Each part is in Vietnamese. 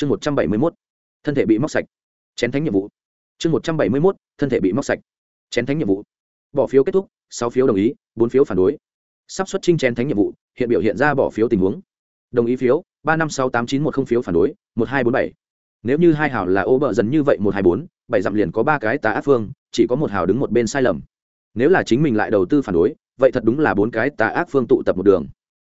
chương một trăm bảy mươi mốt, thân thể bị móc sạch. Chén thánh nhiệm vụ. Chương một trăm bảy mươi mốt, thân thể bị móc sạch. Chén thánh nhiệm vụ. Bỏ phiếu kết thúc, sáu phiếu đồng ý, bốn phiếu phản đối. Sắp xuất trinh chén thánh nhiệm vụ, hiện biểu hiện ra bỏ phiếu tình huống. Đồng ý phiếu, ba năm sáu tám chín một không phiếu phản đối, một hai bốn bảy. Nếu như hai hảo là ô bợ dần như vậy một hai bốn, bảy dặm liền có ba cái tà ác phương, chỉ có một hào đứng một bên sai lầm. Nếu là chính mình lại đầu tư phản đối, vậy thật đúng là bốn cái tà ác phương tụ tập một đường.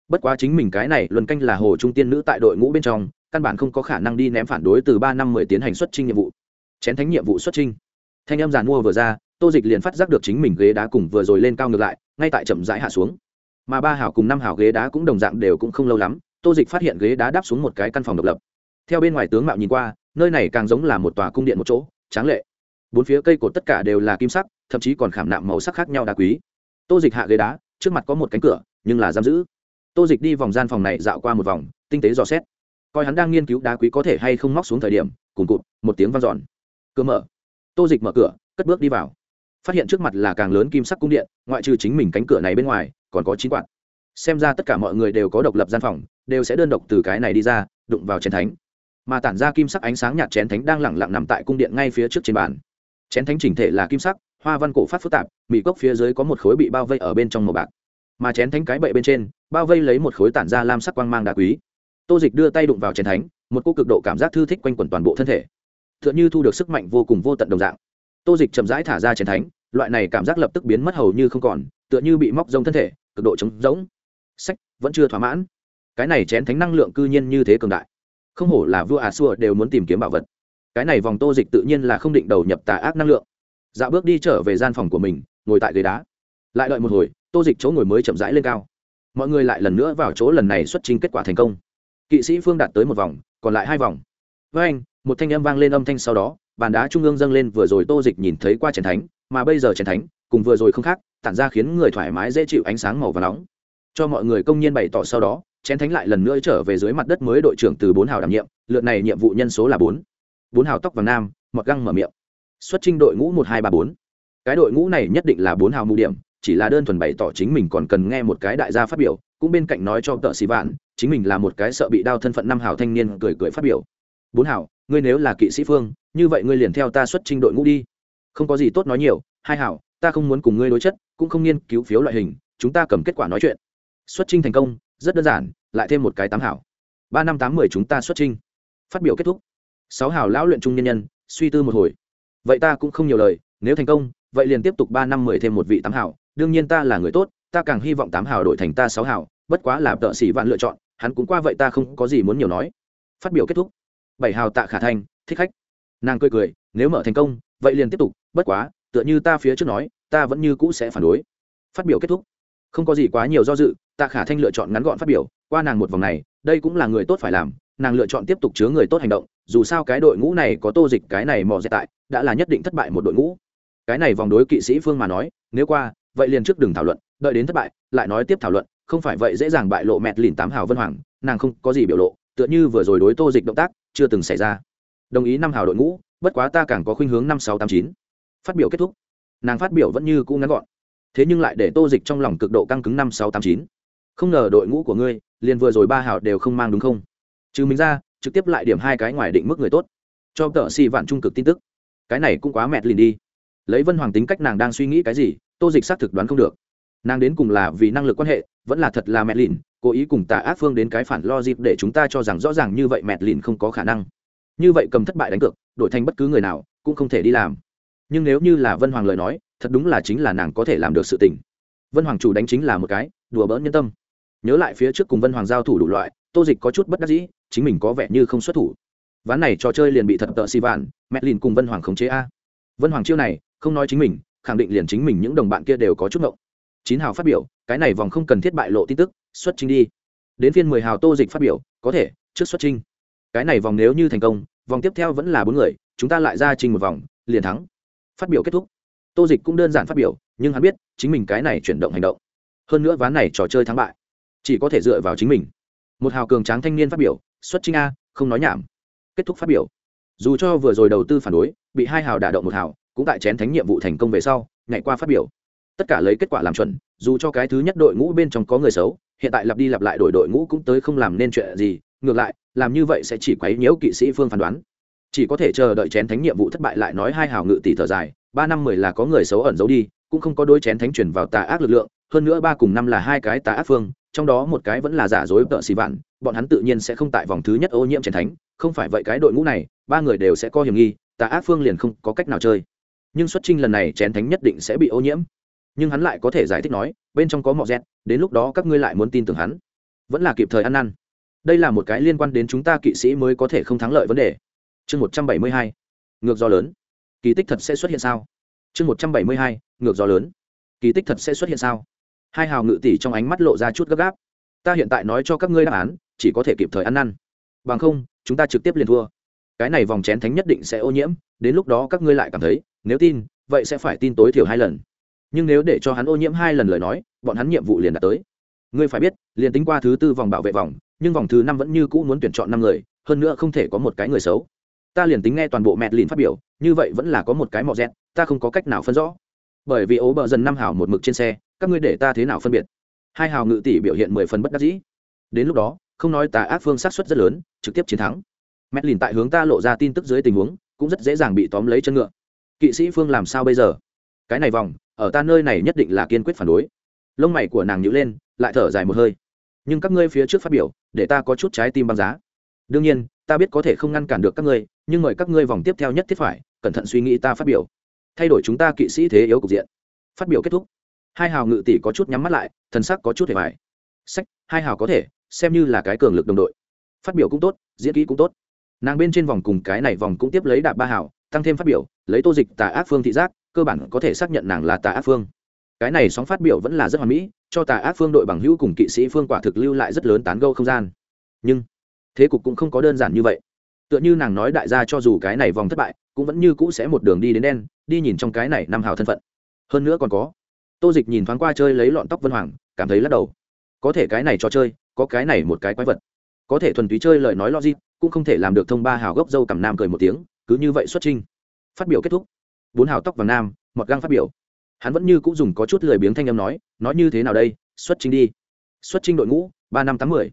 Bất quá chính mình cái này luân canh là hồ trung tiên nữ tại đội ngũ bên trong căn bản không có khả năng đi ném phản đối từ ba năm mười tiến hành xuất trinh nhiệm vụ. Chén thánh nhiệm vụ xuất trinh thanh âm giàn mua vừa ra, tô dịch liền phát giác được chính mình ghế đá cùng vừa rồi lên cao ngược lại, ngay tại chậm rãi hạ xuống. Mà ba hảo cùng năm hảo ghế đá cũng đồng dạng đều cũng không lâu lắm, tô dịch phát hiện ghế đá đáp xuống một cái căn phòng độc lập. Theo bên ngoài tướng mạo nhìn qua, nơi này càng giống là một tòa cung điện một chỗ, tráng lệ. Bốn phía cây cột tất cả đều là kim sắc, thậm chí còn khảm nạm màu sắc khác nhau đá quý. Tô dịch hạ ghế đá, trước mặt có một cánh cửa, nhưng là giam giữ. Tô dịch đi vòng gian phòng này dạo qua một vòng, tinh tế dò xét coi hắn đang nghiên cứu đá quý có thể hay không móc xuống thời điểm, cùng cụt, một tiếng vang dọn. Cửa mở. Tô dịch mở cửa, cất bước đi vào. Phát hiện trước mặt là càng lớn kim sắc cung điện, ngoại trừ chính mình cánh cửa này bên ngoài, còn có chín quạt. Xem ra tất cả mọi người đều có độc lập gian phòng, đều sẽ đơn độc từ cái này đi ra, đụng vào chén thánh. Mà tản ra kim sắc ánh sáng nhạt chén thánh đang lẳng lặng nằm tại cung điện ngay phía trước trên bàn. Chén thánh chỉnh thể là kim sắc, hoa văn cổ phát phức tạp mỹ cốc phía dưới có một khối bị bao vây ở bên trong màu bạc. Mà chén thánh cái bậy bên trên, bao vây lấy một khối tản ra lam sắc quang mang đá quý tô dịch đưa tay đụng vào chén thánh, một cô cực độ cảm giác thư thích quanh quẩn toàn bộ thân thể. T h ư ợ n h ư thu được sức mạnh vô cùng vô tận đồng dạng. Tô dịch chậm rãi thả ra chén thánh, loại này cảm giác lập tức biến mất hầu như không còn, tựa như bị móc rông thân thể, cực độ trống rỗng. Sách, vẫn chưa thỏa mãn. Cái này chén thánh năng lượng cư nhiên như thế cường đại. Không hổ là vua à xua đều muốn tìm kiếm bảo vật. Cái này vòng tô dịch tự nhiên là không định đầu nhập tà ác năng lượng. Dạo bước đi trở về gian phòng của mình, ngồi tại ghế đá. Lại đợi một hồi, tô dịch chỗ ngồi mới chậm rãi lên cao. Mọi người lại lần nữa vào chỗ lần này xuất trình kết quả thành công kỵ sĩ phương đạt tới một vòng, còn lại hai vòng. Với anh, một thanh âm vang lên âm thanh sau đó, bàn đá trung ương dâng lên vừa rồi tô dịch nhìn thấy qua trần thánh, mà bây giờ trần thánh, cùng vừa rồi không khác, tản ra khiến người thoải mái dễ chịu ánh sáng màu và nóng. Cho mọi người công nhiên bày tỏ sau đó chén thánh lại lần nữa trở về dưới mặt đất mới đội trưởng từ bốn hào đảm nhiệm, lượt này nhiệm vụ nhân số là bốn. Bốn hào tóc vàng nam, mọt găng mở miệng. Xuất trinh đội ngũ một hai ba bốn. Cái đội ngũ này nhất định là bốn hào mù điểm chỉ là đơn thuần bày tỏ chính mình còn cần nghe một cái đại gia phát biểu, cũng bên cạnh nói cho tợ xì vạn, chính mình là một cái sợ bị đau thân phận năm hảo thanh niên cười cười phát biểu. Bốn hảo ngươi nếu là kỵ sĩ phương, như vậy ngươi liền theo ta xuất trình đội ngũ đi. Không có gì tốt nói nhiều, hai hảo ta không muốn cùng ngươi đối chất, cũng không nghiên cứu phiếu loại hình, chúng ta cầm kết quả nói chuyện. Xuất trình thành công, rất đơn giản, lại thêm một cái tám hảo ba năm tám mười chúng ta xuất trình. Phát biểu kết thúc. Sáu hảo lão luyện trung nhân nhân, suy tư một hồi. Vậy ta cũng không nhiều lời, nếu thành công, vậy liền tiếp tục ba năm mười thêm một vị tám hảo đương nhiên ta là người tốt, ta càng hy vọng tám hào đổi thành ta sáu hào. bất quá là tợ sĩ vạn lựa chọn, hắn cũng qua vậy ta không có gì muốn nhiều nói. Phát biểu kết thúc. Bảy hào tạ khả thanh thích khách. Nàng cười cười, nếu mở thành công, vậy liền tiếp tục, bất quá, tựa như ta phía trước nói, ta vẫn như cũ sẽ phản đối. Phát biểu kết thúc. Không có gì quá nhiều do dự, tạ khả thanh lựa chọn ngắn gọn phát biểu, qua nàng một vòng này, đây cũng là người tốt phải làm, nàng lựa chọn tiếp tục chứa người tốt hành động, dù sao cái đội ngũ này có tô dịch, cái này mò dẹt tại, đã là nhất định thất bại một đội ngũ. Cái này vòng đối kỵ sĩ phương mà nói, nếu qua vậy liền trước đừng thảo luận, đợi đến thất bại, lại nói tiếp thảo luận, không phải vậy dễ dàng bại lộ mẹt lìn tám hào vân hoàng, nàng không có gì biểu lộ, tựa như vừa rồi đối tô dịch động tác, chưa từng xảy ra. Đồng ý năm hào đội ngũ, bất quá ta càng có khuynh hướng năm sáu tám chín. Phát biểu kết thúc. Nàng phát biểu vẫn như cũ ngắn gọn. Thế nhưng lại để tô dịch trong lòng cực độ căng cứng năm sáu tám chín. Không ngờ đội ngũ của ngươi, liền vừa rồi ba hào đều không mang đúng không? Trừ mình ra, trực tiếp lại điểm hai cái ngoài định mức người tốt. Cho tợ xì vạn trung cực tin tức. Cái này cũng quá mẹt lìn đi. Lấy vân hoàng tính cách nàng đang suy nghĩ cái gì? Tô dịch xác thực đoán không được. Nàng đến cùng là vì năng lực quan hệ, vẫn là thật là mẹ lìn cố ý cùng tà ác phương đến cái phản lo dịp để chúng ta cho rằng rõ ràng như vậy mẹ lìn không có khả năng. Như vậy cầm thất bại đánh cược, đổi thành bất cứ người nào, cũng không thể đi làm. Nhưng nếu như là vân hoàng lời nói, thật đúng là chính là nàng có thể làm được sự tình. Vân hoàng chủ đánh chính là một cái, đùa bỡn nhân tâm. Nhớ lại phía trước cùng vân hoàng giao thủ đủ loại, tô dịch có chút bất đắc dĩ, chính mình có vẻ như không xuất thủ. Ván này trò chơi liền bị thật tợ si vạn, mẹ lìn cùng vân hoàng khống chế a. Vân hoàng chiêu này, không nói chính mình khẳng định liền chính mình những đồng bạn kia đều có chút ngộng. Chín hào phát biểu, cái này vòng không cần thiết bại lộ tin tức, xuất trình đi. Đến phiên mười hào tô dịch phát biểu, có thể, trước xuất trình. Cái này vòng nếu như thành công, vòng tiếp theo vẫn là bốn người, chúng ta lại ra trình một vòng, liền thắng. Phát biểu kết thúc. Tô dịch cũng đơn giản phát biểu, nhưng hắn biết, chính mình cái này chuyển động hành động. Hơn nữa ván này trò chơi thắng bại. Chỉ có thể dựa vào chính mình. Một hào cường tráng thanh niên phát biểu, xuất trình a, không nói nhảm. Kết thúc phát biểu. Dù cho vừa rồi đầu tư phản đối, bị hai hào đả động một hào cũng tại chén thánh nhiệm vụ thành công về sau ngày qua phát biểu. Tất cả lấy kết quả làm chuẩn, dù cho cái thứ nhất đội ngũ bên trong có người xấu, hiện tại lặp đi lặp lại đổi đội ngũ cũng tới không làm nên chuyện gì, ngược lại, làm như vậy sẽ chỉ quấy nhiễu kỵ sĩ phương phán đoán. Chỉ có thể chờ đợi chén thánh nhiệm vụ thất bại lại nói hai hào ngự tỷ thở dài, ba năm mười là có người xấu ẩn giấu đi, cũng không có đôi chén thánh chuyển vào tà ác lực lượng, hơn nữa ba cùng năm là hai cái tà ác phương, trong đó một cái vẫn là giả dối tợ xì vạn, bọn hắn tự nhiên sẽ không tại vòng thứ nhất ô nhiễm chén thánh, không phải vậy cái đội ngũ này, ba người đều sẽ có hiểm nghi, tà ác phương liền không có cách nào chơi nhưng xuất trinh lần này chén thánh nhất định sẽ bị ô nhiễm. Nhưng hắn lại có thể giải thích nói, bên trong có mọ dẹt, đến lúc đó các ngươi lại muốn tin tưởng hắn. Vẫn là kịp thời ăn năn. Đây là một cái liên quan đến chúng ta kỵ sĩ mới có thể không thắng lợi vấn đề. Chương một trăm bảy mươi hai, ngược gió lớn. Kỳ tích thật sẽ xuất hiện sao? Chương một trăm bảy mươi hai, ngược gió lớn. Kỳ tích thật sẽ xuất hiện sao? Hai hào ngự tỷ trong ánh mắt lộ ra chút gấp gáp. Ta hiện tại nói cho các ngươi đáp án, chỉ có thể kịp thời ăn năn. Bằng không, chúng ta trực tiếp liền thua. Cái này vòng chén thánh nhất định sẽ ô nhiễm, đến lúc đó các ngươi lại cảm thấy nếu tin, vậy sẽ phải tin tối thiểu hai lần. Nhưng nếu để cho hắn ô nhiễm hai lần lời nói, bọn hắn nhiệm vụ liền đạt tới. Ngươi phải biết, liền tính qua thứ tư vòng bảo vệ vòng, nhưng vòng thứ năm vẫn như cũ muốn tuyển chọn năm người, hơn nữa không thể có một cái người xấu. Ta liền tính nghe toàn bộ mẹ lìn phát biểu, như vậy vẫn là có một cái mọ rẽ ta không có cách nào phân rõ. Bởi vì ố bờ dần năm hào một mực trên xe, các ngươi để ta thế nào phân biệt? Hai hào ngự tỷ biểu hiện mười phần bất đắc dĩ. Đến lúc đó, không nói tà ác phương sát xuất rất lớn, trực tiếp chiến thắng. Mẹ lìn tại hướng ta lộ ra tin tức dưới tình huống, cũng rất dễ dàng bị tóm lấy chân ngựa kỵ sĩ phương làm sao bây giờ? Cái này vòng, ở ta nơi này nhất định là kiên quyết phản đối. Lông mày của nàng nhữ lên, lại thở dài một hơi. Nhưng các ngươi phía trước phát biểu, để ta có chút trái tim băng giá. Đương nhiên, ta biết có thể không ngăn cản được các ngươi, nhưng mời các ngươi vòng tiếp theo nhất thiết phải, cẩn thận suy nghĩ ta phát biểu. Thay đổi chúng ta kỵ sĩ thế yếu cục diện. Phát biểu kết thúc. Hai hào ngự tỷ có chút nhắm mắt lại, thần sắc có chút hề mại. sách, hai hào có thể, xem như là cái cường lực đồng đội. Phát biểu cũng tốt, diễn kỹ cũng tốt. Nàng bên trên vòng cùng cái này vòng cũng tiếp lấy đạp ba hào, tăng thêm phát biểu lấy tô dịch tà ác phương thị giác, cơ bản có thể xác nhận nàng là tà ác phương. Cái này sóng phát biểu vẫn là rất hoàn mỹ, cho tà ác phương đội bằng hữu cùng kỵ sĩ phương quả thực lưu lại rất lớn tán gâu không gian. Nhưng, thế cục cũng không có đơn giản như vậy. Tựa như nàng nói đại gia cho dù cái này vòng thất bại, cũng vẫn như cũ sẽ một đường đi đến đen, đi nhìn trong cái này năm hào thân phận. Hơn nữa còn có, tô dịch nhìn thoáng qua chơi lấy lọn tóc vân hoàng, cảm thấy lắc đầu. Có thể cái này cho chơi, có cái này một cái quái vật. Có thể thuần túy chơi lời nói logic, cũng không thể làm được thông ba hào gốc dâu cầm nam cười một tiếng, cứ như vậy xuất trinh phát biểu kết thúc. Bốn hào tóc vàng nam, mọt găng phát biểu. Hắn vẫn như cũng dùng có chút lười biếng thanh âm nói nói như thế nào đây? Xuất trình đi. Xuất trình đội ngũ, ba năm tám mươi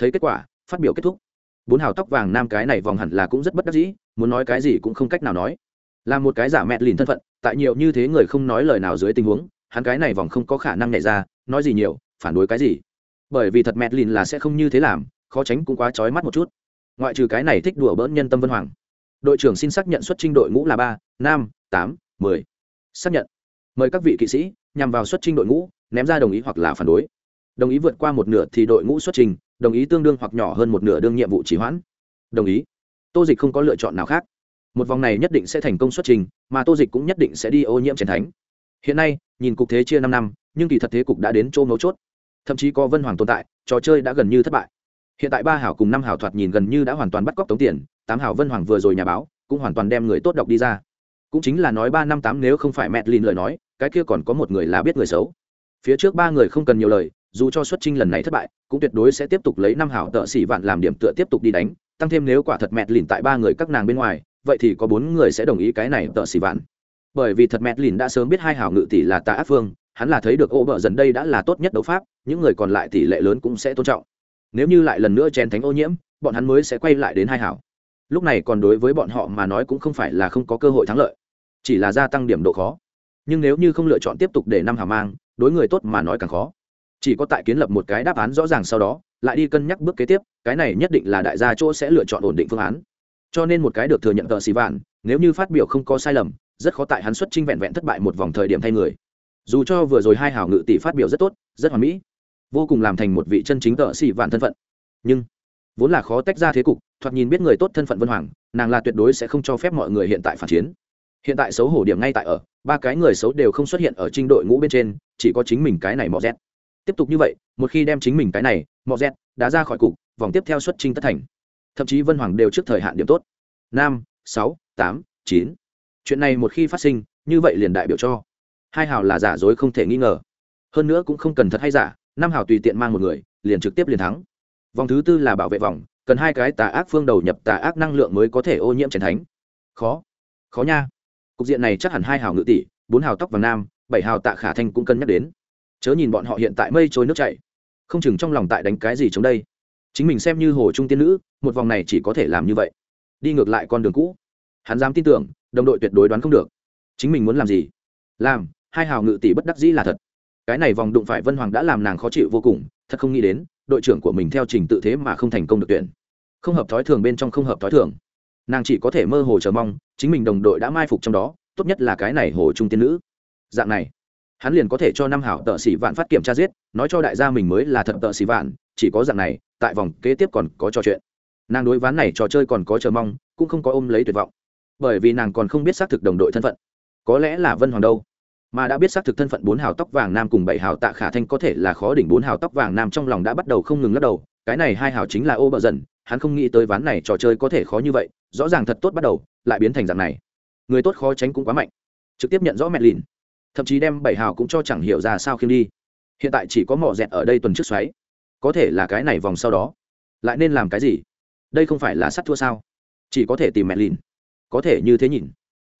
thấy kết quả, phát biểu kết thúc. Bốn hào tóc vàng nam cái này vòng hẳn là cũng rất bất đắc dĩ, muốn nói cái gì cũng không cách nào nói. Là một cái giả mẹ lìn thân phận, tại nhiều như thế người không nói lời nào dưới tình huống, hắn cái này vòng không có khả năng nhảy ra, nói gì nhiều, phản đối cái gì. Bởi vì thật mẹ lìn là sẽ không như thế làm, khó tránh cũng quá trói mắt một chút. Ngoại trừ cái này thích đùa bỡn nhân tâm vân hoàng đội trưởng xin xác nhận xuất trình đội ngũ là ba, năm, tám, mười. Xác nhận. Mời các vị kỵ sĩ nhằm vào xuất trình đội ngũ, ném ra đồng ý hoặc là phản đối. Đồng ý vượt qua một nửa thì đội ngũ xuất trình, đồng ý tương đương hoặc nhỏ hơn một nửa đương nhiệm vụ chỉ hoãn. Đồng ý. Tô dịch không có lựa chọn nào khác. Một vòng này nhất định sẽ thành công xuất trình, mà tô dịch cũng nhất định sẽ đi ô nhiễm trần thánh. Hiện nay, nhìn cục thế chia năm năm, nhưng kỳ thật thế cục đã đến chỗ mấu chốt. Thậm chí có vân hoàng tồn tại, trò chơi đã gần như thất bại. Hiện tại ba hảo cùng năm hảo thoạt nhìn gần như đã hoàn toàn bắt cóc tống tiền tám hảo vân hoàng vừa rồi nhà báo, cũng hoàn toàn đem người tốt đọc đi ra. Cũng chính là nói ba năm tám nếu không phải mẹ lìn lời nói, cái kia còn có một người là biết người xấu. Phía trước ba người không cần nhiều lời, dù cho xuất trinh lần này thất bại, cũng tuyệt đối sẽ tiếp tục lấy năm hảo tợ xỉ vạn làm điểm tựa tiếp tục đi đánh, tăng thêm nếu quả thật mẹ lìn tại ba người các nàng bên ngoài, vậy thì có bốn người sẽ đồng ý cái này tợ xỉ vạn. Bởi vì thật mẹ lìn đã sớm biết hai hảo ngự tỷ là tà ác phương, hắn là thấy được ô bờ dần đây đã là tốt nhất đấu pháp, những người còn lại tỷ lệ lớn cũng sẽ tôn trọng. Nếu như lại lần nữa chen thánh ô nhiễm, bọn hắn mới sẽ quay lại đến hai hảo lúc này còn đối với bọn họ mà nói cũng không phải là không có cơ hội thắng lợi, chỉ là gia tăng điểm độ khó. Nhưng nếu như không lựa chọn tiếp tục để năm hà mang, đối người tốt mà nói càng khó. Chỉ có tại kiến lập một cái đáp án rõ ràng sau đó, lại đi cân nhắc bước kế tiếp, cái này nhất định là đại gia chỗ sẽ lựa chọn ổn định phương án. Cho nên một cái được thừa nhận tờ xì vạn, nếu như phát biểu không có sai lầm, rất khó tại hắn xuất trinh vẹn vẹn thất bại một vòng thời điểm thay người. Dù cho vừa rồi hai hảo ngự tỷ phát biểu rất tốt, rất hoàn mỹ, vô cùng làm thành một vị chân chính tờ xì vạn thân phận. Nhưng, vốn là khó tách ra thế cục thoạt nhìn biết người tốt thân phận vân hoàng, nàng là tuyệt đối sẽ không cho phép mọi người hiện tại phản chiến. Hiện tại xấu hổ điểm ngay tại ở, ba cái người xấu đều không xuất hiện ở trinh đội ngũ bên trên, chỉ có chính mình cái này mọ rét tiếp tục như vậy, một khi đem chính mình cái này mọ rét đã ra khỏi cục, vòng tiếp theo xuất trinh tất thành. Thậm chí vân hoàng đều trước thời hạn điểm tốt. Năm sáu, tám, chín. Chuyện này một khi phát sinh, như vậy liền đại biểu cho hai hào là giả dối không thể nghi ngờ. Hơn nữa cũng không cần thật hay giả, năm hào tùy tiện mang một người, liền trực tiếp liền thắng. Vòng thứ tư là bảo vệ vòng cần hai cái tà ác phương đầu nhập tà ác năng lượng mới có thể ô nhiễm trần thánh. Khó. Khó nha. Cục diện này chắc hẳn hai hào ngự tỷ, bốn hào tóc vàng nam, bảy hào tạ khả thanh cũng cân nhắc đến. Chớ nhìn bọn họ hiện tại mây trôi nước chảy. Không chừng trong lòng tại đánh cái gì chống đây. Chính mình xem như hồ trung tiên nữ, một vòng này chỉ có thể làm như vậy. Đi ngược lại con đường cũ. Hắn dám tin tưởng, đồng đội tuyệt đối đoán không được. Chính mình muốn làm gì? Làm, hai hào ngự tỷ bất đắc dĩ là thật. Cái này vòng đụng phải vân hoàng đã làm nàng khó chịu vô cùng, thật không nghĩ đến, đội trưởng của mình theo trình tự thế mà không thành công được tuyển không hợp thói thường bên trong không hợp thói thường. Nàng chỉ có thể mơ hồ chờ mong, chính mình đồng đội đã mai phục trong đó, tốt nhất là cái này hồ trung tiên nữ. Dạng này, hắn liền có thể cho năm hảo tợ sĩ vạn phát kiểm tra giết, nói cho đại gia mình mới là thật tợ sĩ vạn, chỉ có dạng này, tại vòng kế tiếp còn có trò chuyện. Nàng đối ván này trò chơi còn có chờ mong, cũng không có ôm lấy tuyệt vọng. Bởi vì nàng còn không biết xác thực đồng đội thân phận. Có lẽ là vân hoàng đâu. Mà đã biết xác thực thân phận bốn hào tóc vàng nam cùng bảy hào tạ khả thanh có thể là khó đỉnh bốn hào tóc vàng nam trong lòng đã bắt đầu không ngừng lắc đầu. Cái này hai hào chính là ô bờ dần hắn không nghĩ tới ván này trò chơi có thể khó như vậy, rõ ràng thật tốt bắt đầu, lại biến thành dạng này. Người tốt khó tránh cũng quá mạnh. Trực tiếp nhận rõ mẹ lìn. Thậm chí đem bảy hào cũng cho chẳng hiểu ra sao khiêm đi. Hiện tại chỉ có mỏ dẹt ở đây tuần trước xoáy. Có thể là cái này vòng sau đó. Lại nên làm cái gì? Đây không phải là sắt thua sao? Chỉ có thể tìm mẹ lìn. Có thể như thế nhìn.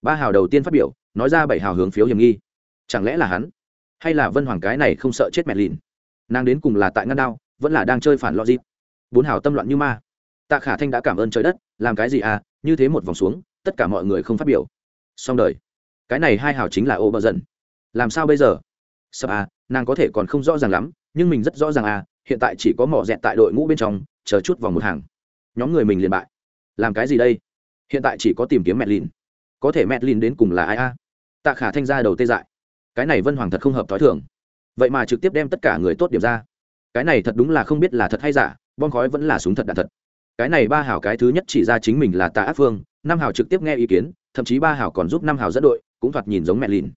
Ba hào đầu tiên phát biểu, nói ra bảy hào hướng phiếu hiểm nghi. Chẳng lẽ là hắn? Hay là vân hoàng cái này không sợ chết mẹ lìn? Nàng đến cùng là tại ngăn đao, vẫn là đang chơi phản logic. Bốn hào tâm loạn như ma tạ khả thanh đã cảm ơn trời đất, làm cái gì à như thế một vòng xuống, tất cả mọi người không phát biểu. Xong đời. Cái này hai hào chính là ô bờ dần. Làm sao bây giờ? Sập à nàng có thể còn không rõ ràng lắm, nhưng mình rất rõ ràng à hiện tại chỉ có mỏ dẹt tại đội ngũ bên trong, chờ chút vòng một hàng. Nhóm người mình liền bại. Làm cái gì đây? Hiện tại chỉ có tìm kiếm mẹ lìn có thể mẹ lìn đến cùng là ai a? Tạ khả thanh ra đầu tê dại. Cái này vân hoàng thật không hợp t h ó i thường. Vậy mà trực tiếp đem tất cả người tốt điểm ra. Cái này thật đúng là không biết là thật hay giả, bom khói vẫn là súng thật đạn thật cái này ba hảo cái thứ nhất chỉ ra chính mình là tạ ác phương, năm hảo trực tiếp nghe ý kiến, thậm chí ba hảo còn giúp năm hảo dẫn đội, cũng thoạt nhìn giống mẹ lìn.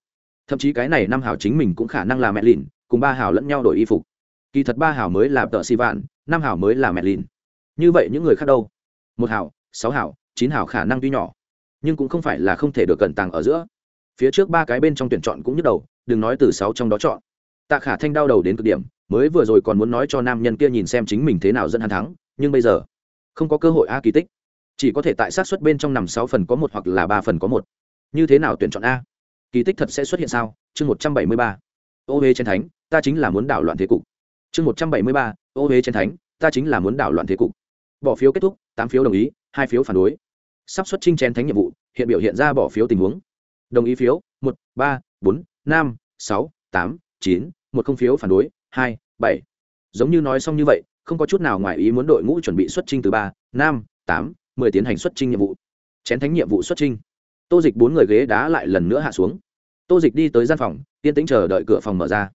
Thậm chí cái này năm hảo chính mình cũng khả năng là mẹ lìn, cùng ba hảo lẫn nhau đổi y phục. Kỳ thật ba hảo mới là tợ si vạn, năm hảo mới là mẹ lìn. Như vậy những người khác đâu? Một hảo sáu hảo chín hảo khả năng tuy nhỏ, nhưng cũng không phải là không thể được cẩn tàng ở giữa. Phía trước ba cái bên trong tuyển chọn cũng nhức đầu, đừng nói từ sáu trong đó chọn. Tạ khả thanh đau đầu đến cực điểm, mới vừa rồi còn muốn nói cho nam nhân kia nhìn xem chính mình thế nào dẫn hắn thắng, nhưng bây giờ không có cơ hội a kỳ tích. Chỉ có thể tại sát xuất bên trong nằm sáu phần có một hoặc là ba phần có một. Như thế nào tuyển chọn a? Kỳ tích thật sẽ xuất hiện sao? Chương một trăm bảy mươi ba. Ô huế chiến thánh, ta chính là muốn đảo loạn thế cục. Chương một trăm bảy mươi ba. Ô huế chiến thánh, ta chính là muốn đảo loạn thế cục. Bỏ phiếu kết thúc, tám phiếu đồng ý, hai phiếu phản đối. Sắp xuất trinh chén thánh nhiệm vụ, hiện biểu hiện ra bỏ phiếu tình huống. Đồng ý phiếu, một, ba, bốn, năm, sáu, tám, chín, một không phiếu phản đối, hai, bảy. Giống như nói xong như vậy không có chút nào ngoài ý muốn đội ngũ chuẩn bị xuất trình từ ba, năm, tám, mười tiến hành xuất trình nhiệm vụ. Chén thánh nhiệm vụ xuất trình tô dịch bốn người ghế đá lại lần nữa hạ xuống. Tô dịch đi tới gian phòng, yên tĩnh chờ đợi cửa phòng mở ra.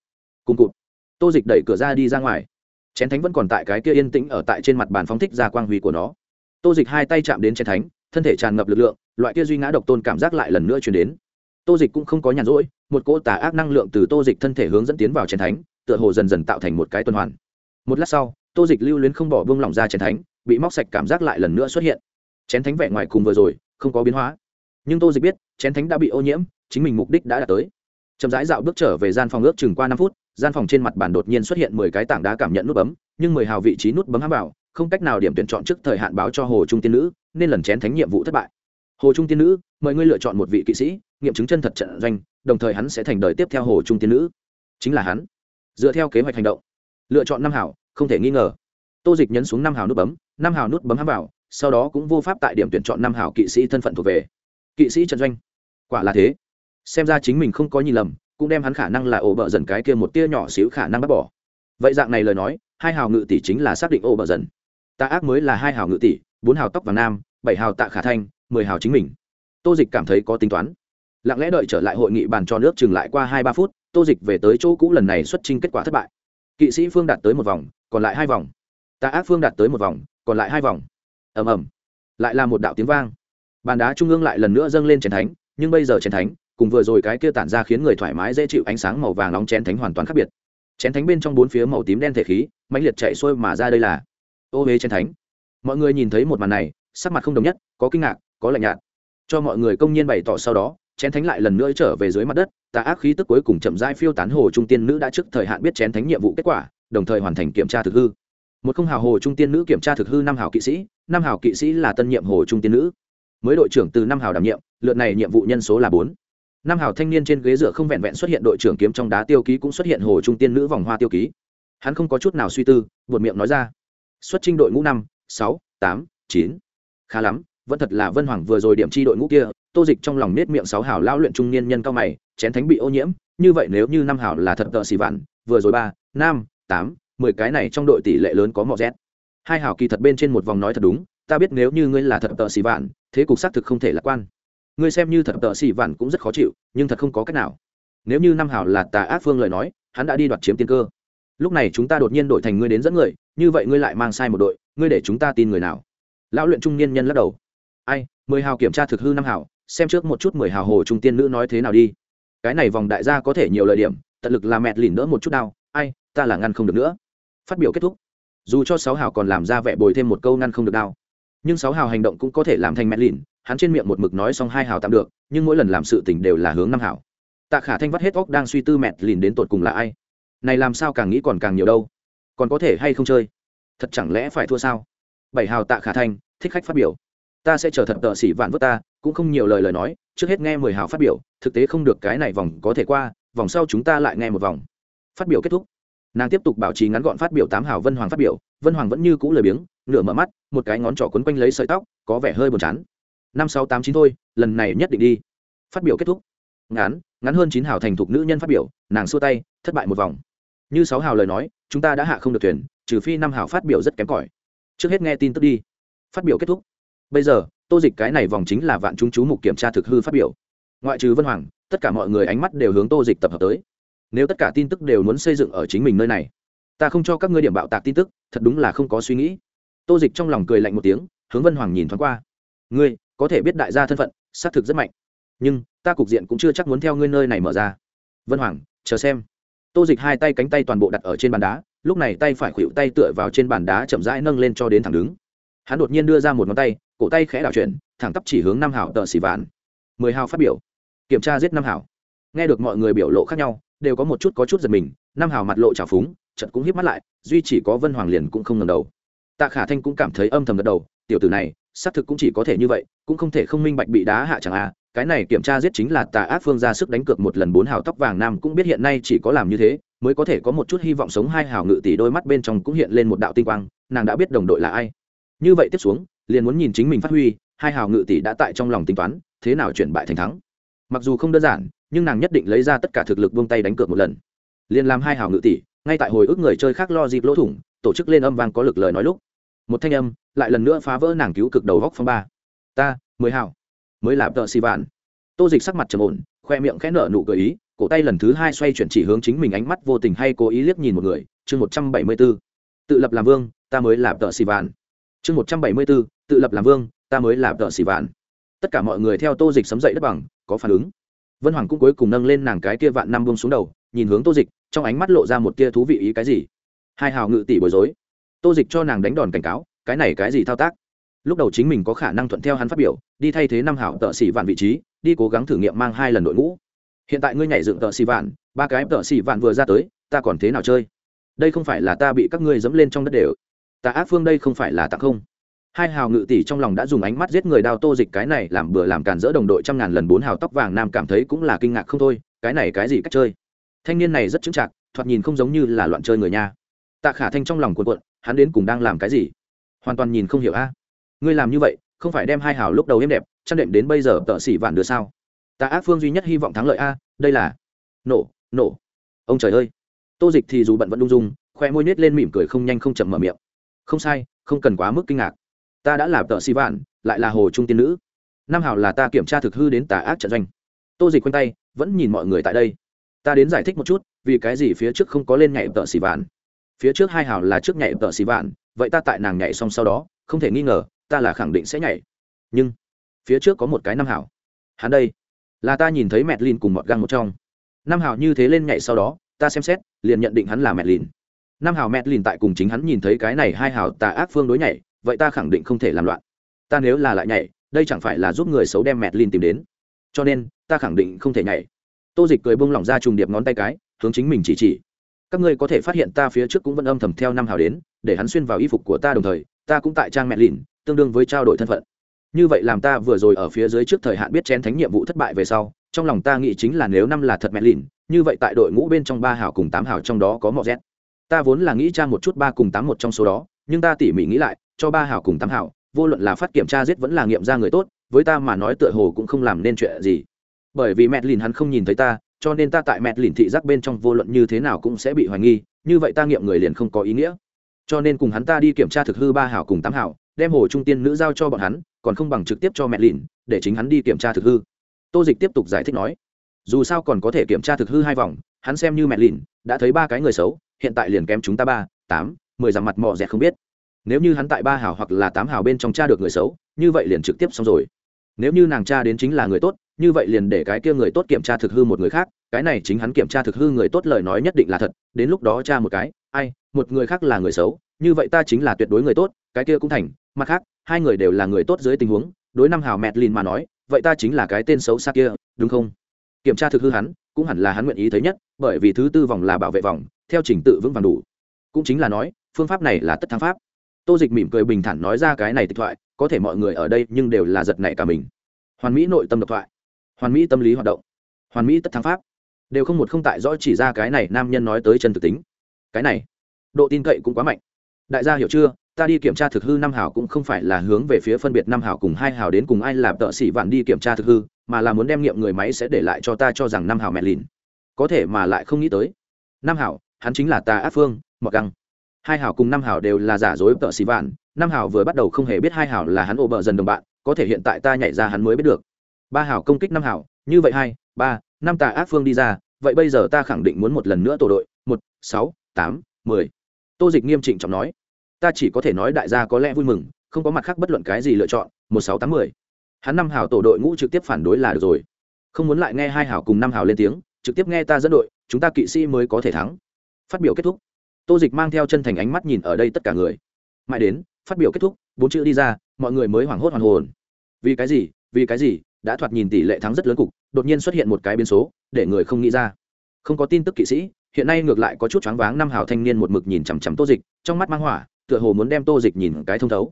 Cùng cụt. Tô dịch đẩy cửa ra đi ra ngoài. Chén thánh vẫn còn tại cái kia yên tĩnh ở tại trên mặt bàn phóng thích ra quang huy của nó. Tô dịch hai tay chạm đến chén thánh, thân thể tràn ngập lực lượng, loại kia duy ngã độc tôn cảm giác lại lần nữa chuyển đến. Tô dịch cũng không có nhàn rỗi, một cỗ tà ác năng lượng từ tô dịch thân thể hướng dẫn tiến vào chén thánh, tựa hồ dần dần tạo thành một cái tuần hoàn. Một lát sau tô dịch lưu luyến không bỏ bông lỏng ra chén thánh, bị móc sạch cảm giác lại lần nữa xuất hiện. Chén thánh vẻ ngoài cùng vừa rồi, không có biến hóa. Nhưng tô dịch biết, chén thánh đã bị ô nhiễm, chính mình mục đích đã đạt tới. Chậm rãi dạo bước trở về gian phòng ước chừng qua năm phút, gian phòng trên mặt bàn đột nhiên xuất hiện mười cái tảng đá cảm nhận nút bấm, nhưng mười hào vị trí nút bấm hám bảo không cách nào điểm tuyển chọn trước thời hạn báo cho hồ trung tiên nữ, nên lần chén thánh nhiệm vụ thất bại. Hồ trung tiên nữ, mời ngươi lựa chọn một vị kỵ sĩ, nghiệm chứng chân thật trận doanh, đồng thời hắn sẽ thành đời tiếp theo hồ trung tiên nữ. Chính là hắn. Dựa theo kế hoạch hành động, lựa chọn năm hảo không thể nghi ngờ. Tô dịch nhấn xuống năm hào nút bấm, năm hào nút bấm hám vào, sau đó cũng vô pháp tại điểm tuyển chọn năm Hào kỵ sĩ thân phận thuộc về. Kỵ sĩ trận doanh. Quả là thế. Xem ra chính mình không có nhìn lầm, cũng đem hắn khả năng là ổ bợ dần cái kia một tia nhỏ xíu khả năng bắt bỏ. Vậy dạng này lời nói, hai hào ngự tỷ chính là xác định ổ bợ dần. Tạ ác mới là hai hào ngự tỷ, bốn hào tóc và nam, bảy hào tạ khả thanh, mười hào chính mình. Tô dịch cảm thấy có tính toán. Lặng lẽ đợi trở lại hội nghị bàn cho nước chừng lại qua hai ba phút, tô dịch về tới chỗ cũ lần này xuất trình kết quả thất bại kỵ sĩ phương đạt tới một vòng, còn lại hai vòng. Tạ ác phương đạt tới một vòng, còn lại hai vòng. Ầm ầm. Lại là một đạo tiếng vang. Bàn đá trung ương lại lần nữa dâng lên chén thánh, nhưng bây giờ chén thánh, cùng vừa rồi cái kia tản ra khiến người thoải mái dễ chịu ánh sáng màu vàng nóng chén thánh hoàn toàn khác biệt. Chén thánh bên trong bốn phía màu tím đen thể khí, mãnh liệt chạy xuôi mà ra đây là. Ô huế chén thánh. Mọi người nhìn thấy một màn này, sắc mặt không đồng nhất, có kinh ngạc, có lạnh nhạt. Cho mọi người công nhiên bày tỏ sau đó, chén thánh lại lần nữa trở về dưới mặt đất tà ác khí tức cuối cùng chậm rãi phiêu tán hồ trung tiên nữ đã trước thời hạn biết chén thánh nhiệm vụ kết quả, đồng thời hoàn thành kiểm tra thực hư. Một không hào hồ trung tiên nữ kiểm tra thực hư năm hào kỵ sĩ, năm hào kỵ sĩ là tân nhiệm hồ trung tiên nữ. Mới đội trưởng từ năm hào đảm nhiệm, lượt này nhiệm vụ nhân số là bốn. Năm hào thanh niên trên ghế dựa không vẹn vẹn xuất hiện đội trưởng kiếm trong đá tiêu ký cũng xuất hiện hồ trung tiên nữ vòng hoa tiêu ký. Hắn không có chút nào suy tư, buột miệng nói ra. Xuất trình đội ngũ năm, sáu, tám, chín. Khá lắm vẫn thật là vân hoàng vừa rồi điểm chi đội ngũ kia, tô dịch trong lòng nết miệng sáu hảo lao luyện trung niên nhân cao mày, chén thánh bị ô nhiễm, như vậy nếu như năm hảo là thật tợ xì vạn, vừa rồi ba, năm, tám, mười cái này trong đội tỷ lệ lớn có mọ rét hai hảo kỳ thật bên trên một vòng nói thật đúng, ta biết nếu như ngươi là thật tợ xì vạn, thế cục xác thực không thể lạc quan. Ngươi xem như thật tợ xì vạn cũng rất khó chịu, nhưng thật không có cách nào. Nếu như năm hảo là tà ác phương lời nói, hắn đã đi đoạt chiếm tiên cơ. Lúc này chúng ta đột nhiên đổi thành ngươi đến dẫn người, như vậy ngươi lại mang sai một đội, ngươi để chúng ta tin người nào? Lão luyện trung niên nhân lắc đầu ai, mười hào kiểm tra thực hư năm hào, xem trước một chút mười hào hồ trung tiên nữ nói thế nào đi. Cái này vòng đại gia có thể nhiều lời điểm, tận lực là mẹt lìn đỡ một chút nào. Ai, ta là ngăn không được nữa. Phát biểu kết thúc. Dù cho sáu hào còn làm ra vẻ bồi thêm một câu ngăn không được đau nhưng sáu hào hành động cũng có thể làm thành mẹt lìn hắn trên miệng một mực nói xong hai hào tạm được, nhưng mỗi lần làm sự tình đều là hướng năm hào. Tạ khả thanh vắt hết óc đang suy tư mẹt lìn đến tột cùng là ai. Này làm sao càng nghĩ còn càng nhiều đâu. Còn có thể hay không chơi? Thật chẳng lẽ phải thua sao? Bảy hào tạ khả thanh, thích khách phát biểu ta sẽ chờ thật tợ xỉ vạn vớt ta, cũng không nhiều lời lời nói, trước hết nghe mười hào phát biểu, thực tế không được cái này vòng có thể qua, vòng sau chúng ta lại nghe một vòng. Phát biểu kết thúc. Nàng tiếp tục bảo trì ngắn gọn phát biểu tám hào vân hoàng phát biểu, vân hoàng vẫn như cũ lười biếng, nửa mở mắt, một cái ngón trỏ quấn quanh lấy sợi tóc, có vẻ hơi buồn chán. Năm sáu tám chín thôi, lần này nhất định đi. Phát biểu kết thúc. Ngắn ngắn hơn chín hào thành thục nữ nhân phát biểu, nàng xua tay, thất bại một vòng. Như sáu hào lời nói, chúng ta đã hạ không được thuyền, trừ phi năm hào phát biểu rất kém cỏi. Trước hết nghe tin tức đi. Phát biểu kết thúc bây giờ, tô dịch cái này vòng chính là vạn chúng chú mục kiểm tra thực hư phát biểu. Ngoại trừ vân hoàng, tất cả mọi người ánh mắt đều hướng tô dịch tập hợp tới. Nếu tất cả tin tức đều muốn xây dựng ở chính mình nơi này, ta không cho các ngươi điểm bạo tạc tin tức, thật đúng là không có suy nghĩ. Tô dịch trong lòng cười lạnh một tiếng, hướng vân hoàng nhìn thoáng qua. Ngươi, có thể biết đại gia thân phận, xác thực rất mạnh. Nhưng, ta cục diện cũng chưa chắc muốn theo ngươi nơi này mở ra. Vân hoàng, chờ xem. Tô dịch hai tay cánh tay toàn bộ đặt ở trên bàn đá, lúc này tay phải khuỵu tay tựa vào trên bàn đá chậm rãi nâng lên cho đến thẳng đứng. Hắn đột nhiên đưa ra một ngón tay cổ tay khẽ đảo chuyển, thẳng tắp chỉ hướng năm hảo tờ xỉ vạn. Mười hào phát biểu. Kiểm tra giết năm hảo. Nghe được mọi người biểu lộ khác nhau, đều có một chút có chút giật mình, năm hào mặt lộ trào phúng trận cũng hiếp mắt lại, duy chỉ có vân hoàng liền cũng không ngầm đầu. Tạ khả thanh cũng cảm thấy âm thầm gật đầu, tiểu tử này, xác thực cũng chỉ có thể như vậy, cũng không thể không minh bạch bị đá hạ chẳng a cái này kiểm tra giết chính là tà ác phương ra sức đánh cược một lần bốn hào tóc vàng nam cũng biết hiện nay chỉ có làm như thế, mới có thể có một chút hy vọng sống hai hào ngự tỷ đôi mắt bên trong cũng hiện lên một đạo tinh quang, nàng đã biết đồng đội là ai. Như vậy tiếp xuống liền muốn nhìn chính mình phát huy, hai hào ngự tỷ đã tại trong lòng tính toán, thế nào chuyển bại thành thắng. Mặc dù không đơn giản, nhưng nàng nhất định lấy ra tất cả thực lực buông tay đánh cược một lần. Liền làm hai hào ngự tỷ, ngay tại hồi ức người chơi khác lo dịp lỗ thủng, tổ chức lên âm vang có lực lời nói lúc. Một thanh âm, lại lần nữa phá vỡ nàng cứu cực đầu góc phong ba. Ta, mười hào. Mới làm tợ xì vạn. Tô dịch sắc mặt trầm ổn, khoe miệng khẽ nở nụ gợi ý, cổ tay lần thứ hai xoay chuyển chỉ hướng chính mình ánh mắt vô tình hay cố ý liếc nhìn một người. Chương một trăm bảy mươi b ố tự lập làm vương, ta mới làm tợ xì vạn. Chương một trăm bảy mươi b ố tự lập làm vương, ta mới làm tợ xỉ vạn. Tất cả mọi người theo tô dịch sấm dậy đất bằng, có phản ứng. Vân hoàng cũng cuối cùng nâng lên nàng cái kia vạn năm bông xuống đầu, nhìn hướng tô dịch, trong ánh mắt lộ ra một tia thú vị ý cái gì. Hai hào ngự tỷ bối rối. Tô dịch cho nàng đánh đòn cảnh cáo, cái này cái gì thao tác? Lúc đầu chính mình có khả năng thuận theo hắn phát biểu, đi thay thế năm hảo tợ xỉ vạn vị trí, đi cố gắng thử nghiệm mang hai lần đội ngũ. Hiện tại ngươi nhảy dựng tợ xỉ vạn, ba cái tợ xỉ vạn vừa ra tới, ta còn thế nào chơi? Đây không phải là ta bị các ngươi dẫm lên trong đất đều. Ta ác phương đây không phải là tặng không hai hào ngự tỷ trong lòng đã dùng ánh mắt giết người đao tô dịch cái này làm bừa làm càn dỡ đồng đội trăm ngàn lần bốn hào tóc vàng nam cảm thấy cũng là kinh ngạc không thôi, cái này cái gì cách chơi? Thanh niên này rất chững chạc, thoạt nhìn không giống như là loạn chơi người nha. Tạ khả thanh trong lòng cuộn cuộn, hắn đến cùng đang làm cái gì? Hoàn toàn nhìn không hiểu a. Ngươi làm như vậy, không phải đem hai hào lúc đầu êm đẹp, chăn đệm đến bây giờ tợ xỉ vạn đưa sao? Tạ ác phương duy nhất hy vọng thắng lợi a, đây là nổ nổ. Ông trời ơi. Tô dịch thì dù bận vẫn đung dung, khoe môi nết lên mỉm cười không nhanh không chậm mở miệng. Không sai, không cần quá mức kinh ngạc ta đã làm tợ xỉ vạn, lại là hồ trung tiên nữ. Năm hào là ta kiểm tra thực hư đến tà ác trận doanh. Tô dịch quanh tay, vẫn nhìn mọi người tại đây. Ta đến giải thích một chút, vì cái gì phía trước không có lên nhảy tợ xỉ vạn? Phía trước hai hào là trước nhảy tợ xỉ vạn, vậy ta tại nàng nhảy xong sau đó, không thể nghi ngờ, ta là khẳng định sẽ nhảy. Nhưng, phía trước có một cái năm hào. hắn đây, là ta nhìn thấy mẹ lin cùng mọt găng một trong. Năm hào như thế lên nhảy sau đó, ta xem xét, liền nhận định hắn là mẹ lin năm hào mẹ lin tại cùng chính hắn nhìn thấy cái này hai hào tà ác phương đối nhảy vậy ta khẳng định không thể làm loạn. Ta nếu là lại nhảy, đây chẳng phải là giúp người xấu đem mẹt lin tìm đến. Cho nên, ta khẳng định không thể nhảy. Tô dịch cười bông lỏng ra trùng điệp ngón tay cái, hướng chính mình chỉ chỉ. Các ngươi có thể phát hiện ta phía trước cũng vẫn âm thầm theo năm hào đến, để hắn xuyên vào y phục của ta đồng thời, ta cũng tại trang mẹ lìn tương đương với trao đổi thân phận. Như vậy làm ta vừa rồi ở phía dưới trước thời hạn biết chén thánh nhiệm vụ thất bại về sau, trong lòng ta nghĩ chính là nếu năm là thật mẹ lìn như vậy tại đội ngũ bên trong ba hảo cùng tám hảo trong đó có mọ rét ta vốn là nghĩ cha một chút ba cùng tám một trong số đó, nhưng ta tỉ mỉ nghĩ lại cho ba hảo cùng tám hảo, vô luận là phát kiểm tra giết vẫn là nghiệm ra người tốt, với ta mà nói tựa hồ cũng không làm nên chuyện gì. Bởi vì mẹ lìn hắn không nhìn thấy ta, cho nên ta tại mẹ lìn thị giác bên trong vô luận như thế nào cũng sẽ bị hoài nghi, như vậy ta nghiệm người liền không có ý nghĩa. Cho nên cùng hắn ta đi kiểm tra thực hư ba hảo cùng tám hảo, đem hồ trung tiên nữ giao cho bọn hắn, còn không bằng trực tiếp cho mẹ lìn, để chính hắn đi kiểm tra thực hư. Tô dịch tiếp tục giải thích nói, dù sao còn có thể kiểm tra thực hư hai vòng, hắn xem như mẹ lìn, đã thấy ba cái người xấu, hiện tại liền kém chúng ta ba, tám, mười dặm mặt mò rẻ không biết nếu như hắn tại ba hào hoặc là tám hào bên trong cha được người xấu, như vậy liền trực tiếp xong rồi. Nếu như nàng cha đến chính là người tốt, như vậy liền để cái kia người tốt kiểm tra thực hư một người khác, cái này chính hắn kiểm tra thực hư người tốt lời nói nhất định là thật, đến lúc đó cha một cái, ai, một người khác là người xấu, như vậy ta chính là tuyệt đối người tốt, cái kia cũng thành, mặt khác, hai người đều là người tốt dưới tình huống, đối năm hào mẹt lìn mà nói, vậy ta chính là cái tên xấu xa kia, đúng không? Kiểm tra thực hư hắn, cũng hẳn là hắn nguyện ý thấy nhất, bởi vì thứ tư vòng là bảo vệ vòng, theo trình tự vững vàng đủ. Cũng chính là nói, phương pháp này là tất thắng pháp tô dịch mỉm cười bình thản nói ra cái này tịch thoại, có thể mọi người ở đây nhưng đều là giật nảy cả mình. Hoàn mỹ nội tâm độc thoại. Hoàn mỹ tâm lý hoạt động. Hoàn mỹ tất thắng pháp. Đều không một không tại rõ chỉ ra cái này nam nhân nói tới chân thực tính. Cái này, độ tin cậy cũng quá mạnh. Đại gia hiểu chưa? Ta đi kiểm tra thực hư năm hảo cũng không phải là hướng về phía phân biệt năm hảo cùng hai hảo đến cùng ai làm tợ sĩ vạn đi kiểm tra thực hư, mà là muốn đem nghiệm người máy sẽ để lại cho ta cho rằng năm hảo mẹ lìn. Có thể mà lại không nghĩ tới. Năm hảo hắn chính là ta áp phương mọt găng hai hảo cùng năm hảo đều là giả dối tợ xì vạn, năm hảo vừa bắt đầu không hề biết hai hảo là hắn ổ bờ dần đồng bạn, có thể hiện tại ta nhảy ra hắn mới biết được. Ba hảo công kích năm hảo, như vậy hai, ba, năm tà ác phương đi ra, vậy bây giờ ta khẳng định muốn một lần nữa tổ đội, một, sáu, tám, mười. Tô dịch nghiêm trịnh trọng nói, ta chỉ có thể nói đại gia có lẽ vui mừng, không có mặt khác bất luận cái gì lựa chọn, một, sáu, tám, mười. Hắn năm hảo tổ đội ngũ trực tiếp phản đối là được rồi. Không muốn lại nghe hai hảo cùng năm hảo lên tiếng, trực tiếp nghe ta dẫn đội, chúng ta kỵ sĩ mới có thể thắng. Phát biểu kết thúc tô dịch mang theo chân thành ánh mắt nhìn ở đây tất cả người. Mãi đến, phát biểu kết thúc, bốn chữ đi ra, mọi người mới hoảng hốt hoàn hồn. Vì cái gì, vì cái gì, đã thoạt nhìn tỷ lệ thắng rất lớn cục, đột nhiên xuất hiện một cái biến số, để người không nghĩ ra. Không có tin tức kỵ sĩ, hiện nay ngược lại có chút choáng váng năm hào thanh niên một mực nhìn chằm chằm tô dịch, trong mắt mang hỏa tựa hồ muốn đem tô dịch nhìn cái thông thấu.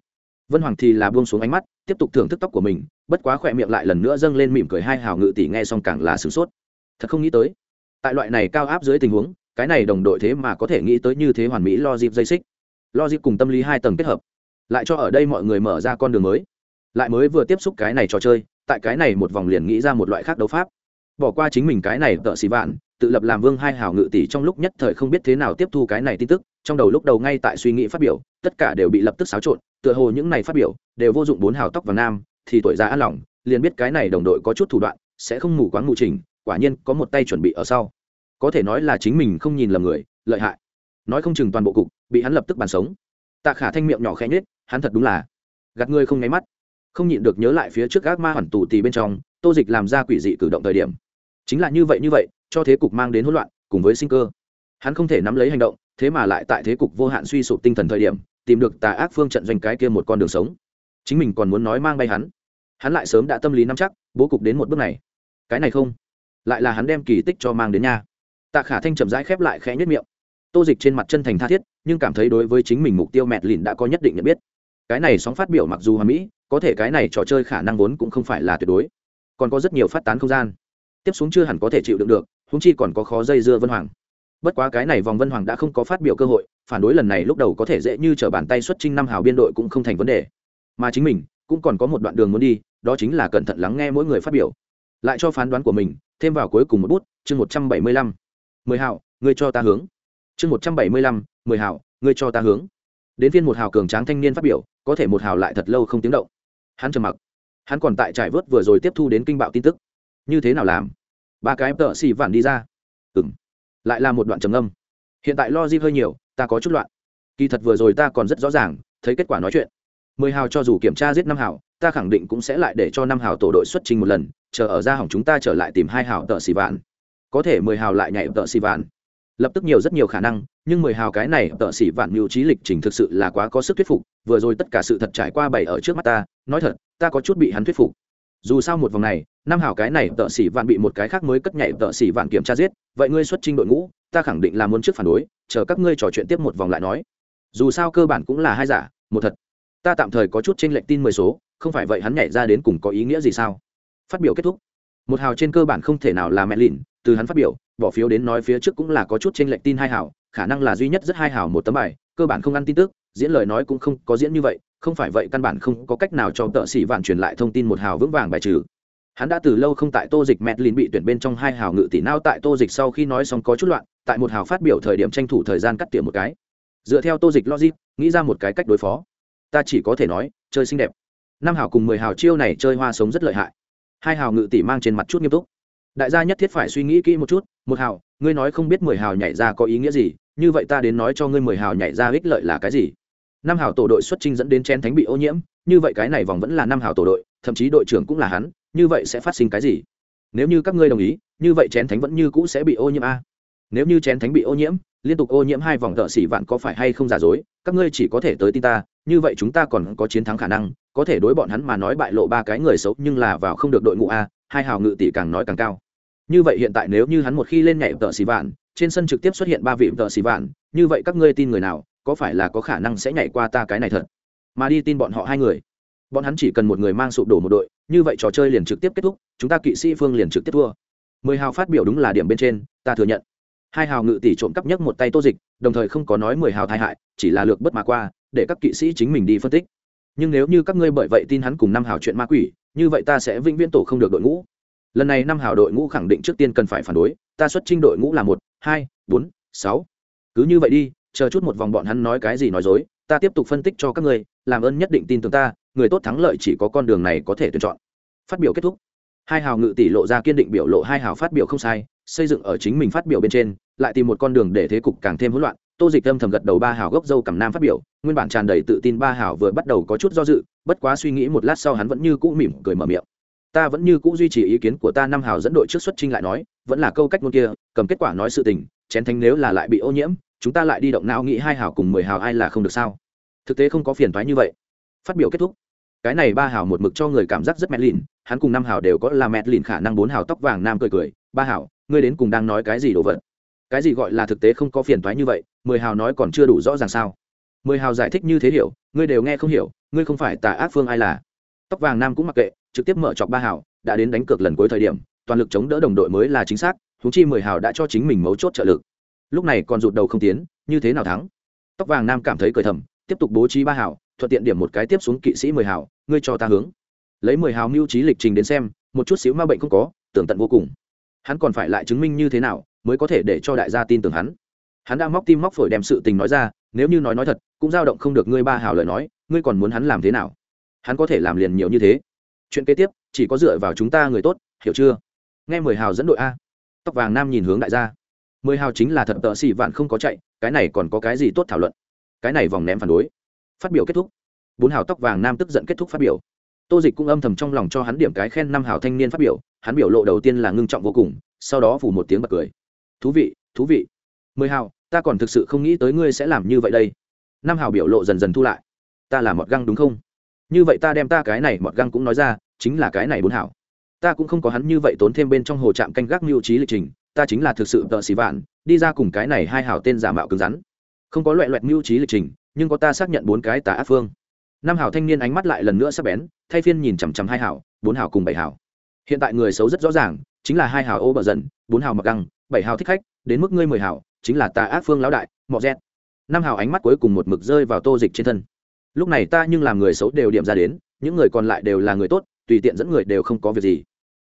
Vân hoàng thì là buông xuống ánh mắt, tiếp tục thưởng thức tóc của mình, bất quá khỏe miệng lại lần nữa dâng lên mỉm cười hai hào ngự tỷ nghe xong càng là sửng sốt. Thật không nghĩ tới, tại loại này cao áp dưới tình huống cái này đồng đội thế mà có thể nghĩ tới như thế hoàn mỹ lo dịp dây xích. Lo dịp cùng tâm lý hai tầng kết hợp. Lại cho ở đây mọi người mở ra con đường mới. Lại mới vừa tiếp xúc cái này trò chơi, tại cái này một vòng liền nghĩ ra một loại khác đấu pháp. Bỏ qua chính mình cái này tợ xì vạn, tự lập làm vương hai hào ngự tỷ trong lúc nhất thời không biết thế nào tiếp thu cái này tin tức, trong đầu lúc đầu ngay tại suy nghĩ phát biểu, tất cả đều bị lập tức xáo trộn, tựa hồ những này phát biểu đều vô dụng bốn hào tóc và nam, thì tuổi già an lòng, liền biết cái này đồng đội có chút thủ đoạn, sẽ không ngủ quáng ngụ trình quả nhiên có một tay chuẩn bị ở sau có thể nói là chính mình không nhìn lầm người, lợi hại. Nói không chừng toàn bộ cục bị hắn lập tức bàn sống. Tạ khả thanh miệng nhỏ khẽ nhết hắn thật đúng là gạt ngươi không nháy mắt. Không nhịn được nhớ lại phía trước gác ma hoàn tù tì bên trong, tô dịch làm ra quỷ dị cử động thời điểm. Chính là như vậy như vậy, cho thế cục mang đến hỗn loạn, cùng với sinh cơ. Hắn không thể nắm lấy hành động, thế mà lại tại thế cục vô hạn suy sụp tinh thần thời điểm, tìm được tà ác phương trận doanh cái kia một con đường sống. Chính mình còn muốn nói mang bay hắn. Hắn lại sớm đã tâm lý nắm chắc, bố cục đến một bước này. Cái này không, lại là hắn đem kỳ tích cho mang đến nhà tạ khả thanh chậm rãi khép lại khẽ nhất miệng. Tô dịch trên mặt chân thành tha thiết, nhưng cảm thấy đối với chính mình mục tiêu mẹt lìn đã có nhất định nhận biết. Cái này sóng phát biểu mặc dù hòa mỹ, có thể cái này trò chơi khả năng vốn cũng không phải là tuyệt đối. Còn có rất nhiều phát tán không gian. Tiếp xuống chưa hẳn có thể chịu đựng được húng chi còn có khó dây dưa vân hoàng. Bất quá cái này vòng vân hoàng đã không có phát biểu cơ hội, phản đối lần này lúc đầu có thể dễ như t r ở bàn tay xuất trinh năm hào biên đội cũng không thành vấn đề. Mà chính mình, cũng còn có một đoạn đường muốn đi, đó chính là cẩn thận lắng nghe mỗi người phát biểu. Lại cho phán đoán của mình, thêm vào cuối cùng một bút, chương một trăm bảy mươi lăm mười hào ngươi cho ta hướng. Chương một trăm bảy mươi lăm, mười hào ngươi cho ta hướng. Đến phiên một hào cường tráng thanh niên phát biểu, có thể một hào lại thật lâu không tiếng động. Hắn trầm mặc. Hắn còn tại trải vớt vừa rồi tiếp thu đến kinh bạo tin tức. Như thế nào làm? Ba cái tợ xì vản đi ra. Ừng lại là một đoạn trầm âm hiện tại lo di hơi nhiều, ta có chút loạn. Kỳ thật vừa rồi ta còn rất rõ ràng, thấy kết quả nói chuyện. Mười hào cho dù kiểm tra giết năm hào ta khẳng định cũng sẽ lại để cho năm hào tổ đội xuất trình một lần, chờ ở ra hỏng chúng ta trở lại tìm hai hào tợ xì vạn có thể mười hào lại nhảy tợ xì vạn. Lập tức nhiều rất nhiều khả năng, nhưng mười hào cái này tợ xỉ vạn mưu trí lịch trình thực sự là quá có sức thuyết phục, vừa rồi tất cả sự thật trải qua bảy ở trước mắt ta, nói thật, ta có chút bị hắn thuyết phục. Dù sao một vòng này, năm hào cái này tợ xỉ vạn bị một cái khác mới cất nhảy tợ xỉ vạn kiểm tra giết, vậy ngươi xuất trình đội ngũ, ta khẳng định là muốn trước phản đối, chờ các ngươi trò chuyện tiếp một vòng lại nói. Dù sao cơ bản cũng là hai giả, một thật. Ta tạm thời có chút tranh lệch tin mười số, không phải vậy hắn nhảy ra đến cùng có ý nghĩa gì sao? Phát biểu kết thúc. Một hào trên cơ bản không thể nào là mẹ lìn từ hắn phát biểu bỏ phiếu đến nói phía trước cũng là có chút tranh lệch tin hai hảo, khả năng là duy nhất rất hai hảo một tấm bài cơ bản không ăn tin tức diễn lời nói cũng không có diễn như vậy không phải vậy căn bản không có cách nào cho tợ sĩ vạn truyền lại thông tin một hào vững vàng bài trừ. Hắn đã từ lâu không tại tô dịch mẹt lìn bị tuyển bên trong hai hào ngự tỷ nao tại tô dịch sau khi nói xong có chút loạn tại một hào phát biểu thời điểm tranh thủ thời gian cắt tỉa một cái. Dựa theo tô dịch logic nghĩ ra một cái cách đối phó. Ta chỉ có thể nói chơi xinh đẹp. Năm hào cùng mười hào chiêu này chơi hoa sống rất lợi hại. Hai hào ngự tỷ mang trên mặt chút nghiêm túc đại gia nhất thiết phải suy nghĩ kỹ một chút, một hào, ngươi nói không biết mười hào nhảy ra có ý nghĩa gì, như vậy ta đến nói cho ngươi mười hào nhảy ra ích lợi là cái gì. Năm hào tổ đội xuất trình dẫn đến chen thánh bị ô nhiễm, như vậy cái này vòng vẫn là năm hào tổ đội, thậm chí đội trưởng cũng là hắn, như vậy sẽ phát sinh cái gì? Nếu như các ngươi đồng ý, như vậy chén thánh vẫn như cũ sẽ bị ô nhiễm a. Nếu như chén thánh bị ô nhiễm, liên tục ô nhiễm hai vòng thợ xỉ vạn có phải hay không giả dối, các ngươi chỉ có thể tới tin ta, như vậy chúng ta còn có chiến thắng khả năng, có thể đối bọn hắn mà nói bại lộ ba cái người xấu nhưng là vào không được đội ngũ a, hai hào ngự tỷ càng nói càng cao như vậy hiện tại nếu như hắn một khi lên nhảy tợ xì vạn, trên sân trực tiếp xuất hiện ba vị tợ xì vạn, như vậy các ngươi tin người nào, có phải là có khả năng sẽ nhảy qua ta cái này thật? Mà đi tin bọn họ hai người. Bọn hắn chỉ cần một người mang sụp đổ một đội, như vậy trò chơi liền trực tiếp kết thúc, chúng ta kỵ sĩ phương liền trực tiếp thua. Mười hào phát biểu đúng là điểm bên trên, ta thừa nhận. Hai hào ngự tỷ trộm cắp nhất một tay tô dịch, đồng thời không có nói mười hào tai hại, chỉ là lược bất mà qua, để các kỵ sĩ chính mình đi phân tích. Nhưng nếu như các ngươi bởi vậy tin hắn cùng năm hào chuyện ma quỷ, như vậy ta sẽ vĩnh viễn tổ không được đội ngũ lần này năm hào đội ngũ khẳng định trước tiên cần phải phản đối, ta xuất trinh đội ngũ là một, hai, bốn, sáu. Cứ như vậy đi, chờ chút một vòng bọn hắn nói cái gì nói dối, ta tiếp tục phân tích cho các ngươi, làm ơn nhất định tin tưởng ta, người tốt thắng lợi chỉ có con đường này có thể tuyển chọn. Phát biểu kết thúc. Hai hào ngự tỷ lộ ra kiên định biểu lộ, hai hào phát biểu không sai, xây dựng ở chính mình phát biểu bên trên, lại tìm một con đường để thế cục càng thêm hỗn loạn. Tô dịch âm thầm gật đầu, ba hào gốc dâu cầm nam phát biểu, nguyên bản tràn đầy tự tin, ba hào vừa bắt đầu có chút do dự, bất quá suy nghĩ một lát sau hắn vẫn như cũ mỉm cười mở miệng ta vẫn như cũ duy trì ý kiến của ta năm hào dẫn đội trước xuất trinh lại nói, vẫn là câu cách ngôn kia, cầm kết quả nói sự tình, chén thánh nếu là lại bị ô nhiễm, chúng ta lại đi động não nghĩ hai hào cùng mười hào ai là không được sao? Thực tế không có phiền thoái như vậy. Phát biểu kết thúc. Cái này ba hào một mực cho người cảm giác rất mẹt lìn hắn cùng năm hào đều có là mẹt lìn khả năng bốn hào tóc vàng nam cười cười, ba hào, ngươi đến cùng đang nói cái gì đồ vật? Cái gì gọi là thực tế không có phiền thoái như vậy, mười hào nói còn chưa đủ rõ ràng sao? Mười hào giải thích như thế hiểu, ngươi đều nghe không hiểu, ngươi không phải tà ác phương ai là. Tóc vàng nam cũng mặc kệ trực tiếp mở chọc ba hào, đã đến đánh cược lần cuối thời điểm, toàn lực chống đỡ đồng đội mới là chính xác húng chi mười hào đã cho chính mình mấu chốt trợ lực. Lúc này còn rụt đầu không tiến, như thế nào thắng? Tóc vàng nam cảm thấy cười thầm, tiếp tục bố trí ba hào, thuận tiện điểm một cái tiếp xuống kỵ sĩ mười hào, ngươi cho ta hướng. Lấy mười hào mưu trí lịch trình đến xem, một chút xíu ma bệnh không có, tưởng tận vô cùng. Hắn còn phải lại chứng minh như thế nào, mới có thể để cho đại gia tin tưởng hắn. Hắn đã móc tim móc phổi đem sự tình nói ra, nếu như nói nói thật, cũng dao động không được ngươi ba hào lời nói, ngươi còn muốn hắn làm thế nào? Hắn có thể làm liền nhiều như thế chuyện kế tiếp, chỉ có dựa vào chúng ta người tốt, hiểu chưa? Nghe mười hào dẫn đội a. Tóc vàng nam nhìn hướng đại gia. Mười hào chính là thật tợ xì vạn không có chạy, cái này còn có cái gì tốt thảo luận? Cái này vòng ném phản đối. Phát biểu kết thúc. Bốn hào tóc vàng nam tức giận kết thúc phát biểu. Tô dịch cũng âm thầm trong lòng cho hắn điểm cái khen năm hào thanh niên phát biểu, hắn biểu lộ đầu tiên là ngưng trọng vô cùng, sau đó phủ một tiếng bật cười. Thú vị thú vị. Mười hào, ta còn thực sự không nghĩ tới ngươi sẽ làm như vậy đây. Năm hào biểu lộ dần dần thu lại. Ta là mọt găng đúng không? Như vậy ta đem ta cái này mọt găng cũng nói ra, chính là cái này bốn hảo. Ta cũng không có hắn như vậy tốn thêm bên trong hồ trạm canh gác mưu trí lịch trình, ta chính là thực sự tợ xì vạn, đi ra cùng cái này hai hảo tên giả mạo cứng rắn. Không có loại loẹt mưu trí lịch trình, nhưng có ta xác nhận bốn cái tà ác phương. Năm hảo thanh niên ánh mắt lại lần nữa sắp bén, thay phiên nhìn chằm chằm hai hảo, bốn hảo cùng bảy hảo. Hiện tại người xấu rất rõ ràng, chính là hai hảo ô bờ dần, bốn hảo mặc găng, bảy hảo thích khách, đến mức ngươi mười hảo, chính là tà ác phương lão đại, mọ rét năm hảo ánh mắt cuối cùng một mực rơi vào tô dịch trên thân lúc này ta nhưng làm người xấu đều điểm ra đến, những người còn lại đều là người tốt, tùy tiện dẫn người đều không có việc gì.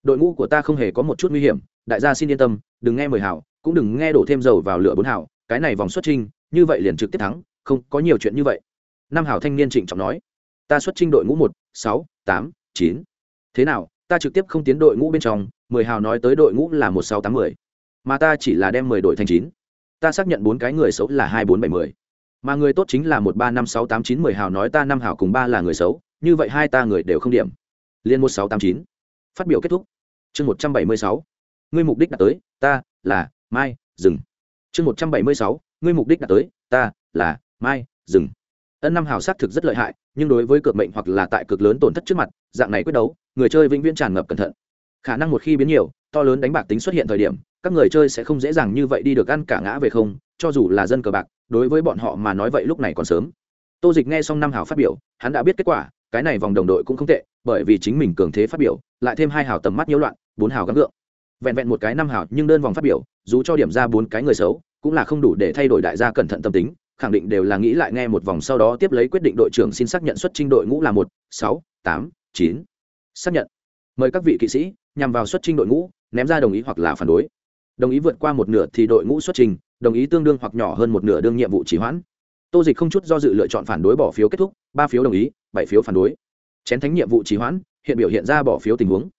Đội ngũ của ta không hề có một chút nguy hiểm, đại gia xin yên tâm, đừng nghe mười hảo, cũng đừng nghe đổ thêm dầu vào lửa bốn hảo, cái này vòng xuất trinh như vậy liền trực tiếp thắng, không có nhiều chuyện như vậy. Năm hảo thanh niên trịnh trọng nói. Ta xuất trinh đội ngũ một, sáu, tám, chín. Thế nào, ta trực tiếp không tiến đội ngũ bên trong mười hào nói tới đội ngũ là một, sáu, tám, mười. Mà ta chỉ là đem mười đội thành chín. Ta xác nhận bốn cái người xấu là hai, bốn, bảy, mười mà người tốt chính là một ba năm sáu tám chín mười hào nói ta năm hào cùng ba là người xấu, như vậy hai ta người đều không điểm. Liên một sáu tám chín. Phát biểu kết thúc. Chương một trăm bảy mươi sáu. Ngươi mục đích đã tới, ta là mai dừng. Chương một trăm bảy mươi sáu. Ngươi mục đích đã tới, ta là mai dừng. Ân năm hào xác thực rất lợi hại, nhưng đối với cược mệnh hoặc là tại cực lớn tổn thất trước mặt, dạng này quyết đấu, người chơi vĩnh viễn tràn ngập cẩn thận. Khả năng một khi biến nhiều, to lớn đánh bạc tính xuất hiện thời điểm, các người chơi sẽ không dễ dàng như vậy đi được ăn cả ngã về không cho dù là dân cờ bạc, đối với bọn họ mà nói vậy lúc này còn sớm. Tô dịch nghe xong năm hào phát biểu, hắn đã biết kết quả, cái này vòng đồng đội cũng không tệ, bởi vì chính mình cường thế phát biểu, lại thêm hai hào tầm mắt nhiễu loạn, bốn hào gắng gượng. Vẹn vẹn một cái năm hào, nhưng đơn vòng phát biểu, dù cho điểm ra bốn cái người xấu, cũng là không đủ để thay đổi đại gia cẩn thận tâm tính, khẳng định đều là nghĩ lại nghe một vòng sau đó tiếp lấy quyết định đội trưởng xin xác nhận xuất trình đội ngũ là một, sáu, tám, chín. Xác nhận. Mời các vị kỵ sĩ nhằm vào xuất trình đội ngũ, ném ra đồng ý hoặc là phản đối. Đồng ý vượt qua một nửa thì đội ngũ xuất trình đồng ý tương đương hoặc nhỏ hơn một nửa đương nhiệm vụ chỉ hoãn. Tô dịch không chút do dự lựa chọn phản đối bỏ phiếu kết thúc, ba phiếu đồng ý, bảy phiếu phản đối. Chén thánh nhiệm vụ trì hoãn, hiện biểu hiện ra bỏ phiếu tình huống.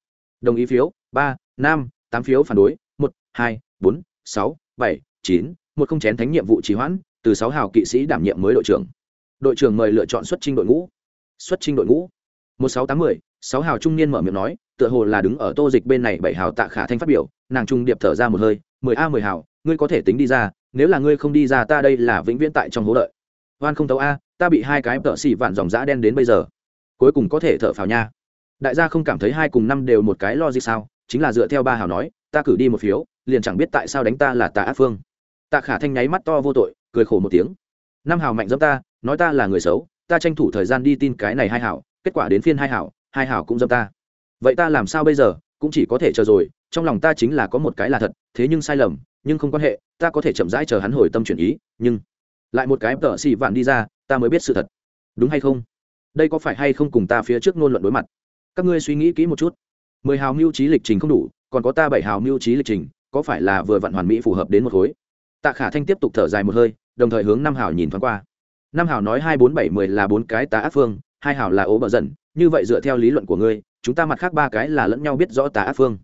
Đồng ý phiếu, ba, năm, tám phiếu phản đối, một, hai, bốn, sáu, bảy, chín, một không chén thánh nhiệm vụ trì hoãn, từ sáu hào kỵ sĩ đảm nhiệm mới đội trưởng. Đội trưởng mời lựa chọn xuất trình đội ngũ. Xuất trình đội ngũ. Một sáu tám mươi sáu hào trung niên mở miệng nói, tựa hồ là đứng ở tô dịch bên này bảy hào tạ khả thanh phát biểu, nàng trung điệp thở ra một hơi, mười a mười hào ngươi có thể tính đi ra, nếu là ngươi không đi ra ta đây là vĩnh viễn tại trong hố đợi. Hoan không tấu a, ta bị hai cái tợ xỉ vạn dòng giã đen đến bây giờ. Cuối cùng có thể thở phào nha. Đại gia không cảm thấy hai cùng năm đều một cái lo gì sao, chính là dựa theo ba hào nói, ta cử đi một phiếu, liền chẳng biết tại sao đánh ta là tà ác phương. Tạ khả thanh nháy mắt to vô tội, cười khổ một tiếng. Năm hào mạnh dẫm ta, nói ta là người xấu, ta tranh thủ thời gian đi tin cái này hai hảo kết quả đến phiên hai hảo hai hảo cũng dâm ta. Vậy ta làm sao bây giờ, cũng chỉ có thể chờ rồi, trong lòng ta chính là có một cái là thật, thế nhưng sai lầm nhưng không quan hệ, ta có thể chậm rãi chờ hắn hồi tâm chuyển ý, nhưng lại một cái tợ xì vạn đi ra, ta mới biết sự thật. Đúng hay không? Đây có phải hay không cùng ta phía trước ngôn luận đối mặt? Các ngươi suy nghĩ kỹ một chút. Mười hào mưu trí lịch trình không đủ, còn có ta bảy hào mưu trí lịch trình, có phải là vừa vặn hoàn mỹ phù hợp đến một khối? Tạ khả thanh tiếp tục thở dài một hơi, đồng thời hướng năm hào nhìn thoáng qua. Năm hào nói hai bốn bảy mười là bốn cái tá ác phương, hai hào là ố bờ dần, như vậy dựa theo lý luận của ngươi, chúng ta mặt khác ba cái là lẫn nhau biết rõ tá ác phương.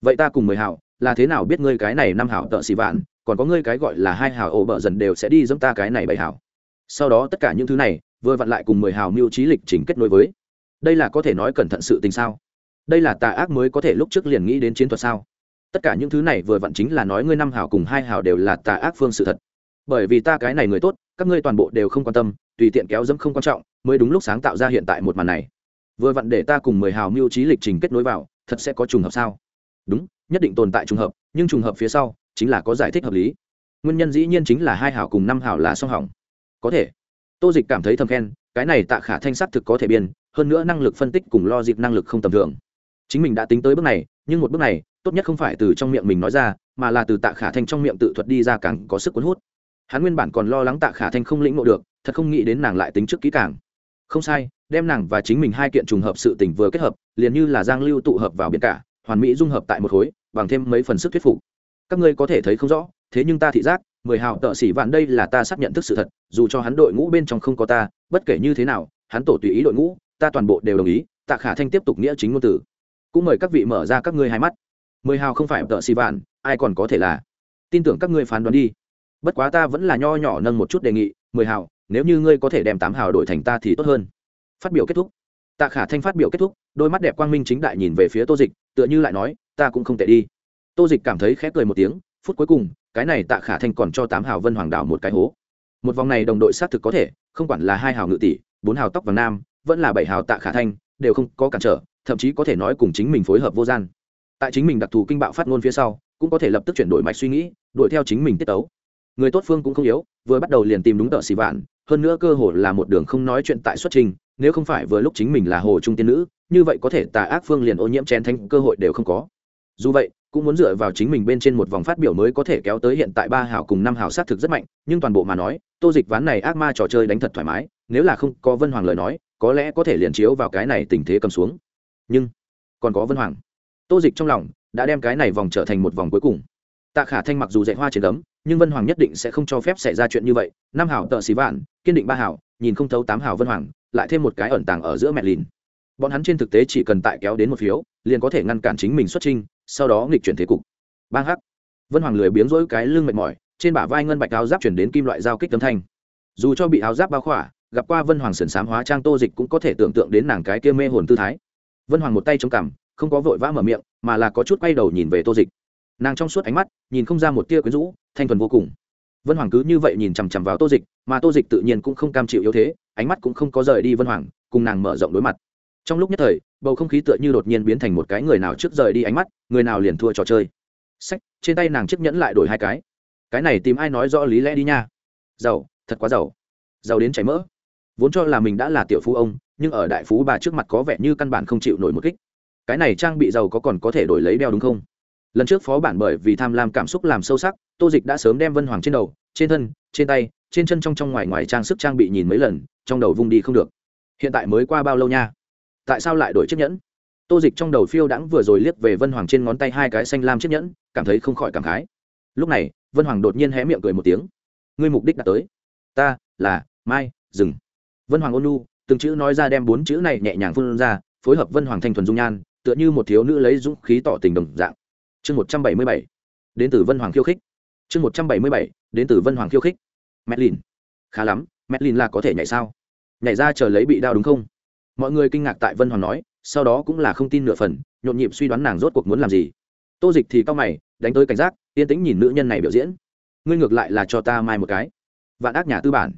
Vậy ta cùng mười hào là thế nào biết ngươi cái này năm hảo tợ xì vạn, còn có ngươi cái gọi là hai hảo ổ bợ dần đều sẽ đi giống ta cái này bảy hảo. sau đó tất cả những thứ này, vừa vặn lại cùng mười hảo mưu trí lịch trình kết nối với. Đây là có thể nói cẩn thận sự tình sao? Đây là tà ác mới có thể lúc trước liền nghĩ đến chiến thuật sao? Tất cả những thứ này vừa vặn chính là nói ngươi năm hảo cùng hai hảo đều là tà ác phương sự thật. Bởi vì ta cái này người tốt, các ngươi toàn bộ đều không quan tâm, tùy tiện kéo dẫm không quan trọng, mới đúng lúc sáng tạo ra hiện tại một màn này. Vừa vặn để ta cùng mười hào mưu trí lịch trình kết nối vào, thật sẽ có trùng hợp sao? Đúng nhất định tồn tại trùng hợp, nhưng trùng hợp phía sau chính là có giải thích hợp lý. Nguyên nhân dĩ nhiên chính là hai hảo cùng năm hảo là song hỏng. Có thể, tô dịch cảm thấy thầm khen, cái này tạ khả thanh sát thực có thể biên, hơn nữa năng lực phân tích cùng lo dịp năng lực không tầm thường. Chính mình đã tính tới bước này, nhưng một bước này, tốt nhất không phải từ trong miệng mình nói ra, mà là từ tạ khả thanh trong miệng tự thuật đi ra càng có sức cuốn hút. Hắn nguyên bản còn lo lắng tạ khả thanh không lĩnh ngộ được, thật không nghĩ đến nàng lại tính trước kỹ càng. Không sai, đem nàng và chính mình hai kiện trùng hợp sự tình vừa kết hợp, liền như là giang lưu tụ hợp vào biển cả, hoàn mỹ dung hợp tại một khối bằng thêm mấy phần sức thuyết phục. Các ngươi có thể thấy không rõ, thế nhưng ta thị giác, mười hào tợ sĩ vạn đây là ta xác nhận thức sự thật, dù cho hắn đội ngũ bên trong không có ta, bất kể như thế nào, hắn tổ tùy ý đội ngũ, ta toàn bộ đều đồng ý, tạ khả thanh tiếp tục nghĩa chính ngôn từ. Cũng mời các vị mở ra các ngươi hai mắt. Mười hào không phải tợ sĩ vạn, ai còn có thể là? Tin tưởng các ngươi phán đoán đi. Bất quá ta vẫn là nho nhỏ nâng một chút đề nghị, mười hào, nếu như ngươi có thể đem tám hào đổi thành ta thì tốt hơn. Phát biểu kết thúc. Tạ khả thanh phát biểu kết thúc, đôi mắt đẹp quang minh chính đại nhìn về phía tô dịch, tựa như lại nói ta cũng không tệ đi. Tô dịch cảm thấy khẽ cười một tiếng, phút cuối cùng, cái này tạ khả thanh còn cho tám hào vân hoàng đảo một cái hố. Một vòng này đồng đội xác thực có thể, không quản là hai hào ngự tỷ, bốn hào tóc vàng nam, vẫn là bảy hào tạ khả thanh, đều không có cản trở, thậm chí có thể nói cùng chính mình phối hợp vô gian. Tại chính mình đặc thù kinh bạo phát ngôn phía sau, cũng có thể lập tức chuyển đổi mạch suy nghĩ, đuổi theo chính mình tiết tấu. Người tốt phương cũng không yếu, vừa bắt đầu liền tìm đúng tợ xì vạn, hơn nữa cơ hội là một đường không nói chuyện tại xuất trình, nếu không phải vừa lúc chính mình là hồ trung tiên nữ, như vậy có thể tà ác phương liền ô nhiễm chén thanh cơ hội đều không có dù vậy, cũng muốn dựa vào chính mình bên trên một vòng phát biểu mới có thể kéo tới hiện tại ba hảo cùng năm hảo sát thực rất mạnh, nhưng toàn bộ mà nói, tô dịch ván này ác ma trò chơi đánh thật thoải mái, nếu là không có vân hoàng lời nói, có lẽ có thể liền chiếu vào cái này tình thế cầm xuống. Nhưng, còn có vân hoàng. Tô dịch trong lòng đã đem cái này vòng trở thành một vòng cuối cùng. Tạ khả thanh mặc dù dạy hoa trên cấm nhưng vân hoàng nhất định sẽ không cho phép xảy ra chuyện như vậy. Năm hảo tợ xì vạn, kiên định ba hảo, nhìn không thấu tám hảo vân hoàng, lại thêm một cái ẩn tàng ở giữa mẹ lìn. Bọn hắn trên thực tế chỉ cần tại kéo đến một phiếu, liền có thể ngăn cản chính mình xuất trinh sau đó nghịch chuyển thế cục. Bang hắc. Vân hoàng lười biếng rỗi cái lưng mệt mỏi, trên bả vai ngân bạch áo giáp chuyển đến kim loại giao kích tấm thanh. Dù cho bị áo giáp bao khỏa, gặp qua vân hoàng sườn sám hóa trang tô dịch cũng có thể tưởng tượng đến nàng cái kia mê hồn tư thái. Vân hoàng một tay chống cằm, không có vội vã mở miệng, mà là có chút quay đầu nhìn về tô dịch. Nàng trong suốt ánh mắt, nhìn không ra một tia quyến rũ, thanh thuần vô cùng. Vân hoàng cứ như vậy nhìn chằm chằm vào tô dịch, mà tô dịch tự nhiên cũng không cam chịu yếu thế, ánh mắt cũng không có rời đi vân hoàng, cùng nàng mở rộng đối mặt. Trong lúc nhất thời bầu không khí tựa như đột nhiên biến thành một cái người nào trước rời đi ánh mắt, người nào liền thua trò chơi. Sách, trên tay nàng chiếc nhẫn lại đổi hai cái. Cái này tìm ai nói rõ lý lẽ đi nha. Giàu, thật quá giàu. Giàu đến chảy mỡ. Vốn cho là mình đã là tiểu phú ông, nhưng ở đại phú bà trước mặt có vẻ như căn bản không chịu nổi một kích. Cái này trang bị giàu có còn có thể đổi lấy đeo đúng không? Lần trước phó bản bởi vì tham lam cảm xúc làm sâu sắc, tô dịch đã sớm đem vân hoàng trên đầu, trên thân, trên tay, trên chân trong trong ngoài ngoài trang sức trang bị nhìn mấy lần, trong đầu vung đi không được. Hiện tại mới qua bao lâu nha? Tại sao lại đổi chiếc nhẫn? Tô dịch trong đầu phiêu đãng vừa rồi liếc về vân hoàng trên ngón tay hai cái xanh lam chiếc nhẫn, cảm thấy không khỏi cảm khái. Lúc này, vân hoàng đột nhiên hé miệng cười một tiếng. Ngươi mục đích đã tới. Ta, là, mai, dừng. Vân hoàng ôn lu từng chữ nói ra đem bốn chữ này nhẹ nhàng phun ra, phối hợp vân hoàng thanh thuần dung nhan, tựa như một thiếu nữ lấy dũng khí tỏ tình đồng dạng. Chương một trăm bảy mươi bảy. Đến từ vân hoàng khiêu khích. Chương một trăm bảy mươi bảy. Đến từ vân hoàng khiêu khích. Medlin khá lắm medlin là có thể nhảy sao? Nhảy ra chờ lấy bị đau đúng không? Mọi người kinh ngạc tại vân hoàng nói, sau đó cũng là không tin nửa phần, nhộn nhịp suy đoán nàng rốt cuộc muốn làm gì. Tô dịch thì cao mày, đánh tới cảnh giác, yên tĩnh nhìn nữ nhân này biểu diễn. Ngươi ngược lại là cho ta mai một cái. Vạn ác nhà tư bản.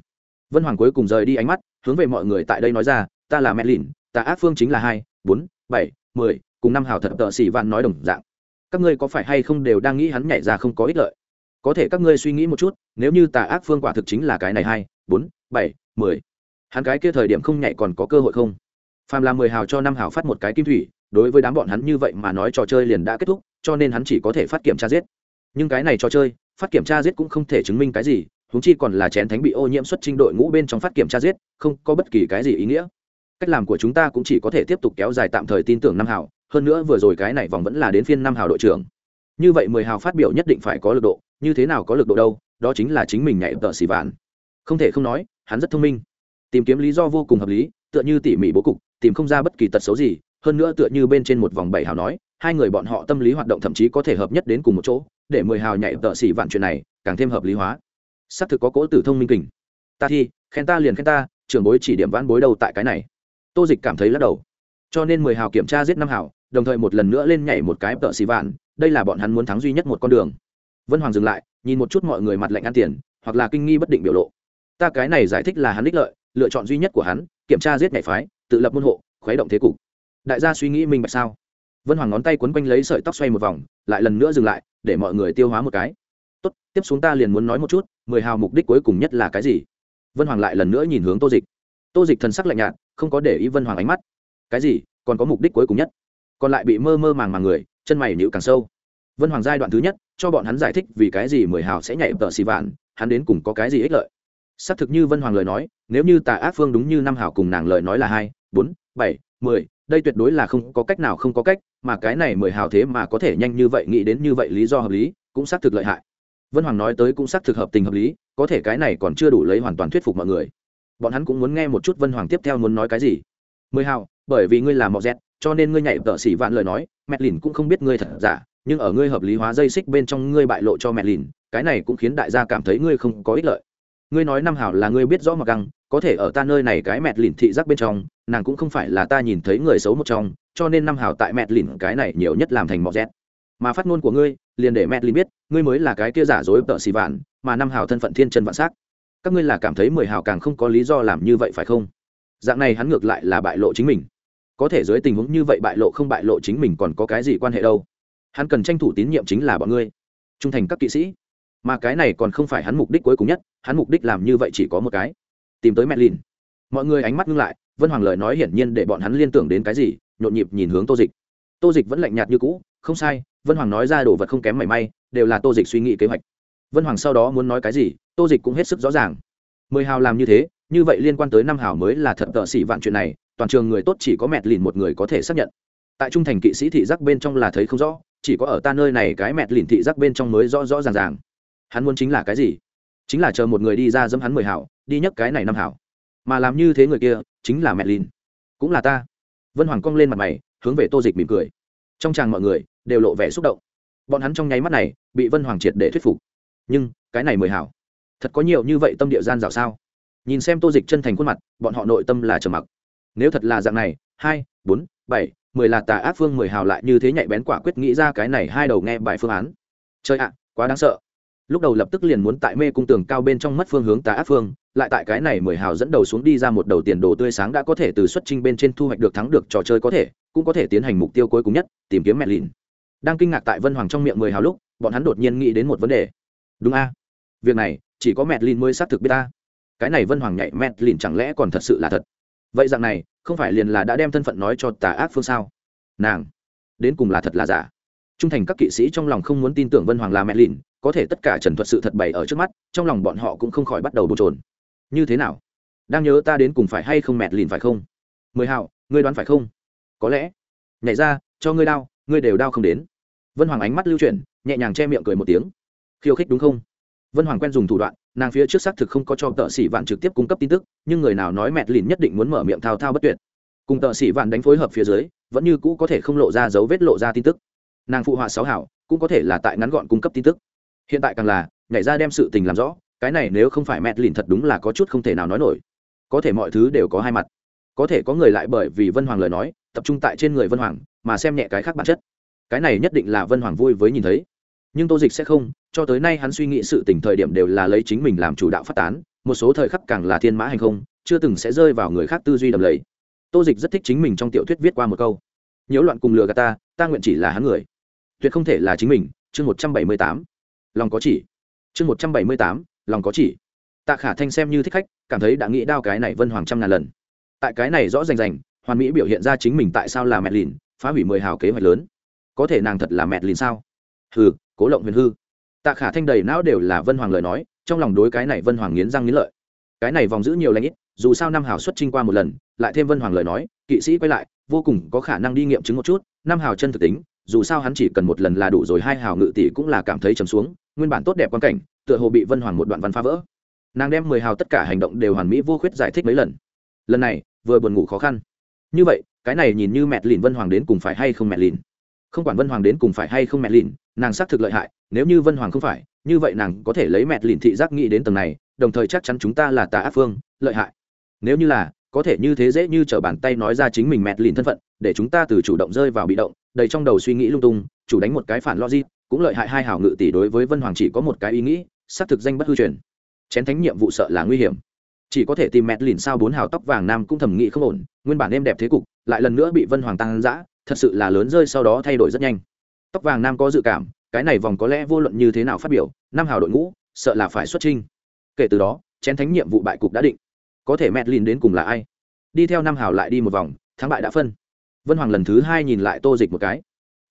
Vân hoàng cuối cùng rời đi ánh mắt, hướng về mọi người tại đây nói ra, ta là mẹ lìn, ta ác phương chính là hai, bốn, bảy, mười, cùng năm hào thật tợ xỉ vạn nói đồng dạng. Các ngươi có phải hay không đều đang nghĩ hắn nhảy ra không có ích lợi? Có thể các ngươi suy nghĩ một chút, nếu như tà ác phương quả thực chính là cái này hai, bốn, bảy, mười. Hắn cái kia thời điểm không nhảy còn có cơ hội không? Phàm là mười hào cho năm hào phát một cái kim thủy, đối với đám bọn hắn như vậy mà nói trò chơi liền đã kết thúc, cho nên hắn chỉ có thể phát kiểm tra giết. Nhưng cái này trò chơi, phát kiểm tra giết cũng không thể chứng minh cái gì húng chi còn là chén thánh bị ô nhiễm xuất trình đội ngũ bên trong phát kiểm tra giết, không có bất kỳ cái gì ý nghĩa. Cách làm của chúng ta cũng chỉ có thể tiếp tục kéo dài tạm thời tin tưởng năm hào, hơn nữa vừa rồi cái này vòng vẫn là đến phiên năm hào đội trưởng. Như vậy mười hào phát biểu nhất định phải có lực độ, như thế nào có lực độ đâu, đó chính là chính mình nhảy tợ xì vạn. Không thể không nói, hắn rất thông minh. Tìm kiếm lý do vô cùng hợp lý, tựa như tỉ mỉ bố cục tìm không ra bất kỳ tật xấu gì, hơn nữa tựa như bên trên một vòng bảy hào nói, hai người bọn họ tâm lý hoạt động thậm chí có thể hợp nhất đến cùng một chỗ, để mười hào nhảy tợ xỉ vạn chuyện này càng thêm hợp lý hóa. Xác thực có cỗ tử thông minh kình. Ta thi, khen ta liền khen ta, trưởng bối chỉ điểm vãn bối đâu tại cái này. Tô dịch cảm thấy lắc đầu. Cho nên mười hào kiểm tra giết năm hào, đồng thời một lần nữa lên nhảy một cái tợ xỉ vạn, đây là bọn hắn muốn thắng duy nhất một con đường. Vân hoàng dừng lại, nhìn một chút mọi người mặt lạnh ăn tiền, hoặc là kinh nghi bất định biểu lộ. Ta cái này giải thích là hắn đích lợi, lựa chọn duy nhất của hắn kiểm tra giết nhảy phái, tự lập môn hộ, khuấy động thế cục. Đại gia suy nghĩ minh bạch sao? Vân hoàng ngón tay quấn quanh lấy sợi tóc xoay một vòng, lại lần nữa dừng lại, để mọi người tiêu hóa một cái. Tốt, tiếp xuống ta liền muốn nói một chút, mười hào mục đích cuối cùng nhất là cái gì? Vân hoàng lại lần nữa nhìn hướng tô dịch. Tô dịch thần sắc lạnh nhạt, không có để ý vân hoàng ánh mắt. Cái gì? Còn có mục đích cuối cùng nhất? Còn lại bị mơ mơ màng màng người, chân mày nịu càng sâu. Vân hoàng giai đoạn thứ nhất, cho bọn hắn giải thích vì cái gì mười hào sẽ nhảy tợ xì vạn, hắn đến cùng có cái gì ích lợi xác thực như vân hoàng lời nói, nếu như tà ác phương đúng như năm hảo cùng nàng lời nói là hai, bốn, bảy, mười, đây tuyệt đối là không có cách nào không có cách, mà cái này mười hào thế mà có thể nhanh như vậy nghĩ đến như vậy lý do hợp lý, cũng xác thực lợi hại. Vân hoàng nói tới cũng xác thực hợp tình hợp lý, có thể cái này còn chưa đủ lấy hoàn toàn thuyết phục mọi người. Bọn hắn cũng muốn nghe một chút vân hoàng tiếp theo muốn nói cái gì. Mười hào bởi vì ngươi là mọ dẹt, cho nên ngươi nhảy tợ xỉ vạn lời nói, mẹ lìn cũng không biết ngươi thật giả, nhưng ở ngươi hợp lý hóa dây xích bên trong ngươi bại lộ cho mẹ lìn, cái này cũng khiến đại gia cảm thấy ngươi không có ích lợi ngươi nói năm hảo là ngươi biết rõ mặc găng, có thể ở ta nơi này cái mẹt lìn thị giác bên trong, nàng cũng không phải là ta nhìn thấy người xấu một trong, cho nên năm hảo tại mẹt lìn cái này nhiều nhất làm thành mọt rét. mà phát ngôn của ngươi, liền để mẹt lìn biết, ngươi mới là cái kia giả dối tợ xì vạn, mà năm hảo thân phận thiên chân vạn xác. Các ngươi là cảm thấy mười hảo càng không có lý do làm như vậy phải không? Dạng này hắn ngược lại là bại lộ chính mình. Có thể dưới tình huống như vậy bại lộ không bại lộ chính mình còn có cái gì quan hệ đâu? Hắn cần tranh thủ tín nhiệm chính là bọn ngươi. Trung thành các kỵ sĩ mà cái này còn không phải hắn mục đích cuối cùng nhất, hắn mục đích làm như vậy chỉ có một cái, tìm tới mẹ lìn. mọi người ánh mắt ngưng lại, vân hoàng lời nói hiển nhiên để bọn hắn liên tưởng đến cái gì, nhộn nhịp nhìn hướng tô dịch. Tô dịch vẫn lạnh nhạt như cũ, không sai, vân hoàng nói ra đồ vật không kém mảy may, đều là tô dịch suy nghĩ kế hoạch. Vân hoàng sau đó muốn nói cái gì, tô dịch cũng hết sức rõ ràng. Mười hào làm như thế, như vậy liên quan tới năm hào mới là thật tợ xỉ vạn chuyện này, toàn trường người tốt chỉ có mẹt lìn một người có thể xác nhận. Tại trung thành kỵ sĩ thị giác bên trong là thấy không rõ, chỉ có ở ta nơi này cái mẹt lìn thị giác bên trong mới rõ rõ ràng ràng hắn muốn chính là cái gì? Chính là chờ một người đi ra dẫm hắn mười hảo, đi nhấc cái này năm hảo. Mà làm như thế người kia, chính là mẹ lin. Cũng là ta. Vân hoàng cong lên mặt mày, hướng về tô dịch mỉm cười. Trong tràng mọi người, đều lộ vẻ xúc động. Bọn hắn trong nháy mắt này, bị vân hoàng triệt để thuyết phục. Nhưng, cái này mười hảo, thật có nhiều như vậy tâm địa gian dạo sao? Nhìn xem tô dịch chân thành khuôn mặt, bọn họ nội tâm là trầm mặc. Nếu thật là dạng này, hai, bốn, bảy, mười là tà ác phương mười hào lại như thế nhạy bén quả quyết nghĩ ra cái này hai đầu nghe bài phương án. Chơi ạ, quá đáng sợ lúc đầu lập tức liền muốn tại mê cung tường cao bên trong mất phương hướng tà ác phương, lại tại cái này mười hào dẫn đầu xuống đi ra một đầu tiền đồ tươi sáng đã có thể từ xuất trình bên trên thu hoạch được thắng được trò chơi có thể, cũng có thể tiến hành mục tiêu cuối cùng nhất, tìm kiếm mẹ lìn. Đang kinh ngạc tại vân hoàng trong miệng mười hào lúc, bọn hắn đột nhiên nghĩ đến một vấn đề. Đúng a. Việc này, chỉ có mẹ lìn mới xác thực biết ta cái này vân hoàng nhạy mẹ lìn chẳng lẽ còn thật sự là thật? Vậy dạng này, không phải liền là đã đem thân phận nói cho tà ác phương sao? Nàng, đến cùng là thật là giả? Trung thành các kỵ sĩ trong lòng không muốn tin tưởng vân hoàng là mẹ lìn có thể tất cả trần thuật sự thật bày ở trước mắt, trong lòng bọn họ cũng không khỏi bắt đầu bồn trồn như thế nào? Đang nhớ ta đến cùng phải hay không mẹt lìn phải không? Mười hào, ngươi đoán phải không? Có lẽ. Nhảy ra, cho ngươi đau ngươi đều đau không đến. Vân hoàng ánh mắt lưu chuyển, nhẹ nhàng che miệng cười một tiếng. Khiêu khích đúng không? Vân hoàng quen dùng thủ đoạn, nàng phía trước xác thực không có cho tợ sĩ vạn trực tiếp cung cấp tin tức, nhưng người nào nói mẹt lìn nhất định muốn mở miệng thao thao bất tuyệt. Cùng tợ sĩ vạn đánh phối hợp phía dưới, vẫn như cũ có thể không lộ ra dấu vết lộ ra tin tức. Nàng phụ họa sáu hảo cũng có thể là tại ngắn gọn cung cấp tin tức hiện tại càng là, nhảy ra đem sự tình làm rõ, cái này nếu không phải mẹt lìn thật đúng là có chút không thể nào nói nổi. Có thể mọi thứ đều có hai mặt. Có thể có người lại bởi vì vân hoàng lời nói, tập trung tại trên người vân hoàng, mà xem nhẹ cái khác bản chất. Cái này nhất định là vân hoàng vui với nhìn thấy. Nhưng tô dịch sẽ không, cho tới nay hắn suy nghĩ sự tình thời điểm đều là lấy chính mình làm chủ đạo phát tán, một số thời khắc càng là thiên mã hành không, chưa từng sẽ rơi vào người khác tư duy đầm lầy. Tô dịch rất thích chính mình trong tiểu thuyết viết qua một câu. Nhiễu loạn cùng lừa gạt ta ta nguyện chỉ là hắn người. Tuyệt không thể là chính mình. Chương một trăm bảy mươi tám lòng có chỉ. Chương một trăm bảy mươi tám, lòng có chỉ. Tạ khả thanh xem như thích khách, cảm thấy đã nghĩ đao cái này vân hoàng trăm ngàn lần. Tại cái này rõ rành rành, hoàn mỹ biểu hiện ra chính mình tại sao là mẹ lìn, phá hủy mười hào kế hoạch lớn. Có thể nàng thật là mẹ lìn sao? Hừ, cố lộng huyền hư. Tạ khả thanh đầy não đều là vân hoàng lời nói, trong lòng đối cái này vân hoàng nghiến răng nghiến lợi. Cái này vòng giữ nhiều lãnh ít, dù sao năm hào xuất trinh qua một lần, lại thêm vân hoàng lời nói, kỵ sĩ quay lại, vô cùng có khả năng đi nghiệm chứng một chút, năm hào chân thực tính dù sao hắn chỉ cần một lần là đủ rồi, hai hào ngự tỷ cũng là cảm thấy trầm xuống, nguyên bản tốt đẹp quan cảnh, tựa hồ bị vân hoàng một đoạn văn phá vỡ. Nàng đem mười hào tất cả hành động đều hoàn mỹ vô khuyết giải thích mấy lần. Lần này, vừa buồn ngủ khó khăn. Như vậy, cái này nhìn như mẹ lìn vân hoàng đến cùng phải hay không mẹ lìn? Không quản vân hoàng đến cùng phải hay không mẹ lìn, nàng xác thực lợi hại, nếu như vân hoàng không phải, như vậy nàng có thể lấy mẹ lìn thị giác nghĩ đến tầng này, đồng thời chắc chắn chúng ta là tà ác phương, lợi hại. Nếu như là có thể như thế dễ như t r ở bàn tay nói ra chính mình mẹt lìn thân phận, để chúng ta từ chủ động rơi vào bị động, đầy trong đầu suy nghĩ lung tung, chủ đánh một cái phản logic, cũng lợi hại hai hảo ngự tỷ đối với vân hoàng chỉ có một cái ý nghĩ, xác thực danh bất hư truyền. Chén thánh nhiệm vụ sợ là nguy hiểm. Chỉ có thể tìm mẹt lìn sao bốn hào tóc vàng nam cũng thầm nghĩ không ổn, nguyên bản êm đẹp thế cục, lại lần nữa bị vân hoàng tăng giã thật sự là lớn rơi sau đó thay đổi rất nhanh. Tóc vàng nam có dự cảm, cái này vòng có lẽ vô luận như thế nào phát biểu, năm hào đội ngũ, sợ là phải xuất trinh kể từ đó, chén thánh nhiệm vụ bại cục đã định có thể mẹ lìn đến cùng là ai? Đi theo năm hào lại đi một vòng, thắng bại đã phân. Vân hoàng lần thứ hai nhìn lại tô dịch một cái.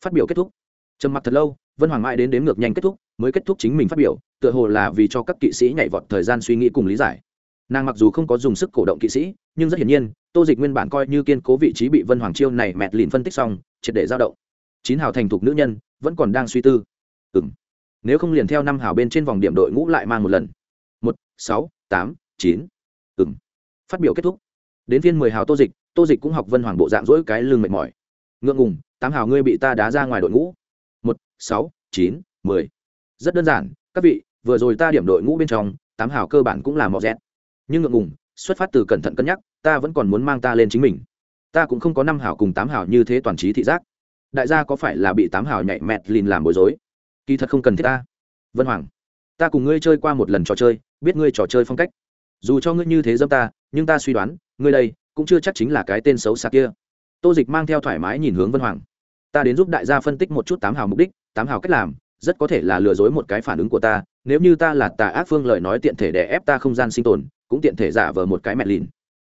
Phát biểu kết thúc. Trầm mặc thật lâu, vân hoàng mãi đến đếm ngược nhanh kết thúc, mới kết thúc chính mình phát biểu, tựa hồ là vì cho các kỵ sĩ nhảy vọt thời gian suy nghĩ cùng lý giải. Nàng mặc dù không có dùng sức cổ động kỵ sĩ, nhưng rất hiển nhiên, tô dịch nguyên bản coi như kiên cố vị trí bị vân hoàng chiêu này mẹt lìn phân tích xong, triệt để giao động. Chín hào thành thục nữ nhân, vẫn còn đang suy tư. Ừ m nếu không liền theo năm hào bên trên vòng điểm đội ngũ lại mang một lần. Một, sáu, tám, chín phát biểu kết thúc. Đến phiên mười hào tô dịch tô dịch cũng học vân hoàng bộ dạng dỗi cái lưng mệt mỏi. Ngượng ngùng, tám hào ngươi bị ta đá ra ngoài đội ngũ. Một, sáu, chín, mười. Rất đơn giản, các vị, vừa rồi ta điểm đội ngũ bên trong, tám hào cơ bản cũng là mọ rẽ nhưng ngượng ngùng, xuất phát từ cẩn thận cân nhắc, ta vẫn còn muốn mang ta lên chính mình. Ta cũng không có năm hào cùng tám hào như thế toàn trí thị giác. Đại gia có phải là bị tám hào nhạy mẹt lìn làm bối rối? Kỳ thật không cần thiết ta. Vân hoàng, ta cùng ngươi chơi qua một lần trò chơi, biết ngươi trò chơi phong cách. Dù cho ngươi như thế dâm ta nhưng ta suy đoán, ngươi đây cũng chưa chắc chính là cái tên xấu xa kia. Tô dịch mang theo thoải mái nhìn hướng vân hoàng. Ta đến giúp đại gia phân tích một chút tám hào mục đích, tám hào cách làm, rất có thể là lừa dối một cái phản ứng của ta, nếu như ta là tà ác phương lời nói tiện thể để ép ta không gian sinh tồn, cũng tiện thể giả vờ một cái mẹ lìn.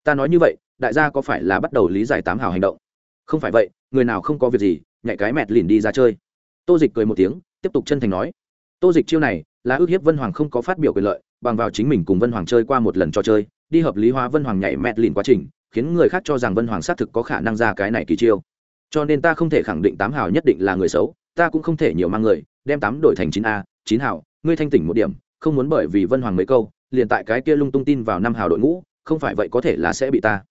Ta nói như vậy, đại gia có phải là bắt đầu lý giải tám hào hành động? Không phải vậy, người nào không có việc gì, nhảy cái mẹt lìn đi ra chơi. Tô dịch cười một tiếng, tiếp tục chân thành nói. Tô dịch chiêu này, là ước hiếp vân hoàng không có phát biểu quyền lợi, bằng vào chính mình cùng vân hoàng chơi qua một lần trò chơi đi hợp lý hóa vân hoàng nhảy mẹt lìn quá trình, khiến người khác cho rằng vân hoàng xác thực có khả năng ra cái này kỳ chiêu. Cho nên ta không thể khẳng định tám hào nhất định là người xấu, ta cũng không thể nhiều mang người, đem tám đổi thành chín a, chín hào, ngươi thanh tỉnh một điểm, không muốn bởi vì vân hoàng mấy câu, liền tại cái kia lung tung tin vào năm hào đội ngũ, không phải vậy có thể là sẽ bị ta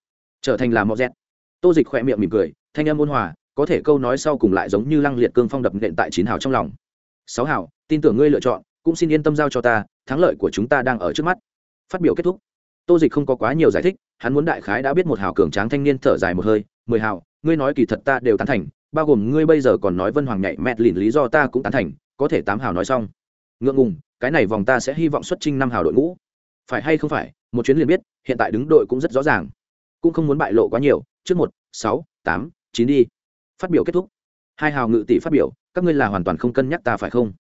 trở thành là mọ dẹt. Tô dịch khỏe miệng mỉm cười, thanh âm ôn hòa, có thể câu nói sau cùng lại giống như lăng liệt cương phong đập nện tại chín hào trong lòng. Sáu hào, tin tưởng ngươi lựa chọn, cũng xin yên tâm giao cho ta, thắng lợi của chúng ta đang ở trước mắt. Phát biểu kết thúc tô dịch không có quá nhiều giải thích, hắn muốn đại khái đã biết một hào cường tráng thanh niên thở dài một hơi, mười hào, ngươi nói kỳ thật ta đều tán thành, bao gồm ngươi bây giờ còn nói vân hoàng nhạy mẹt lìn lý do ta cũng tán thành, có thể tám hào nói xong. Ngượng ngùng, cái này vòng ta sẽ hy vọng xuất trinh năm hào đội ngũ. Phải hay không phải, một chuyến liền biết, hiện tại đứng đội cũng rất rõ ràng. Cũng không muốn bại lộ quá nhiều, trước một, sáu, tám, chín đi. Phát biểu kết thúc. Hai hào ngự tỷ phát biểu, các ngươi là hoàn toàn không cân nhắc ta phải không?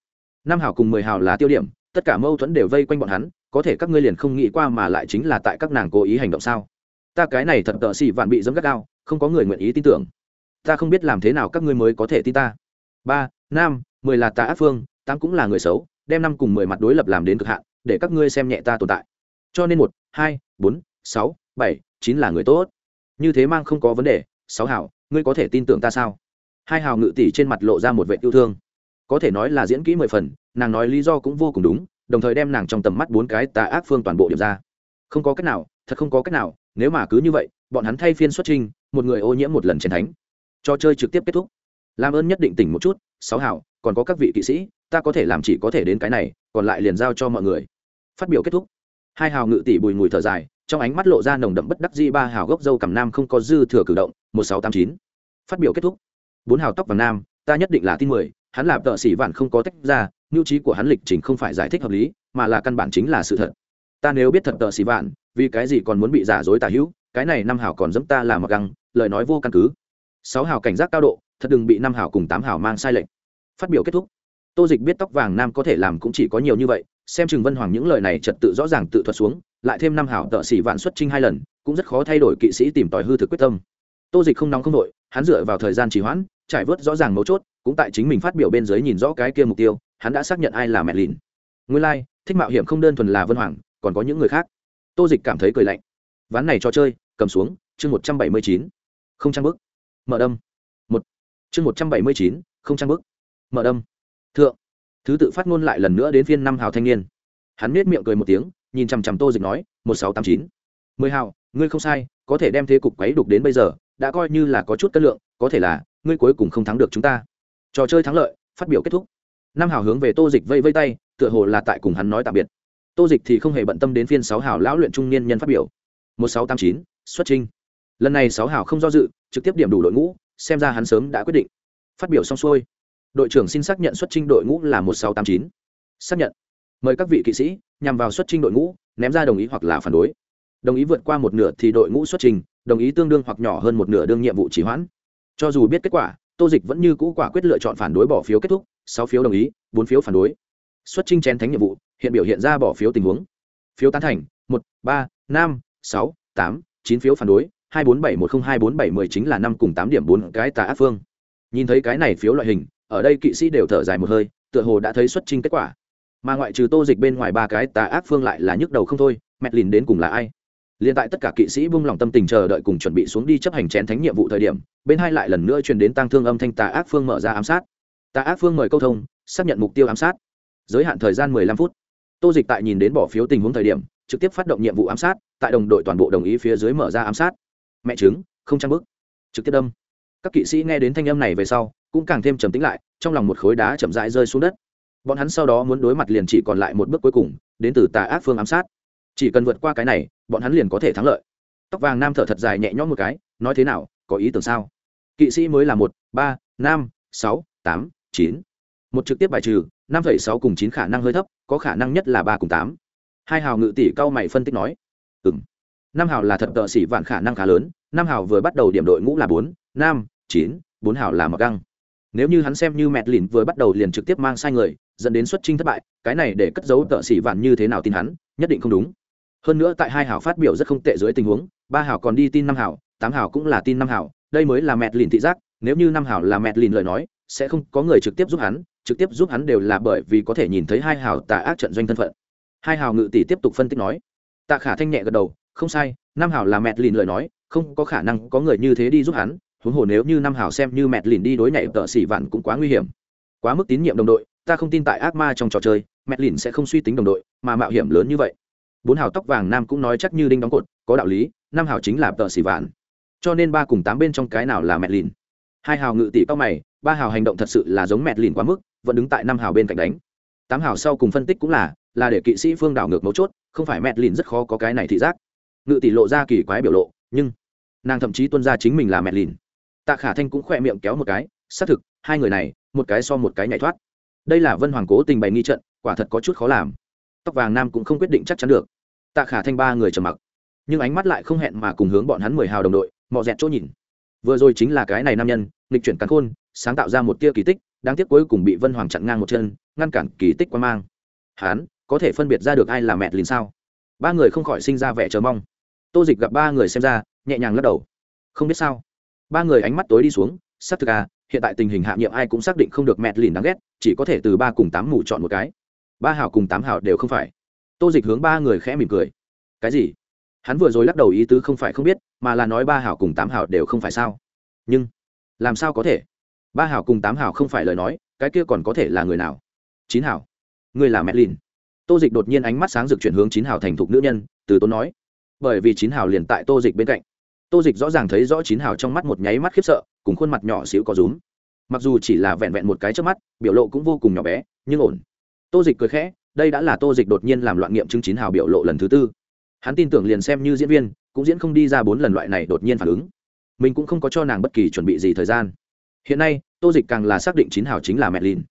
Năm hào cùng mười hào là tiêu điểm, tất cả mâu thuẫn đều vây quanh bọn hắn có thể các ngươi liền không nghĩ qua mà lại chính là tại các nàng cố ý hành động sao? Ta cái này thật tợ xì vạn bị dẫm gắt gao, không có người nguyện ý tin tưởng. Ta không biết làm thế nào các ngươi mới có thể tin ta. Ba năm mười là ta ác phương, tám cũng là người xấu, đem năm cùng mười mặt đối lập làm đến cực hạn, để các ngươi xem nhẹ ta tồn tại. Cho nên một, hai, bốn, sáu, bảy, chín là người tốt. Như thế mang không có vấn đề. Sáu hảo, ngươi có thể tin tưởng ta sao? Hai hào ngự tỷ trên mặt lộ ra một vệ yêu thương. Có thể nói là diễn kỹ mười phần, nàng nói lý do cũng vô cùng đúng đồng thời đem nàng trong tầm mắt bốn cái tà ác phương toàn bộ điểm ra. Không có cách nào, thật không có cách nào, nếu mà cứ như vậy, bọn hắn thay phiên xuất trình, một người ô nhiễm một lần chiến thánh. Cho chơi trực tiếp kết thúc. Làm ơn nhất định tỉnh một chút, sáu hảo còn có các vị kỵ sĩ, ta có thể làm chỉ có thể đến cái này, còn lại liền giao cho mọi người. Phát biểu kết thúc. Hai hào ngự tỷ bùi mùi thở dài, trong ánh mắt lộ ra nồng đậm bất đắc di ba hào gốc dâu cằm nam không có dư thừa cử động, một sáu tám chín. Phát biểu kết thúc. Bốn hào tóc vàng nam, ta nhất định là tin mười, hắn là tợ sĩ vạn không có tách ra nhu trí của hắn lịch trình không phải giải thích hợp lý, mà là căn bản chính là sự thật. Ta nếu biết thật tợ xì vạn, vì cái gì còn muốn bị giả dối tà hữu, cái này năm hảo còn dẫm ta làm mặc găng, lời nói vô căn cứ. Sáu hảo cảnh giác cao độ, thật đừng bị năm hảo cùng tám hảo mang sai lệch. Phát biểu kết thúc. Tô dịch biết tóc vàng nam có thể làm cũng chỉ có nhiều như vậy, xem chừng vân hoàng những lời này trật tự rõ ràng tự thuật xuống, lại thêm năm hảo tợ xỉ vạn xuất trinh hai lần, cũng rất khó thay đổi kỵ sĩ tìm tòi hư thực quyết tâm. Tô dịch không nóng không đội hắn dựa vào thời gian trì hoãn, trải vớt rõ ràng mấu chốt, cũng tại chính mình phát biểu bên dưới nhìn rõ cái kia mục tiêu hắn đã xác nhận ai là mẹ lìn. Nguyên lai、like, thích mạo hiểm không đơn thuần là vân hoàng còn có những người khác. Tô dịch cảm thấy cười lạnh. Ván này cho chơi cầm xuống chương một trăm bảy mươi chín. Không trang bức mở đâm. Một. Chương một trăm bảy mươi chín không trang bức mở đâm. Thượng. Thứ tự phát ngôn lại lần nữa đến phiên năm hào thanh niên. Hắn nết miệng cười một tiếng nhìn chằm chằm tô dịch nói một sáu tám chín. Mười hào ngươi không sai có thể đem thế cục quấy đục đến bây giờ đã coi như là có chút cân lượng có thể là ngươi cuối cùng không thắng được chúng ta. Trò chơi thắng lợi phát biểu kết thúc năm hào hướng về tô dịch vây vây tay, tựa hồ là tại cùng hắn nói tạm biệt. Tô dịch thì không hề bận tâm đến phiên sáu hào lão luyện trung niên nhân phát biểu. Một sáu tám chín, xuất trinh lần này sáu hào không do dự, trực tiếp điểm đủ đội ngũ, xem ra hắn sớm đã quyết định. Phát biểu xong xuôi, đội trưởng xin xác nhận xuất trinh đội ngũ là một sáu tám chín. Xác nhận. Mời các vị kỵ sĩ nhằm vào xuất trinh đội ngũ, ném ra đồng ý hoặc là phản đối. Đồng ý vượt qua một nửa thì đội ngũ xuất trình, đồng ý tương đương hoặc nhỏ hơn một nửa đương nhiệm vụ chỉ hoãn. Cho dù biết kết quả, tô dịch vẫn như cũ quả quyết lựa chọn phản đối bỏ phiếu kết thúc sáu phiếu đồng ý, bốn phiếu phản đối. Xuất trinh chén thánh nhiệm vụ, hiện biểu hiện ra bỏ phiếu tình huống. Phiếu tán thành, một, ba, năm, sáu, tám, chín phiếu phản đối, hai bốn bảy một không, hai bốn bảy mười chính là năm cùng tám điểm bốn cái tà ác phương. Nhìn thấy cái này phiếu loại hình, ở đây kỵ sĩ đều thở dài một hơi, tựa hồ đã thấy xuất trình kết quả. Mà ngoại trừ tô dịch bên ngoài ba cái tà ác phương lại là nhức đầu không thôi, mẹt lìn đến cùng là ai? Liền tại tất cả kỵ sĩ buông lòng tâm tình chờ đợi cùng chuẩn bị xuống đi chấp hành chén thánh nhiệm vụ thời điểm, bên hai lại lần nữa truyền đến tăng thương âm thanh tà ác phương mở ra ám sát tà ác phương mời câu thông, xác nhận mục tiêu ám sát. Giới hạn thời gian mười lăm phút. Tô dịch tại nhìn đến bỏ phiếu tình huống thời điểm, trực tiếp phát động nhiệm vụ ám sát, tại đồng đội toàn bộ đồng ý phía dưới mở ra ám sát. Mẹ chứng không trang bức. Trực tiếp đâm. Các kỵ sĩ nghe đến thanh âm này về sau, cũng càng thêm trầm tính lại, trong lòng một khối đá chậm rãi rơi xuống đất. Bọn hắn sau đó muốn đối mặt liền chỉ còn lại một bước cuối cùng, đến từ tà ác phương ám sát. Chỉ cần vượt qua cái này, bọn hắn liền có thể thắng lợi. Tóc vàng nam thở thật dài nhẹ nhõm một cái, nói thế nào, có ý tưởng sao? Kỵ sĩ mới là một, ba, năm, sáu, tám chín. Một trực tiếp bài trừ, năm phẩy sáu cùng chín khả năng hơi thấp, có khả năng nhất là ba cùng tám. Hai hào ngự tỷ cao mày phân tích nói. Ừ m năm hào là thật tợ xỉ vạn khả năng khá lớn, năm hào vừa bắt đầu điểm đội ngũ là bốn, năm, chín, bốn hào là mặc găng. Nếu như hắn xem như mẹt lìn vừa bắt đầu liền trực tiếp mang sai người, dẫn đến xuất trinh thất bại, cái này để cất giấu tợ xỉ vạn như thế nào tin hắn, nhất định không đúng. Hơn nữa tại hai hào phát biểu rất không tệ dưới tình huống, ba hào còn đi tin năm hào, tám hào cũng là tin năm hào, đây mới là mẹt lìn thị giác, nếu như năm hào là mẹt lìn lời nói sẽ không có người trực tiếp giúp hắn, trực tiếp giúp hắn đều là bởi vì có thể nhìn thấy hai hảo tà ác trận doanh thân phận. Hai hảo ngự tỷ tiếp tục phân tích nói. Tạ khả thanh nhẹ gật đầu, không sai, năm hảo là mẹt lìn lời nói, không có khả năng có người như thế đi giúp hắn, huống hồ nếu như năm hảo xem như mẹt lìn đi đối nhảy tợ xỉ vạn cũng quá nguy hiểm. Quá mức tín nhiệm đồng đội, ta không tin tại ác ma trong trò chơi, mẹt lìn sẽ không suy tính đồng đội, mà mạo hiểm lớn như vậy. Bốn hào tóc vàng nam cũng nói chắc như đinh đóng cột, có đạo lý, năm hào chính là tợ xỉ vạn. Cho nên ba cùng tám bên trong cái nào là mẹt lìn. Hai hào ngự tỷ cao mày ba hào hành động thật sự là giống mẹt lìn quá mức, vẫn đứng tại năm hào bên cạnh đánh. Tám hào sau cùng phân tích cũng là là để kỵ sĩ phương đảo ngược mấu chốt, không phải mẹt lìn rất khó có cái này thị giác. Ngự tỷ lộ ra kỳ quái biểu lộ, nhưng nàng thậm chí tuân ra chính mình là mẹt lìn. Tạ khả thanh cũng khỏe miệng kéo một cái, xác thực, hai người này, một cái so một cái nhảy thoát. Đây là vân hoàng cố tình bày nghi trận, quả thật có chút khó làm. Tóc vàng nam cũng không quyết định chắc chắn được. Tạ khả thanh ba người trầm mặc, nhưng ánh mắt lại không hẹn mà cùng hướng bọn hắn mười hào đồng đội mọ dẹt chỗ nhìn. Vừa rồi chính là cái này nam nhân, nghịch chuyển cắn khôn sáng tạo ra một tia kỳ tích, đáng tiếc cuối cùng bị vân hoàng chặn ngang một chân, ngăn cản kỳ tích quan mang. Hắn có thể phân biệt ra được ai là mẹ lìn sao? Ba người không khỏi sinh ra vẻ chờ mong. Tô dịch gặp ba người xem ra, nhẹ nhàng lắc đầu. Không biết sao. Ba người ánh mắt tối đi xuống, xác thực à hiện tại tình hình hạ nhiệm ai cũng xác định không được mẹ lìn đáng ghét, chỉ có thể từ ba cùng tám mù chọn một cái. Ba hảo cùng tám hảo đều không phải. Tô dịch hướng ba người khẽ mỉm cười. Cái gì? Hắn vừa rồi lắc đầu ý tứ không phải không biết, mà là nói ba hảo cùng tám hảo đều không phải sao. Nhưng, làm sao có thể? Ba hảo cùng tám hảo không phải lời nói cái kia còn có thể là người nào? Chín hảo, người là mẹ lìn tô dịch đột nhiên ánh mắt sáng rực chuyển hướng chín Hảo thành thục nữ nhân từ tốn nói. Bởi vì chín Hảo liền tại tô dịch bên cạnh. Tô dịch rõ ràng thấy rõ chín Hảo trong mắt một nháy mắt khiếp sợ cùng khuôn mặt nhỏ xíu có rúm. Mặc dù chỉ là vẹn vẹn một cái trước mắt biểu lộ cũng vô cùng nhỏ bé nhưng ổn. Tô dịch cười khẽ đây đã là tô dịch đột nhiên làm loạn nghiệm chứng chín hào biểu lộ lần thứ tư. Hắn tin tưởng liền xem như diễn viên cũng diễn không đi ra bốn lần loại này đột nhiên phản ứng. Mình cũng không có cho nàng bất kỳ chuẩn bị gì thời gian hiện nay, tô dịch càng là xác định chín hào chính là mẹ lìn.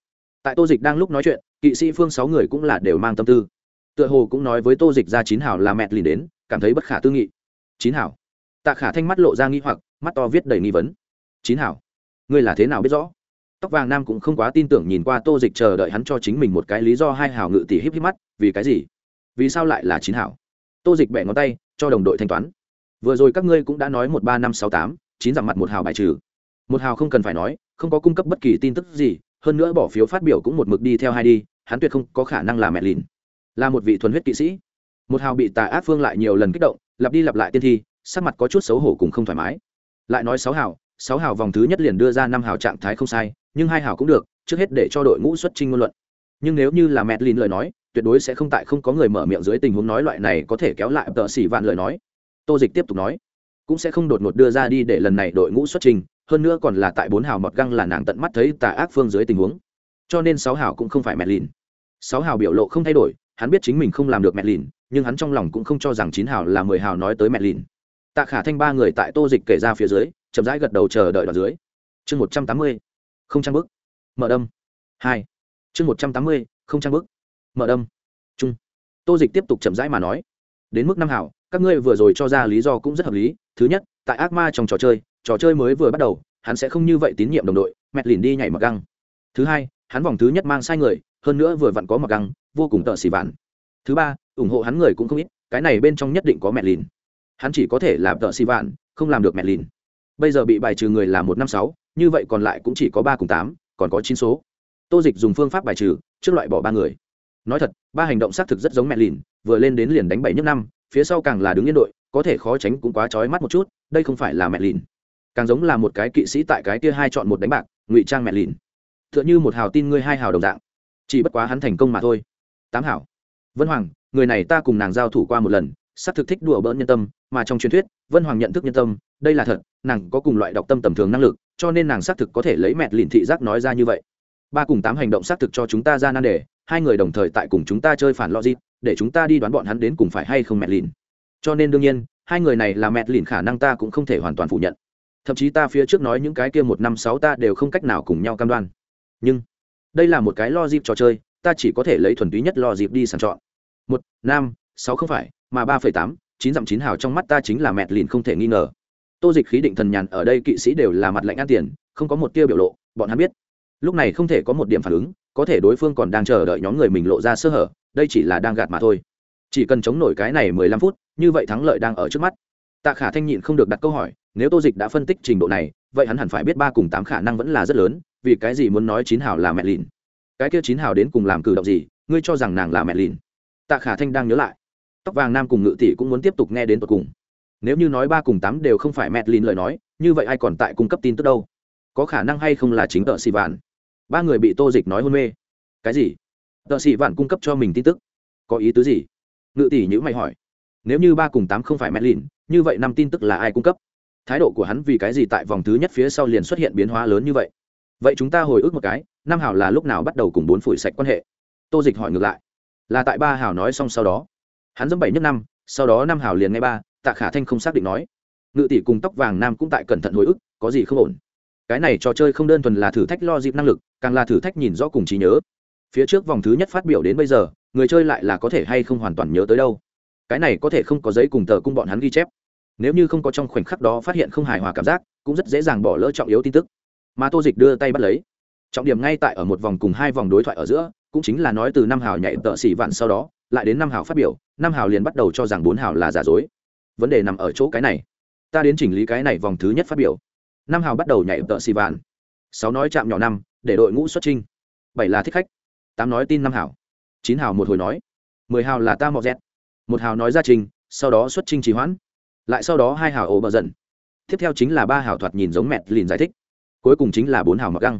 Tại tô dịch đang lúc nói chuyện, kỵ sĩ phương sáu người cũng là đều mang tâm tư. Tựa hồ cũng nói với tô dịch ra chín hào là mẹ lìn đến, cảm thấy bất khả tư nghị. Chín hào? Tạ khả thanh mắt lộ ra nghi hoặc, mắt to viết đầy nghi vấn. Chín hảo ngươi là thế nào biết rõ? Tóc vàng nam cũng không quá tin tưởng nhìn qua tô dịch chờ đợi hắn cho chính mình một cái lý do hai hảo ngự tỉ híp híp mắt, vì cái gì? Vì sao lại là chín hảo tô dịch bẻ ngón tay, cho đồng đội thanh toán. Vừa rồi các ngươi cũng đã nói một ba năm sáu tám, chín dặm mặt một hào bài trừ một hào không cần phải nói, không có cung cấp bất kỳ tin tức gì, hơn nữa bỏ phiếu phát biểu cũng một mực đi theo hai đi, hắn tuyệt không có khả năng là mẹ lìn. Là một vị thuần huyết kỵ sĩ. Một hào bị tà ác phương lại nhiều lần kích động, lặp đi lặp lại tiên thi, sắc mặt có chút xấu hổ cùng không thoải mái. Lại nói sáu hào sáu hào vòng thứ nhất liền đưa ra năm hào trạng thái không sai, nhưng hai hào cũng được, trước hết để cho đội ngũ xuất trình ngôn luận. Nhưng nếu như là mẹ Lìn lời nói, tuyệt đối sẽ không tại không có người mở miệng dưới tình huống nói loại này có thể kéo lại tợ xỉ vạn lời nói. Tô dịch tiếp tục nói, cũng sẽ không đột ngột đưa ra đi để lần này đội ngũ xuất trình hơn nữa còn là tại bốn hào mọt găng là nàng tận mắt thấy tà ác phương dưới tình huống. Cho nên sáu hào cũng không phải mẹ lìn. Sáu hào biểu lộ không thay đổi, hắn biết chính mình không làm được mẹ lìn, nhưng hắn trong lòng cũng không cho rằng chín hào là mười hào nói tới mẹ lìn. Tạ khả thanh ba người tại tô dịch kể ra phía dưới, chậm rãi gật đầu chờ đợi đoạn dưới. Chương một trăm tám mươi, không trang bức mở đâm. Hai. Chương một trăm tám mươi, không trang bức mở đâm. Trung. Tô dịch tiếp tục chậm rãi mà nói. Đến mức năm hảo các ngươi vừa rồi cho ra lý do cũng rất hợp lý. Thứ nhất, tại ác ma trong trò chơi trò chơi mới vừa bắt đầu, hắn sẽ không như vậy tín nhiệm đồng đội, mẹt lìn đi nhảy mặc găng. Thứ hai, hắn vòng thứ nhất mang sai người, hơn nữa vừa vặn có mặc găng, vô cùng tợ xỉ vạn. Thứ ba, ủng hộ hắn người cũng không ít, cái này bên trong nhất định có mẹ lìn. Hắn chỉ có thể làm tợ xỉ vạn, không làm được mẹ lìn. Bây giờ bị bài trừ người là một năm sáu, như vậy còn lại cũng chỉ có ba cùng tám, còn có chín số. Tô dịch dùng phương pháp bài trừ, trước loại bỏ ba người. Nói thật, ba hành động xác thực rất giống mẹ lìn, vừa lên đến liền đánh bảy nhất năm, phía sau càng là đứng yên đội, có thể khó tránh cũng quá trói mắt một chút, đây không phải là mẹ lìn càng giống là một cái kỵ sĩ tại cái kia hai chọn một đánh bạc, ngụy trang mẹ lìn. T h ư ợ n h ư một hào tin ngươi hai hào đồng dạng. Chỉ bất quá hắn thành công mà thôi. Tám hảo vân hoàng, người này ta cùng nàng giao thủ qua một lần, xác thực thích đùa bỡn nhân tâm, mà trong truyền thuyết, vân hoàng nhận thức nhân tâm, đây là thật, nàng có cùng loại đọc tâm tầm thường năng lực, cho nên nàng xác thực có thể lấy mẹ lìn thị giác nói ra như vậy. Ba cùng tám hành động xác thực cho chúng ta ra nan đề, hai người đồng thời tại cùng chúng ta chơi phản logic, để chúng ta đi đoán bọn hắn đến cùng phải hay không mẹ lìn. Cho nên đương nhiên, hai người này là mẹ lìn khả năng ta cũng không thể hoàn toàn phủ nhận thậm chí ta phía trước nói những cái kia một năm sáu ta đều không cách nào cùng nhau cam đoan. Nhưng, đây là một cái lo dịp trò chơi, ta chỉ có thể lấy thuần túy nhất lo dịp đi sàng chọn. Một, năm, sáu không phải, mà ba phẩy tám, chín dặm chín hào trong mắt ta chính là mẹt lìn không thể nghi ngờ. Tô dịch khí định thần nhàn ở đây kỵ sĩ đều là mặt lạnh ăn tiền, không có một tia biểu lộ, bọn hắn biết. Lúc này không thể có một điểm phản ứng, có thể đối phương còn đang chờ đợi nhóm người mình lộ ra sơ hở, đây chỉ là đang gạt mà thôi. Chỉ cần chống nổi cái này mười lăm phút, như vậy thắng lợi đang ở trước mắt. Tạ khả thanh nhịn không được đặt câu hỏi nếu tô dịch đã phân tích trình độ này, vậy hắn hẳn phải biết ba cùng tám khả năng vẫn là rất lớn, vì cái gì muốn nói chín hào là mẹ lìn cái kia chín hào đến cùng làm cử động gì, ngươi cho rằng nàng là mẹ lìn tạ khả thanh đang nhớ lại. Tóc vàng nam cùng ngự tỷ cũng muốn tiếp tục nghe đến tột cùng. Nếu như nói ba cùng tám đều không phải mẹ lìn lời nói, như vậy ai còn tại cung cấp tin tức đâu? Có khả năng hay không là chính tợ xì vạn? Ba người bị tô dịch nói hôn mê. Cái gì? Tợ xì vạn cung cấp cho mình tin tức? Có ý tứ gì? Ngự tỷ nhữ mày hỏi. Nếu như ba cùng tám không phải mẹ lìn như vậy năm tin tức là ai cung cấp? Thái độ của hắn vì cái gì tại vòng thứ nhất phía sau liền xuất hiện biến hóa lớn như vậy? Vậy chúng ta hồi ức một cái Nam Hảo là lúc nào bắt đầu cùng bốn phủi sạch quan hệ? Tô dịch hỏi ngược lại. Là tại ba Hảo nói xong sau đó. Hắn dẫm bảy nhất năm, sau đó Nam Hảo liền nghe ba, tạ khả thanh không xác định nói. Ngự tỷ cùng tóc vàng nam cũng tại cẩn thận hồi ức, có gì không ổn? Cái này trò chơi không đơn thuần là thử thách lo dịp năng lực, càng là thử thách nhìn rõ cùng trí nhớ. Phía trước vòng thứ nhất phát biểu đến bây giờ, người chơi lại là có thể hay không hoàn toàn nhớ tới đâu? Cái này có thể không có giấy cùng tờ cung bọn hắn ghi chép nếu như không có trong khoảnh khắc đó phát hiện không hài hòa cảm giác, cũng rất dễ dàng bỏ lỡ trọng yếu tin tức. Mà tô dịch đưa tay bắt lấy. Trọng điểm ngay tại ở một vòng cùng hai vòng đối thoại ở giữa, cũng chính là nói từ năm hào nhảy tợ xỉ vạn sau đó, lại đến năm hào phát biểu, năm hào liền bắt đầu cho rằng bốn hào là giả dối. Vấn đề nằm ở chỗ cái này. Ta đến chỉnh lý cái này vòng thứ nhất phát biểu. Năm hào bắt đầu nhảy tợ xì vạn. Sáu nói chạm nhỏ năm, để đội ngũ xuất trinh bảy là thích khách. Tám nói tin năm hảo chín hào một hồi nói. Mười hào là ta mọ dẹt. Một hào nói ra trình, sau đó xuất trình trì hoãn lại sau đó hai hào ổ bờ dần. Tiếp theo chính là ba hào thoạt nhìn giống mẹt lìn giải thích. Cuối cùng chính là bốn hào mặc găng.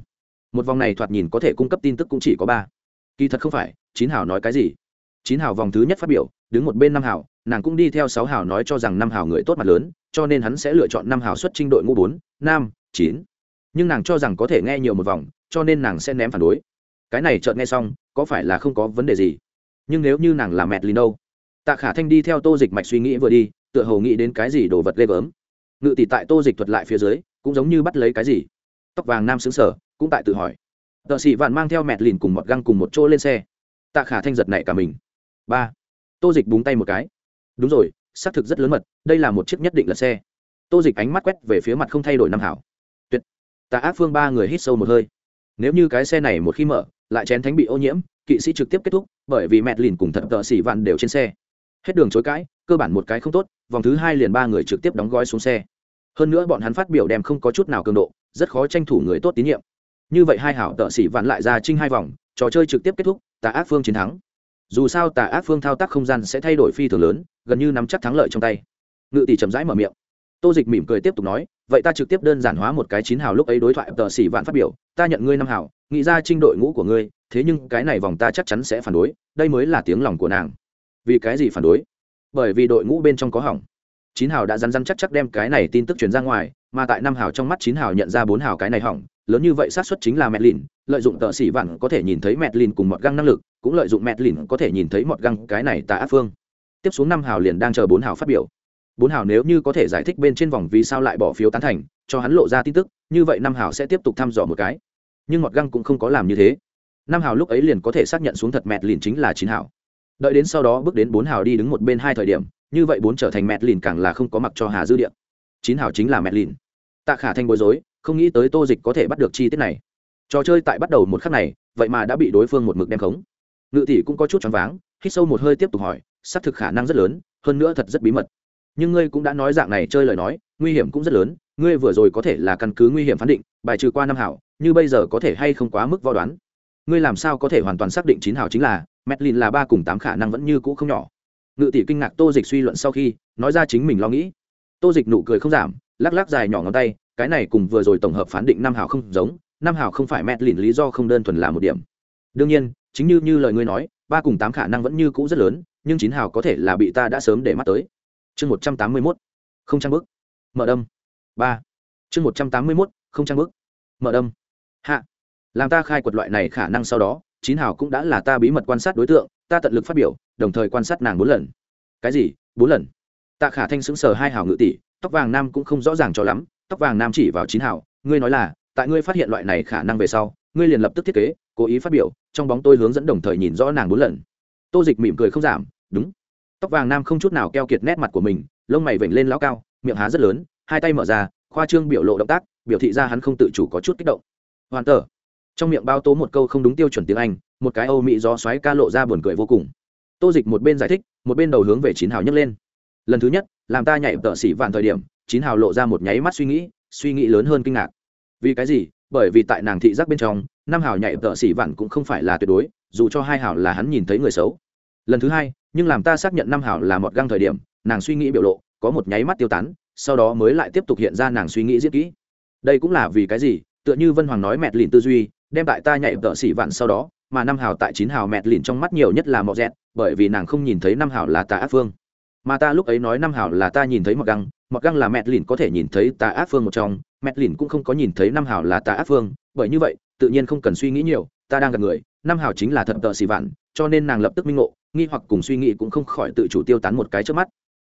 Một vòng này thoạt nhìn có thể cung cấp tin tức cũng chỉ có ba. Kỳ thật không phải, chín hào nói cái gì? Chín hào vòng thứ nhất phát biểu, đứng một bên năm hào, nàng cũng đi theo sáu hào nói cho rằng năm hào người tốt mặt lớn, cho nên hắn sẽ lựa chọn năm hào xuất trinh đội ngũ bốn, năm, chín. Nhưng nàng cho rằng có thể nghe nhiều một vòng, cho nên nàng sẽ ném phản đối. Cái này chợt nghe xong, có phải là không có vấn đề gì? Nhưng nếu như nàng là mẹt lìn đâu? Tạ khả thanh đi theo tô dịch mạch suy nghĩ vừa đi tựa hồ nghĩ đến cái gì đồ vật ghê gớm. Ngự tỷ tại tô dịch thuật lại phía dưới, cũng giống như bắt lấy cái gì. Tóc vàng nam xứng sở cũng tại tự hỏi. Tợ sĩ vạn mang theo mẹt lìn cùng một găng cùng một chỗ lên xe. Tạ khả thanh giật này cả mình. Ba. Tô dịch búng tay một cái. Đúng rồi, xác thực rất lớn mật, đây là một chiếc nhất định là xe. Tô dịch ánh mắt quét về phía mặt không thay đổi năm hảo. Tuyệt. Tạ ác phương ba người hít sâu một hơi. Nếu như cái xe này một khi mở, lại chén thánh bị ô nhiễm, kỵ sĩ trực tiếp kết thúc, bởi vì mẹt lìn cùng thật tợ xỉ vạn đều trên xe. Hết đường chối cãi, cơ bản một cái không tốt vòng thứ hai liền ba người trực tiếp đóng gói xuống xe. Hơn nữa bọn hắn phát biểu đem không có chút nào cường độ, rất khó tranh thủ người tốt tín nhiệm. Như vậy hai hảo tợ sĩ vạn lại ra trinh hai vòng, trò chơi trực tiếp kết thúc, tà ác phương chiến thắng. Dù sao tà ác phương thao tác không gian sẽ thay đổi phi thường lớn, gần như nắm chắc thắng lợi trong tay. Ngự tỷ chậm rãi mở miệng. Tô dịch mỉm cười tiếp tục nói, vậy ta trực tiếp đơn giản hóa một cái chín hào lúc ấy đối thoại tờ xỉ vạn phát biểu, ta nhận ngươi năm hào nghĩ ra trinh đội ngũ của ngươi, thế nhưng cái này vòng ta chắc chắn sẽ phản đối, đây mới là tiếng lòng của nàng. Vì cái gì phản đối? Bởi vì đội ngũ bên trong có hỏng. Chín hào đã rắn rắn chắc chắc đem cái này tin tức truyền ra ngoài, mà tại năm hào trong mắt chín hào nhận ra bốn hào cái này hỏng, lớn như vậy xác suất chính là mẹ lìn, lợi dụng tợ xỉ vạn có thể nhìn thấy mẹ lìn cùng mọt găng năng lực, cũng lợi dụng mẹ lìn có thể nhìn thấy mọt găng cái này tà ác phương. Tiếp xuống năm hào liền đang chờ bốn hào phát biểu. Bốn hào nếu như có thể giải thích bên trên vòng vì sao lại bỏ phiếu tán thành, cho hắn lộ ra tin tức, như vậy năm hào sẽ tiếp tục thăm dò một cái. Nhưng mọt găng cũng không có làm như thế. Năm hào lúc ấy liền có thể xác nhận xuống thật mẹ lìn chính là chín hào đợi đến sau đó bước đến bốn hào đi đứng một bên hai thời điểm, như vậy bốn trở thành mẹ lìn càng là không có mặc cho hà dư điện. Chín hào chính là mẹ lìn. Tạ khả thanh bối rối, không nghĩ tới tô dịch có thể bắt được chi tiết này. Trò chơi tại bắt đầu một khắc này, vậy mà đã bị đối phương một mực đem khống. Ngự tỷ cũng có chút choáng váng, hít sâu một hơi tiếp tục hỏi, xác thực khả năng rất lớn, hơn nữa thật rất bí mật. Nhưng ngươi cũng đã nói dạng này chơi lời nói, nguy hiểm cũng rất lớn, ngươi vừa rồi có thể là căn cứ nguy hiểm phán định, bài trừ qua năm hảo như bây giờ có thể hay không quá mức vo đoán ngươi làm sao có thể hoàn toàn xác định chín hảo chính là Medlin là ba cùng tám khả năng vẫn như cũ không nhỏ. Ngự tỷ kinh ngạc tô dịch suy luận sau khi, nói ra chính mình lo nghĩ. Tô dịch nụ cười không giảm, lắc lắc dài nhỏ ngón tay, cái này cùng vừa rồi tổng hợp phán định năm hào không giống, năm hào không phải medlin lý do không đơn thuần là một điểm. Đương nhiên, chính như như lời ngươi nói, ba cùng tám khả năng vẫn như cũ rất lớn, nhưng chín hào có thể là bị ta đã sớm để mắt tới. Chương một trăm tám mươi mốt, không trang bức mở đâm. Ba. Chương một trăm tám mươi mốt, không trang bức mở đâm. Hạ làm ta khai quật loại này khả năng sau đó, chín hào cũng đã là ta bí mật quan sát đối tượng, ta tận lực phát biểu, đồng thời quan sát nàng bốn lần. Cái gì? Bốn lần? Tạ khả thanh xứng sờ hai hào ngự tỷ, tóc vàng nam cũng không rõ ràng cho lắm, tóc vàng nam chỉ vào chín hảo ngươi nói là, tại ngươi phát hiện loại này khả năng về sau, ngươi liền lập tức thiết kế, cố ý phát biểu, trong bóng tôi hướng dẫn đồng thời nhìn rõ nàng bốn lần. Tô dịch mỉm cười không giảm, đúng. Tóc vàng nam không chút nào keo kiệt nét mặt của mình, lông mày vểnh lên lão cao, miệng há rất lớn, hai tay mở ra, khoa trương biểu lộ động tác, biểu thị ra hắn không tự chủ có chút kích động. Hoàn tờ trong miệng bao tố một câu không đúng tiêu chuẩn tiếng anh, một cái âu mỹ gió xoáy ca lộ ra buồn cười vô cùng. Tô dịch một bên giải thích, một bên đầu hướng về chín hào nhấc lên. Lần thứ nhất, làm ta nhảy tợ xỉ vạn thời điểm, chín hào lộ ra một nháy mắt suy nghĩ suy nghĩ lớn hơn kinh ngạc. Vì cái gì? Bởi vì tại nàng thị giác bên trong, năm hào nhảy tợ xỉ vạn cũng không phải là tuyệt đối, dù cho hai hào là hắn nhìn thấy người xấu. Lần thứ hai, nhưng làm ta xác nhận năm hào là một găng thời điểm, nàng suy nghĩ biểu lộ, có một nháy mắt tiêu tán, sau đó mới lại tiếp tục hiện ra nàng suy nghĩ diễn kỹ. Đây cũng là vì cái gì? Tựa như vân hoàng nói mẹt lìn tư duy đem tại ta nhảy tợ xỉ vạn sau đó, mà năm hào tại chín hào mẹt lìn trong mắt nhiều nhất là mọ dẹt, bởi vì nàng không nhìn thấy năm hào là tà ác phương. Mà ta lúc ấy nói năm hào là ta nhìn thấy mặc găng mặc găng là mẹ lìn có thể nhìn thấy tà ác phương một trong mẹ lìn cũng không có nhìn thấy năm hào là tà ác phương, bởi như vậy, tự nhiên không cần suy nghĩ nhiều, ta đang gặp người năm hào chính là thật tợ xỉ vạn, cho nên nàng lập tức minh ngộ, nghi hoặc cùng suy nghĩ cũng không khỏi tự chủ tiêu tán một cái trước mắt.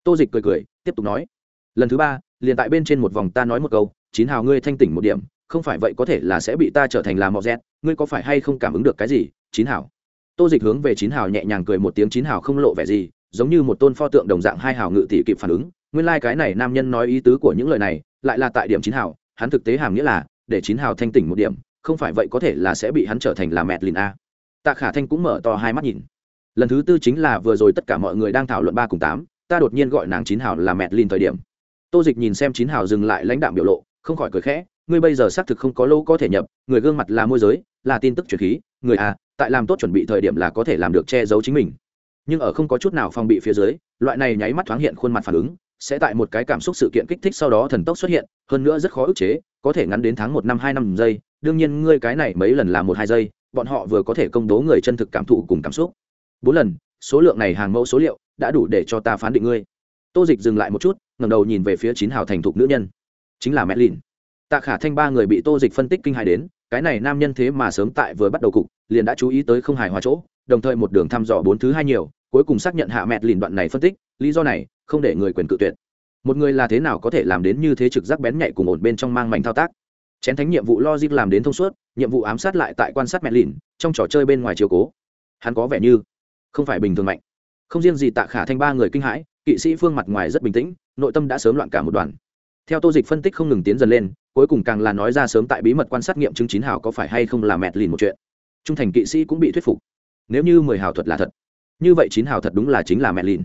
Tô dịch cười cười, tiếp tục nói, lần thứ ba, liền tại bên trên một vòng ta nói một câu, chín hào ngươi thanh tỉnh một điểm không phải vậy có thể là sẽ bị ta trở thành là mọ rét. ngươi có phải hay không cảm ứng được cái gì chín Hảo. tô dịch hướng về chín Hảo nhẹ nhàng cười một tiếng, chín Hảo không lộ vẻ gì, giống như một tôn pho tượng đồng dạng hai Hảo ngự tỷ kịp phản ứng nguyên lai、like、cái này nam nhân nói ý tứ của những lời này, lại là tại điểm chín Hảo. hắn thực tế hàm nghĩa là, để chín Hảo thanh tỉnh một điểm, không phải vậy có thể là sẽ bị hắn trở thành là mẹ lìn a tạ khả thanh cũng mở to hai mắt nhìn lần thứ tư chính là vừa rồi tất cả mọi người đang thảo luận ba cùng tám, ta đột nhiên gọi nàng chín Hảo là mẹ lìn thời điểm tô dịch nhìn xem chín Hảo dừng lại lãnh đạm biểu lộ, không khỏi cười khẽ ngươi bây giờ xác thực không có lỗ có thể nhập, người gương mặt là môi giới, là tin tức truyền khí, người à tại làm tốt chuẩn bị thời điểm là có thể làm được che giấu chính mình. Nhưng ở không có chút nào phòng bị phía dưới, loại này nháy mắt thoáng hiện khuôn mặt phản ứng, sẽ tại một cái cảm xúc sự kiện kích thích sau đó thần tốc xuất hiện, hơn nữa rất khó ức chế, có thể ngắn đến tháng một năm, hai năm giây, đương nhiên ngươi cái này mấy lần là một, hai giây, bọn họ vừa có thể công bố người chân thực cảm thụ cùng cảm xúc. Bốn lần, số lượng này hàng mẫu số liệu đã đủ để cho ta phán định ngươi. Tô dịch dừng lại một chút, ngẩng đầu nhìn về phía chín hào thành thục nữ nhân. Chính là mẹ lìn tạ khả thanh ba người bị tô dịch phân tích kinh hài đến, cái này nam nhân thế mà sớm tại vừa bắt đầu cục, liền đã chú ý tới không hài hòa chỗ, đồng thời một đường thăm dò bốn thứ hai nhiều, cuối cùng xác nhận hạ Mẹt lìn đoạn này phân tích, lý do này, không để người quyền cự tuyệt. Một người là thế nào có thể làm đến như thế trực giác bén nhạy cùng ổn bên trong mang mảnh thao tác? Chén thánh nhiệm vụ logic làm đến thông suốt, nhiệm vụ ám sát lại tại quan sát mẹ lìn trong trò chơi bên ngoài chiều cố. Hắn có vẻ như không phải bình thường mạnh. Không riêng gì tạ khả thanh ba người kinh hãi, kỵ sĩ phương mặt ngoài rất bình tĩnh, nội tâm đã sớm loạn cả một đoàn theo tô dịch phân tích không ngừng tiến dần lên, cuối cùng càng là nói ra sớm tại bí mật quan sát nghiệm chứng chín hào có phải hay không là mẹt lìn một chuyện. Trung thành kỵ sĩ cũng bị thuyết phục. Nếu như mười hào thuật là thật, như vậy chín hào thật đúng là chính là mẹt lìn.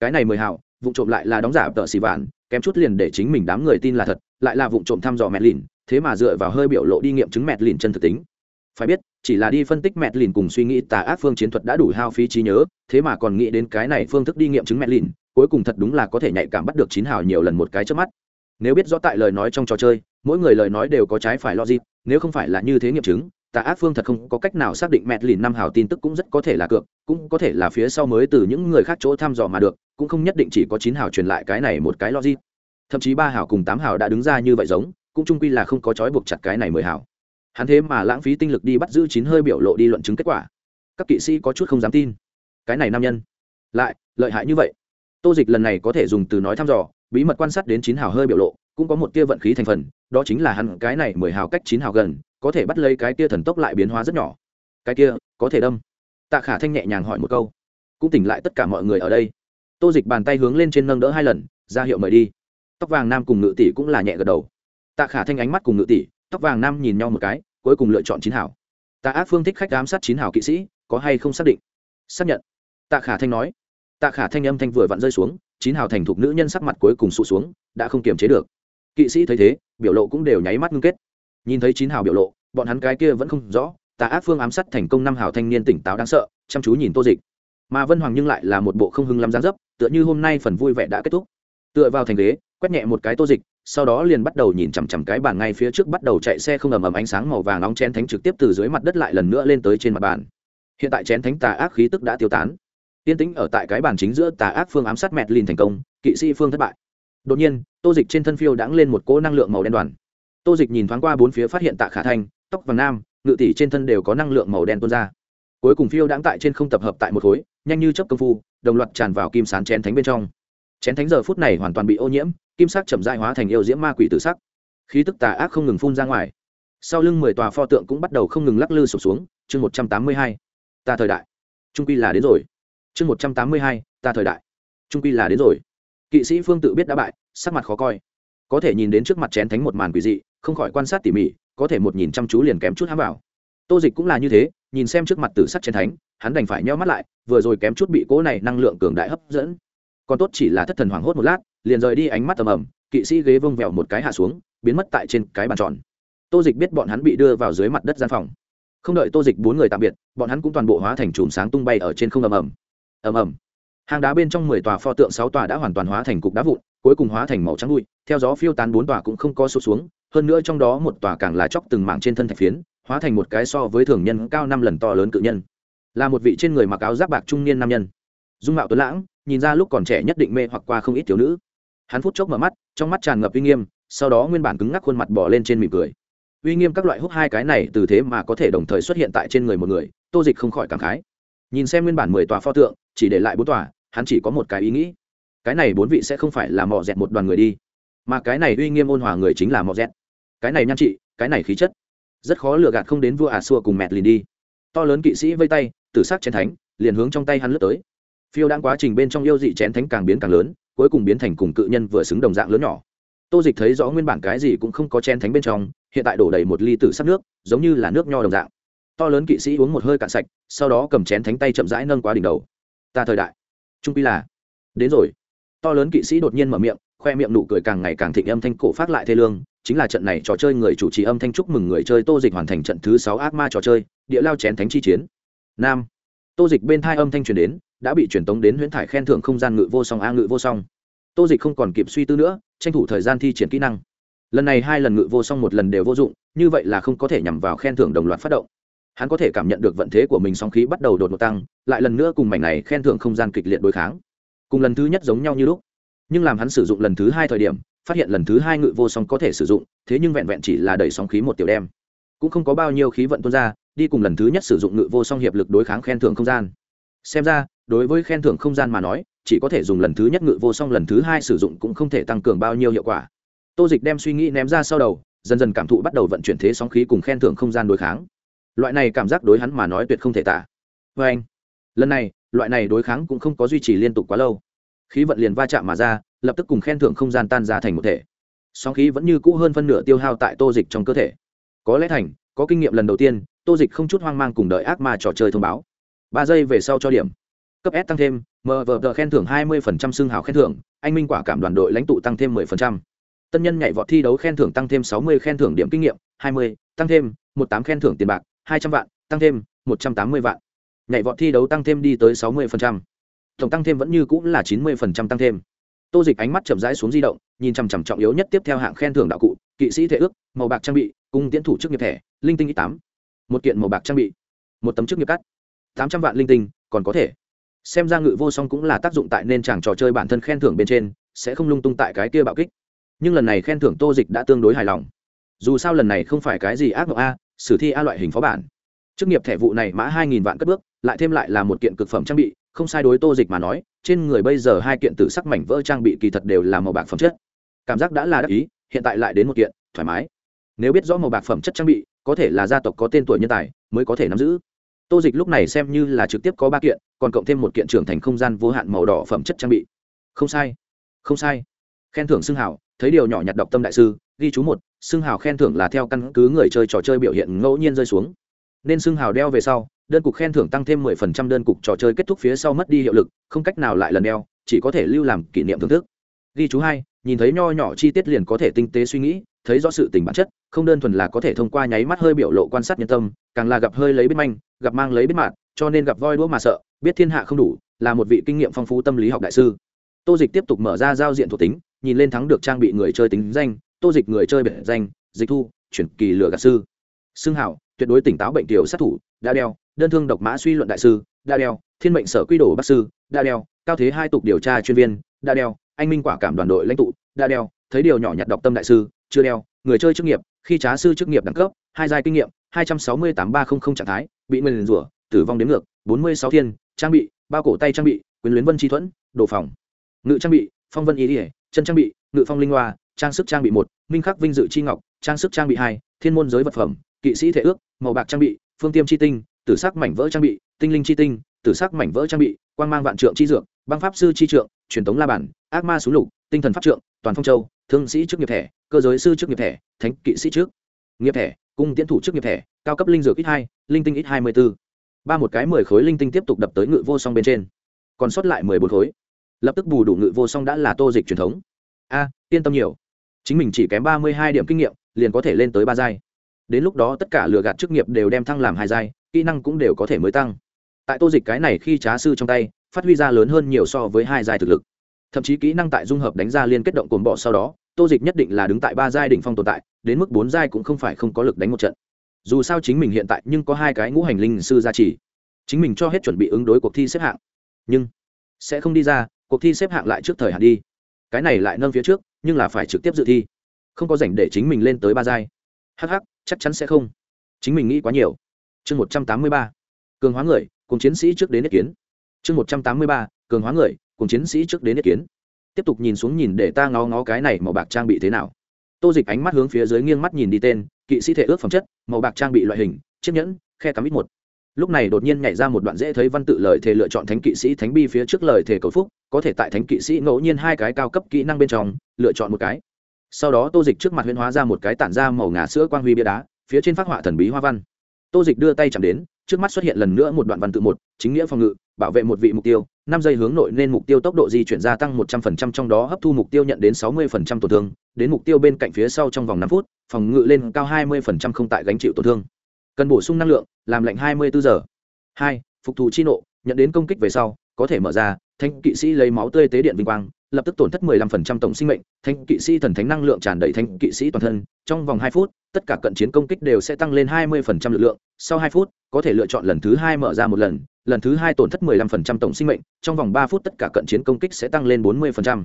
Cái này mười hào, vụ trộm lại là đóng giả tợ xì vạn, kém chút liền để chính mình đám người tin là thật, lại là vụ trộm thăm dò mẹt lìn, thế mà dựa vào hơi biểu lộ đi nghiệm chứng mẹt lìn chân thực tính. Phải biết, chỉ là đi phân tích mẹt lìn cùng suy nghĩ tà ác phương chiến thuật đã đủ hao phí trí nhớ, thế mà còn nghĩ đến cái này phương thức đi nghiệm chứng mẹt lìn, cuối cùng thật đúng là có thể nhạy cảm bắt được chín hào nhiều lần một cái trước mắt nếu biết rõ tại lời nói trong trò chơi, mỗi người lời nói đều có trái phải logic, nếu không phải là như thế nghiệm chứng, tà ác phương thật không có cách nào xác định mẹt lìn năm hào tin tức cũng rất có thể là cược, cũng có thể là phía sau mới từ những người khác chỗ thăm dò mà được, cũng không nhất định chỉ có chín hào truyền lại cái này một cái logic. Thậm chí ba hào cùng tám hào đã đứng ra như vậy giống, cũng trung quy là không có trói buộc chặt cái này mười hào. Hắn thế mà lãng phí tinh lực đi bắt giữ chín hơi biểu lộ đi luận chứng kết quả. Các kỵ sĩ có chút không dám tin. Cái này nam nhân, lại, lợi hại như vậy. Tô dịch lần này có thể dùng từ nói thăm dò bí mật quan sát đến chín hào hơi biểu lộ, cũng có một tia vận khí thành phần, đó chính là hắn cái này mười hào cách chín hào gần, có thể bắt lấy cái tia thần tốc lại biến hóa rất nhỏ. Cái kia, có thể đâm. Tạ khả thanh nhẹ nhàng hỏi một câu. Cũng tỉnh lại tất cả mọi người ở đây. Tô dịch bàn tay hướng lên trên nâng đỡ hai lần, ra hiệu mời đi. Tóc vàng nam cùng ngự tỷ cũng là nhẹ gật đầu. Tạ khả thanh ánh mắt cùng ngự tỷ, tóc vàng nam nhìn nhau một cái, cuối cùng lựa chọn chín hảo tạ ác phương thích khách ám sát chín hảo kỵ sĩ, có hay không xác định? Xác nhận. Tạ khả thanh nói. Tạ khả thanh âm thanh vừa vặn rơi xuống chín hào thành thục nữ nhân sắc mặt cuối cùng sụt xuống, đã không kiềm chế được. Kỵ sĩ thấy thế, biểu lộ cũng đều nháy mắt ngưng kết. Nhìn thấy chín hào biểu lộ, bọn hắn cái kia vẫn không rõ, tà ác phương ám sát thành công năm hào thanh niên tỉnh táo đáng sợ, chăm chú nhìn tô dịch. Mà vân hoàng nhưng lại là một bộ không hưng lắm dáng dấp, tựa như hôm nay phần vui vẻ đã kết thúc. Tựa vào thành ghế, quét nhẹ một cái tô dịch, sau đó liền bắt đầu nhìn chằm chằm cái bàn ngay phía trước bắt đầu chạy xe không ầm ầm ánh sáng màu vàng nóng chén thánh trực tiếp từ dưới mặt đất lại lần nữa lên tới trên mặt bàn. Hiện tại chén thánh tà ác khí tức đã tiêu tán tiên tĩnh ở tại cái bàn chính giữa tà ác phương ám sát mẹt lìn thành công, kỵ sĩ phương thất bại. Đột nhiên, tô dịch trên thân phiêu đãng lên một cỗ năng lượng màu đen đoàn. Tô dịch nhìn thoáng qua bốn phía phát hiện tạ khả thanh, tóc vàng nam, ngự tỷ trên thân đều có năng lượng màu đen tuôn ra. Cuối cùng phiêu đãng tại trên không tập hợp tại một khối, nhanh như chấp công phu, đồng loạt tràn vào kim sán chén thánh bên trong. Chén thánh giờ phút này hoàn toàn bị ô nhiễm, kim sắc chậm dại hóa thành yêu diễm ma quỷ tự sắc. Khí tức tà ác không ngừng phun ra ngoài. Sau lưng mười tòa pho tượng cũng bắt đầu không ngừng lắc lư sụp xuống, chương một trăm tám mươi hai. Ta thời đại. Trung quy là đến rồi chương một trăm tám mươi hai, ta thời đại. Trung quy là đến rồi. Kỵ sĩ phương tự biết đã bại, sắc mặt khó coi. Có thể nhìn đến trước mặt chén thánh một màn quỷ dị, không khỏi quan sát tỉ mỉ, có thể một nhìn chăm chú liền kém chút hám vào. Tô dịch cũng là như thế, nhìn xem trước mặt tử sắc chén thánh, hắn đành phải nheo mắt lại, vừa rồi kém chút bị cỗ này năng lượng cường đại hấp dẫn. Còn tốt chỉ là thất thần hoảng hốt một lát, liền rời đi ánh mắt tầm ầm, kỵ sĩ ghế vông vẹo một cái hạ xuống, biến mất tại trên cái bàn tròn. Tô dịch biết bọn hắn bị đưa vào dưới mặt đất gian phòng. Không đợi tô dịch bốn người tạm biệt, bọn hắn cũng toàn bộ hóa thành chùm sáng tung bay ở trên không ầm ầm ầm ầm. Hang đá bên trong mười tòa pho tượng sáu tòa đã hoàn toàn hóa thành cục đá vụn, cuối cùng hóa thành màu trắng bụi, theo gió phiêu tán bốn tòa cũng không có sụt xuống, hơn nữa trong đó một tòa càng là chóc từng mảng trên thân thạch phiến, hóa thành một cái so với thường nhân cao năm lần to lớn cự nhân. Là một vị trên người mặc áo giáp bạc trung niên nam nhân. Dung mạo tuấn lãng, nhìn ra lúc còn trẻ nhất định mê hoặc qua không ít thiếu nữ. Hắn phút chốc mở mắt, trong mắt tràn ngập uy nghiêm, sau đó nguyên bản cứng ngắc khuôn mặt bỏ lên trên mỉm cười. Uy nghiêm các loại hút hai cái này từ thế mà có thể đồng thời xuất hiện tại trên người một người, tô dịch không khỏi cảm khái nhìn xem nguyên bản mười tòa pho tượng, chỉ để lại bốn tòa, hắn chỉ có một cái ý nghĩ. Cái này bốn vị sẽ không phải là mò dẹt một đoàn người đi, mà cái này uy nghiêm ôn hòa người chính là mò dẹt. Cái này nhan trị, cái này khí chất, rất khó lừa gạt không đến vua ả xua cùng mẹt liền đi. To lớn kỵ sĩ vây tay, tử sắc chén thánh, liền hướng trong tay hắn lướt tới. Phiêu đang quá trình bên trong yêu dị chén thánh càng biến càng lớn, cuối cùng biến thành cùng cự nhân vừa xứng đồng dạng lớn nhỏ. Tô dịch thấy rõ nguyên bản cái gì cũng không có chén thánh bên trong, hiện tại đổ đầy một ly tử sắc nước, giống như là nước nho đồng dạng. To lớn kỵ sĩ uống một hơi cạn sạch sau đó cầm chén thánh tay chậm rãi nâng qua đỉnh đầu. Ta thời đại. Trung pi là. Đến rồi. To lớn kỵ sĩ đột nhiên mở miệng, khoe miệng nụ cười càng ngày càng thịnh âm thanh cổ phát lại thê lương, chính là trận này trò chơi người chủ trì âm thanh chúc mừng người chơi tô dịch hoàn thành trận thứ sáu ác ma trò chơi, địa lao chén thánh chi chiến. Nam. Tô dịch bên thai âm thanh truyền đến, đã bị truyền tống đến huyễn thải khen thưởng không gian ngự vô song a ngự vô song. Tô dịch không còn kịp suy tư nữa, tranh thủ thời gian thi triển kỹ năng. Lần này hai lần ngự vô song một lần đều vô dụng, như vậy là không có thể nhằm vào khen thưởng đồng loạt phát động hắn có thể cảm nhận được vận thế của mình sóng khí bắt đầu đột ngột tăng, lại lần nữa cùng mảnh này khen thưởng không gian kịch liệt đối kháng. Cùng lần thứ nhất giống nhau như lúc. Nhưng làm hắn sử dụng lần thứ hai thời điểm, phát hiện lần thứ hai ngự vô song có thể sử dụng, thế nhưng vẹn vẹn chỉ là đẩy sóng khí một tiểu đem. Cũng không có bao nhiêu khí vận tuôn ra, đi cùng lần thứ nhất sử dụng ngự vô song hiệp lực đối kháng khen thưởng không gian. Xem ra, đối với khen thưởng không gian mà nói, chỉ có thể dùng lần thứ nhất ngự vô song lần thứ hai sử dụng cũng không thể tăng cường bao nhiêu hiệu quả. Tô dịch đem suy nghĩ ném ra sau đầu, dần dần cảm thụ bắt đầu vận chuyển thế sóng khí cùng khen thưởng không gian đối kháng loại này cảm giác đối hắn mà nói tuyệt không thể tả. Vê anh, lần này, loại này đối kháng cũng không có duy trì liên tục quá lâu. Khí vận liền va chạm mà ra, lập tức cùng khen thưởng không gian tan ra thành một thể. Sóng khí vẫn như cũ hơn phân nửa tiêu hao tại tô dịch trong cơ thể. Có lẽ thành, có kinh nghiệm lần đầu tiên, tô dịch không chút hoang mang cùng đợi ác ma trò chơi thông báo. Ba giây về sau cho điểm. Cấp s tăng thêm mờ vờ tờ khen thưởng hai mươi phần trăm xương hào khen thưởng, anh minh quả cảm đoàn đội lãnh tụ tăng thêm mười phần trăm. Tân nhân nhảy vọt thi đấu khen thưởng tăng thêm sáu mươi khen thưởng điểm kinh nghiệm, hai mươi, tăng thêm một tám khen thưởng tiền bạc hai trăm vạn, tăng thêm một trăm tám mươi vạn. Nhảy vọt thi đấu tăng thêm đi tới sáu mươi tổng tăng thêm vẫn như cũng là chín mươi tăng thêm. Tô dịch ánh mắt chậm rãi xuống di động, nhìn chằm chằm trọng yếu nhất tiếp theo hạng khen thưởng đạo cụ, kỵ sĩ thể ước, màu bạc trang bị, cung tiến thủ chức nghiệp thẻ, linh tinh ít tám. Một kiện màu bạc trang bị, một tấm chức nghiệp cắt. tám trăm vạn linh tinh, còn có thể. Xem ra ngự vô song cũng là tác dụng tại nên chàng trò chơi bản thân khen thưởng bên trên, sẽ không lung tung tại cái kia bạo kích. Nhưng lần này khen thưởng tô dịch đã tương đối hài lòng. Dù sao lần này không phải cái gì ác mộng a sử thi a loại hình phó bản. Chức nghiệp thẻ vụ này mã hai nghìn vạn cất bước, lại thêm lại là một kiện cực phẩm trang bị, không sai đối tô dịch mà nói, trên người bây giờ hai kiện tử sắc mảnh vỡ trang bị kỳ thật đều là màu bạc phẩm chất. Cảm giác đã là đắc ý, hiện tại lại đến một kiện, thoải mái. Nếu biết rõ màu bạc phẩm chất trang bị, có thể là gia tộc có tên tuổi nhân tài, mới có thể nắm giữ. Tô dịch lúc này xem như là trực tiếp có ba kiện, còn cộng thêm một kiện trưởng thành không gian vô hạn màu đỏ phẩm chất trang bị. Không sai không sai. Khen thưởng xưng hảo, thấy điều nhỏ nhặt đọc tâm đại sư, ghi chú một xưng hào khen thưởng là theo căn cứ người chơi trò chơi biểu hiện ngẫu nhiên rơi xuống. Nên xưng hào đeo về sau, đơn cục khen thưởng tăng thêm mười phần trăm đơn cục trò chơi kết thúc phía sau mất đi hiệu lực, không cách nào lại lần đeo, chỉ có thể lưu làm kỷ niệm thưởng thức. Ghi chú hai, nhìn thấy nho nhỏ chi tiết liền có thể tinh tế suy nghĩ, thấy rõ sự tình bản chất, không đơn thuần là có thể thông qua nháy mắt hơi biểu lộ quan sát nhân tâm, càng là gặp hơi lấy biết manh, gặp mang lấy biết mạn cho nên gặp voi đũa mà sợ, biết thiên hạ không đủ, là một vị kinh nghiệm phong phú tâm lý học đại sư. Tô dịch tiếp tục mở ra giao diện thuộc tính, nhìn lên thắng được trang bị người chơi tính danh tô dịch người chơi biệt danh, dịch thu, chuyển kỳ lửa gạt sư. Xưng hảo tuyệt đối tỉnh táo bệnh tiểu sát thủ, đa đeo, đơn thương độc mã suy luận đại sư, đa đeo, thiên mệnh sở quy đồ bác sư, đa đeo, cao thế hai tục điều tra chuyên viên, đa đeo, anh minh quả cảm đoàn đội lãnh tụ, đa đeo, thấy điều nhỏ nhặt đọc tâm đại sư, chưa đeo, người chơi chức nghiệp, khi trá sư chức nghiệp đẳng cấp, hai giai kinh nghiệm, hai trăm sáu mươi tám ba trăm linh trạng thái, bị nguyền rủa, tử vong đến ngược, bốn mươi sáu thiên, trang bị, bao cổ tay trang bị, quyền luyến vân chi thuẫn, đồ phòng. Ngự trang bị, phong vân ý ỉa chân trang bị, ngự phong linh hoa trang sức trang bị một, minh khắc vinh dự chi ngọc, trang sức trang bị hai, thiên môn giới vật phẩm, kỵ sĩ thể ước, màu bạc trang bị, phương tiêm chi tinh, tử sắc mảnh vỡ trang bị, tinh linh chi tinh, tử sắc mảnh vỡ trang bị, quang mang vạn trượng chi dược, băng pháp sư chi trượng, truyền thống la bản ác ma súng lục, tinh thần pháp trượng, toàn phong châu, thương sĩ trước nghiệp thẻ, cơ giới sư trước nghiệp thẻ, thánh kỵ sĩ trước. Nghiệp thẻ, cung tiến thủ trước nghiệp thẻ, cao cấp linh dược ít hai, linh tinh ít hai mươi b ố ba một cái mười khối linh tinh tiếp tục đập tới ngự vô song bên trên. Còn sót lại mười bốn khối. Lập tức bù đủ ngự vô song đã là tô dịch truyền thống. A yên tâm nhiều. Chính mình chỉ kém ba mươi hai điểm kinh nghiệm, liền có thể lên tới ba giai. Đến lúc đó tất cả lừa gạt chức nghiệp đều đem thăng làm hai giai, kỹ năng cũng đều có thể mới tăng. Tại tô dịch cái này khi trá sư trong tay, phát huy ra lớn hơn nhiều so với hai giai thực lực. Thậm chí kỹ năng tại dung hợp đánh ra liên kết động cồn bọ sau đó, tô dịch nhất định là đứng tại ba giai đ ỉ n h phong tồn tại, đến mức bốn giai cũng không phải không có lực đánh một trận. Dù sao chính mình hiện tại nhưng có hai cái ngũ hành linh sư gia trì. Chính mình cho hết chuẩn bị ứng đối cuộc thi xếp hạng. Nhưng sẽ không đi ra, cuộc thi xếp hạng lại trước thời hạn đi. Cái này lại nâng phía trước nhưng là phải trực tiếp dự thi. Không có dành để chính mình lên tới ba giai. Hh chắc chắn sẽ không. Chính mình nghĩ quá nhiều. Chương một trăm tám mươi ba. Cường hóa người, cùng chiến sĩ trước đến ý kiến. Chương một trăm tám mươi ba, cường hóa người, cùng chiến sĩ trước đến ý kiến. Tiếp tục nhìn xuống nhìn để ta ngó ngó cái này màu bạc trang bị thế nào. Tô dịch ánh mắt hướng phía dưới nghiêng mắt nhìn đi tên, kỵ sĩ thể ước phẩm chất, màu bạc trang bị loại hình, chiếc nhẫn, khe cắm ít một lúc này đột nhiên nhảy ra một đoạn dễ thấy văn tự lời thề lựa chọn thánh kỵ sĩ thánh bi phía trước lời thề cầu phúc, có thể tại thánh kỵ sĩ ngẫu nhiên hai cái cao cấp kỹ năng bên trong, lựa chọn một cái. Sau đó tô dịch trước mặt huyễn hóa ra một cái tản ra màu ngà sữa quang huy bia đá, phía trên phát họa thần bí hoa văn. Tô dịch đưa tay chạm đến, trước mắt xuất hiện lần nữa một đoạn văn tự một, chính nghĩa phòng ngự, bảo vệ một vị mục tiêu, năm giây hướng nội nên mục tiêu tốc độ di chuyển gia tăng một trăm phần trăm trong đó hấp thu mục tiêu nhận đến sáu mươi phần trăm tổn thương, đến mục tiêu bên cạnh phía sau trong vòng năm phút, phòng ngự lên cao hai mươi phần trăm không tại gánh chịu tổn thương. Cần bổ sung năng lượng làm lạnh hai mươi bốn giờ. Hai, phục thù chi nộ, nhận đến công kích về sau, có thể mở ra, thanh kỵ sĩ lấy máu tươi tế điện vinh quang, lập tức tổn thất 15% tổng sinh mệnh. Thanh kỵ sĩ thần thánh năng lượng tràn đầy thanh kỵ sĩ toàn thân, trong vòng hai phút, tất cả cận chiến công kích đều sẽ tăng lên 20% lực lượng. Sau hai phút, có thể lựa chọn lần thứ hai mở ra một lần lần thứ hai tổn thất 15% tổng sinh mệnh, trong vòng ba phút tất cả cận chiến công kích sẽ tăng lên 40%.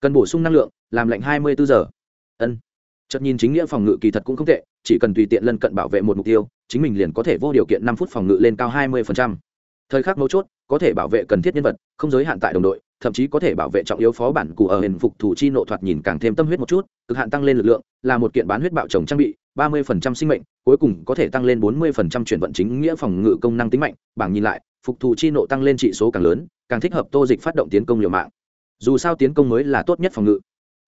cần bổ sung năng lượng, làm lạnh 24 giờ. Ân. Chợt nhìn chính nghĩa phòng ngự kỳ thật cũng không tệ, chỉ cần tùy tiện lân cận bảo vệ một mục tiêu chính mình liền có thể vô điều kiện năm phút phòng ngự lên cao 20%. thời khắc mấu chốt, có thể bảo vệ cần thiết nhân vật, không giới hạn tại đồng đội, thậm chí có thể bảo vệ trọng yếu phó bản cụ ở hình phục thủ chi nộ thoạt nhìn càng thêm tâm huyết một chút, cực hạn tăng lên lực lượng, là một kiện bán huyết bạo trồng trang bị, ba mươi phần trăm sinh mệnh, cuối cùng có thể tăng lên bốn mươi phần trăm chuyển vận chính nghĩa phòng ngự công năng tính mạnh, bảng nhìn lại, phục thủ chi nộ tăng lên trị số càng lớn, càng thích hợp tô dịch phát động tiến công liều mạng. Dù sao tiến công mới là tốt nhất phòng ngự.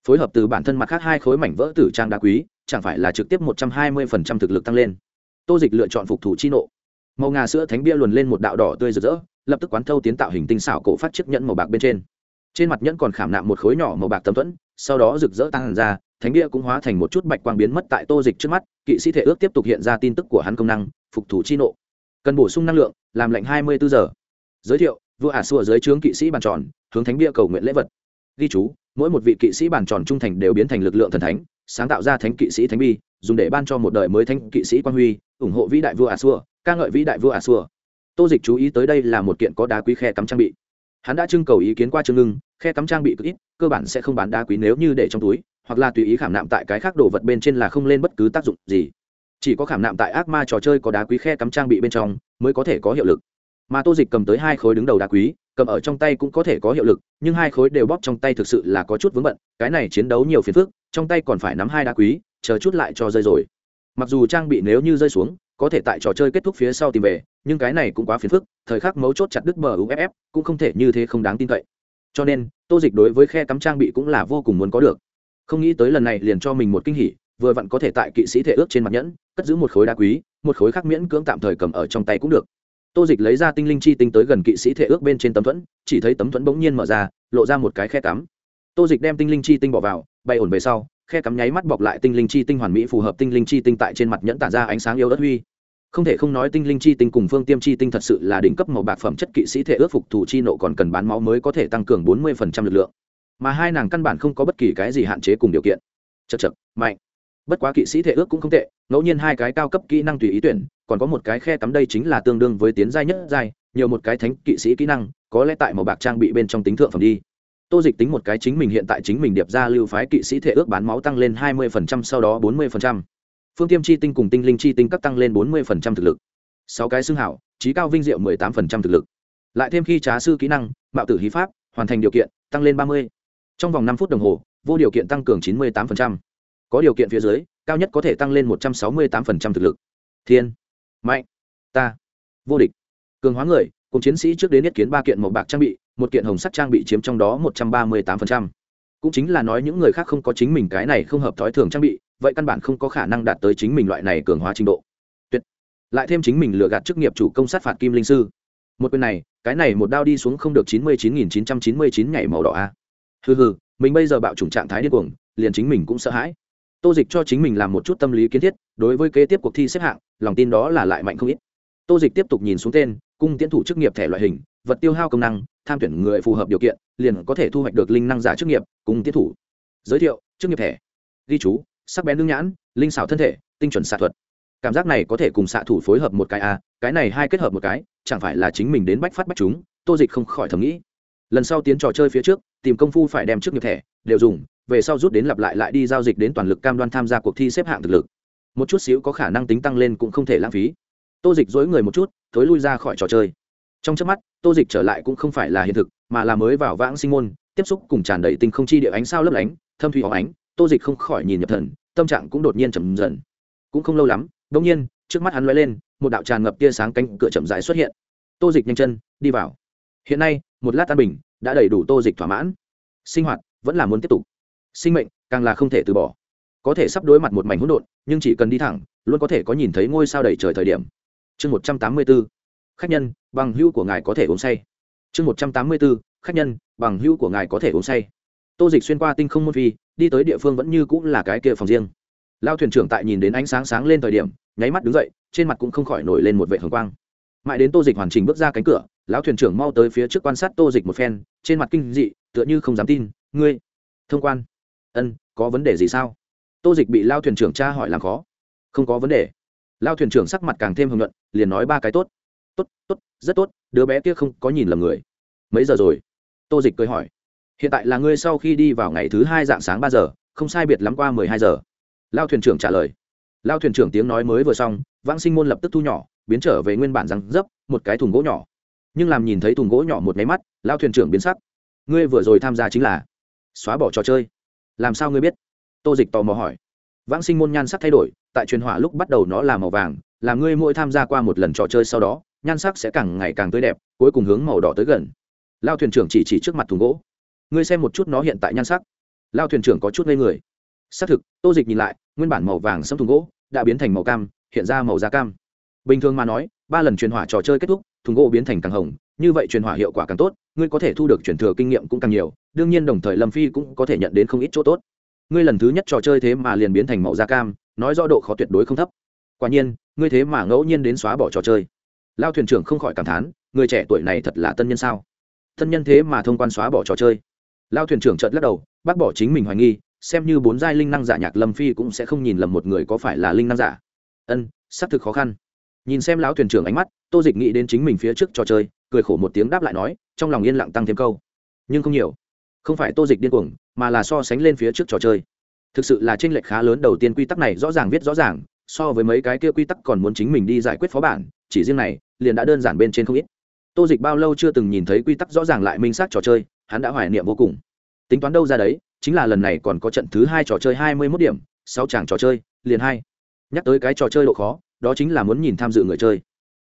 Phối hợp từ bản thân mặt khác hai khối mảnh vỡ tử trang đá quý, chẳng phải là trực tiếp một trăm hai mươi phần trăm thực lực tăng lên tô dịch lựa chọn phục thủ chi nộ. Màu ngà sữa thánh bia luồn lên một đạo đỏ tươi rực rỡ, lập tức quán thâu tiến tạo hình tinh xảo cổ phát chiếc nhẫn màu bạc bên trên. Trên mặt nhẫn còn khảm nạm một khối nhỏ màu bạc tấm thuẫn, sau đó rực rỡ tăng ra, thánh bia cũng hóa thành một chút bạch quang biến mất tại tô dịch trước mắt, kỵ sĩ thể ước tiếp tục hiện ra tin tức của hắn công năng, phục thủ chi nộ. Cần bổ sung năng lượng, làm lạnh hai mươi bốn giờ. Giới thiệu, vua ả xua dưới trướng kỵ sĩ bàn tròn, hướng thánh bia cầu nguyện lễ vật. Ghi chú, mỗi một vị kỵ sĩ bàn tròn trung thành đều biến thành lực lượng thần thánh sáng tạo ra thánh kỵ sĩ thánh bi, dùng để ban cho một đời mới thánh kỵ sĩ quan huy, ủng hộ vĩ đại vua a xua ca ngợi vĩ đại vua a xua tô dịch chú ý tới đây là một kiện có đá quý khe cắm trang bị. Hắn đã trưng cầu ý kiến qua trương ngưng, khe cắm trang bị cực ít, cơ bản sẽ không bán đá quý nếu như để trong túi, hoặc là tùy ý khảm nạm tại cái khác đồ vật bên trên là không lên bất cứ tác dụng gì. Chỉ có khảm nạm tại ác ma trò chơi có đá quý khe cắm trang bị bên trong, mới có thể có hiệu lực. Mà tô dịch cầm tới hai khối đứng đầu đá quý cầm ở trong tay cũng có thể có hiệu lực, nhưng hai khối đều bóp trong tay thực sự là có chút vướng bận, cái này chiến đấu nhiều phiền phức, trong tay còn phải nắm hai đá quý, chờ chút lại cho rơi rồi. Mặc dù trang bị nếu như rơi xuống, có thể tại trò chơi kết thúc phía sau tìm về, nhưng cái này cũng quá phiền phức, thời khắc mấu chốt chặt đứt bờ uff cũng không thể như thế không đáng tin cậy. Cho nên, tô dịch đối với khe cắm trang bị cũng là vô cùng muốn có được. Không nghĩ tới lần này liền cho mình một kinh hỉ, vừa vặn có thể tại kỵ sĩ thể ước trên mặt nhẫn, cất giữ một khối đá quý, một khối khác miễn cưỡng tạm thời cầm ở trong tay cũng được tô dịch lấy ra tinh linh chi tinh tới gần kỵ sĩ thể ước bên trên tấm thuẫn, chỉ thấy tấm thuẫn bỗng nhiên mở ra, lộ ra một cái khe cắm. Tô dịch đem tinh linh chi tinh bỏ vào, bay ổn về sau, khe cắm nháy mắt bọc lại tinh linh chi tinh hoàn mỹ phù hợp tinh linh chi tinh tại trên mặt nhẫn tản ra ánh sáng yêu đất huy. Không thể không nói tinh linh chi tinh cùng phương tiêm chi tinh thật sự là đỉnh cấp màu bạc phẩm chất kỵ sĩ thể ước phục thủ chi nộ còn cần bán máu mới có thể tăng cường bốn mươi phần trăm lực lượng. Mà hai nàng căn bản không có bất kỳ cái gì hạn chế cùng điều kiện. Chật chật mạnh. Bất quá kỵ sĩ thể ước cũng không tệ, ngẫu nhiên hai cái cao cấp kỹ năng tùy ý tuyển còn có một cái khe tắm đây chính là tương đương với tiến giai nhất giai, nhiều một cái thánh kỵ sĩ kỹ năng, có lẽ tại màu bạc trang bị bên trong tính thượng phẩm đi. Tô dịch tính một cái chính mình hiện tại chính mình điệp ra lưu phái kỵ sĩ thể ước bán máu tăng lên hai mươi phần trăm, sau đó bốn mươi phần trăm. Phương tiêm chi tinh cùng tinh linh chi tinh các tăng lên bốn mươi thực lực. Sáu cái xương hảo, trí cao vinh diệu mười tám thực lực. Lại thêm khi trá sư kỹ năng, mạo tử hí pháp, hoàn thành điều kiện, tăng lên ba mươi. Trong vòng năm phút đồng hồ, vô điều kiện tăng cường chín mươi tám có điều kiện phía dưới, cao nhất có thể tăng lên một trăm sáu mươi tám thực lực. Thiên mạnh. Ta. Vô địch. Cường hóa người, cùng chiến sĩ trước đến nhất kiến ba kiện màu bạc trang bị, một kiện hồng sắt trang bị chiếm trong đó một trăm ba mươi tám cũng chính là nói những người khác không có chính mình cái này không hợp thói thường trang bị, vậy căn bản không có khả năng đạt tới chính mình loại này cường hóa trình độ. Tuyệt. Lại thêm chính mình lừa gạt chức nghiệp chủ công sát phạt kim linh sư. Một quyền này, cái này một đao đi xuống không được chín mươi chín nghìn chín trăm chín mươi chín nhảy màu đỏ a. Hừ hừ, mình bây giờ bạo chủng trạng thái điên cuồng, liền chính mình cũng sợ hãi tô dịch cho chính mình làm một chút tâm lý kiến thiết đối với kế tiếp cuộc thi xếp hạng lòng tin đó là lại mạnh không ít. Tô dịch tiếp tục nhìn xuống tên cung tiến thủ chức nghiệp thẻ loại hình vật tiêu hao công năng tham tuyển người phù hợp điều kiện liền có thể thu hoạch được linh năng giả chức nghiệp cung tiến thủ. Giới thiệu chức nghiệp thẻ. Ghi chú sắc bén lương nhãn linh xảo thân thể tinh chuẩn xạ thuật. Cảm giác này có thể cùng xạ thủ phối hợp một cái a à, cái này hai kết hợp một cái chẳng phải là chính mình đến bách phát bách chúng tô dịch không khỏi thầm nghĩ. Lần sau tiến trò chơi phía trước tìm công phu phải đem chức nghiệp thẻ đều dùng về sau rút đến lặp lại lại đi giao dịch đến toàn lực cam đoan tham gia cuộc thi xếp hạng thực lực. Một chút xíu có khả năng tính tăng lên cũng không thể lãng phí. Tô dịch dối người một chút, thối lui ra khỏi trò chơi. Trong trước mắt, tô dịch trở lại cũng không phải là hiện thực, mà là mới vào vãng sinh môn, tiếp xúc cùng tràn đầy tinh không chi địa ánh sao lấp lánh, thâm thủy ó ánh, tô dịch không khỏi nhìn nhập thần, tâm trạng cũng đột nhiên chầm dần. Cũng không lâu lắm đông nhiên, trước mắt hắn lóe lên, một đạo tràn ngập tia sáng cánh cửa chậm rãi xuất hiện. Tô dịch nhanh chân, đi vào. Hiện nay, một lát tan bình, đã đầy đủ tô dịch thỏa mãn. Sinh hoạt vẫn là muốn tiếp tục sinh mệnh càng là không thể từ bỏ. Có thể sắp đối mặt một mảnh hỗn độn, nhưng chỉ cần đi thẳng, luôn có thể có nhìn thấy ngôi sao đầy trời thời điểm. Chương một trăm tám mươi bốn, khách nhân, bằng hữu của ngài có thể uống say. Chương một trăm tám mươi bốn, khách nhân, bằng hữu của ngài có thể uống say. Tô dịch xuyên qua tinh không môn phi, đi tới địa phương vẫn như cũng là cái kia phòng riêng. Lao thuyền trưởng tại nhìn đến ánh sáng sáng lên thời điểm, nháy mắt đứng dậy, trên mặt cũng không khỏi nổi lên một vệ hồng quang. Mãi đến tô dịch hoàn chỉnh bước ra cánh cửa, lão thuyền trưởng mau tới phía trước quan sát tô dịch một phen, trên mặt kinh dị, tựa như không dám tin, ngươi, thông quan ân, có vấn đề gì sao? Tô dịch bị lao thuyền trưởng tra hỏi làm khó. Không có vấn đề. Lao thuyền trưởng sắc mặt càng thêm hưng luận liền nói ba cái tốt. Tốt tốt, rất tốt, đứa bé kia không có nhìn lầm người. Mấy giờ rồi? Tô dịch cười hỏi. Hiện tại là ngươi sau khi đi vào ngày thứ hai dạng sáng ba giờ, không sai biệt lắm qua mười hai giờ. Lao thuyền trưởng trả lời. Lao thuyền trưởng tiếng nói mới vừa xong, vãng sinh môn lập tức thu nhỏ, biến trở về nguyên bản răng dấp, một cái thùng gỗ nhỏ. Nhưng làm nhìn thấy thùng gỗ nhỏ một máy mắt, lao thuyền trưởng biến sắc. Ngươi vừa rồi tham gia chính là xóa bỏ trò chơi làm sao ngươi biết? Tô dịch tò mò hỏi. Vãng sinh môn nhan sắc thay đổi, tại truyền hỏa lúc bắt đầu nó là màu vàng, là ngươi mỗi tham gia qua một lần trò chơi sau đó, nhan sắc sẽ càng ngày càng tươi đẹp, cuối cùng hướng màu đỏ tới gần. Lao thuyền trưởng chỉ chỉ trước mặt thùng gỗ. Ngươi xem một chút nó hiện tại nhan sắc. Lao thuyền trưởng có chút ngây người. Xác thực, tô dịch nhìn lại, nguyên bản màu vàng xâm thùng gỗ đã biến thành màu cam, hiện ra màu da cam. Bình thường mà nói, ba lần truyền hỏa trò chơi kết thúc, thùng gỗ biến thành càng hồng như vậy truyền hỏa hiệu quả càng tốt, ngươi có thể thu được truyền thừa kinh nghiệm cũng càng nhiều, đương nhiên đồng thời lâm phi cũng có thể nhận đến không ít chỗ tốt. Ngươi lần thứ nhất trò chơi thế mà liền biến thành màu da cam, nói rõ độ khó tuyệt đối không thấp. Quả nhiên, ngươi thế mà ngẫu nhiên đến xóa bỏ trò chơi. Lao thuyền trưởng không khỏi cảm thán, người trẻ tuổi này thật là tân nhân sao? Tân nhân thế mà thông quan xóa bỏ trò chơi. Lao thuyền trưởng trợt lắc đầu, bác bỏ chính mình hoài nghi, xem như bốn giai linh năng giả nhạc lâm phi cũng sẽ không nhìn lầm một người có phải là linh năng giả. Ân, xác thực khó khăn. Nhìn xem lão thuyền trưởng ánh mắt, tô dịch nghĩ đến chính mình phía trước trò chơi cười khổ một tiếng đáp lại nói, trong lòng yên lặng tăng thêm câu. Nhưng không nhiều. Không phải tô dịch điên cuồng, mà là so sánh lên phía trước trò chơi. Thực sự là tranh lệch khá lớn đầu tiên quy tắc này rõ ràng viết rõ ràng, so với mấy cái kia quy tắc còn muốn chính mình đi giải quyết phó bản, chỉ riêng này, liền đã đơn giản bên trên không ít. Tô dịch bao lâu chưa từng nhìn thấy quy tắc rõ ràng lại minh xác trò chơi, hắn đã hoài niệm vô cùng. Tính toán đâu ra đấy, chính là lần này còn có trận thứ hai trò chơi hai mươi mốt điểm, sáu chàng trò chơi, liền hai. Nhắc tới cái trò chơi độ khó, đó chính là muốn nhìn tham dự người chơi.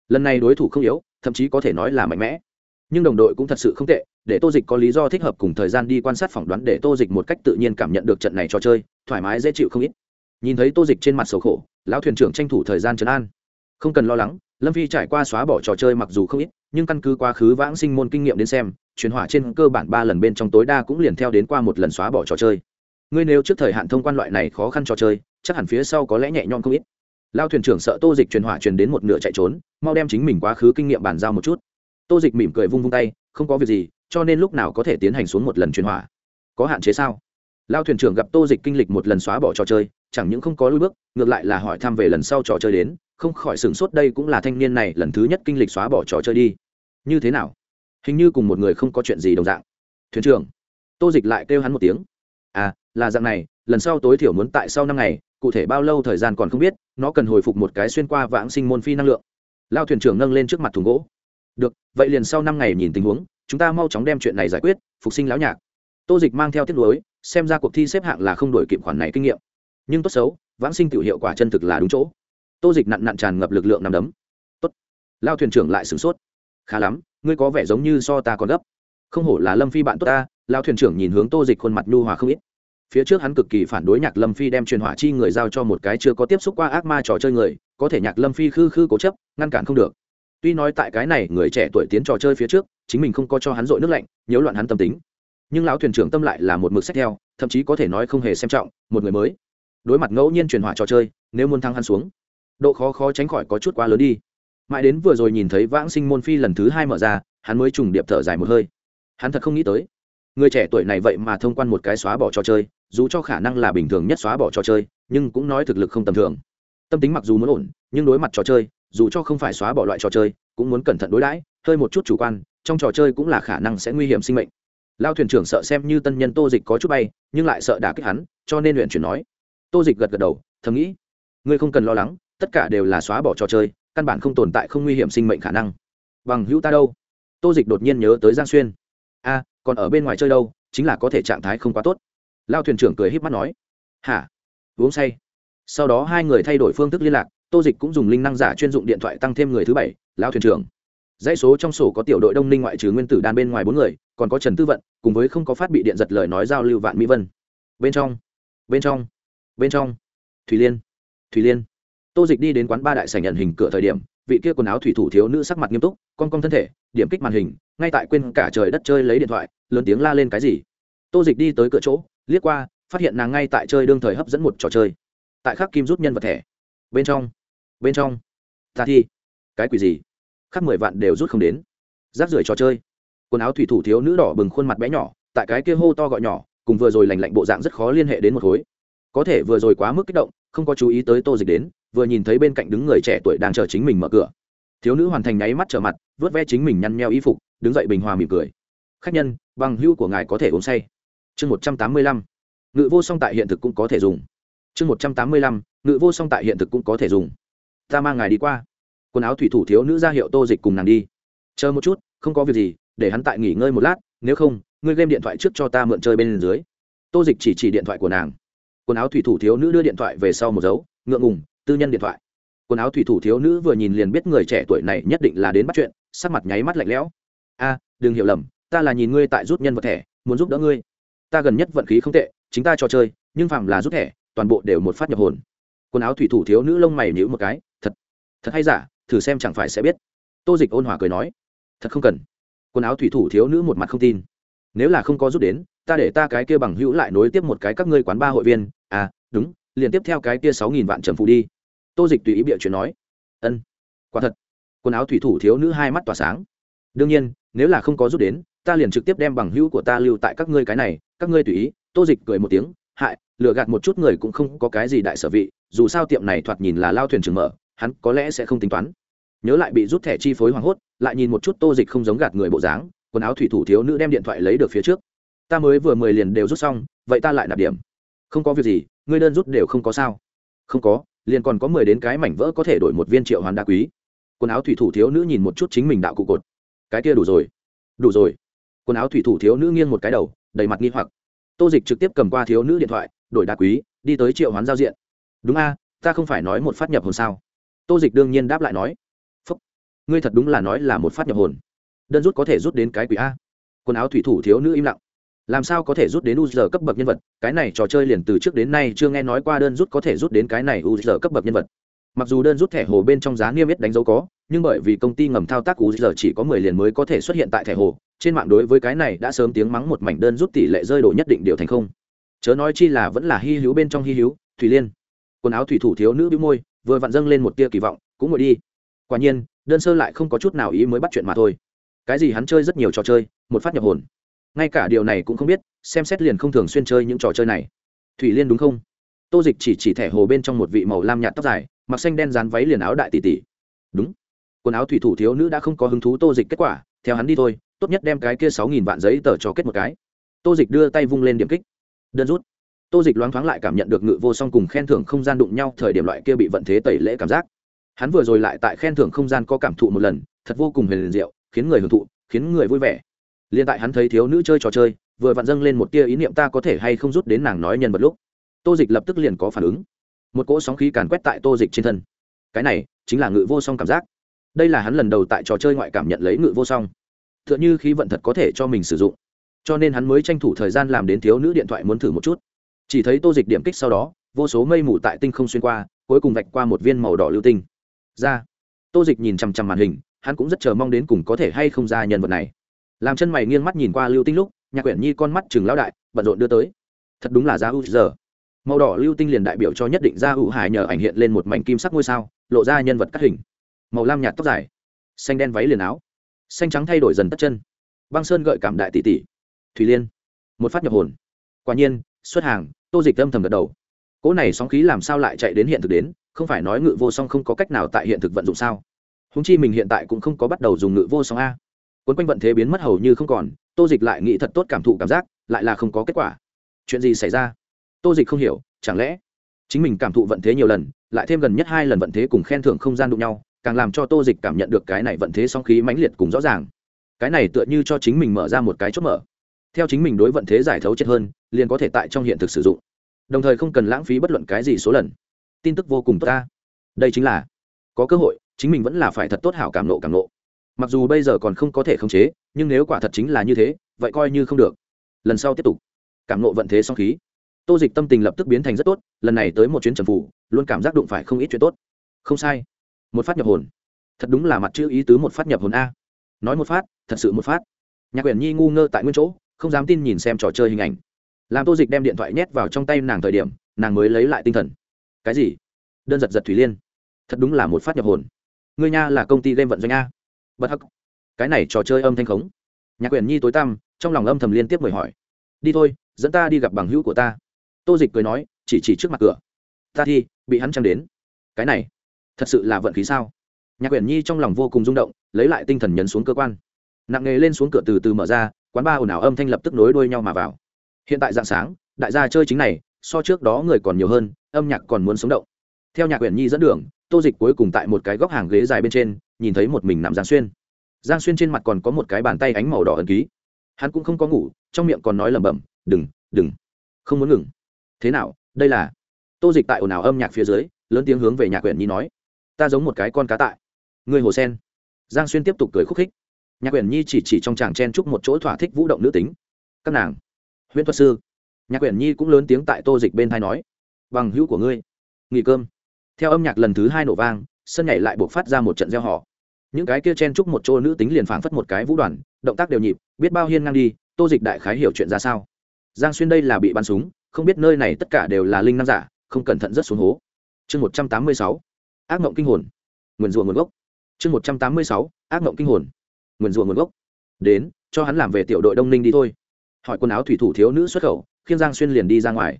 Lần này đối thủ không yếu thậm chí có thể nói là mạnh mẽ. Nhưng đồng đội cũng thật sự không tệ, để tô dịch có lý do thích hợp cùng thời gian đi quan sát phỏng đoán để tô dịch một cách tự nhiên cảm nhận được trận này trò chơi, thoải mái dễ chịu không ít. Nhìn thấy tô dịch trên mặt sầu khổ, lão thuyền trưởng tranh thủ thời gian trấn an. Không cần lo lắng, lâm phi trải qua xóa bỏ trò chơi mặc dù không ít, nhưng căn cứ quá khứ vãng sinh môn kinh nghiệm đến xem chuyển hỏa trên cơ bản ba lần bên trong tối đa cũng liền theo đến qua một lần xóa bỏ trò chơi. Ngươi nếu trước thời hạn thông quan loại này khó khăn trò chơi, chắc hẳn phía sau có lẽ nhẹ nhõm không ít lao thuyền trưởng sợ tô dịch truyền hỏa truyền đến một nửa chạy trốn, mau đem chính mình quá khứ kinh nghiệm bàn giao một chút. Tô dịch mỉm cười vung vung tay, không có việc gì, cho nên lúc nào có thể tiến hành xuống một lần truyền hỏa. Có hạn chế sao? Lao thuyền trưởng gặp tô dịch kinh lịch một lần xóa bỏ trò chơi, chẳng những không có lui bước, ngược lại là hỏi thăm về lần sau trò chơi đến, không khỏi sửng sốt đây cũng là thanh niên này lần thứ nhất kinh lịch xóa bỏ trò chơi đi. Như thế nào? Hình như cùng một người không có chuyện gì đồng dạng. Thuyền trưởng. Tô dịch lại kêu hắn một tiếng. À là dạng này, lần sau tối thiểu muốn tại sau năm ngày cụ thể bao lâu thời gian còn không biết, nó cần hồi phục một cái xuyên qua vãng sinh môn phi năng lượng. Lao thuyền trưởng nâng lên trước mặt thùng gỗ. Được, vậy liền sau năm ngày nhìn tình huống, chúng ta mau chóng đem chuyện này giải quyết, phục sinh lão nhạc. Tô dịch mang theo tiết lối, xem ra cuộc thi xếp hạng là không đổi kịp khoản này kinh nghiệm. Nhưng tốt xấu, vãng sinh tự hiệu quả chân thực là đúng chỗ. Tô dịch nặn nặn tràn ngập lực lượng nằm đấm. Tốt. Lao thuyền trưởng lại sửng sốt. Khá lắm, ngươi có vẻ giống như so ta còn gấp. Không hổ là lâm phi bạn tốt ta, lao thuyền trưởng nhìn hướng tô dịch khuôn mặt nhu hòa không ít phía trước hắn cực kỳ phản đối nhạc lâm phi đem truyền hỏa chi người giao cho một cái chưa có tiếp xúc qua ác ma trò chơi người, có thể nhạc lâm phi khư khư cố chấp, ngăn cản không được. Tuy nói tại cái này người trẻ tuổi tiến trò chơi phía trước, chính mình không có cho hắn dội nước lạnh, nhiễu loạn hắn tâm tính. Nhưng lão thuyền trưởng tâm lại là một mực sách theo, thậm chí có thể nói không hề xem trọng, một người mới. Đối mặt ngẫu nhiên truyền hỏa trò chơi, nếu muốn thăng hắn xuống, độ khó khó tránh khỏi có chút quá lớn đi. Mãi đến vừa rồi nhìn thấy vãng sinh môn phi lần thứ hai mở ra, hắn mới trùng điệp thở dài một hơi. Hắn thật không nghĩ tới người trẻ tuổi này vậy mà thông quan một cái xóa bỏ trò chơi, dù cho khả năng là bình thường nhất xóa bỏ trò chơi, nhưng cũng nói thực lực không tầm thường. Tâm tính mặc dù muốn ổn, nhưng đối mặt trò chơi, dù cho không phải xóa bỏ loại trò chơi, cũng muốn cẩn thận đối đãi, hơi một chút chủ quan, trong trò chơi cũng là khả năng sẽ nguy hiểm sinh mệnh. Lao thuyền trưởng sợ xem như tân nhân tô dịch có chút bay, nhưng lại sợ đả kích hắn, cho nên luyện chuyển nói. Tô dịch gật gật đầu, thầm nghĩ, ngươi không cần lo lắng, tất cả đều là xóa bỏ trò chơi, căn bản không tồn tại không nguy hiểm sinh mệnh khả năng. Bằng hữu ta đâu? Tô dịch đột nhiên nhớ tới giang xuyên. A còn ở bên ngoài chơi đâu, chính là có thể trạng thái không quá tốt. Lao thuyền trưởng cười h í p mắt nói, hả? Uống say. Sau đó hai người thay đổi phương thức liên lạc, tô dịch cũng dùng linh năng giả chuyên dụng điện thoại tăng thêm người thứ bảy, lao thuyền trưởng. Dãy số trong sổ có tiểu đội đông ninh ngoại trừ nguyên tử đan bên ngoài bốn người, còn có trần tư vận, cùng với không có phát bị điện giật lời nói giao lưu vạn mỹ vân. Bên trong bên trong bên trong. Thủy liên thủy liên. Tô dịch đi đến quán ba đại sảnh nhận hình cửa thời điểm, vị kia quần áo thủy thủ thiếu nữ sắc mặt nghiêm túc con con thân thể điểm kích màn hình, ngay tại quên cả trời đất chơi lấy điện thoại, lớn tiếng la lên cái gì. Tô dịch đi tới cửa chỗ, liếc qua, phát hiện nàng ngay tại chơi đương thời hấp dẫn một trò chơi. Tại khắc kim rút nhân vật thẻ. Bên trong bên trong. Ta thi. Cái quỷ gì? Khắc mười vạn đều rút không đến. Rác rưởi trò chơi. Quần áo thủy thủ thiếu nữ đỏ bừng khuôn mặt bé nhỏ, tại cái kia hô to gọi nhỏ, cùng vừa rồi lành lạnh bộ dạng rất khó liên hệ đến một khối. Có thể vừa rồi quá mức kích động, không có chú ý tới tô dịch đến, vừa nhìn thấy bên cạnh đứng người trẻ tuổi đang chờ chính mình mở cửa. Thiếu nữ hoàn thành nháy mắt trở mặt vớt ve chính mình nhăn nheo y phục, đứng dậy bình hòa mỉm cười. Khách nhân, bằng hữu của ngài có thể uống say. Chương một trăm tám mươi lăm. Ngự vô song tại hiện thực cũng có thể dùng. Chương một trăm tám mươi lăm. Ngự vô song tại hiện thực cũng có thể dùng. Ta mang ngài đi qua. Quần áo thủy thủ thiếu nữ ra hiệu tô dịch cùng nàng đi. Chờ một chút, không có việc gì, để hắn tại nghỉ ngơi một lát, nếu không, ngươi game điện thoại trước cho ta mượn chơi bên dưới. Tô dịch chỉ chỉ điện thoại của nàng. Quần áo thủy thủ thiếu nữ đưa điện thoại về sau một dấu, ngượng ngùng, tư nhân điện thoại. Quần áo thủy thủ thiếu nữ vừa nhìn liền biết người trẻ tuổi này nhất định là đến bắt chuyện sắc mặt nháy mắt lạnh lẽo. A, đừng hiểu lầm, ta là nhìn ngươi tại rút nhân vật thẻ, muốn giúp đỡ ngươi. Ta gần nhất vận khí không tệ, chính ta trò chơi, nhưng phạm là rút thẻ, toàn bộ đều một phát nhập hồn. Quần áo thủy thủ thiếu nữ lông mày nhữ một cái, thật thật hay giả, thử xem chẳng phải sẽ biết. Tô dịch ôn hòa cười nói, thật không cần. Quần áo thủy thủ thiếu nữ một mặt không tin, nếu là không có rút đến, ta để ta cái kia bằng hữu lại nối tiếp một cái các ngươi quán ba hội viên. À đúng, liền tiếp theo cái kia sáu nghìn vạn trầm phụ đi. Tô dịch tùy ý bịa chuyện nói, ân, quả thật quần áo thủy thủ thiếu nữ hai mắt tỏa sáng. Đương nhiên, nếu là không có rút đến, ta liền trực tiếp đem bằng hữu của ta lưu tại các ngươi cái này, các ngươi tùy ý. Tô dịch cười một tiếng, hại, lừa gạt một chút người cũng không có cái gì đại sở vị, dù sao tiệm này thoạt nhìn là lao thuyền trường mở, hắn có lẽ sẽ không tính toán. Nhớ lại bị rút thẻ chi phối hoảng hốt, lại nhìn một chút tô dịch không giống gạt người bộ dáng, quần áo thủy thủ thiếu nữ đem điện thoại lấy được phía trước. Ta mới vừa mười liền đều rút xong, vậy ta lại nạp điểm. Không có việc gì, ngươi đơn rút đều không có sao. Không có, liền còn có mười đến cái mảnh vỡ có thể đổi một viên triệu hoàn đa quý quần áo thủy thủ thiếu nữ nhìn một chút chính mình đạo cụ cột. Cái kia đủ rồi. Đủ rồi. Quần áo thủy thủ thiếu nữ nghiêng một cái đầu, đầy mặt nghi hoặc. Tô dịch trực tiếp cầm qua thiếu nữ điện thoại, đổi đá quý, đi tới triệu hoán giao diện. Đúng a, ta không phải nói một phát nhập hồn sao? Tô dịch đương nhiên đáp lại nói. Phúc, ngươi thật đúng là nói là một phát nhập hồn. Đơn rút có thể rút đến cái quỷ a. Quần áo thủy thủ thiếu nữ im lặng. Làm sao có thể rút đến u giờ cấp bậc nhân vật? Cái này trò chơi liền từ trước đến nay chưa nghe nói qua đơn rút có thể rút đến cái này u giờ cấp bậc nhân vật mặc dù đơn rút thẻ hồ bên trong giá niêm yết đánh dấu có, nhưng bởi vì công ty ngầm thao tác u giờ chỉ có mười liền mới có thể xuất hiện tại thẻ hồ, trên mạng đối với cái này đã sớm tiếng mắng một mảnh đơn rút tỷ lệ rơi độ nhất định điều thành không. Chớ nói chi là vẫn là hy hữu bên trong hy hữu, thủy liên. Quần áo thủy thủ thiếu nữ bĩu môi, vừa vặn dâng lên một tia kỳ vọng, cũng ngồi đi. Quả nhiên, đơn sơ lại không có chút nào ý mới bắt chuyện mà thôi. Cái gì hắn chơi rất nhiều trò chơi, một phát nhập hồn. Ngay cả điều này cũng không biết, xem xét liền không thường xuyên chơi những trò chơi này. Thủy liên đúng không? Tô dịch chỉ chỉ thẻ hồ bên trong một vị màu lam nhạt tóc dài mặc xanh đen dán váy liền áo đại tỷ tỷ. Đúng. Quần áo thủy thủ thiếu nữ đã không có hứng thú tô dịch kết quả, theo hắn đi thôi, tốt nhất đem cái kia sáu nghìn vạn giấy tờ cho kết một cái. Tô dịch đưa tay vung lên điểm kích. Đơn rút. Tô dịch loáng thoáng lại cảm nhận được ngự vô song cùng khen thưởng không gian đụng nhau thời điểm loại kia bị vận thế tẩy lễ cảm giác. Hắn vừa rồi lại tại khen thưởng không gian có cảm thụ một lần, thật vô cùng huyền diệu, khiến người hưởng thụ, khiến người vui vẻ. Liền tại hắn thấy thiếu nữ chơi trò chơi, vừa vặn dâng lên một tia ý niệm ta có thể hay không rút đến nàng nói nhân vật lúc. Tô dịch lập tức liền có phản ứng một cỗ sóng khí càn quét tại tô dịch trên thân. Cái này chính là ngự vô song cảm giác. Đây là hắn lần đầu tại trò chơi ngoại cảm nhận lấy ngự vô song. T h ư ợ n h ư khí vận thật có thể cho mình sử dụng. Cho nên hắn mới tranh thủ thời gian làm đến thiếu nữ điện thoại muốn thử một chút. Chỉ thấy tô dịch điểm kích sau đó, vô số mây mù tại tinh không xuyên qua, cuối cùng vạch qua một viên màu đỏ lưu tinh. Ra. Tô dịch nhìn chằm chằm màn hình, hắn cũng rất chờ mong đến cùng có thể hay không ra nhân vật này. Làm chân mày nghiêng mắt nhìn qua lưu tinh lúc, nhạc quyển nhi con mắt chừng lão đại, bận rộn đưa tới. Thật đúng là giá u giờ màu đỏ lưu tinh liền đại biểu cho nhất định ra u hải nhờ ảnh hiện lên một mảnh kim sắc ngôi sao, lộ ra nhân vật cắt hình. Màu lam nhạt tóc dài, xanh đen váy liền áo, xanh trắng thay đổi dần tất chân. Băng sơn gợi cảm đại tỷ tỷ. Thùy liên, một phát nhập hồn. Quả nhiên, xuất hàng, tô dịch âm thầm gật đầu. Cỗ này sóng khí làm sao lại chạy đến hiện thực đến, không phải nói ngự vô song không có cách nào tại hiện thực vận dụng sao? Húng chi mình hiện tại cũng không có bắt đầu dùng ngự vô song a. Quấn quanh vận thế biến mất hầu như không còn, tô dịch lại nghĩ thật tốt cảm thụ cảm giác, lại là không có kết quả. Chuyện gì xảy ra? Tô dịch không hiểu, chẳng lẽ chính mình cảm thụ vận thế nhiều lần, lại thêm gần nhất hai lần vận thế cùng khen thưởng không gian đụng nhau, càng làm cho tô dịch cảm nhận được cái này vận thế song khí mãnh liệt cùng rõ ràng. Cái này tựa như cho chính mình mở ra một cái chốt mở. Theo chính mình đối vận thế giải thấu chết hơn, liền có thể tại trong hiện thực sử dụng. Đồng thời không cần lãng phí bất luận cái gì số lần. Tin tức vô cùng tốt ta. Đây chính là có cơ hội, chính mình vẫn là phải thật tốt hảo cảm nộ cảm nộ. Mặc dù bây giờ còn không có thể khống chế, nhưng nếu quả thật chính là như thế, vậy coi như không được. Lần sau tiếp tục. Cảm nộ vận thế song khí tô dịch tâm tình lập tức biến thành rất tốt, lần này tới một chuyến trầm phủ, luôn cảm giác đụng phải không ít chuyện tốt. Không sai. Một phát nhập hồn. Thật đúng là mặt chữ ý tứ một phát nhập hồn a. Nói một phát, thật sự một phát. Nhạc quyển nhi ngu ngơ tại nguyên chỗ, không dám tin nhìn xem trò chơi hình ảnh. Làm tô dịch đem điện thoại nhét vào trong tay nàng thời điểm, nàng mới lấy lại tinh thần. Cái gì? Đơn giật giật thủy liên. Thật đúng là một phát nhập hồn. Ngươi nha là công ty game vận doanh a. Bất hắc. Cái này trò chơi âm thanh khống. Nhạc quyển nhi tối tăm, trong lòng âm thầm liên tiếp mời hỏi. Đi thôi, dẫn ta đi gặp bằng hữu của ta tô dịch cười nói, chỉ chỉ trước mặt cửa. Ta thi, bị hắn trăng đến. Cái này, thật sự là vận khí sao? Nhạc quyển nhi trong lòng vô cùng rung động, lấy lại tinh thần nhấn xuống cơ quan. Nặng nghề lên xuống cửa từ từ mở ra, quán ba ồn ào âm thanh lập tức nối đuôi nhau mà vào. Hiện tại dạng sáng, đại gia chơi chính này, so trước đó người còn nhiều hơn, âm nhạc còn muốn sống động. Theo nhạc quyển nhi dẫn đường, tô dịch cuối cùng tại một cái góc hàng ghế dài bên trên, nhìn thấy một mình nằm giang xuyên. Giang xuyên trên mặt còn có một cái bàn tay ánh màu đỏ ẩn ký. Hắn cũng không có ngủ, trong miệng còn nói lẩm bẩm, đừng đừng, không muốn ngừng thế nào, đây là? Tô dịch tại ồn ào âm nhạc phía dưới, lớn tiếng hướng về nhạc quyển nhi nói, ta giống một cái con cá tại. Người hồ sen. Giang xuyên tiếp tục cười khúc khích. Nhạc quyển nhi chỉ chỉ trong tràng chen chúc một chỗ thỏa thích vũ động nữ tính. Các nàng, huyễn thuật sư. Nhạc quyển nhi cũng lớn tiếng tại tô dịch bên thai nói, bằng hữu của ngươi, nghỉ cơm. Theo âm nhạc lần thứ hai nổ vang, sân nhảy lại buộc phát ra một trận gieo họ những cái kia chen chúc một chỗ nữ tính liền phảng phất một cái vũ đoàn, động tác đều nhịp, biết bao hiên ngang đi, tô dịch đại khái hiểu chuyện ra sao. Giang xuyên đây là bị bắn súng không biết nơi này tất cả đều là linh năng giả, không cẩn thận rất xuống hố. Chương một trăm tám mươi sáu, ác mộng kinh hồn. Nguyền rủa nguồn gốc. Chương một trăm tám mươi sáu, ác mộng kinh hồn. Nguyền rủa nguồn gốc. Đến, cho hắn làm về tiểu đội đông ninh đi thôi. Hỏi quần áo thủy thủ thiếu nữ xuất khẩu khiêng giang xuyên liền đi ra ngoài.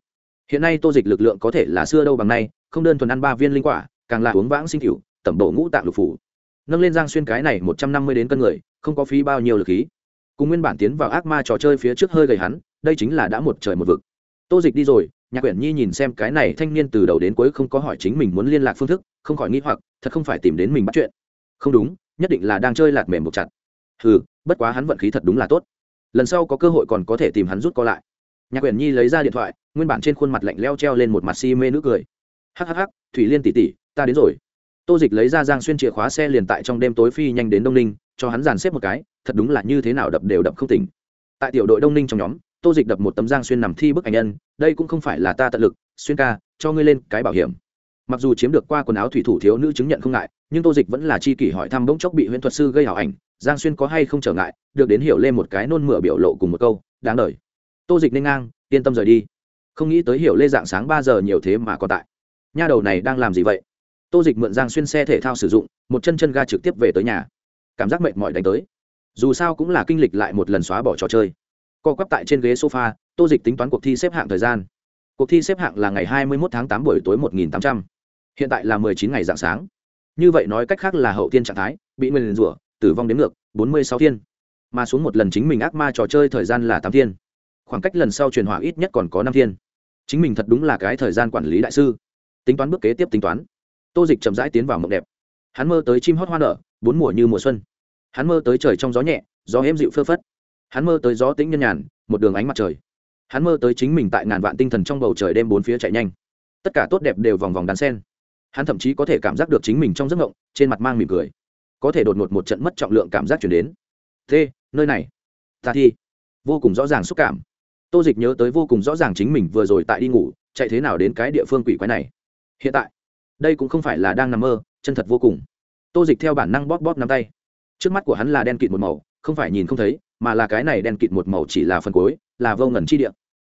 Hiện nay tô dịch lực lượng có thể là xưa đâu bằng nay, không đơn thuần ăn ba viên linh quả, càng là uống vãng sinh cựu tẩm bổ ngũ tạng lục phủ. Nâng lên giang xuyên cái này một trăm năm mươi đến cân người, không có phí bao nhiêu lực khí. Cùng nguyên bản tiến vào ác ma trò chơi phía trước hơi gầy hắn, đây chính là đã một trời một vực tô dịch đi rồi, nhạc quyển nhi nhìn xem cái này thanh niên từ đầu đến cuối không có hỏi chính mình muốn liên lạc phương thức, không khỏi nghĩ hoặc, thật không phải tìm đến mình bắt chuyện. Không đúng, nhất định là đang chơi lạt mềm một chặt. Ừ bất quá hắn vận khí thật đúng là tốt. Lần sau có cơ hội còn có thể tìm hắn rút co lại. Nhạc quyển nhi lấy ra điện thoại, nguyên bản trên khuôn mặt lạnh leo treo lên một mặt si mê nước cười. Hhh thủy liên tỷ tỷ, ta đến rồi. Tô dịch lấy ra giang xuyên chìa khóa xe liền tại trong đêm tối phi nhanh đến đông ninh, cho hắn dàn xếp một cái, thật đúng là như thế nào đập đều đập không tỉnh. Tại tiểu đội đông ninh trong nhóm tô dịch đập một tấm giang xuyên nằm thi bức ảnh nhân, đây cũng không phải là ta tận lực, xuyên ca, cho ngươi lên cái bảo hiểm. Mặc dù chiếm được qua quần áo thủy thủ thiếu nữ chứng nhận không ngại, nhưng tô dịch vẫn là chi kỷ hỏi thăm bỗng chốc bị huyễn thuật sư gây hảo ảnh, giang xuyên có hay không trở ngại, được đến hiểu lên một cái nôn mửa biểu lộ cùng một câu, đáng lời tô dịch nên ngang, yên tâm rời đi. Không nghĩ tới hiểu lê dạng sáng ba giờ nhiều thế mà còn tại. Nha đầu này đang làm gì vậy? Tô dịch mượn giang xuyên xe thể thao sử dụng, một chân chân ga trực tiếp về tới nhà. Cảm giác mệt mỏi đánh tới. Dù sao cũng là kinh lịch lại một lần xóa bỏ trò chơi co quắp tại trên ghế sofa, tô dịch tính toán cuộc thi xếp hạng thời gian. Cuộc thi xếp hạng là ngày hai mươi một tháng 8 buổi tối một nghìn tám trăm. Hiện tại là mười chín ngày dạng sáng. Như vậy nói cách khác là hậu tiên trạng thái, bị nguyền rủa, tử vong đến ngược, bốn mươi sáu thiên. Mà xuống một lần chính mình ác ma trò chơi thời gian là tám thiên. Khoảng cách lần sau truyền hỏa ít nhất còn có năm thiên. Chính mình thật đúng là cái thời gian quản lý đại sư. Tính toán bước kế tiếp tính toán. Tô dịch chậm rãi tiến vào mộng đẹp. Hắn mơ tới chim hót hoa nở, bốn mùa như mùa xuân. Hắn mơ tới trời trong gió nhẹ, gió êm dịu phơ phất hắn mơ tới gió tĩnh nhân nhàn, một đường ánh mặt trời. Hắn mơ tới chính mình tại ngàn vạn tinh thần trong bầu trời đêm bốn phía chạy nhanh. Tất cả tốt đẹp đều vòng vòng đàn sen. Hắn thậm chí có thể cảm giác được chính mình trong giấc ngộng trên mặt mang mỉm cười. Có thể đột ngột một trận mất trọng lượng cảm giác chuyển đến. Thế, nơi này? Ta thi vô cùng rõ ràng xúc cảm. Tô dịch nhớ tới vô cùng rõ ràng chính mình vừa rồi tại đi ngủ, chạy thế nào đến cái địa phương quỷ quái này. Hiện tại, đây cũng không phải là đang nằm mơ, chân thật vô cùng. Tô dịch theo bản năng bóp bóp nắm tay. Trước mắt của hắn là đen kịt một màu, không phải nhìn không thấy mà là cái này đen kịt một màu chỉ là phần cuối, là vô ngẩn chi địa.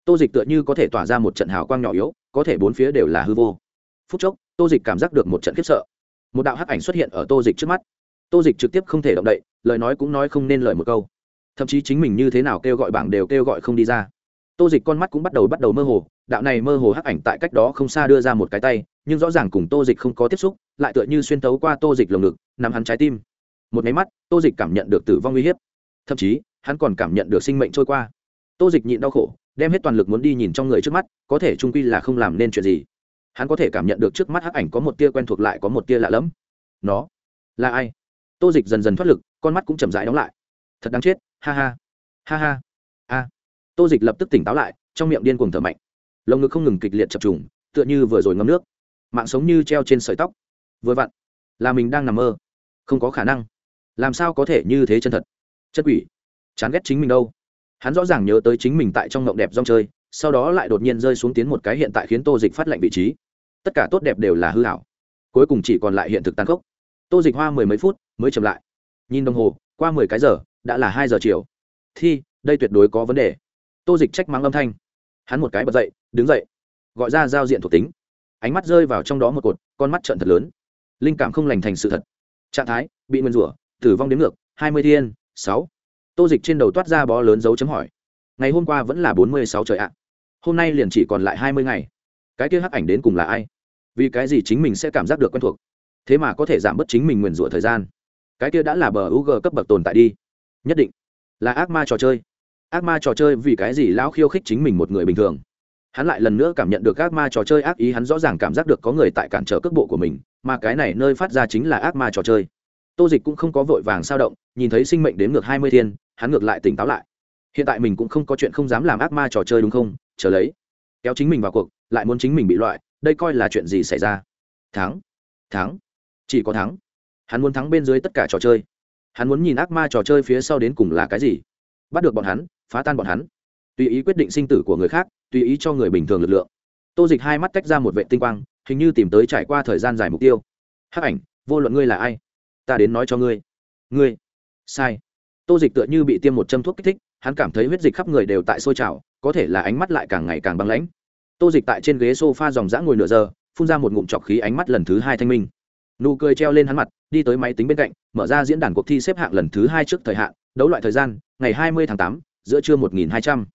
Tô dịch tựa như có thể tỏa ra một trận hào quang nhỏ yếu, có thể bốn phía đều là hư vô. Phút chốc, tô dịch cảm giác được một trận khiếp sợ. Một đạo hắc ảnh xuất hiện ở tô dịch trước mắt. Tô dịch trực tiếp không thể động đậy, lời nói cũng nói không nên lời một câu. Thậm chí chính mình như thế nào kêu gọi bảng đều kêu gọi không đi ra. Tô dịch con mắt cũng bắt đầu bắt đầu mơ hồ, đạo này mơ hồ hắc ảnh tại cách đó không xa đưa ra một cái tay, nhưng rõ ràng cùng tô dịch không có tiếp xúc, lại tựa như xuyên tấu qua tô dịch lồng ngực nằm hắn trái tim. Một máy mắt, tô dịch cảm nhận được tử vong uy hiếp. Thậm chí hắn còn cảm nhận được sinh mệnh trôi qua. Tô dịch nhịn đau khổ, đem hết toàn lực muốn đi nhìn trong người trước mắt, có thể trung quy là không làm nên chuyện gì. Hắn có thể cảm nhận được trước mắt hắc ảnh có một tia quen thuộc lại có một tia lạ lẫm. Nó là ai? Tô dịch dần dần thoát lực, con mắt cũng chậm rãi đóng lại. Thật đáng chết, ha ha. Ha ha. A. Tô dịch lập tức tỉnh táo lại, trong miệng điên cuồng thở mạnh. Lồng ngực không ngừng kịch liệt chập trùng, tựa như vừa rồi ngâm nước. Mạng sống như treo trên sợi tóc. Vừa vặn, là mình đang nằm mơ. Không có khả năng. Làm sao có thể như thế chân thật? Chất quỷ chán ghét chính mình đâu. Hắn rõ ràng nhớ tới chính mình tại trong ngộng đẹp rong chơi, sau đó lại đột nhiên rơi xuống tiến một cái hiện tại khiến tô dịch phát lệnh vị trí. Tất cả tốt đẹp đều là hư hảo. Cuối cùng chỉ còn lại hiện thực tàn khốc. Tô dịch hoa mười mấy phút mới chậm lại. Nhìn đồng hồ, qua mười cái giờ, đã là hai giờ chiều. Thi, đây tuyệt đối có vấn đề. Tô dịch trách mắng âm thanh. Hắn một cái bật dậy, đứng dậy. Gọi ra giao diện thuộc tính. Ánh mắt rơi vào trong đó một cột, con mắt trợn thật lớn. Linh cảm không lành thành sự thật. Trạng thái, bị nguyên rủa, tử vong đến ngược, hai mươi thiên, sáu tô dịch trên đầu toát ra bó lớn dấu chấm hỏi. Ngày hôm qua vẫn là bốn mươi sáu trời ạ. Hôm nay liền chỉ còn lại hai mươi ngày. Cái kia hắc ảnh đến cùng là ai? Vì cái gì chính mình sẽ cảm giác được quen thuộc? Thế mà có thể giảm bớt chính mình nguyền rủa thời gian. Cái kia đã là bờ u g cấp bậc tồn tại đi. Nhất định. Là ác ma trò chơi. Ác ma trò chơi vì cái gì lão khiêu khích chính mình một người bình thường? Hắn lại lần nữa cảm nhận được ác ma trò chơi ác ý, hắn rõ ràng cảm giác được có người tại cản trở cước bộ của mình, mà cái này nơi phát ra chính là ác ma trò chơi. Tô dịch cũng không có vội vàng sao động, nhìn thấy sinh mệnh đến ngược hai mươi thiên hắn ngược lại tỉnh táo lại. Hiện tại mình cũng không có chuyện không dám làm ác ma trò chơi đúng không? Chờ lấy. Kéo chính mình vào cuộc, lại muốn chính mình bị loại, đây coi là chuyện gì xảy ra? Thắng. Thắng. Chỉ có thắng. Hắn muốn thắng bên dưới tất cả trò chơi. Hắn muốn nhìn ác ma trò chơi phía sau đến cùng là cái gì? Bắt được bọn hắn, phá tan bọn hắn. Tùy ý quyết định sinh tử của người khác, tùy ý cho người bình thường lực lượng. Tô dịch hai mắt tách ra một vệ tinh quang, hình như tìm tới trải qua thời gian dài mục tiêu. Hắc ảnh, vô luận ngươi là ai, ta đến nói cho ngươi. Ngươi. Sai tô dịch tựa như bị tiêm một châm thuốc kích thích, hắn cảm thấy huyết dịch khắp người đều tại sôi trào, có thể là ánh mắt lại càng ngày càng băng lãnh. Tô dịch tại trên ghế s o f a dòng dã ngồi nửa giờ, phun ra một ngụm trọc khí ánh mắt lần thứ hai thanh minh. Nụ cười treo lên hắn mặt, đi tới máy tính bên cạnh, mở ra diễn đàn cuộc thi xếp hạng lần thứ hai trước thời hạn, đấu loại thời gian, ngày hai mươi tháng tám, giữa trưa một nghìn hai trăm.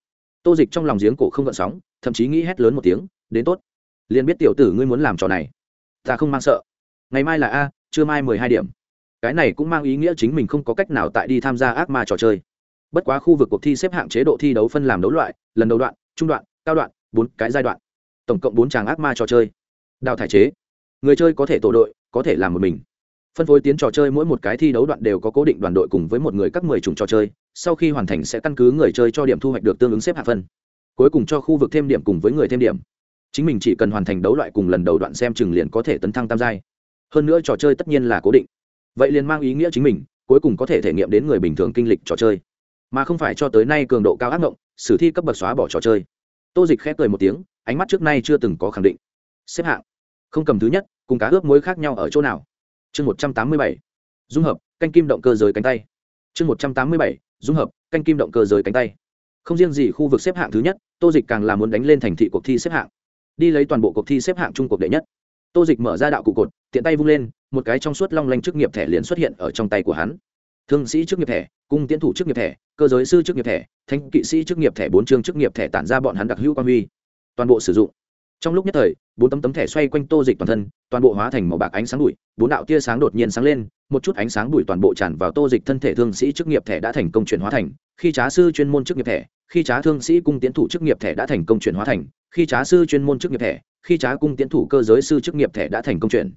Tô dịch trong lòng giếng cổ không gợn sóng, thậm chí nghĩ hét lớn một tiếng, đến tốt. Liền biết tiểu tử ngươi muốn làm trò này. Ta không mang sợ. Ngày mai là a, trưa mai mười hai điểm cái này cũng mang ý nghĩa chính mình không có cách nào tại đi tham gia ác ma trò chơi. Bất quá khu vực cuộc thi xếp hạng chế độ thi đấu phân làm đấu loại, lần đầu đoạn, trung đoạn, cao đoạn, bốn cái giai đoạn. Tổng cộng bốn tràng ác ma trò chơi. Đào thải chế. Người chơi có thể tổ đội, có thể làm một mình. Phân phối tiến trò chơi mỗi một cái thi đấu đoạn đều có cố định đoàn đội cùng với một người các mười chủng trò chơi, sau khi hoàn thành sẽ căn cứ người chơi cho điểm thu hoạch được tương ứng xếp hạng phân. Cuối cùng cho khu vực thêm điểm cùng với người thêm điểm. Chính mình chỉ cần hoàn thành đấu loại cùng lần đầu đoạn xem chừng liền có thể tấn thăng tam giai. Hơn nữa trò chơi tất nhiên là cố định vậy liền mang ý nghĩa chính mình, cuối cùng có thể thể nghiệm đến người bình thường kinh lịch trò chơi. Mà không phải cho tới nay cường độ cao ác mộng sử thi cấp bậc xóa bỏ trò chơi. Tô dịch khép cười một tiếng, ánh mắt trước nay chưa từng có khẳng định. Xếp hạng. Không cầm thứ nhất, cùng cá ướp muối khác nhau ở chỗ nào? Chương một trăm tám mươi bảy. Dung hợp, canh kim động cơ giới cánh tay. Chương một trăm tám mươi bảy. Dung hợp, canh kim động cơ giới cánh tay. Không riêng gì khu vực xếp hạng thứ nhất, tô dịch càng là muốn đánh lên thành thị cuộc thi xếp hạng. Đi lấy toàn bộ cuộc thi xếp hạng trung cuộc đệ nhất tô dịch mở ra đạo cụ cột, tiện tay vung lên, một cái trong suốt long lanh chức nghiệp thẻ liền xuất hiện ở trong tay của hắn. Thương sĩ chức nghiệp thẻ, cung tiến thủ chức nghiệp thẻ, cơ giới sư chức nghiệp thẻ thanh kỵ sĩ chức nghiệp thẻ, bốn chương chức nghiệp thẻ tản ra bọn hắn đặc hữu quan huy. Toàn bộ sử dụng. Trong lúc nhất thời, bốn tấm tấm thẻ xoay quanh tô dịch toàn thân, toàn bộ hóa thành màu bạc ánh sáng đùi bốn đạo tia sáng đột nhiên sáng lên, một chút ánh sáng đùi toàn bộ tràn vào tô dịch thân thể thương sĩ chức nghiệp thẻ đã thành công chuyển hóa thành, khi trá sư chuyên môn chức nghiệp thẻ, khi trá thương sĩ cung tiến thủ chức nghiệp thẻ đã thành công chuyển hóa thành khi trá sư chuyên môn chức nghiệp thẻ, khi trá cung tiến thủ cơ giới sư chức nghiệp thẻ đã thành công chuyển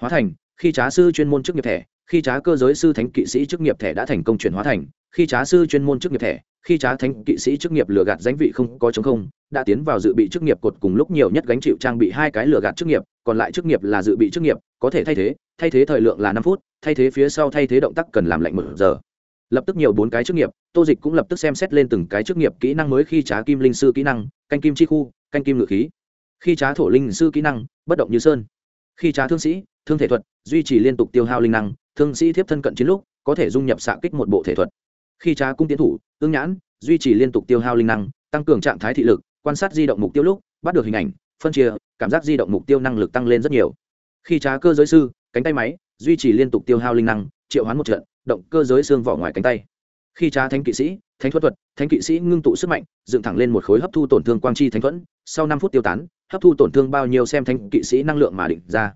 hóa thành, khi trá sư chuyên môn chức nghiệp thẻ, khi trá cơ giới sư thánh kỵ sĩ chức nghiệp thẻ đã thành công chuyển hóa thành, khi trá sư chuyên môn chức nghiệp thẻ, khi trá thánh kỵ sĩ chức nghiệp lừa gạt danh vị không có chống không, đã tiến vào dự bị chức nghiệp cột cùng lúc nhiều nhất gánh chịu trang bị hai cái lừa gạt chức nghiệp, còn lại chức nghiệp là dự bị chức nghiệp, có thể thay thế thay thế thời lượng là năm phút, thay thế phía sau thay thế động tác cần làm lạnh một giờ. Lập tức nhiều bốn cái chức nghiệp, tô dịch cũng lập tức xem xét lên từng cái chức nghiệp kỹ năng mới khi trá kim linh sư kỹ năng, canh kim chi khu canh kim ngự khí. Khi trá thổ linh sư kỹ năng, bất động như sơn. Khi trá thương sĩ, thương thể thuật, duy trì liên tục tiêu hao linh năng, thương sĩ thiếp thân cận chiến lúc, có thể dung nhập xạ kích một bộ thể thuật. Khi trá cung tiến thủ, ương nhãn, duy trì liên tục tiêu hao linh năng, tăng cường trạng thái thị lực, quan sát di động mục tiêu lúc, bắt được hình ảnh, phân chia, cảm giác di động mục tiêu năng lực tăng lên rất nhiều. Khi trá cơ giới sư, cánh tay máy, duy trì liên tục tiêu hao linh năng, triệu hoán một trận, động cơ giới xương vỏ ngoài cánh tay khi trá thánh kỵ sĩ, thánh thuật thuật, thánh kỵ sĩ ngưng tụ sức mạnh, dựng thẳng lên một khối hấp thu tổn thương quang chi thánh thuẫn, sau năm phút tiêu tán, hấp thu tổn thương bao nhiêu xem thánh kỵ sĩ năng lượng mà định ra.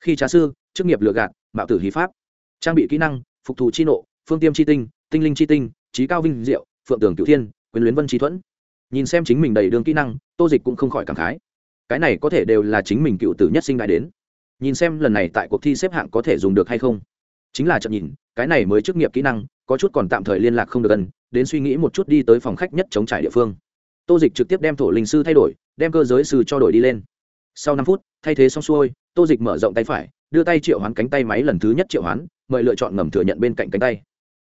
Khi trá sư, chức nghiệp lừa gạt, mạo tử hí pháp. Trang bị kỹ năng, phục thù chi nộ, phương tiêm chi tinh tinh linh chi tinh, trí cao vinh diệu, phượng tường cửu thiên, quyền luyến vân trí thuẫn. Nhìn xem chính mình đầy đường kỹ năng, tô dịch cũng không khỏi cảm khái. Cái này có thể đều là chính mình cựu tử nhất sinh đại đến. Nhìn xem lần này tại cuộc thi xếp hạng có thể dùng được hay không. Chính là chậm nhìn cái này mới chức nghiệp kỹ năng, có chút còn tạm thời liên lạc không được gần, đến suy nghĩ một chút đi tới phòng khách nhất chống trải địa phương. Tô dịch trực tiếp đem thổ linh sư thay đổi, đem cơ giới sư cho đổi đi lên. Sau năm phút, thay thế xong xuôi, tô dịch mở rộng tay phải, đưa tay triệu hoán cánh tay máy lần thứ nhất triệu hoán, mời lựa chọn ngầm thừa nhận bên cạnh cánh tay.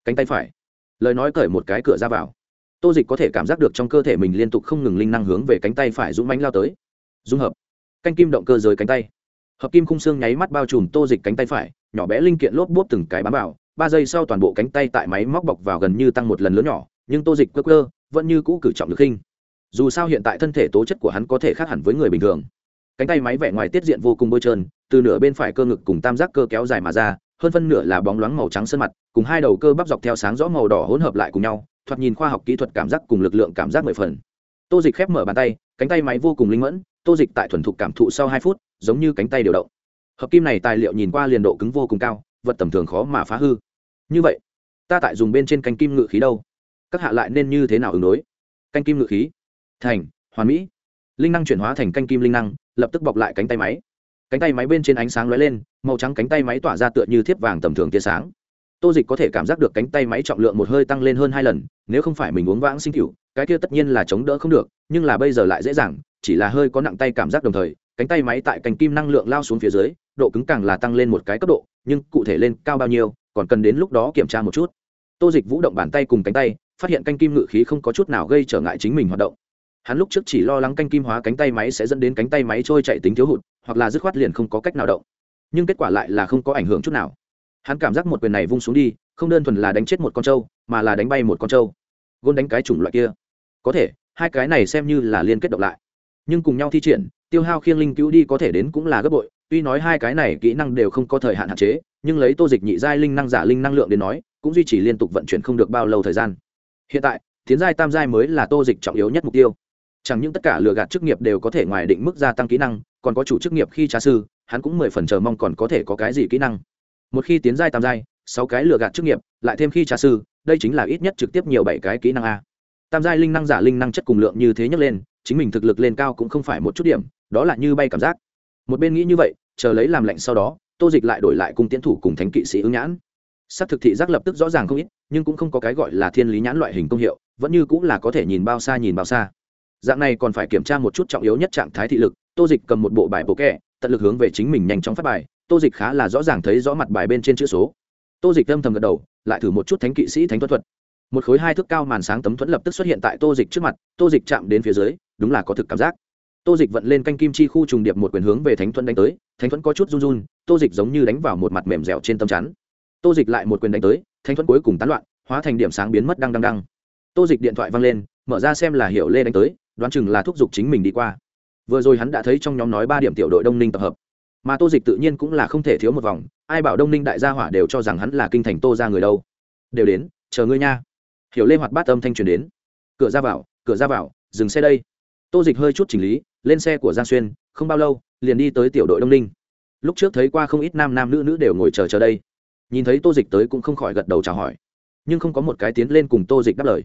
Cánh tay phải. Lời nói cởi một cái cửa ra vào. Tô dịch có thể cảm giác được trong cơ thể mình liên tục không ngừng linh năng hướng về cánh tay phải dũng mánh lao tới. Dung hợp. Canh kim động cơ giới cánh tay. Hợp kim khung xương nháy mắt bao trùm tô dịch cánh tay phải, nhỏ bé linh kiện lốp bốp từng cái bám vào ba giây sau toàn bộ cánh tay tại máy móc bọc vào gần như tăng một lần lớn nhỏ, nhưng tô dịch cơ cơ vẫn như cũ cử trọng lực khinh. Dù sao hiện tại thân thể tố chất của hắn có thể khác hẳn với người bình thường. Cánh tay máy vẻ ngoài tiết diện vô cùng bôi trơn, từ nửa bên phải cơ ngực cùng tam giác cơ kéo dài mà ra, hơn phân nửa là bóng loáng màu trắng sơn mặt, cùng hai đầu cơ bắp dọc theo sáng rõ màu đỏ hỗn hợp lại cùng nhau, thoạt nhìn khoa học kỹ thuật cảm giác cùng lực lượng cảm giác mười phần. Tô dịch khép mở bàn tay, cánh tay máy vô cùng linh mẫn, tô dịch tại thuần thục cảm thụ sau hai phút, giống như cánh tay điều động. Hợp kim này tài liệu nhìn qua liền độ cứng vô cùng cao vật tầm thường khó mà phá hư. Như vậy, ta tại dùng bên trên canh kim ngự khí đâu? Các hạ lại nên như thế nào ứng đối? Canh kim ngự khí. Thành, hoàn mỹ. Linh năng chuyển hóa thành canh kim linh năng, lập tức bọc lại cánh tay máy. Cánh tay máy bên trên ánh sáng lóe lên, màu trắng cánh tay máy tỏa ra tựa như thiếp vàng tầm thường tia sáng. Tô dịch có thể cảm giác được cánh tay máy trọng lượng một hơi tăng lên hơn hai lần, nếu không phải mình uống vãng sinh cựu cái kia tất nhiên là chống đỡ không được, nhưng là bây giờ lại dễ dàng, chỉ là hơi có nặng tay cảm giác đồng thời, cánh tay máy tại cánh kim năng lượng lao xuống phía dưới, độ cứng càng là tăng lên một cái cấp độ nhưng cụ thể lên cao bao nhiêu, còn cần đến lúc đó kiểm tra một chút. Tô dịch vũ động bàn tay cùng cánh tay, phát hiện canh kim ngự khí không có chút nào gây trở ngại chính mình hoạt động. Hắn lúc trước chỉ lo lắng canh kim hóa cánh tay máy sẽ dẫn đến cánh tay máy trôi chạy tính thiếu hụt, hoặc là dứt khoát liền không có cách nào động. Nhưng kết quả lại là không có ảnh hưởng chút nào. Hắn cảm giác một quyền này vung xuống đi, không đơn thuần là đánh chết một con trâu, mà là đánh bay một con trâu. Gôn đánh cái chủng loại kia. Có thể, hai cái này xem như là liên kết động lại. Nhưng cùng nhau thi triển, tiêu hao khiêng linh cứu đi có thể đến cũng là gấp bội tuy nói hai cái này kỹ năng đều không có thời hạn hạn chế, nhưng lấy tô dịch nhị giai linh năng giả linh năng lượng đến nói, cũng duy trì liên tục vận chuyển không được bao lâu thời gian. Hiện tại, tiến giai tam giai mới là tô dịch trọng yếu nhất mục tiêu. Chẳng những tất cả lừa gạt chức nghiệp đều có thể ngoài định mức gia tăng kỹ năng, còn có chủ chức nghiệp khi trà sư, hắn cũng mười phần chờ mong còn có thể có cái gì kỹ năng. Một khi tiến giai tam giai, sáu cái lừa gạt chức nghiệp, lại thêm khi trà sư, đây chính là ít nhất trực tiếp nhiều bảy cái kỹ năng a. Tam giai linh năng giả linh năng chất cùng lượng như thế nhấc lên, chính mình thực lực lên cao cũng không phải một chút điểm, đó là như bay cảm giác một bên nghĩ như vậy, chờ lấy làm lệnh sau đó, tô dịch lại đổi lại cung tiến thủ cùng thánh kỵ sĩ ứng nhãn. S á c thực thị giác lập tức rõ ràng không ít, nhưng cũng không có cái gọi là thiên lý nhãn loại hình công hiệu, vẫn như cũng là có thể nhìn bao xa nhìn bao xa. Dạng này còn phải kiểm tra một chút trọng yếu nhất trạng thái thị lực, tô dịch cầm một bộ bài bộ kẹ, tận lực hướng về chính mình nhanh chóng phát bài, tô dịch khá là rõ ràng thấy rõ mặt bài bên trên chữ số. Tô dịch âm thầm gật đầu, lại thử một chút thánh kỵ sĩ thánh thuật thuật. Một khối hai thước cao màn sáng tấm thuẫn lập tức xuất hiện tại tô dịch trước mặt, tô dịch chạm đến phía dưới, đúng là có thực cảm giác tô dịch vận lên canh kim chi khu trùng điệp một quyền hướng về thánh thuẫn đánh tới. Thánh thuẫn có chút run run, tô dịch giống như đánh vào một mặt mềm dẻo trên tâm chắn. Tô dịch lại một quyền đánh tới, thánh thuẫn cuối cùng tán loạn, hóa thành điểm sáng biến mất đăng đăng đăng. Tô dịch điện thoại văng lên, mở ra xem là hiểu lê đánh tới, đoán chừng là thúc giục chính mình đi qua. Vừa rồi hắn đã thấy trong nhóm nói ba điểm tiểu đội đông ninh tập hợp. Mà tô dịch tự nhiên cũng là không thể thiếu một vòng, ai bảo đông ninh đại gia hỏa đều cho rằng hắn là kinh thành tô ra người đâu. Đều đến, chờ ngươi nha. Hiểu lê hoạt bát âm thanh truyền đến. Cửa ra vào, cửa ra vào, dừng xe đây tô dịch hơi chút chỉnh lý, lên xe của giang xuyên, không bao lâu, liền đi tới tiểu đội đông ninh. Lúc trước thấy qua không ít nam nam nữ nữ đều ngồi chờ chờ đây. Nhìn thấy tô dịch tới cũng không khỏi gật đầu chào hỏi. Nhưng không có một cái tiến lên cùng tô dịch đáp lời.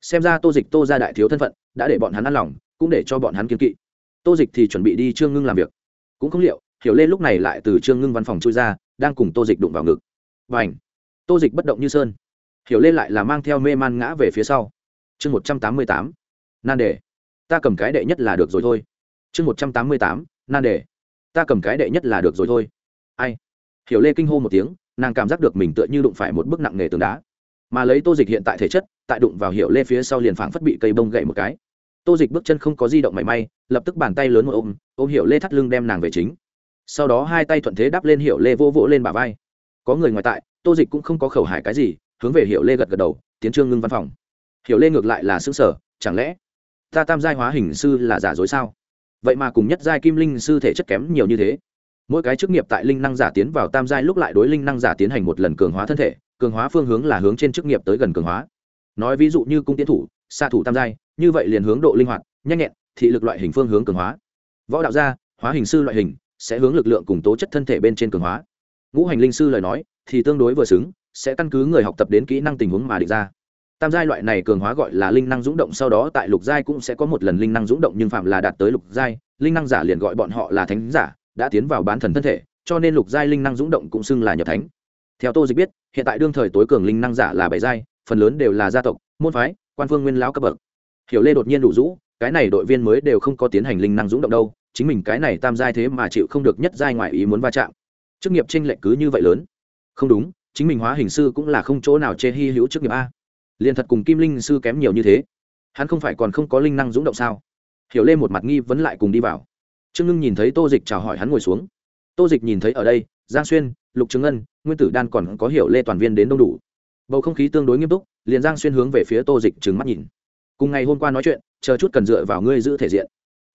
Xem ra tô dịch, tô ra đại thiếu thân phận, đã để bọn hắn ăn lòng, cũng để cho bọn hắn kiếm kỵ. Tô dịch thì chuẩn bị đi trương ngưng làm việc. Cũng không liệu, hiểu lên lúc này lại từ trương ngưng văn phòng chui ra, đang cùng tô dịch đụng vào ngực. Và ảnh tô dịch bất động như sơn. Hiểu lên lại là mang theo mê man ngã về phía sau. Chương một trăm tám mươi tám. Nan đề ta cầm cái đệ nhất là được rồi thôi. Chương một trăm tám mươi tám, nan đề. Ta cầm cái đệ nhất là được rồi thôi. Ai? Hiểu lê kinh hô một tiếng, nàng cảm giác được mình tựa như đụng phải một bức nặng nề tường đá. Mà lấy tô dịch hiện tại thể chất, tại đụng vào hiểu lê phía sau liền phảng phất bị cây bông gậy một cái. Tô dịch bước chân không có di động mảy may, lập tức bàn tay lớn một ôm ôm hiểu lê thắt lưng đem nàng về chính. Sau đó hai tay thuận thế đắp lên hiểu lê vô vỗ lên bả vai. Có người ngoài tại, tô dịch cũng không có khẩu hải cái gì, hướng về hiểu lê gật gật đầu, tiến trương ngưng văn phòng. Hiểu lê ngược lại là xứng sở chẳng lẽ ta tam giai hóa hình sư là giả dối sao? Vậy mà cùng nhất giai kim linh sư thể chất kém nhiều như thế. Mỗi cái chức nghiệp tại linh năng giả tiến vào tam giai lúc lại đối linh năng giả tiến hành một lần cường hóa thân thể, cường hóa phương hướng là hướng trên chức nghiệp tới gần cường hóa. Nói ví dụ như cung tiến thủ, xạ thủ tam giai, như vậy liền hướng độ linh hoạt, nhanh nhẹn, thị lực loại hình phương hướng cường hóa. Võ đạo gia, hóa hình sư loại hình sẽ hướng lực lượng cùng tố chất thân thể bên trên cường hóa. Ngũ hành linh sư lời nói thì tương đối vừa xứng, sẽ căn cứ người học tập đến kỹ năng tình huống mà địch ra tam giai loại này cường hóa gọi là linh năng dũng động, sau đó tại lục giai cũng sẽ có một lần linh năng dũng động, nhưng phạm là đạt tới lục giai, linh năng giả liền gọi bọn họ là thánh giả, đã tiến vào bán thần thân thể, cho nên lục giai linh năng dũng động cũng xưng là nhập thánh. Theo tô dịch biết, hiện tại đương thời tối cường linh năng giả là bảy giai, phần lớn đều là gia tộc, môn phái, quan phương nguyên lão cấp bậc. Hiểu lê đột nhiên đủ rũ, cái này đội viên mới đều không có tiến hành linh năng dũng động đâu, chính mình cái này tam giai thế mà chịu không được nhất giai ngoại ý muốn va chạm. Chức nghiệp tranh lệch cứ như vậy lớn. Không đúng, chính mình hóa hình sư cũng là không chỗ nào chê hy hữu chức nghiệp a liền thật cùng kim linh sư kém nhiều như thế. Hắn không phải còn không có linh năng dũng động sao? Hiểu lê một mặt nghi vấn lại cùng đi vào. Trương ngưng nhìn thấy tô dịch chào hỏi hắn ngồi xuống. Tô dịch nhìn thấy ở đây, giang xuyên, lục trường ngân, nguyên tử đan còn có hiểu lê toàn viên đến đông đủ. Bầu không khí tương đối nghiêm túc, liền giang xuyên hướng về phía tô dịch trừng mắt nhìn. Cùng ngày hôm qua nói chuyện, chờ chút cần dựa vào ngươi giữ thể diện.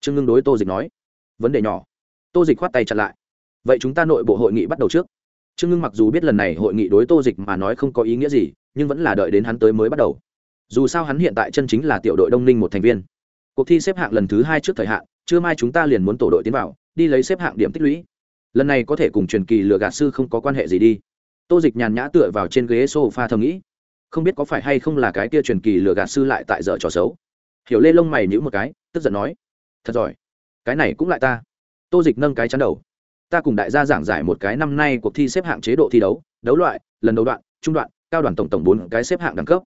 Trương ngưng đối tô dịch nói. Vấn đề nhỏ. Tô dịch khoát tay chặt lại. Vậy chúng ta nội bộ hội nghị bắt đầu trước. Trương ngưng mặc dù biết lần này hội nghị đối tô dịch mà nói không có ý nghĩa gì nhưng vẫn là đợi đến hắn tới mới bắt đầu. Dù sao hắn hiện tại chân chính là tiểu đội đông ninh một thành viên. Cuộc thi xếp hạng lần thứ hai trước thời hạn chưa mai chúng ta liền muốn tổ đội tiến vào, đi lấy xếp hạng điểm tích lũy. Lần này có thể cùng truyền kỳ lừa gạt sư không có quan hệ gì đi. Tô dịch nhàn nhã tựa vào trên ghế s o f a thầm nghĩ, không biết có phải hay không là cái kia truyền kỳ lừa gạt sư lại tại dở trò xấu. Hiểu lê lông mày nhữ một cái, tức giận nói, thật giỏi, cái này cũng lại ta. Tô dịch nâng cái chắn đầu, ta cùng đại gia giảng giải một cái năm nay cuộc thi xếp hạng chế độ thi đấu đấu loại, lần đầu đoạn, trung đoạn cao đoàn tổng tổng bốn cái xếp hạng đẳng cấp.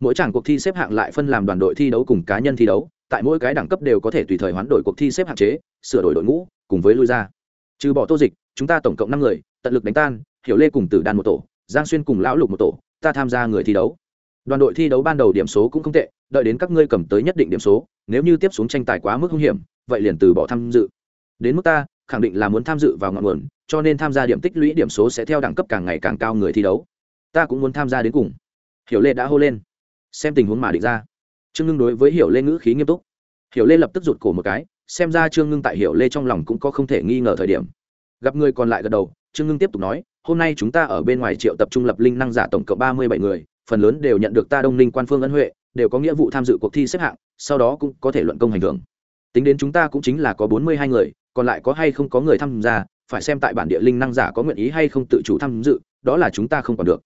Mỗi tràng cuộc thi xếp hạng lại phân làm đoàn đội thi đấu cùng cá nhân thi đấu, tại mỗi cái đẳng cấp đều có thể tùy thời hoán đổi cuộc thi xếp hạng chế, sửa đổi đội ngũ, cùng với lui ra. Trừ bỏ tô dịch, chúng ta tổng cộng năm người, tận lực đánh tan, hiểu lê cùng tử đàn một tổ, giang xuyên cùng lão lục một tổ, ta tham gia người thi đấu. Đoàn đội thi đấu ban đầu điểm số cũng không tệ, đợi đến các ngươi cầm tới nhất định điểm số, nếu như tiếp xuống tranh tài quá mức hung hiểm, vậy liền từ bỏ tham dự. Đến mức ta, khẳng định là muốn tham dự vào ngọn nguồn, cho nên tham gia điểm tích lũy điểm số sẽ theo đẳng cấp càng ngày càng cao người thi đấu ta cũng muốn tham gia đến cùng. Hiểu lê đã hô lên. Xem tình huống mà định ra. Trương ngưng đối với hiểu lê ngữ khí nghiêm túc. Hiểu lê lập tức rụt cổ một cái, xem ra trương ngưng tại hiểu lê trong lòng cũng có không thể nghi ngờ thời điểm. Gặp người còn lại gật đầu, trương ngưng tiếp tục nói, hôm nay chúng ta ở bên ngoài triệu tập trung lập linh năng giả tổng cộng ba mươi bảy người, phần lớn đều nhận được ta đông ninh quan phương ân huệ, đều có nghĩa vụ tham dự cuộc thi xếp hạng, sau đó cũng có thể luận công hành thưởng. Tính đến chúng ta cũng chính là có bốn mươi hai người, còn lại có hay không có người tham gia, phải xem tại bản địa linh năng giả có nguyện ý hay không tự chủ tham dự, đó là chúng ta không còn được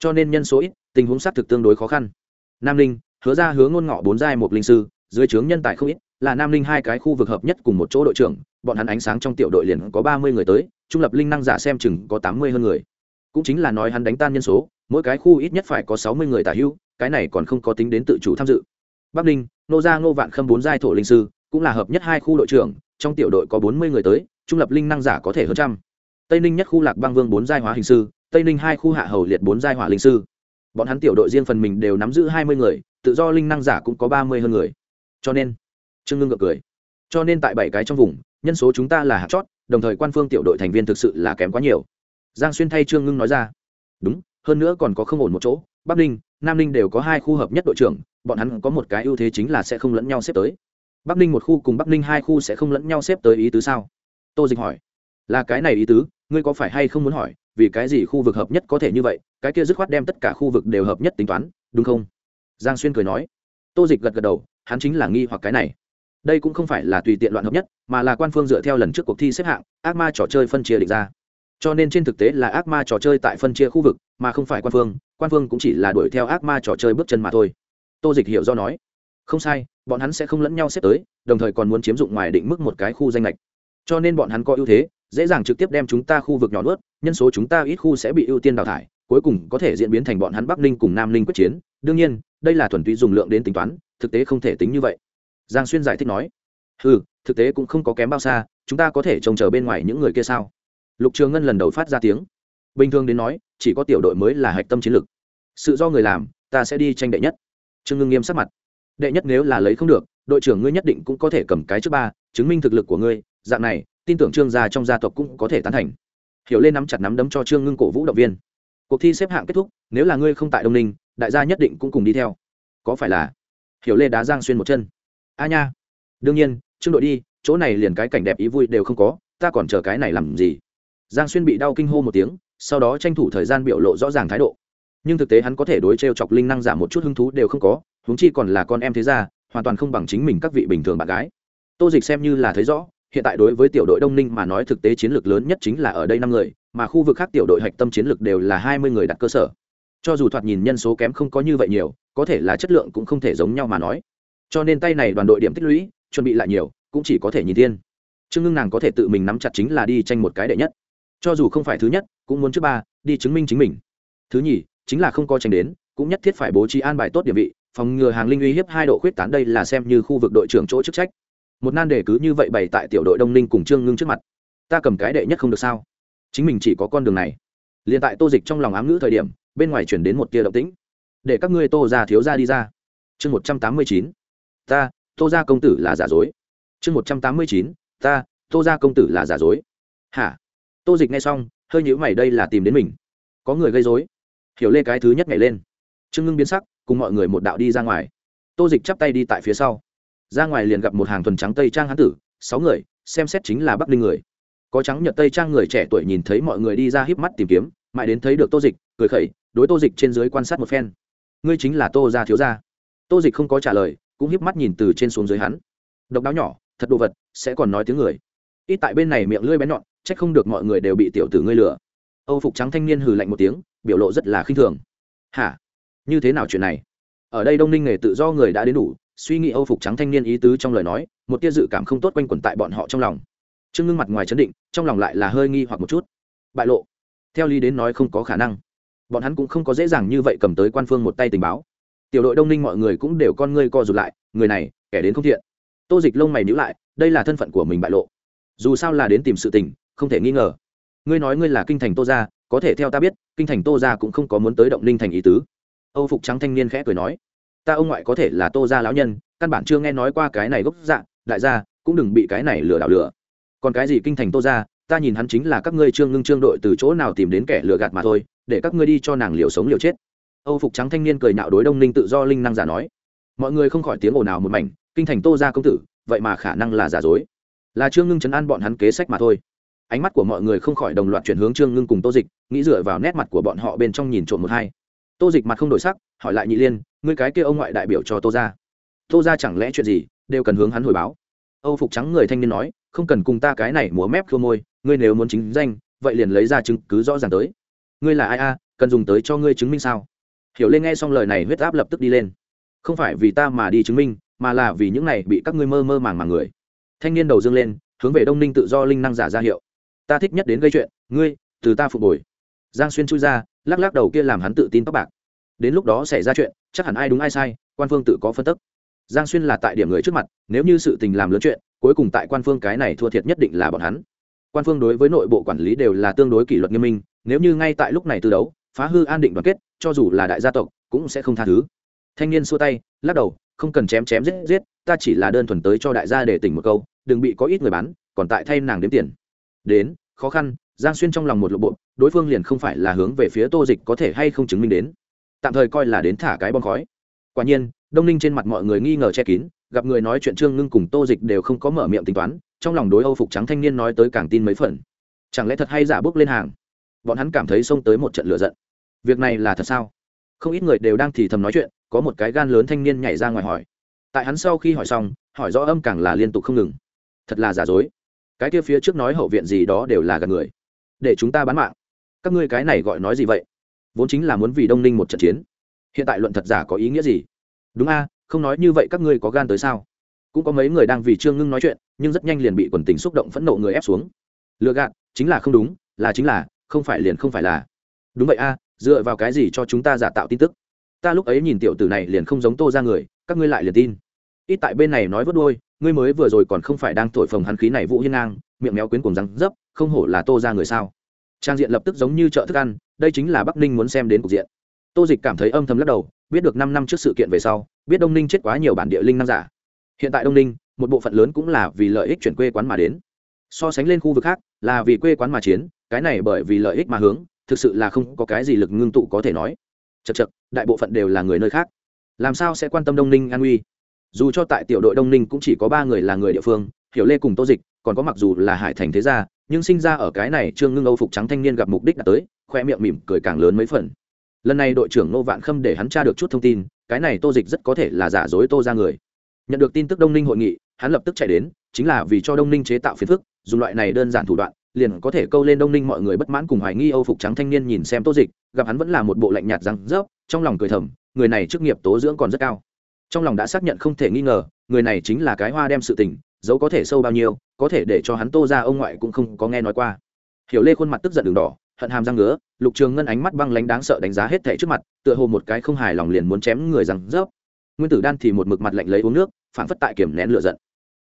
cho nên nhân số ít tình huống xác thực tương đối khó khăn. Nam linh hứa ra hứa ngôn ngọ bốn giai một linh sư dưới trướng nhân tài không ít là nam linh hai cái khu vực hợp nhất cùng một chỗ đội trưởng bọn hắn ánh sáng trong tiểu đội liền có ba mươi người tới trung lập linh năng giả xem chừng có tám mươi hơn người. Cũng chính là nói hắn đánh tan nhân số mỗi cái khu ít nhất phải có sáu mươi người tả hưu, cái này còn không có tính đến tự chủ tham dự. Bắc ninh nô gia ngô vạn khâm bốn giai thổ linh sư cũng là hợp nhất hai khu đội trưởng trong tiểu đội có bốn mươi người tới trung lập linh năng giả có thể hơn trăm. Tây ninh nhất khu lạc băng vương bốn giai hóa hình sư tây ninh hai khu hạ hầu liệt bốn giai hỏa linh sư. Bọn hắn tiểu đội riêng phần mình đều nắm giữ hai mươi người, tự do linh năng giả cũng có ba mươi hơn người. Cho nên, trương ngưng ngược cười. Cho nên tại bảy cái trong vùng, nhân số chúng ta là hạt chót, đồng thời quan phương tiểu đội thành viên thực sự là kém quá nhiều. Giang xuyên thay trương ngưng nói ra. Đúng, hơn nữa còn có không ổn một chỗ, bắc ninh, nam ninh đều có hai khu hợp nhất đội trưởng, bọn hắn có một cái ưu thế chính là sẽ không lẫn nhau xếp tới. Bắc ninh một khu cùng bắc ninh hai khu sẽ không lẫn nhau xếp tới ý tứ sao? Tô dịch hỏi. Là cái này ý tứ, ngươi có phải hay không muốn hỏi vì cái gì khu vực hợp nhất có thể như vậy, cái kia dứt khoát đem tất cả khu vực đều hợp nhất tính toán, đúng không? Giang xuyên cười nói. Tô dịch gật gật đầu, hắn chính là nghi hoặc cái này. Đây cũng không phải là tùy tiện loạn hợp nhất, mà là quan phương dựa theo lần trước cuộc thi xếp hạng, ác ma trò chơi phân chia định ra. Cho nên trên thực tế là ác ma trò chơi tại phân chia khu vực, mà không phải quan phương quan phương cũng chỉ là đuổi theo ác ma trò chơi bước chân mà thôi. Tô dịch hiểu do nói. Không sai, bọn hắn sẽ không lẫn nhau xếp tới, đồng thời còn muốn chiếm dụng ngoài định mức một cái khu danh lệch. Cho nên bọn hắn có ưu thế dễ dàng trực tiếp đem chúng ta khu vực nhỏ nuốt, nhân số chúng ta ít khu sẽ bị ưu tiên đào thải, cuối cùng có thể diễn biến thành bọn hắn bắc ninh cùng nam ninh quyết chiến. Đương nhiên, đây là thuần túy dùng lượng đến tính toán, thực tế không thể tính như vậy. Giang xuyên giải thích nói. Ừ thực tế cũng không có kém bao xa, chúng ta có thể trông chờ bên ngoài những người kia sao? Lục trường ngân lần đầu phát ra tiếng. Bình thường đến nói, chỉ có tiểu đội mới là hạch tâm chiến lược. Sự do người làm, ta sẽ đi tranh đệ nhất. Trương ngưng nghiêm sắc mặt. Đệ nhất nếu là lấy không được, đội trưởng ngươi nhất định cũng có thể cầm cái trước ba, chứng minh thực lực của ngươi, dạng này tin tưởng trương gia trong gia tộc cũng có thể tán thành. Hiểu lên nắm chặt nắm đấm cho trương ngưng cổ vũ động viên. Cuộc thi xếp hạng kết thúc, nếu là ngươi không tại đông ninh, đại gia nhất định cũng cùng đi theo. Có phải là? Hiểu lê đá giang xuyên một chân. A nha. Đương nhiên, trương đội đi, chỗ này liền cái cảnh đẹp ý vui đều không có, ta còn chờ cái này làm gì? Giang xuyên bị đau kinh hô một tiếng, sau đó tranh thủ thời gian biểu lộ rõ ràng thái độ. Nhưng thực tế hắn có thể đối t r e o chọc linh năng giảm một chút hứng thú đều không có, huống chi còn là con em thế ra hoàn toàn không bằng chính mình các vị bình thường bạn gái. Tô dịch xem như là thấy rõ hiện tại đối với tiểu đội đông ninh mà nói thực tế chiến lược lớn nhất chính là ở đây năm người, mà khu vực khác tiểu đội hạch tâm chiến lược đều là hai mươi người đặt cơ sở. Cho dù thoạt nhìn nhân số kém không có như vậy nhiều, có thể là chất lượng cũng không thể giống nhau mà nói. Cho nên tay này đoàn đội điểm tích lũy, chuẩn bị lại nhiều, cũng chỉ có thể nhìn thiên. Trương ngưng nàng có thể tự mình nắm chặt chính là đi tranh một cái đệ nhất. Cho dù không phải thứ nhất, cũng muốn trước ba, đi chứng minh chính mình. Thứ nhì, chính là không có tranh đến, cũng nhất thiết phải bố trí an bài tốt địa vị, phòng ngừa hàng linh uy hiếp hai độ khuyết tán đây là xem như khu vực đội trưởng chỗ chức trách một nan đề cứ như vậy bày tại tiểu đội đông ninh cùng trương ngưng trước mặt. Ta cầm cái đệ nhất không được sao? Chính mình chỉ có con đường này. Liền tại tô dịch trong lòng ám ngữ thời điểm, bên ngoài chuyển đến một tia động tĩnh. Để các ngươi tô ra thiếu ra đi ra. Chương một trăm tám mươi chín. Ta, tô ra công tử là giả dối. Chương một trăm tám mươi chín. Ta, tô ra công tử là giả dối. Hả? Tô dịch nghe xong, hơi nhữ mày đây là tìm đến mình. Có người gây dối. Hiểu lê cái thứ nhất nhảy lên. Trương ngưng biến sắc, cùng mọi người một đạo đi ra ngoài. Tô dịch chắp tay đi tại phía sau ra ngoài liền gặp một hàng thuần trắng tây trang hán tử, sáu người, xem xét chính là bắc ninh người. Có trắng nhật tây trang người trẻ tuổi nhìn thấy mọi người đi ra híp mắt tìm kiếm, mãi đến thấy được tô dịch, cười khẩy, đối tô dịch trên dưới quan sát một phen. Ngươi chính là tô gia thiếu gia. Tô dịch không có trả lời, cũng híp mắt nhìn từ trên xuống dưới hắn. Độc đáo nhỏ, thật đồ vật, sẽ còn nói tiếng người. Ít tại bên này miệng lưỡi bén nhọn trách không được mọi người đều bị tiểu tử ngươi lừa. Âu phục trắng thanh niên hừ lạnh một tiếng, biểu lộ rất là khinh thường. Hả? Như thế nào chuyện này? Ở đây đông ninh nghề tự do người đã đến đủ suy nghĩ âu phục trắng thanh niên ý tứ trong lời nói, một tia dự cảm không tốt quanh quẩn tại bọn họ trong lòng. Trương ngưng mặt ngoài chấn định, trong lòng lại là hơi nghi hoặc một chút. Bại lộ. Theo lý đến nói không có khả năng. Bọn hắn cũng không có dễ dàng như vậy cầm tới quan phương một tay tình báo. Tiểu đội đông ninh mọi người cũng đều con ngươi co rụt lại, người này, kẻ đến không thiện. Tô dịch lông mày níu lại, đây là thân phận của mình bại lộ. Dù sao là đến tìm sự tình, không thể nghi ngờ. Ngươi nói ngươi là kinh thành tô gia, có thể theo ta biết, kinh thành tô gia cũng không có muốn tới động ninh thành ý tứ. Âu phục trắng thanh niên khẽ cười nói ta ông ngoại có thể là tô gia lão nhân, căn bản chưa nghe nói qua cái này gốc dạng đại gia, cũng đừng bị cái này lừa đảo lừa. Còn cái gì kinh thành tô gia, ta nhìn hắn chính là các ngươi trương ngưng trương đội từ chỗ nào tìm đến kẻ lừa gạt mà thôi, để các ngươi đi cho nàng liều sống liều chết. Âu phục trắng thanh niên cười nạo đối đông ninh tự do linh năng giả nói. Mọi người không khỏi tiếng ồn nào một mảnh, kinh thành tô gia công tử, vậy mà khả năng là giả dối. Là trương ngưng chấn an bọn hắn kế sách mà thôi. Ánh mắt của mọi người không khỏi đồng loạt chuyển hướng trương ngưng cùng tô dịch, nghĩ dựa vào nét mặt của bọn họ bên trong nhìn trộm một hai. Tô dịch mặt không đổi sắc hỏi lại nhị liên, ngươi cái kia ông ngoại đại biểu cho tô ra tô ra chẳng lẽ chuyện gì, đều cần hướng hắn hồi báo. Âu phục trắng người thanh niên nói, không cần cùng ta cái này múa mép khô môi, ngươi nếu muốn chính danh, vậy liền lấy ra chứng cứ rõ ràng tới. Ngươi là ai a, cần dùng tới cho ngươi chứng minh sao? Hiểu lên nghe xong lời này huyết áp lập tức đi lên. Không phải vì ta mà đi chứng minh, mà là vì những này bị các ngươi mơ mơ màng màng người. Thanh niên đầu dương lên, hướng về đông ninh tự do linh năng giả ra hiệu. Ta thích nhất đến gây chuyện, ngươi, từ ta phục hồi. Giang xuyên chui ra, lắc lắc đầu kia làm hắn tự tin tóc bạc đến lúc đó xảy ra chuyện, chắc hẳn ai đúng ai sai, quan phương tự có phân tức. Giang xuyên là tại điểm người trước mặt, nếu như sự tình làm lớn chuyện, cuối cùng tại quan phương cái này thua thiệt nhất định là bọn hắn. Quan phương đối với nội bộ quản lý đều là tương đối kỷ luật nghiêm minh, nếu như ngay tại lúc này tư đấu, phá hư an định đoàn kết, cho dù là đại gia tộc, cũng sẽ không tha thứ. Thanh niên xua tay, lắc đầu, không cần chém chém giết giết, ta chỉ là đơn thuần tới cho đại gia để tỉnh một câu, đừng bị có ít người bán, còn tại thay nàng đếm tiền. Đến, khó khăn, giang xuyên trong lòng một lộ bộ, đối phương liền không phải là hướng về phía tô dịch có thể hay không chứng minh đến tạm thời coi là đến thả cái bom khói. Quả nhiên, đông ninh trên mặt mọi người nghi ngờ che kín, gặp người nói chuyện trương ngưng cùng tô dịch đều không có mở miệng tính toán, trong lòng đối âu phục trắng thanh niên nói tới càng tin mấy phần. Chẳng lẽ thật hay giả bước lên hàng? Bọn hắn cảm thấy xông tới một trận lửa giận. Việc này là thật sao? Không ít người đều đang thì thầm nói chuyện, có một cái gan lớn thanh niên nhảy ra ngoài hỏi. Tại hắn sau khi hỏi xong, hỏi rõ âm càng là liên tục không ngừng. Thật là giả dối. Cái kia phía trước nói hậu viện gì đó đều là gần người. Để chúng ta bán mạng. Các ngươi cái này gọi nói gì vậy? Vốn chính là muốn vì đông ninh một trận chiến. Hiện tại luận thật giả có ý nghĩa gì? Đúng a, không nói như vậy các ngươi có gan tới sao? Cũng có mấy người đang vì trương ngưng nói chuyện, nhưng rất nhanh liền bị quần tình xúc động phẫn nộ người ép xuống. Lừa gạt, chính là không đúng, là chính là, không phải liền không phải là. Đúng vậy a, dựa vào cái gì cho chúng ta giả tạo tin tức? Ta lúc ấy nhìn tiểu tử này liền không giống tô ra người, các ngươi lại liền tin. Ít tại bên này nói vớt đôi ngươi mới vừa rồi còn không phải đang thổi phồng hắn khí này vũ hiên ngang, miệng méo quyến cùng răng, dấp, không hổ là tô ra người sao? Trang diện lập tức giống như chợ thức ăn, đây chính là bắc ninh muốn xem đến cục diện. Tô dịch cảm thấy âm thầm lắc đầu, biết được năm năm trước sự kiện về sau, biết đông ninh chết quá nhiều bản địa linh năng giả. Hiện tại đông ninh, một bộ phận lớn cũng là vì lợi ích chuyển quê quán mà đến. So sánh lên khu vực khác, là vì quê quán mà chiến, cái này bởi vì lợi ích mà hướng, thực sự là không có cái gì lực ngưng tụ có thể nói. Chật chật đại bộ phận đều là người nơi khác. Làm sao sẽ quan tâm đông ninh an uy dù cho tại tiểu đội đông ninh cũng chỉ có ba người là người địa phương, hiểu lê cùng tô dịch còn có mặc dù là hải thành thế gia, nhưng sinh ra ở cái này trương ngưng âu phục trắng thanh niên gặp mục đích đã tới, khoe miệng mỉm cười càng lớn mấy phần. Lần này đội trưởng nô vạn khâm để hắn tra được chút thông tin, cái này tô dịch rất có thể là giả dối tô ra người. Nhận được tin tức đông ninh hội nghị, hắn lập tức chạy đến, chính là vì cho đông ninh chế tạo phiền phức, dùng loại này đơn giản thủ đoạn, liền có thể câu lên đông ninh mọi người bất mãn cùng hoài nghi âu phục trắng thanh niên nhìn xem tô dịch, gặp hắn vẫn là một bộ lạnh nhạt răng rớp, trong lòng cười thầm, người này chức nghiệp tố dưỡng còn rất cao. Trong lòng đã xác nhận không thể nghi ngờ, người này chính là cái hoa đem sự tình dấu có thể sâu bao nhiêu, có thể để cho hắn tô ra ông ngoại cũng không có nghe nói qua. Hiểu lê khuôn mặt tức giận đường đỏ, hận hàm răng ngứa, lục trường ngân ánh mắt băng lánh đáng sợ đánh giá hết thẻ trước mặt, tựa hồ một cái không hài lòng liền muốn chém người rằng rớp. Nguyên tử đan thì một mực mặt lạnh lấy uống nước phản phất tại kiểm nén lựa giận.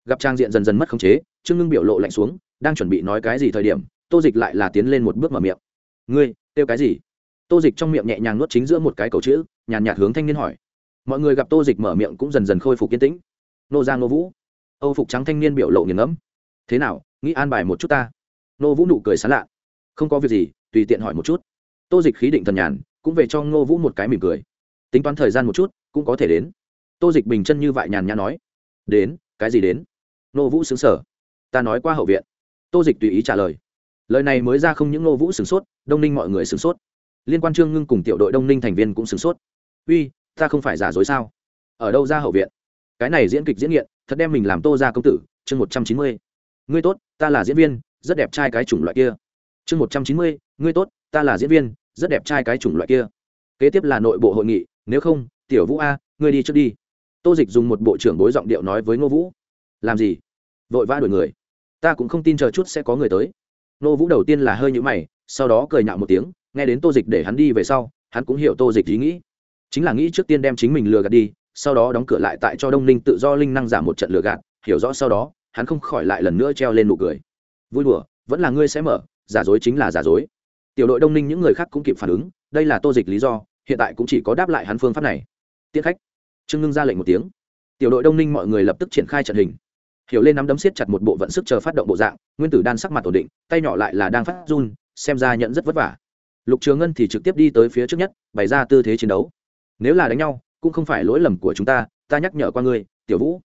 Gặp trang diện dần dần mất khống chế, trương ngưng biểu lộ lạnh xuống, đang chuẩn bị nói cái gì thời điểm, tô dịch lại là tiến lên một bước mở miệng. Ngươi, kêu cái gì? Tô dịch trong miệng nhẹ nhàng nuốt chính giữa một cái cầu chữ, nhàn nhạt hướng thanh niên hỏi. Mọi người gặp tô dịch mở miệng cũng dần dần khôi phục yên tĩnh. Nô giang nô vũ âu phục trắng thanh niên biểu lộ nghiền ngẫm. Thế nào, nghĩ an bài một chút ta? Nô vũ nụ cười sán lạ. Không có việc gì, tùy tiện hỏi một chút. Tô dịch khí định thần nhàn, cũng về cho ngô vũ một cái mỉm cười. Tính toán thời gian một chút, cũng có thể đến. Tô dịch bình chân như vậy nhàn nhã nói. Đến, cái gì đến? Ngô vũ xứng sở ta nói qua hậu viện. Tô dịch tùy ý trả lời. Lời này mới ra không những ngô vũ sửng sốt, đông ninh mọi người sửng sốt. Liên quan trương ngưng cùng tiểu đội đông ninh thành viên cũng sửng sốt. Uy, ta không phải giả dối sao? Ở đâu ra hậu viện? Cái này diễn kịch diễn nghiện, thật đem mình làm tô ra công tử, chương một trăm chín mươi. Ngươi tốt, ta là diễn viên, rất đẹp trai cái chủng loại kia. Chương một trăm chín mươi, ngươi tốt, ta là diễn viên, rất đẹp trai cái chủng loại kia. Kế tiếp là nội bộ hội nghị, nếu không, tiểu vũ a, ngươi đi trước đi. Tô dịch dùng một bộ trưởng bối giọng điệu nói với ngô vũ. Làm gì? Vội vã đuổi người. Ta cũng không tin chờ chút sẽ có người tới. Ngô vũ đầu tiên là hơi nhũ mày, sau đó cười nhạo một tiếng, nghe đến tô dịch để hắn đi về sau, hắn cũng hiểu tô dịch ý nghĩ. Chính là nghĩ trước tiên đem chính mình lừa gạt đi sau đó đóng cửa lại tại cho đông ninh tự do linh năng giảm một trận lừa gạt, hiểu rõ sau đó, hắn không khỏi lại lần nữa treo lên nụ cười. Vui đùa, vẫn là ngươi sẽ mở, giả dối chính là giả dối. Tiểu đội đông ninh những người khác cũng kịp phản ứng, đây là tô dịch lý do, hiện tại cũng chỉ có đáp lại hắn phương pháp này. Tiết khách. Trương ngưng ra lệnh một tiếng. Tiểu đội đông ninh mọi người lập tức triển khai trận hình. Hiểu lên nắm đấm siết chặt một bộ vận sức chờ phát động bộ dạng, nguyên tử đan sắc mặt ổn định, tay nhỏ lại là đang phát run, xem ra nhận rất vất vả. Lục trường ngân thì trực tiếp đi tới phía trước nhất, bày ra tư thế chiến đấu. Nếu là đánh nhau cũng không phải lỗi lầm của chúng ta ta nhắc nhở qua ngươi, tiểu vũ.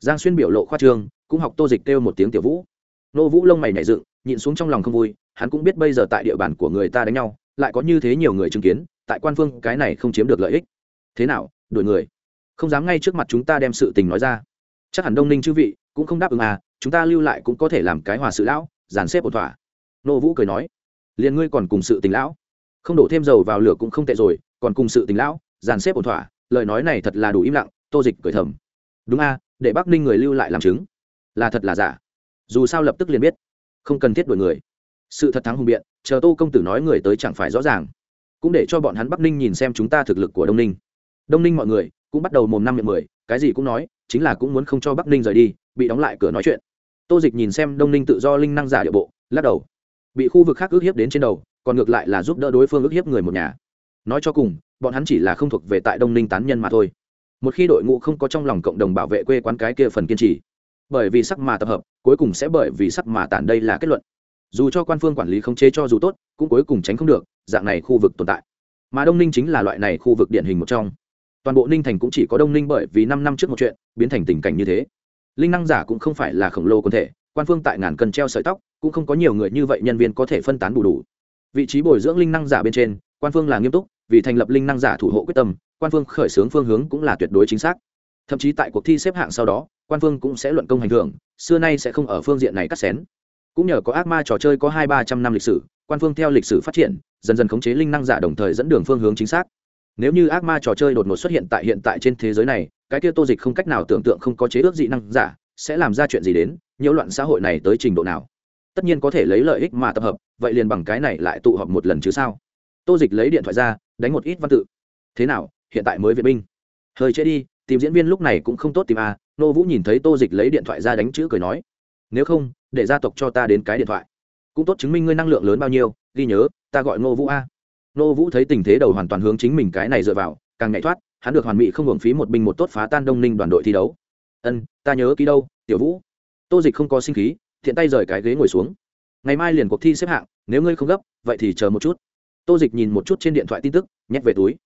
Giang xuyên biểu lộ khoa trương, cũng học tô dịch kêu một tiếng tiểu vũ. Nô vũ lông mày nhảy dựng, nhịn xuống trong lòng không vui, hắn cũng biết bây giờ tại địa bàn của người ta đánh nhau, lại có như thế nhiều người chứng kiến, tại quan phương cái này không chiếm được lợi ích. Thế nào, đổi người? Không dám ngay trước mặt chúng ta đem sự tình nói ra. Chắc hẳn đông ninh chư vị cũng không đáp ứng à chúng ta lưu lại cũng có thể làm cái hòa sự lão, dàn xếp ổn thỏa. Nô vũ cười nói. Liền ngươi còn cùng sự tình lão. Không đổ thêm dầu vào lửa cũng không tệ rồi, còn cùng sự tình lão, dàn xếp ổn thỏa lời nói này thật là đủ im lặng, tô dịch cười thầm. Đúng a, để bắc ninh người lưu lại làm chứng. Là thật là giả. Dù sao lập tức liền biết. Không cần thiết đổi người. Sự thật thắng hùng biện, chờ tô công tử nói người tới chẳng phải rõ ràng. Cũng để cho bọn hắn bắc ninh nhìn xem chúng ta thực lực của đông ninh. Đông ninh mọi người cũng bắt đầu mồm năm miệng mười, cái gì cũng nói, chính là cũng muốn không cho bắc ninh rời đi, bị đóng lại cửa nói chuyện. Tô dịch nhìn xem đông ninh tự do linh năng giả địa bộ, lắc đầu. Bị khu vực khác ước hiếp đến trên đầu, còn ngược lại là giúp đỡ đối phương ước hiếp người một nhà. Nói cho cùng bọn hắn chỉ là không thuộc về tại đông ninh tán nhân mà thôi. Một khi đội ngũ không có trong lòng cộng đồng bảo vệ quê quán cái kia phần kiên trì, bởi vì sắc mà tập hợp, cuối cùng sẽ bởi vì sắc mà tản đây là kết luận. Dù cho quan phương quản lý không chế cho dù tốt, cũng cuối cùng tránh không được, dạng này khu vực tồn tại. Mà đông ninh chính là loại này khu vực điển hình một trong. Toàn bộ ninh thành cũng chỉ có đông ninh bởi vì năm năm trước một chuyện, biến thành tình cảnh như thế. Linh năng giả cũng không phải là khổng lồ quân thể, quan phương tại ngàn cân treo sợi tóc, cũng không có nhiều người như vậy nhân viên có thể phân tán đủ đủ. Vị trí bồi dưỡng linh năng giả bên trên, quan phương là nghiêm túc vì thành lập linh năng giả thủ hộ quyết tâm, quan phương khởi xướng phương hướng cũng là tuyệt đối chính xác. Thậm chí tại cuộc thi xếp hạng sau đó, quan phương cũng sẽ luận công hành thưởng, xưa nay sẽ không ở phương diện này cắt xén. Cũng nhờ có ác ma trò chơi có hai ba trăm năm lịch sử, quan phương theo lịch sử phát triển, dần dần khống chế linh năng giả đồng thời dẫn đường phương hướng chính xác. Nếu như ác ma trò chơi đột ngột xuất hiện tại hiện tại trên thế giới này, cái kia tô dịch không cách nào tưởng tượng không có chế ước dị năng giả, sẽ làm ra chuyện gì đến, nhiễu loạn xã hội này tới trình độ nào? Tất nhiên có thể lấy lợi ích mà tập hợp, vậy liền bằng cái này lại tụ họp một lần chứ sao? Tô dịch lấy điện thoại ra đánh một ít văn tự. Thế nào, hiện tại mới viện binh? Hơi trễ đi, tìm diễn viên lúc này cũng không tốt tìm à nô vũ nhìn thấy tô dịch lấy điện thoại ra đánh chữ cười nói. Nếu không, để gia tộc cho ta đến cái điện thoại. Cũng tốt chứng minh ngươi năng lượng lớn bao nhiêu, ghi nhớ, ta gọi ngô vũ a. Nô vũ thấy tình thế đầu hoàn toàn hướng chính mình cái này dựa vào, càng nhảy thoát, hắn được hoàn mỹ không hưởng phí một binh một tốt phá tan đông ninh đoàn đội thi đấu. Ân, ta nhớ ký đâu, tiểu vũ. Tô dịch không có sinh khí, thiện tay rời cái ghế ngồi xuống. Ngày mai liền cuộc thi xếp hạng, nếu ngươi không gấp, vậy thì chờ một chút tô dịch nhìn một chút trên điện thoại tin tức, nhét về túi.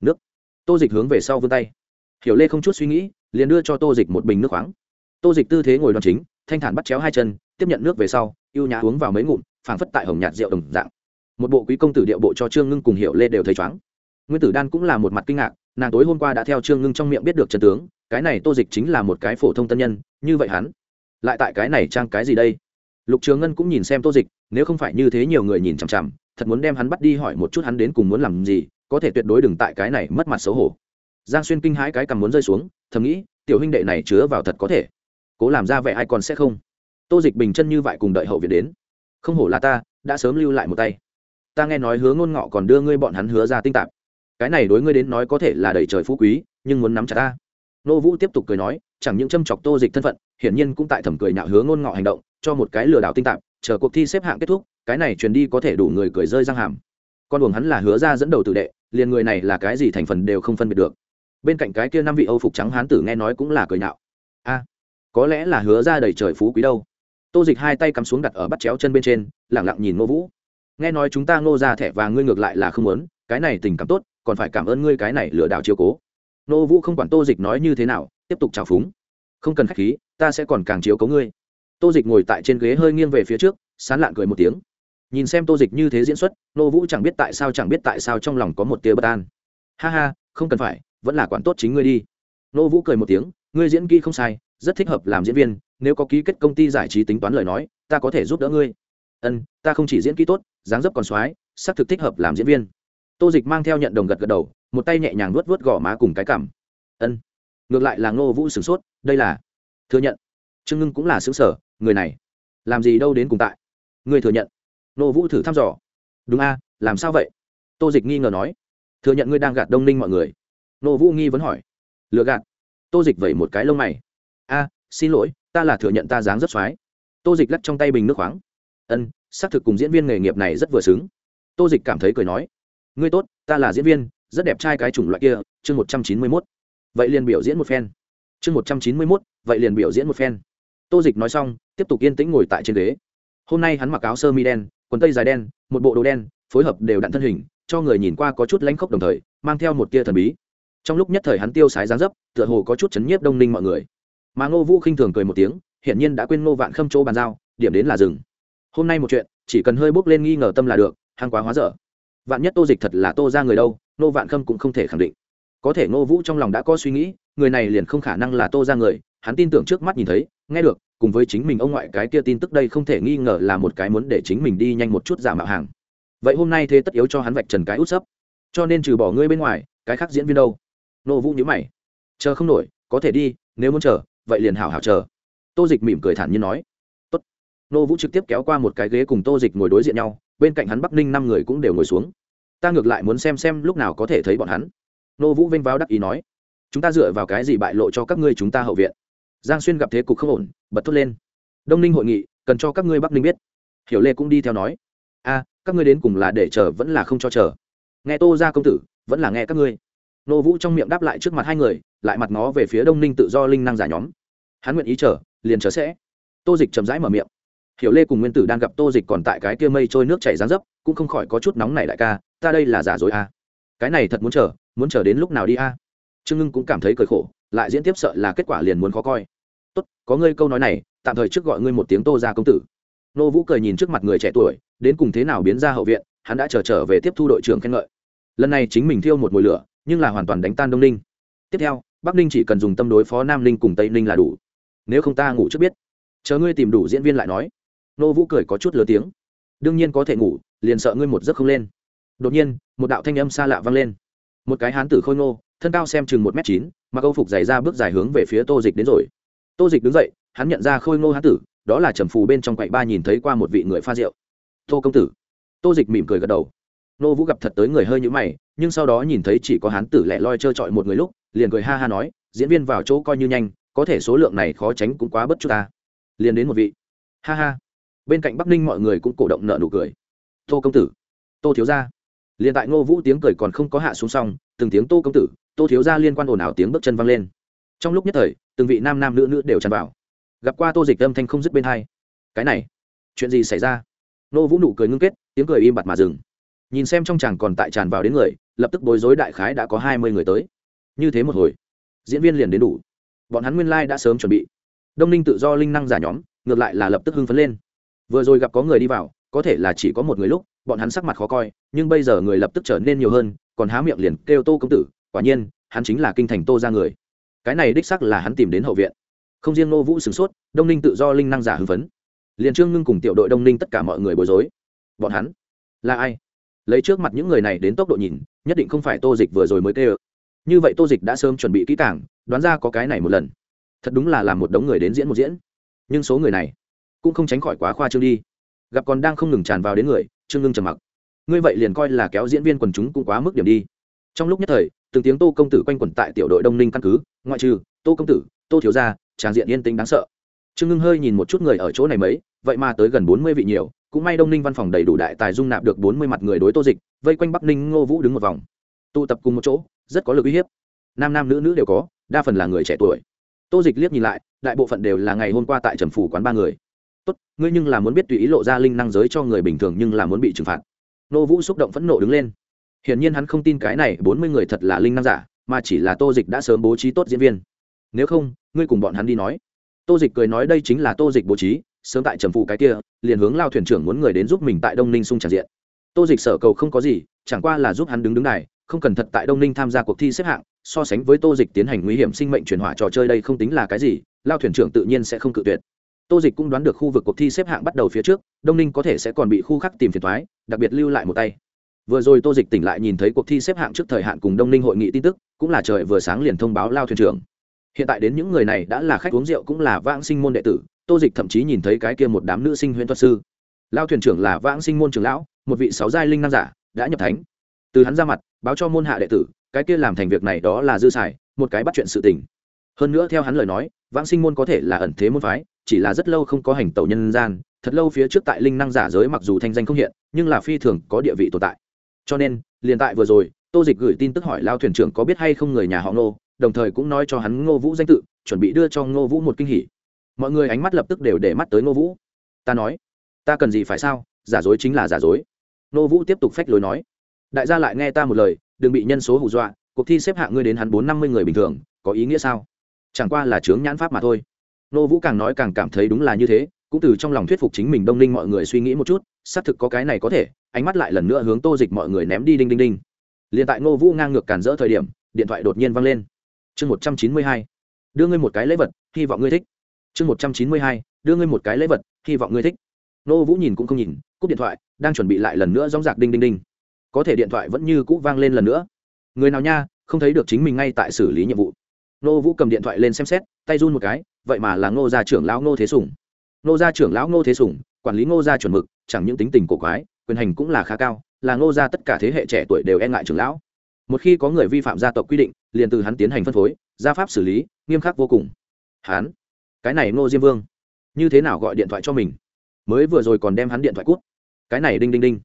Nước. Tô dịch hướng về sau vươn tay. Hiểu lê không chút suy nghĩ, liền đưa cho tô dịch một bình nước khoáng. Tô dịch tư thế ngồi đòn chính, thanh thản bắt chéo hai chân, tiếp nhận nước về sau y ê u nhã uống vào mấy ngụm, phảng phất tại hồng nhạt rượu đồng dạng. Một bộ quý công tử điệu bộ cho trương ngưng cùng hiểu lê đều thấy chóng nguyên tử đan cũng là một mặt kinh ngạc, nàng tối hôm qua đã theo trương ngưng trong miệng biết được Trần tướng, cái này tô dịch chính là một cái phổ thông tân nhân, như vậy hắn lại tại cái này trang cái gì đây? Lục trường ngân cũng nhìn xem tô dịch, nếu không phải như thế nhiều người nhìn chằm chằm thật muốn đem hắn bắt đi hỏi một chút hắn đến cùng muốn làm gì, có thể tuyệt đối đừng tại cái này mất mặt xấu hổ. Giang xuyên kinh hãi cái cầm muốn rơi xuống, thầm nghĩ, tiểu huynh đệ này chứa vào thật có thể. Cố làm ra vẻ ai còn sẽ không? Tô dịch bình chân như vậy cùng đợi hậu viện đến. Không hổ là ta, đã sớm lưu lại một tay. Ta nghe nói hứa ngôn ngọ còn đưa ngươi bọn hắn hứa ra tinh tạp. Cái này đối ngươi đến nói có thể là đầy trời phú quý, nhưng muốn nắm chặt ta. Nô vũ tiếp tục cười nói, chẳng những châm chọc tô dịch thân phận, hiển nhiên cũng tại thẩm cười nhạo hứa ngôn ngọ hành động, cho một cái lừa đảo tinh tạp, chờ cuộc thi xếp hạng kết thúc cái này truyền đi có thể đủ người cười rơi răng hàm. Con đường hắn là hứa ra dẫn đầu tử đệ, liền người này là cái gì thành phần đều không phân biệt được. Bên cạnh cái kia năm vị âu phục trắng hán tử nghe nói cũng là cười nhạo. A, có lẽ là hứa ra đầy trời phú quý đâu. Tô dịch hai tay cắm xuống đặt ở bắt chéo chân bên trên lẳng lặng nhìn ngô vũ. Nghe nói chúng ta ngô ra thẻ và ngươi ngược lại là không muốn, cái này tình cảm tốt, còn phải cảm ơn ngươi cái này lừa đảo chiều cố. Nô vũ không quản tô dịch nói như thế nào, tiếp tục trào phúng. Không cần k h á c h khí, ta sẽ còn càng chiếu cố ngươi. Tô dịch ngồi tại trên ghế hơi nghiêng về phía trước, sán lạn cười một tiếng nhìn xem tô dịch như thế diễn xuất, nô vũ chẳng biết tại sao, chẳng biết tại sao trong lòng có một tia bất an. Ha ha, không cần phải, vẫn là quản tốt chính ngươi đi. Nô vũ cười một tiếng, ngươi diễn kỹ không sai, rất thích hợp làm diễn viên, nếu có ký kết công ty giải trí tính toán lời nói, ta có thể giúp đỡ ngươi. Ân, ta không chỉ diễn kỹ tốt, dáng dấp còn x o á i xác thực thích hợp làm diễn viên. Tô dịch mang theo nhận đồng gật gật đầu, một tay nhẹ nhàng nuốt vớt gò má cùng cái cảm ân, ngược lại là ngô vũ sửng sốt, đây là thừa nhận. Trương ngưng cũng là xứng sở, người này, làm gì đâu đến cùng tại. Người thừa nhận nô vũ thử thăm dò. Đúng a, làm sao vậy? Tô dịch nghi ngờ nói. Thừa nhận ngươi đang gạt đông ninh mọi người. Nô vũ nghi vấn hỏi. Lừa gạt? Tô dịch vẩy một cái lông mày. A, xin lỗi, ta là thừa nhận ta dáng rất x o á i tô dịch lắc trong tay bình nước khoáng. Ân, xác thực cùng diễn viên nghề nghiệp này rất vừa xứng. Tô dịch cảm thấy cười nói. Ngươi tốt, ta là diễn viên, rất đẹp trai cái chủng loại kia, chương một trăm chín mươi mốt. Vậy liền biểu diễn một phen. Chương một trăm chín mươi mốt, vậy liền biểu diễn một phen. Tô dịch nói xong, tiếp tục yên tĩnh ngồi tại trên ghế. Hôm nay hắn mặc áo sơ mi đen quần tây dài đen, một bộ đồ đen, phối hợp đều đặn thân hình, cho người nhìn qua có chút lãnh khốc đồng thời, mang theo một tia thần bí. Trong lúc nhất thời hắn tiêu sái dáng dấp, tựa hồ có chút chấn nhiếp đông ninh mọi người. Mà ngô vũ khinh thường cười một tiếng, hiển nhiên đã quên ngô vạn khâm chỗ bàn giao, điểm đến là rừng hôm nay một chuyện, chỉ cần hơi bốc lên nghi ngờ tâm là được hàng quá hóa dở. Vạn nhất tô dịch thật là tô ra người đâu nô vạn khâm cũng không thể khẳng định. Có thể ngô vũ trong lòng đã có suy nghĩ, người này liền không khả năng là tô ra người, hắn tin tưởng trước mắt nhìn thấy, nghe được cùng với chính mình ông ngoại cái kia tin tức đây không thể nghi ngờ là một cái muốn để chính mình đi nhanh một chút giả mạo hàng. Vậy hôm nay thế tất yếu cho hắn vạch trần cái út sấp. Cho nên trừ bỏ ngươi bên ngoài, cái khác diễn viên đâu? Nô vũ nhữ mày. Chờ không nổi, có thể đi, nếu muốn chờ, vậy liền hảo hảo chờ. Tô dịch mỉm cười thản nhiên nói. Tốt. nô vũ trực tiếp kéo qua một cái ghế cùng tô dịch ngồi đối diện nhau, bên cạnh hắn bắc ninh năm người cũng đều ngồi xuống. Ta ngược lại muốn xem xem lúc nào có thể thấy bọn hắn. Nô vũ vênh váo đắc ý nói. Chúng ta dựa vào cái gì bại lộ cho các ngươi chúng ta hậu viện? Giang xuyên gặp thế cục không ổn, bật thốt lên. Đông ninh hội nghị, cần cho các ngươi bắc ninh biết. Hiểu lê cũng đi theo nói. A, các ngươi đến cùng là để chờ vẫn là không cho chờ? Nghe tô ra công tử, vẫn là nghe các ngươi. Nô vũ trong miệng đáp lại trước mặt hai người, lại mặt ngó về phía đông ninh tự do linh năng giả nhóm. Hắn nguyện ý chờ, liền chờ sẽ. Tô dịch chậm rãi mở miệng. Hiểu lê cùng nguyên tử đang gặp tô dịch còn tại cái kia mây trôi nước chảy rán dấp, cũng không khỏi có chút nóng này đại ca, ta đây là giả dối à. cái này thật muốn chờ muốn chờ đến lúc nào đi a? À. trương ngưng cũng cảm thấy cười khổ lại diễn tiếp sợ là kết quả liền muốn khó coi. Tốt có ngươi câu nói này tạm thời trước gọi ngươi một tiếng tô ra công tử. Nô vũ cười nhìn trước mặt người trẻ tuổi đến cùng thế nào biến ra hậu viện hắn đã chờ trở, trở về tiếp thu đội trưởng khen ngợi. Lần này chính mình thiêu một mùi lửa nhưng là hoàn toàn đánh tan đông ninh. Tiếp theo bắc ninh chỉ cần dùng tâm đối phó nam ninh cùng tây ninh là đủ. Nếu không ta ngủ trước biết. Chờ ngươi tìm đủ diễn viên lại nói. Nô vũ cười có chút lớn tiếng. Đương nhiên có thể ngủ liền sợ ngươi một giấc không lên. Đột nhiên một đạo thanh âm xa lạ vang lên. Một cái hán tử khôi ngô thân cao xem chừng một m chín, mà câu phục dày ra bước dài hướng về phía tô dịch đến rồi. Tô dịch đứng dậy, hắn nhận ra khôi ngô hán tử, đó là trầm phù bên trong quậy ba nhìn thấy qua một vị người pha rượu. Tô công tử. Tô dịch mỉm cười gật đầu. Nô vũ gặp thật tới người hơi nhũ mày, nhưng sau đó nhìn thấy chỉ có hán tử lẻ loi trơ trọi một người lúc, liền cười ha ha nói, diễn viên vào chỗ coi như nhanh, có thể số lượng này khó tránh cũng quá bất chút ta. Liền đến một vị. Ha ha. Bên cạnh bắc ninh mọi người cũng cổ động nợ nụ cười. Tô công tử. Tô thiếu gia liền tại ngô vũ tiếng cười còn không có hạ xuống xong, từng tiếng tô công tử, tô thiếu gia liên quan ồn ào tiếng bước chân văng lên. Trong lúc nhất thời, từng vị nam nam nữ nữ đều tràn vào. Gặp qua tô dịch âm thanh không dứt bên hai. Cái này, chuyện gì xảy ra? Ngô vũ nụ cười ngưng kết, tiếng cười im bặt mà dừng. Nhìn xem trong chàng còn tại tràn vào đến người, lập tức bối rối đại khái đã có hai mươi người tới. Như thế một hồi, diễn viên liền đến đủ. Bọn hắn nguyên lai、like、đã sớm chuẩn bị. Đông ninh tự do linh năng giả nhóm, ngược lại là lập tức hưng phấn lên. Vừa rồi gặp có người đi vào, có thể là chỉ có một người lúc bọn hắn sắc mặt khó coi, nhưng bây giờ người lập tức trở nên nhiều hơn, còn há miệng liền kêu tô công tử, quả nhiên, hắn chính là kinh thành tô ra người. Cái này đích sắc là hắn tìm đến hậu viện. Không riêng nô vũ sửng sốt, đông ninh tự do linh năng giả hưng phấn. Liền trương ngưng cùng tiểu đội đông ninh tất cả mọi người bối rối. Bọn hắn là ai? Lấy trước mặt những người này đến tốc độ nhìn, nhất định không phải tô dịch vừa rồi mới kêu. Như vậy tô dịch đã sớm chuẩn bị kỹ càng, đoán ra có cái này một lần. Thật đúng là làm một đống người đến diễn một diễn. Nhưng số người này cũng không tránh khỏi quá khoa trương đi. Gặp còn đang không ngừng tràn vào đến người trương ngưng trầm mặc. Ngươi vậy liền coi là kéo diễn viên quần chúng cũng quá mức điểm đi. Trong lúc nhất thời, từng tiếng tô công tử quanh quẩn tại tiểu đội đông ninh căn cứ, ngoại trừ, tô công tử, tô thiếu gia tràng diện yên tĩnh đáng sợ. Trương ngưng hơi nhìn một chút người ở chỗ này mấy, vậy mà tới gần bốn mươi vị nhiều, cũng may đông ninh văn phòng đầy đủ đại tài dung nạp được bốn mươi mặt người đối tô dịch, vây quanh bắc ninh ngô vũ đứng một vòng. Tụ tập cùng một chỗ, rất có lực uy hiếp. Nam nam nữ nữ đều có, đa phần là người trẻ tuổi. Tô dịch liếc nhìn lại, đại bộ phận đều là ngày hôm qua tại trầm phủ quán ba người tốt, ngươi nhưng là muốn biết tùy ý lộ ra linh năng giới cho người bình thường nhưng là muốn bị trừng phạt. Nô vũ xúc động phẫn nộ đứng lên. Hiển nhiên hắn không tin cái này bốn mươi người thật là linh năng giả, mà chỉ là tô dịch đã sớm bố trí tốt diễn viên. Nếu không, ngươi cùng bọn hắn đi nói. Tô dịch cười nói đây chính là tô dịch bố trí, sớm tại trầm phụ cái kia, liền hướng lao thuyền trưởng muốn người đến giúp mình tại đông ninh sung tràn diện. Tô dịch sở cầu không có gì, chẳng qua là giúp hắn đứng đứng này không cần thật tại đông ninh tham gia cuộc thi xếp hạng, so sánh với tô dịch tiến hành nguy hiểm sinh mệnh chuyển hỏa trò chơi đây không tính là cái gì, lao thuyền trưởng tự nhiên sẽ không cự tuyệt tô dịch cũng đoán được khu vực cuộc thi xếp hạng bắt đầu phía trước, đông ninh có thể sẽ còn bị khu khác tìm phiền thoái đặc biệt lưu lại một tay. Vừa rồi tô dịch tỉnh lại nhìn thấy cuộc thi xếp hạng trước thời hạn cùng đông ninh hội nghị tin tức, cũng là trời vừa sáng liền thông báo lao thuyền trưởng. Hiện tại đến những người này đã là khách uống rượu cũng là vãng sinh môn đệ tử, tô dịch thậm chí nhìn thấy cái kia một đám nữ sinh huyễn thuật sư. Lao thuyền trưởng là vãng sinh môn trưởng lão, một vị sáu giai linh nam giả, đã nhập thánh. Từ hắn ra mặt, báo cho môn hạ đệ tử, cái kia làm thành việc này đó là dư xài, một cái bắt chuyện sự tình. Hơn nữa theo hắn lời nói, vãng sinh môn có thể là ẩn thế môn phái chỉ là rất lâu không có hành tẩu nhân gian, thật lâu phía trước tại linh năng giả giới mặc dù thanh danh không hiện, nhưng là phi thường có địa vị tồn tại. Cho nên, liền tại vừa rồi, tô dịch gửi tin tức hỏi lao thuyền trưởng có biết hay không người nhà họ ngô, đồng thời cũng nói cho hắn ngô vũ danh tự, chuẩn bị đưa cho ngô vũ một kinh hỉ. Mọi người ánh mắt lập tức đều để mắt tới ngô vũ. Ta nói, ta cần gì phải sao? Giả dối chính là giả dối. Ngô vũ tiếp tục phách lối nói, đại gia lại nghe ta một lời, đừng bị nhân số hù dọa, cuộc thi xếp hạng ngươi đến hắn bốn năm mươi người bình thường, có ý nghĩa sao? Chẳng qua là chướng nhãn pháp mà thôi. Nô vũ càng nói càng cảm thấy đúng là như thế, cũng từ trong lòng thuyết phục chính mình đông ninh mọi người suy nghĩ một chút, xác thực có cái này có thể, ánh mắt lại lần nữa hướng tô dịch mọi người ném đi đinh đinh đinh. Liền tại ngô vũ ngang ngược cản rỡ thời điểm, điện thoại đột nhiên văng lên. Chương một trăm chín mươi hai, đưa ngươi một cái lễ vật, hy vọng ngươi thích. Chương một trăm chín mươi hai, đưa ngươi một cái lễ vật, hy vọng ngươi thích. Ngô vũ nhìn cũng không nhìn, cúp điện thoại, đang chuẩn bị lại lần nữa dóng dạc đinh đinh đinh. Có thể điện thoại vẫn như cũ vang lên lần nữa. Người nào nha, không thấy được chính mình ngay tại xử lý nhiệm vụ. Ngô vũ cầm điện thoại lên xem xét, tay run một cái vậy mà là ngô gia trưởng lão ngô thế sùng. Ngô gia trưởng lão ngô thế sùng, quản lý ngô gia chuẩn mực, chẳng những tính tình cổ quái, quyền hành cũng là khá cao, là ngô gia tất cả thế hệ trẻ tuổi đều e ngại trưởng lão. Một khi có người vi phạm gia tộc quy định, liền từ hắn tiến hành phân phối, gia pháp xử lý, nghiêm khắc vô cùng. Hắn, cái này ngô diêm vương, như thế nào gọi điện thoại cho mình? Mới vừa rồi còn đem hắn điện thoại cút. Cái này đinh đinh đinh.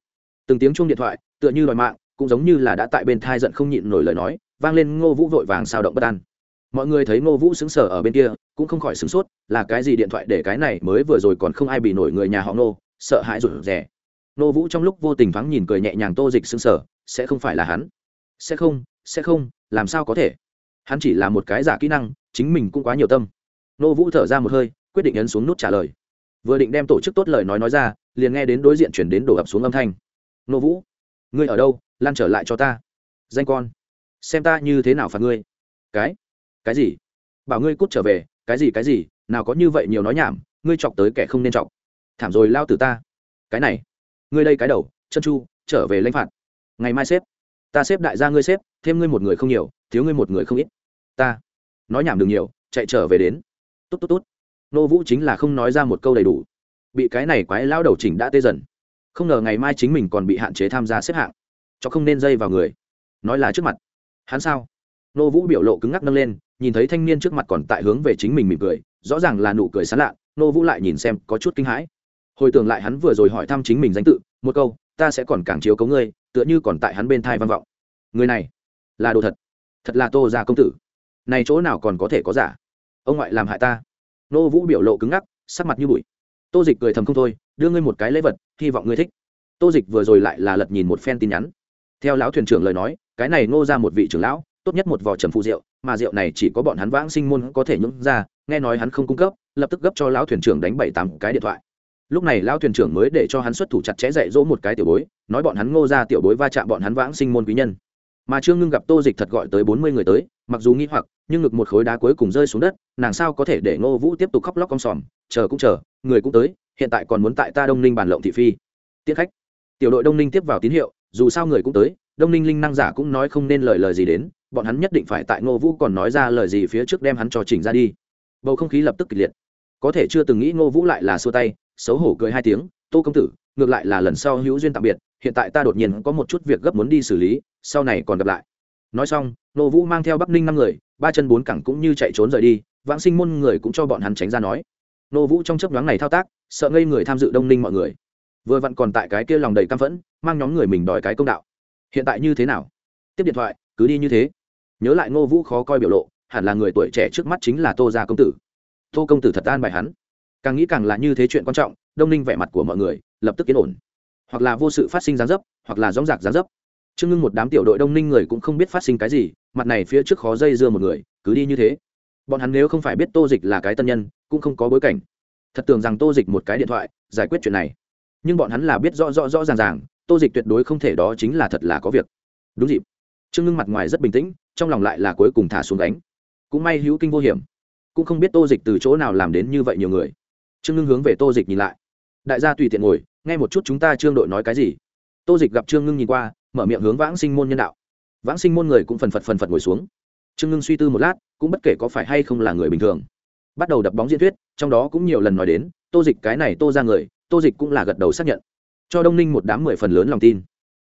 Từng tiếng chuông điện thoại, tựa như đòi mạng, cũng giống như là đã tại bên thai giận không nhịn nổi lời nói, vang lên ngô vũ vội vàng sao động bất an mọi người thấy ngô vũ xứng sở ở bên kia, cũng không khỏi sửng sốt, là cái gì điện thoại để cái này mới vừa rồi còn không ai bị nổi người nhà họ ngô, sợ hãi rụt rè. Ngô vũ trong lúc vô tình vắng nhìn cười nhẹ nhàng tô dịch xứng sở sẽ không phải là hắn. Sẽ không sẽ không, làm sao có thể? Hắn chỉ là một cái giả kỹ năng, chính mình cũng quá nhiều tâm. Ngô vũ thở ra một hơi, quyết định ấn xuống nút trả lời. Vừa định đem tổ chức tốt lời nói nói ra, liền nghe đến đối diện chuyển đến đổ ập xuống âm thanh. Ngô vũ, ngươi ở đâu? Lan trở lại cho ta. Danh con, xem ta như thế nào phạt ngươi. Cái? Cái gì? Bảo ngươi cút trở về, cái gì cái gì? Nào có như vậy nhiều nói nhảm, ngươi chọc tới kẻ không nên chọc. Thảm rồi lao từ ta. Cái này. Ngươi đây cái đầu, chân chu, trở về lãnh phạt. Ngày mai xếp. Ta xếp đại gia ngươi xếp, thêm ngươi một người không nhiều, thiếu ngươi một người không ít. Ta. Nói nhảm đừng nhiều, chạy trở về đến. Tốt tốt tốt nô vũ chính là không nói ra một câu đầy đủ. Bị cái này quái lao đầu chỉnh đã tê dần. Không ngờ ngày mai chính mình còn bị hạn chế tham gia xếp hạng. Cho không nên dây vào người. Nói là trước mặt. Hắn sao? Nô vũ biểu lộ cứng ngắc nâng lên nhìn thấy thanh niên trước mặt còn tại hướng về chính mình mỉm cười, rõ ràng là nụ cười sán lạ, nô vũ lại nhìn xem có chút kinh hãi. Hồi tưởng lại hắn vừa rồi hỏi thăm chính mình danh tự, một câu, ta sẽ còn càng chiếu cấu ngươi, tựa như còn tại hắn bên thai văn vọng. Người này, là đồ thật. Thật là tô gia công tử. Này chỗ nào còn có thể có giả? Ông ngoại làm hại ta. Nô vũ biểu lộ cứng ngắc, sắc mặt như bụi. Tô dịch cười thầm không thôi, đưa ngươi một cái lễ vật, hy vọng ngươi thích. Tô dịch vừa rồi lại là lật nhìn một phen tin nhắn. Theo lão thuyền trưởng lời nói, cái này ngô ra một vị trưởng lão tốt nhất một vò trầm phụ rượu, mà rượu này chỉ có bọn hắn vãng sinh môn có thể nhúng ra, nghe nói hắn không cung cấp, lập tức gấp cho lão thuyền trưởng đánh bảy tám cái điện thoại. Lúc này lão thuyền trưởng mới để cho hắn xuất thủ chặt chẽ dạy dỗ một cái tiểu bối, nói bọn hắn ngô ra tiểu bối va chạm bọn hắn vãng sinh môn quý nhân. Mà trương ngưng gặp tô dịch thật gọi tới bốn mươi người tới, mặc dù nghi hoặc, nhưng ngực một khối đá cuối cùng rơi xuống đất, nàng sao có thể để ngô vũ tiếp tục khóc lóc con sòm, chờ cũng chờ, người cũng tới, hiện tại còn muốn tại ta đông ninh bàn lộng thị phi. Tiết khách. Tiểu đội đông ninh tiếp vào tín hiệu, dù sao người cũng tới, đông ninh linh năng giả cũng nói không nên lời lời gì đến bọn hắn nhất định phải tại ngô vũ còn nói ra lời gì phía trước đem hắn cho chỉnh ra đi. Bầu không khí lập tức kịch liệt. Có thể chưa từng nghĩ ngô vũ lại là xua tay, xấu hổ cười hai tiếng, tô công tử, ngược lại là lần sau hữu duyên tạm biệt, hiện tại ta đột nhiên có một chút việc gấp muốn đi xử lý, sau này còn gặp lại. Nói xong, ngô vũ mang theo bắc ninh năm người, ba chân bốn cẳng cũng như chạy trốn rời đi, vãng sinh môn người cũng cho bọn hắn tránh ra nói. Ngô vũ trong chấp nhoáng này thao tác, sợ ngây người tham dự đông ninh mọi người. Vừa vặn còn tại cái kia lòng đầy căm phẫn, mang nhóm người mình đòi cái công đạo. Hiện tại như thế nào? Tiếp điện thoại, cứ đi như thế nhớ lại ngô vũ khó coi biểu lộ, hẳn là người tuổi trẻ trước mắt chính là tô gia công tử. Tô công tử thật an bài hắn. Càng nghĩ càng là như thế chuyện quan trọng, đông ninh vẻ mặt của mọi người lập tức yên ổn. Hoặc là vô sự phát sinh gián dấp, hoặc là dóng dạc gián dấp. Trương ngưng một đám tiểu đội đông ninh người cũng không biết phát sinh cái gì, mặt này phía trước khó dây dưa một người, cứ đi như thế. Bọn hắn nếu không phải biết tô dịch là cái tân nhân, cũng không có bối cảnh. Thật tưởng rằng tô dịch một cái điện thoại, giải quyết chuyện này. Nhưng bọn hắn là biết rõ rõ rõ ràng ràng, tô dịch tuyệt đối không thể đó chính là thật là có việc. Đúng dịp. Trương ngưng mặt ngoài rất bình tĩnh trong lòng lại là cuối cùng thả xuống đánh cũng may hữu kinh vô hiểm. Cũng không biết tô dịch từ chỗ nào làm đến như vậy nhiều người. Trương ngưng hướng về tô dịch nhìn lại. Đại gia tùy tiện ngồi, nghe một chút chúng ta trương đội nói cái gì. Tô dịch gặp trương ngưng nhìn qua, mở miệng hướng vãng sinh môn nhân đạo. Vãng sinh môn người cũng phần phật phần phật ngồi xuống. Trương ngưng suy tư một lát, cũng bất kể có phải hay không là người bình thường. Bắt đầu đập bóng diễn thuyết, trong đó cũng nhiều lần nói đến, tô dịch cái này tô ra người, tô dịch cũng là gật đầu xác nhận. Cho đông ninh một đám mười phần lớn lòng tin.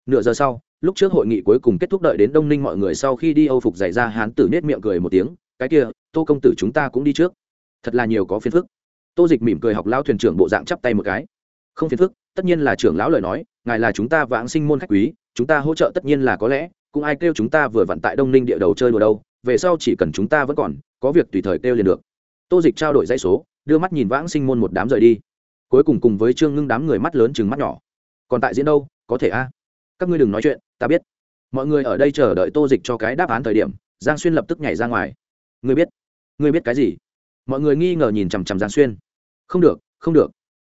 Nửa giờ sau lúc trước hội nghị cuối cùng kết thúc đợi đến đông ninh mọi người sau khi đi âu phục dạy ra, hán tử nết miệng cười một tiếng, cái kia, tô công tử chúng ta cũng đi trước. Thật là nhiều có phiền phức. Tô dịch mỉm cười học lao thuyền trưởng bộ dạng chắp tay một cái. Không phiền phức, tất nhiên là trưởng lão lời nói, ngài là chúng ta vãng sinh môn khách quý, chúng ta hỗ trợ tất nhiên là có lẽ, cũng ai kêu chúng ta vừa vặn tại đông ninh địa đầu chơi đùa đâu, về sau chỉ cần chúng ta vẫn còn, có việc tùy thời kêu liền được. Tô dịch trao đổi dãy số, đưa mắt nhìn vãng sinh môn một đám rời đi. Cuối cùng cùng với trương ngưng đám người mắt lớn chừng mắt nhỏ. Còn tại diễn đâu, có thể a? Các ngươi đừng nói chuyện, ta biết. Mọi người ở đây chờ đợi tô dịch cho cái đáp án thời điểm, giang xuyên lập tức nhảy ra ngoài. Ngươi biết? Ngươi biết cái gì? Mọi người nghi ngờ nhìn chằm chằm giang xuyên. Không được không được.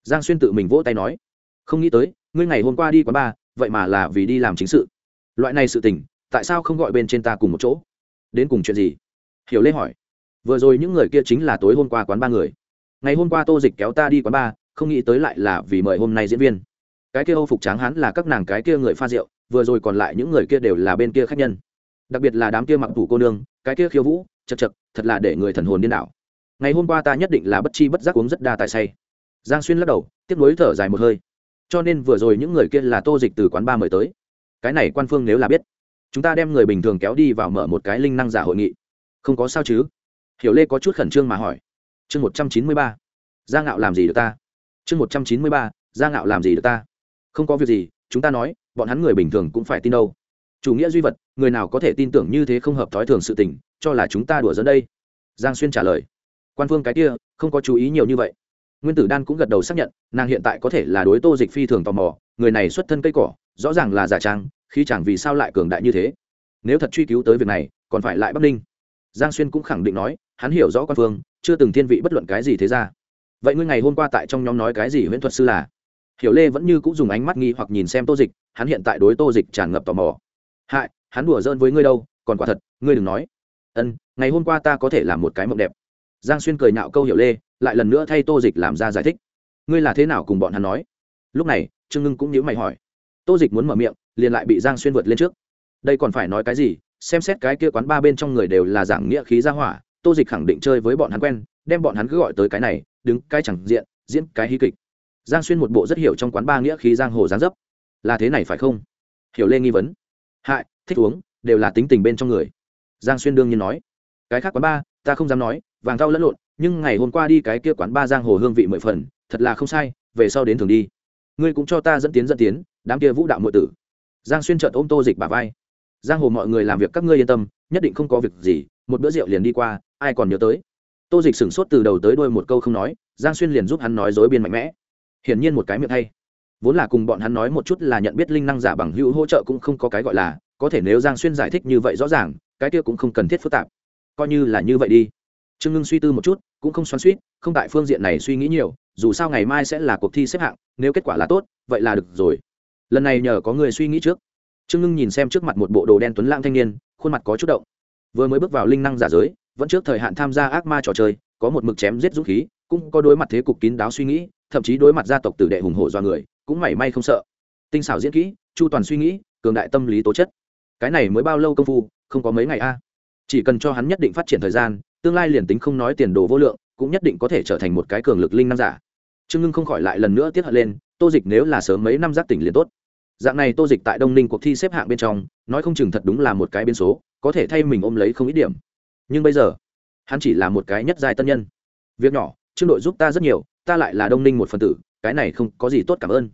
Giang xuyên tự mình vỗ tay nói. Không nghĩ tới, ngươi ngày hôm qua đi quán bar, vậy mà là vì đi làm chính sự. Loại này sự tình, tại sao không gọi bên trên ta cùng một chỗ? Đến cùng chuyện gì? Hiểu lê hỏi. Vừa rồi những người kia chính là tối hôm qua quán ba người. Ngày hôm qua tô dịch kéo ta đi quán ba không nghĩ tới lại là vì mời hôm nay diễn viên cái kia âu phục tráng hắn là các nàng cái kia người pha rượu, vừa rồi còn lại những người kia đều là bên kia khách nhân. Đặc biệt là đám kia mặc tủ cô nương, cái kia khiêu vũ, chật chật, thật là để người thần hồn điên đảo. Ngày hôm qua ta nhất định là bất chi bất giác uống rất đa tài say. Giang xuyên lắc đầu, tiếp nối thở dài một hơi. Cho nên vừa rồi những người kia là tô dịch từ quán ba mời tới. Cái này quan phương nếu là biết, chúng ta đem người bình thường kéo đi vào mở một cái linh năng giả hội nghị. Không có sao chứ? Hiểu lê có chút khẩn trương mà hỏi. Chương một trăm chín mươi ba gia ngạo làm gì được ta? Chương một trăm chín mươi ba gia ngạo làm gì được ta? Không có việc gì, chúng ta nói, bọn hắn người bình thường cũng phải tin đâu. Chủ nghĩa duy vật, người nào có thể tin tưởng như thế không hợp thói thường sự tình, cho là chúng ta đùa dẫn đây? Giang xuyên trả lời. Quan phương cái kia, không có chú ý nhiều như vậy. Nguyên tử đan cũng gật đầu xác nhận, nàng hiện tại có thể là đối tô dịch phi thường tò mò, người này xuất thân cây cỏ, rõ ràng là giả trang khi chẳng vì sao lại cường đại như thế. Nếu thật truy cứu tới việc này, còn phải lại bắc ninh. Giang xuyên cũng khẳng định nói, hắn hiểu rõ quan phương chưa từng thiên vị bất luận cái gì thế ra. Vậy ngươi ngày hôm qua tại trong nhóm nói cái gì huyễn thuật sư là? Hiểu lê vẫn như cũng dùng ánh mắt nghi hoặc nhìn xem tô dịch, hắn hiện tại đối tô dịch tràn ngập tò mò. Hại, hắn đùa giỡn với ngươi đâu, còn quả thật, ngươi đừng nói. Ân, ngày hôm qua ta có thể làm một cái mộng đẹp. Giang xuyên cười nạo câu hiểu lê, lại lần nữa thay tô dịch làm ra giải thích. Ngươi là thế nào cùng bọn hắn nói? Lúc này, trương ngưng cũng nhớ mày hỏi. Tô dịch muốn mở miệng, liền lại bị giang xuyên vượt lên trước. Đây còn phải nói cái gì? Xem xét cái kia quán ba bên trong người đều là giảng nghĩa khí ra hỏa, tô dịch khẳng định chơi với bọn hắn quen, đem bọn hắn cứ gọi tới cái này, đứng cái chẳng diện, diễn cái hí kịch giang xuyên một bộ rất hiểu trong quán ba nghĩa khí giang hồ giáng dấp. Là thế này phải không? Hiểu lê nghi vấn. Hại, thích uống, đều là tính tình bên trong người. Giang xuyên đương nhiên nói. Cái khác quán ba, ta không dám nói, vàng thau lẫn lộn, nhưng ngày hôm qua đi cái kia quán ba giang hồ hương vị mười phần, thật là không sai, về sau đến thường đi. Ngươi cũng cho ta dẫn tiến dẫn tiến, đám kia vũ đạo nội tử. Giang xuyên trợt ôm tô dịch bà vai. Giang hồ mọi người làm việc các ngươi yên tâm, nhất định không có việc gì, một bữa rượu liền đi qua, ai còn nhớ tới? Tô dịch sửng sốt từ đầu tới đôi một câu không nói, giang xuyên liền giúp hắn nói dối biên mạnh mẽ hiển nhiên một cái miệng hay. Vốn là cùng bọn hắn nói một chút là nhận biết linh năng giả bằng hữu hỗ trợ cũng không có cái gọi là, có thể nếu giang xuyên giải thích như vậy rõ ràng, cái kia cũng không cần thiết phức tạp. Coi như là như vậy đi. Trương ngưng suy tư một chút, cũng không xoắn suýt không tại phương diện này suy nghĩ nhiều, dù sao ngày mai sẽ là cuộc thi xếp hạng, nếu kết quả là tốt, vậy là được rồi. Lần này nhờ có người suy nghĩ trước. Trương ngưng nhìn xem trước mặt một bộ đồ đen tuấn lãng thanh niên, khuôn mặt có chút động. Vừa mới bước vào linh năng giả giới, vẫn trước thời hạn tham gia ác ma trò chơi, có một mực chém giết dũng khí, cũng có đối mặt thế cục kín đáo suy nghĩ thậm chí đối mặt gia tộc tử đệ hùng hổ do người, cũng mảy may không sợ. Tinh xảo diễn kỹ, chu toàn suy nghĩ, cường đại tâm lý tố chất. Cái này mới bao lâu công phu, không có mấy ngày a. Chỉ cần cho hắn nhất định phát triển thời gian, tương lai liền tính không nói tiền đồ vô lượng, cũng nhất định có thể trở thành một cái cường lực linh năng giả. Trương ngưng không khỏi lại lần nữa tiếp hận lên, tô dịch nếu là sớm mấy năm giác tỉnh liền tốt. Dạng này tô dịch tại đông ninh cuộc thi xếp hạng bên trong, nói không chừng thật đúng là một cái biến số, có thể thay mình ôm lấy không ít điểm. Nhưng bây giờ, hắn chỉ là một cái nhất giai tân nhân. Việc nhỏ, trương đội giúp ta rất nhiều ta lại là đông ninh một phần tử, cái này không có gì tốt cảm ơn.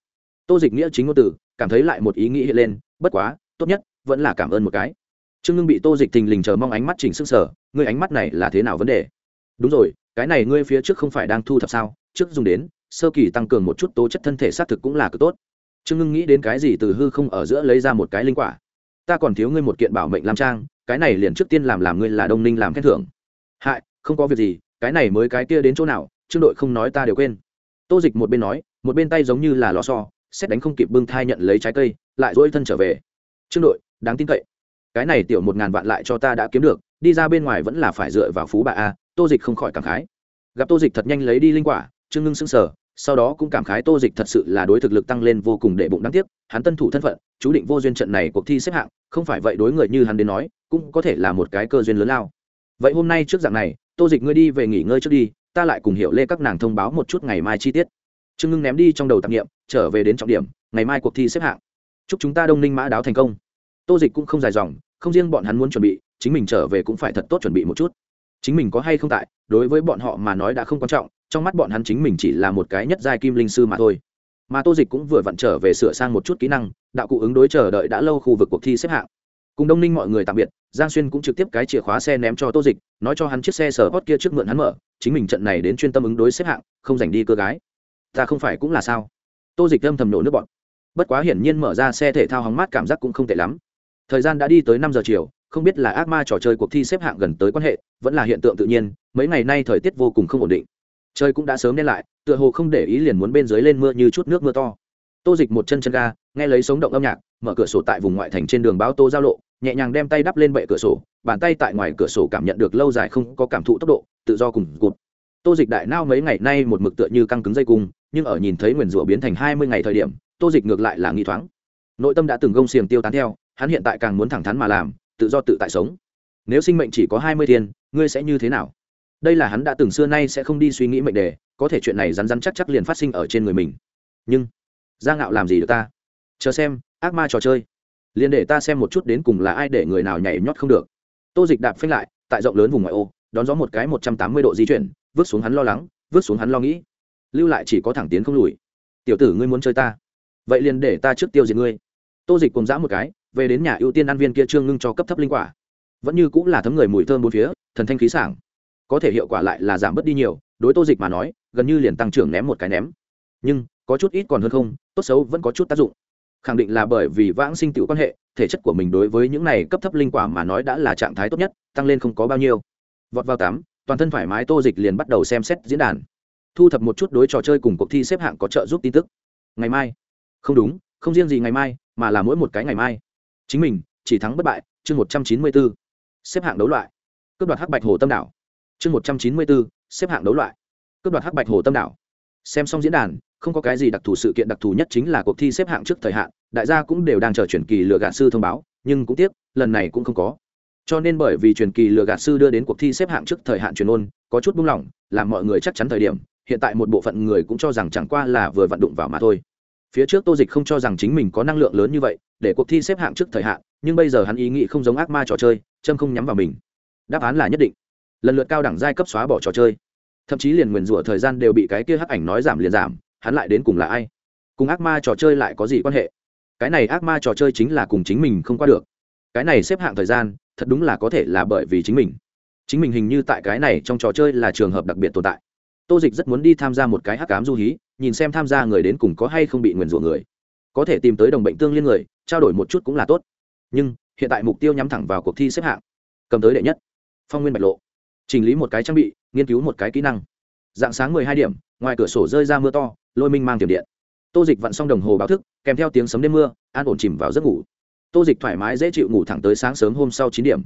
Tô dịch nghĩa chính ngôn từ, cảm thấy lại một ý nghĩ hiện lên, bất quá, tốt nhất, vẫn là cảm ơn một cái. Trương ngưng bị tô dịch thình lình chờ mong ánh mắt chỉnh sức sở ngươi ánh mắt này là thế nào vấn đề? Đúng rồi, cái này ngươi phía trước không phải đang thu thập sao? Trước dùng đến, sơ kỳ tăng cường một chút tố chất thân thể xác thực cũng là cực tốt. Trương ngưng nghĩ đến cái gì từ hư không ở giữa lấy ra một cái linh quả. Ta còn thiếu ngươi một kiện bảo mệnh làm trang, cái này liền trước tiên làm làm ngươi là đông ninh làm khen thưởng. Hại, không có việc gì, cái này mới cái kia đến chỗ nào trương đội không nói ta đều quên. Tô dịch một bên nói, một bên tay giống như là lò so xét đánh không kịp bưng thai nhận lấy trái cây, lại dỗi thân trở về. Trương đội, đáng tin cậy. Cái này tiểu một ngàn vạn lại cho ta đã kiếm được, đi ra bên ngoài vẫn là phải dựa vào phú bà a, tô dịch không khỏi cảm khái. Gặp tô dịch thật nhanh lấy đi linh quả, trương ngưng sững sờ, sau đó cũng cảm khái tô dịch thật sự là đối thực lực tăng lên vô cùng để bụng đáng tiếc, hắn tân thủ thân phận, chú định vô duyên trận này cuộc thi xếp hạng, không phải vậy đối người như hắn đến nói, cũng có thể là một cái cơ duyên lớn lao. Vậy hôm nay trước dạng này, tô dịch ngươi đi về nghỉ ngơi trước đi ta lại cùng hiểu lê các nàng thông báo một chút ngày mai chi tiết. Trương ngưng ném đi trong đầu tạp nghiệm trở về đến trọng điểm, ngày mai cuộc thi xếp hạng. Chúc chúng ta đông ninh mã đáo thành công. Tô dịch cũng không dài dòng, không riêng bọn hắn muốn chuẩn bị, chính mình trở về cũng phải thật tốt chuẩn bị một chút. Chính mình có hay không tại, đối với bọn họ mà nói đã không quan trọng, trong mắt bọn hắn chính mình chỉ là một cái nhất giai kim linh sư mà thôi. Mà tô dịch cũng vừa vặn trở về sửa sang một chút kỹ năng, đạo cụ ứng đối chờ đợi đã lâu khu vực cuộc thi xếp hạng cùng đông ninh mọi người tạm biệt giang xuyên cũng trực tiếp cái chìa khóa xe ném cho tô dịch nói cho hắn chiếc xe sở hót kia trước mượn hắn mở chính mình trận này đến chuyên tâm ứng đối xếp hạng không dành đi cơ gái ta không phải cũng là sao tô dịch âm thầm nổ nước bọn bất quá hiển nhiên mở ra xe thể thao hóng mát cảm giác cũng không tệ lắm thời gian đã đi tới năm giờ chiều không biết là ác ma trò chơi cuộc thi xếp hạng gần tới quan hệ vẫn là hiện tượng tự nhiên mấy ngày nay thời tiết vô cùng không ổn định trời cũng đã sớm đen lại tựa hồ không để ý liền muốn bên dưới lên mưa như chút nước mưa to tô dịch một chân chân ga nghe lấy sống động âm nhạc mở cửa sổ tại vùng ngoại thành trên đường báo tô giao lộ nhẹ nhàng đem tay đắp lên bệ cửa sổ, bàn tay tại ngoài cửa sổ cảm nhận được lâu dài không có cảm thụ tốc độ, tự do cùng cụt tô dịch đại nao mấy ngày nay một mực tựa như căng cứng dây cung, nhưng ở nhìn thấy nguyền rủa biến thành hai mươi ngày thời điểm, tô dịch ngược lại là nghi thoáng. Nội tâm đã từng gông xiềng tiêu tán theo, hắn hiện tại càng muốn thẳng thắn mà làm, tự do tự tại sống. Nếu sinh mệnh chỉ có hai mươi tiền ngươi sẽ như thế nào? Đây là hắn đã từng xưa nay sẽ không đi suy nghĩ mệnh đề, có thể chuyện này rắn rắn chắc chắc liền phát sinh ở trên người mình. Nhưng, giang ngạo làm gì được ta? Chờ xem, ác ma trò chơi liền để ta xem một chút đến cùng là ai để người nào nhảy nhót không được. Tô dịch đạp phanh lại, tại rộng lớn vùng ngoại ô, đón gió một cái một trăm tám mươi độ di chuyển, vứt xuống hắn lo lắng, vứt xuống hắn lo nghĩ. Lưu lại chỉ có thẳng tiến không lùi. Tiểu tử ngươi muốn chơi ta? Vậy liền để ta trước tiêu diệt ngươi. Tô dịch cùng dã một cái, về đến nhà ưu tiên ăn viên kia trương ngưng cho cấp thấp linh quả. Vẫn như cũng là thấm người mùi thơm bốn phía, thần thanh khí sảng. Có thể hiệu quả lại là giảm bớt đi nhiều, đối tô dịch mà nói, gần như liền tăng trưởng ném một cái ném. Nhưng, có chút ít còn hơn không, tốt xấu vẫn có chút tác dụng khẳng định là bởi vì vãng sinh tiểu quan hệ, thể chất của mình đối với những này cấp thấp linh quả mà nói đã là trạng thái tốt nhất, tăng lên không có bao nhiêu. Vọt vào tám, toàn thân thoải mái tô dịch liền bắt đầu xem xét diễn đàn. Thu thập một chút đối trò chơi cùng cuộc thi xếp hạng có trợ giúp tin tức. Ngày mai. Không đúng, không riêng gì ngày mai, mà là mỗi một cái ngày mai. Chính mình, chỉ thắng bất bại, chương một trăm chín mươi bốn xếp hạng đấu loại. Cướp đoạt hắc bạch hồ tâm đảo. Chương một trăm chín mươi bốn xếp hạng đấu loại. Cướp đoạt hắc bạch hồ tâm đảo. Xem xong diễn đàn không có cái gì đặc thù sự kiện đặc thù nhất chính là cuộc thi xếp hạng trước thời hạn, đại gia cũng đều đang chờ truyền kỳ lựa gạt sư thông báo, nhưng cũng tiếc, lần này cũng không có. Cho nên bởi vì truyền kỳ lựa gạt sư đưa đến cuộc thi xếp hạng trước thời hạn truyền ôn, có chút buông lỏng, làm mọi người chắc chắn thời điểm, hiện tại một bộ phận người cũng cho rằng chẳng qua là vừa vận đụng vào mà thôi. Phía trước tô dịch không cho rằng chính mình có năng lượng lớn như vậy, để cuộc thi xếp hạng trước thời hạn, nhưng bây giờ hắn ý nghĩ không giống ác ma trò chơi, châm không nhắm vào mình. Đáp án là nhất định. Lần lượt cao đẳng giai cấp xóa bỏ trò chơi. Thậm chí liền nguyền rủa thời gian đều bị cái kia hắc ảnh nói giảm liền giảm hắn lại đến cùng là ai? Cùng ác ma trò chơi lại có gì quan hệ? Cái này ác ma trò chơi chính là cùng chính mình không qua được. Cái này xếp hạng thời gian, thật đúng là có thể là bởi vì chính mình. Chính mình hình như tại cái này trong trò chơi là trường hợp đặc biệt tồn tại. Tô dịch rất muốn đi tham gia một cái hắc cám du hí, nhìn xem tham gia người đến cùng có hay không bị nguyền rủa người. Có thể tìm tới đồng bệnh tương liên người, trao đổi một chút cũng là tốt. Nhưng, hiện tại mục tiêu nhắm thẳng vào cuộc thi xếp hạng. Cầm tới đệ nhất. Phong nguyên bạch lộ. Chỉnh lý một cái trang bị, nghiên cứu một cái kỹ năng. Dạng sáng mười hai điểm, ngoài cửa sổ rơi ra mưa to lôi minh mang tiềm điện. Tô dịch vặn xong đồng hồ báo thức, kèm theo tiếng sấm đêm mưa, an ổn chìm vào giấc ngủ. Tô dịch thoải mái dễ chịu ngủ thẳng tới sáng sớm hôm sau chín điểm.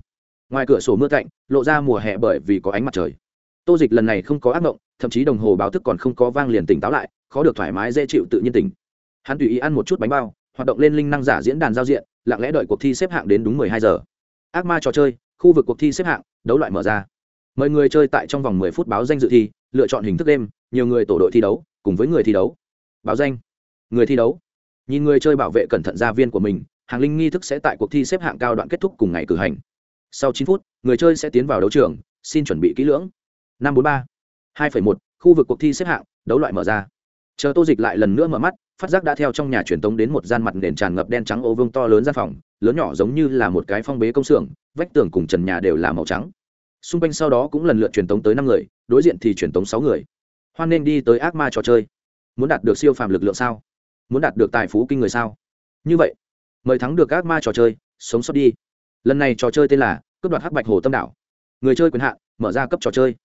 Ngoài cửa sổ mưa cạnh lộ ra mùa hè bởi vì có ánh mặt trời. Tô dịch lần này không có ác mộng, thậm chí đồng hồ báo thức còn không có vang liền tỉnh táo lại, khó được thoải mái dễ chịu tự nhiên tỉnh. Hắn tùy ý ăn một chút bánh bao, hoạt động lên linh năng giả diễn đàn giao diện, lặng lẽ đợi cuộc thi xếp hạng đến đúng mười hai giờ. Ác ma trò chơi, khu vực cuộc thi xếp hạng, đấu loại mở ra. Mời người chơi tại trong vòng mười phút báo danh dự thi, lựa chọn hình thức đêm, nhiều người tổ đội thi đấu cùng với người thi đấu. Báo danh. Người thi đấu. Nhìn người chơi bảo vệ cẩn thận gia viên của mình, hàng linh nghi thức sẽ tại cuộc thi xếp hạng cao đoạn kết thúc cùng ngày cử hành. Sau chín phút, người chơi sẽ tiến vào đấu trường, xin chuẩn bị kỹ lưỡng. Năm bốn ba, hai một, khu vực cuộc thi xếp hạng, đấu loại mở ra. Chờ tô dịch lại lần nữa mở mắt, phát giác đã theo trong nhà truyền tống đến một gian mặt nền tràn ngập đen trắng ô vương to lớn gian phòng, lớn nhỏ giống như là một cái phong bế công xưởng, vách tường cùng trần nhà đều là màu trắng. Xung quanh sau đó cũng lần lượt truyền tống tới năm người, đối diện thì truyền tống sáu người hoan nên đi tới ác ma trò chơi. Muốn đạt được siêu phàm lực lượng sao? Muốn đạt được tài phú kinh người sao? Như vậy, mời thắng được ác ma trò chơi, sống sót đi. Lần này trò chơi tên là cướp đoạt hắc bạch hồ tâm đảo. Người chơi quyền hạn, mở ra cấp trò chơi.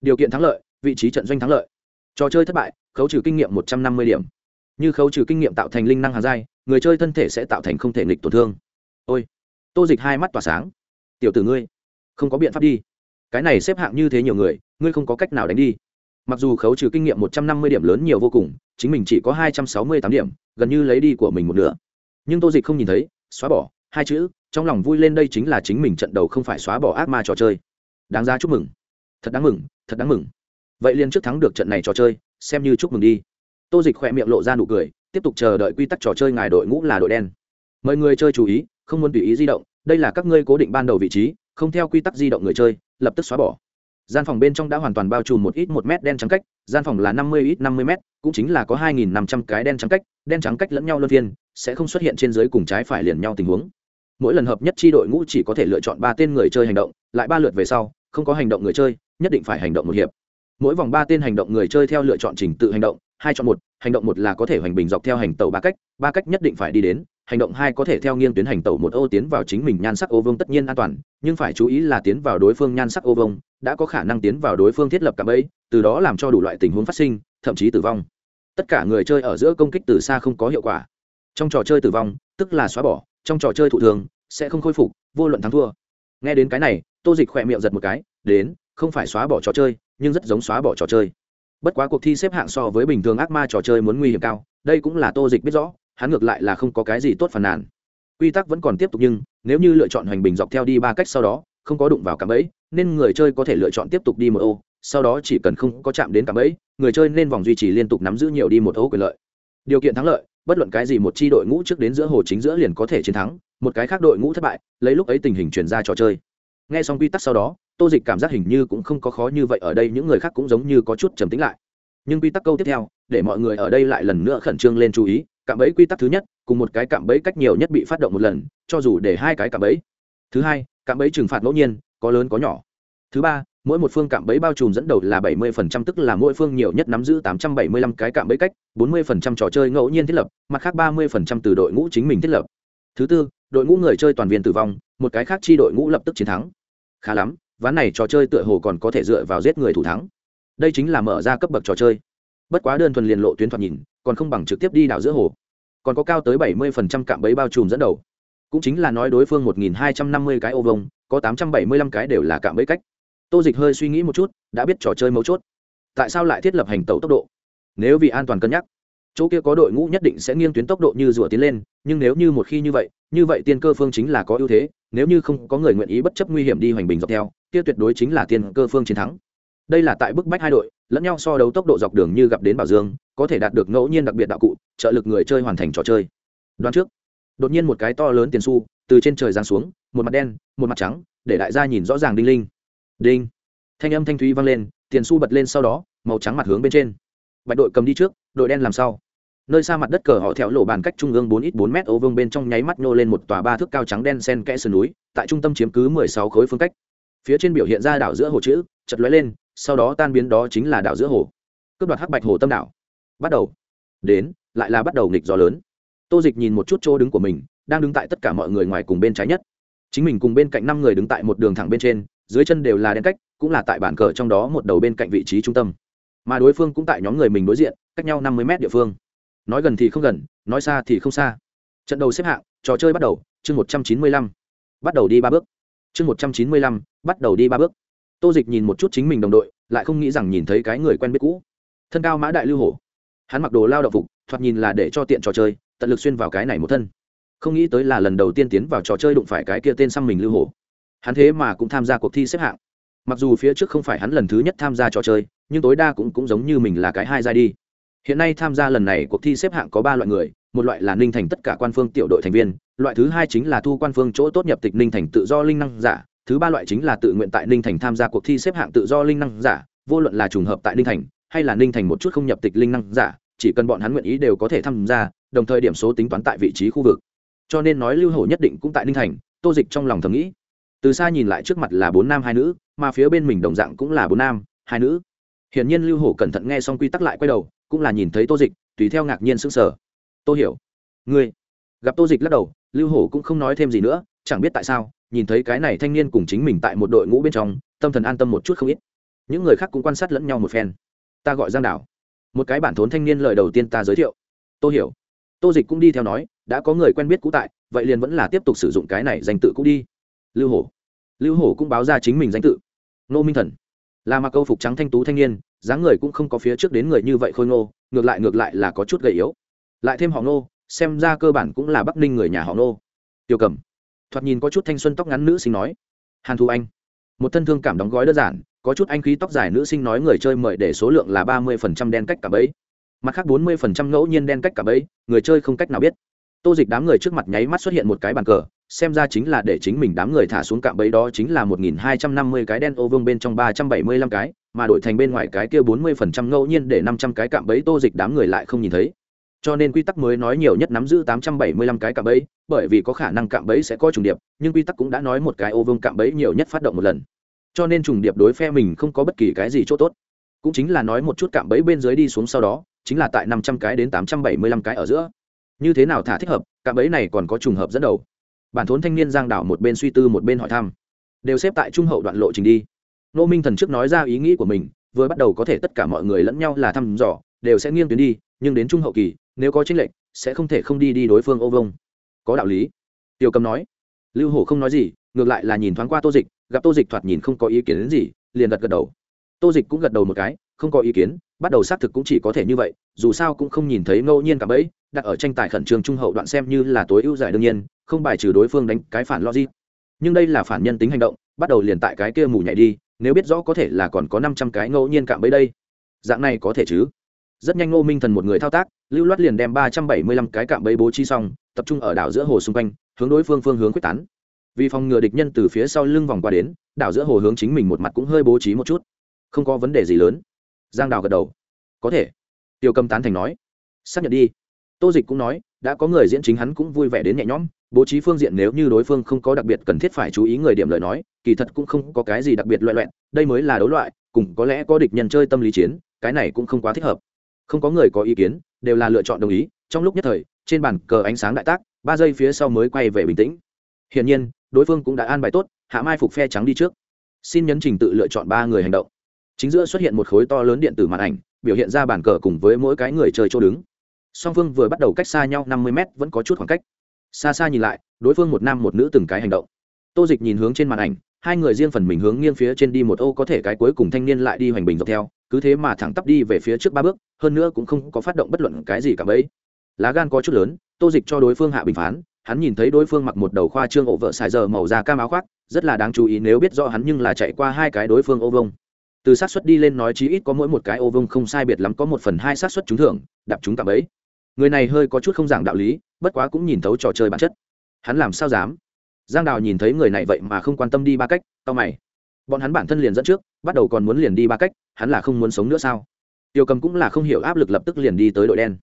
Điều kiện thắng lợi, vị trí trận doanh thắng lợi. Trò chơi thất bại, khấu trừ kinh nghiệm một trăm năm mươi điểm. Như khấu trừ kinh nghiệm tạo thành linh năng hàng dai người chơi thân thể sẽ tạo thành không thể nghịch tổn thương. Ôi, tô dịch hai mắt tỏa sáng. Tiểu tử ngươi, không có biện pháp đi. Cái này xếp hạng như thế nhiều người, ngươi không có cách nào đánh đi mặc dù khấu trừ kinh nghiệm một trăm năm mươi điểm lớn nhiều vô cùng, chính mình chỉ có hai trăm sáu mươi tám điểm, gần như lấy đi của mình một nửa. Nhưng tô dịch không nhìn thấy, xóa bỏ, hai chữ, trong lòng vui lên đây chính là chính mình trận đầu không phải xóa bỏ ác ma trò chơi. Đáng ra chúc mừng. Thật đáng mừng, thật đáng mừng. Vậy liên trước thắng được trận này trò chơi, xem như chúc mừng đi. Tô dịch khỏe miệng lộ ra nụ cười, tiếp tục chờ đợi quy tắc trò chơi ngài đội ngũ là đội đen. Mời người chơi chú ý, không muốn tùy ý di động, đây là các ngươi cố định ban đầu vị trí, không theo quy tắc di động người chơi, lập tức xóa bỏ gian phòng bên trong đã hoàn toàn bao trùm một ít một mét đen trắng cách, gian phòng là năm mươi ít năm mươi mét, cũng chính là có hai nghìn năm trăm cái đen trắng cách, đen trắng cách lẫn nhau luân phiên, sẽ không xuất hiện trên dưới cùng trái phải liền nhau tình huống. Mỗi lần hợp nhất chi đội ngũ chỉ có thể lựa chọn ba tên người chơi hành động, lại ba lượt về sau, không có hành động người chơi, nhất định phải hành động một hiệp. Mỗi vòng ba tên hành động người chơi theo lựa chọn trình tự hành động, hai chọn một, hành động một là có thể hoành bình dọc theo hành tàu ba cách ba cách nhất định phải đi đến, hành động hai có thể theo nghiêng tuyến hành tàu một ô tiến vào chính mình nhan sắc ô vông tất nhiên an toàn, nhưng phải chú ý là tiến vào đối phương nhan sắc ô vông đã có khả năng tiến vào đối phương thiết lập cạm bẫy, từ đó làm cho đủ loại tình huống phát sinh, thậm chí tử vong. Tất cả người chơi ở giữa công kích từ xa không có hiệu quả. Trong trò chơi tử vong, tức là xóa bỏ, trong trò chơi thụ thường, sẽ không khôi phục, vô luận thắng thua. Nghe đến cái này, tô dịch khỏe miệng giật một cái, đến, không phải xóa bỏ trò chơi, nhưng rất giống xóa bỏ trò chơi. Bất quá cuộc thi xếp hạng so với bình thường ác ma trò chơi muốn nguy hiểm cao, đây cũng là tô dịch biết rõ, hắn ngược lại là không có cái gì tốt phàn nàn. Quy tắc vẫn còn tiếp tục nhưng, nếu như lựa chọn hoành bình dọc theo đi ba cách sau đó không có đụng vào cạm bẫy, nên người chơi có thể lựa chọn tiếp tục đi một ô, sau đó chỉ cần không có chạm đến cạm bẫy, người chơi nên vòng duy trì liên tục nắm giữ nhiều đi một ô quyền lợi. Điều kiện thắng lợi, bất luận cái gì một chi đội ngũ trước đến giữa hồ chính giữa liền có thể chiến thắng, một cái khác đội ngũ thất bại, lấy lúc ấy tình hình chuyển ra trò chơi. Nghe xong quy tắc sau đó, tô dịch cảm giác hình như cũng không có khó như vậy ở đây, những người khác cũng giống như có chút trầm tính lại. Nhưng quy tắc câu tiếp theo, để mọi người ở đây lại lần nữa khẩn trương lên chú ý, cạm bẫy quy tắc thứ nhất, cùng một cái cạm bẫy cách nhiều nhất bị phát động một lần, cho dù để hai cái cạm bẫy. Thứ hai cạm bẫy trừng phạt ngẫu nhiên, có lớn có nhỏ. Thứ ba, mỗi một phương cạm bẫy bao trùm dẫn đầu là 70% tức là mỗi phương nhiều nhất nắm giữ 875 cái cạm bẫy cách 40% trò chơi ngẫu nhiên thiết lập, mặt khác 30% từ đội ngũ chính mình thiết lập. Thứ tư, đội ngũ người chơi toàn viên tử vong, một cái khác chi đội ngũ lập tức chiến thắng. Khá lắm, ván này trò chơi tựa hồ còn có thể dựa vào giết người thủ thắng. Đây chính là mở ra cấp bậc trò chơi. Bất quá đơn thuần liền lộ tuyến thoạt nhìn, còn không bằng trực tiếp đi đảo giữa hồ. Còn có cao tới 70% cạm bẫy bao trùm dẫn đầu cũng chính là nói đối phương 1.250 cái ô vông có 875 cái đều là cạm bẫy cách. Tô dịch hơi suy nghĩ một chút, đã biết trò chơi mấu chốt. Tại sao lại thiết lập hành tàu tốc độ? Nếu vì an toàn cân nhắc, chỗ kia có đội ngũ nhất định sẽ nghiêng tuyến tốc độ như rùa tiến lên, nhưng nếu như một khi như vậy như vậy tiên cơ phương chính là có ưu thế, nếu như không có người nguyện ý bất chấp nguy hiểm đi hoành bình dọc theo, kia tuyệt đối chính là tiên cơ phương chiến thắng. Đây là tại bức bách hai đội, lẫn nhau so đấu tốc độ dọc đường như gặp đến bảo dương, có thể đạt được ngẫu nhiên đặc biệt đạo cụ, trợ lực người chơi hoàn thành trò chơi. Đoán trước đột nhiên một cái to lớn tiền xu từ trên trời giáng xuống, một mặt đen, một mặt trắng, để đại gia nhìn rõ ràng đinh linh. Đinh! Thanh âm thanh thúy vang lên, tiền xu bật lên sau đó, màu trắng mặt hướng bên trên. Bạch đội cầm đi trước, đội đen làm sau. Nơi xa mặt đất cờ họ theo lộ bàn cách trung ương bốn ít bốn m ô vương bên trong nháy mắt nô lên một tòa ba thước cao trắng đen sen kẽ sườn núi, tại trung tâm chiếm cứ mười sáu khối phương cách. Phía trên biểu hiện ra đảo giữa hồ chữ chật lóe lên, sau đó tan biến đó chính là đảo giữa hồ. Cướp đoạt hắc bạch hồ tâm đảo. Bắt đầu. Đến, lại là bắt đầu nghịch gió lớn tô dịch nhìn một chút chỗ đứng của mình, đang đứng tại tất cả mọi người ngoài cùng bên trái nhất. Chính mình cùng bên cạnh năm người đứng tại một đường thẳng bên trên, dưới chân đều là đen cách, cũng là tại bản cờ trong đó một đầu bên cạnh vị trí trung tâm. Mà đối phương cũng tại nhóm người mình đối diện, cách nhau năm mươi mét địa phương. Nói gần thì không gần, nói xa thì không xa. Trận đầu xếp hạng, trò chơi bắt đầu, chương một trăm chín mươi lăm. Bắt đầu đi ba bước. Chương một trăm chín mươi lăm, bắt đầu đi ba bước. Tô dịch nhìn một chút chính mình đồng đội, lại không nghĩ rằng nhìn thấy cái người quen biết cũ. Thân cao mã đại lưu hổ hắn mặc đồ lao động phục, thoạt nhìn là để cho tiện trò chơi, tận lực xuyên vào cái này một thân. Không nghĩ tới là lần đầu tiên tiến vào trò chơi đụng phải cái kia tên xăm mình lưu hổ. Hắn thế mà cũng tham gia cuộc thi xếp hạng. Mặc dù phía trước không phải hắn lần thứ nhất tham gia trò chơi, nhưng tối đa cũng cũng giống như mình là cái hai giai đi. Hiện nay tham gia lần này cuộc thi xếp hạng có ba loại người, một loại là ninh thành tất cả quan phương tiểu đội thành viên, loại thứ hai chính là thu quan phương chỗ tốt nhập tịch ninh thành tự do linh năng giả, thứ ba loại chính là tự nguyện tại ninh thành tham gia cuộc thi xếp hạng tự do linh năng giả, vô luận là trùng hợp tại ninh thành hay là ninh thành một chút không nhập tịch linh năng giả, chỉ cần bọn hắn nguyện ý đều có thể tham gia, đồng thời điểm số tính toán tại vị trí khu vực. Cho nên nói lưu hổ nhất định cũng tại ninh thành, tô dịch trong lòng thầm nghĩ. Từ xa nhìn lại trước mặt là bốn nam hai nữ, mà phía bên mình đồng dạng cũng là bốn nam, hai nữ. Hiển nhiên lưu hổ cẩn thận nghe xong quy tắc lại quay đầu, cũng là nhìn thấy tô dịch, tùy theo ngạc nhiên sững sờ. Tô hiểu, ngươi? Gặp tô dịch lắc đầu, lưu hổ cũng không nói thêm gì nữa, chẳng biết tại sao, nhìn thấy cái này thanh niên cùng chính mình tại một đội ngũ bên trong, tâm thần an tâm một chút không ít. Những người khác cũng quan sát lẫn nhau một phen ta gọi giang đảo. Một cái bản thốn thanh niên lời đầu tiên ta giới thiệu. Tô hiểu. Tô dịch cũng đi theo nói, đã có người quen biết cũ tại, vậy liền vẫn là tiếp tục sử dụng cái này danh tự cũ đi. Lưu hổ. Lưu hổ cũng báo ra chính mình danh tự. Nô minh thần. Là mặc câu phục trắng thanh tú thanh niên, dáng người cũng không có phía trước đến người như vậy khôi ngô, ngược lại ngược lại là có chút gầy yếu. Lại thêm họ nô xem ra cơ bản cũng là bắc ninh người nhà họ nô tiêu cầm. Thoạt nhìn có chút thanh xuân tóc ngắn nữ sinh nói. Hàn thu anh một thân thương cảm đóng gói đơn giản có chút anh khí tóc dài nữ sinh nói người chơi mời để số lượng là ba mươi phần trăm đen cách cả bẫy, mặt khác bốn mươi phần trăm ngẫu nhiên đen cách cả bẫy, người chơi không cách nào biết. Tô dịch đám người trước mặt nháy mắt xuất hiện một cái bàn cờ xem ra chính là để chính mình đám người thả xuống cạm bẫy đó chính là một nghìn hai trăm năm mươi cái đen ô vương bên trong ba trăm bảy mươi lăm cái mà đổi thành bên ngoài cái kia bốn mươi phần trăm ngẫu nhiên để năm trăm cái cạm bẫy tô dịch đám người lại không nhìn thấy cho nên quy tắc mới nói nhiều nhất nắm giữ tám trăm bảy mươi lăm cái cạm bẫy, bởi vì có khả năng cạm bẫy sẽ có trùng điệp, nhưng quy tắc cũng đã nói một cái ô vương cạm bẫy nhiều nhất phát động một lần. Cho nên trùng điệp đối phe mình không có bất kỳ cái gì chỗ tốt. Cũng chính là nói một chút cạm bẫy bên dưới đi xuống sau đó, chính là tại năm trăm cái đến tám trăm bảy mươi lăm cái ở giữa. Như thế nào thả thích hợp, cạm bẫy này còn có trùng hợp dẫn đầu. Bản thốn thanh niên giang đảo một bên suy tư một bên hỏi thăm. Đều xếp tại trung hậu đoạn lộ trình đi. Nô minh thần trước nói ra ý nghĩ của mình, vừa bắt đầu có thể tất cả mọi người lẫn nhau là thăm dò, đều sẽ nghiêng tuyến đi, nhưng đến trung hậu kỳ nếu có chính lệch, sẽ không thể không đi đi đối phương ô vông. Có đạo lý. Tiểu cầm nói. Lưu hổ không nói gì, ngược lại là nhìn thoáng qua tô dịch, gặp tô dịch thoạt nhìn không có ý kiến đến gì, liền gật gật đầu. Tô dịch cũng gật đầu một cái, không có ý kiến, bắt đầu xác thực cũng chỉ có thể như vậy, dù sao cũng không nhìn thấy ngẫu nhiên cả bẫy, đặt ở tranh tài khẩn trương trung hậu đoạn xem như là tối ưu giải đương nhiên, không bài trừ đối phương đánh cái phản logic. Nhưng đây là phản nhân tính hành động, bắt đầu liền tại cái kia mù nhảy đi, nếu biết rõ có thể là còn có năm trăm cái ngẫu nhiên cạm bẫy đây. Dạng này có thể chứ? Rất nhanh ngô minh thần một người thao tác, lưu loát liền đem ba trăm bảy mươi lăm cái cạm bẫy bố trí xong, tập trung ở đảo giữa hồ xung quanh, hướng đối phương phương hướng quyết tán. Vì phòng ngừa địch nhân từ phía sau lưng vòng qua đến, đảo giữa hồ hướng chính mình một mặt cũng hơi bố trí một chút. Không có vấn đề gì lớn. Giang đào gật đầu. Có thể. Tiêu cầm tán thành nói. Xác nhận đi. Tô dịch cũng nói, đã có người diễn chính hắn cũng vui vẻ đến nhẹ nhõm, bố trí phương diện nếu như đối phương không có đặc biệt cần thiết phải chú ý người điểm lời nói, kỳ thật cũng không có cái gì đặc biệt loại loẹn, đây mới là đấu loại, cùng có lẽ có địch nhân chơi tâm lý chiến, cái này cũng không quá thích hợp không có người có ý kiến, đều là lựa chọn đồng ý, trong lúc nhất thời, trên bàn cờ ánh sáng đại tác, ba giây phía sau mới quay về bình tĩnh. Hiển nhiên, đối phương cũng đã an bài tốt, hạ mai phục phe trắng đi trước. Xin nhấn trình tự lựa chọn ba người hành động. Chính giữa xuất hiện một khối to lớn điện tử màn ảnh, biểu hiện ra bàn cờ cùng với mỗi cái người chơi chỗ đứng. Song phương vừa bắt đầu cách xa nhau năm mươi m vẫn có chút khoảng cách. Xa xa nhìn lại, đối phương một nam một nữ từng cái hành động. Tô dịch nhìn hướng trên màn ảnh hai người riêng phần mình hướng nghiêng phía trên đi một ô có thể cái cuối cùng thanh niên lại đi hoành bình dọc theo, cứ thế mà thẳng tắp đi về phía trước ba bước, hơn nữa cũng không có phát động bất luận cái gì cả bấy. Lá gan có chút lớn, tô dịch cho đối phương hạ bình phán, hắn nhìn thấy đối phương mặc một đầu khoa trương ổ vợ xài giờ màu da cam áo khoác, rất là đáng chú ý nếu biết rõ hắn nhưng là chạy qua hai cái đối phương ô vông từ xác suất đi lên nói chí ít có mỗi một cái ô vông không sai biệt lắm có một phần hai xác suất trúng thưởng, đạp chúng cả bấy. Người này hơi có chút không giảng đạo lý, bất quá cũng nhìn thấu trò chơi bản chất. Hắn làm sao dám? Giang đào nhìn thấy người này vậy mà không quan tâm đi ba cách tao mày. Bọn hắn bản thân liền dẫn trước, bắt đầu còn muốn liền đi ba cách, hắn là không muốn sống nữa sao? Tiêu cầm cũng là không hiểu áp lực lập tức liền đi tới đội đen.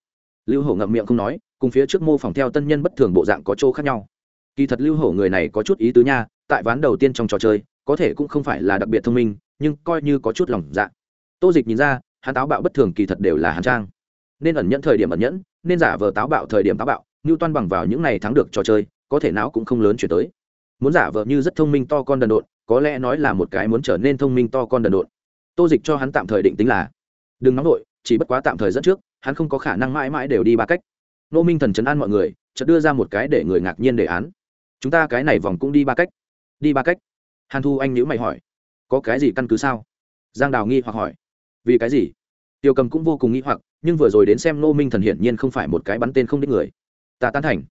Lưu hổ ngậm miệng không nói, cùng phía trước mô phỏng theo tân nhân bất thường bộ dạng có chỗ khác nhau. Kỳ thật lưu hổ người này có chút ý tứ nha, tại ván đầu tiên trong trò chơi, có thể cũng không phải là đặc biệt thông minh, nhưng coi như có chút lòng dạ. Tô dịch nhìn ra, hắn táo bạo bất thường kỳ thật đều là hàn trang. Nên ẩn nhẫn thời điểm ẩn nhẫn, nên giả vờ táo bạo thời điểm táo bạo như toan bằng vào những này thắng được trò chơi có thể não cũng không lớn chuyển tới. Muốn giả vờ như rất thông minh to con đần độn, có lẽ nói là một cái muốn trở nên thông minh to con đần độn. Tô dịch cho hắn tạm thời định tính là, đừng nóng vội, chỉ bất quá tạm thời dẫn trước, hắn không có khả năng mãi mãi đều đi ba cách. Nô minh thần chấn an mọi người, chợt đưa ra một cái để người ngạc nhiên đề án. Chúng ta cái này vòng cũng đi ba cách. Đi ba cách? Hàn thu anh nhữ mày hỏi. Có cái gì căn cứ sao? Giang đào nghi hoặc hỏi. Vì cái gì? Tiêu cầm cũng vô cùng nghi hoặc, nhưng vừa rồi đến xem nô minh thần hiển nhiên không phải một cái bắn tên không đích người. Ta tán thành.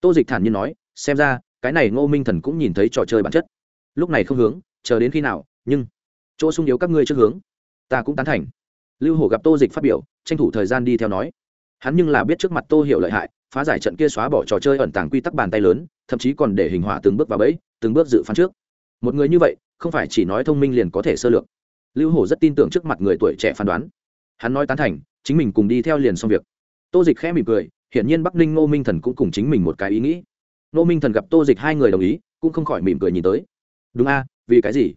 Tô dịch thản nhiên nói xem ra, cái này ngô minh thần cũng nhìn thấy trò chơi bản chất. Lúc này không hướng, chờ đến khi nào, nhưng chỗ sung yếu các ngươi trước hướng, ta cũng tán thành. Lưu hổ gặp tô dịch phát biểu, tranh thủ thời gian đi theo nói. Hắn nhưng là biết trước mặt tô hiểu lợi hại, phá giải trận kia xóa bỏ trò chơi ẩn tàng quy tắc bàn tay lớn, thậm chí còn để hình hỏa từng bước vào bẫy, từng bước dự phán trước. Một người như vậy, không phải chỉ nói thông minh liền có thể sơ lược. Lưu hổ rất tin tưởng trước mặt người tuổi trẻ phán đoán. Hắn nói tán thành, chính mình cùng đi theo liền xong việc. Tô dịch khẽ mỉm cười, hiển nhiên bắc ninh ngô minh thần cũng cùng chính mình một cái ý nghĩ. Nô minh thần gặp tô dịch hai người đồng ý, cũng không khỏi mỉm cười nhìn tới. Đúng a, vì cái gì?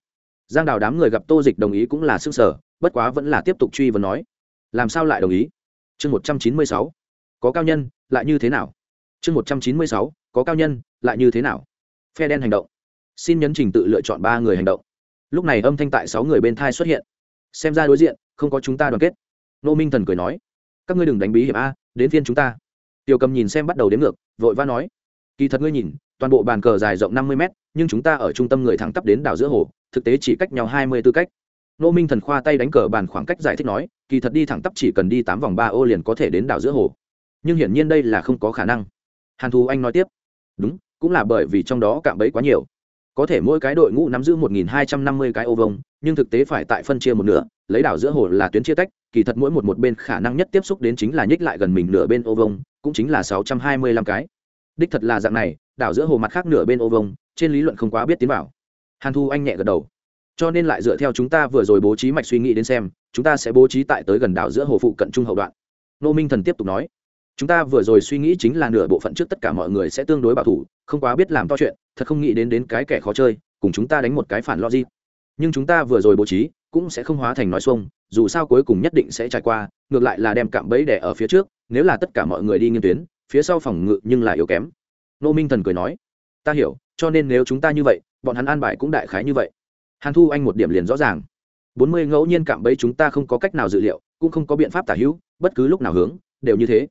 Giang đào đám người gặp tô dịch đồng ý cũng là s ư ơ n g sở bất quá vẫn là tiếp tục truy vấn nói. Làm sao lại đồng ý? Chương một trăm chín mươi sáu. Có cao nhân, lại như thế nào? Chương một trăm chín mươi sáu. Có cao nhân, lại như thế nào? Phe đen hành động. Xin nhấn trình tự lựa chọn ba người hành động. Lúc này âm thanh tại sáu người bên thai xuất hiện. Xem ra đối diện, không có chúng ta đoàn kết. Nô minh thần cười nói. Các ngươi đừng đánh bí hiểm a, đến phiên chúng ta. Tiểu cầm nhìn xem bắt đầu đến ngược, vội vã nói kỳ thật ngươi nhìn toàn bộ bàn cờ dài rộng năm mươi mét, nhưng chúng ta ở trung tâm người thẳng tắp đến đảo giữa hồ thực tế chỉ cách nhau hai mươi tư cách. Nô minh thần khoa tay đánh cờ bàn khoảng cách giải thích nói kỳ thật đi thẳng tắp chỉ cần đi tám vòng ba ô liền có thể đến đảo giữa hồ. Nhưng hiển nhiên đây là không có khả năng. Hàn thu anh nói tiếp đúng cũng là bởi vì trong đó cạm bẫy quá nhiều. Có thể mỗi cái đội ngũ nắm giữ một nghìn hai trăm năm mươi cái ô vông nhưng thực tế phải tại phân chia một nửa lấy đảo giữa hồ là tuyến chia tách kỳ thật mỗi một một bên khả năng nhất tiếp xúc đến chính là nhích lại gần mình nửa bên ô vông cũng chính là sáu trăm hai mươi lăm cái đích thật là dạng này, đảo giữa hồ mặt khác nửa bên ô vông trên lý luận không quá biết tiến vào. Hàn thu anh nhẹ gật đầu. Cho nên lại dựa theo chúng ta vừa rồi bố trí mạch suy nghĩ đến xem, chúng ta sẽ bố trí tại tới gần đảo giữa hồ phụ cận trung hậu đoạn. Nô minh thần tiếp tục nói. Chúng ta vừa rồi suy nghĩ chính là nửa bộ phận trước tất cả mọi người sẽ tương đối bảo thủ, không quá biết làm to chuyện, thật không nghĩ đến đến cái kẻ khó chơi, cùng chúng ta đánh một cái phản logic. Nhưng chúng ta vừa rồi bố trí, cũng sẽ không hóa thành nói xuông, dù sao cuối cùng nhất định sẽ trải qua, ngược lại là đem cạm bẫy đẻ ở phía trước, nếu là tất cả mọi người đi nghiên tuyến phía sau phòng ngự nhưng lại yếu kém. Nô minh thần cười nói, ta hiểu, cho nên nếu chúng ta như vậy, bọn hắn an bài cũng đại khái như vậy. Hàn thu anh một điểm liền rõ ràng. Bốn mươi ngẫu nhiên cạm bẫy chúng ta không có cách nào dự liệu, cũng không có biện pháp tả hữu, bất cứ lúc nào hướng, đều như thế.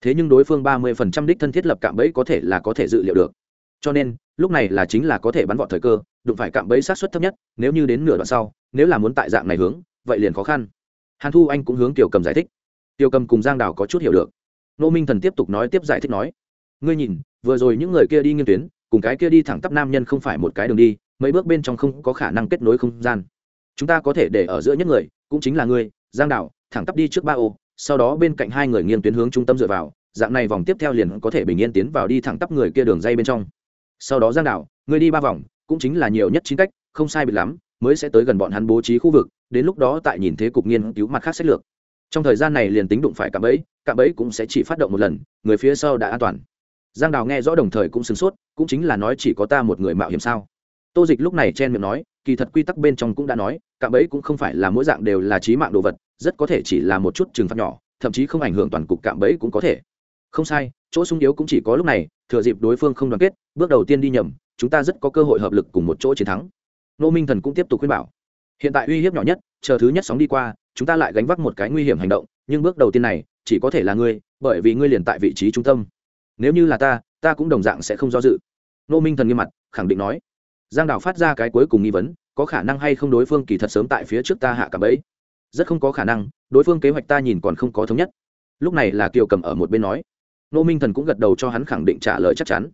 Thế nhưng đối phương ba mươi phần trăm đích thân thiết lập cạm bẫy có thể là có thể dự liệu được. Cho nên, lúc này là chính là có thể bắn vọt thời cơ, đụng phải cạm bẫy sát xuất thấp nhất, nếu như đến nửa đoạn sau, nếu là muốn tại dạng này hướng, vậy liền khó khăn. Hàn thu anh cũng hướng tiểu cầm giải thích. Tiểu cầm cùng giang đào có chút hiểu được nô minh thần tiếp tục nói tiếp giải thích nói ngươi nhìn vừa rồi những người kia đi nghiêng tuyến cùng cái kia đi thẳng tắp nam nhân không phải một cái đường đi mấy bước bên trong không có khả năng kết nối không gian. Chúng ta có thể để ở giữa nhất người cũng chính là ngươi giang Đảo, thẳng tắp đi trước ba ô sau đó bên cạnh hai người nghiêng tuyến hướng trung tâm dựa vào dạng này vòng tiếp theo liền có thể bình yên tiến vào đi thẳng tắp người kia đường dây bên trong. Sau đó giang đảo ngươi đi ba vòng cũng chính là nhiều nhất chín cách không sai biệt lắm mới sẽ tới gần bọn hắn bố trí khu vực đến lúc đó tại nhìn thế cục nghiên cứu mặt khác sách lược trong thời gian này liền tính đụng phải cạm bẫy cạm bẫy cũng sẽ chỉ phát động một lần, người phía sau đã an toàn. Giang đào nghe rõ đồng thời cũng sửng sốt, cũng chính là nói chỉ có ta một người mạo hiểm sao? Tô dịch lúc này chen miệng nói, kỳ thật quy tắc bên trong cũng đã nói, cạm bẫy cũng không phải là mỗi dạng đều là trí mạng đồ vật, rất có thể chỉ là một chút trừng phạt nhỏ, thậm chí không ảnh hưởng toàn cục cạm bẫy cũng có thể. Không sai, chỗ sung yếu cũng chỉ có lúc này, thừa dịp đối phương không đoàn kết, bước đầu tiên đi nhầm, chúng ta rất có cơ hội hợp lực cùng một chỗ chiến thắng. Nô minh thần cũng tiếp tục khuyên bảo. Hiện tại uy hiếp nhỏ nhất, chờ thứ nhất sóng đi qua chúng ta lại gánh vác một cái nguy hiểm hành động, nhưng bước đầu tiên này, chỉ có thể là ngươi, bởi vì ngươi liền tại vị trí trung tâm. Nếu như là ta ta cũng đồng dạng sẽ không do dự. Nô minh thần nghiêm mặt, khẳng định nói. Giang đào phát ra cái cuối cùng nghi vấn, có khả năng hay không đối phương kỳ thật sớm tại phía trước ta hạ cả bẫy? Rất không có khả năng, đối phương kế hoạch ta nhìn còn không có thống nhất. Lúc này là kiều cầm ở một bên nói. Nô minh thần cũng gật đầu cho hắn khẳng định trả lời chắc chắn.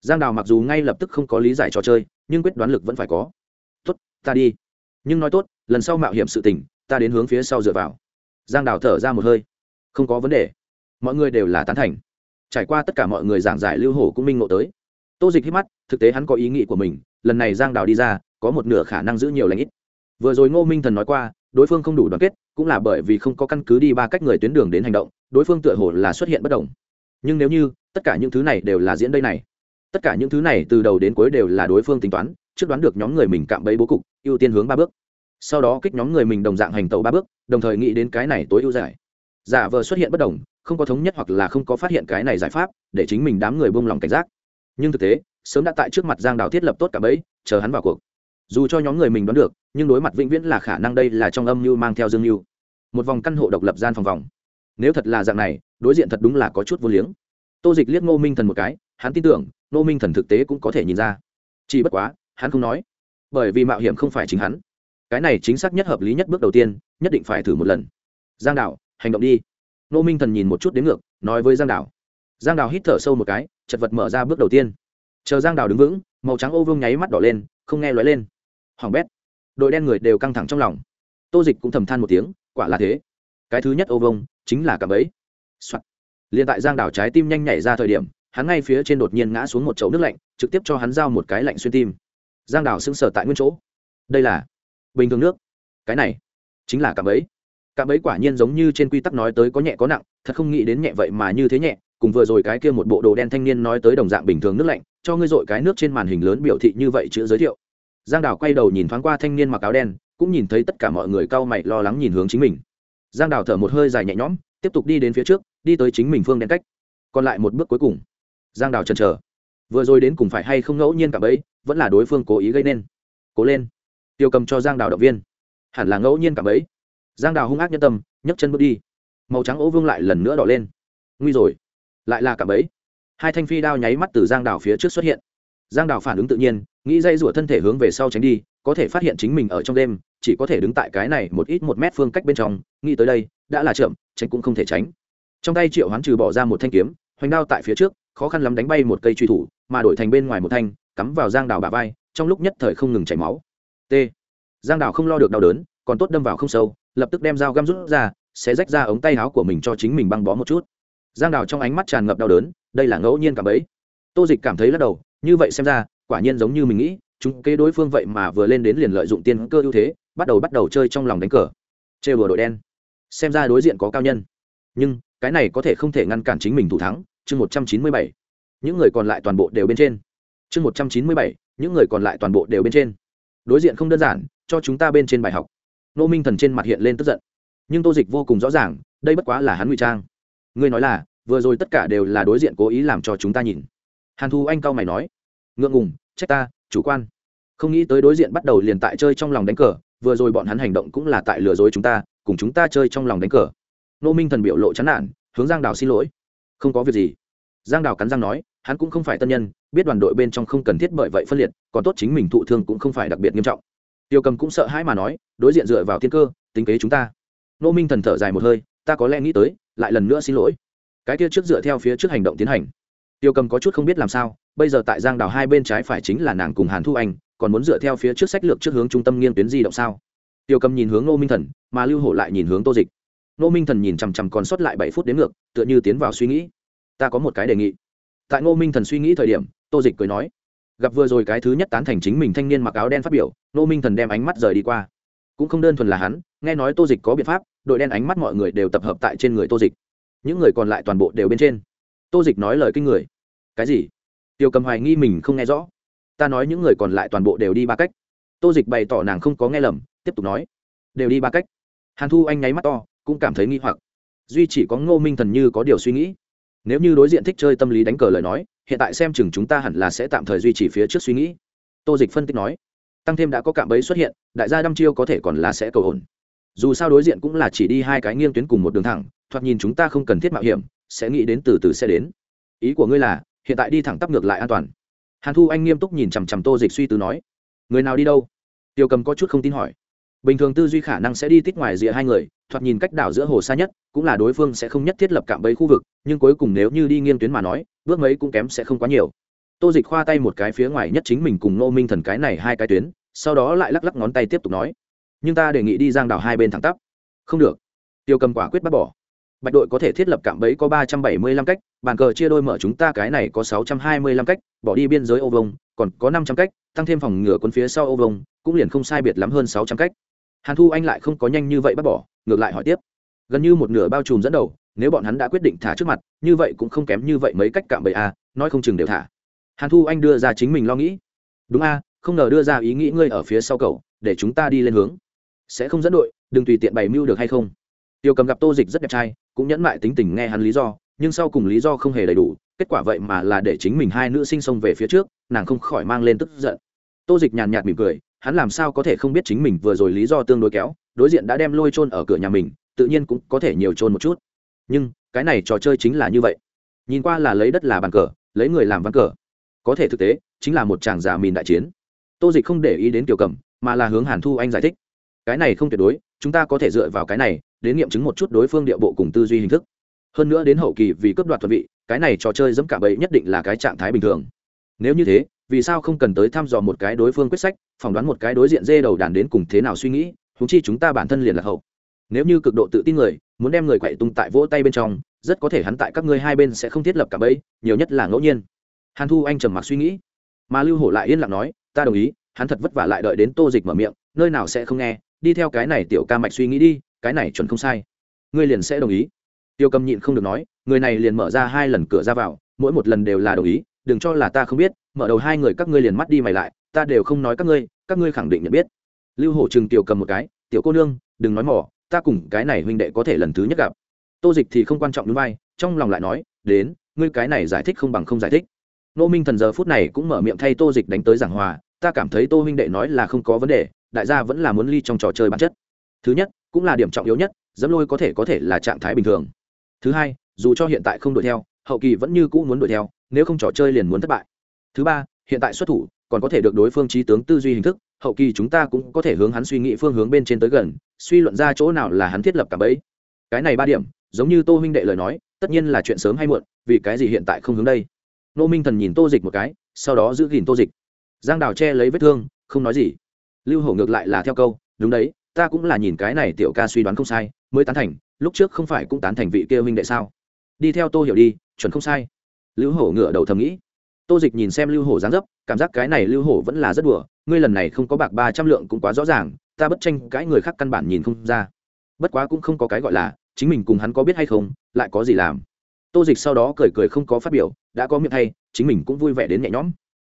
Giang đào mặc dù ngay lập tức không có lý giải trò chơi, nhưng quyết đoán lực vẫn phải có. Tốt, ta đi. Nhưng nói tốt, lần sau mạo hiểm sự tình ta đến hướng phía sau dựa vào. Giang đào thở ra một hơi. Không có vấn đề. Mọi người đều là tán thành. Trải qua tất cả mọi người giảng giải lưu hổ cũng minh ngộ tới. Tô dịch hít mắt, thực tế hắn có ý nghĩ của mình, lần này giang đào đi ra, có một nửa khả năng giữ nhiều lãnh ít. Vừa rồi ngô minh thần nói qua, đối phương không đủ đoàn kết, cũng là bởi vì không có căn cứ đi ba cách người tuyến đường đến hành động, đối phương tựa hồ là xuất hiện bất đồng. Nhưng nếu như, tất cả những thứ này đều là diễn đây này, tất cả những thứ này từ đầu đến cuối đều là đối phương tính toán, trước đoán được nhóm người mình cạm bẫy bố cục, ưu tiên hướng ba bước sau đó kích nhóm người mình đồng dạng hành tàu ba bước, đồng thời nghĩ đến cái này tối ưu giải. Giả vờ xuất hiện bất đồng, không có thống nhất hoặc là không có phát hiện cái này giải pháp, để chính mình đám người buông lòng cảnh giác. Nhưng thực tế, sớm đã tại trước mặt giang đào thiết lập tốt cả bẫy, chờ hắn vào cuộc. Dù cho nhóm người mình đoán được, nhưng đối mặt vĩnh viễn là khả năng đây là trong âm mưu mang theo dương mưu. Một vòng căn hộ độc lập gian phòng vòng. Nếu thật là dạng này, đối diện thật đúng là có chút vô liếng. Tô dịch liếc ngô minh thần một cái, hắn tin tưởng, ngô minh thần thực tế cũng có thể nhìn ra. Chỉ bất quá, hắn không nói. Bởi vì mạo hiểm không phải chính hắn cái này chính xác nhất hợp lý nhất bước đầu tiên nhất định phải thử một lần. Giang đảo hành động đi. Nô minh thần nhìn một chút đến ngược nói với giang đảo. Giang đảo hít thở sâu một cái chật vật mở ra bước đầu tiên. Chờ giang đảo đứng vững màu trắng ô vương nháy mắt đỏ lên không nghe lói lên. Hoàng bét. Đội đen người đều căng thẳng trong lòng. Tô dịch cũng thầm than một tiếng quả là thế. Cái thứ nhất ô vông chính là cạm ấy Soạn. Liên tại Giang Đảo trái tim nhanh nhảy ra thời điểm, hắn ngay phía trên đột nhiên ngã xuống một chậu nước lạnh, trực tiếp cho hắn giao một cái lạnh xuyên tim. Giang Đảo sững sờ tại nguyên chỗ. Đây là bình thường nước. Cái này chính là cạm ấy Cạm ấy quả nhiên giống như trên quy tắc nói tới có nhẹ có nặng, thật không nghĩ đến nhẹ vậy mà như thế nhẹ, cùng vừa rồi cái kia một bộ đồ đen thanh niên nói tới đồng dạng bình thường nước lạnh, cho ngươi dội cái nước trên màn hình lớn biểu thị như vậy chữ giới thiệu. Giang Đào quay đầu nhìn thoáng qua thanh niên mặc áo đen, cũng nhìn thấy tất cả mọi người cau mày lo lắng nhìn hướng chính mình. Giang đào thở một hơi dài nhẹ nhõm tiếp tục đi đến phía trước đi tới chính mình phương đen cách. Còn lại một bước cuối cùng. Giang đào chần chờ. Vừa rồi đến cùng phải hay không ngẫu nhiên cả bấy vẫn là đối phương cố ý gây nên. Cố lên tiêu cầm cho giang đào động viên. Hẳn là ngẫu nhiên cả ấy. Giang đào hung ác nhân tâm, nhấc chân bước đi. Màu trắng ố vương lại lần nữa đỏ lên. Nguy rồi. Lại là cả ấy. Hai thanh phi đao nháy mắt từ giang đào phía trước xuất hiện. Giang đào phản ứng tự nhiên, nghĩ dây rủa thân thể hướng về sau tránh đi, có thể phát hiện chính mình ở trong đêm, chỉ có thể đứng tại cái này một ít một mét phương cách bên trong, nghĩ tới đây, đã là chậm, tránh cũng không thể tránh. Trong tay triệu hoán trừ bỏ ra một thanh kiếm, hoành đao tại phía trước, khó khăn lắm đánh bay một cây truy thủ, mà đổi thành bên ngoài một thanh, cắm vào giang đào bà vai, trong lúc nhất thời không ngừng chảy máu t. Giang đào không lo được đau đớn, còn tốt đâm vào không sâu, lập tức đem dao găm rút ra, sẽ rách ra ống tay áo của mình cho chính mình băng bó một chút. Giang đào trong ánh mắt tràn ngập đau đớn, đây là ngẫu nhiên cả bấy tô dịch cảm thấy lắc đầu, như vậy xem ra, quả nhiên giống như mình nghĩ, chúng kế đối phương vậy mà vừa lên đến liền lợi dụng tiên cơ ưu thế, bắt đầu bắt đầu chơi trong lòng đánh cờ. Chê bừa đội đen. Xem ra đối diện có cao nhân. Nhưng, cái này có thể không thể ngăn cản chính mình thủ thắng, chương một trăm chín mươi bảy. Những người còn lại toàn bộ đều bên trên. Chương một trăm chín mươi bảy, những người còn lại toàn bộ đều bên trên đối diện không đơn giản, cho chúng ta bên trên bài học. Nô minh thần trên mặt hiện lên tức giận. Nhưng tô dịch vô cùng rõ ràng, đây bất quá là hắn ngụy trang. Ngươi nói là, vừa rồi tất cả đều là đối diện cố ý làm cho chúng ta nhìn. Hàn thu anh cao mày nói, ngượng ngùng, trách ta, chủ quan. Không nghĩ tới đối diện bắt đầu liền tại chơi trong lòng đánh cờ, vừa rồi bọn hắn hành động cũng là tại lừa dối chúng ta, cùng chúng ta chơi trong lòng đánh cờ. Nô minh thần biểu lộ chán nản, hướng giang đào xin lỗi. Không có việc gì. Giang đào cắn răng nói hắn cũng không phải tân nhân, biết đoàn đội bên trong không cần thiết bởi vậy phân liệt, còn tốt chính mình thụ thương cũng không phải đặc biệt nghiêm trọng. Tiêu cầm cũng sợ hãi mà nói, đối diện dựa vào thiên cơ, tính kế chúng ta. Nô minh thần thở dài một hơi, ta có lẽ nghĩ tới, lại lần nữa xin lỗi. Cái kia trước dựa theo phía trước hành động tiến hành. Tiêu cầm có chút không biết làm sao, bây giờ tại giang đảo hai bên trái phải chính là nàng cùng hàn thu anh, còn muốn dựa theo phía trước sách lược trước hướng trung tâm nghiên tuyến di động sao? Tiêu cầm nhìn hướng nô minh thần, mà lưu hổ lại nhìn hướng tô dịch. Nô minh thần nhìn chằm chằm còn sót lại bảy phút đến ngược, tựa như tiến vào suy nghĩ. Ta có một cái đề nghị tại ngô minh thần suy nghĩ thời điểm, tô dịch cười nói, gặp vừa rồi cái thứ nhất tán thành chính mình thanh niên mặc áo đen phát biểu, ngô minh thần đem ánh mắt rời đi qua. Cũng không đơn thuần là hắn, nghe nói tô dịch có biện pháp, đội đen ánh mắt mọi người đều tập hợp tại trên người tô dịch. Những người còn lại toàn bộ đều bên trên. Tô dịch nói lời kinh người, cái gì? Tiêu cầm hoài nghi mình không nghe rõ. Ta nói những người còn lại toàn bộ đều đi ba cách. Tô dịch bày tỏ nàng không có nghe lầm, tiếp tục nói, đều đi ba cách. Hàn thu anh nháy mắt to, cũng cảm thấy nghi hoặc. Duy chỉ có ngô minh thần như có điều suy nghĩ nếu như đối diện thích chơi tâm lý đánh cờ lời nói, hiện tại xem chừng chúng ta hẳn là sẽ tạm thời duy trì phía trước suy nghĩ. Tô dịch phân tích nói. Tăng thêm đã có cạm bẫy xuất hiện, đại gia đăm chiêu có thể còn là sẽ cầu ổn dù sao đối diện cũng là chỉ đi hai cái nghiêng tuyến cùng một đường thẳng, thoạt nhìn chúng ta không cần thiết mạo hiểm, sẽ nghĩ đến từ từ sẽ đến. Ý của ngươi là, hiện tại đi thẳng tắp ngược lại an toàn. Hàn thu anh nghiêm túc nhìn chằm chằm tô dịch suy tư nói. Người nào đi đâu? Tiêu cầm có chút không tin hỏi. Bình thường tư duy khả năng sẽ đi tít ngoài rìa hai người, thoạt nhìn cách đảo giữa hồ xa nhất, cũng là đối phương sẽ không nhất thiết lập cạm bẫy khu vực nhưng cuối cùng nếu như đi nghiêng tuyến mà nói, bước mấy cũng kém sẽ không quá nhiều. Tô dịch khoa tay một cái phía ngoài nhất chính mình cùng nô minh thần cái này hai cái tuyến, sau đó lại lắc lắc ngón tay tiếp tục nói. Nhưng ta đề nghị đi giang đảo hai bên thẳng tắp. Không được. Tiêu cầm quả quyết bắt bỏ. Bạch đội có thể thiết lập cạm bẫy có ba trăm bảy mươi lăm cách, bàn cờ chia đôi mở chúng ta cái này có sáu trăm hai mươi lăm cách, bỏ đi biên giới ô vông, còn có năm trăm cách, tăng thêm phòng ngừa quân phía sau ô vông, cũng liền không sai biệt lắm hơn sáu trăm cách. Hàn thu anh lại không có nhanh như vậy bắt bỏ, ngược lại hỏi tiếp. Gần như một nửa bao trùm dẫn đầu nếu bọn hắn đã quyết định thả trước mặt, như vậy cũng không kém như vậy mấy cách cạm bẫy a, nói không chừng đều thả. Hàn thu anh đưa ra chính mình lo nghĩ. Đúng a, không ngờ đưa ra ý nghĩ ngươi ở phía sau cậu, để chúng ta đi lên hướng. Sẽ không dẫn đội, đừng tùy tiện bày mưu được hay không. Tiêu cầm gặp tô dịch rất đẹp trai, cũng nhẫn mại tính tình nghe hắn lý do, nhưng sau cùng lý do không hề đầy đủ, kết quả vậy mà là để chính mình hai nữ sinh xông về phía trước, nàng không khỏi mang lên tức giận. Tô dịch nhàn nhạt mỉm cười, hắn làm sao có thể không biết chính mình vừa rồi lý do tương đối kéo, đối diện đã đem lôi trôn ở cửa nhà mình, tự nhiên cũng có thể nhiều trôn một chút nhưng cái này trò chơi chính là như vậy. Nhìn qua là lấy đất là bàn cờ, lấy người làm ván cờ. Có thể thực tế, chính là một chàng giả mìn đại chiến. Tô dịch không để ý đến tiểu cầm mà là hướng hàn thu anh giải thích. Cái này không tuyệt đối, chúng ta có thể dựa vào cái này, đến nghiệm chứng một chút đối phương địa bộ cùng tư duy hình thức. Hơn nữa đến hậu kỳ vì cướp đoạt thuận vị, cái này trò chơi dẫm cả bẫy nhất định là cái trạng thái bình thường. Nếu như thế, vì sao không cần tới thăm dò một cái đối phương quyết sách, phỏng đoán một cái đối diện dê đầu đàn đến cùng thế nào suy nghĩ húng chi chúng ta bản thân liền là hậu nếu như cực độ tự tin người, muốn đem người quậy tung tại vỗ tay bên trong, rất có thể hắn tại các ngươi hai bên sẽ không thiết lập cả bẫy, nhiều nhất là ngẫu nhiên. Hàn thu anh trầm mặc suy nghĩ. Mà lưu hổ lại yên lặng nói, ta đồng ý, hắn thật vất vả lại đợi đến tô dịch mở miệng, nơi nào sẽ không nghe, đi theo cái này tiểu ca mạch suy nghĩ đi, cái này chuẩn không sai. Ngươi liền sẽ đồng ý. Tiêu cầm nhịn không được nói, người này liền mở ra hai lần cửa ra vào, mỗi một lần đều là đồng ý, đừng cho là ta không biết, mở đầu hai người các ngươi liền mắt đi mày lại, ta đều không nói các ngươi các ngươi khẳng định nhận biết. Lưu hổ chừng tiểu cầm một cái, tiểu cô nương, đừng nói mỏ ta cùng cái này huynh đệ có thể lần thứ nhất gặp. Tô dịch thì không quan trọng núi vai, trong lòng lại nói, đến, ngươi cái này giải thích không bằng không giải thích. Nô minh thần giờ phút này cũng mở miệng thay tô dịch đánh tới giảng hòa, ta cảm thấy tô huynh đệ nói là không có vấn đề, đại gia vẫn là muốn ly trong trò chơi bản chất. Thứ nhất, cũng là điểm trọng yếu nhất, dẫm lôi có thể có thể là trạng thái bình thường. Thứ hai, dù cho hiện tại không đuổi theo, hậu kỳ vẫn như cũ muốn đuổi theo, nếu không trò chơi liền muốn thất bại. Thứ ba, hiện tại xuất thủ, còn có thể được đối phương trí tướng tư duy hình thức, hậu kỳ chúng ta cũng có thể hướng hắn suy nghĩ phương hướng bên trên tới gần suy luận ra chỗ nào là hắn thiết lập cả bẫy. Cái này ba điểm, giống như tô huynh đệ lời nói, tất nhiên là chuyện sớm hay muộn, vì cái gì hiện tại không hướng đây? Nô minh thần nhìn tô dịch một cái, sau đó giữ gìn tô dịch. Giang đào che lấy vết thương, không nói gì. Lưu hổ ngược lại là theo câu, đúng đấy, ta cũng là nhìn cái này tiểu ca suy đoán không sai, mới tán thành, lúc trước không phải cũng tán thành vị kia huynh đệ sao? Đi theo tô hiểu đi, chuẩn không sai. Lưu hổ ngửa đầu thầm nghĩ. Tô dịch nhìn xem lưu hổ dáng dấp, cảm giác cái này lưu hổ vẫn là rất đùa, ngươi lần này không có bạc ba trăm lượng cũng quá rõ ràng ta bất tranh cái người khác căn bản nhìn không ra. Bất quá cũng không có cái gọi là, chính mình cùng hắn có biết hay không, lại có gì làm. Tô dịch sau đó cười cười không có phát biểu, đã có miệng hay, chính mình cũng vui vẻ đến nhẹ nhõm.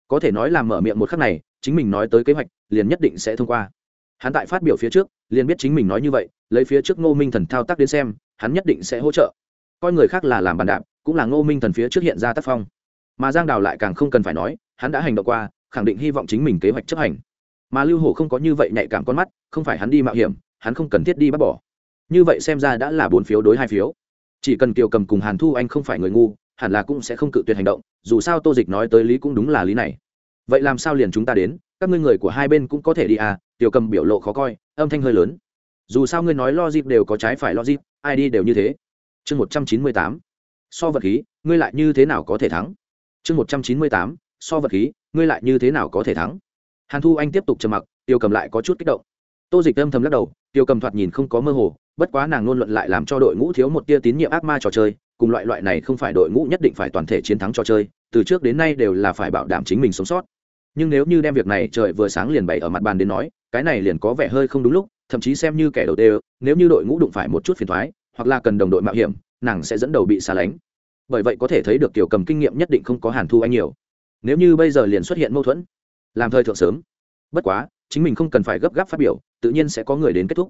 Có thể nói là mở miệng một khắc này, chính mình nói tới kế hoạch, liền nhất định sẽ thông qua. Hắn tại phát biểu phía trước, liền biết chính mình nói như vậy, lấy phía trước ngô minh thần thao tác đến xem, hắn nhất định sẽ hỗ trợ. Coi người khác là làm bàn đạp, cũng là ngô minh thần phía trước hiện ra tác phong. Mà giang đào lại càng không cần phải nói, hắn đã hành động qua, khẳng định hy vọng chính mình kế hoạch chấp hành mà lưu hổ không có như vậy nhạy cảm con mắt, không phải hắn đi mạo hiểm, hắn không cần thiết đi bắt bỏ. Như vậy xem ra đã là bốn phiếu đối hai phiếu. Chỉ cần kiều cầm cùng hàn thu anh không phải người ngu, hẳn là cũng sẽ không cự tuyệt hành động, dù sao tô dịch nói tới lý cũng đúng là lý này. Vậy làm sao liền chúng ta đến, các ngươi người của hai bên cũng có thể đi à tiểu cầm biểu lộ khó coi, âm thanh hơi lớn. Dù sao ngươi nói lo dịp đều có trái phải lo dịp ai đi đều như thế. Chương một trăm chín mươi tám, so vật khí, ngươi lại như thế nào có thể thắng? Chương một trăm chín mươi tám, so vật khí, ngươi lại như thế nào có thể thắng? Hàn thu anh tiếp tục trầm mặc, tiêu cầm lại có chút kích động. Tô dịch âm thầm lắc đầu, tiêu cầm thoạt nhìn không có mơ hồ, bất quá nàng luôn luận lại làm cho đội ngũ thiếu một tia tín nhiệm ác ma trò chơi, cùng loại loại này không phải đội ngũ nhất định phải toàn thể chiến thắng trò chơi, từ trước đến nay đều là phải bảo đảm chính mình sống sót. Nhưng nếu như đem việc này trời vừa sáng liền bày ở mặt bàn đến nói, cái này liền có vẻ hơi không đúng lúc, thậm chí xem như kẻ đầu tiên nếu như đội ngũ đụng phải một chút phiền thoái hoặc là cần đồng đội mạo hiểm, nàng sẽ dẫn đầu bị xa lánh. Bởi vậy có thể thấy được Tiểu cầm kinh nghiệm nhất định không có hàn thu anh nhiều. Nếu như bây giờ liền xuất hiện mâu thuẫn làm thời thượng sớm. Bất quá, chính mình không cần phải gấp gáp phát biểu, tự nhiên sẽ có người đến kết thúc.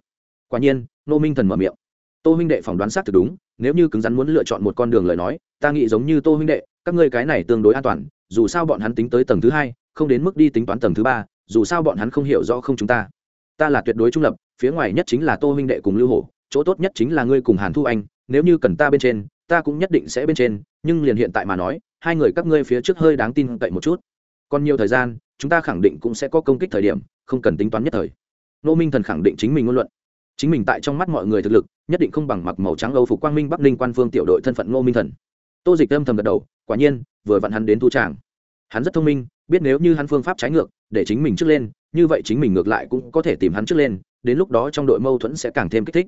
Quả nhiên nô minh thần mở miệng. Tô huynh đệ phỏng đoán xác thực đúng, nếu như cứng rắn muốn lựa chọn một con đường lời nói, ta nghĩ giống như tô huynh đệ, các ngươi cái này tương đối an toàn, dù sao bọn hắn tính tới tầng thứ hai, không đến mức đi tính toán tầng thứ ba, dù sao bọn hắn không hiểu rõ không chúng ta. Ta là tuyệt đối trung lập, phía ngoài nhất chính là tô huynh đệ cùng lưu hổ, chỗ tốt nhất chính là ngươi cùng hàn thu anh, nếu như cần ta bên trên, ta cũng nhất định sẽ bên trên, nhưng liền hiện tại mà nói, hai người các ngươi phía trước hơi đáng tin cậy một chút còn nhiều thời gian, chúng ta khẳng định cũng sẽ có công kích thời điểm, không cần tính toán nhất thời. Nô minh thần khẳng định chính mình ngôn luận. Chính mình tại trong mắt mọi người thực lực, nhất định không bằng mặc màu trắng âu phục quang minh bắc ninh quan phương tiểu đội thân phận ngô minh thần. Tô dịch âm thầm gật đầu, quả nhiên, vừa vặn hắn đến thu tràng. Hắn rất thông minh, biết nếu như hắn phương pháp trái ngược, để chính mình trước lên, như vậy chính mình ngược lại cũng có thể tìm hắn trước lên, đến lúc đó trong đội mâu thuẫn sẽ càng thêm kích thích.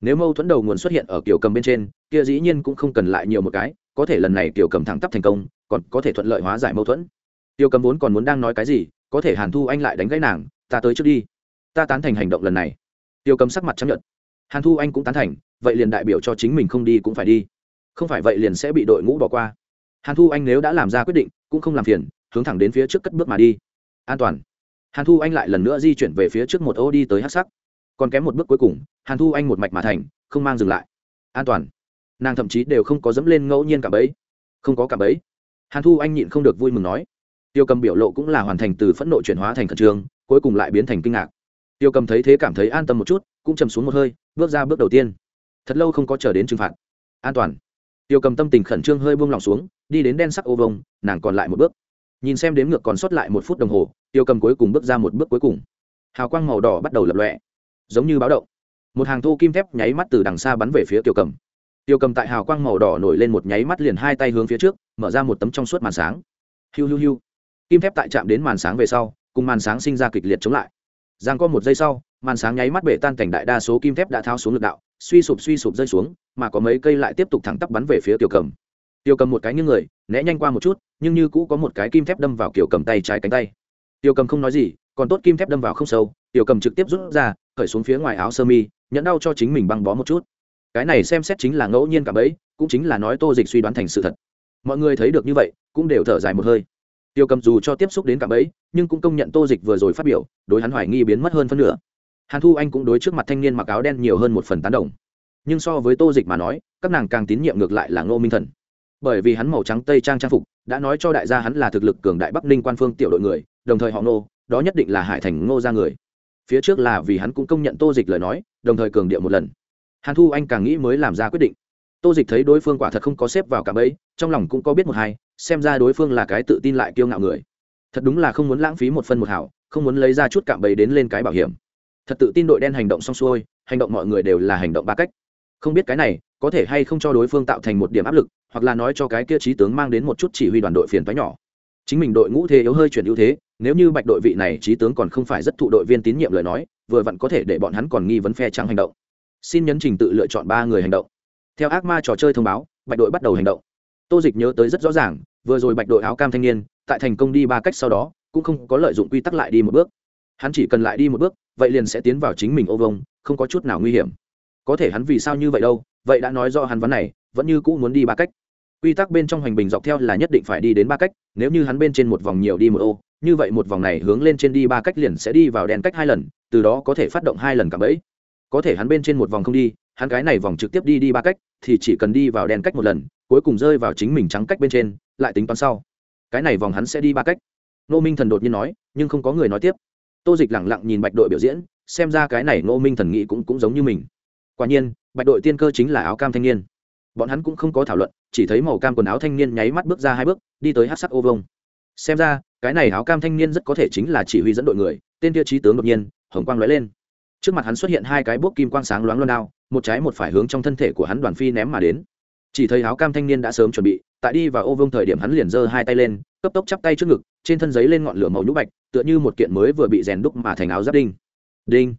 Nếu mâu thuẫn đầu nguồn xuất hiện ở kiểu cầm bên trên, kia dĩ nhiên cũng không cần lại nhiều một cái, có thể lần này kiểu cầm thẳng tắp thành công, còn có thể thuận lợi hóa giải mâu thuẫn tiêu cầm vốn còn muốn đang nói cái gì, có thể hàn thu anh lại đánh gãy nàng, ta tới trước đi, ta tán thành hành động lần này. Tiêu cầm sắc mặt chấp nhận. Hàn thu anh cũng tán thành, vậy liền đại biểu cho chính mình không đi cũng phải đi. Không phải vậy liền sẽ bị đội ngũ bỏ qua. Hàn thu anh nếu đã làm ra quyết định, cũng không làm phiền, hướng thẳng đến phía trước cất bước mà đi. An toàn. Hàn thu anh lại lần nữa di chuyển về phía trước một ô đi tới hát sắc. Còn kém một bước cuối cùng, hàn thu anh một mạch mà thành, không mang dừng lại. An toàn. Nàng thậm chí đều không có dẫm lên ngẫu nhiên cả bấy không có cả bấy hàn thu anh nhịn không được vui mừng nói tiêu cầm biểu lộ cũng là hoàn thành từ phẫn nộ chuyển hóa thành khẩn trương, cuối cùng lại biến thành kinh ngạc. Tiêu cầm thấy thế cảm thấy an tâm một chút, cũng chầm xuống một hơi, bước ra bước đầu tiên. Thật lâu không có chờ đến trừng phạt. An toàn. Tiêu cầm tâm tình khẩn trương hơi buông lòng xuống, đi đến đen sắc ô vông, nàng còn lại một bước. Nhìn xem đếm ngược còn sót lại một phút đồng hồ, tiêu cầm cuối cùng bước ra một bước cuối cùng. Hào quang màu đỏ bắt đầu lập lọe giống như báo động. Một hàng thu kim thép nháy mắt từ đằng xa bắn về phía tiêu cầm. Tiêu cầm tại hào quang màu đỏ nổi lên một nháy mắt liền hai tay hướng phía trước, mở ra một tấm trong suốt màn sáng. Hiu hiu hiu kim thép tại chạm đến màn sáng về sau, cùng màn sáng sinh ra kịch liệt chống lại. Giang có một giây sau, màn sáng nháy mắt bể tan cảnh đại đa số kim thép đã thao xuống lực đạo, suy sụp suy sụp rơi xuống, mà có mấy cây lại tiếp tục thẳng tắp bắn về phía tiểu cầm. Tiểu cầm một cái như người, né nhanh qua một chút, nhưng như cũ có một cái kim thép đâm vào kiểu cầm tay trái cánh tay. Tiểu cầm không nói gì, còn tốt kim thép đâm vào không sâu tiểu cầm trực tiếp rút ra, khởi xuống phía ngoài áo sơ mi, nhẫn đau cho chính mình băng bó một chút. Cái này xem xét chính là ngẫu nhiên cả bấy cũng chính là nói tô dịch suy đoán thành sự thật. Mọi người thấy được như vậy, cũng đều thở dài một hơi tiêu cầm dù cho tiếp xúc đến cạm ấy nhưng cũng công nhận tô dịch vừa rồi phát biểu, đối hắn hoài nghi biến mất hơn phân nửa. Hàn thu anh cũng đối trước mặt thanh niên mặc áo đen nhiều hơn một phần tán đồng. Nhưng so với tô dịch mà nói, các nàng càng tín nhiệm ngược lại là ngô minh thần. Bởi vì hắn màu trắng tây trang trang phục, đã nói cho đại gia hắn là thực lực cường đại bắc ninh quan phương tiểu đội người, đồng thời họ ngô, đó nhất định là hải thành ngô ra người. Phía trước là vì hắn cũng công nhận tô dịch lời nói, đồng thời cường điệu một lần. Hàn thu anh càng nghĩ mới làm ra quyết định. Tô dịch thấy đối phương quả thật không có xếp vào cả bẫy, trong lòng cũng có biết một hai xem ra đối phương là cái tự tin lại kiêu ngạo người. Thật đúng là không muốn lãng phí một phân một hảo, không muốn lấy ra chút cạm bẫy đến lên cái bảo hiểm. Thật tự tin đội đen hành động xong xuôi, hành động mọi người đều là hành động ba cách. Không biết cái này có thể hay không cho đối phương tạo thành một điểm áp lực, hoặc là nói cho cái kia trí tướng mang đến một chút chỉ huy đoàn đội phiền toái nhỏ. Chính mình đội ngũ thế yếu hơi chuyển ưu thế, nếu như bạch đội vị này trí tướng còn không phải rất thụ đội viên tín nhiệm lời nói, vừa vặn có thể để bọn hắn còn nghi vấn phe trắng hành động. Xin nhấn trình tự lựa chọn ba người hành động. Theo ác ma trò chơi thông báo, bạch đội bắt đầu hành động tô dịch nhớ tới rất rõ ràng, vừa rồi bạch đội áo cam thanh niên, tại thành công đi ba cách sau đó, cũng không có lợi dụng quy tắc lại đi một bước. Hắn chỉ cần lại đi một bước, vậy liền sẽ tiến vào chính mình ô vông, không có chút nào nguy hiểm. Có thể hắn vì sao như vậy đâu, vậy đã nói do hắn vấn này, vẫn như cũ muốn đi ba cách. Quy tắc bên trong hoành bình dọc theo là nhất định phải đi đến ba cách, nếu như hắn bên trên một vòng nhiều đi một ô, như vậy một vòng này hướng lên trên đi ba cách liền sẽ đi vào đèn cách hai lần, từ đó có thể phát động hai lần cả bẫy. Có thể hắn bên trên một vòng không đi, hắn cái này vòng trực tiếp đi đi ba cách, thì chỉ cần đi vào đèn cách một lần cuối cùng rơi vào chính mình trắng cách bên trên, lại tính toán sau. Cái này vòng hắn sẽ đi ba cách. Nô minh thần đột nhiên nói, nhưng không có người nói tiếp. Tô dịch lẳng lặng nhìn bạch đội biểu diễn, xem ra cái này nô minh thần nghĩ cũng cũng giống như mình. Quả nhiên, bạch đội tiên cơ chính là áo cam thanh niên. Bọn hắn cũng không có thảo luận, chỉ thấy màu cam quần áo thanh niên nháy mắt bước ra hai bước, đi tới hát sắc ô vông xem ra, cái này áo cam thanh niên rất có thể chính là chỉ huy dẫn đội người, tên tiêu chí tướng đột nhiên, hồng quang lóe lên. Trước mặt hắn xuất hiện hai cái bốc kim quang sáng loáng loan đao, một trái một phải hướng trong thân thể của hắn đoàn phi ném mà đến chỉ thấy áo cam thanh niên đã sớm chuẩn bị, tại đi và ô vương thời điểm hắn liền giơ hai tay lên, cấp tốc chắp tay trước ngực, trên thân giấy lên ngọn lửa màu nhũ bạch, tựa như một kiện mới vừa bị rèn đúc mà thành áo giáp đinh. Đinh.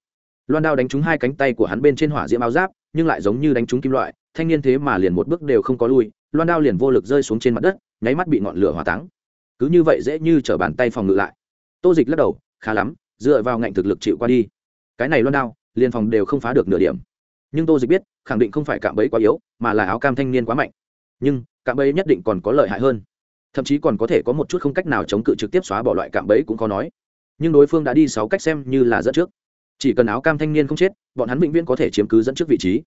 Loan đao đánh trúng hai cánh tay của hắn bên trên hỏa diễm áo giáp, nhưng lại giống như đánh trúng kim loại, thanh niên thế mà liền một bước đều không có lui, loan đao liền vô lực rơi xuống trên mặt đất, nháy mắt bị ngọn lửa hỏa táng. Cứ như vậy dễ như t bàn tay phòng ngự lại. Tô dịch lắc đầu, khá lắm, dựa vào ngạnh thực lực chịu qua đi. Cái này loan đao, liền phòng đều không phá được nửa điểm nhưng tô dịch biết, khẳng định không phải cạm bẫy quá yếu, mà là áo cam thanh niên quá mạnh. Nhưng, cạm bẫy nhất định còn có lợi hại hơn. Thậm chí còn có thể có một chút không cách nào chống cự trực tiếp xóa bỏ loại cạm bẫy cũng khó nói. Nhưng đối phương đã đi sáu cách xem như là dẫn trước. Chỉ cần áo cam thanh niên không chết, bọn hắn vĩnh viễn có thể chiếm cứ dẫn trước vị trí.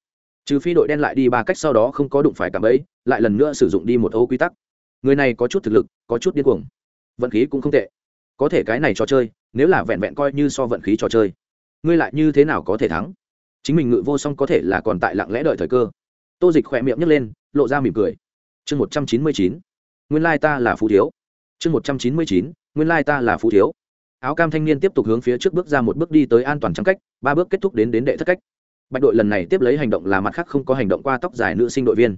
Trừ phi đội đen lại đi ba cách sau đó không có đụng phải cạm bẫy, lại lần nữa sử dụng đi một ô quy tắc. Người này có chút thực lực, có chút điên cuồng. Vận khí cũng không tệ. Có thể cái này trò chơi, nếu là vẹn vẹn coi như so vận khí trò chơi, ngươi lại như thế nào có thể thắng? Chính mình ngự vô song có thể là còn tại lặng lẽ đợi thời cơ. Tô dịch khỏe miệng nhấc lên, lộ ra mỉm cười. Chương một trăm chín mươi chín, nguyên lai ta là phú thiếu. Chương một trăm chín mươi chín, nguyên lai ta là phú thiếu. Áo cam thanh niên tiếp tục hướng phía trước bước ra một bước đi tới an toàn trắng cách, ba bước kết thúc đến đến đệ thất cách. Bạch đội lần này tiếp lấy hành động là mặt khác không có hành động qua tóc dài nữ sinh đội viên.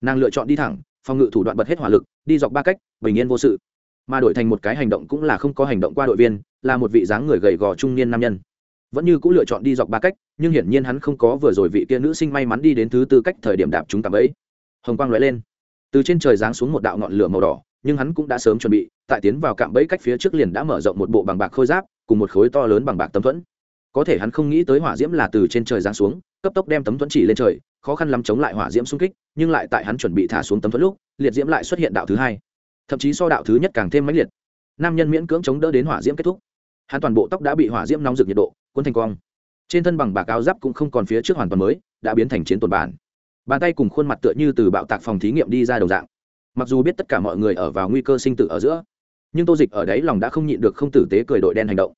Nàng lựa chọn đi thẳng, phòng ngự thủ đoạn bật hết hỏa lực, đi dọc ba cách, bình yên vô sự. Mà đổi thành một cái hành động cũng là không có hành động qua đội viên, là một vị dáng người gầy gò trung niên nam nhân vẫn như cũng lựa chọn đi dọc ba cách, nhưng hiển nhiên hắn không có vừa rồi vị kia nữ sinh may mắn đi đến thứ tư cách thời điểm đạp chúng tạm ấy. Hồng quang lóe lên. Từ trên trời giáng xuống một đạo ngọn lửa màu đỏ, nhưng hắn cũng đã sớm chuẩn bị, tại tiến vào cạm bẫy cách phía trước liền đã mở rộng một bộ bằng bạc khôi giáp, cùng một khối to lớn bằng bạc tấm thuẫn. Có thể hắn không nghĩ tới hỏa diễm là từ trên trời giáng xuống, cấp tốc đem tấm thuẫn chỉ lên trời, khó khăn lắm chống lại hỏa diễm xung kích, nhưng lại tại hắn chuẩn bị thả xuống tấm thuẫn lúc, liệt diễm lại xuất hiện đạo thứ hai. Thậm chí so đạo thứ nhất càng thêm mãnh liệt. Nam nhân miễn cưỡng chống đỡ đến hỏa diễm kết thúc. Hắn toàn bộ tóc đã bị hỏa diễm nóng rực nhiệt độ cuốn thành quang. Trên thân bằng bạc áo giáp cũng không còn phía trước hoàn toàn mới, đã biến thành chiến tuần bản. Bàn tay cùng khuôn mặt tựa như từ bạo tạc phòng thí nghiệm đi ra đồng dạng. Mặc dù biết tất cả mọi người ở vào nguy cơ sinh tử ở giữa, nhưng tô dịch ở đấy lòng đã không nhịn được không tử tế cười đội đen hành động.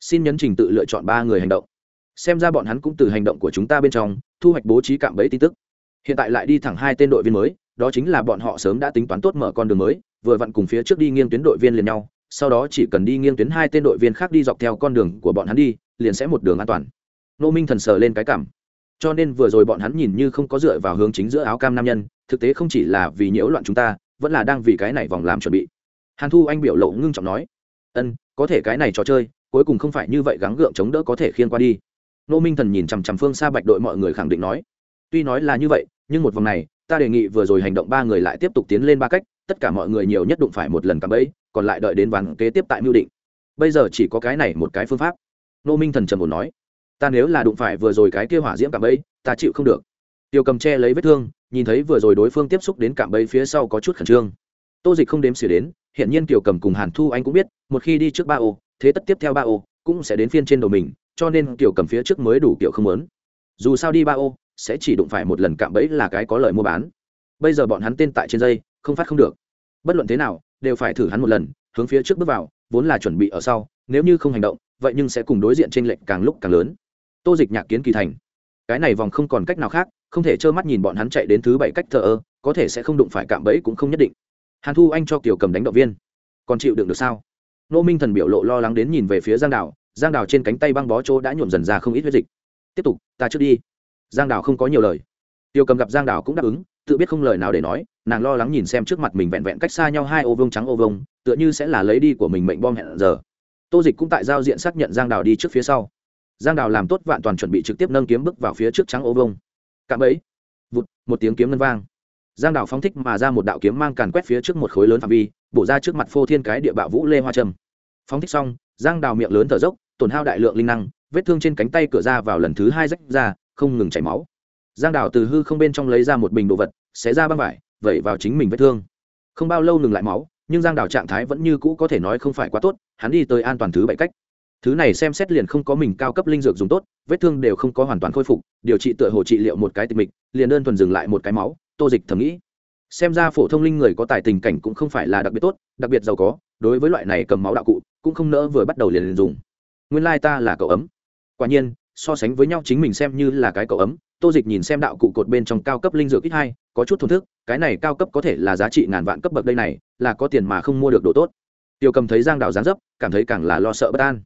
Xin nhấn trình tự lựa chọn ba người hành động. Xem ra bọn hắn cũng từ hành động của chúng ta bên trong, thu hoạch bố trí cạm bẫy tin tức. Hiện tại lại đi thẳng hai tên đội viên mới, đó chính là bọn họ sớm đã tính toán tốt mở con đường mới, vừa vặn cùng phía trước đi nghiêng tuyến đội viên liền nhau, sau đó chỉ cần đi nghiêng tuyến hai tên đội viên khác đi dọc theo con đường của bọn hắn đi liền sẽ một đường an toàn. Nô minh thần sờ lên cái cảm. Cho nên vừa rồi bọn hắn nhìn như không có dựa vào hướng chính giữa áo cam nam nhân, thực tế không chỉ là vì nhiễu loạn chúng ta, vẫn là đang vì cái này vòng làm chuẩn bị. Hàn thu anh biểu lộ ngưng trọng nói, ân, có thể cái này trò chơi, cuối cùng không phải như vậy gắng gượng chống đỡ có thể khiên qua đi. Nô minh thần nhìn chằm chằm phương xa bạch đội mọi người khẳng định nói, tuy nói là như vậy, nhưng một vòng này, ta đề nghị vừa rồi hành động ba người lại tiếp tục tiến lên ba cách, tất cả mọi người nhiều nhất đụng phải một lần cắm bẫy, còn lại đợi đến ván kế tiếp tại mưu định. Bây giờ chỉ có cái này một cái phương pháp nô minh thần trầm ổn nói, ta nếu là đụng phải vừa rồi cái kia hỏa diễm cạm bẫy, ta chịu không được. Tiêu cầm che lấy vết thương, nhìn thấy vừa rồi đối phương tiếp xúc đến cạm bẫy phía sau có chút khẩn trương. Tô dịch không đếm xỉa đến hiện nhiên tiểu cầm cùng hàn thu anh cũng biết, một khi đi trước ba ô, thế tất tiếp theo ba ô, cũng sẽ đến phiên trên đầu mình, cho nên tiểu cầm phía trước mới đủ kiểu không lớn dù sao đi ba ô, sẽ chỉ đụng phải một lần cạm bẫy là cái có lợi mua bán. Bây giờ bọn hắn tên tại trên dây, không phát không được. Bất luận thế nào, đều phải thử hắn một lần, hướng phía trước bước vào, vốn là chuẩn bị ở sau, nếu như không hành động vậy nhưng sẽ cùng đối diện trên lệnh càng lúc càng lớn. Tô dịch nhạc kiến kỳ thành. Cái này vòng không còn cách nào khác không thể trơ mắt nhìn bọn hắn chạy đến thứ bảy cách thờ ơ có thể sẽ không đụng phải cạm bẫy cũng không nhất định. Hàn thu anh cho kiều cầm đánh động viên. Còn chịu đựng được sao? Nô minh thần biểu lộ lo lắng đến nhìn về phía giang Đảo, giang Đảo trên cánh tay băng bó chỗ đã nhuộm dần ra không ít huyết dịch. Tiếp tục ta trước đi. Giang Đảo không có nhiều lời. Tiêu cầm gặp giang Đảo cũng đáp ứng tự biết không lời nào để nói nàng lo lắng nhìn xem trước mặt mình vẹn vẹn cách xa nhau hai ô vông trắng ô vông tựa như sẽ là lấy đi của mình mệnh bom hẹn giờ tô dịch cũng tại giao diện xác nhận giang đào đi trước phía sau. Giang đào làm tốt vạn toàn chuẩn bị trực tiếp nâng kiếm bước vào phía trước trắng ô vông cạm ấy vụt, một tiếng kiếm ngân vang. Giang đào phóng thích mà ra một đạo kiếm mang càn quét phía trước một khối lớn phạm vi, bổ ra trước mặt phô thiên cái địa bạo vũ lê hoa trâm. Phóng thích xong, giang đào miệng lớn thở dốc, tổn hao đại lượng linh năng, vết thương trên cánh tay cửa ra vào lần thứ hai rách ra, không ngừng chảy máu. Giang đào từ hư không bên trong lấy ra một bình đồ vật, xé ra băng vải, vẩy vào chính mình vết thương. Không bao lâu ngừng lại máu nhưng giang đào trạng thái vẫn như cũ có thể nói không phải quá tốt, hắn đi tới an toàn thứ bảy cách. Thứ này xem xét liền không có mình cao cấp linh dược dùng tốt, vết thương đều không có hoàn toàn khôi phục, điều trị tựa hồ trị liệu một cái tịch mịch, liền đơn thuần dừng lại một cái máu, tô dịch thầm nghĩ. Xem ra phổ thông linh người có tài tình cảnh cũng không phải là đặc biệt tốt, đặc biệt giàu có, đối với loại này cầm máu đạo cụ, cũng không nỡ vừa bắt đầu liền liền dùng. Nguyên lai ta là cậu ấm. Quả nhiên, so sánh với nhau chính mình xem như là cái cậu ấm, tô dịch nhìn xem đạo cụ cột bên trong cao cấp linh dược ít hai có chút thổn thức, cái này cao cấp có thể là giá trị ngàn vạn cấp bậc đây này, là có tiền mà không mua được đồ tốt. Tiêu cầm thấy giang đào gián dấp, cảm thấy càng là lo sợ bất an.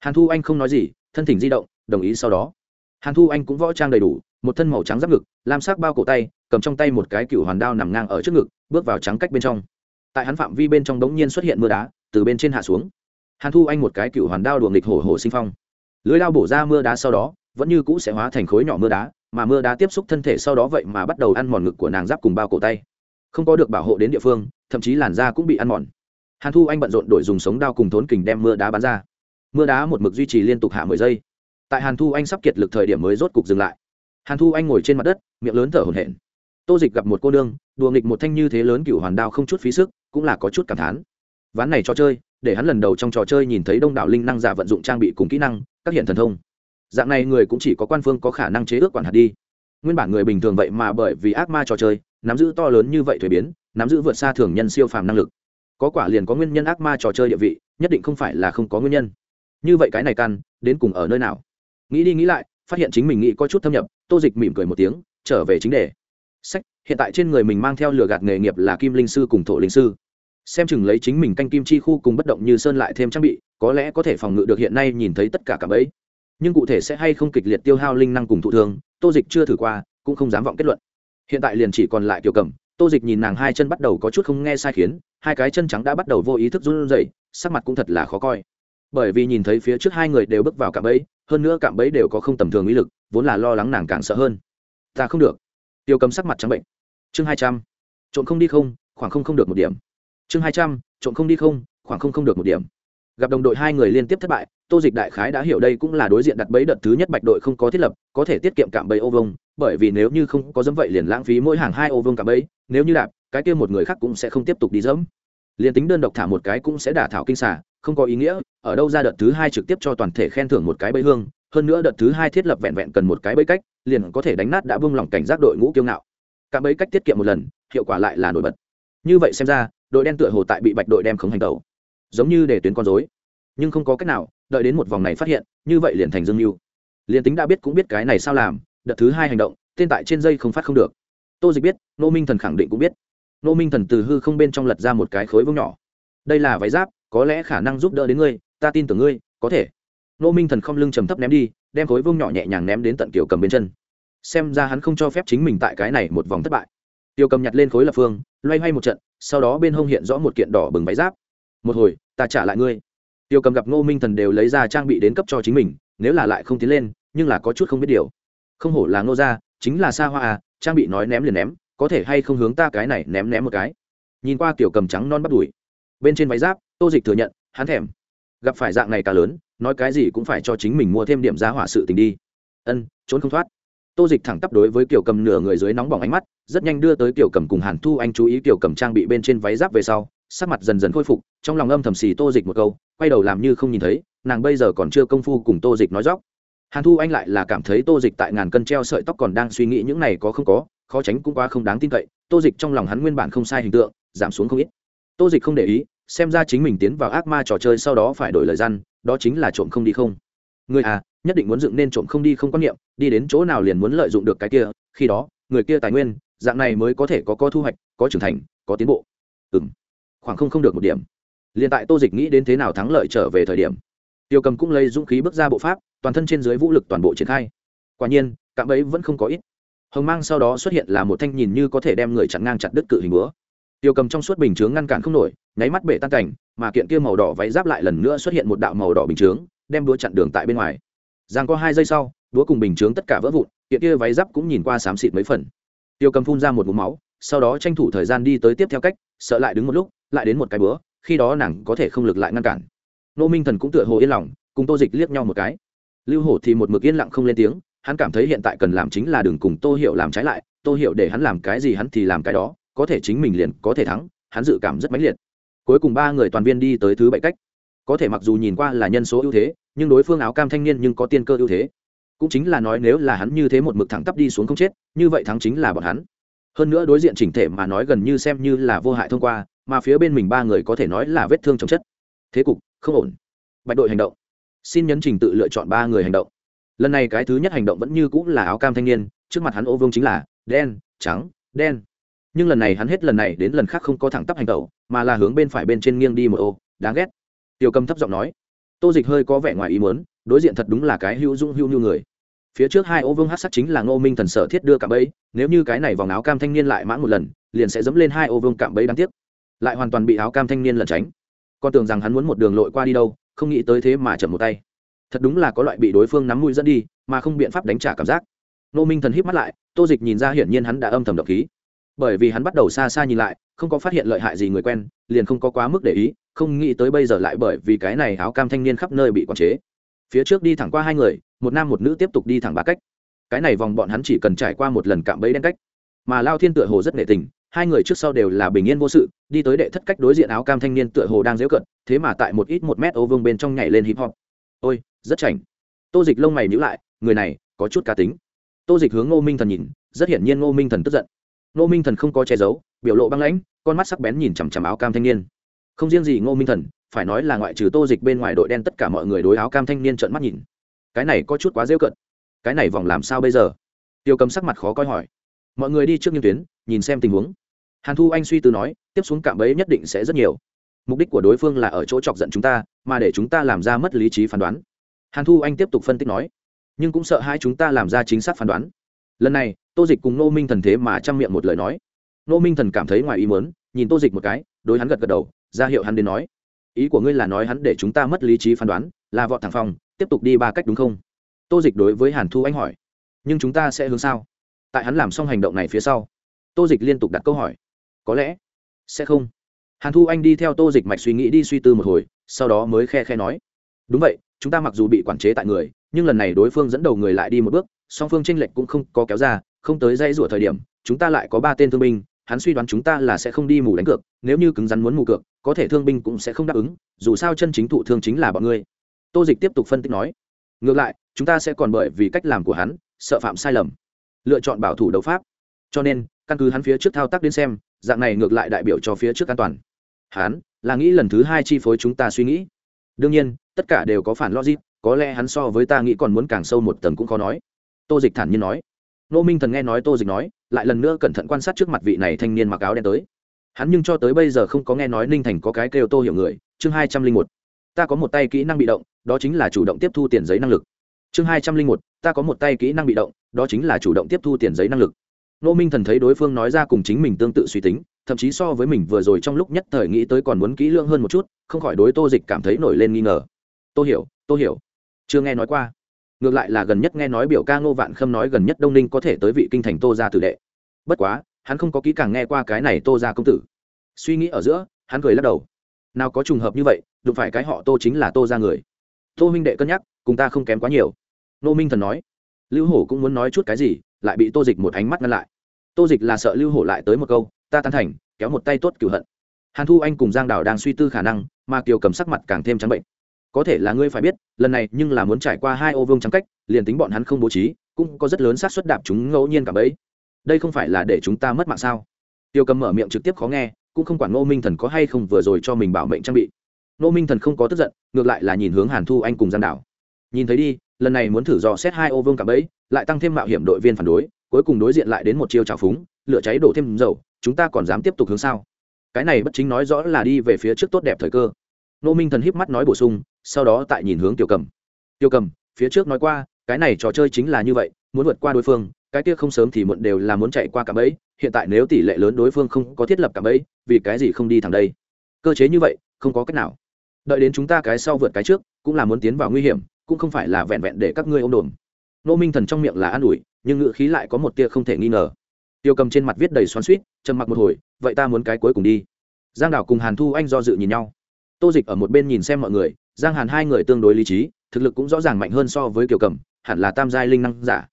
Hàn thu anh không nói gì, thân thỉnh di động, đồng ý sau đó. Hàn thu anh cũng võ trang đầy đủ, một thân màu trắng giáp ngực, lam sắc bao cổ tay, cầm trong tay một cái cựu hoàn đao nằm ngang ở trước ngực, bước vào trắng cách bên trong. Tại hắn phạm vi bên trong đống nhiên xuất hiện mưa đá, từ bên trên hạ xuống. Hàn thu anh một cái cựu hoàn đao đùa nghịch hổ hổ sinh phong. Lưới đao bổ ra mưa đá sau đó, vẫn như cũ sẽ hóa thành khối nhỏ mưa đá mà mưa đá tiếp xúc thân thể sau đó vậy mà bắt đầu ăn mòn ngực của nàng giáp cùng bao cổ tay. Không có được bảo hộ đến địa phương, thậm chí làn da cũng bị ăn mòn. Hàn thu anh bận rộn đổi dùng sống đao cùng thốn kình đem mưa đá bắn ra. Mưa đá một mực duy trì liên tục hạ mười giây. Tại hàn thu anh sắp kiệt lực thời điểm mới rốt cục dừng lại. Hàn thu anh ngồi trên mặt đất, miệng lớn thở hổn hển. Tô dịch gặp một cô nương, đùa nghịch một thanh như thế lớn cựu hoàn đao không chút phí sức, cũng là có chút cảm thán. Ván này cho chơi, để hắn lần đầu trong trò chơi nhìn thấy đông đảo linh năng giả vận dụng trang bị cùng kỹ năng, các hiện thần thông dạng này người cũng chỉ có quan phương có khả năng chế ước quản hạt đi. Nguyên bản người bình thường vậy mà bởi vì ác ma trò chơi, nắm giữ to lớn như vậy thuế biến, nắm giữ vượt xa thường nhân siêu phàm năng lực. Có quả liền có nguyên nhân ác ma trò chơi địa vị, nhất định không phải là không có nguyên nhân. Như vậy cái này căn, đến cùng ở nơi nào? Nghĩ đi nghĩ lại, phát hiện chính mình nghĩ có chút thâm nhập, tô dịch mỉm cười một tiếng, trở về chính đề. Sách, hiện tại trên người mình mang theo lừa gạt nghề nghiệp là kim linh sư cùng thổ linh sư. Xem chừng lấy chính mình canh kim chi khu cùng bất động như sơn lại thêm trang bị, có lẽ có thể phòng ngự được hiện nay nhìn thấy tất cả cả bấy nhưng cụ thể sẽ hay không kịch liệt tiêu hao linh năng cùng thụ thương, tô dịch chưa thử qua, cũng không dám vọng kết luận. Hiện tại liền chỉ còn lại tiểu cầm. Tô dịch nhìn nàng hai chân bắt đầu có chút không nghe sai khiến, hai cái chân trắng đã bắt đầu vô ý thức run rẩy, sắc mặt cũng thật là khó coi. Bởi vì nhìn thấy phía trước hai người đều bước vào cạm bẫy, hơn nữa cạm bẫy đều có không tầm thường ý lực, vốn là lo lắng nàng càng sợ hơn. Ta không được. Tiêu cầm sắc mặt trắng bệnh. Chương hai trăm. Trộn không đi không, khoảng không không được một điểm. Chương hai trăm. Trộn không đi không, khoảng không không được một điểm gặp đồng đội hai người liên tiếp thất bại, tô dịch đại khái đã hiểu đây cũng là đối diện đặt bẫy đợt thứ nhất bạch đội không có thiết lập, có thể tiết kiệm cạm bẫy ô vông bởi vì nếu như không có dẫm vậy liền lãng phí mỗi hàng hai ô vông cạm bẫy, nếu như đạp, cái kia một người khác cũng sẽ không tiếp tục đi dẫm. Liền tính đơn độc thả một cái cũng sẽ đả thảo kinh xả không có ý nghĩa, ở đâu ra đợt thứ hai trực tiếp cho toàn thể khen thưởng một cái bẫy hương, hơn nữa đợt thứ hai thiết lập vẹn vẹn cần một cái bẫy cách, liền có thể đánh nát đã vương lòng cảnh giác đội ngũ kiêu ngạo. Cạm bẫy cách tiết kiệm một lần, hiệu quả lại là nổi bật. Như vậy xem ra, đội đen tựa hồ tại bị bạch đội đem khống hành tẩu giống như để tuyến con dối nhưng không có cách nào, đợi đến một vòng này phát hiện, như vậy liền thành dương mưu. Liền tính đã biết cũng biết cái này sao làm, đợt thứ hai hành động, tên tại trên dây không phát không được. Tô dịch biết, nô minh thần khẳng định cũng biết. Nô minh thần từ hư không bên trong lật ra một cái khối vông nhỏ. Đây là váy giáp, có lẽ khả năng giúp đỡ đến ngươi, ta tin tưởng ngươi, có thể. Nô minh thần không lưng trầm thấp ném đi, đem khối vông nhỏ nhẹ nhàng ném đến tận Tiểu cầm bên chân. Xem ra hắn không cho phép chính mình tại cái này một vòng thất bại. Tiểu cầm nhặt lên khối lập phương, loay hoay một trận, sau đó bên hông hiện rõ một kiện đỏ bừng váy giáp. Một hồi ta trả lại ngươi. Tiêu cầm gặp ngô minh thần đều lấy ra trang bị đến cấp cho chính mình, nếu là lại không tiến lên, nhưng là có chút không biết điều. Không hổ là ngô gia, chính là xa hoa à trang bị nói ném liền ném, có thể hay không hướng ta cái này ném ném một cái. Nhìn qua tiểu cầm trắng non bắt đùi bên trên váy giáp, tô dịch thừa nhận, hắn thèm. Gặp phải dạng này cả lớn, nói cái gì cũng phải cho chính mình mua thêm điểm giá hỏa sự tình đi. Ân, trốn không thoát. Tô dịch thẳng tắp đối với kiểu cầm nửa người dưới nóng bỏng ánh mắt, rất nhanh đưa tới kiểu cầm cùng hàn thu anh chú ý kiểu cầm trang bị bên trên váy giáp về sau sắc mặt dần dần khôi phục, trong lòng âm thầm xì tô dịch một câu, quay đầu làm như không nhìn thấy, nàng bây giờ còn chưa công phu cùng tô dịch nói dóc. Hàn thu anh lại là cảm thấy tô dịch tại ngàn cân treo sợi tóc còn đang suy nghĩ những này có không có, khó tránh cũng quá không đáng tin cậy, tô dịch trong lòng hắn nguyên bản không sai hình tượng, giảm xuống không ít. Tô dịch không để ý, xem ra chính mình tiến vào ác ma trò chơi sau đó phải đổi lời răn đó chính là trộm không đi không. Người à nhất định muốn dựng nên trộm không đi không quan niệm, đi đến chỗ nào liền muốn lợi dụng được cái kia, khi đó, người kia tài nguyên, dạng này mới có thể có có thu hoạch, có trưởng thành, có tiến bộ. Ừ khoảng không không được một điểm. Liền tại tô dịch nghĩ đến thế nào thắng lợi trở về thời điểm, tiêu cầm cũng lấy dũng khí bước ra bộ pháp, toàn thân trên dưới vũ lực toàn bộ triển khai. Quả nhiên, cạm ấy vẫn không có ít. Hồng mang sau đó xuất hiện là một thanh nhìn như có thể đem người chặn ngang chặt đứt cự hình búa. Tiêu cầm trong suốt bình chướng ngăn cản không nổi, nháy mắt bể tan cảnh, mà kiện kia màu đỏ váy giáp lại lần nữa xuất hiện một đạo màu đỏ bình chướng, đem đũa chặn đường tại bên ngoài. Giang có hai giây sau đũa cùng bình chướng tất cả vỡ vụn, kiện kia váy giáp cũng nhìn qua xám xịt mấy phần. Tiêu cầm phun ra một mũ máu, sau đó tranh thủ thời gian đi tới tiếp theo cách, sợ lại đứng một lúc lại đến một cái bữa, khi đó nàng có thể không lực lại ngăn cản. Nô minh thần cũng tựa hồ yên lòng, cùng tô dịch liếc nhau một cái. Lưu hổ thì một mực yên lặng không lên tiếng, hắn cảm thấy hiện tại cần làm chính là đừng cùng tô hiểu làm trái lại, tô hiểu để hắn làm cái gì hắn thì làm cái đó, có thể chính mình liền có thể thắng, hắn dự cảm rất mãnh liệt. Cuối cùng ba người toàn viên đi tới thứ bảy cách. Có thể mặc dù nhìn qua là nhân số ưu thế, nhưng đối phương áo cam thanh niên nhưng có tiên cơ ưu thế. Cũng chính là nói nếu là hắn như thế một mực thẳng tắp đi xuống không chết, như vậy thắng chính là bọn hắn. Hơn nữa đối diện chỉnh thể mà nói gần như xem như là vô hại thông qua mà phía bên mình ba người có thể nói là vết thương chồng chất. Thế cục, không ổn. Bạch đội hành động. Xin nhấn trình tự lựa chọn ba người hành động. Lần này cái thứ nhất hành động vẫn như cũng là áo cam thanh niên, trước mặt hắn ô vương chính là đen, trắng, đen. Nhưng lần này hắn hết lần này đến lần khác không có thẳng tắp hành tẩu mà là hướng bên phải bên trên nghiêng đi một ô, đáng ghét. Tiểu cầm thấp giọng nói, tô dịch hơi có vẻ ngoài ý muốn, đối diện thật đúng là cái hữu dung hữu như người. Phía trước hai ô vương hát sắc chính là ngô minh thần sở thiết đưa cạm bẫy, nếu như cái này vòng áo cam thanh niên lại mãn một lần, liền sẽ dẫm lên hai ô vương cạm bẫy đáng tiếc lại hoàn toàn bị áo cam thanh niên lẩn tránh. Con tưởng rằng hắn muốn một đường lội qua đi đâu, không nghĩ tới thế mà chậm một tay. Thật đúng là có loại bị đối phương nắm mũi dẫn đi, mà không biện pháp đánh trả cảm giác. Nô minh thần híp mắt lại, tô dịch nhìn ra hiển nhiên hắn đã âm thầm độc khí. Bởi vì hắn bắt đầu xa xa nhìn lại, không có phát hiện lợi hại gì người quen, liền không có quá mức để ý, không nghĩ tới bây giờ lại bởi vì cái này áo cam thanh niên khắp nơi bị quản chế. Phía trước đi thẳng qua hai người, một nam một nữ tiếp tục đi thẳng ba cách. Cái này vòng bọn hắn chỉ cần trải qua một lần cạm bẫy đen cách. Mà lao thiên tựa hồ rất nghệ tình hai người trước sau đều là bình yên vô sự, đi tới đệ thất cách đối diện áo cam thanh niên tựa hồ đang dễu cận thế mà tại một ít một mét ô vương bên trong nhảy lên hip hop. Ôi, rất chảnh. Tô dịch lông mày nhữ lại, người này có chút cá tính. Tô dịch hướng ngô minh thần nhìn, rất hiển nhiên ngô minh thần tức giận. Ngô minh thần không có che giấu, biểu lộ băng lãnh, con mắt sắc bén nhìn chằm chằm áo cam thanh niên. Không riêng gì ngô minh thần, phải nói là ngoại trừ tô dịch bên ngoài đội đen tất cả mọi người đối áo cam thanh niên trợn mắt nhìn. Cái này có chút quá dễ cận cái này vòng làm sao bây giờ? Tiêu cầm sắc mặt khó coi hỏi. Mọi người đi trước như tuyến, nhìn xem tình huống hàn thu anh suy tư nói, tiếp xuống cạm bẫy nhất định sẽ rất nhiều. Mục đích của đối phương là ở chỗ chọc giận chúng ta, mà để chúng ta làm ra mất lý trí phán đoán. Hàn thu anh tiếp tục phân tích nói, nhưng cũng sợ hai chúng ta làm ra chính xác phán đoán. Lần này, tô dịch cùng nô minh thần thế mà chăm miệng một lời nói. Nô minh thần cảm thấy ngoài ý muốn, nhìn tô dịch một cái, đối hắn gật gật đầu, ra hiệu hắn đến nói, ý của ngươi là nói hắn để chúng ta mất lý trí phán đoán, là vọt thẳng phòng tiếp tục đi ba cách đúng không? Tô dịch đối với hàn thu anh hỏi, nhưng chúng ta sẽ hướng sao? Tại hắn làm xong hành động này phía sau, tô dịch liên tục đặt câu hỏi có lẽ sẽ không. Hàn thu anh đi theo tô dịch mạch suy nghĩ đi suy tư một hồi, sau đó mới khe khe nói. Đúng vậy, chúng ta mặc dù bị quản chế tại người, nhưng lần này đối phương dẫn đầu người lại đi một bước, song phương tranh lệch cũng không có kéo ra, không tới dây rủa thời điểm, chúng ta lại có ba tên thương binh, hắn suy đoán chúng ta là sẽ không đi mù đánh cược, nếu như cứng rắn muốn mù cược, có thể thương binh cũng sẽ không đáp ứng, dù sao chân chính thụ thương chính là bọn ngươi. Tô dịch tiếp tục phân tích nói. Ngược lại, chúng ta sẽ còn bởi vì cách làm của hắn, sợ phạm sai lầm, lựa chọn bảo thủ đấu pháp. Cho nên, căn cứ hắn phía trước thao tác đến xem dạng này ngược lại đại biểu cho phía trước an toàn. Hắn là nghĩ lần thứ hai chi phối chúng ta suy nghĩ. Đương nhiên, tất cả đều có phản logic, có lẽ hắn so với ta nghĩ còn muốn càng sâu một tầng cũng khó nói. Tô dịch thản nhiên nói. Nô minh thần nghe nói tô dịch nói, lại lần nữa cẩn thận quan sát trước mặt vị này thanh niên mặc áo đen tới. Hắn nhưng cho tới bây giờ không có nghe nói ninh thành có cái kêu tô hiểu người, chương hai trăm linh một. Ta có một tay kỹ năng bị động, đó chính là chủ động tiếp thu tiền giấy năng lực. Chương hai trăm linh một, ta có một tay kỹ năng bị động, đó chính là chủ động tiếp thu tiền giấy năng lực nô minh thần thấy đối phương nói ra cùng chính mình tương tự suy tính, thậm chí so với mình vừa rồi trong lúc nhất thời nghĩ tới còn muốn kỹ lưỡng hơn một chút, không khỏi đối tô dịch cảm thấy nổi lên nghi ngờ. Tô hiểu tô hiểu. Chưa nghe nói qua. Ngược lại là gần nhất nghe nói biểu ca ngô vạn khâm nói gần nhất đông ninh có thể tới vị kinh thành tô gia tử đệ. Bất quá, hắn không có kỹ càng nghe qua cái này tô gia công tử. Suy nghĩ ở giữa, hắn cười lắc đầu. Nào có trùng hợp như vậy, đụng phải cái họ tô chính là tô gia người. Tô minh đệ cân nhắc, cùng ta không kém quá nhiều. Nô minh thần nói. Lưu hổ cũng muốn nói chút cái gì, lại bị tô dịch một ánh mắt ngăn lại tô dịch là sợ lưu hổ lại tới một câu, ta tán thành, kéo một tay tốt cửu hận. Hàn thu anh cùng giang đào đang suy tư khả năng, mà kiều cầm sắc mặt càng thêm trắng bệnh. Có thể là ngươi phải biết, lần này nhưng là muốn trải qua hai ô vương trắng cách, liền tính bọn hắn không bố trí, cũng có rất lớn xác suất đạp chúng ngẫu nhiên cả bấy đây không phải là để chúng ta mất mạng sao? Tiêu cầm mở miệng trực tiếp khó nghe, cũng không quản ngô minh thần có hay không vừa rồi cho mình bảo mệnh trang bị. Ngô minh thần không có tức giận, ngược lại là nhìn hướng hàn thu anh cùng giang đảo nhìn thấy đi, lần này muốn thử dò xét hai ô vương cả bấy lại tăng thêm mạo hiểm đội viên phản đối cuối cùng đối diện lại đến một chiêu trào phúng, lửa cháy đổ thêm dầu, chúng ta còn dám tiếp tục hướng sao? Cái này bất chính nói rõ là đi về phía trước tốt đẹp thời cơ. Nô minh thần híp mắt nói bổ sung, sau đó tại nhìn hướng tiểu cầm. Tiểu cầm, phía trước nói qua, cái này trò chơi chính là như vậy, muốn vượt qua đối phương, cái kia không sớm thì muộn đều là muốn chạy qua cả bẫy, hiện tại nếu tỷ lệ lớn đối phương không có thiết lập cả bẫy, vì cái gì không đi thẳng đây? Cơ chế như vậy, không có cách nào. Đợi đến chúng ta cái sau vượt cái trước, cũng là muốn tiến vào nguy hiểm, cũng không phải là vẹn vẹn để các ngươi ôm đồn nô minh thần trong miệng là an ủi, nhưng ngữ khí lại có một tia không thể nghi ngờ. Tiêu cầm trên mặt viết đầy xoắn suýt trầm mặc một hồi, vậy ta muốn cái cuối cùng đi. Giang đảo cùng hàn thu anh do dự nhìn nhau. Tô dịch ở một bên nhìn xem mọi người, giang hàn hai người tương đối lý trí, thực lực cũng rõ ràng mạnh hơn so với kiều cầm, hẳn là tam giai linh năng giả.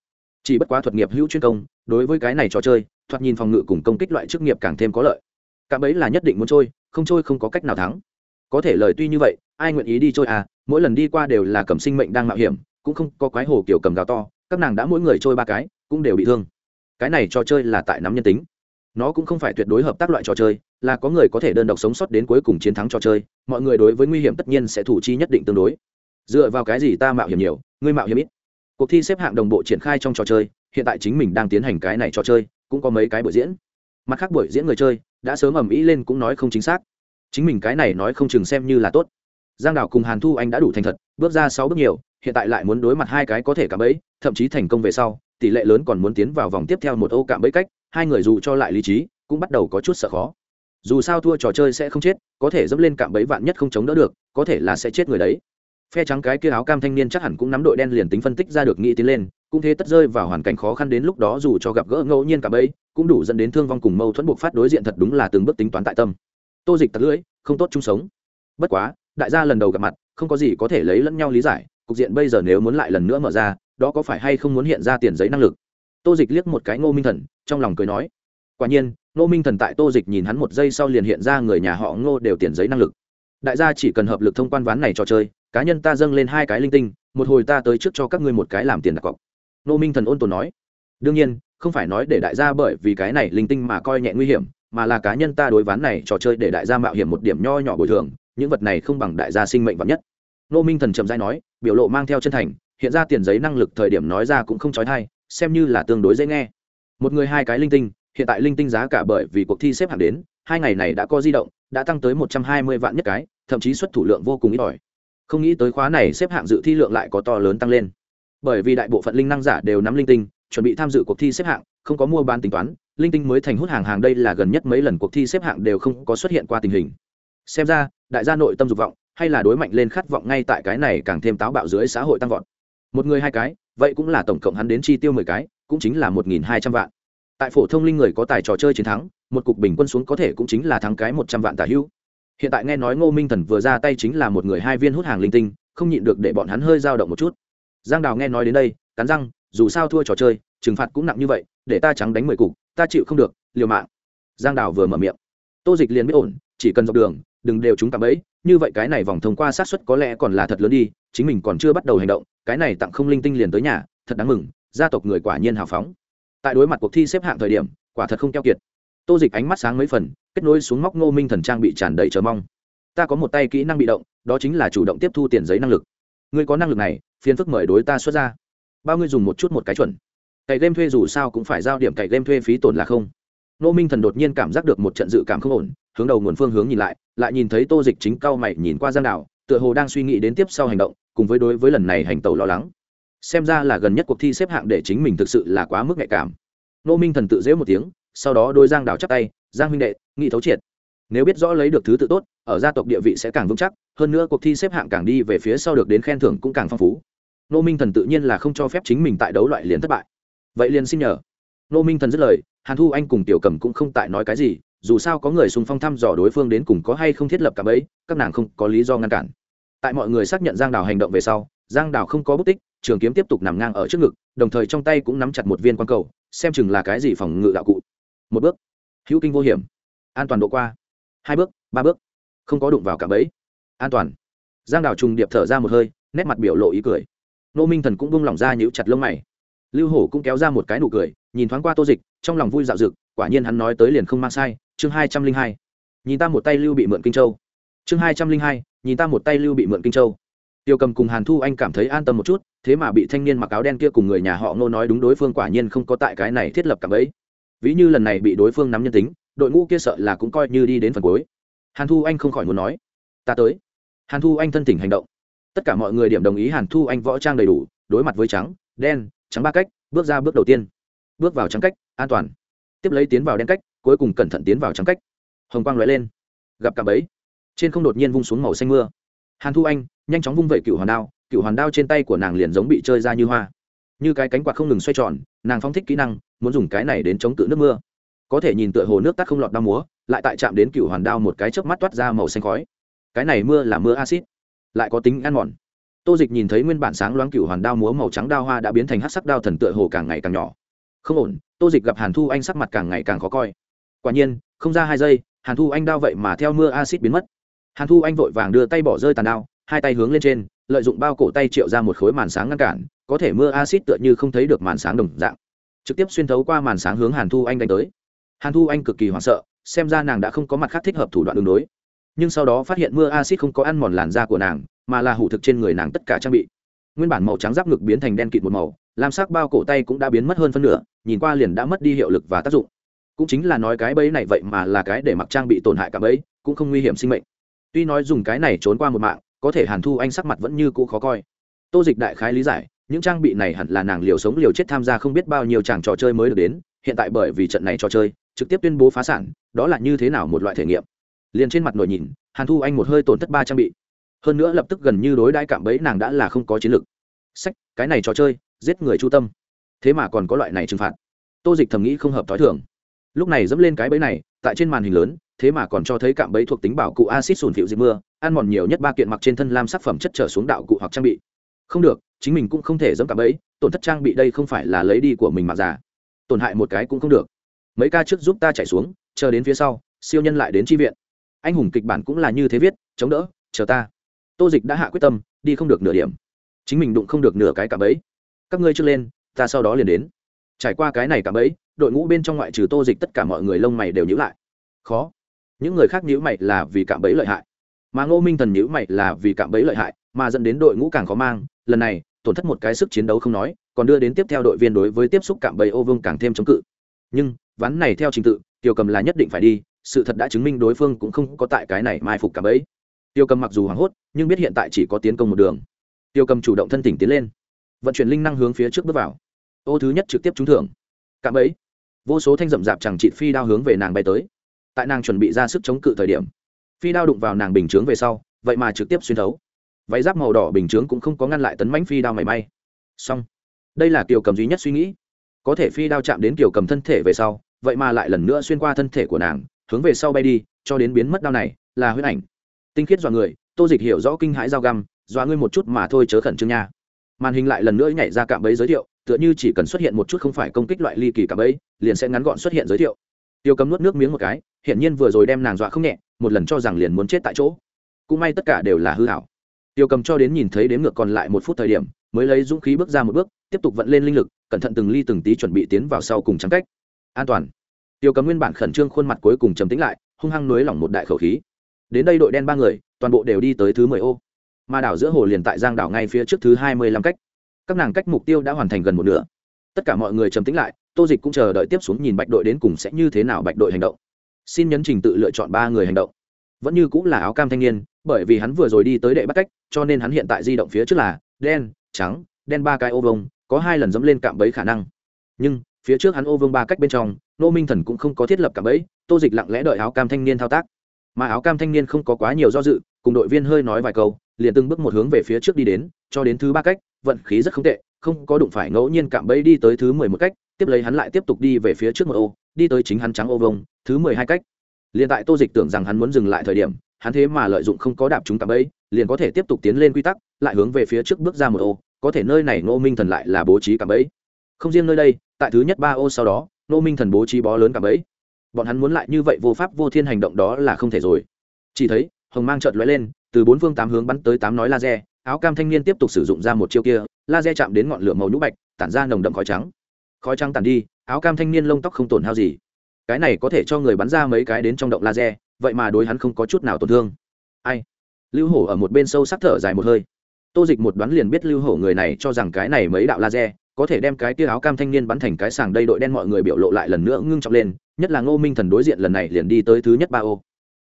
Chỉ bất quá thuật nghiệp hữu chuyên công, đối với cái này trò chơi, thoạt nhìn phòng ngự cùng công kích loại chức nghiệp càng thêm có lợi. Cả bấy là nhất định muốn trôi, không trôi không có cách nào thắng. Có thể lời tuy như vậy, ai nguyện ý đi trôi à mỗi lần đi qua đều là cầm sinh mệnh đang mạo hiểm cũng không có quái hồ kiểu cầm gào to, các nàng đã mỗi người trôi ba cái, cũng đều bị thương. Cái này trò chơi là tại nắm nhân tính. Nó cũng không phải tuyệt đối hợp tác loại trò chơi, là có người có thể đơn độc sống sót đến cuối cùng chiến thắng trò chơi, mọi người đối với nguy hiểm tất nhiên sẽ thủ chi nhất định tương đối. Dựa vào cái gì ta mạo hiểm nhiều, ngươi mạo hiểm ít? Cuộc thi xếp hạng đồng bộ triển khai trong trò chơi, hiện tại chính mình đang tiến hành cái này trò chơi, cũng có mấy cái buổi diễn. Mặt khác buổi diễn người chơi, đã sớm ầm ĩ lên cũng nói không chính xác. Chính mình cái này nói không chừng xem như là tốt giang đào cùng hàn thu anh đã đủ thành thật, bước ra sáu bước nhiều, hiện tại lại muốn đối mặt hai cái có thể cạm bẫy, thậm chí thành công về sau, tỷ lệ lớn còn muốn tiến vào vòng tiếp theo một ô cạm bẫy cách, hai người dù cho lại lý trí, cũng bắt đầu có chút sợ khó. Dù sao thua trò chơi sẽ không chết, có thể dẫm lên cạm bẫy vạn nhất không chống đỡ được, có thể là sẽ chết người đấy. Phe trắng cái kia áo cam thanh niên chắc hẳn cũng nắm đội đen liền tính phân tích ra được nghĩ tiến lên, cũng thế tất rơi vào hoàn cảnh khó khăn đến lúc đó dù cho gặp gỡ ngẫu nhiên cạm bẫy, cũng đủ dẫn đến thương vong cùng mâu thuẫn buộc phát đối diện thật đúng là từng bước tính toán tại tâm. Tô dịch tật lưỡi, không tốt chung sống. Bất quá đại gia lần đầu gặp mặt, không có gì có thể lấy lẫn nhau lý giải, cục diện bây giờ nếu muốn lại lần nữa mở ra, đó có phải hay không muốn hiện ra tiền giấy năng lực? Tô dịch liếc một cái ngô minh thần, trong lòng cười nói. Quả nhiên, ngô minh thần tại tô dịch nhìn hắn một giây sau liền hiện ra người nhà họ ngô đều tiền giấy năng lực. Đại gia chỉ cần hợp lực thông quan ván này trò chơi, cá nhân ta dâng lên hai cái linh tinh, một hồi ta tới trước cho các ngươi một cái làm tiền đặt cọc. Ngô minh thần ôn tồn nói. Đương nhiên, không phải nói để đại gia bởi vì cái này linh tinh mà coi nhẹ nguy hiểm, mà là cá nhân ta đối ván này trò chơi để đại gia mạo hiểm một điểm nho nhỏ bồi thường những vật này không bằng đại gia sinh mệnh vật nhất. Nô minh thần trầm dai nói, biểu lộ mang theo chân thành, hiện ra tiền giấy năng lực thời điểm nói ra cũng không trói thai, xem như là tương đối dễ nghe. Một người hai cái linh tinh, hiện tại linh tinh giá cả bởi vì cuộc thi xếp hạng đến, hai ngày này đã có di động, đã tăng tới một trăm hai mươi vạn nhất cái, thậm chí xuất thủ lượng vô cùng ít ỏi. Không nghĩ tới khóa này xếp hạng dự thi lượng lại có to lớn tăng lên. Bởi vì đại bộ phận linh năng giả đều nắm linh tinh, chuẩn bị tham dự cuộc thi xếp hạng, không có mua bán tính toán, linh tinh mới thành hút hàng hàng đây là gần nhất mấy lần cuộc thi xếp hạng đều không có xuất hiện qua tình hình xem ra, đại gia nội tâm dục vọng, hay là đối mạnh lên khát vọng ngay tại cái này càng thêm táo bạo dưới xã hội tăng vọt. Một người hai cái, vậy cũng là tổng cộng hắn đến chi tiêu mười cái, cũng chính là một nghìn hai trăm vạn. Tại phổ thông linh người có tài trò chơi chiến thắng, một cục bình quân xuống có thể cũng chính là thắng cái một trăm vạn tả hữu. Hiện tại nghe nói ngô minh thần vừa ra tay chính là một người hai viên hút hàng linh tinh, không nhịn được để bọn hắn hơi dao động một chút. Giang đào nghe nói đến đây, cắn răng, dù sao thua trò chơi, trừng phạt cũng nặng như vậy, để ta trắng đánh mười cục, ta chịu không được, liều mạng. Giang đào vừa mở miệng. Tô dịch liền biết ổn, chỉ cần dọc đường đừng đều chúng tạm ấy như vậy cái này vòng thông qua sát xuất có lẽ còn là thật lớn đi, chính mình còn chưa bắt đầu hành động, cái này tặng không linh tinh liền tới nhà, thật đáng mừng, gia tộc người quả nhiên hào phóng. Tại đối mặt cuộc thi xếp hạng thời điểm, quả thật không keo kiệt. Tô dịch ánh mắt sáng mấy phần, kết nối xuống móc ngô minh thần trang bị tràn đầy chờ mong. Ta có một tay kỹ năng bị động, đó chính là chủ động tiếp thu tiền giấy năng lực. Người có năng lực này, phiền phức mời đối ta xuất ra. Bao người dùng một chút một cái chuẩn. Cày game thuê dù sao cũng phải giao điểm cày game thuê phí tổn là không. Nô minh thần đột nhiên cảm giác được một trận dự cảm không ổn hướng đầu nguồn phương hướng nhìn lại lại nhìn thấy tô dịch chính cao mày nhìn qua giang đảo tựa hồ đang suy nghĩ đến tiếp sau hành động, cùng với đối với lần này hành tàu lo lắng. Xem ra là gần nhất cuộc thi xếp hạng để chính mình thực sự là quá mức nhạy cảm. Nô minh thần tự dễ một tiếng, sau đó đôi giang đảo chắp tay, giang huynh đệ, nghị thấu triệt. Nếu biết rõ lấy được thứ tự tốt, ở gia tộc địa vị sẽ càng vững chắc, hơn nữa cuộc thi xếp hạng càng đi về phía sau được đến khen thưởng cũng càng phong phú. Nô minh thần tự nhiên là không cho phép chính mình tại đấu loại liền thất bại. Vậy liền xin nhờ. Nô minh thần dứt lời, hàn thu anh cùng tiểu cầm cũng không tại nói cái gì dù sao có người xung phong thăm dò đối phương đến cùng có hay không thiết lập cả bấy các nàng không có lý do ngăn cản. Tại mọi người xác nhận giang đào hành động về sau, giang đào không có bút tích, trường kiếm tiếp tục nằm ngang ở trước ngực, đồng thời trong tay cũng nắm chặt một viên quang cầu, xem chừng là cái gì phòng ngự đạo cụ. Một bước. Hữu kinh vô hiểm. An toàn độ qua. Hai bước, ba bước. Không có đụng vào cả bẫy. An toàn. Giang đào trùng điệp thở ra một hơi, nét mặt biểu lộ ý cười. Nô minh thần cũng bung lỏng ra nhíu chặt lông mày. Lưu hổ cũng kéo ra một cái nụ cười, nhìn thoáng qua tô dịch, trong lòng vui dạo dực quả nhiên hắn nói tới liền không mang sai, chương hai trăm linh hai. Nhìn ta một tay lưu bị mượn kinh châu. Chương hai trăm linh hai, nhìn ta một tay lưu bị mượn kinh châu. Tiêu cầm cùng hàn thu anh cảm thấy an tâm một chút, thế mà bị thanh niên mặc áo đen kia cùng người nhà họ ngô nói đúng đối phương quả nhiên không có tại cái này thiết lập cảm ấy. Ví như lần này bị đối phương nắm nhân tính, đội ngũ kia sợ là cũng coi như đi đến phần cuối. Hàn thu anh không khỏi muốn nói, ta tới. Hàn thu anh thân thỉnh hành động. Tất cả mọi người điểm đồng ý hàn thu anh võ trang đầy đủ, đối mặt với trắng, đen, trắng ba cách, bước ra bước đầu tiên. Bước vào trắng cách, an toàn tiếp lấy tiến vào đen cách, cuối cùng cẩn thận tiến vào trắng cách. Hồng quang l lên. Gặp cả bấy trên không đột nhiên vung xuống màu xanh mưa. Hàn thu anh, nhanh chóng vung vẩy cựu hoàn đao, cựu hoàn đao trên tay của nàng liền giống bị chơi ra như hoa. Như cái cánh quạt không ngừng xoay tròn, nàng phong thích kỹ năng, muốn dùng cái này đến chống cự nước mưa. Có thể nhìn tựa hồ nước tắt không lọt đao múa, lại tại chạm đến cựu hoàn đao một cái chớp mắt toát ra màu xanh khói. Cái này mưa là mưa acid lại có tính ăn mòn. Tô dịch nhìn thấy nguyên bản sáng loáng cựu hoàn đao múa màu trắng đao hoa đã biến thành hát sắc đao thần tựa hồ càng ngày càng nhỏ. Không ổn tô dịch gặp hàn thu anh sắc mặt càng ngày càng khó coi. Quả nhiên, không ra hai giây, hàn thu anh đao vậy mà theo mưa acid biến mất. Hàn thu anh vội vàng đưa tay bỏ rơi tàn đao, hai tay hướng lên trên, lợi dụng bao cổ tay triệu ra một khối màn sáng ngăn cản, có thể mưa acid tựa như không thấy được màn sáng đồng dạng. Trực tiếp xuyên thấu qua màn sáng hướng hàn thu anh đánh tới. Hàn thu anh cực kỳ hoảng sợ, xem ra nàng đã không có mặt khác thích hợp thủ đoạn đường đối. Nhưng sau đó phát hiện mưa acid không có ăn mòn làn da của nàng, mà là hủ thực trên người nàng tất cả trang bị. Nguyên bản màu trắng giáp ngực biến thành đen kịt một màu lam sắc bao cổ tay cũng đã biến mất hơn phân nửa, nhìn qua liền đã mất đi hiệu lực và tác dụng. Cũng chính là nói cái bẫy này vậy mà là cái để mặc trang bị tổn hại cả bẫy, cũng không nguy hiểm sinh mệnh. Tuy nói dùng cái này trốn qua một mạng, có thể hàn thu anh sắc mặt vẫn như cũ khó coi. Tô dịch đại khái lý giải, những trang bị này hẳn là nàng liều sống liều chết tham gia không biết bao nhiêu chàng trò chơi mới được đến, hiện tại bởi vì trận này trò chơi, trực tiếp tuyên bố phá sản, đó là như thế nào một loại thể nghiệm. Liền trên mặt nổi nhìn, hàn thu anh một hơi tổn thất ba trang bị. Hơn nữa lập tức gần như đối đãi cảm bẫy nàng đã là không có chiến lược. Sách, cái này trò chơi giết người chu tâm. Thế mà còn có loại này trừng phạt. Tô dịch thầm nghĩ không hợp t h ó i thường. Lúc này dẫm lên cái bẫy này, tại trên màn hình lớn, thế mà còn cho thấy cạm bẫy thuộc tính bảo cụ acid sùn phịu dịch mưa, ăn mòn nhiều nhất ba kiện mặc trên thân lam sắc phẩm chất trở xuống đạo cụ hoặc trang bị. Không được, chính mình cũng không thể dẫm cạm bẫy, tổn thất trang bị đây không phải là lấy đi của mình mà giả tổn hại một cái cũng không được. Mấy ca trước giúp ta chạy xuống, chờ đến phía sau, siêu nhân lại đến tri viện. Anh hùng kịch bản cũng là như thế viết, chống đỡ, chờ ta. Tô dịch đã hạ quyết tâm, đi không được nửa điểm. Chính mình đụng không được nửa cái cạm bẫy các ngươi chưa lên, ta sau đó liền đến. Trải qua cái này cả bẫy, đội ngũ bên trong ngoại trừ tô dịch tất cả mọi người lông mày đều nhữ lại. Khó. Những người khác nhữ mày là vì cạm bẫy lợi hại. Mà ngô minh thần nhữ mày là vì cạm bẫy lợi hại, mà dẫn đến đội ngũ càng khó mang. Lần này, tổn thất một cái sức chiến đấu không nói, còn đưa đến tiếp theo đội viên đối với tiếp xúc cạm bẫy ô vương càng thêm chống cự. Nhưng, ván này theo trình tự tiểu cầm là nhất định phải đi, sự thật đã chứng minh đối phương cũng không có tại cái này mai phục cạm bẫy. Tiêu cầm mặc dù hoảng hốt, nhưng biết hiện tại chỉ có tiến công một đường. Tiêu cầm chủ động thân tỉnh tiến lên vận chuyển linh năng hướng phía trước bước vào. Ô thứ nhất trực tiếp trúng thưởng. Cạm ấy vô số thanh rậm rạp chẳng trị phi đao hướng về nàng bay tới. Tại nàng chuẩn bị ra sức chống cự thời điểm, phi đao đụng vào nàng bình chướng về sau, vậy mà trực tiếp xuyên thấu. Váy giáp màu đỏ bình chướng cũng không có ngăn lại tấn mãnh phi đao mảy may. Xong. Đây là kiều cầm duy nhất suy nghĩ. Có thể phi đao chạm đến kiều cầm thân thể về sau, vậy mà lại lần nữa xuyên qua thân thể của nàng, hướng về sau bay đi, cho đến biến mất đao này, là huyết ảnh. Tinh khiết dọa người, tô dịch hiểu rõ kinh hãi dao găm, dọa ngươi một chút mà thôi chớ khẩn trương nha màn hình lại lần nữa nhảy ra cạm bẫy giới thiệu, tựa như chỉ cần xuất hiện một chút không phải công kích loại ly kỳ cạm bẫy, liền sẽ ngắn gọn xuất hiện giới thiệu. Tiêu cấm nuốt nước miếng một cái, hiển nhiên vừa rồi đem nàng dọa không nhẹ, một lần cho rằng liền muốn chết tại chỗ. Cũng may tất cả đều là hư hảo. Tiêu cầm cho đến nhìn thấy đến ngược còn lại một phút thời điểm, mới lấy dũng khí bước ra một bước, tiếp tục vận lên linh lực, cẩn thận từng ly từng tí chuẩn bị tiến vào sau cùng trắng cách. An toàn. Tiêu cầm nguyên bản khẩn trương khuôn mặt cuối cùng trầm tĩnh lại, hung hăng nối lỏng một đại khẩu khí. Đến đây đội đen ba người, toàn bộ đều đi tới thứ mười ô mà đảo giữa hồ liền tại giang đảo ngay phía trước thứ hai mươi lăm cách. Các nàng cách mục tiêu đã hoàn thành gần một nửa. Tất cả mọi người trầm tĩnh lại, tô dịch cũng chờ đợi tiếp xuống nhìn bạch đội đến cùng sẽ như thế nào bạch đội hành động. Xin nhấn trình tự lựa chọn ba người hành động. Vẫn như cũng là áo cam thanh niên, bởi vì hắn vừa rồi đi tới đệ bắt cách, cho nên hắn hiện tại di động phía trước là đen, trắng, đen ba cái ô vông có hai lần dẫm lên cạm bẫy khả năng. Nhưng, phía trước hắn ô vương ba cách bên trong, nô minh thần cũng không có thiết lập cạm bẫy, tô dịch lặng lẽ đợi áo cam thanh niên thao tác. Mà áo cam thanh niên không có quá nhiều do dự, cùng đội viên hơi nói vài câu liền từng bước một hướng về phía trước đi đến, cho đến thứ ba cách, vận khí rất không tệ, không có đụng phải ngẫu nhiên cạm bẫy đi tới thứ mười một cách, tiếp lấy hắn lại tiếp tục đi về phía trước một ô, đi tới chính hắn trắng ô vông thứ mười hai cách. Liền tại tô dịch tưởng rằng hắn muốn dừng lại thời điểm, hắn thế mà lợi dụng không có đạp chúng cạm bẫy, liền có thể tiếp tục tiến lên quy tắc, lại hướng về phía trước bước ra một ô, có thể nơi này ngô minh thần lại là bố trí cạm bẫy. Không riêng nơi đây, tại thứ nhất ba ô sau đó, ngô minh thần bố trí bó lớn cạm bẫy. Bọn hắn muốn lại như vậy vô pháp vô thiên hành động đó là không thể rồi. Chỉ thấy hồng mang chợt lóe lên, từ bốn phương tám hướng bắn tới tám nói laser, áo cam thanh niên tiếp tục sử dụng ra một chiêu kia, laser chạm đến ngọn lửa màu nhũ bạch, tản ra nồng đậm khói trắng. Khói trắng tản đi, áo cam thanh niên lông tóc không tổn hao gì. Cái này có thể cho người bắn ra mấy cái đến trong động laser, vậy mà đối hắn không có chút nào tổn thương. Ai? Lưu hổ ở một bên sâu sắc thở dài một hơi. Tô dịch một đoán liền biết lưu hổ người này cho rằng cái này mấy đạo laser, có thể đem cái tia áo cam thanh niên bắn thành cái sàng đây đội đen mọi người biểu lộ lại lần nữa ngưng trọng lên, nhất là ngô minh thần đối diện lần này liền đi tới thứ nhất ba ô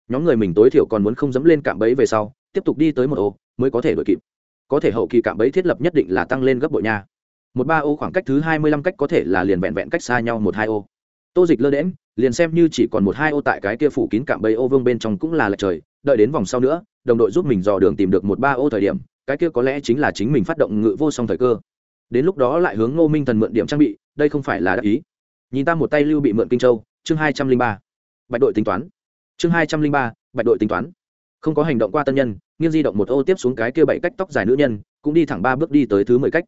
nhóm người mình tối thiểu còn muốn không dẫm lên cạm bẫy về sau, tiếp tục đi tới một ô, mới có thể đổi kịp. Có thể hậu kỳ cạm bẫy thiết lập nhất định là tăng lên gấp bội nha. Một ba ô khoảng cách thứ hai mươi lăm cách có thể là liền vẹn vẹn cách xa nhau một hai ô. Tô dịch lơ đễm liền xem như chỉ còn một hai ô tại cái kia phủ kín cạm bẫy ô vương bên trong cũng là lệch trời, đợi đến vòng sau nữa, đồng đội giúp mình dò đường tìm được một ba ô thời điểm, cái kia có lẽ chính là chính mình phát động ngự vô song thời cơ. Đến lúc đó lại hướng ngô minh thần mượn điểm trang bị, đây không phải là đắc ý. Nhìn ta một tay lưu bị mượn kinh châu, chương hai trăm linh ba. Bạch đội tính toán chương hai trăm linh ba, bạch đội tính toán. Không có hành động qua tân nhân, nghiêng di động một ô tiếp xuống cái kia bảy cách tóc dài nữ nhân, cũng đi thẳng ba bước đi tới thứ mười cách.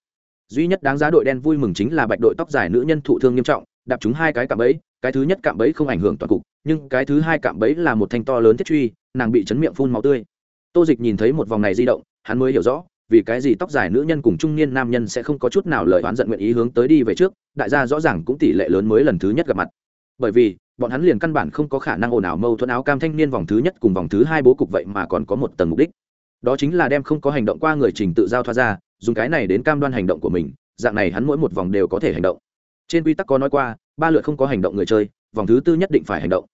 Duy nhất đáng giá đội đen vui mừng chính là bạch đội tóc dài nữ nhân thụ thương nghiêm trọng, đạp chúng hai cái cạm bẫy, cái thứ nhất cạm bẫy không ảnh hưởng toàn cục, nhưng cái thứ hai cạm bẫy là một thanh to lớn thiết truy, nàng bị chấn miệng phun máu tươi. Tô dịch nhìn thấy một vòng này di động, hắn mới hiểu rõ, vì cái gì tóc dài nữ nhân cùng trung niên nam nhân sẽ không có chút nào lời oán giận nguyện ý hướng tới đi về trước, đại gia rõ ràng cũng tỷ lệ lớn mới lần thứ nhất gặp mặt. Bởi vì bọn hắn liền căn bản không có khả năng ồn ào mâu thuẫn áo cam thanh niên vòng thứ nhất cùng vòng thứ hai bố cục vậy mà còn có một tầng mục đích. Đó chính là đem không có hành động qua người trình tự giao thoa ra, dùng cái này đến cam đoan hành động của mình, dạng này hắn mỗi một vòng đều có thể hành động. Trên quy tắc có nói qua, ba lượt không có hành động người chơi, vòng thứ tư nhất định phải hành động.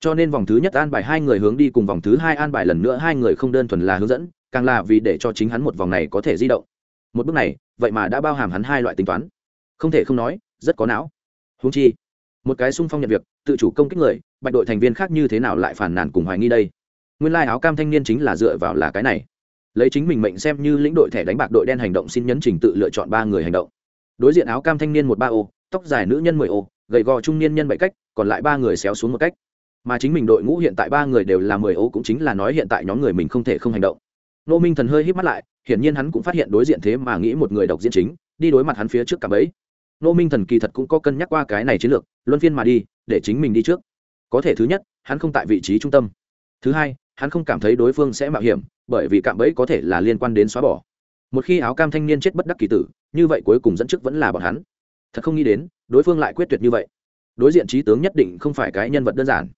Cho nên vòng thứ nhất an bài hai người hướng đi cùng vòng thứ hai an bài lần nữa hai người không đơn thuần là hướng dẫn, càng là vì để cho chính hắn một vòng này có thể di động. Một bước này, vậy mà đã bao hàm hắn hai loại tính toán. Không thể không nói, rất có não. Húng chi một cái sung phong nhận việc, tự chủ công kích người, bạch đội thành viên khác như thế nào lại phản nàn cùng hoài nghi đây? Nguyên lai áo cam thanh niên chính là dựa vào là cái này. Lấy chính mình mệnh xem như lĩnh đội thẻ đánh bạc đội đen hành động xin nhấn trình tự lựa chọn ba người hành động. Đối diện áo cam thanh niên một ba ô, tóc dài nữ nhân mười ô, gầy gò trung niên nhân bảy cách, còn lại ba người xéo xuống một cách. Mà chính mình đội ngũ hiện tại ba người đều là mười ô cũng chính là nói hiện tại nhóm người mình không thể không hành động. Nô minh thần hơi hít mắt lại, hiển nhiên hắn cũng phát hiện đối diện thế mà nghĩ một người độc diễn chính, đi đối mặt hắn phía trước cả bấy nô minh thần kỳ thật cũng có cân nhắc qua cái này chiến lược, luân phiên mà đi, để chính mình đi trước. Có thể thứ nhất, hắn không tại vị trí trung tâm. Thứ hai, hắn không cảm thấy đối phương sẽ mạo hiểm, bởi vì cạm bẫy có thể là liên quan đến xóa bỏ. Một khi áo cam thanh niên chết bất đắc kỳ tử, như vậy cuối cùng dẫn trước vẫn là bọn hắn. Thật không nghĩ đến, đối phương lại quyết tuyệt như vậy. Đối diện trí tướng nhất định không phải cái nhân vật đơn giản.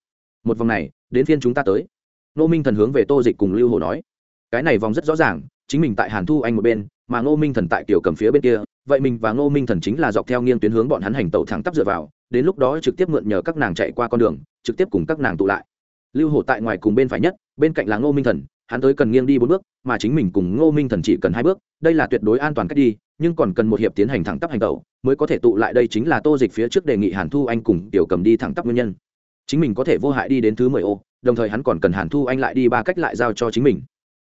Một vòng này, đến phiên chúng ta tới. Nô minh thần hướng về tô dịch cùng lưu hồ nói. Cái này vòng rất rõ ràng, chính mình tại hàn thu anh một bên mà ngô minh thần tại Tiểu cầm phía bên kia, vậy mình và ngô minh thần chính là dọc theo nghiêng tuyến hướng bọn hắn hành tẩu thẳng tắp dựa vào, đến lúc đó trực tiếp mượn nhờ các nàng chạy qua con đường, trực tiếp cùng các nàng tụ lại. Lưu hổ tại ngoài cùng bên phải nhất, bên cạnh là ngô minh thần, hắn tới cần nghiêng đi bốn bước, mà chính mình cùng ngô minh thần chỉ cần hai bước, đây là tuyệt đối an toàn cách đi, nhưng còn cần một hiệp tiến hành thẳng tắp hành tẩu, mới có thể tụ lại đây chính là tô dịch phía trước đề nghị hàn thu anh cùng tiểu cầm đi thẳng tắp nguyên nhân. Chính mình có thể vô hại đi đến thứ mười ô, đồng thời hắn còn cần hàn thu anh lại đi ba cách lại giao cho chính mình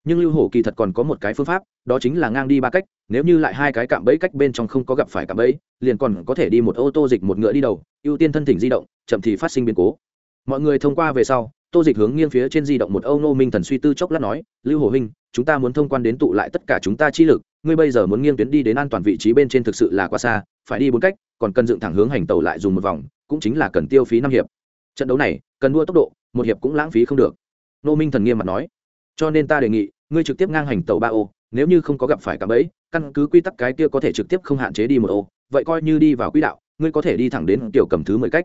nhưng lưu hổ kỳ thật còn có một cái phương pháp, đó chính là ngang đi ba cách, nếu như lại hai cái cạm bẫy cách bên trong không có gặp phải cạm bẫy, liền còn có thể đi một ô tô dịch một ngựa đi đầu, ưu tiên thân thỉnh di động, chậm thì phát sinh biến cố. Mọi người thông qua về sau, tô dịch hướng nghiêng phía trên di động một âu nô minh thần suy tư chốc lát nói, lưu hồ huynh, chúng ta muốn thông quan đến tụ lại tất cả chúng ta chi lực, ngươi bây giờ muốn nghiêng tuyến đi đến an toàn vị trí bên trên thực sự là quá xa, phải đi bốn cách, còn cần dựng thẳng hướng hành tàu lại dùng một vòng, cũng chính là cần tiêu phí năm hiệp. Trận đấu này, cần đua tốc độ, một hiệp cũng lãng phí không được. Nô minh thần nghiêm mặt nói. Cho nên ta đề nghị ngươi trực tiếp ngang hành tàu ba ô, nếu như không có gặp phải cạm bẫy, căn cứ quy tắc cái kia có thể trực tiếp không hạn chế đi một ô, vậy coi như đi vào quỹ đạo, ngươi có thể đi thẳng đến tiểu cầm thứ mười cách.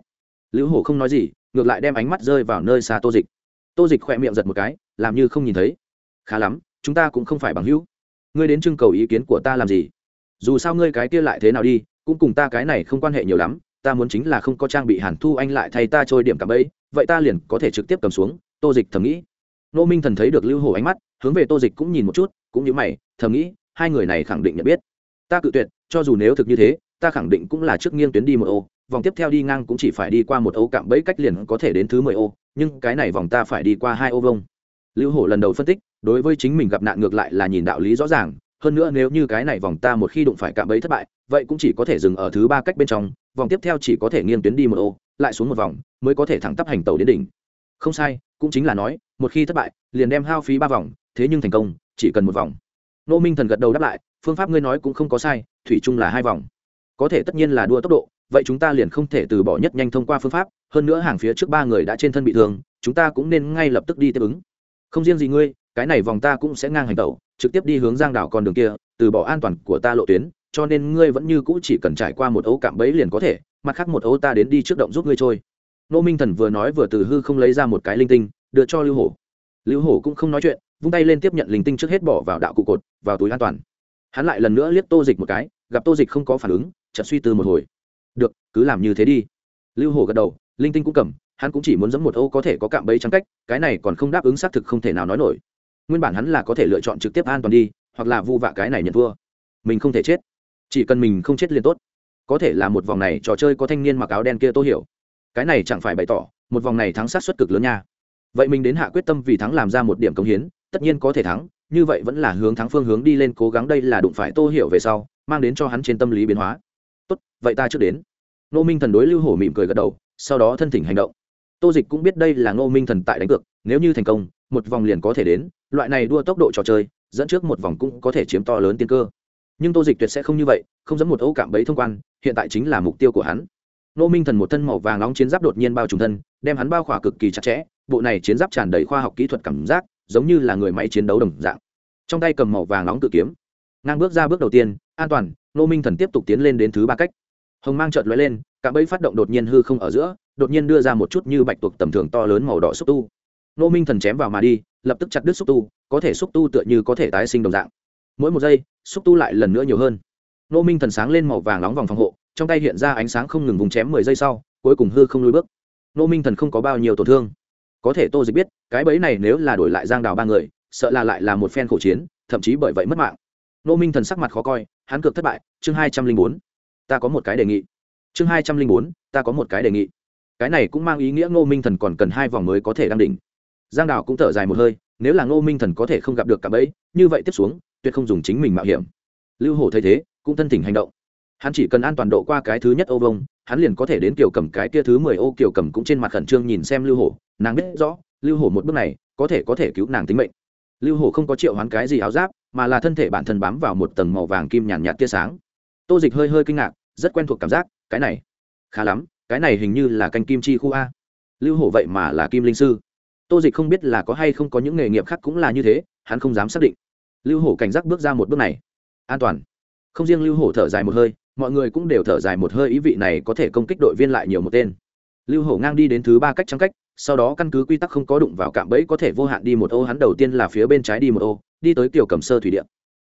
Lữ hổ không nói gì, ngược lại đem ánh mắt rơi vào nơi xa tô dịch. Tô dịch khỏe miệng giật một cái, làm như không nhìn thấy. Khá lắm, chúng ta cũng không phải bằng hữu. Ngươi đến trưng cầu ý kiến của ta làm gì? Dù sao ngươi cái kia lại thế nào đi, cũng cùng ta cái này không quan hệ nhiều lắm, ta muốn chính là không có trang bị hàn thu anh lại thay ta trôi điểm cạm bẫy, vậy ta liền có thể trực tiếp cầm xuống, tô dịch thầm nghĩ nô minh thần thấy được lưu hổ ánh mắt, hướng về tô dịch cũng nhìn một chút, cũng như mày, thầm nghĩ, hai người này khẳng định nhận biết. Ta cự tuyệt, cho dù nếu thực như thế, ta khẳng định cũng là trước nghiêng tuyến đi một ô, vòng tiếp theo đi ngang cũng chỉ phải đi qua một ô cạm bẫy cách liền có thể đến thứ mười ô, nhưng cái này vòng ta phải đi qua hai ô vông lưu hổ lần đầu phân tích, đối với chính mình gặp nạn ngược lại là nhìn đạo lý rõ ràng, hơn nữa nếu như cái này vòng ta một khi đụng phải cạm bẫy thất bại, vậy cũng chỉ có thể dừng ở thứ ba cách bên trong, vòng tiếp theo chỉ có thể nghiêng tuyến đi một ô, lại xuống một vòng, mới có thể thẳng tắp hành tàu đến đỉnh. Không sai, cũng chính là nói một khi thất bại, liền đem hao phí ba vòng, thế nhưng thành công, chỉ cần một vòng. Nô minh thần gật đầu đáp lại, phương pháp ngươi nói cũng không có sai, thủy chung là hai vòng. Có thể tất nhiên là đua tốc độ, vậy chúng ta liền không thể từ bỏ nhất nhanh thông qua phương pháp, hơn nữa hàng phía trước ba người đã trên thân bị thương, chúng ta cũng nên ngay lập tức đi tiếp ứng. Không riêng gì ngươi, cái này vòng ta cũng sẽ ngang hành tẩu, trực tiếp đi hướng giang đảo con đường kia, từ bỏ an toàn của ta lộ tuyến, cho nên ngươi vẫn như cũ chỉ cần trải qua một ấu cạm bẫy liền có thể, mặt khác một ấu ta đến đi trước động giúp ngươi trôi. Nô minh thần vừa nói vừa từ hư không lấy ra một cái linh tinh đưa cho lưu hổ. Lưu hổ cũng không nói chuyện, vung tay lên tiếp nhận linh tinh trước hết bỏ vào đạo cụ cột, vào túi an toàn. Hắn lại lần nữa liếc tô dịch một cái, gặp tô dịch không có phản ứng, chợt suy tư một hồi. Được, cứ làm như thế đi. Lưu hổ gật đầu, linh tinh cũng cầm, hắn cũng chỉ muốn dẫm một ô có thể có cạm bẫy trắng cách, cái này còn không đáp ứng xác thực không thể nào nói nổi. Nguyên bản hắn là có thể lựa chọn trực tiếp an toàn đi, hoặc là vu vạ cái này nhận thua. Mình không thể chết. Chỉ cần mình không chết liền tốt. Có thể là một vòng này trò chơi có thanh niên mặc áo đen kia tô hiểu. Cái này chẳng phải bày tỏ, một vòng này thắng sát suất cực lớn nha vậy mình đến hạ quyết tâm vì thắng làm ra một điểm công hiến, tất nhiên có thể thắng, như vậy vẫn là hướng thắng phương hướng đi lên, cố gắng đây là đụng phải tô hiểu về sau, mang đến cho hắn trên tâm lý biến hóa. Tốt, vậy ta trước đến. Nô minh thần đối lưu hổ mỉm cười gật đầu, sau đó thân thỉnh hành động. Tô dịch cũng biết đây là nô minh thần tại đánh cược, nếu như thành công, một vòng liền có thể đến, loại này đua tốc độ trò chơi, dẫn trước một vòng cũng có thể chiếm to lớn tiên cơ. Nhưng tô dịch tuyệt sẽ không như vậy, không dẫn một ấu cảm bẫy thông quan, hiện tại chính là mục tiêu của hắn. Nô minh thần một thân màu vàng nóng chiến giáp đột nhiên bao trùm thân, đem hắn bao khỏa cực kỳ chặt chẽ bộ này chiến giáp tràn đầy khoa học kỹ thuật cảm giác, giống như là người máy chiến đấu đồng dạng. Trong tay cầm màu vàng nóng tự kiếm. Ngang bước ra bước đầu tiên, an toàn nô minh thần tiếp tục tiến lên đến thứ ba cách. Hồng mang trợt lóe lên, cả bẫy phát động đột nhiên hư không ở giữa, đột nhiên đưa ra một chút như bạch tuộc tầm thường to lớn màu đỏ xúc tu. Nô minh thần chém vào mà đi, lập tức chặt đứt xúc tu, có thể xúc tu tựa như có thể tái sinh đồng dạng. Mỗi một giây, xúc tu lại lần nữa nhiều hơn. Nô minh thần sáng lên màu vàng nóng vòng phòng hộ, trong tay hiện ra ánh sáng không ngừng vùng chém mười giây sau, cuối cùng hư không lùi bước. Nô minh thần không có bao nhiêu tổn thương có thể tô dịch biết, cái bẫy này nếu là đổi lại giang đào ba người, sợ là lại là một phen khổ chiến, thậm chí bởi vậy mất mạng. Nô minh thần sắc mặt khó coi, hắn cược thất bại, chương hai trăm linh bốn. Ta có một cái đề nghị. Chương hai trăm linh bốn, ta có một cái đề nghị. Cái này cũng mang ý nghĩa ngô minh thần còn cần hai vòng mới có thể đang đỉnh. Giang đào cũng thở dài một hơi, nếu là ngô minh thần có thể không gặp được cả bẫy, như vậy tiếp xuống, tuyệt không dùng chính mình mạo hiểm. Lưu hổ thấy thế, cũng thân thỉnh hành động. Hắn chỉ cần an toàn độ qua cái thứ nhất ô vông, hắn liền có thể đến kiểu cầm cái kia thứ mười ô, kiểu cầm cũng trên mặt khẩn trương nhìn xem lưu hổ nàng biết rõ, lưu hổ một bước này, có thể có thể cứu nàng tính mệnh. Lưu hổ không có triệu hoán cái gì áo giáp, mà là thân thể bản thân bám vào một tầng màu vàng kim nhàn nhạt tia sáng. Tô dịch hơi hơi kinh ngạc, rất quen thuộc cảm giác, cái này, khá lắm, cái này hình như là canh kim chi khu a. Lưu hổ vậy mà là kim linh sư. Tô dịch không biết là có hay không có những nghề nghiệp khác cũng là như thế, hắn không dám xác định. Lưu hổ cảnh giác bước ra một bước này. An toàn. Không riêng lưu hổ thở dài một hơi, mọi người cũng đều thở dài một hơi ý vị này có thể công kích đội viên lại nhiều một tên. Lưu hổ ngang đi đến thứ ba cách trắng cách sau đó căn cứ quy tắc không có đụng vào cạm bẫy có thể vô hạn đi một ô, hắn đầu tiên là phía bên trái đi một ô, đi tới kiểu cầm sơ thủy điện.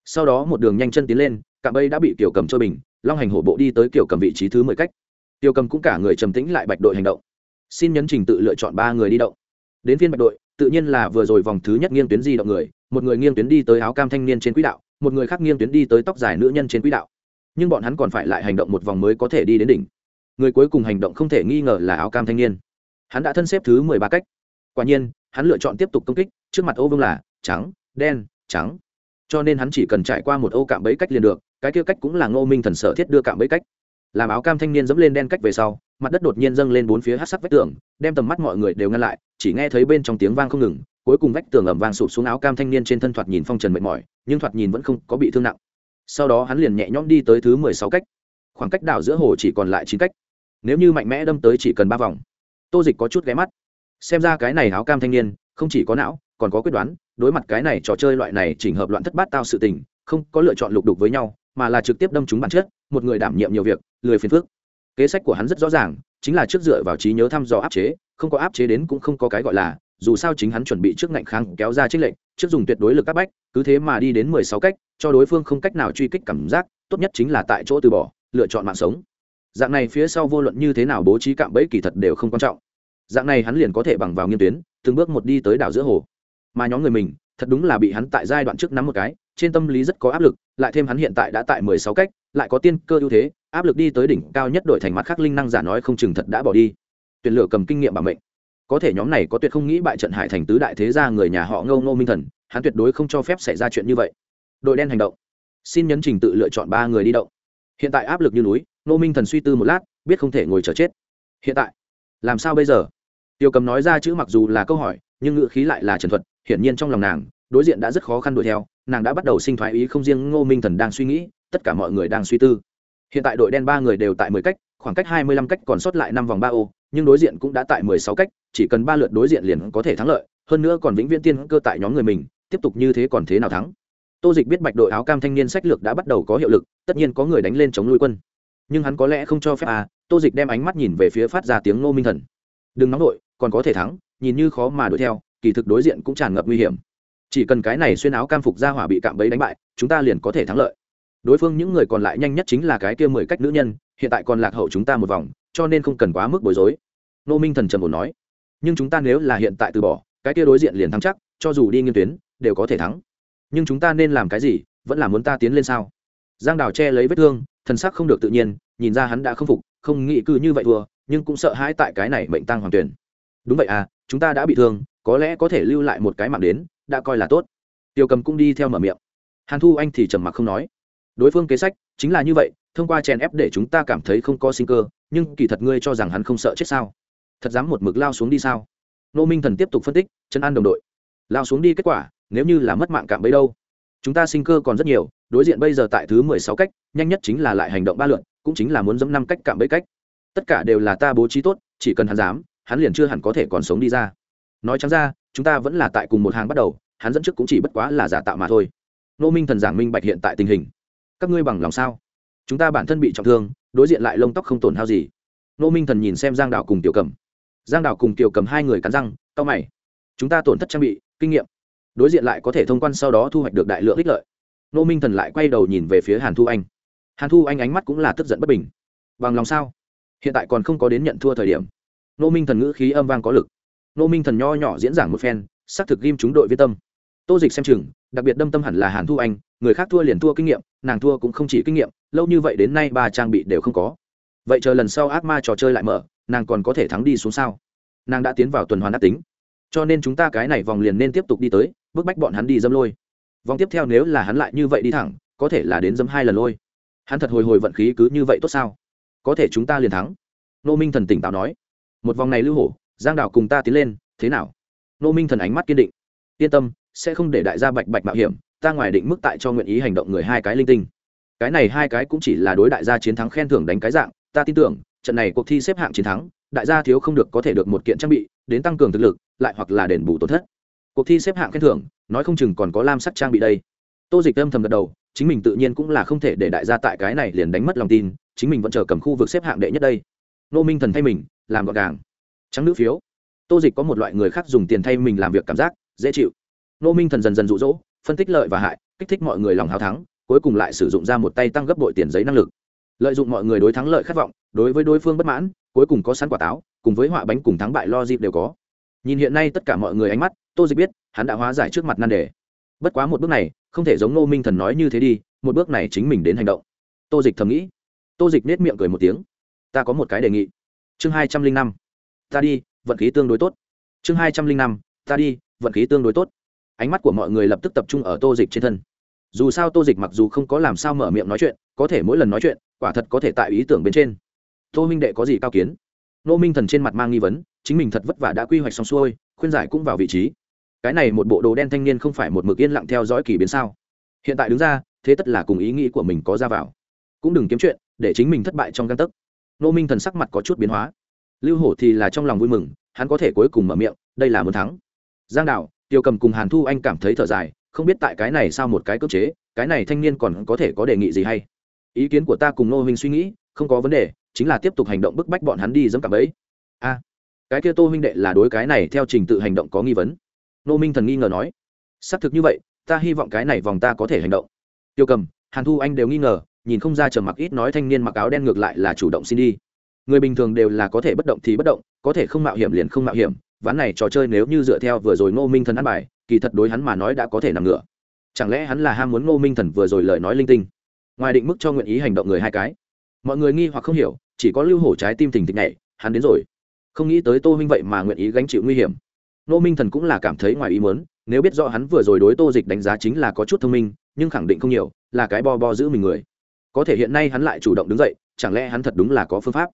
Sau đó một đường nhanh chân tiến lên, cạm bẫy đã bị kiểu cầm trôi bình, long hành hổ bộ đi tới kiểu cầm vị trí thứ mười cách. Tiểu cầm cũng cả người trầm tĩnh lại bạch đội hành động. Xin nhấn trình tự lựa chọn ba người đi động. Đến phiên bạch đội, tự nhiên là vừa rồi vòng thứ nhất nghiêng tuyến di động người, một người nghiêng tuyến đi tới áo cam thanh niên trên quỹ đạo, một người khác nghiêng tuyến đi tới tóc dài nữ nhân trên quỹ đạo. Nhưng bọn hắn còn phải lại hành động một vòng mới có thể đi đến đỉnh. Người cuối cùng hành động không thể nghi ngờ là áo cam thanh niên hắn đã thân xếp thứ mười ba cách. Quả nhiên, hắn lựa chọn tiếp tục công kích, trước mặt ô vương là trắng, đen, trắng. Cho nên hắn chỉ cần trải qua một ô cạm bẫy cách liền được, cái kia cách cũng là ngô minh thần sở thiết đưa cạm bẫy cách. Làm áo cam thanh niên dẫm lên đen cách về sau, mặt đất đột nhiên dâng lên bốn phía hát sắc vách tường, đem tầm mắt mọi người đều ngăn lại, chỉ nghe thấy bên trong tiếng vang không ngừng, cuối cùng vách tường ẩm vang sụp xuống áo cam thanh niên trên thân thoạt nhìn phong trần mệt mỏi, nhưng thoạt nhìn vẫn không có bị thương nặng. Sau đó hắn liền nhẹ nhõm đi tới thứ mười sáu cách. Khoảng cách đảo giữa hồ chỉ còn lại chín cách. Nếu như mạnh mẽ đâm tới chỉ cần ba vòng tô dịch có chút ghé mắt. Xem ra cái này áo cam thanh niên, không chỉ có não, còn có quyết đoán, đối mặt cái này trò chơi loại này chỉnh hợp loạn thất bát tao sự tình, không có lựa chọn lục đục với nhau, mà là trực tiếp đâm chúng bản chất, một người đảm nhiệm nhiều việc, lười phiền phước kế sách của hắn rất rõ ràng, chính là trước dựa vào trí nhớ thăm dò áp chế, không có áp chế đến cũng không có cái gọi là, dù sao chính hắn chuẩn bị trước ngạnh kháng kéo ra trích lệnh trước dùng tuyệt đối lực áp bách, cứ thế mà đi đến mười sáu cách, cho đối phương không cách nào truy kích cảm giác, tốt nhất chính là tại chỗ từ bỏ, lựa chọn mạng sống dạng này phía sau vô luận như thế nào bố trí cạm bẫy kỳ thật đều không quan trọng. Dạng này hắn liền có thể bằng vào nghiên tuyến, từng bước một đi tới đảo giữa hồ. Mà nhóm người mình, thật đúng là bị hắn tại giai đoạn trước nắm một cái, trên tâm lý rất có áp lực, lại thêm hắn hiện tại đã tại mười sáu cách, lại có tiên cơ ưu thế, áp lực đi tới đỉnh cao nhất đổi thành mặt khác linh năng giả nói không chừng thật đã bỏ đi. Tuyển lựa cầm kinh nghiệm bảo mệnh. Có thể nhóm này có tuyệt không nghĩ bại trận hải thành tứ đại thế gia người nhà họ ngâu ngô minh thần, hắn tuyệt đối không cho phép xảy ra chuyện như vậy. Đội đen hành động. Xin nhấn trình tự lựa chọn ba người đi động hiện tại áp lực như núi, ngô minh thần suy tư một lát, biết không thể ngồi chờ chết. Hiện tại, làm sao bây giờ? Tiêu cầm nói ra chữ mặc dù là câu hỏi, nhưng ngữ khí lại là trần thuật, hiển nhiên trong lòng nàng, đối diện đã rất khó khăn đuổi theo, nàng đã bắt đầu sinh thoái ý không riêng ngô minh thần đang suy nghĩ, tất cả mọi người đang suy tư. Hiện tại đội đen ba người đều tại mười cách, khoảng cách hai mươi lăm cách còn sót lại năm vòng ba ô, nhưng đối diện cũng đã tại mười sáu cách, chỉ cần ba lượt đối diện liền có thể thắng lợi, hơn nữa còn vĩnh viễn tiên cơ tại nhóm người mình, tiếp tục như thế còn thế nào thắng? Tô dịch biết bạch đội áo cam thanh niên sách lược đã bắt đầu có hiệu lực, tất nhiên có người đánh lên chống nuôi quân. Nhưng hắn có lẽ không cho phép à tô dịch đem ánh mắt nhìn về phía phát ra tiếng ngô minh thần. Đừng nóng đội còn có thể thắng, nhìn như khó mà đuổi theo, kỳ thực đối diện cũng tràn ngập nguy hiểm. Chỉ cần cái này xuyên áo cam phục ra hỏa bị cạm bẫy đánh bại, chúng ta liền có thể thắng lợi. Đối phương những người còn lại nhanh nhất chính là cái kia mười cách nữ nhân, hiện tại còn lạc hậu chúng ta một vòng, cho nên không cần quá mức bối rối. Nô minh thần trầm ổn nói, nhưng chúng ta nếu là hiện tại từ bỏ, cái kia đối diện liền thắng chắc, cho dù đi nghiên tuyến, đều có thể thắng nhưng chúng ta nên làm cái gì? Vẫn là muốn ta tiến lên sao? Giang đào che lấy vết thương, thần sắc không được tự nhiên, nhìn ra hắn đã không phục, không nghĩ cư như vậy thua, nhưng cũng sợ hãi tại cái này mệnh tăng hoàng tuyển. Đúng vậy à chúng ta đã bị thương, có lẽ có thể lưu lại một cái mạng đến, đã coi là tốt. Tiêu cầm cũng đi theo mở miệng. Hàn thu anh thì trầm mặc không nói. Đối phương kế sách chính là như vậy, thông qua chèn ép để chúng ta cảm thấy không có sinh cơ, nhưng kỳ thật ngươi cho rằng hắn không sợ chết sao? Thật dám một mực lao xuống đi sao? Nô minh thần tiếp tục phân tích chân an đồng đội. Lao xuống đi kết quả nếu như là mất mạng cạm bấy đâu. Chúng ta sinh cơ còn rất nhiều, đối diện bây giờ tại thứ mười sáu cách, nhanh nhất chính là lại hành động ba lượn cũng chính là muốn dẫm năm cách cạm bẫy cách. Tất cả đều là ta bố trí tốt, chỉ cần hắn dám, hắn liền chưa hẳn có thể còn sống đi ra. Nói chẳng ra, chúng ta vẫn là tại cùng một hàng bắt đầu, hắn dẫn trước cũng chỉ bất quá là giả tạo mà thôi. Nô minh thần giảng minh bạch hiện tại tình hình. Các ngươi bằng lòng sao? Chúng ta bản thân bị trọng thương, đối diện lại lông tóc không tổn hao gì. Nô minh thần nhìn xem giang đạo cùng tiểu cầm. Giang đạo cùng tiểu cầm hai người cắn răng tao mày. Chúng ta tổn thất trang bị, kinh nghiệm đối diện lại có thể thông quan sau đó thu hoạch được đại lượng ích lợi. Nô minh thần lại quay đầu nhìn về phía hàn thu anh. Hàn thu anh ánh mắt cũng là tức giận bất bình. Bằng lòng sao? Hiện tại còn không có đến nhận thua thời điểm. Nô minh thần ngữ khí âm vang có lực. Nô minh thần nho nhỏ diễn giảng một phen, xác thực ghim chúng đội viết tâm. Tô dịch xem chừng, đặc biệt đâm tâm hẳn là hàn thu anh, người khác thua liền thua kinh nghiệm, nàng thua cũng không chỉ kinh nghiệm, lâu như vậy đến nay ba trang bị đều không có. Vậy chờ lần sau ác ma trò chơi lại mở, nàng còn có thể thắng đi xuống sao? Nàng đã tiến vào tuần hoàn ác tính. Cho nên chúng ta cái này vòng liền nên tiếp tục đi tới bức bách bọn hắn đi dâm lôi. Vòng tiếp theo nếu là hắn lại như vậy đi thẳng, có thể là đến dâm hai lần lôi. Hắn thật hồi hồi vận khí cứ như vậy tốt sao? Có thể chúng ta liền thắng. Nô minh thần tỉnh táo nói. Một vòng này lưu hổ, giang đào cùng ta tiến lên, thế nào? Nô minh thần ánh mắt kiên định. Yên tâm, sẽ không để đại gia bạch bạch mạo hiểm, ta ngoài định mức tại cho nguyện ý hành động người hai cái linh tinh. Cái này hai cái cũng chỉ là đối đại gia chiến thắng khen thưởng đánh cái dạng, ta tin tưởng, trận này cuộc thi xếp hạng chiến thắng, đại gia thiếu không được có thể được một kiện trang bị, đến tăng cường thực lực, lại hoặc là đền bù tổn thất cuộc thi xếp hạng khen thưởng, nói không chừng còn có lam sắc trang bị đây. Tô dịch âm thầm gật đầu, chính mình tự nhiên cũng là không thể để đại gia tại cái này liền đánh mất lòng tin, chính mình vẫn chờ cầm khu vực xếp hạng đệ nhất đây. Nô minh thần thay mình, làm gọn gàng. Trắng nữ phiếu. Tô dịch có một loại người khác dùng tiền thay mình làm việc cảm giác, dễ chịu. Nô minh thần dần dần rụ rỗ phân tích lợi và hại, kích thích mọi người lòng hào thắng, cuối cùng lại sử dụng ra một tay tăng gấp đội tiền giấy năng lực. Lợi dụng mọi người đối thắng lợi khát vọng, đối với đối phương bất mãn, cuối cùng có sẵn quả táo, cùng với họa bánh cùng thắng bại lo dịp đều có. Nhìn hiện nay tất cả mọi người ánh mắt tô dịch biết, hắn đã hóa giải trước mặt nan đề. Bất quá một bước này, không thể giống ngô minh thần nói như thế đi, một bước này chính mình đến hành động. Tô dịch thầm nghĩ. Tô dịch nết miệng cười một tiếng. Ta có một cái đề nghị. Chương hai trăm linh năm. Ta đi, vận khí tương đối tốt. Chương hai trăm linh năm. Ta đi, vận khí tương đối tốt. Ánh mắt của mọi người lập tức tập trung ở tô dịch trên thân. Dù sao tô dịch mặc dù không có làm sao mở miệng nói chuyện, có thể mỗi lần nói chuyện, quả thật có thể tại ý tưởng bên trên. Tô minh đệ có gì cao kiến? Nô minh thần trên mặt mang nghi vấn, chính mình thật vất vả đã quy hoạch xong xuôi, khuyên giải cũng vào vị trí cái này một bộ đồ đen thanh niên không phải một mực yên lặng theo dõi kỳ biến sao? Hiện tại đứng ra, thế tất là cùng ý nghĩ của mình có ra vào. Cũng đừng kiếm chuyện, để chính mình thất bại trong căn tấc. Nô minh thần sắc mặt có chút biến hóa. Lưu hổ thì là trong lòng vui mừng, hắn có thể cuối cùng mở miệng, đây là muốn thắng. Giang đạo, tiêu cầm cùng hàn thu anh cảm thấy thở dài, không biết tại cái này sao một cái cơ chế, cái này thanh niên còn có thể có đề nghị gì hay? Ý kiến của ta cùng nô huynh suy nghĩ, không có vấn đề, chính là tiếp tục hành động bức bách bọn hắn đi dẫm cảm ấy a, cái kia tô huynh đệ là đối cái này theo trình tự hành động có nghi vấn nô minh thần nghi ngờ nói, xác thực như vậy, ta hy vọng cái này vòng ta có thể hành động. Tiêu cầm, hàn thu anh đều nghi ngờ, nhìn không ra trầm mặc ít nói thanh niên mặc áo đen ngược lại là chủ động xin đi. Người bình thường đều là có thể bất động thì bất động, có thể không mạo hiểm liền không mạo hiểm, ván này trò chơi nếu như dựa theo vừa rồi ngô minh thần ăn bài, kỳ thật đối hắn mà nói đã có thể nằm ngửa. Chẳng lẽ hắn là ham muốn ngô minh thần vừa rồi lời nói linh tinh? Ngoài định mức cho nguyện ý hành động người hai cái. Mọi người nghi hoặc không hiểu, chỉ có lưu hổ trái tim thình thịch nhảy, hắn đến rồi. Không nghĩ tới tô huynh vậy mà nguyện ý gánh chịu nguy hiểm. Nô minh thần cũng là cảm thấy ngoài ý muốn, nếu biết rõ hắn vừa rồi đối tô dịch đánh giá chính là có chút thông minh, nhưng khẳng định không nhiều, là cái bo bo giữ mình người. Có thể hiện nay hắn lại chủ động đứng dậy, chẳng lẽ hắn thật đúng là có phương pháp?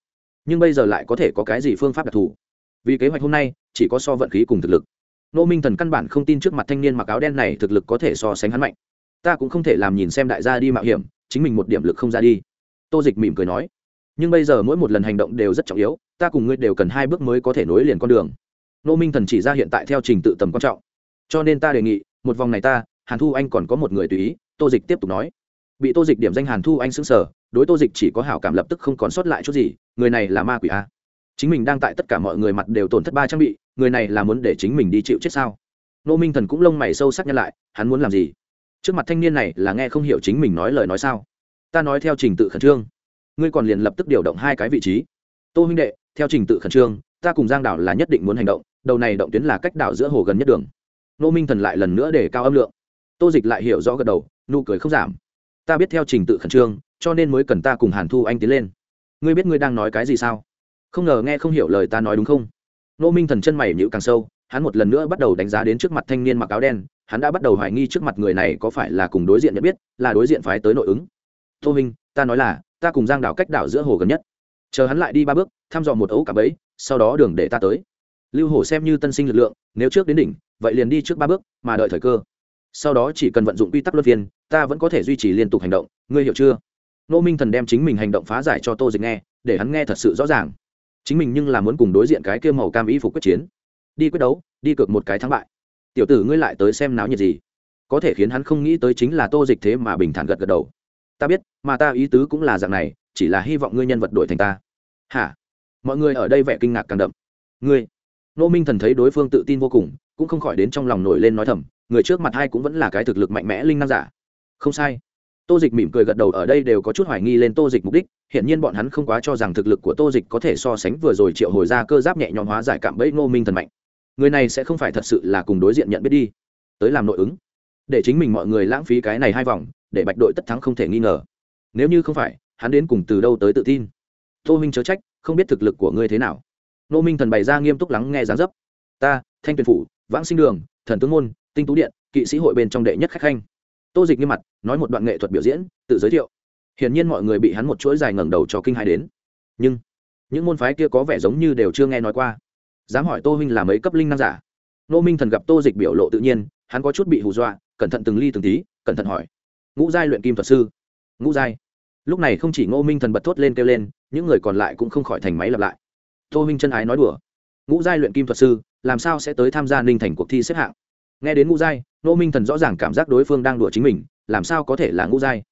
Nhưng bây giờ lại có thể có cái gì phương pháp đặc thù? Vì kế hoạch hôm nay, chỉ có so vận khí cùng thực lực. Nô minh thần căn bản không tin trước mặt thanh niên mặc áo đen này thực lực có thể so sánh hắn mạnh. Ta cũng không thể làm nhìn xem đại gia đi mạo hiểm, chính mình một điểm lực không ra đi. Tô dịch mỉm cười nói. Nhưng bây giờ mỗi một lần hành động đều rất trọng yếu, ta cùng ngươi đều cần hai bước mới có thể nối liền con đường nô minh thần chỉ ra hiện tại theo trình tự tầm quan trọng. Cho nên ta đề nghị, một vòng này ta, hàn thu anh còn có một người tùy ý, tô dịch tiếp tục nói. Bị tô dịch điểm danh hàn thu anh xứng sở đối tô dịch chỉ có hảo cảm lập tức không còn sót lại chút gì, người này là ma quỷ a. Chính mình đang tại tất cả mọi người mặt đều tổn thất ba trang bị, người này là muốn để chính mình đi chịu chết sao? Nô minh thần cũng lông mày sâu sắc nhân lại, hắn muốn làm gì? Trước mặt thanh niên này là nghe không hiểu chính mình nói lời nói sao? Ta nói theo trình tự khẩn trương. Ngươi còn liền lập tức điều động hai cái vị trí. Tô huynh đệ, theo trình tự khẩn trương, ta cùng giang đảo là nhất định muốn hành động đầu này động tuyến là cách đảo giữa hồ gần nhất đường. Nô minh thần lại lần nữa để cao âm lượng. Tô dịch lại hiểu rõ gật đầu, nụ cười không giảm. Ta biết theo trình tự khẩn trương, cho nên mới cần ta cùng hàn thu anh tiến lên. Ngươi biết ngươi đang nói cái gì sao? Không ngờ nghe không hiểu lời ta nói đúng không? Nô minh thần chân mày nhữ càng sâu, hắn một lần nữa bắt đầu đánh giá đến trước mặt thanh niên mặc áo đen, hắn đã bắt đầu hoài nghi trước mặt người này có phải là cùng đối diện nhận biết, là đối diện phái tới nội ứng. Tô minh, ta nói là, ta cùng giang đảo cách đảo giữa hồ gần nhất. Chờ hắn lại đi ba bước, thăm dò một ấu cả bấy sau đó đường để ta tới lưu Hổ xem như tân sinh lực lượng, nếu trước đến đỉnh, vậy liền đi trước ba bước, mà đợi thời cơ. Sau đó chỉ cần vận dụng quy tắc luân phiên, ta vẫn có thể duy trì liên tục hành động, ngươi hiểu chưa? Nô minh thần đem chính mình hành động phá giải cho tô dịch nghe, để hắn nghe thật sự rõ ràng. Chính mình nhưng là muốn cùng đối diện cái kia màu cam ý phục quyết chiến. Đi quyết đấu, đi cược một cái thắng bại. Tiểu tử ngươi lại tới xem náo nhiệt gì? Có thể khiến hắn không nghĩ tới chính là tô dịch thế mà bình thản gật gật đầu. Ta biết, mà ta ý tứ cũng là dạng này, chỉ là hy vọng ngươi nhân vật đổi thành ta. Hả? Mọi người ở đây vẻ kinh ngạc càng đậm. Ngươi? Nô minh thần thấy đối phương tự tin vô cùng, cũng không khỏi đến trong lòng nổi lên nói thầm, người trước mặt hai cũng vẫn là cái thực lực mạnh mẽ linh năng giả. Không sai. Tô dịch mỉm cười gật đầu ở đây đều có chút hoài nghi lên tô dịch mục đích hiện nhiên bọn hắn không quá cho rằng thực lực của tô dịch có thể so sánh vừa rồi triệu hồi ra cơ giáp nhẹ nhõm hóa giải cảm bẫy ngô minh thần mạnh. Người này sẽ không phải thật sự là cùng đối diện nhận biết đi. Tới làm nội ứng. Để chính mình mọi người lãng phí cái này hai vòng, để bạch đội tất thắng không thể nghi ngờ. Nếu như không phải, hắn đến cùng từ đâu tới tự tin? Tô minh chớ trách, không biết thực lực của ngươi thế nào nô minh thần bày ra nghiêm túc lắng nghe gián dấp. Ta, thanh tuyền phủ, vãng sinh đường, thần tướng môn, tinh tú điện, kỵ sĩ hội bên trong đệ nhất khách khanh. Tô dịch nghiêm mặt, nói một đoạn nghệ thuật biểu diễn, tự giới thiệu. Hiển nhiên mọi người bị hắn một chuỗi dài ngẩng đầu cho kinh hai đến. Nhưng, những môn phái kia có vẻ giống như đều chưa nghe nói qua. Dám hỏi tô huynh là mấy cấp linh năng giả? Nô minh thần gặp tô dịch biểu lộ tự nhiên, hắn có chút bị hù dọa, cẩn thận từng ly từng tí, cẩn thận hỏi. Ngũ giai luyện kim thuật sư? Ngũ giai. Lúc này không chỉ ngô minh thần bật thốt lên kêu lên, những người còn lại cũng không khỏi thành máy lặp lại tô minh chân ái nói đùa. Ngũ giai luyện kim thuật sư, làm sao sẽ tới tham gia ninh thành cuộc thi xếp hạng? Nghe đến ngũ giai Nô minh thần rõ ràng cảm giác đối phương đang đùa chính mình, làm sao có thể là ngũ giai?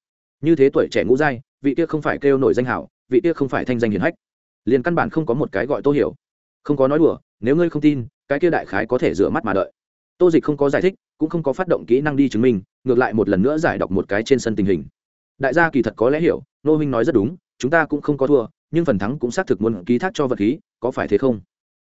Như thế tuổi trẻ ngũ giai, vị kia không phải kêu nổi danh hảo, vị kia không phải thanh danh hiển hách. Liền căn bản không có một cái gọi tô hiểu. Không có nói đùa, nếu ngươi không tin, cái kia đại khái có thể rửa mắt mà đợi. Tô dịch không có giải thích, cũng không có phát động kỹ năng đi chứng minh, ngược lại một lần nữa giải đọc một cái trên sân tình hình. Đại gia kỳ thật có lẽ hiểu nô minh nói rất đúng, chúng ta cũng không có thua, nhưng phần thắng cũng xác thực muốn ký thác cho vật khí có phải thế không?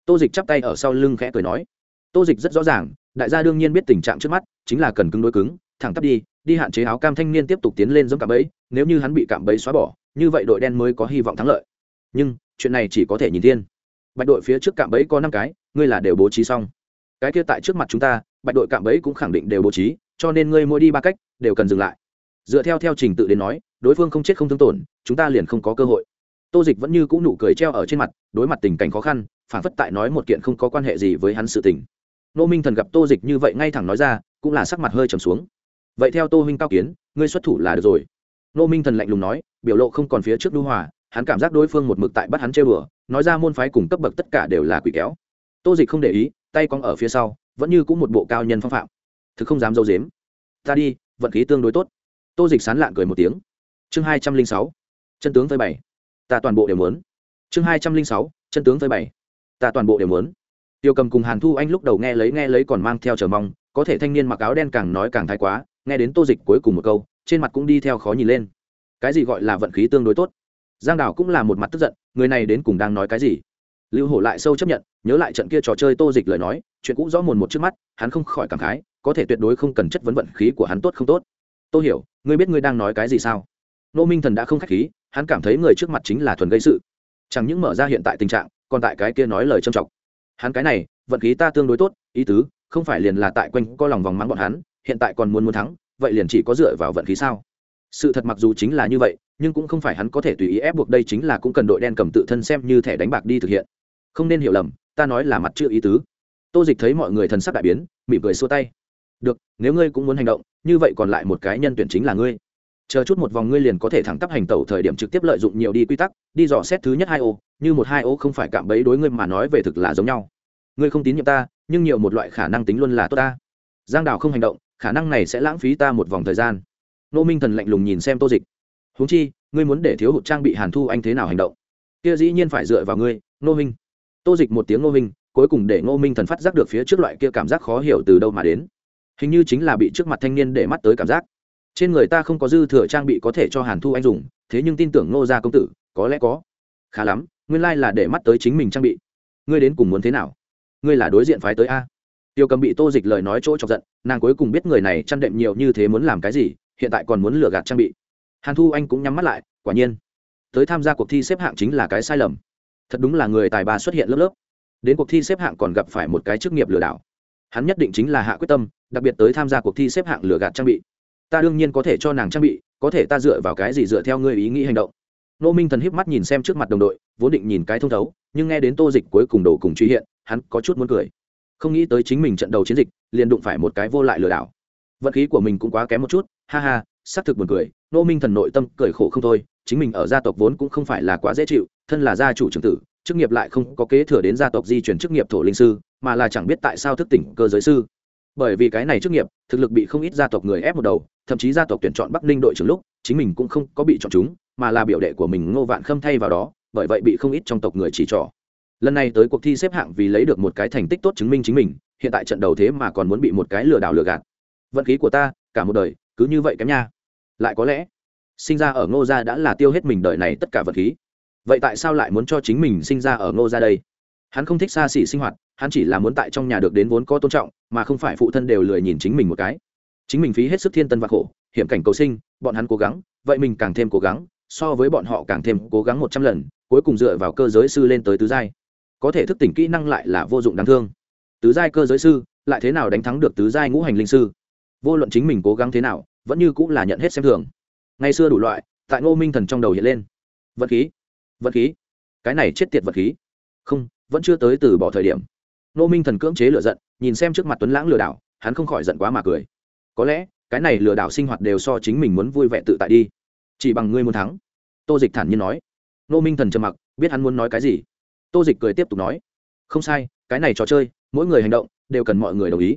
Tô dịch chắp tay ở sau lưng khẽ cười nói. Tô dịch rất rõ ràng, đại gia đương nhiên biết tình trạng trước mắt, chính là cần cứng đối cứng, thẳng tắp đi đi hạn chế áo cam thanh niên tiếp tục tiến lên giống cạm bẫy, nếu như hắn bị cạm bẫy xóa bỏ, như vậy đội đen mới có hy vọng thắng lợi. Nhưng, chuyện này chỉ có thể nhìn thiên. Bạch đội phía trước cạm bẫy có năm cái, ngươi là đều bố trí xong. Cái kia tại trước mặt chúng ta, bạch đội cạm bẫy cũng khẳng định đều bố trí, cho nên ngươi mỗi đi ba cách, đều cần dừng lại. Dựa theo theo trình tự đến nói, đối phương không chết không thương tổn, chúng ta liền không có cơ hội tô dịch vẫn như c ũ nụ cười treo ở trên mặt, đối mặt tình cảnh khó khăn phản phất tại nói một kiện không có quan hệ gì với hắn sự tình. Nô minh thần gặp tô dịch như vậy ngay thẳng nói ra, cũng là sắc mặt hơi trầm xuống. Vậy theo tô huynh cao kiến, ngươi xuất thủ là được rồi. Nô minh thần lạnh lùng nói, biểu lộ không còn phía trước đu hòa, hắn cảm giác đối phương một mực tại bắt hắn chơi bừa nói ra môn phái cùng cấp bậc tất cả đều là quỷ kéo. Tô dịch không để ý, tay cong ở phía sau, vẫn như cũng một bộ cao nhân phong phạm. Thực không dám dâu dếm ta đi, vận khí tương đối tốt. Tô dịch sán lạng cười một tiếng. Chương hai trăm linh sáu. Chân tướng với bảy ta toàn bộ đều muốn. Chương hai trăm linh sáu, chân tướng với bảy ta toàn bộ đều muốn. Tiêu cầm cùng hàn thu anh lúc đầu nghe lấy nghe lấy còn mang theo chờ mong, có thể thanh niên mặc áo đen càng nói càng thái quá, nghe đến tô dịch cuối cùng một câu, trên mặt cũng đi theo khó nhìn lên. Cái gì gọi là vận khí tương đối tốt? Giang Đảo cũng là một mặt tức giận, người này đến cùng đang nói cái gì? Lưu hổ lại sâu chấp nhận, nhớ lại trận kia trò chơi tô dịch lời nói, chuyện cũ rõ mồn một trước mắt, hắn không khỏi cảm khái, có thể tuyệt đối không cần chất vấn vận khí của hắn tốt không tốt. Tôi hiểu, ngươi biết ngươi đang nói cái gì sao? Nô minh thần đã không k h á c h khí hắn cảm thấy người trước mặt chính là thuần gây sự. Chẳng những mở ra hiện tại tình trạng, còn tại cái kia nói lời trâm trọng hắn cái này, vận khí ta tương đối tốt, ý tứ, không phải liền là tại quanh co lòng vòng mắng bọn hắn, hiện tại còn muốn muốn thắng, vậy liền chỉ có dựa vào vận khí sao? Sự thật mặc dù chính là như vậy, nhưng cũng không phải hắn có thể tùy ý ép buộc đây chính là cũng cần đội đen cầm tự thân xem như thẻ đánh bạc đi thực hiện. Không nên hiểu lầm, ta nói là mặt chưa ý tứ. Tô dịch thấy mọi người thần sắc đại biến, mỉm cười xua tay. Được, nếu ngươi cũng muốn hành động, như vậy còn lại một cái nhân tuyển chính là ngươi chờ chút một vòng ngươi liền có thể thẳng tắp hành tẩu thời điểm trực tiếp lợi dụng nhiều đi quy tắc, đi dò xét thứ nhất hai ô, như một hai ô không phải cạm bẫy đối ngươi mà nói về thực là giống nhau. Ngươi không tín nhiệm ta, nhưng nhiều một loại khả năng tính luôn là tốt ta. Giang đào không hành động, khả năng này sẽ lãng phí ta một vòng thời gian. Nô minh thần lạnh lùng nhìn xem tô dịch. Huống chi, ngươi muốn để thiếu hụt trang bị hàn thu anh thế nào hành động? Kia dĩ nhiên phải dựa vào ngươi, nô minh. Tô dịch một tiếng nô minh, cuối cùng để nô minh thần phát giác được phía trước loại kia cảm giác khó hiểu từ đâu mà đến. Hình như chính là bị trước mặt thanh niên để mắt tới cảm giác trên người ta không có dư thừa trang bị có thể cho hàn thu anh dùng, thế nhưng tin tưởng ngô gia công tử, có lẽ có. Khá lắm, nguyên lai là để mắt tới chính mình trang bị. Ngươi đến cùng muốn thế nào? Ngươi là đối diện phái tới a. Tiêu cầm bị tô dịch lời nói chỗ chọc giận, nàng cuối cùng biết người này chăn đệm nhiều như thế muốn làm cái gì, hiện tại còn muốn lừa gạt trang bị. Hàn thu anh cũng nhắm mắt lại, quả nhiên, tới tham gia cuộc thi xếp hạng chính là cái sai lầm. Thật đúng là người tài ba xuất hiện lớp lớp. Đến cuộc thi xếp hạng còn gặp phải một cái chức nghiệp lừa đảo. Hắn nhất định chính là hạ quyết tâm, đặc biệt tới tham gia cuộc thi xếp hạng lừa gạt trang bị ta đương nhiên có thể cho nàng trang bị, có thể ta dựa vào cái gì dựa theo ngươi ý nghĩ hành động. Nô minh thần híp mắt nhìn xem trước mặt đồng đội, vốn định nhìn cái thông thấu, nhưng nghe đến tô dịch cuối cùng đổ cùng truy hiện, hắn có chút muốn cười. Không nghĩ tới chính mình trận đầu chiến dịch, liền đụng phải một cái vô lại lừa đảo. Vận khí của mình cũng quá kém một chút, ha ha, xác thực buồn cười nô minh thần nội tâm cười khổ không thôi, chính mình ở gia tộc vốn cũng không phải là quá dễ chịu, thân là gia chủ trưởng tử, chức nghiệp lại không có kế thừa đến gia tộc di chuyển chức nghiệp thổ linh sư, mà là chẳng biết tại sao thức tỉnh cơ giới sư bởi vì cái này chức nghiệp, thực lực bị không ít gia tộc người ép một đầu, thậm chí gia tộc tuyển chọn bắc ninh đội trưởng lúc, chính mình cũng không có bị chọn chúng, mà là biểu đệ của mình ngô vạn khâm thay vào đó, bởi vậy bị không ít trong tộc người chỉ trỏ. Lần này tới cuộc thi xếp hạng vì lấy được một cái thành tích tốt chứng minh chính mình, hiện tại trận đầu thế mà còn muốn bị một cái lừa đảo lừa gạt. Vận khí của ta, cả một đời, cứ như vậy kém nha. Lại có lẽ, sinh ra ở ngô gia đã là tiêu hết mình đời này tất cả vật khí. Vậy tại sao lại muốn cho chính mình sinh ra ở ngô gia đây? Hắn không thích xa xỉ sinh hoạt, hắn chỉ là muốn tại trong nhà được đến vốn có tôn trọng, mà không phải phụ thân đều lười nhìn chính mình một cái. Chính mình phí hết sức thiên tân và khổ, hiểm cảnh cầu sinh, bọn hắn cố gắng, vậy mình càng thêm cố gắng, so với bọn họ càng thêm cố gắng một trăm lần, cuối cùng dựa vào cơ giới sư lên tới tứ giai. Có thể thức tỉnh kỹ năng lại là vô dụng đáng thương. Tứ giai cơ giới sư, lại thế nào đánh thắng được tứ giai ngũ hành linh sư? Vô luận chính mình cố gắng thế nào, vẫn như cũng là nhận hết xem thường. Ngày xưa đủ loại, tại ngô minh thần trong đầu hiện lên. Vật khí vật khí. Cái này chết tiệt vật khí. Không vẫn chưa tới từ bỏ thời điểm. Nô minh thần cưỡng chế lựa giận, nhìn xem trước mặt tuấn lãng lừa đảo, hắn không khỏi giận quá mà cười. Có lẽ, cái này lừa đảo sinh hoạt đều so chính mình muốn vui vẻ tự tại đi. Chỉ bằng ngươi muốn thắng. Tô dịch thản nhiên nói. Nô minh thần trầm mặc, biết hắn muốn nói cái gì. Tô dịch cười tiếp tục nói. Không sai, cái này trò chơi, mỗi người hành động, đều cần mọi người đồng ý.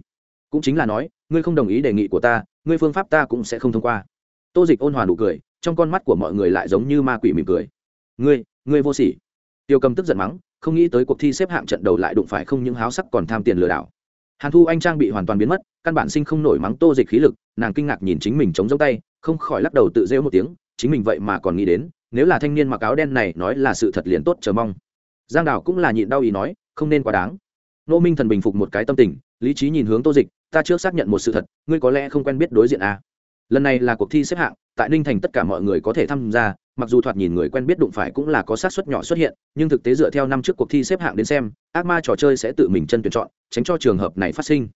Cũng chính là nói, ngươi không đồng ý đề nghị của ta, ngươi phương pháp ta cũng sẽ không thông qua. Tô dịch ôn hòa nụ cười, trong con mắt của mọi người lại giống như ma quỷ mỉm cười. Ngươi ngươi vô sỉ. Tiêu cầm tức giận mắng không nghĩ tới cuộc thi xếp hạng trận đầu lại đụng phải không những háo sắc còn tham tiền lừa đảo. Hàn thu anh trang bị hoàn toàn biến mất, căn bản sinh không nổi mắng tô dịch khí lực, nàng kinh ngạc nhìn chính mình chống giống tay, không khỏi lắc đầu tự rêu một tiếng, chính mình vậy mà còn nghĩ đến, nếu là thanh niên mặc áo đen này nói là sự thật liền tốt, chờ mong. Giang đào cũng là nhịn đau ý nói, không nên quá đáng. Nô minh thần bình phục một cái tâm tình, lý trí nhìn hướng tô dịch, ta trước xác nhận một sự thật, ngươi có lẽ không quen biết đối diện à. Lần này là cuộc thi xếp hạng, tại ninh thành tất cả mọi người có thể tham gia mặc dù thoạt nhìn người quen biết đụng phải cũng là có sát suất nhỏ xuất hiện, nhưng thực tế dựa theo năm trước cuộc thi xếp hạng đến xem, ác ma trò chơi sẽ tự mình chân tuyển chọn, tránh cho trường hợp này phát sinh.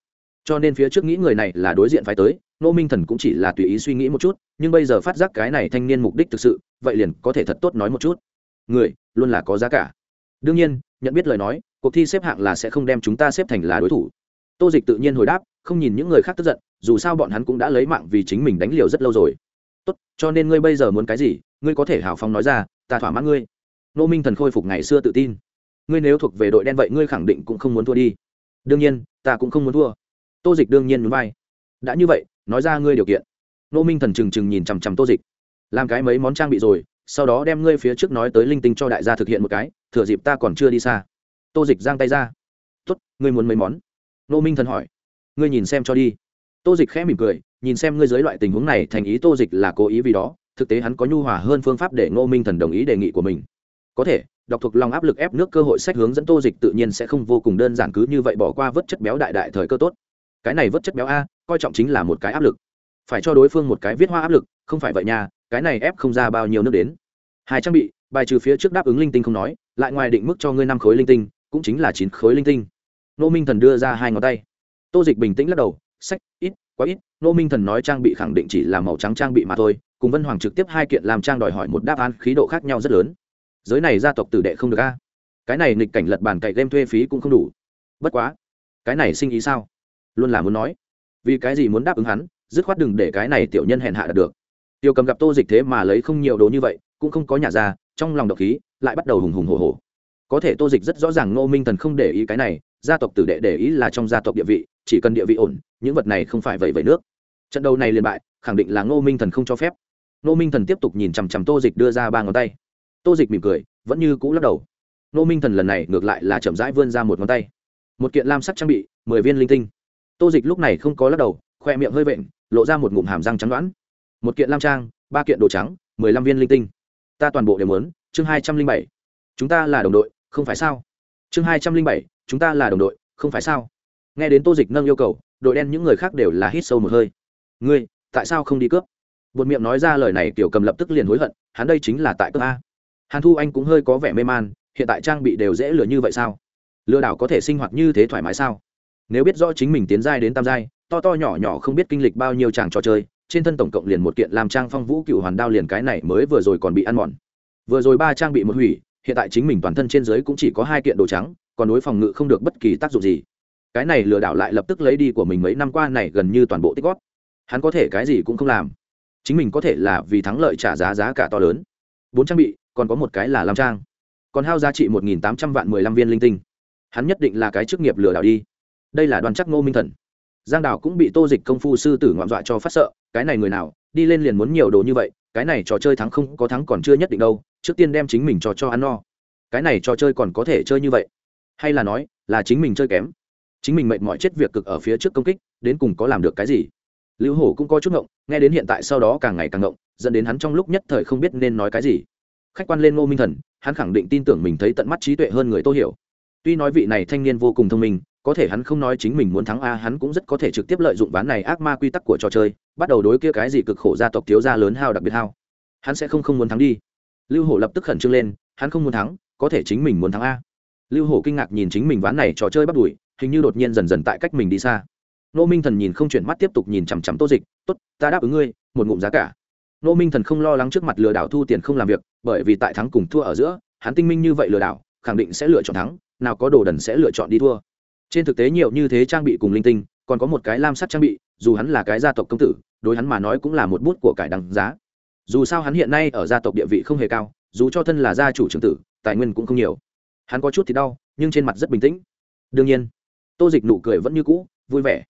Cho nên phía trước nghĩ người này là đối diện phải tới nô minh thần cũng chỉ là tùy ý suy nghĩ một chút, nhưng bây giờ phát giác cái này thanh niên mục đích thực sự, vậy liền có thể thật tốt nói một chút. Người, luôn là có giá cả. Đương nhiên, nhận biết lời nói, cuộc thi xếp hạng là sẽ không đem chúng ta xếp thành là đối thủ. Tô dịch tự nhiên hồi đáp, không nhìn những người khác tức giận, dù sao bọn hắn cũng đã lấy mạng vì chính mình đánh liều rất lâu rồi. Tốt, cho nên ngươi bây giờ muốn cái gì? Ngươi có thể hào phóng nói ra, ta thỏa mãn ngươi. Nô minh thần khôi phục ngày xưa tự tin. Ngươi nếu thuộc về đội đen vậy ngươi khẳng định cũng không muốn thua đi. Đương nhiên, ta cũng không muốn thua. Tô dịch đương nhiên muốn vai. Đã như vậy, nói ra ngươi điều kiện. Nô minh thần trừng trừng nhìn chằm chằm tô dịch. Làm cái mấy món trang bị rồi, sau đó đem ngươi phía trước nói tới linh tinh cho đại gia thực hiện một cái, thừa dịp ta còn chưa đi xa. Tô dịch giang tay ra. Tốt, ngươi muốn mấy món? Nô minh thần hỏi. Ngươi nhìn xem cho đi. Tô dịch khẽ mỉm cười, nhìn xem ngươi dưới loại tình huống này, thành ý tô dịch là cố ý vì đó thực tế hắn có nhu hòa hơn phương pháp để ngô minh thần đồng ý đề nghị của mình. Có thể, đọc thuộc lòng áp lực ép nước cơ hội sách hướng dẫn tô dịch tự nhiên sẽ không vô cùng đơn giản cứ như vậy bỏ qua vớt chất béo đại đại thời cơ tốt. Cái này vớt chất béo a, coi trọng chính là một cái áp lực. Phải cho đối phương một cái viết hoa áp lực, không phải vậy nha, cái này ép không ra bao nhiêu nước đến. Hai trang bị, bài trừ phía trước đáp ứng linh tinh không nói, lại ngoài định mức cho ngươi năm khối linh tinh, cũng chính là chín khối linh tinh. Nô minh thần đưa ra hai ngón tay. Tô dịch bình tĩnh lắc đầu, sách, ít, quá ít. Nô minh thần nói trang bị khẳng định chỉ là màu trắng trang bị mà thôi cùng vân hoàng trực tiếp hai kiện làm trang đòi hỏi một đáp án khí độ khác nhau rất lớn. Giới này gia tộc tử đệ không được a. Cái này nghịch cảnh lật bàn cậy game thuê phí cũng không đủ. Bất quá, cái này sinh ý sao? Luôn là muốn nói. Vì cái gì muốn đáp ứng hắn, dứt khoát đừng để cái này tiểu nhân hèn hạ được. Tiêu cầm gặp tô dịch thế mà lấy không nhiều đồ như vậy, cũng không có nhà ra, trong lòng độc khí, lại bắt đầu hùng hùng hồ hồ có thể tô dịch rất rõ ràng ngô minh thần không để ý cái này, gia tộc tử đệ để ý là trong gia tộc địa vị, chỉ cần địa vị ổn, những vật này không phải vậy vậy nước. Trận đấu này liền bại, khẳng định là ngô minh thần không cho phép. Nô minh thần tiếp tục nhìn chằm chằm tô dịch đưa ra ba ngón tay. Tô dịch mỉm cười, vẫn như cũ lắc đầu. Nô minh thần lần này ngược lại là chậm rãi vươn ra một ngón tay. Một kiện lam sắc trang bị, mười viên linh tinh. Tô dịch lúc này không có lắc đầu, khoe miệng hơi vện, lộ ra một ngụm hàm răng trắng đoãn một kiện lam trang, ba kiện đồ trắng, mười lăm viên linh tinh. Ta toàn bộ đều muốn, chương hai trăm linh bảy. Chúng ta là đồng đội, không phải sao? Chương hai trăm linh bảy, chúng ta là đồng đội, không phải sao? Nghe đến tô dịch nâng yêu cầu, đội đen những người khác đều là hít sâu một hơi. Ngươi, tại sao không đi cướp? Buột miệng nói ra lời này, tiểu cầm lập tức liền hối hận, hắn đây chính là tại cơ a. Hàn thu anh cũng hơi có vẻ mê man, hiện tại trang bị đều dễ lừa như vậy sao? Lừa đảo có thể sinh hoạt như thế thoải mái sao? Nếu biết rõ chính mình tiến giai đến tam giai, to to nhỏ nhỏ không biết kinh lịch bao nhiêu chàng trò chơi, trên thân tổng cộng liền một kiện làm trang phong vũ cựu hoàn đao liền cái này mới vừa rồi còn bị ăn mòn. Vừa rồi ba trang bị một hủy, hiện tại chính mình toàn thân trên dưới cũng chỉ có hai kiện đồ trắng, còn đối phòng ngự không được bất kỳ tác dụng gì. Cái này lừa đảo lại lập tức lấy đi của mình mấy năm qua này gần như toàn bộ tích góp. Hắn có thể cái gì cũng không làm chính mình có thể là vì thắng lợi trả giá giá cả to lớn. Bốn trang bị, còn có một cái là làm trang. Còn hao giá trị một nghìn tám trăm vạn mười lăm viên linh tinh. Hắn nhất định là cái chức nghiệp lừa đảo đi. Đây là đoàn chắc ngô minh thần. Giang đảo cũng bị tô dịch công phu sư tử ngoạm dọa cho phát sợ, cái này người nào, đi lên liền muốn nhiều đồ như vậy, cái này trò chơi thắng không, có thắng còn chưa nhất định đâu, trước tiên đem chính mình trò cho ăn no. Cái này trò chơi còn có thể chơi như vậy? Hay là nói, là chính mình chơi kém? Chính mình mệnh mọi chết việc cực ở phía trước công kích, đến cùng có làm được cái gì? Lưu hổ cũng có chút ngộng, nghe đến hiện tại sau đó càng ngày càng ngộng, dẫn đến hắn trong lúc nhất thời không biết nên nói cái gì. Khách quan lên ngô minh thần, hắn khẳng định tin tưởng mình thấy tận mắt trí tuệ hơn người tô hiểu. Tuy nói vị này thanh niên vô cùng thông minh, có thể hắn không nói chính mình muốn thắng a, hắn cũng rất có thể trực tiếp lợi dụng ván này ác ma quy tắc của trò chơi, bắt đầu đối kia cái gì cực khổ gia tộc thiếu gia lớn hao đặc biệt hao. Hắn sẽ không không muốn thắng đi. Lưu hổ lập tức khẩn trương lên, hắn không muốn thắng, có thể chính mình muốn thắng a. Lưu hổ kinh ngạc nhìn chính mình ván này trò chơi bắt đuổi, hình như đột nhiên dần dần tại cách mình đi xa nô minh thần nhìn không chuyển mắt tiếp tục nhìn chằm chằm tô dịch, tốt, ta đáp ứng ngươi, một ngụm giá cả. Nô minh thần không lo lắng trước mặt lừa đảo thu tiền không làm việc, bởi vì tại thắng cùng thua ở giữa, hắn tinh minh như vậy lừa đảo, khẳng định sẽ lựa chọn thắng, nào có đồ đần sẽ lựa chọn đi thua. Trên thực tế nhiều như thế trang bị cùng linh tinh, còn có một cái lam sắt trang bị, dù hắn là cái gia tộc công tử, đối hắn mà nói cũng là một bút của cải đằng giá. Dù sao hắn hiện nay ở gia tộc địa vị không hề cao, dù cho thân là gia chủ trưởng tử, tài nguyên cũng không nhiều. Hắn có chút thì đau, nhưng trên mặt rất bình tĩnh. Đương nhiên, tô dịch nụ cười vẫn như cũ, vui vẻ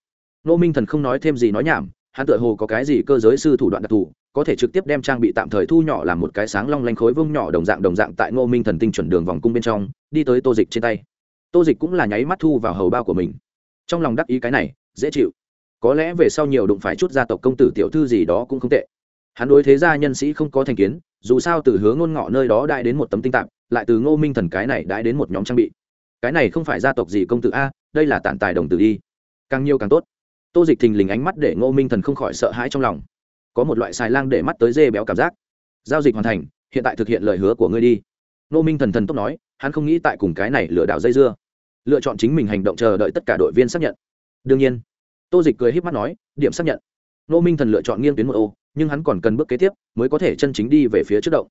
nô minh thần không nói thêm gì nói nhảm, hắn tựa hồ có cái gì cơ giới sư thủ đoạn đặc thù, có thể trực tiếp đem trang bị tạm thời thu nhỏ làm một cái sáng long lanh khối vông nhỏ đồng dạng đồng dạng tại ngô minh thần tinh chuẩn đường vòng cung bên trong, đi tới tô dịch trên tay. Tô dịch cũng là nháy mắt thu vào hầu bao của mình. Trong lòng đắc ý cái này, dễ chịu. Có lẽ về sau nhiều đụng phải chút gia tộc công tử tiểu thư gì đó cũng không tệ. Hắn đối thế gia nhân sĩ không có thành kiến, dù sao từ hướng ngôn ngọ nơi đó đại đến một tấm tinh tạp lại từ ngô minh thần cái này đại đến một nhóm trang bị. Cái này không phải gia tộc gì công tử a, đây là tản tài đồng tử đi. Càng nhiều càng tốt tô dịch thình lình ánh mắt để ngô minh thần không khỏi sợ hãi trong lòng. Có một loại xài lang để mắt tới dê béo cảm giác. Giao dịch hoàn thành, hiện tại thực hiện lời hứa của ngươi đi. Ngô minh thần thần tốt nói, hắn không nghĩ tại cùng cái này lừa đảo dây dưa. Lựa chọn chính mình hành động chờ đợi tất cả đội viên xác nhận. Đương nhiên, tô dịch cười h í p mắt nói, điểm xác nhận. Ngô minh thần lựa chọn nghiêng tuyến một ô, nhưng hắn còn cần bước kế tiếp, mới có thể chân chính đi về phía trước động.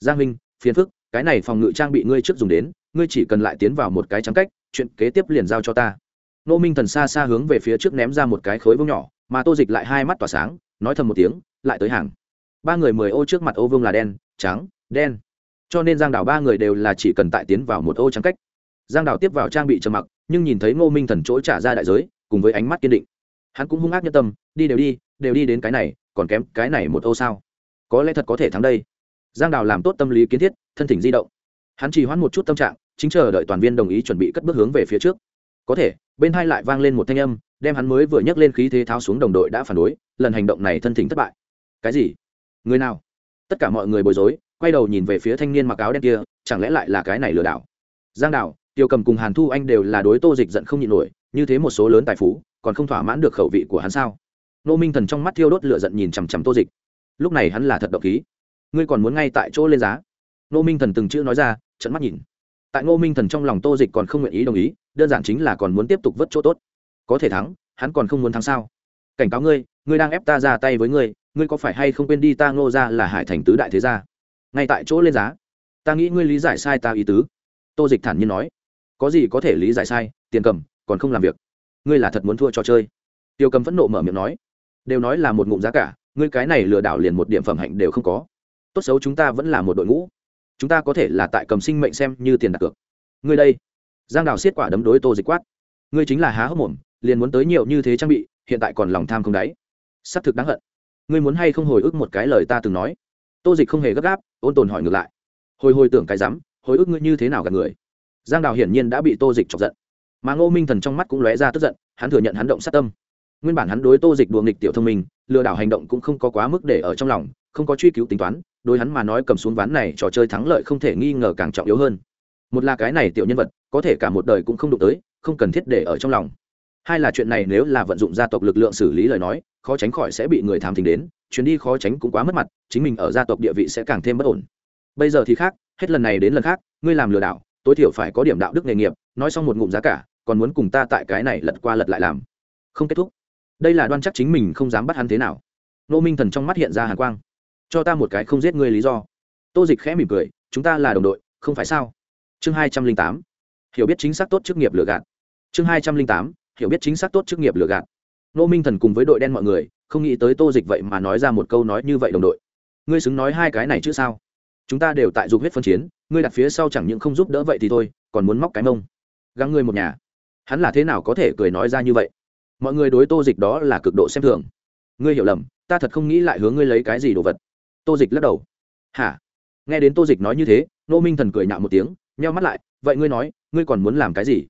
Giang minh, phiền phức, cái này phòng ngự trang bị ngươi trước dùng đến, ngươi chỉ cần lại tiến vào một cái trắng cách, chuyện kế tiếp liền giao cho ta nô minh thần xa xa hướng về phía trước ném ra một cái khối vương nhỏ, mà tô dịch lại hai mắt tỏa sáng, nói thầm một tiếng, lại tới hàng. Ba người mười ô trước mặt ô vương là đen, trắng, đen. Cho nên giang đảo ba người đều là chỉ cần tại tiến vào một ô trắng cách. Giang đảo tiếp vào trang bị trầm mặc, nhưng nhìn thấy ngô minh thần chỗ trả ra đại giới, cùng với ánh mắt kiên định. Hắn cũng hung ác nhân tâm, đi đều đi đều đi đến cái này, còn kém cái này một ô sao? Có lẽ thật có thể thắng đây. Giang đào làm tốt tâm lý kiến thiết, thân thỉnh di động. Hắn chỉ hoãn một chút tâm trạng, chính chờ đợi toàn viên đồng ý chuẩn bị cất bước hướng về phía trước có thể, bên hai lại vang lên một thanh âm, đem hắn mới vừa nhấc lên khí thế tháo xuống đồng đội đã phản đối, lần hành động này thân thỉnh thất bại. Cái gì? Người nào? Tất cả mọi người bối rối, quay đầu nhìn về phía thanh niên mặc áo đen kia, chẳng lẽ lại là cái này lừa đảo? Giang đảo tiêu cầm cùng hàn thu anh đều là đối tô dịch giận không nhịn nổi, như thế một số lớn tài phú, còn không thỏa mãn được khẩu vị của hắn sao? Nô minh thần trong mắt thiêu đốt lửa giận nhìn chằm chằm tô dịch. Lúc này hắn là thật độc khí. Ngươi còn muốn ngay tại chỗ lên giá? Nô minh thần từng chữ nói ra trận mắt nhìn tại ngô minh thần trong lòng tô dịch còn không nguyện ý đồng ý, đơn giản chính là còn muốn tiếp tục vớt chỗ tốt. Có thể thắng, hắn còn không muốn thắng sao? Cảnh cáo ngươi ngươi đang ép ta ra tay với ngươi ngươi có phải hay không quên đi ta ngô ra là hải thành tứ đại thế gia? Ngay tại chỗ lên giá. Ta nghĩ ngươi lý giải sai ta ý tứ. Tô dịch thản nhiên nói. Có gì có thể lý giải sai, tiền cầm, còn không làm việc. Ngươi là thật muốn thua trò chơi. Tiêu cầm phẫn nộ mở miệng nói. Đều nói là một ngụm giá cả, ngươi cái này lừa đảo liền một điểm phẩm hạnh đều không có. Tốt xấu chúng ta vẫn là một đội ngũ chúng ta có thể là tại cầm sinh mệnh xem như tiền đặt cược. Ngươi đây, giang đào xiết quả đấm đối tô dịch quát. Ngươi chính là há hốc mồm, liền muốn tới nhiều như thế trang bị, hiện tại còn lòng tham không đáy. S ắ c thực đáng hận. Ngươi muốn hay không hồi ức một cái lời ta từng nói? Tô dịch không hề gấp gáp, ôn tồn hỏi ngược lại. Hồi hồi tưởng cái rắm, hồi ức ngươi như thế nào gặp người? Giang đào hiển nhiên đã bị tô dịch chọc giận. Mà ngô minh thần trong mắt cũng lóe ra tức giận, hắn thừa nhận hắn động sát tâm. Nguyên bản hắn đối tô dịch đùa nghịch tiểu thông minh, lừa đảo hành động cũng không có quá mức để ở trong lòng, không có truy cứu tính toán đối hắn mà nói cầm xuống ván này trò chơi thắng lợi không thể nghi ngờ càng trọng yếu hơn. Một là cái này tiểu nhân vật, có thể cả một đời cũng không đụng tới, không cần thiết để ở trong lòng. Hai là chuyện này nếu là vận dụng gia tộc lực lượng xử lý lời nói, khó tránh khỏi sẽ bị người thám thính đến, chuyến đi khó tránh cũng quá mất mặt, chính mình ở gia tộc địa vị sẽ càng thêm bất ổn. Bây giờ thì khác, hết lần này đến lần khác, ngươi làm lừa đảo, tối thiểu phải có điểm đạo đức nghề nghiệp, nói xong một ngụm giá cả, còn muốn cùng ta tại cái này lật qua lật lại làm. Không kết thúc. Đây là đoan chắc chính mình không dám bắt hắn thế nào. Nô minh thần trong mắt hiện ra hàn quang cho ta một cái không giết ngươi lý do. Tô dịch khẽ mỉm cười, chúng ta là đồng đội, không phải sao? Chương hai trăm linh tám, hiểu biết chính xác tốt chức nghiệp lừa gạt. Chương hai trăm linh tám, hiểu biết chính xác tốt chức nghiệp lừa gạt. Nô minh thần cùng với đội đen mọi người, không nghĩ tới tô dịch vậy mà nói ra một câu nói như vậy đồng đội. Ngươi xứng nói hai cái này chứ sao? Chúng ta đều tại dục huyết phân chiến, ngươi đặt phía sau chẳng những không giúp đỡ vậy thì thôi, còn muốn móc cái mông. Găng ngươi một nhà. Hắn là thế nào có thể cười nói ra như vậy? Mọi người đối tô dịch đó là cực độ xem thường. Ngươi hiểu lầm, ta thật không nghĩ lại hướng ngươi lấy cái gì đồ vật tô dịch lắc đầu. Hả? Nghe đến tô dịch nói như thế nô minh thần cười nhạo một tiếng, nheo mắt lại, vậy ngươi nói, ngươi còn muốn làm cái gì?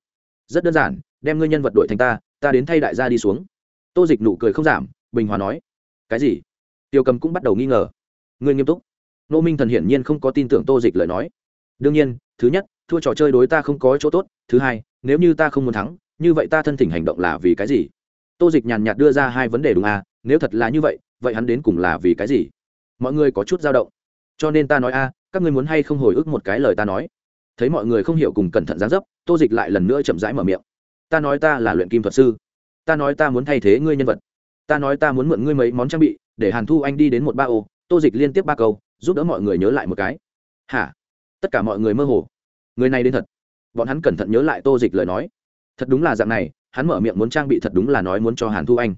Rất đơn giản, đem ngươi nhân vật đội thành ta ta đến thay đại gia đi xuống. Tô dịch nụ cười không giảm, bình hòa nói, cái gì? Tiêu cầm cũng bắt đầu nghi ngờ. Ngươi nghiêm túc. Nô minh thần hiển nhiên không có tin tưởng tô dịch lời nói. Đương nhiên, thứ nhất, thua trò chơi đối ta không có chỗ tốt, thứ hai, nếu như ta không muốn thắng, như vậy ta thân thỉnh hành động là vì cái gì? Tô dịch nhàn nhạt đưa ra hai vấn đề đúng à nếu thật là như vậy vậy hắn đến cùng là vì cái gì? Mọi người có chút dao động. Cho nên ta nói a, các ngươi muốn hay không hồi ức một cái lời ta nói. Thấy mọi người không hiểu cùng cẩn thận gián dấp, tô dịch lại lần nữa chậm rãi mở miệng. Ta nói ta là luyện kim thuật sư. Ta nói ta muốn thay thế ngươi nhân vật. Ta nói ta muốn mượn ngươi mấy món trang bị, để hàn thu anh đi đến một ba ô. Tô dịch liên tiếp ba câu, giúp đỡ mọi người nhớ lại một cái. Hả? Tất cả mọi người mơ hồ. Người này đến thật. Bọn hắn cẩn thận nhớ lại tô dịch lời nói. Thật đúng là dạng này, hắn mở miệng muốn trang bị thật đúng là nói muốn cho hàn thu anh.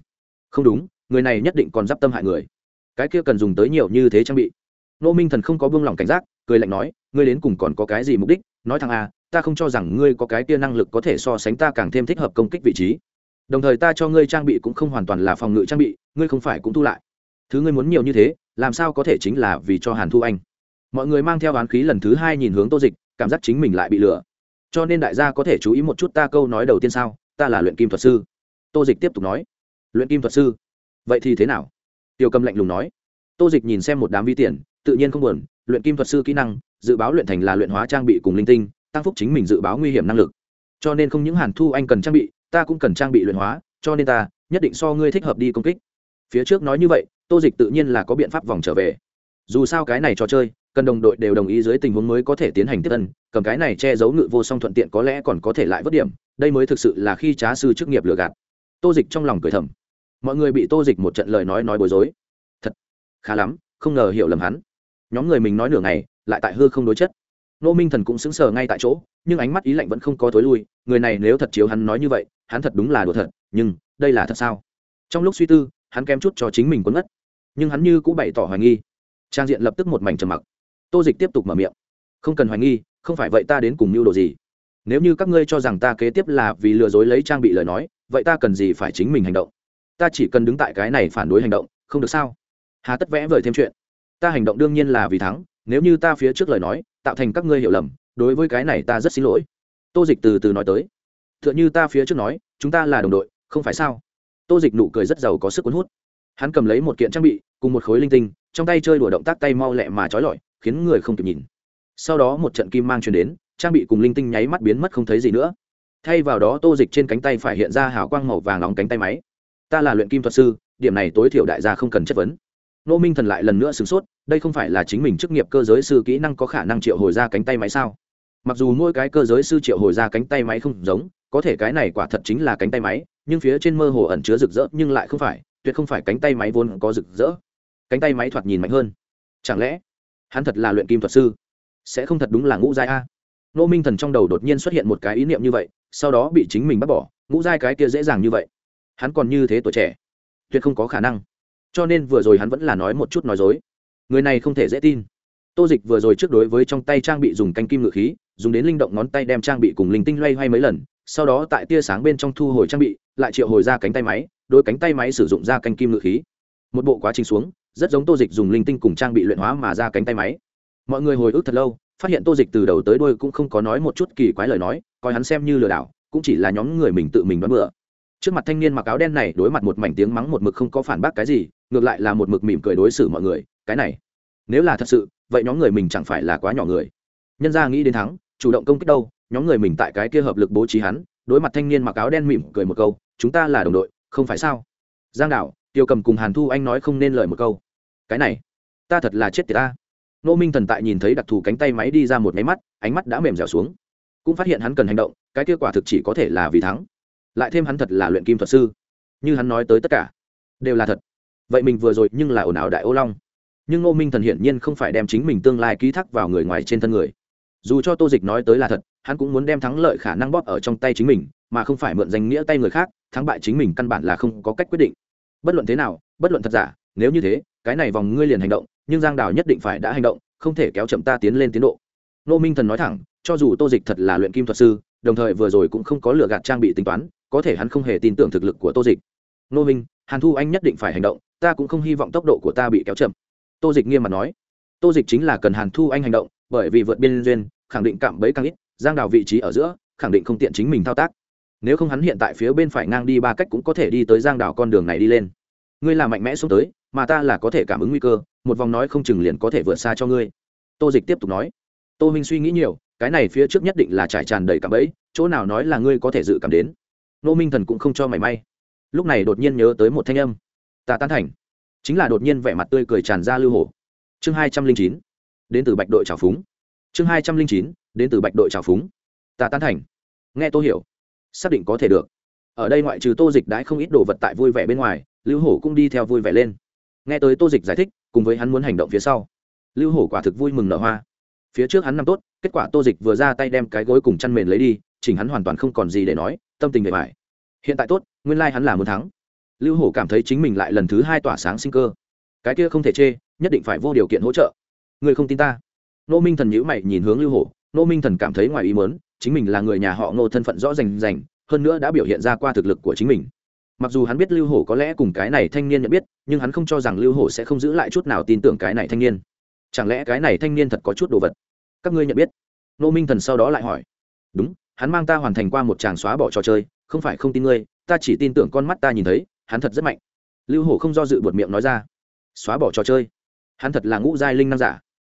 Không đúng, người này nhất định còn d i p tâm hại người cái kia cần dùng tới nhiều như thế trang bị. Nô minh thần không có buông lỏng cảnh giác, cười lạnh nói, ngươi đến cùng còn có cái gì mục đích? Nói thằng a à, ta không cho rằng ngươi có cái kia năng lực có thể so sánh ta càng thêm thích hợp công kích vị trí. Đồng thời ta cho ngươi trang bị cũng không hoàn toàn là phòng ngự trang bị, ngươi không phải cũng thu lại. Thứ ngươi muốn nhiều như thế, làm sao có thể chính là vì cho hàn thu anh? Mọi người mang theo oán khí lần thứ hai nhìn hướng tô dịch, cảm giác chính mình lại bị lừa. Cho nên đại gia có thể chú ý một chút ta câu nói đầu tiên sao, ta là luyện kim thuật sư. Tô dịch tiếp tục nói. Luyện kim thuật sư? Vậy thì thế nào? Tiêu cầm lạnh lùng nói. Tô dịch nhìn xem một đám vi tiền, tự nhiên không buồn, luyện kim thuật sư kỹ năng, dự báo luyện thành là luyện hóa trang bị cùng linh tinh, tăng phúc chính mình dự báo nguy hiểm năng lực. Cho nên không những hàn thu anh cần trang bị, ta cũng cần trang bị luyện hóa, cho nên ta nhất định so ngươi thích hợp đi công kích. Phía trước nói như vậy, tô dịch tự nhiên là có biện pháp vòng trở về. Dù sao cái này trò chơi, cần đồng đội đều đồng ý dưới tình huống mới có thể tiến hành tiếp tân cầm cái này che giấu ngự vô song thuận tiện có lẽ còn có thể lại vớt điểm, đây mới thực sự là khi trá sư chức nghiệp lừa gạt. Tô dịch trong lòng cười thầm mọi người bị tô dịch một trận lời nói nói bối rối. Thật, khá lắm, không ngờ hiểu lầm hắn. Nhóm người mình nói nửa ngày, lại tại hư không đối chất. Nô minh thần cũng sững sờ ngay tại chỗ, nhưng ánh mắt ý lạnh vẫn không có thối lui, người này nếu thật chiếu hắn nói như vậy, hắn thật đúng là đùa thật, nhưng đây là thật sao? Trong lúc suy tư, hắn kém chút cho chính mình quấn ngất. Nhưng hắn như cũng bày tỏ hoài nghi. Trang diện lập tức một mảnh trầm mặc. Tô dịch tiếp tục mở miệng. Không cần hoài nghi, không phải vậy ta đến cùng mưu đồ gì? Nếu như các ngươi cho rằng ta kế tiếp là vì lừa dối lấy trang bị lời nói, vậy ta cần gì phải chính mình hành động? Ta chỉ cần đứng tại cái này phản đối hành động, không được sao? Hà tất vẽ vời thêm chuyện. Ta hành động đương nhiên là vì thắng, nếu như ta phía trước lời nói, tạo thành các ngươi hiểu lầm, đối với cái này ta rất xin lỗi. Tô dịch từ từ nói tới. T h ư ợ n h ư ta phía trước nói, chúng ta là đồng đội, không phải sao? Tô dịch nụ cười rất giàu có sức cuốn hút. Hắn cầm lấy một kiện trang bị, cùng một khối linh tinh, trong tay chơi đùa động tác tay mau lẹ mà trói lọi, khiến người không kịp nhìn. Sau đó một trận kim mang truyền đến, trang bị cùng linh tinh nháy mắt biến mất không thấy gì nữa. Thay vào đó tô dịch trên cánh tay phải hiện ra hào quang màu vàng nóng cánh tay máy ta là luyện kim thuật sư, điểm này tối thiểu đại gia không cần chất vấn. Nô minh thần lại lần nữa sửng sốt, đây không phải là chính mình chức nghiệp cơ giới sư kỹ năng có khả năng triệu hồi ra cánh tay máy sao? Mặc dù mỗi cái cơ giới sư triệu hồi ra cánh tay máy không giống, có thể cái này quả thật chính là cánh tay máy, nhưng phía trên mơ hồ ẩn chứa rực rỡ, nhưng lại không phải, tuyệt không phải cánh tay máy vốn có rực rỡ. Cánh tay máy thoạt nhìn mạnh hơn. Chẳng lẽ, hắn thật là luyện kim thuật sư? Sẽ không thật đúng là ngũ giai a? Nô minh thần trong đầu đột nhiên xuất hiện một cái ý niệm như vậy, sau đó bị chính mình bắt bỏ, ngũ giai cái kia dễ dàng như vậy hắn còn như thế tuổi trẻ, tuyệt không có khả năng. Cho nên vừa rồi hắn vẫn là nói một chút nói dối. Người này không thể dễ tin. Tô dịch vừa rồi trước đối với trong tay trang bị dùng canh kim ngự khí, dùng đến linh động ngón tay đem trang bị cùng linh tinh loay hoay mấy lần, sau đó tại tia sáng bên trong thu hồi trang bị, lại triệu hồi ra cánh tay máy, đôi cánh tay máy sử dụng ra canh kim ngự khí. Một bộ quá trình xuống, rất giống tô dịch dùng linh tinh cùng trang bị luyện hóa mà ra cánh tay máy. Mọi người hồi ức thật lâu, phát hiện tô dịch từ đầu tới đôi cũng không có nói một chút kỳ quái lời nói, coi hắn xem như lừa đảo, cũng chỉ là nhóm người mình tự mình đoán bừa trước mặt thanh niên mặc áo đen này đối mặt một mảnh tiếng mắng một mực không có phản bác cái gì, ngược lại là một mực mỉm cười đối xử mọi người, cái này, nếu là thật sự, vậy nhóm người mình chẳng phải là quá nhỏ người. Nhân ra nghĩ đến thắng, chủ động công kích đâu, nhóm người mình tại cái kia hợp lực bố trí hắn, đối mặt thanh niên mặc áo đen mỉm cười một câu, chúng ta là đồng đội, không phải sao? Giang đạo, tiêu cầm cùng hàn thu anh nói không nên lời một câu, cái này, ta thật là chết tiệt ta. Nô minh thần tại nhìn thấy đặc thù cánh tay máy đi ra một máy mắt, ánh mắt đã mềm dẻo xuống, cũng phát hiện hắn cần hành động, cái kết quả thực chỉ có thể là vì thắng lại thêm hắn thật là luyện kim thuật sư. Như hắn nói tới tất cả, đều là thật. Vậy mình vừa rồi nhưng là ồn ào đại ô long. Nhưng ngô minh thần hiển nhiên không phải đem chính mình tương lai ký thác vào người ngoài trên thân người. Dù cho tô dịch nói tới là thật, hắn cũng muốn đem thắng lợi khả năng bóp ở trong tay chính mình, mà không phải mượn danh nghĩa tay người khác, thắng bại chính mình căn bản là không có cách quyết định. Bất luận thế nào, bất luận thật giả, nếu như thế, cái này vòng ngươi liền hành động, nhưng giang đào nhất định phải đã hành động, không thể kéo chậm ta tiến lên tiến độ. Nô minh thần nói thẳng, cho dù tô dịch thật là luyện kim thuật sư, đồng thời vừa rồi cũng không có lựa gạt trang bị tính toán có thể hắn không hề tin tưởng thực lực của tô dịch. Nô minh, hàn thu anh nhất định phải hành động, ta cũng không hy vọng tốc độ của ta bị kéo chậm. Tô dịch nghiêm mặt nói. Tô dịch chính là cần hàn thu anh hành động, bởi vì vượt biên duyên, khẳng định cạm bẫy càng ít, giang đào vị trí ở giữa, khẳng định không tiện chính mình thao tác. Nếu không hắn hiện tại phía bên phải ngang đi ba cách cũng có thể đi tới giang đào con đường này đi lên. Ngươi là mạnh mẽ xuống tới, mà ta là có thể cảm ứng nguy cơ, một vòng nói không chừng liền có thể vượt xa cho ngươi. Tô dịch tiếp tục nói. Tô minh suy nghĩ nhiều, cái này phía trước nhất định là trải tràn đầy cảm ấy chỗ nào nói là ngươi có thể dự cảm đến nô minh thần cũng không cho mảy may. Lúc này đột nhiên nhớ tới một thanh âm. Ta tán thành. Chính là đột nhiên vẻ mặt tươi cười tràn ra lưu Hổ. chương hai trăm linh chín, đến từ bạch đội trào phúng. Chương hai trăm linh chín, đến từ bạch đội trào phúng. Ta tán thành. Nghe tô hiểu, xác định có thể được. Ở đây ngoại trừ tô dịch đãi không ít đồ vật tại vui vẻ bên ngoài, lưu hổ cũng đi theo vui vẻ lên. Nghe tới tô dịch giải thích, cùng với hắn muốn hành động phía sau, lưu hổ quả thực vui mừng nở hoa. Phía trước hắn nằm tốt, kết quả tô dịch vừa ra tay đem cái gối cùng chăn mền lấy đi, chỉnh hắn hoàn toàn không còn gì để nói tâm tình bề bài hiện tại tốt, nguyên lai、like、hắn là muốn thắng. Lưu hổ cảm thấy chính mình lại lần thứ hai tỏa sáng sinh cơ. Cái kia không thể chê, nhất định phải vô điều kiện hỗ trợ. Người không tin ta. Nô minh thần nhữ mày nhìn hướng lưu hổ. Nô minh thần cảm thấy ngoài ý mớn chính mình là người nhà họ ngô thân phận rõ rành rành, hơn nữa đã biểu hiện ra qua thực lực của chính mình. Mặc dù hắn biết lưu hổ có lẽ cùng cái này thanh niên nhận biết, nhưng hắn không cho rằng lưu hổ sẽ không giữ lại chút nào tin tưởng cái này thanh niên. Chẳng lẽ cái này thanh niên thật có chút đồ vật? Các ngươi nhận biết? Nô minh thần sau đó lại hỏi. Đúng hắn mang ta hoàn thành qua một tràng xóa bỏ trò chơi, không phải không tin ngươi, ta chỉ tin tưởng con mắt ta nhìn thấy, hắn thật rất mạnh. Lưu hổ không do dự buột miệng nói ra. Xóa bỏ trò chơi? Hắn thật là ngũ giai linh năng giả.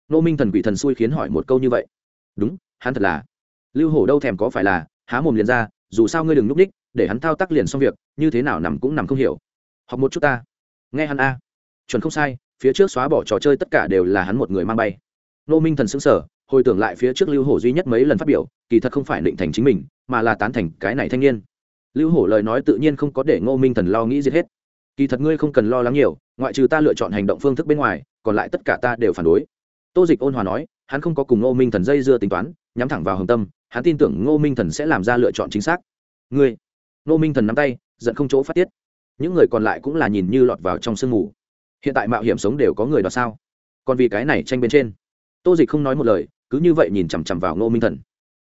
Nô minh thần quỷ thần xui khiến hỏi một câu như vậy. Đúng, hắn thật là. Lưu hổ đâu thèm có phải là, há mồm liền ra, dù sao ngươi đừng núp ních để hắn thao tác liền xong việc, như thế nào nằm cũng nằm không hiểu. Học một chút ta. Nghe hắn a. Chuẩn không sai, phía trước xóa bỏ trò chơi tất cả đều là hắn một người mang bay. Nô minh thần xứng sở hồi tưởng lại phía trước lưu hổ duy nhất mấy lần phát biểu, kỳ thật không phải định thành chính mình, mà là tán thành cái này thanh niên. Lưu hổ lời nói tự nhiên không có để ngô minh thần lo nghĩ giết hết. Kỳ thật ngươi không cần lo lắng nhiều, ngoại trừ ta lựa chọn hành động phương thức bên ngoài, còn lại tất cả ta đều phản đối. Tô dịch ôn hòa nói, hắn không có cùng ngô minh thần dây dưa tính toán, nhắm thẳng vào hồng tâm, hắn tin tưởng ngô minh thần sẽ làm ra lựa chọn chính xác. Ngươi, ngô minh thần nắm tay, giận không chỗ phát tiết. Những người còn lại cũng là nhìn như lọt vào trong sương mù. Hiện tại mạo hiểm sống đều có người đoạt sao? Còn vì cái này tranh bên trên. Tô dịch không nói một lời cứ như vậy nhìn chằm chằm vào ngô minh thần.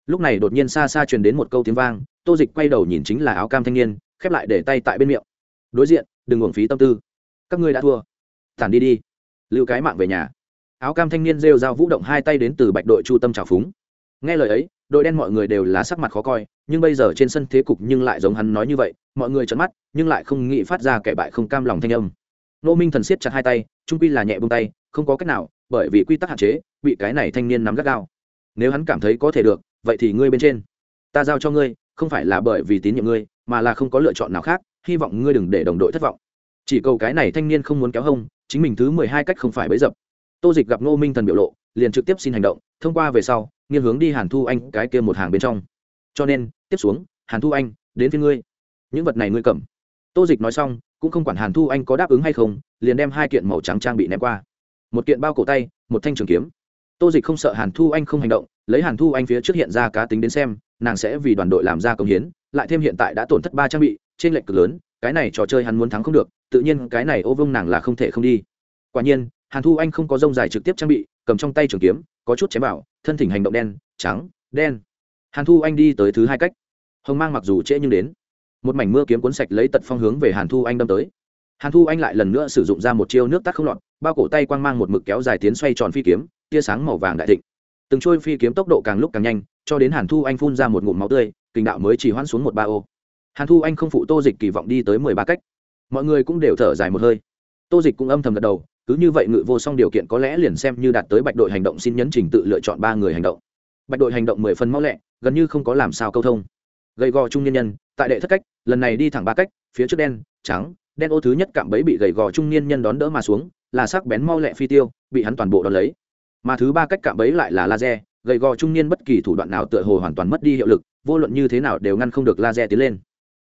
Lúc này đột nhiên xa xa truyền đến một câu tiếng vang, tô dịch quay đầu nhìn chính là áo cam thanh niên, khép lại để tay tại bên miệng. Đối diện, đừng uổng phí tâm tư. Các ngươi đã thua. Tản đi đi. Lưu cái mạng về nhà. Áo cam thanh niên rêu dao vũ động hai tay đến từ bạch đội chu tâm trào phúng. Nghe lời ấy, đội đen mọi người đều là sắc mặt khó coi, nhưng bây giờ trên sân thế cục nhưng lại giống hắn nói như vậy, mọi người trấn mắt, nhưng lại không nghĩ phát ra kẻ bại không cam lòng thanh âm. Nô minh thần siết chặt hai tay, trung quy là nhẹ bông tay, không có cách nào, bởi vì quy tắc hạn chế bị cái này thanh niên nắm gắt gao. Nếu hắn cảm thấy có thể được, vậy thì ngươi bên trên. Ta giao cho ngươi, không phải là bởi vì tín nhiệm ngươi, mà là không có lựa chọn nào khác, hy vọng ngươi đừng để đồng đội thất vọng. Chỉ cầu cái này thanh niên không muốn kéo hông, chính mình thứ mười hai cách không phải bấy dập. Tô dịch gặp ngô minh thần biểu lộ, liền trực tiếp xin hành động, thông qua về sau, nghiêng hướng đi hàn thu anh cái kia một hàng bên trong. Cho nên, tiếp xuống, hàn thu anh, đến phía ngươi. Những vật này ngươi cầm. Tô dịch nói xong, cũng không quản hàn thu anh có đáp ứng hay không, liền đem hai kiện màu trắng trang bị ném qua. Một kiện bao cổ tay, một thanh trường kiếm tô dịch không sợ hàn thu anh không hành động lấy hàn thu anh phía trước hiện ra cá tính đến xem nàng sẽ vì đoàn đội làm ra công hiến lại thêm hiện tại đã tổn thất ba trang bị trên lệnh cực lớn cái này trò chơi hắn muốn thắng không được tự nhiên cái này ô vương nàng là không thể không đi. Quả nhiên hàn thu anh không có rông dài trực tiếp trang bị cầm trong tay trường kiếm có chút chém bảo, thân thỉnh hành động đen trắng đen. Hàn thu anh đi tới thứ hai cách. Hồng mang mặc dù trễ nhưng đến. Một mảnh mưa kiếm cuốn sạch lấy tật phong hướng về hàn thu anh đâm tới. Hàn thu anh lại lần nữa sử dụng ra một chiêu nước tắt không lọt bao cổ tay quang mang một mực kéo dài tiến xoay tròn phi kiếm tia sáng màu vàng đại thịnh. Từng trôi phi kiếm tốc độ càng lúc càng nhanh, cho đến hàn thu anh phun ra một ngụm máu tươi kình đạo mới chỉ hoãn xuống một ba ô. Hàn thu anh không phụ tô dịch kỳ vọng đi tới mười ba cách. Mọi người cũng đều thở dài một hơi. Tô dịch cũng âm thầm gật đầu, cứ như vậy ngự vô song điều kiện có lẽ liền xem như đạt tới bạch đội hành động xin nhấn trình tự lựa chọn ba người hành động. Bạch đội hành động mười phần mau lẹ, gần như không có làm sao câu thông. Gầy gò trung nhân nhân, tại đệ thất cách, lần này đi thẳng ba cách, phía trước đen, trắng, đen ô thứ nhất cạm bẫy bị gầy gò trung niên nhân đón đỡ mà xuống, là sắc bén mau lẹ phi tiêu, bị hắn toàn bộ đón lấy mà thứ ba cách cạm bẫy lại là laser, gầy gò trung niên bất kỳ thủ đoạn nào tựa hồ hoàn toàn mất đi hiệu lực, vô luận như thế nào đều ngăn không được laser tiến lên.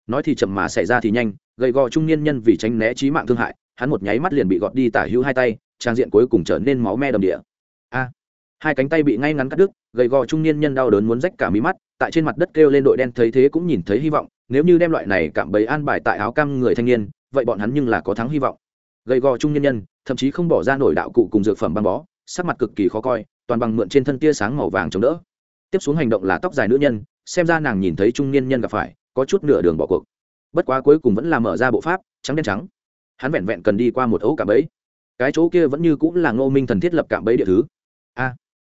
Nói thì chậm mà xảy ra thì nhanh, gầy gò trung niên nhân vì tránh né trí mạng thương hại, hắn một nháy mắt liền bị gọt đi tả hữu hai tay, trang diện cuối cùng trở nên máu me đầm địa. A! Hai cánh tay bị ngay ngắn cắt đứt, gầy gò trung niên nhân đau đớn muốn rách cả mí mắt, tại trên mặt đất kêu lên đội đen thấy thế cũng nhìn thấy hy vọng, nếu như đem loại này cạm bẫy an bài tại áo cam người thanh niên, vậy bọn hắn nhưng là có thắng hy vọng. Gầy gò trung niên nhân, thậm chí không bỏ ra nổi đạo cụ cùng dược phẩm băng bó sắc mặt cực kỳ khó coi, toàn bằng mượn trên thân tia sáng màu vàng chống đỡ. Tiếp xuống hành động là tóc dài nữ nhân, xem ra nàng nhìn thấy trung niên nhân gặp phải, có chút nửa đường bỏ cuộc. Bất quá cuối cùng vẫn là mở ra bộ pháp, trắng đen trắng. Hắn vẹn vẹn cần đi qua một ấu cạm bẫy. Cái chỗ kia vẫn như cũng là ngô minh thần thiết lập cạm bẫy địa thứ. A!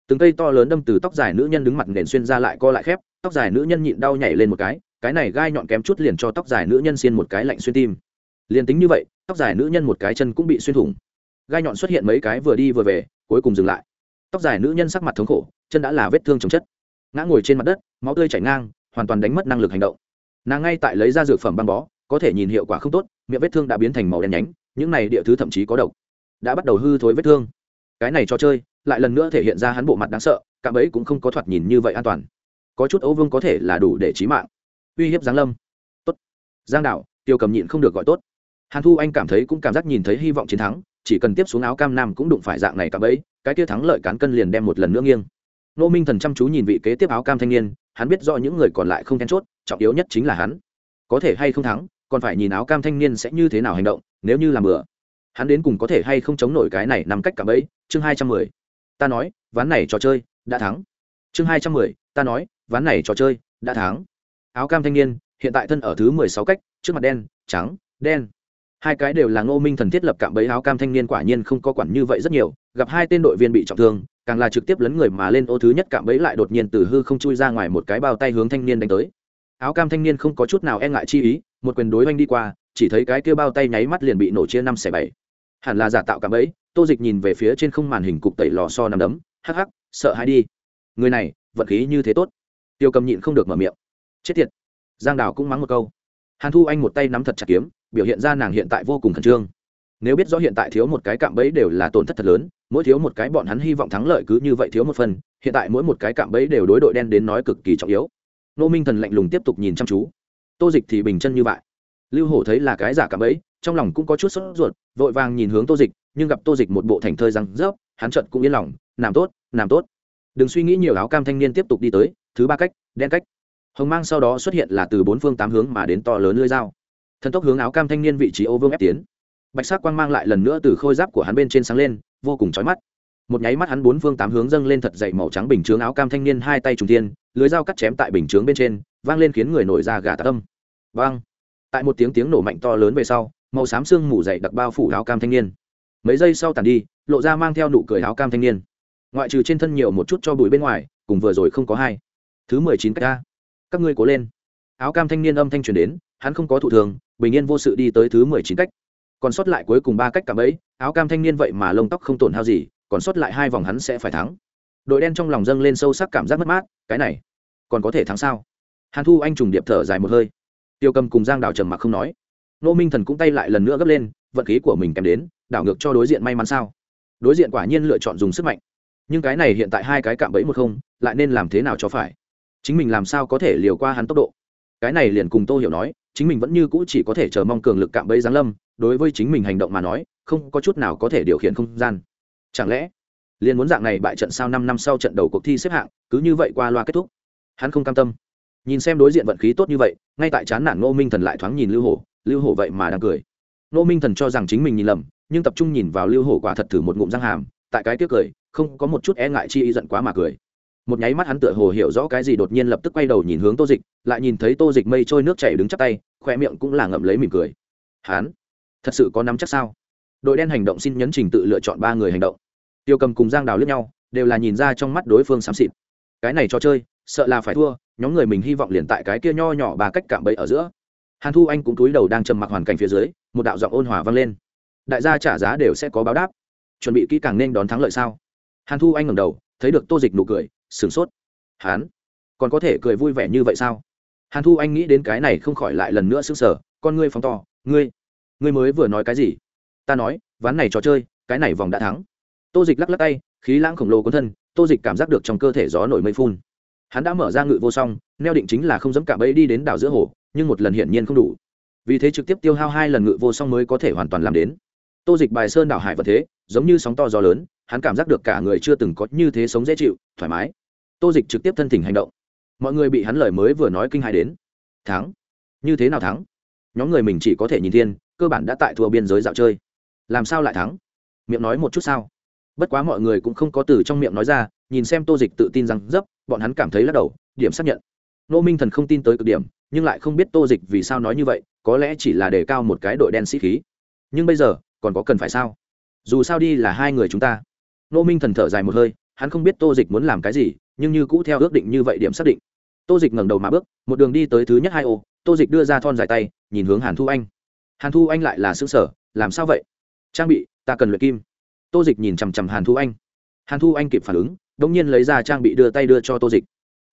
Từng cây to lớn đâm từ tóc dài nữ nhân đứng mặt nền xuyên ra lại co lại khép, tóc dài nữ nhân nhịn đau nhảy lên một cái cái này gai nhọn kém chút liền cho tóc dài nữ nhân xiên một cái lạnh xuyên tim. Liền tính như vậy, tóc dài nữ nhân một cái chân cũng bị xuyên thủng gai nhọn xuất hiện mấy cái vừa đi vừa về, cuối cùng dừng lại. Tóc dài nữ nhân sắc mặt thống khổ, chân đã là vết thương chồng chất. Ngã ngồi trên mặt đất, máu tươi chảy ngang, hoàn toàn đánh mất năng lực hành động. Nàng ngay tại lấy ra dược phẩm băng bó, có thể nhìn hiệu quả không tốt, miệng vết thương đã biến thành màu đen nhánh, những này địa thứ thậm chí có độc. Đã bắt đầu hư thối vết thương. Cái này cho chơi, lại lần nữa thể hiện ra hắn bộ mặt đáng sợ, cạm ấy cũng không có thoạt nhìn như vậy an toàn. Có chút ấu vương có thể là đủ để trí mạng. Uy hiếp giáng lâm. Tốt. Giang đạo, tiêu cầm nhịn không được gọi tốt. Hàn thu anh cảm thấy cũng cảm giác nhìn thấy hy vọng chiến thắng chỉ cần tiếp xuống áo cam nam cũng đụng phải dạng này cả bấy, cái kia thắng lợi cán cân liền đem một lần nữa nghiêng. Nô minh thần chăm chú nhìn vị kế tiếp áo cam thanh niên hắn biết rõ những người còn lại không then chốt trọng yếu nhất chính là hắn. Có thể hay không thắng còn phải nhìn áo cam thanh niên sẽ như thế nào hành động nếu như làm bừa. Hắn đến cùng có thể hay không chống nổi cái này nằm cách cả bẫy chương hai trăm mười. Ta nói ván này trò chơi đã thắng. Chương hai trăm mười ta nói ván này trò chơi đã thắng. Áo cam thanh niên hiện tại thân ở thứ mười sáu cách trước mặt đen trắng đen hai cái đều là ngô minh thần thiết lập cạm bẫy áo cam thanh niên quả nhiên không có quản như vậy rất nhiều, gặp hai tên đội viên bị trọng thương, càng là trực tiếp lấn người mà lên ô thứ nhất cạm bẫy lại đột nhiên từ hư không chui ra ngoài một cái bao tay hướng thanh niên đánh tới. Áo cam thanh niên không có chút nào e ngại chi ý, một quyền đối oanh đi qua, chỉ thấy cái kia bao tay nháy mắt liền bị nổ chia năm xẻ bảy. Hẳn là giả tạo cạm bẫy, tô dịch nhìn về phía trên không màn hình cục tẩy lò so nằm đấm, hắc hắc, sợ hãi đi. Người này, vận khí như thế tốt. Tiêu cầm nhịn không được mở miệng. Chết tiệt. Giang đào cũng mắng một câu. Hàn thu anh một tay nắm thật chặt kiếm biểu hiện ra nàng hiện tại vô cùng khẩn trương. Nếu biết rõ hiện tại thiếu một cái cạm bẫy đều là tổn thất thật lớn, mỗi thiếu một cái bọn hắn hy vọng thắng lợi cứ như vậy thiếu một phần, hiện tại mỗi một cái cạm bẫy đều đối đội đen đến nói cực kỳ trọng yếu. Nô minh thần lạnh lùng tiếp tục nhìn chăm chú. Tô dịch thì bình chân như vậy. Lưu hổ thấy là cái giả cạm bẫy, trong lòng cũng có chút sốt ruột, vội vàng nhìn hướng tô dịch, nhưng gặp tô dịch một bộ thành thơi răng rớp, hắn chợt cũng yên lòng, làm tốt làm tốt. Đừng suy nghĩ nhiều, áo cam thanh niên tiếp tục đi tới, thứ ba cách, đen cách. Hồng mang sau đó xuất hiện là từ bốn phương tám hướng mà đến to lớn lưới dao thần tốc hướng áo cam thanh niên vị trí ô vương ép tiến. Bạch sắc quang mang lại lần nữa từ khôi giáp của hắn bên trên sáng lên, vô cùng chói mắt. Một nháy mắt hắn bốn phương tám hướng dâng lên thật dậy màu trắng bình chướng áo cam thanh niên hai tay trùng tiên lưới dao cắt chém tại bình chướng bên trên, vang lên khiến người nổi ra gà tạ tâm. Vang! Tại một tiếng tiếng nổ mạnh to lớn về sau, màu xám xương mù dậy đặc bao phủ áo cam thanh niên. Mấy giây sau tàn đi, lộ ra mang theo nụ cười áo cam thanh niên. Ngoại trừ trên thân nhiều một chút cho bụi bên ngoài, cùng vừa rồi không có hai. Thứ mười chín cách các ngươi cố lên. Áo cam thanh niên âm thanh truyền đến hắn không có thụ thường, bình yên vô sự đi tới thứ mười chín cách. Còn sót lại cuối cùng ba cách cả ấy áo cam thanh niên vậy mà lông tóc không tổn hao gì, còn sót lại hai vòng hắn sẽ phải thắng. Đội đen trong lòng dâng lên sâu sắc cảm giác mất mát, cái này, còn có thể thắng sao? Hàn thu anh trùng điệp thở dài một hơi. Tiêu cầm cùng giang đào trầm mặc không nói. Nô minh thần cũng tay lại lần nữa gấp lên, vận khí của mình kèm đến, đảo ngược cho đối diện may mắn sao? Đối diện quả nhiên lựa chọn dùng sức mạnh. Nhưng cái này hiện tại hai cái cạm bẫy một không, lại nên làm thế nào cho phải? Chính mình làm sao có thể liều qua hắn tốc độ? Cái này liền cùng tô hiểu nói chính mình vẫn như cũ chỉ có thể chờ mong cường lực cạm bẫy giáng lâm, đối với chính mình hành động mà nói, không có chút nào có thể điều khiển không gian. Chẳng lẽ, liền muốn dạng này bại trận sau năm năm sau trận đầu cuộc thi xếp hạng, cứ như vậy qua loa kết thúc? Hắn không cam tâm. Nhìn xem đối diện vận khí tốt như vậy, ngay tại chán nản ngô minh thần lại thoáng nhìn lưu hổ lưu hổ vậy mà đang cười. Ngô minh thần cho rằng chính mình nhìn lầm, nhưng tập trung nhìn vào lưu hổ quả thật thử một ngụm răng hàm, tại cái tiếc cười, không có một chút e ngại chi ý giận quá mà cười. Một nháy mắt hắn tựa hồ hiểu rõ cái gì đột nhiên lập tức quay đầu nhìn hướng tô dịch, lại nhìn thấy tô dịch mây trôi nước chảy đứng chắc tay khoe miệng cũng là ngậm lấy mỉm cười. Hắn thật sự có nắm chắc sao? Đội đen hành động xin nhấn trình tự lựa chọn ba người hành động. Tiêu cầm cùng giang đào lướt nhau, đều là nhìn ra trong mắt đối phương xám xịt. Cái này cho chơi, sợ là phải thua, nhóm người mình hy vọng liền tại cái kia nho nhỏ bà cách cạm bẫy ở giữa. Hàn thu anh cũng túi đầu đang trầm mặc hoàn cảnh phía dưới, một đạo giọng ôn hòa vang lên. Đại gia trả giá đều sẽ có báo đáp. Chuẩn bị kỹ càng nên đón thắng lợi sao? Hàn thu anh ngẩng đầu, thấy được tô dịch nụ cười, sửng sốt. Hán, còn có thể cười vui vẻ như vậy sao? Hàn thu anh nghĩ đến cái này không khỏi lại lần nữa sững sờ, con ngươi phóng to, ngươi ngươi mới vừa nói cái gì? Ta nói, ván này trò chơi, cái này vòng đã thắng. Tô dịch lắc lắc tay, khí lãng khổng lồ cuốn thân, tô dịch cảm giác được trong cơ thể gió nổi mây phun. Hắn đã mở ra ngự vô song, neo định chính là không dẫm cả bẫy đi đến đảo giữa hồ, nhưng một lần hiển nhiên không đủ. Vì thế trực tiếp tiêu hao hai lần ngự vô song mới có thể hoàn toàn làm đến. Tô dịch bài sơn đảo hải vật thế, giống như sóng to gió lớn, hắn cảm giác được cả người chưa từng có như thế sống dễ chịu, thoải mái. Tô dịch trực tiếp thân thỉnh hành động mọi người bị hắn lời mới vừa nói kinh hài đến. Thắng. Như thế nào thắng? Nhóm người mình chỉ có thể nhìn thiên, cơ bản đã tại thua biên giới dạo chơi. Làm sao lại thắng? Miệng nói một chút sao? Bất quá mọi người cũng không có từ trong miệng nói ra, nhìn xem tô dịch tự tin rằng dấp bọn hắn cảm thấy lắc đầu, điểm xác nhận. Nô minh thần không tin tới cực điểm, nhưng lại không biết tô dịch vì sao nói như vậy, có lẽ chỉ là đề cao một cái đội đen sĩ khí. Nhưng bây giờ, còn có cần phải sao? Dù sao đi là hai người chúng ta. Nô minh thần thở dài một hơi, hắn không biết tô dịch muốn làm cái gì, nhưng như cũ theo ước định như vậy điểm xác định tô dịch ngẩng đầu mà bước, một đường đi tới thứ nhất hai ô, tô dịch đưa ra thon dài tay, nhìn hướng hàn thu anh. Hàn thu anh lại là xứ sở làm sao vậy? Trang bị, ta cần luyện kim. Tô dịch nhìn chằm chằm hàn thu anh. Hàn thu anh kịp phản ứng đ ỗ n g nhiên lấy ra trang bị đưa tay đưa cho tô dịch.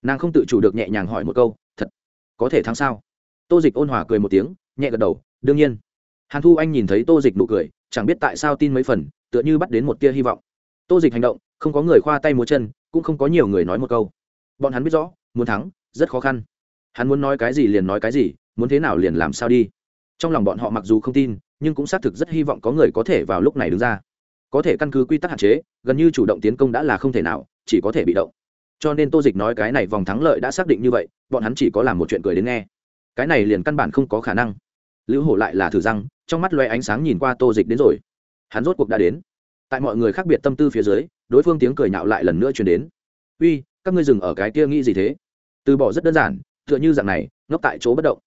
Nàng không tự chủ được nhẹ nhàng hỏi một câu, thật, có thể thắng sao? Tô dịch ôn hòa cười một tiếng, nhẹ gật đầu, đương nhiên. Hàn thu anh nhìn thấy tô dịch nụ cười, chẳng biết tại sao tin mấy phần, tựa như bắt đến một tia hy vọng. Tô dịch hành động, không có người khoa tay múa chân, cũng không có nhiều người nói một câu. Bọn hắn biết rõ, muốn thắng rất khó khăn. Hắn muốn nói cái gì liền nói cái gì, muốn thế nào liền làm sao đi. Trong lòng bọn họ mặc dù không tin, nhưng cũng xác thực rất hy vọng có người có thể vào lúc này đứng ra. Có thể căn cứ quy tắc hạn chế, gần như chủ động tiến công đã là không thể nào, chỉ có thể bị động. Cho nên tô dịch nói cái này vòng thắng lợi đã xác định như vậy, bọn hắn chỉ có làm một chuyện cười đến nghe. Cái này liền căn bản không có khả năng. Lữ hổ lại là thử răng, trong mắt loe ánh sáng nhìn qua tô dịch đến rồi. Hắn rốt cuộc đã đến. Tại mọi người khác biệt tâm tư phía dưới, đối phương tiếng cười nhạo lại lần nữa chuyển đến. Uy, các ngươi dừng ở cái kia nghĩ gì thế? Từ bỏ rất đơn giản, tựa như dạng này, ngốc tại chỗ bất động.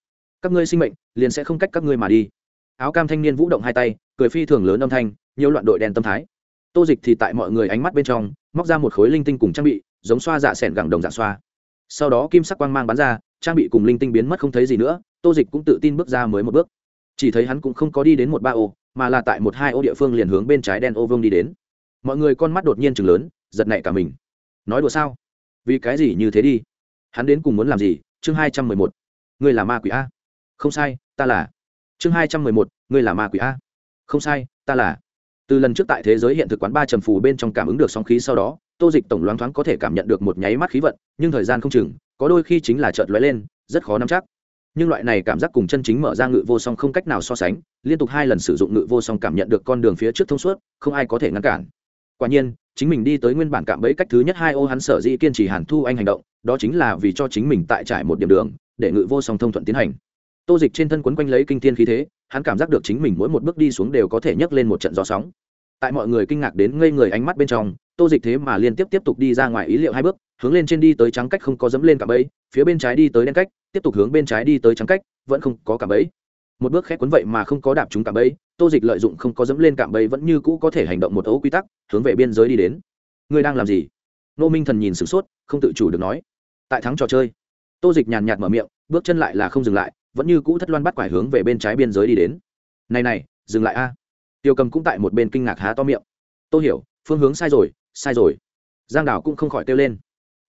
Các ngươi sinh mệnh, liền sẽ không cách các ngươi mà đi. Áo cam thanh niên vũ động hai tay, cười phi thường lớn âm thanh, nhiều loạn đội đen tâm thái. Tô dịch thì tại mọi người ánh mắt bên trong, móc ra một khối linh tinh cùng trang bị, giống xoa dạ s ẻ n gẳng đồng dạ xoa. Sau đó kim sắc quang mang bắn ra, trang bị cùng linh tinh biến mất không thấy gì nữa, tô dịch cũng tự tin bước ra mới một bước. Chỉ thấy hắn cũng không có đi đến một ba ô, mà là tại một hai ô địa phương liền hướng bên trái đen ô vương đi đến. Mọi người con mắt đột nhiên chừng lớn, giật nảy cả mình. Nói đùa sao? Vì cái gì như thế đi? Hắn đến cùng muốn làm gì? Chương hai trăm mười một. Người là ma quỷ a. Không sai, ta là. Chương hai trăm mười một. Người là ma quỷ a. Không sai, ta là. Từ lần trước tại thế giới hiện thực quán ba trầm phù bên trong cảm ứng được sóng khí sau đó, tô dịch tổng loáng thoáng có thể cảm nhận được một nháy mắt khí vận, nhưng thời gian không chừng, có đôi khi chính là chợt lóe lên, rất khó nắm chắc. Nhưng loại này cảm giác cùng chân chính mở ra ngự vô song không cách nào so sánh, liên tục hai lần sử dụng ngự vô song cảm nhận được con đường phía trước thông suốt, không ai có thể ngăn cản quả nhiên, chính mình đi tới nguyên bản cạm bẫy cách thứ nhất hai ô hắn sở dĩ kiên trì hàn thu anh hành động, đó chính là vì cho chính mình tại trải một điểm đường, để ngự vô song thông thuận tiến hành. Tô dịch trên thân quấn quanh lấy kinh thiên khí thế, hắn cảm giác được chính mình mỗi một bước đi xuống đều có thể nhấc lên một trận gió sóng. Tại mọi người kinh ngạc đến ngây người ánh mắt bên trong, tô dịch thế mà liên tiếp tiếp tục đi ra ngoài ý liệu hai bước, hướng lên trên đi tới trắng cách không có dẫm lên cạm bẫy, phía bên trái đi tới đen cách, tiếp tục hướng bên trái đi tới trắng cách, vẫn không có cạm bẫy một bước khép cuốn vậy mà không có đạp chúng cạm bẫy, tô dịch lợi dụng không có dẫm lên cạm bẫy vẫn như cũ có thể hành động một ấu quy tắc, hướng về biên giới đi đến. Ngươi đang làm gì? Nô minh thần nhìn sửng sốt, không tự chủ được nói. Tại thắng trò chơi. Tô dịch nhàn nhạt mở miệng, bước chân lại là không dừng lại, vẫn như cũ thất loan bắt quải hướng về bên trái biên giới đi đến. Này này, dừng lại a. Tiêu cầm cũng tại một bên kinh ngạc há to miệng. Tô hiểu, phương hướng sai rồi sai rồi. Giang đảo cũng không khỏi kêu lên.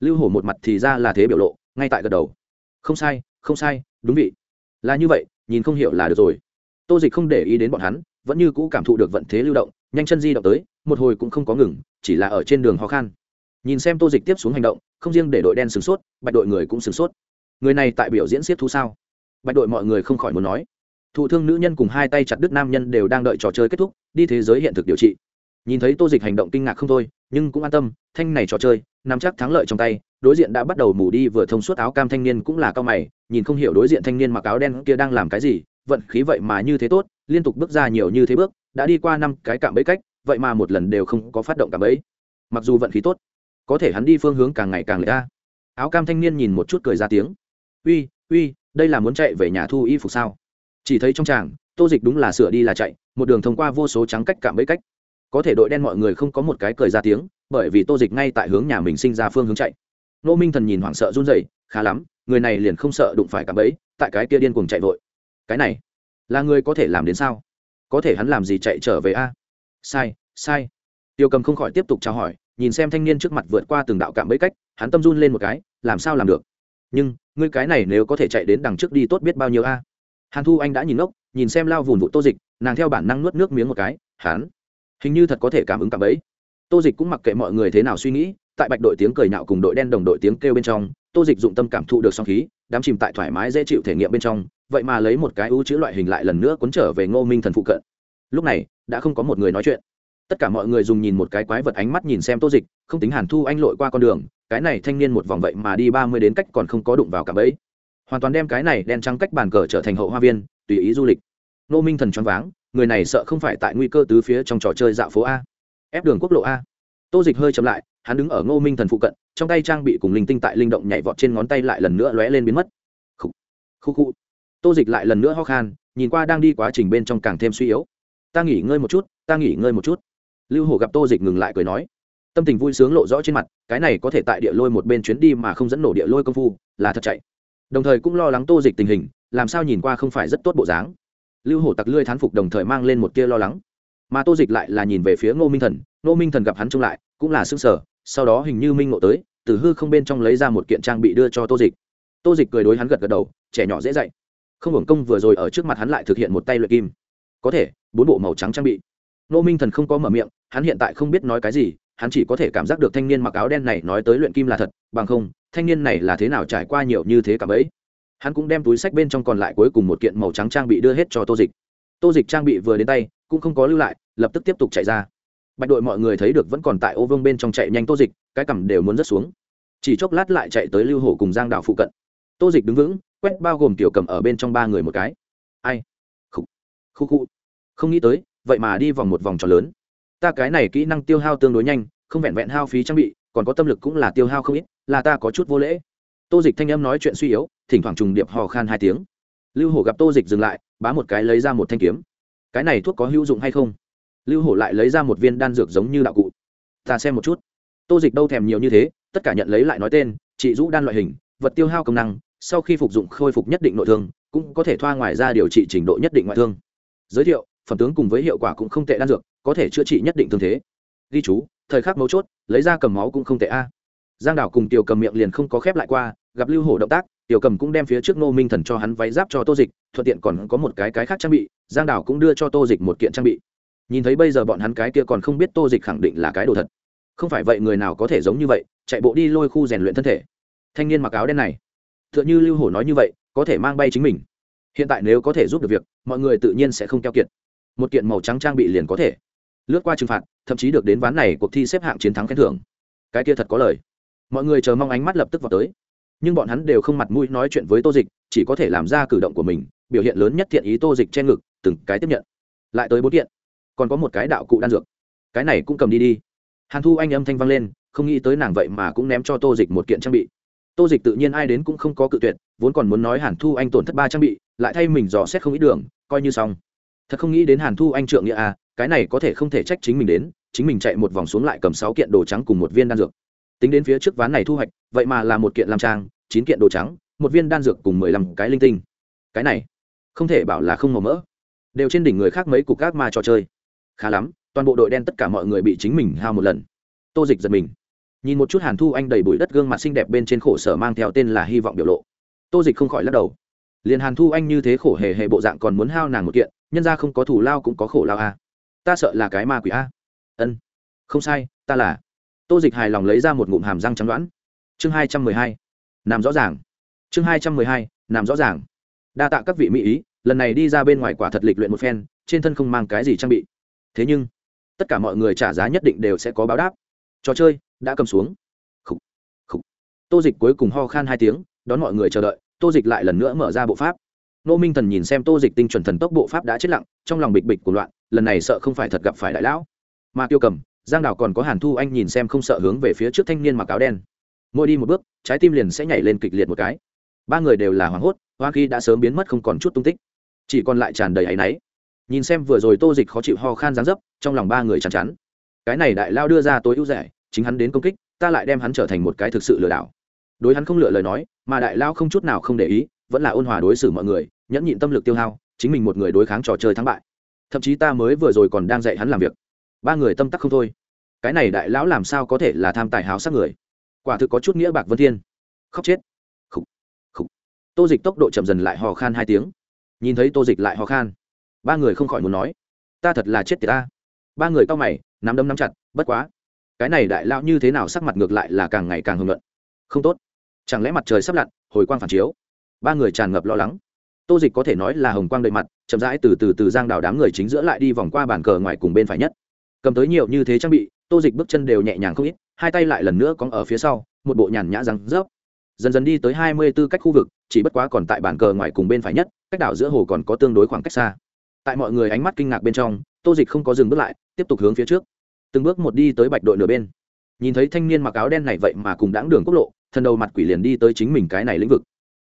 Lưu hổ một mặt thì ra là thế biểu lộ, ngay tại gật đầu. Không sai không sai, đúng vị. Là như vậy nhìn không hiểu là được rồi. Tô dịch không để ý đến bọn hắn, vẫn như cũ cảm thụ được vận thế lưu động, nhanh chân di động tới, một hồi cũng không có ngừng, chỉ là ở trên đường khó khăn nhìn xem tô dịch tiếp xuống hành động, không riêng để đội đen sửng sốt, bạch đội người cũng sửng sốt. Người này tại biểu diễn siết thú sao? Bạch đội mọi người không khỏi muốn nói. Thụ thương nữ nhân cùng hai tay chặt đứt nam nhân đều đang đợi trò chơi kết thúc, đi thế giới hiện thực điều trị nhìn thấy tô dịch hành động kinh ngạc không thôi, nhưng cũng an tâm, thanh này trò chơi, nắm chắc thắng lợi trong tay, đối diện đã bắt đầu mù đi vừa thông suốt áo cam thanh niên cũng là cao mày, nhìn không hiểu đối diện thanh niên mặc áo đen kia đang làm cái gì, vận khí vậy mà như thế tốt, liên tục bước ra nhiều như thế bước, đã đi qua năm cái cạm bẫy cách, vậy mà một lần đều không có phát động cạm bẫy. Mặc dù vận khí tốt, có thể hắn đi phương hướng càng ngày càng lệ ra. Áo cam thanh niên nhìn một chút cười ra tiếng. Uy uy, đây là muốn chạy về nhà thu y phục sao? Chỉ thấy trong tràng, tô dịch đúng là sửa đi là chạy, một đường thông qua vô số trắng cách cạm bẫy cách có thể đội đen mọi người không có một cái cười ra tiếng, bởi vì tô dịch ngay tại hướng nhà mình sinh ra phương hướng chạy. Nô minh thần nhìn hoảng sợ run rẩy, khá lắm, người này liền không sợ đụng phải cả bẫy, tại cái kia điên cuồng chạy vội. Cái này, là người có thể làm đến sao? Có thể hắn làm gì chạy trở về a? Sai sai. Tiêu cầm không khỏi tiếp tục trao hỏi, nhìn xem thanh niên trước mặt vượt qua từng đạo cạm bẫy cách, hắn tâm run lên một cái, làm sao làm được? Nhưng, ngươi cái này nếu có thể chạy đến đằng trước đi tốt biết bao nhiêu a? Hàn thu anh đã nhìn ngốc, nhìn xem lao vùn vụ tô dịch, nàng theo bản năng nuốt nước miếng một cái, hắn hình như thật có thể cảm ứng cảm ấy. Tô dịch cũng mặc kệ mọi người thế nào suy nghĩ, tại bạch đội tiếng cười nhạo cùng đội đen đồng đội tiếng kêu bên trong, tô dịch dụng tâm cảm thụ được song khí, đám chìm tại thoải mái dễ chịu thể nghiệm bên trong, vậy mà lấy một cái ưu chữ loại hình lại lần nữa cuốn trở về ngô minh thần phụ cận. Lúc này, đã không có một người nói chuyện. Tất cả mọi người dùng nhìn một cái quái vật ánh mắt nhìn xem tô dịch, không tính hàn thu anh lội qua con đường, cái này thanh niên một vòng vậy mà đi ba mươi đến cách còn không có đụng vào cả bẫy. Hoàn toàn đem cái này đen trắng cách bàn cờ trở thành hậu hoa viên, tùy ý du lịch. Nô minh thần choáng váng người này sợ không phải tại nguy cơ tứ phía trong trò chơi dạo phố a. Ép đường quốc lộ a. Tô dịch hơi chậm lại, hắn đứng ở ngô minh thần phụ cận, trong tay trang bị cùng linh tinh tại linh động nhảy vọt trên ngón tay lại lần nữa lóe lên biến mất. Khu khu khu tô dịch lại lần nữa ho khan, nhìn qua đang đi quá trình bên trong càng thêm suy yếu. Ta nghỉ ngơi một chút, ta nghỉ ngơi một chút. Lưu hổ gặp tô dịch ngừng lại cười nói. Tâm tình vui sướng lộ rõ trên mặt, cái này có thể tại địa lôi một bên chuyến đi mà không dẫn nổ địa lôi công phu, là thật chạy. Đồng thời cũng lo lắng tô dịch tình hình, làm sao nhìn qua không phải rất tốt bộ dáng lưu hổ tặc lươi thán phục đồng thời mang lên một tia lo lắng. Mà tô dịch lại là nhìn về phía ngô minh thần, ngô minh thần gặp hắn trông lại, cũng là s ư ơ n g sở sau đó hình như minh ngộ tới, từ hư không bên trong lấy ra một kiện trang bị đưa cho tô dịch. Tô dịch cười đối hắn gật gật đầu, trẻ nhỏ dễ dạy. Không hưởng công vừa rồi ở trước mặt hắn lại thực hiện một tay luyện kim. Có thể, bốn bộ màu trắng trang bị. Ngô minh thần không có mở miệng, hắn hiện tại không biết nói cái gì, hắn chỉ có thể cảm giác được thanh niên mặc áo đen này nói tới luyện kim là thật, bằng không, thanh niên này là thế nào trải qua nhiều như thế cả bấy hắn cũng đem túi sách bên trong còn lại cuối cùng một kiện màu trắng trang bị đưa hết cho tô dịch. Tô dịch trang bị vừa đến tay, cũng không có lưu lại, lập tức tiếp tục chạy ra. Bạch đội mọi người thấy được vẫn còn tại ô vương bên trong chạy nhanh tô dịch, cái cằm đều muốn rớt xuống. Chỉ chốc lát lại chạy tới lưu hổ cùng giang đảo phụ cận. Tô dịch đứng vững, quét bao gồm tiểu cầm ở bên trong ba người một cái. Ai? Khu khu khu không nghĩ tới, vậy mà đi vòng một vòng tròn lớn. Ta cái này kỹ năng tiêu hao tương đối nhanh, không vẹn vẹn hao phí trang bị, còn có tâm lực cũng là tiêu hao không ít, là ta có chút vô lễ tô dịch thanh âm nói chuyện suy yếu, thỉnh thoảng trùng điệp hò khan hai tiếng. Lưu hổ gặp tô dịch dừng lại, bá một cái lấy ra một thanh kiếm. Cái này thuốc có hữu dụng hay không? Lưu hổ lại lấy ra một viên đan dược giống như đạo cụ. Ta xem một chút. Tô dịch đâu thèm nhiều như thế, tất cả nhận lấy lại nói tên trị rũ đan loại hình, vật tiêu hao công năng, sau khi phục dụng khôi phục nhất định nội thương, cũng có thể thoa ngoài ra điều trị trình độ nhất định ngoại thương. Giới thiệu, phẩm tướng cùng với hiệu quả cũng không tệ đan dược, có thể chữa trị nhất định thương thế. Ghi chú, thời khắc mấu chốt, lấy ra cầm máu cũng không tệ a. Giang đảo cùng tiểu cầm miệng liền không có khép lại qua gặp lưu hổ động tác, tiểu cầm cũng đem phía trước nô minh thần cho hắn váy giáp cho tô dịch, thuận tiện còn có một cái cái khác trang bị, giang đảo cũng đưa cho tô dịch một kiện trang bị. Nhìn thấy bây giờ bọn hắn cái kia còn không biết tô dịch khẳng định là cái đồ thật. Không phải vậy người nào có thể giống như vậy, chạy bộ đi lôi khu rèn luyện thân thể. Thanh niên mặc áo đen này t h ư ợ n h ư lưu hổ nói như vậy, có thể mang bay chính mình. Hiện tại nếu có thể giúp được việc, mọi người tự nhiên sẽ không keo kiệt. Một kiện màu trắng trang bị liền có thể. Lướt qua trừng phạt, thậm chí được đến ván này cuộc thi xếp hạng chiến thắng khen thưởng. Cái kia thật có lời. Mọi người chờ mong ánh mắt lập tức vào tới nhưng bọn hắn đều không mặt mũi nói chuyện với tô dịch, chỉ có thể làm ra cử động của mình, biểu hiện lớn nhất thiện ý tô dịch trên ngực, từng cái tiếp nhận. Lại tới bốn kiện. Còn có một cái đạo cụ đan dược. Cái này cũng cầm đi đi. Hàn thu anh âm thanh vang lên, không nghĩ tới nàng vậy mà cũng ném cho tô dịch một kiện trang bị. Tô dịch tự nhiên ai đến cũng không có cự tuyệt, vốn còn muốn nói hàn thu anh tổn thất ba trang bị, lại thay mình dò xét không ít đường, coi như xong. Thật không nghĩ đến hàn thu anh trượng nghĩa à cái này có thể không thể trách chính mình đến, chính mình chạy một vòng xuống lại cầm sáu kiện đồ trắng cùng một viên đan dược tính đến phía trước ván này thu hoạch, vậy mà là một kiện làm trang, chín kiện đồ trắng, một viên đan dược cùng mười lăm cái linh tinh. Cái này, không thể bảo là không màu mỡ. Đều trên đỉnh người khác mấy cục gác ma trò chơi. Khá lắm, toàn bộ đội đen tất cả mọi người bị chính mình hao một lần. Tô dịch giật mình. Nhìn một chút hàn thu anh đầy bụi đất gương mặt xinh đẹp bên trên khổ sở mang theo tên là hy vọng biểu lộ. Tô dịch không khỏi lắc đầu. Liền hàn thu anh như thế khổ hề hề bộ dạng còn muốn hao nàng một kiện, nhân ra không có thủ lao cũng có khổ lao a à. ta sợ là cái ma quỷ a. Ân. Không sai, ta là tô dịch hài lòng lấy ra một ngụm hàm răng trắng đoán. Chương hai trăm mười hai nằm rõ ràng. Chương hai trăm mười hai nằm rõ ràng. Đa tạ các vị mỹ ý lần này đi ra bên ngoài quả thật lịch luyện một phen trên thân không mang cái gì trang bị. Thế nhưng tất cả mọi người trả giá nhất định đều sẽ có báo đáp. Trò chơi đã cầm xuống. Khủ, khủ. tô dịch cuối cùng ho khan hai tiếng đón mọi người chờ đợi tô dịch lại lần nữa mở ra bộ pháp. Nô minh thần nhìn xem tô dịch tinh chuẩn thần tốc bộ pháp đã chết lặng trong lòng bịch bịch của loạn lần này sợ không phải thật gặp phải đại lão. Mà tiêu cầm giang đào còn có hàn thu anh nhìn xem không sợ hướng về phía trước thanh niên mặc áo đen. Mỗi đi một bước, trái tim liền sẽ nhảy lên kịch liệt một cái. Ba người đều là hoảng hốt hoa khi đã sớm biến mất không còn chút tung tích. Chỉ còn lại tràn đầy áy náy. Nhìn xem vừa rồi tô dịch khó chịu ho khan dáng dấp, trong lòng ba người chắn chắn cái này đại lao đưa ra tối ưu rẻ, chính hắn đến công kích, ta lại đem hắn trở thành một cái thực sự lừa đảo. Đối hắn không lựa lời nói, mà đại lao không chút nào không để ý, vẫn là ôn hòa đối xử mọi người, nhẫn nhịn tâm lực tiêu hao, chính mình một người đối kháng trò chơi thắng bại. Thậm chí ta mới vừa rồi còn đang dạy hắn làm việc. Ba người tâm tắc không thôi cái này đại lão làm sao có thể là tham tài háo sắc người? Quả thực có chút nghĩa bạc vân thiên. Khóc chết. Khúc khúc tô dịch tốc độ chậm dần lại hò khan hai tiếng. Nhìn thấy tô dịch lại hò khan, ba người không khỏi muốn nói, ta thật là chết tiệt ta. Ba người cao mày, nắm đấm nắm chặt, bất quá, cái này đại lão như thế nào sắc mặt ngược lại là càng ngày càng hưng luận. Không tốt. Chẳng lẽ mặt trời sắp lặn, hồi quang phản chiếu? Ba người tràn ngập lo lắng. Tô dịch có thể nói là hồng quang đầy mặt, chậm rãi từ từ từ giang đào đám người chính giữa lại đi vòng qua bàn cờ ngoài cùng bên phải nhất. Cầm tới nhiều như thế trang bị tô dịch bước chân đều nhẹ nhàng không ít, hai tay lại lần nữa cóng ở phía sau, một bộ nhàn nhã răng rớp. Dần dần đi tới hai mươi b ố cách khu vực, chỉ bất quá còn tại bàn cờ ngoài cùng bên phải nhất, cách đảo giữa hồ còn có tương đối khoảng cách xa. Tại mọi người ánh mắt kinh ngạc bên trong, tô dịch không có dừng bước lại, tiếp tục hướng phía trước. Từng bước một đi tới bạch đội nửa bên. Nhìn thấy thanh niên mặc áo đen này vậy mà cùng đáng đường quốc lộ, thần đầu mặt quỷ liền đi tới chính mình cái này lĩnh vực.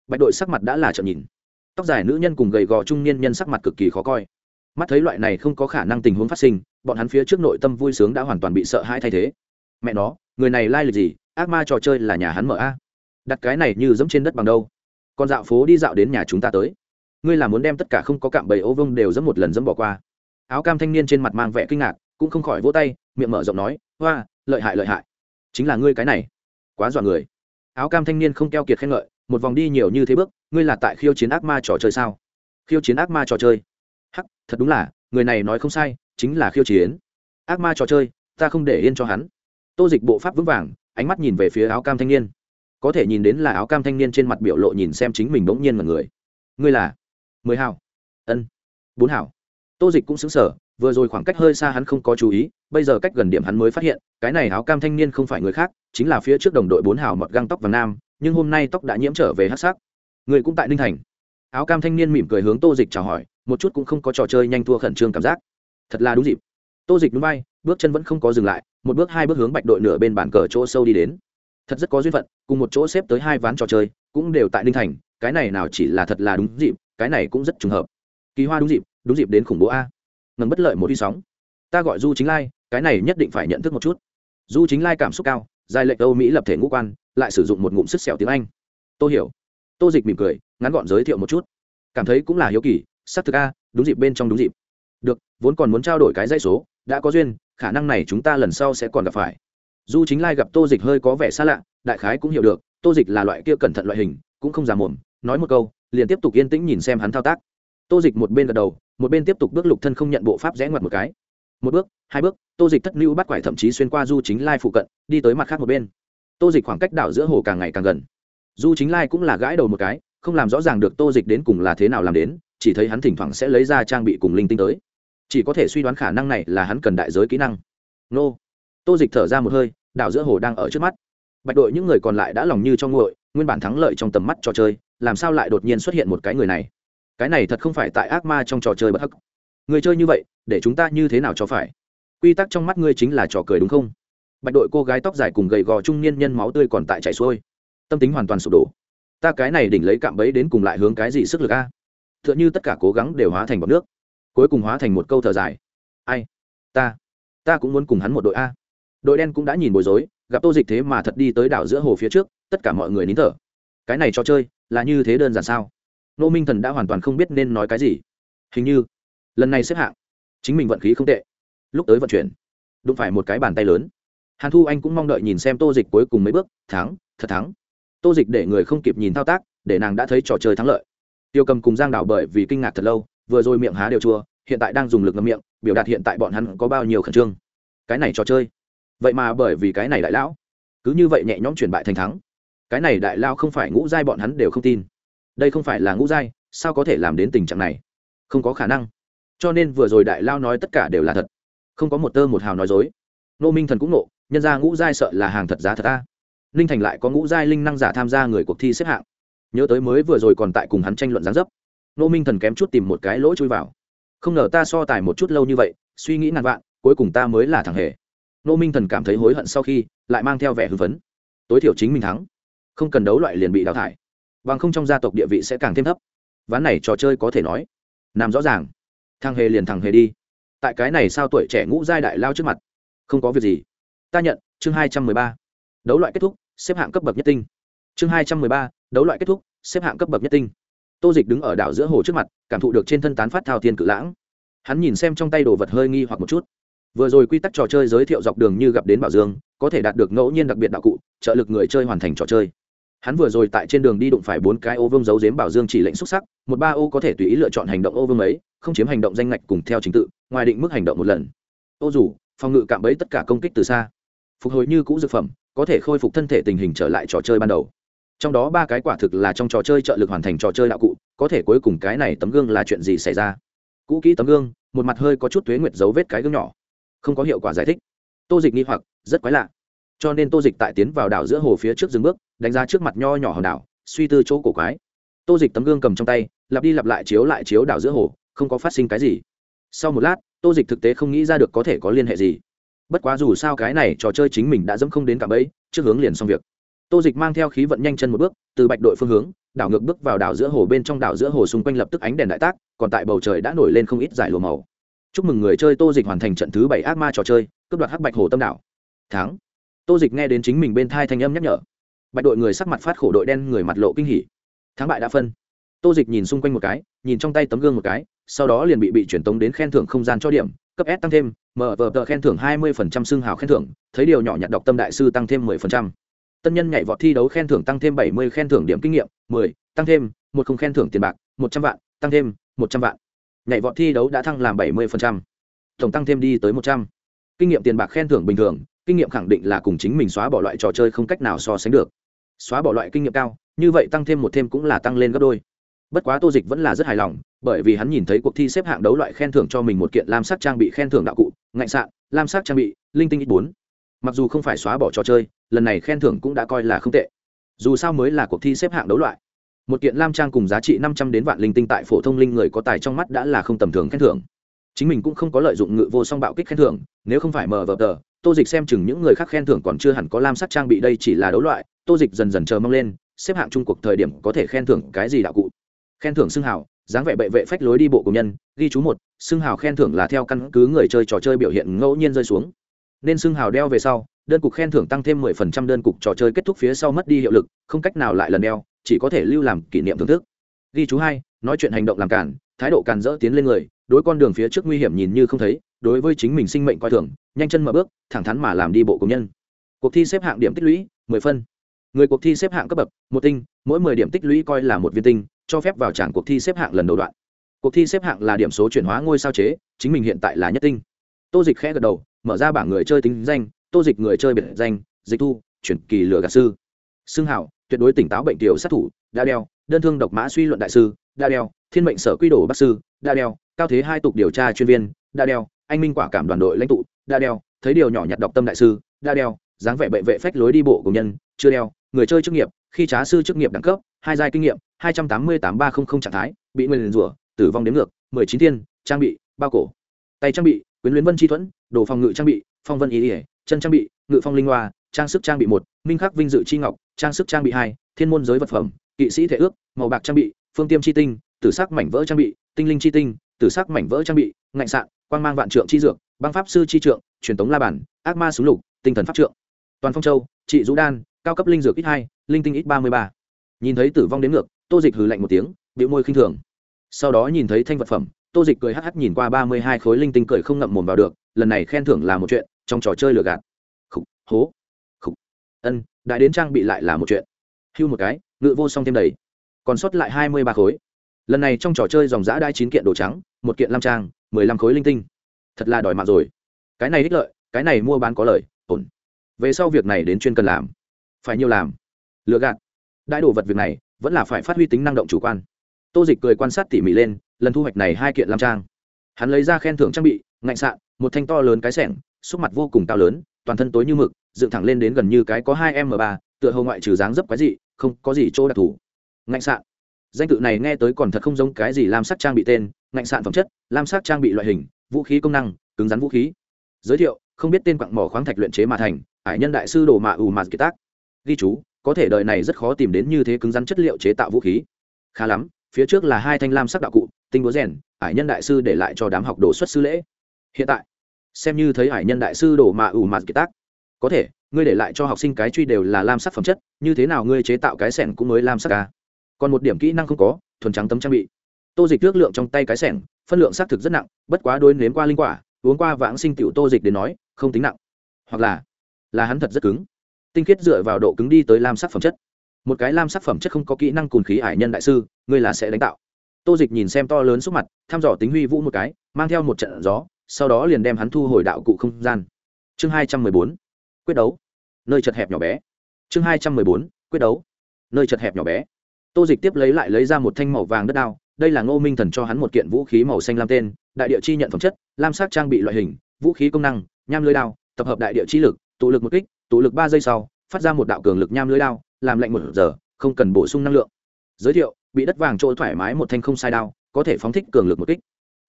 Bạch đội sắc mặt đã là trợn nhìn. Tóc dài nữ nhân cùng gầy gò trung niên nhân sắc mặt cực kỳ khó coi mắt thấy loại này không có khả năng tình huống phát sinh, bọn hắn phía trước nội tâm vui sướng đã hoàn toàn bị sợ hãi thay thế. Mẹ nó, người này lai gì? Ác ma trò chơi là nhà hắn mở a. Đặt cái này như dẫm trên đất bằng đâu? Còn dạo phố đi dạo đến nhà chúng ta tới. Ngươi là muốn đem tất cả không có cạm bầy ô vông đều dẫm một lần dẫm bỏ qua. Áo cam thanh niên trên mặt mang vẻ kinh ngạc, cũng không khỏi vỗ tay, miệng mở rộng nói, hoa, lợi hại lợi hại. Chính là ngươi cái này. Quá dọa người. Áo cam thanh niên không keo kiệt khen ngợi, một vòng đi nhiều như thế bước, ngươi là tại khiêu chiến ác ma trò chơi sao? Khiêu chiến ác ma trò chơi? Hắc, thật đúng là, người này nói không sai, chính là khiêu chiến. Ác ma trò chơi, ta không để yên cho hắn. Tô dịch bộ pháp vững vàng, ánh mắt nhìn về phía áo cam thanh niên. Có thể nhìn đến là áo cam thanh niên trên mặt biểu lộ nhìn xem chính mình bỗng nhiên mọi người. Ngươi là? Mười hảo. Ân. Bốn hảo. Tô dịch cũng xứng sở vừa rồi khoảng cách hơi xa hắn không có chú ý, bây giờ cách gần điểm hắn mới phát hiện, cái này áo cam thanh niên không phải người khác, chính là phía trước đồng đội bốn hảo mọt găng tóc và nam, nhưng hôm nay tóc đã nhiễm trở về hát sắc. Người cũng tại ninh thành. Áo cam thanh niên mỉm cười hướng tô dịch chào hỏi một chút cũng không có trò chơi nhanh thua khẩn trương cảm giác. Thật là đúng dịp. Tô dịch núi bay, bước chân vẫn không có dừng lại, một bước hai bước hướng bạch đội nửa bên bàn cờ chỗ sâu đi đến. Thật rất có duyên phận, cùng một chỗ xếp tới hai ván trò chơi, cũng đều tại ninh thành, cái này nào chỉ là thật là đúng dịp, cái này cũng rất trùng hợp. Kỳ hoa đúng dịp đúng dịp đến khủng bố a. Ngầm bất lợi một đi sóng. Ta gọi du chính lai, cái này nhất định phải nhận thức một chút. Du chính lai cảm xúc cao dài lệch âu mỹ lập thể ngũ quan, lại sử dụng một ngụm sức xẻo tiếng anh. Tôi hiểu. Tô dịch mỉm cười, ngắn gọn giới thiệu một chút. Cảm thấy cũng là hiếu kỳ s ắ c thực a, đúng dịp bên trong đúng dịp. Được, vốn còn muốn trao đổi cái dãy số, đã có duyên, khả năng này chúng ta lần sau sẽ còn gặp phải. Du chính lai gặp tô dịch hơi có vẻ xa lạ, đại khái cũng hiểu được, tô dịch là loại kia cẩn thận loại hình, cũng không già mồm nói một câu, liền tiếp tục yên tĩnh nhìn xem hắn thao tác. Tô dịch một bên gật đầu, một bên tiếp tục bước lục thân không nhận bộ pháp rẽ ngoặt một cái. Một bước, hai bước, tô dịch thất lưu bắt quải thậm chí xuyên qua du chính lai phụ cận, đi tới mặt khác một bên. Tô dịch khoảng cách đảo giữa hồ càng ngày càng gần. Du chính lai cũng là gãi đầu một cái, không làm rõ ràng được tô dịch đến cùng là thế nào làm đến chỉ thấy hắn thỉnh thoảng sẽ lấy ra trang bị cùng linh tinh tới. Chỉ có thể suy đoán khả năng này là hắn cần đại giới kỹ năng. Nô. Tô dịch thở ra một hơi, đảo giữa hồ đang ở trước mắt. Bạch đội những người còn lại đã lòng như trong nguội, nguyên bản thắng lợi trong tầm mắt trò chơi, làm sao lại đột nhiên xuất hiện một cái người này? Cái này thật không phải tại ác ma trong trò chơi bất hắc. Người chơi như vậy, để chúng ta như thế nào cho phải? Quy tắc trong mắt ngươi chính là trò cười đúng không? Bạch đội cô gái tóc dài cùng gầy gò trung niên nhân máu tươi còn tại chảy xuôi. Tâm tính hoàn toàn sụp đổ. Ta cái này đỉnh lấy cạm bẫy đến cùng lại hướng cái gì sức lực a? Tựa như tất cả cố gắng đều hóa thành bọc nước. Cuối cùng hóa thành một câu thở dài. Ai? Ta. Ta cũng muốn cùng hắn một đội a. Đội đen cũng đã nhìn bối rối, gặp tô dịch thế mà thật đi tới đảo giữa hồ phía trước, tất cả mọi người nín thở. Cái này cho chơi là như thế đơn giản sao? Nô minh thần đã hoàn toàn không biết nên nói cái gì. Hình như, lần này xếp hạng, chính mình vận khí không tệ. Lúc tới vận chuyển, đụng phải một cái bàn tay lớn. Hàn thu anh cũng mong đợi nhìn xem tô dịch cuối cùng mấy bước, thắng, thật thắng. Tô dịch để người không kịp nhìn thao tác, để nàng đã thấy trò chơi thắng lợi tiêu cầm cùng giang đảo bởi vì kinh ngạc thật lâu, vừa rồi miệng há đều chua, hiện tại đang dùng lực ngâm miệng, biểu đạt hiện tại bọn hắn có bao nhiêu khẩn trương. Cái này trò chơi. Vậy mà bởi vì cái này đại lão, cứ như vậy nhẹ nhõm chuyển bại thành thắng. Cái này đại lao không phải ngũ giai bọn hắn đều không tin. Đây không phải là ngũ giai, sao có thể làm đến tình trạng này? Không có khả năng. Cho nên vừa rồi đại lao nói tất cả đều là thật. Không có một tơ một hào nói dối. Nô minh thần cũng nộ, nhân ra ngũ giai sợ là hàng thật giá thật ta ninh thành lại có ngũ giai linh năng giả tham gia người cuộc thi xếp hạng nhớ tới mới vừa rồi còn tại cùng hắn tranh luận gián dấp. Nô minh thần kém chút tìm một cái lỗ chui vào. Không ngờ ta so tài một chút lâu như vậy, suy nghĩ ngàn vạn, cuối cùng ta mới là thằng hề. Nô minh thần cảm thấy hối hận sau khi, lại mang theo vẻ hưng phấn. Tối thiểu chính mình thắng. Không cần đấu loại liền bị đào thải. Bằng không trong gia tộc địa vị sẽ càng thêm thấp. Ván này trò chơi có thể nói làm rõ ràng. Thằng hề liền thằng hề đi. Tại cái này sao tuổi trẻ ngũ giai đại lao trước mặt, không có việc gì. Ta nhận, chương hai trăm mười ba. Đấu loại kết thúc, xếp hạng cấp bậc nhất tinh. Chương hai trăm mười ba đấu loại kết thúc, xếp hạng cấp bậc nhất tinh. Tô dịch đứng ở đảo giữa hồ trước mặt, cảm thụ được trên thân tán phát thao thiên cự lãng. Hắn nhìn xem trong tay đồ vật hơi nghi hoặc một chút. Vừa rồi quy tắc trò chơi giới thiệu dọc đường như gặp đến bảo dương, có thể đạt được ngẫu nhiên đặc biệt đạo cụ, trợ lực người chơi hoàn thành trò chơi. Hắn vừa rồi tại trên đường đi đụng phải bốn cái ô vương dấu dếm bảo dương chỉ lệnh xuất sắc, một ba ô có thể tùy ý lựa chọn hành động ô vương ấy, không chiếm hành động danh ngạch cùng theo trình tự, ngoài định mức hành động một lần. Ô dù, phòng ngự cạm bẫy tất cả công kích từ xa. Phục hồi như cũ dược phẩm, có thể khôi phục thân thể tình hình trở lại trò chơi ban đầu trong đó ba cái quả thực là trong trò chơi trợ lực hoàn thành trò chơi đạo cụ, có thể cuối cùng cái này tấm gương là chuyện gì xảy ra? Cũ kỹ tấm gương, một mặt hơi có chút thuế nguyệt dấu vết cái gương nhỏ. Không có hiệu quả giải thích. Tô dịch nghi hoặc, rất quái lạ. Cho nên tô dịch tại tiến vào đảo giữa hồ phía trước dừng bước, đánh giá trước mặt nho nhỏ hòn đảo, suy tư chỗ cổ quái. Tô dịch tấm gương cầm trong tay, lặp đi lặp lại chiếu lại chiếu đảo giữa hồ, không có phát sinh cái gì. Sau một lát, tô dịch thực tế không nghĩ ra được có thể có liên hệ gì. Bất quá dù sao cái này trò chơi chính mình đã dẫm không đến cả bẫy, trước hướng liền xong việc tô dịch mang theo khí vận nhanh chân một bước, từ bạch đội phương hướng, đảo ngược bước vào đảo giữa hồ bên trong đảo giữa hồ xung quanh lập tức ánh đèn đại tác, còn tại bầu trời đã nổi lên không ít giải lùa màu. Chúc mừng người chơi tô dịch hoàn thành trận thứ bảy ác ma trò chơi, cướp đoạt hắc bạch hồ tâm đảo. Tháng tô dịch nghe đến chính mình bên thai thanh âm nhắc nhở. Bạch đội người sắc mặt phát khổ đội đen người mặt lộ kinh hỉ. Thắng bại đã phân. Tô dịch nhìn xung quanh một cái, nhìn trong tay tấm gương một cái, sau đó liền bị bị chuyển tống đến khen thưởng không gian cho điểm, cấp s tăng thêm mở vờ tờ khen thưởng hai mươi phần trăm xương hào khen thưởng, thấy điều nhỏ nhặt đọc tâm đại sư tăng thêm mười phần trăm tân nhân nhảy vọt thi đấu khen thưởng tăng thêm bảy mươi khen thưởng điểm kinh nghiệm, mười, tăng thêm, một không khen thưởng tiền bạc, một trăm vạn, tăng thêm, một trăm vạn. Nhảy vọt thi đấu đã thăng làm bảy mươi phần trăm. Tổng tăng thêm đi tới một trăm. Kinh nghiệm tiền bạc khen thưởng bình thường, kinh nghiệm khẳng định là cùng chính mình xóa bỏ loại trò chơi không cách nào so sánh được. Xóa bỏ loại kinh nghiệm cao, như vậy tăng thêm một thêm cũng là tăng lên gấp đôi. Bất quá tô dịch vẫn là rất hài lòng, bởi vì hắn nhìn thấy cuộc thi xếp hạng đấu loại khen thưởng cho mình một kiện lam sắc trang bị khen thưởng đạo cụ, ngạnh sạn lam sắc trang bị, linh tinh ít bốn mặc dù không phải xóa bỏ trò chơi, lần này khen thưởng cũng đã coi là không tệ. Dù sao mới là cuộc thi xếp hạng đấu loại. Một kiện lam trang cùng giá trị năm trăm đến vạn linh tinh tại phổ thông linh người có tài trong mắt đã là không tầm thường khen thưởng. Chính mình cũng không có lợi dụng ngự vô song bạo kích khen thưởng, nếu không phải mờ vờ tờ, tô dịch xem chừng những người khác khen thưởng còn chưa hẳn có lam sắc trang bị đây chỉ là đấu loại, tô dịch dần dần chờ mong lên, xếp hạng trung cuộc thời điểm có thể khen thưởng cái gì đạo cụ. Khen thưởng xưng hào, dáng vẻ bệ vệ phách lối đi bộ của nhân, ghi chú một, xưng hào khen thưởng là theo căn cứ người chơi trò chơi biểu hiện ngẫu nhiên rơi xuống nên xưng hào đeo về sau, đơn cục khen thưởng tăng thêm mười phần trăm đơn cục trò chơi kết thúc phía sau mất đi hiệu lực, không cách nào lại lần đeo, chỉ có thể lưu làm kỷ niệm thưởng thức. Ghi chú hai, nói chuyện hành động làm cản, thái độ càn rỡ tiến lên người, đối con đường phía trước nguy hiểm nhìn như không thấy, đối với chính mình sinh mệnh coi thường, nhanh chân mở bước, thẳng thắn mà làm đi bộ công nhân. Cuộc thi xếp hạng điểm tích lũy, mười phân. Người cuộc thi xếp hạng cấp bậc, một tinh, mỗi mười điểm tích lũy coi là một viên tinh, cho phép vào trảng cuộc thi xếp hạng lần đầu đoạn. Cuộc thi xếp hạng là điểm số chuyển hóa ngôi sao chế, chính mình hiện tại là nhất tinh tô dịch khẽ gật đầu mở ra bảng người chơi tính danh tô dịch người chơi biệt danh dịch thu chuyển kỳ lửa gạt sư. Xưng hảo tuyệt đối tỉnh táo bệnh tiểu sát thủ đa đeo đơn thương độc mã suy luận đại sư đa đeo thiên mệnh sở quy đồ bác sư đa đeo cao thế hai tục điều tra chuyên viên đa đeo anh minh quả cảm đoàn đội lãnh tụ đa đeo thấy điều nhỏ nhặt đọc tâm đại sư đa đeo dáng vẻ bệ vệ phách lối đi bộ của nhân chưa đeo người chơi chức nghiệp khi trá sư chức nghiệp đẳng cấp hai giai kinh nghiệm hai trăm tám mươi tám ba trăm linh trạng thái bị nguyên rủa tử vong đến ngược mười chín tiên, trang bị bao cổ. Tay trang bị quyến luyến vân chi thuẫn, đồ phòng ngự trang bị, phong vân ý ỉa, chân trang bị, ngự phong linh hoa, trang sức trang bị một, minh khắc vinh dự chi ngọc, trang sức trang bị hai, thiên môn giới vật phẩm, kỵ sĩ thể ước, màu bạc trang bị, phương tiêm chi tinh, tử sắc mảnh vỡ trang bị, tinh linh chi tinh, tử sắc mảnh vỡ trang bị, ngạnh sạn, quang mang vạn trượng chi dược, băng pháp sư chi trượng, truyền tống la bản ác ma súng lục, tinh thần pháp trượng. Toàn phong châu, trị dũ đan, cao cấp linh dược ít hai, linh tinh ít ba mươi ba. Nhìn thấy tử vong đến ngược, tô dịch hừ lạnh một tiếng bị môi khinh thường. Sau đó nhìn thấy thanh vật phẩm tô dịch cười hắc hắc nhìn qua ba mươi hai khối linh tinh cười không ngậm mồm vào được, lần này khen thưởng là một chuyện, trong trò chơi lừa gạt. Khúc hố khúc ân, đại đến trang bị lại là một chuyện. Hưu một cái, ngự vô song thêm đầy. Còn sót lại hai mươi ba khối. Lần này trong trò chơi dòng giã đai chín kiện đồ trắng, một kiện lam trang, mười lăm khối linh tinh. Thật là đòi mạng rồi. Cái này ích lợi, cái này mua bán có lời ổn. Về sau việc này đến chuyên cần làm. Phải nhiều làm. Lừa gạt. Đại đồ vật việc này, vẫn là phải phát huy tính năng động chủ quan tô dịch cười quan sát tỉ mỉ lên, lần thu hoạch này hai kiện lam trang. Hắn lấy ra khen thưởng trang bị, ngạnh sạn, một thanh to lớn cái sẻng, xúc mặt vô cùng cao lớn, toàn thân tối như mực, dựng thẳng lên đến gần như cái có hai m ba, tựa hầu ngoại trừ dáng dấp quái dị, không có gì chỗ đặc thù. Ngạnh sạn. Danh tự này nghe tới còn thật không giống cái gì lam sắc trang bị tên, ngạnh sạn phẩm chất, lam sắc trang bị loại hình, vũ khí công năng, cứng rắn vũ khí. Giới thiệu, không biết tên quặng mỏ khoáng thạch luyện chế mà thành, hải nhân đại sư đồ mạ ù mạt kiệt tác. Ghi chú, có thể đời này rất khó tìm đến như thế cứng rắn chất liệu chế tạo vũ khí. Khá lắm phía trước là hai thanh lam sắc đạo cụ, tinh búa rèn hải nhân đại sư để lại cho đám học đồ xuất sư lễ. Hiện tại, xem như thấy hải nhân đại sư đồ mạ ủ mạt kiệt tác. Có thể, ngươi để lại cho học sinh cái truy đều là lam sắc phẩm chất, như thế nào ngươi chế tạo cái sẻng cũng mới lam sắc ca còn một điểm kỹ năng không có, thuần trắng tấm trang bị. Tô dịch ước lượng trong tay cái sẻng, phân lượng xác thực rất nặng, bất quá đôi nếm qua linh quả, uống qua vãng sinh tiểu tô dịch đến nói, không tính nặng. Hoặc là là hắn thật rất cứng. Tinh khiết dựa vào độ cứng đi tới lam sắc phẩm chất một cái lam sắc phẩm chất không có kỹ năng cùn khí ải nhân đại sư, ngươi là sẽ đánh tạo. Tô dịch nhìn xem to lớn xúc mặt, thăm dò tính huy vũ một cái, mang theo một trận gió, sau đó liền đem hắn thu hồi đạo cụ không gian. Chương hai trăm mười bốn, quyết đấu. Nơi chật hẹp nhỏ bé. Chương hai trăm mười bốn, quyết đấu. Nơi chật hẹp nhỏ bé. Tô dịch tiếp lấy lại lấy ra một thanh màu vàng đất đao, đây là ngô minh thần cho hắn một kiện vũ khí màu xanh lam tên, đại địa chi nhận phẩm chất, lam sắc trang bị loại hình, vũ khí công năng, nham lưới đao, tập hợp đại địa chi lực, tụ lực một kích, tụ lực ba giây sau, phát ra một đạo cường lực nham lưới đao làm lạnh một giờ, không cần bổ sung năng lượng. Giới thiệu, bị đất vàng trôi thoải mái một thanh không sai đao, có thể phóng thích cường lực một kích.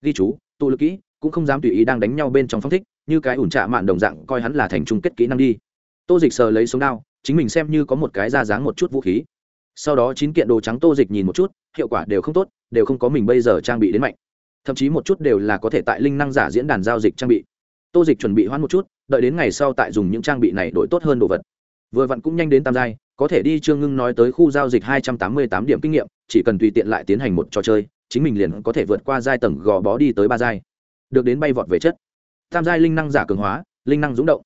Ghi chú, tụ lực kỹ, cũng không dám tùy ý đang đánh nhau bên trong phóng thích, như cái ủn trạ mạn đồng dạng, coi hắn là thành trung kết kỹ năng đi. Tô dịch sờ lấy sống đao, chính mình xem như có một cái ra dáng một chút vũ khí. Sau đó chín kiện đồ trắng tô dịch nhìn một chút, hiệu quả đều không tốt, đều không có mình bây giờ trang bị đến mạnh. Thậm chí một chút đều là có thể tại linh năng giả diễn đàn giao dịch trang bị. Tô dịch chuẩn bị hoãn một chút, đợi đến ngày sau tại dùng những trang bị này đổi tốt hơn đồ vật. Vừa vặn cũng nhanh đến tam giai có thể đi trương ngưng nói tới khu giao dịch hai trăm tám mươi tám điểm kinh nghiệm, chỉ cần tùy tiện lại tiến hành một trò chơi, chính mình liền có thể vượt qua giai tầng gò bó đi tới ba giai. Được đến bay vọt về chất. Tam giai linh năng giả cường hóa, linh năng rúng động.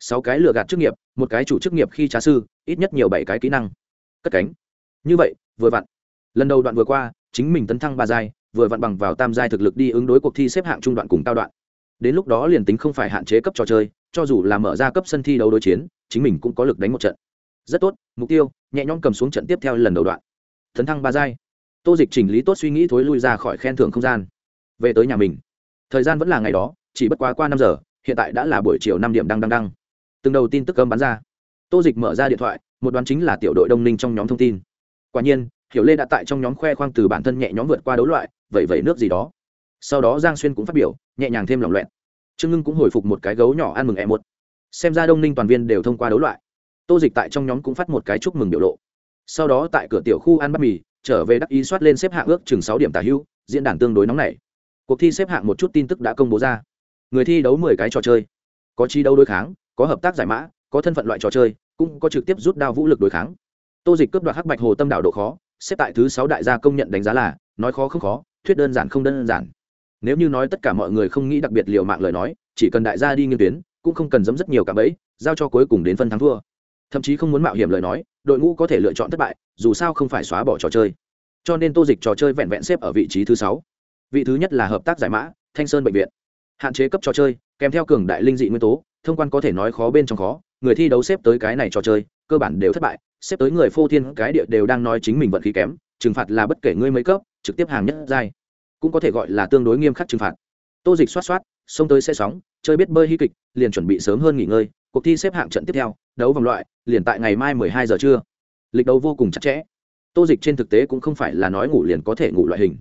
Sáu cái lựa gạt chức nghiệp, một cái chủ chức nghiệp khi trá sư, ít nhất nhiều bảy cái kỹ năng. Cất cánh. Như vậy, vừa vặn. Lần đầu đoạn vừa qua, chính mình tấn thăng ba giai, vừa vặn bằng vào tam giai thực lực đi ứng đối cuộc thi xếp hạng trung đoạn cùng cao đoạn. Đến lúc đó liền tính không phải hạn chế cấp trò chơi, cho dù là mở ra cấp sân thi đấu đối chiến, chính mình cũng có lực đánh một trận rất tốt, mục tiêu, nhẹ nhõm cầm xuống trận tiếp theo lần đầu đoạn. Thấn thăng ba giai. Tô dịch chỉnh lý tốt suy nghĩ thối lui ra khỏi khen thưởng không gian. Về tới nhà mình. Thời gian vẫn là ngày đó, chỉ bất quá qua năm giờ, hiện tại đã là buổi chiều năm điểm đăng đăng đăng từng đầu tin tức cơm bắn ra. Tô dịch mở ra điện thoại, một đoán chính là tiểu đội đông ninh trong nhóm thông tin. Quả nhiên, hiểu lê đã tại trong nhóm khoe khoang từ bản thân nhẹ nhóm vượt qua đấu loại vậy vậy nước gì đó. Sau đó giang xuyên cũng phát biểu, nhẹ nhàng thêm lòng loẹn trương ngưng cũng hồi phục một cái gấu nhỏ ăn mừng e một. Xem ra đông ninh toàn viên đều thông qua đấu loại tô dịch tại trong nhóm cũng phát một cái chúc mừng biểu lộ. Sau đó tại cửa tiểu khu ăn bát mì, trở về đắc ý soát lên xếp hạng ước chừng sáu điểm tả hữu, diễn đàn tương đối nóng nảy. Cuộc thi xếp hạng một chút tin tức đã công bố ra. Người thi đấu mười cái trò chơi. Có chi đấu đối kháng, có hợp tác giải mã, có thân phận loại trò chơi, cũng có trực tiếp rút đao vũ lực đối kháng. Tô dịch cướp đoạt hắc bạch hồ tâm đảo độ khó, xếp tại thứ sáu đại gia công nhận đánh giá là, nói khó không khó, thuyết đơn giản không đơn giản. Nếu như nói tất cả mọi người không nghĩ đặc biệt liều mạng lời nói, chỉ cần đại gia đi nghiên tuyến, cũng không cần dấm rất nhiều cả bẫy, giao cho cuối cùng đến phân thắng thua thậm chí không muốn mạo hiểm lời nói, đội ngũ có thể lựa chọn thất bại, dù sao không phải xóa bỏ trò chơi. Cho nên tô dịch trò chơi vẹn vẹn xếp ở vị trí thứ sáu. Vị thứ nhất là hợp tác giải mã, thanh sơn bệnh viện. Hạn chế cấp trò chơi, kèm theo cường đại linh dị nguyên tố, thông quan có thể nói khó bên trong khó, người thi đấu xếp tới cái này trò chơi, cơ bản đều thất bại, xếp tới người phô thiên cái địa đều đang nói chính mình vận khí kém, trừng phạt là bất kể ngươi mấy cấp, trực tiếp hàng nhất giai. Cũng có thể gọi là tương đối nghiêm khắc trừng phạt. Tô dịch xoát xoát, xông tới xe sóng, chơi biết bơi hy kịch, liền chuẩn bị sớm hơn nghỉ ngơi cuộc thi xếp hạng trận tiếp theo, đấu vòng loại, liền tại ngày mai mười hai giờ trưa. Lịch đấu vô cùng chặt chẽ. Tô dịch trên thực tế cũng không phải là nói ngủ liền có thể ngủ loại hình.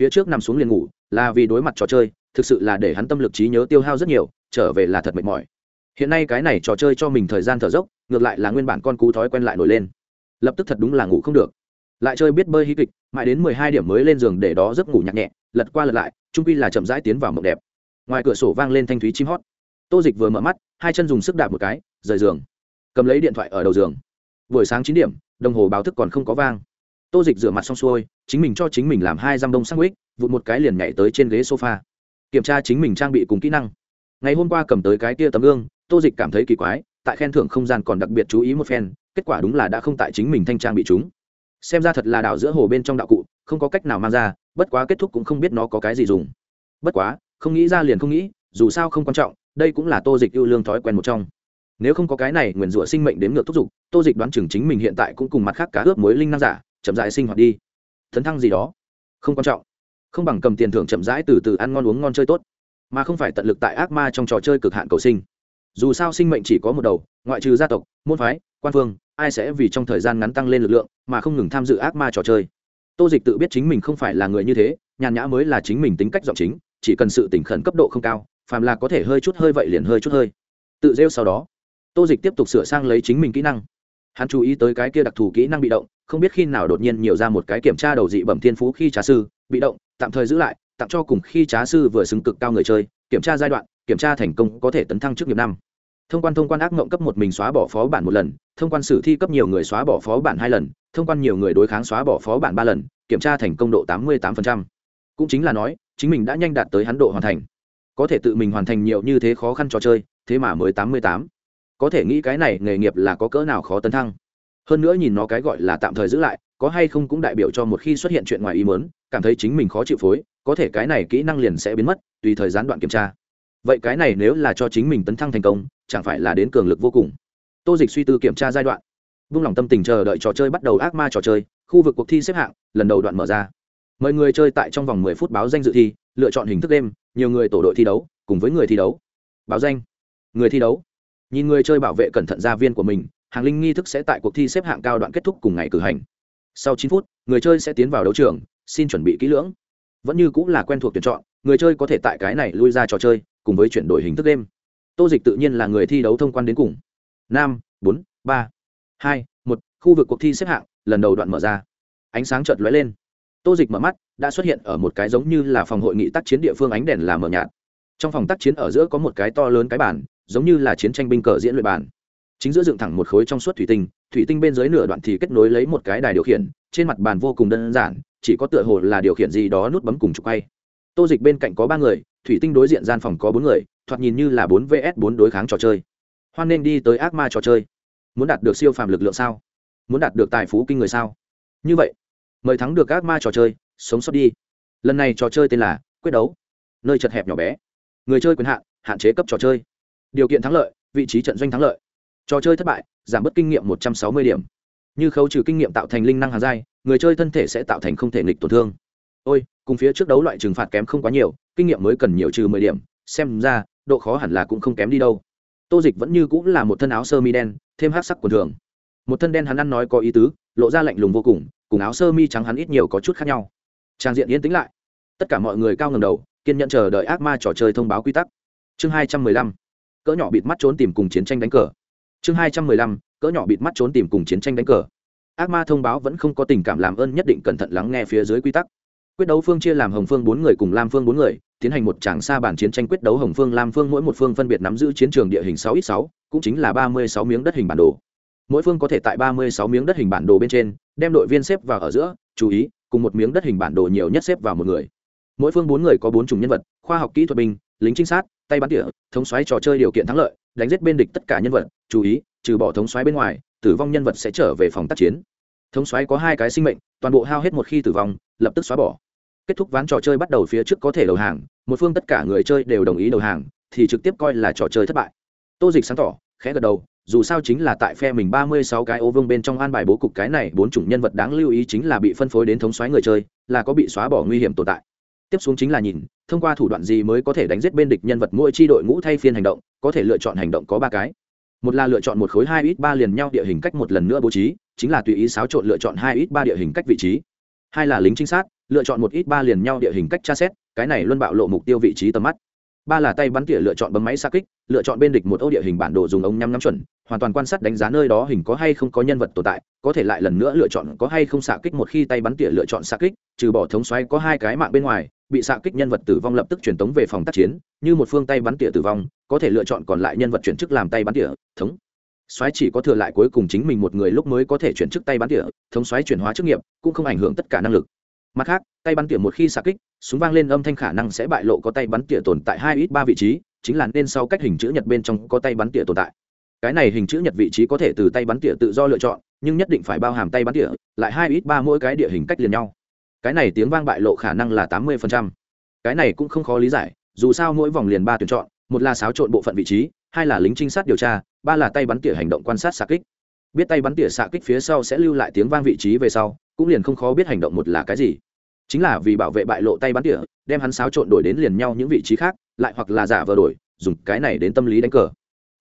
Phía trước nằm xuống liền ngủ, là vì đối mặt trò chơi, thực sự là để hắn tâm lực trí nhớ tiêu hao rất nhiều, trở về là thật mệt mỏi. Hiện nay cái này trò chơi cho mình thời gian thở dốc, ngược lại là nguyên bản con cú thói quen lại nổi lên. Lập tức thật đúng là ngủ không được. Lại chơi biết bơi hí kịch, mãi đến mười hai điểm mới lên giường để đó giấc ngủ nhạc nhẹ, lật qua lật lại, trung quy là chậm rãi tiến vào mộng đẹp. Ngoài cửa sổ vang lên thanh thúy chim hót tô dịch vừa mở mắt, hai chân dùng sức đạp một cái, rời giường. Cầm lấy điện thoại ở đầu giường. Buổi sáng chín điểm, đồng hồ báo thức còn không có vang. Tô dịch rửa mặt xong xuôi, chính mình cho chính mình làm hai răm đông sang ích vụt một cái liền nhảy tới trên ghế sofa. Kiểm tra chính mình trang bị cùng kỹ năng. Ngày hôm qua cầm tới cái kia tấm gương, tô dịch cảm thấy kỳ quái, tại khen thưởng không gian còn đặc biệt chú ý một phen, kết quả đúng là đã không tại chính mình thanh trang bị chúng. Xem ra thật là đảo giữa hồ bên trong đạo cụ, không có cách nào mang ra, bất quá kết thúc cũng không biết nó có cái gì dùng. Bất quá, không nghĩ ra liền không nghĩ, dù sao không quan trọng đây cũng là tô dịch ưu lương thói quen một trong. Nếu không có cái này, nguyền rủa sinh mệnh đến ngược thúc giục, tô dịch đoán chừng chính mình hiện tại cũng cùng mặt khác cá ướp mối linh năng giả, chậm dại sinh hoạt đi. Thấn thăng gì đó, không quan trọng. Không bằng cầm tiền thưởng chậm rãi từ từ ăn ngon uống ngon chơi tốt, mà không phải tận lực tại ác ma trong trò chơi cực hạn cầu sinh. Dù sao sinh mệnh chỉ có một đầu, ngoại trừ gia tộc, môn phái, quan phương ai sẽ vì trong thời gian ngắn tăng lên lực lượng mà không ngừng tham dự ác ma trò chơi? Tô dịch tự biết chính mình không phải là người như thế, nhàn nhã mới là chính mình tính cách giọng chính, chỉ cần sự tỉnh khẩn cấp độ không cao phàm là có thể hơi chút hơi vậy liền hơi chút hơi. Tự rêu sau đó, tô dịch tiếp tục sửa sang lấy chính mình kỹ năng. Hắn chú ý tới cái kia đặc thù kỹ năng bị động, không biết khi nào đột nhiên nhiều ra một cái kiểm tra đầu dị bẩm thiên phú khi trá sư, bị động, tạm thời giữ lại tặng cho cùng khi trá sư vừa xứng cực cao người chơi, kiểm tra giai đoạn, kiểm tra thành công có thể tấn thăng trước nghiệp năm. Thông quan thông quan ác mộng cấp một mình xóa bỏ phó bản một lần, thông quan sử thi cấp nhiều người xóa bỏ phó bản hai lần, thông quan nhiều người đối kháng xóa bỏ phó bản ba lần, kiểm tra thành công độ tám mươi tám cũng chính là nói, chính mình đã nhanh đạt tới hắn độ hoàn thành có thể tự mình hoàn thành nhiều như thế khó khăn trò chơi, thế mà mới tám mươi tám. Có thể nghĩ cái này nghề nghiệp là có cỡ nào khó tấn thăng. Hơn nữa nhìn nó cái gọi là tạm thời giữ lại, có hay không cũng đại biểu cho một khi xuất hiện chuyện ngoài ý mớn cảm thấy chính mình khó chịu phối, có thể cái này kỹ năng liền sẽ biến mất, tùy thời gián đoạn kiểm tra. Vậy cái này nếu là cho chính mình tấn thăng thành công, chẳng phải là đến cường lực vô cùng. Tô dịch suy tư kiểm tra giai đoạn. Vung lòng tâm tình chờ đợi trò chơi bắt đầu ác ma trò chơi, khu vực cuộc thi xếp hạng, lần đầu đoạn mở ra. Mời người chơi tại trong vòng mười phút báo danh dự thi, lựa chọn hình thức đêm nhiều người tổ đội thi đấu, cùng với người thi đấu. Báo danh. Người thi đấu. Nhìn người chơi bảo vệ cẩn thận gia viên của mình, hàng linh nghi thức sẽ tại cuộc thi xếp hạng cao đoạn kết thúc cùng ngày cử hành. Sau chín phút, người chơi sẽ tiến vào đấu trường, xin chuẩn bị kỹ lưỡng. Vẫn như cũng là quen thuộc tuyển chọn, người chơi có thể tại cái này lui ra trò chơi, cùng với chuyển đổi hình thức đêm tô dịch tự nhiên là người thi đấu thông quan đến cùng. Năm bốn, ba, hai, một, khu vực cuộc thi xếp hạng, lần đầu đoạn mở ra. Ánh sáng chợt lóe lên tô dịch mở mắt, đã xuất hiện ở một cái giống như là phòng hội nghị tác chiến địa phương ánh đèn là mở nhạt. Trong phòng tác chiến ở giữa có một cái to lớn cái bản giống như là chiến tranh binh cờ diễn luyện bản chính giữa dựng thẳng một khối trong suốt thủy tinh thủy tinh bên dưới nửa đoạn thì kết nối lấy một cái đài điều khiển, trên mặt bàn vô cùng đơn giản, chỉ có tựa hồ là điều khiển gì đó nút bấm cùng chụp quay. Tô dịch bên cạnh có ba người, thủy tinh đối diện gian phòng có bốn người, thoạt nhìn như là bốn vs bốn đối kháng trò chơi. Hoan nên đi tới ác ma trò chơi. Muốn đạt được siêu phàm lực lượng sao? Muốn đạt được tài phú kinh người sao? Như vậy mời thắng được ác ma trò chơi, sống sót đi. Lần này trò chơi tên là quyết đấu. Nơi chật hẹp nhỏ bé. Người chơi quyền hạn hạn chế cấp trò chơi. Điều kiện thắng lợi, vị trí trận doanh thắng lợi. Trò chơi thất bại, giảm bớt kinh nghiệm một trăm sáu mươi điểm. Như khấu trừ kinh nghiệm tạo thành linh năng hàng dai người chơi thân thể sẽ tạo thành không thể nghịch tổn thương. Ôi, cùng phía trước đấu loại trừng phạt kém không quá nhiều, kinh nghiệm mới cần nhiều trừ mười điểm, xem ra, độ khó hẳn là cũng không kém đi đâu. Tô dịch vẫn như cũng là một thân áo sơ mi đen, thêm hát sắc quần thường. Một thân đen hắn ăn nói có ý tứ lộ ra lạnh lùng vô cùng cùng áo sơ mi trắng hắn ít nhiều có chút khác nhau. Trang diện yên tĩnh lại. Tất cả mọi người cao ngầm đầu, kiên nhận chờ đợi ác ma trò chơi thông báo quy tắc. Chương hai trăm mười lăm, cỡ nhỏ bịt mắt trốn tìm cùng chiến tranh đánh cờ. Chương hai trăm mười lăm, cỡ nhỏ bịt mắt trốn tìm cùng chiến tranh đánh cờ. Ác ma thông báo vẫn không có tình cảm làm ơn nhất định cẩn thận lắng nghe phía dưới quy tắc. Quyết đấu phương chia làm hồng phương bốn người cùng lam phương bốn người, tiến hành một tràng xa bản chiến tranh quyết đấu hồng phương lam phương mỗi một phương phân biệt nắm giữ chiến trường địa hình sáu x sáu, cũng chính là ba mươi sáu miếng đất hình bản đồ mỗi phương có thể tại ba mươi sáu miếng đất hình bản đồ bên trên, đem đội viên xếp vào ở giữa, chú ý, cùng một miếng đất hình bản đồ nhiều nhất xếp vào một người. Mỗi phương bốn người có bốn chủng nhân vật, khoa học kỹ thuật binh, lính trinh sát, tay bắn tỉa, thống xoáy trò chơi điều kiện thắng lợi, đánh giết bên địch tất cả nhân vật, chú ý, trừ bỏ thống xoáy bên ngoài, tử vong nhân vật sẽ trở về phòng tác chiến. Thống xoáy có hai cái sinh mệnh, toàn bộ hao hết một khi tử vong, lập tức xóa bỏ. Kết thúc ván trò chơi bắt đầu phía trước có thể đầu hàng, một phương tất cả người chơi đều đồng ý đầu hàng, thì trực tiếp coi là trò chơi thất bại. Tô dịch sáng tỏ, khẽ gật đầu dù sao chính là tại phe mình ba mươi sáu cái ô vương bên trong an bài bố cục cái này, bốn chủng nhân vật đáng lưu ý chính là bị phân phối đến thống xoáy người chơi, là có bị xóa bỏ nguy hiểm tồn tại. Tiếp xuống chính là nhìn, thông qua thủ đoạn gì mới có thể đánh giết bên địch nhân vật mỗi chi đội ngũ thay phiên hành động, có thể lựa chọn hành động có ba cái. Một là lựa chọn một khối hai ít ba liền nhau địa hình cách một lần nữa bố trí, chính là tùy ý xáo trộn lựa chọn hai ít ba địa hình cách vị trí. Hai là lính trinh sát, lựa chọn một ít ba liền nhau địa hình cách tra xét, cái này luôn bạo lộ mục tiêu vị trí tầm mắt ba là tay bắn tỉa lựa chọn bấm máy xa kích, lựa chọn bên địch một ô địa hình bản đồ dùng ống nhắm nhắm chuẩn, hoàn toàn quan sát đánh giá nơi đó hình có hay không có nhân vật tồn tại, có thể lại lần nữa lựa chọn có hay không xạ kích một khi tay bắn tỉa lựa chọn xạ kích, trừ bỏ thống xoáy có hai cái mạng bên ngoài, bị xạ kích nhân vật tử vong lập tức truyền tống về phòng tác chiến, như một phương tay bắn tỉa tử vong, có thể lựa chọn còn lại nhân vật chuyển chức làm tay bắn tỉa, thống xoáy chỉ có thừa lại cuối cùng chính mình một người lúc mới có thể chuyển chức tay bắn tỉa, thống xoáy chuyển hóa chức nghiệp, cũng không ảnh hưởng tất cả năng lực mặt khác, tay bắn tỉa một khi xạ kích, súng vang lên âm thanh khả năng sẽ bại lộ có tay bắn tỉa tồn tại hai ít ba vị trí, chính là nên sau cách hình chữ nhật bên trong có tay bắn tỉa tồn tại. Cái này hình chữ nhật vị trí có thể từ tay bắn tỉa tự do lựa chọn, nhưng nhất định phải bao hàm tay bắn tỉa, lại hai ít ba mỗi cái địa hình cách liền nhau. Cái này tiếng vang bại lộ khả năng là tám mươi cái này cũng không khó lý giải, dù sao mỗi vòng liền ba tuyển chọn, một là xáo trộn bộ phận vị trí, hai là lính trinh sát điều tra, ba là tay bắn tỉa hành động quan sát xạ kích. Biết tay bắn tỉa xạ kích phía sau sẽ lưu lại tiếng vang vị trí về sau, cũng liền không khó biết hành động một là cái gì chính là vì bảo vệ bại lộ tay bắn tỉa, đem hắn xáo trộn đổi đến liền nhau những vị trí khác, lại hoặc là giả vờ đổi, dùng cái này đến tâm lý đánh cờ.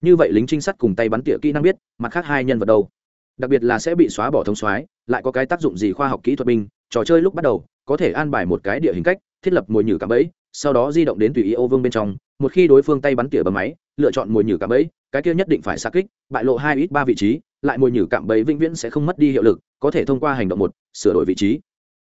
Như vậy lính trinh sát cùng tay bắn tỉa kỹ năng biết, mặt khác hai nhân vật đâu? Đặc biệt là sẽ bị xóa bỏ thông soái, lại có cái tác dụng gì khoa học kỹ thuật binh, trò chơi lúc bắt đầu, có thể an bài một cái địa hình cách, thiết lập mồi nhử cạm bẫy, sau đó di động đến tùy ý ô vương bên trong, một khi đối phương tay bắn tỉa bấm máy, lựa chọn mồi nhử cạm bẫy, cái kia nhất định phải xa kích, bại lộ hai ít ba vị trí, lại mồi nhử cạm bẫy vĩnh viễn sẽ không mất đi hiệu lực, có thể thông qua hành động một, sửa đổi vị trí.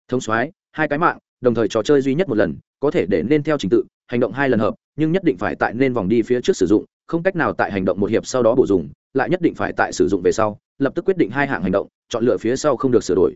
Thông soái hai cái mạng, đồng thời trò chơi duy nhất một lần, có thể để nên theo trình tự, hành động hai lần hợp, nhưng nhất định phải tại nên vòng đi phía trước sử dụng, không cách nào tại hành động một hiệp sau đó bổ dùng, lại nhất định phải tại sử dụng về sau, lập tức quyết định hai hạng hành động, chọn lựa phía sau không được sửa đổi.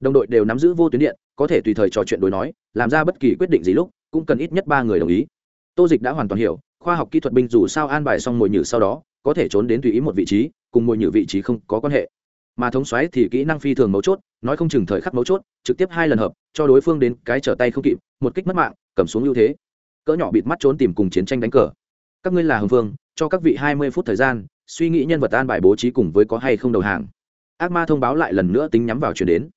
Đồng đội đều nắm giữ vô tuyến điện, có thể tùy thời trò chuyện đối nói, làm ra bất kỳ quyết định gì lúc, cũng cần ít nhất ba người đồng ý. Tô dịch đã hoàn toàn hiểu, khoa học kỹ thuật binh dù sao an bài xong mồi nhử sau đó, có thể trốn đến tùy ý một vị trí, cùng mồi nhử vị trí không có quan hệ mà thống xoáy thì kỹ năng phi thường mấu chốt, nói không chừng thời khắc mấu chốt, trực tiếp hai lần hợp, cho đối phương đến cái trở tay không kịp, một kích mất mạng, cầm xuống ưu thế. Cỡ nhỏ bịt mắt trốn tìm cùng chiến tranh đánh cờ. Các ngươi là hồng vương, cho các vị hai mươi phút thời gian, suy nghĩ nhân vật an bài bố trí cùng với có hay không đầu hàng. Ác ma thông báo lại lần nữa tính nhắm vào chuyển đến.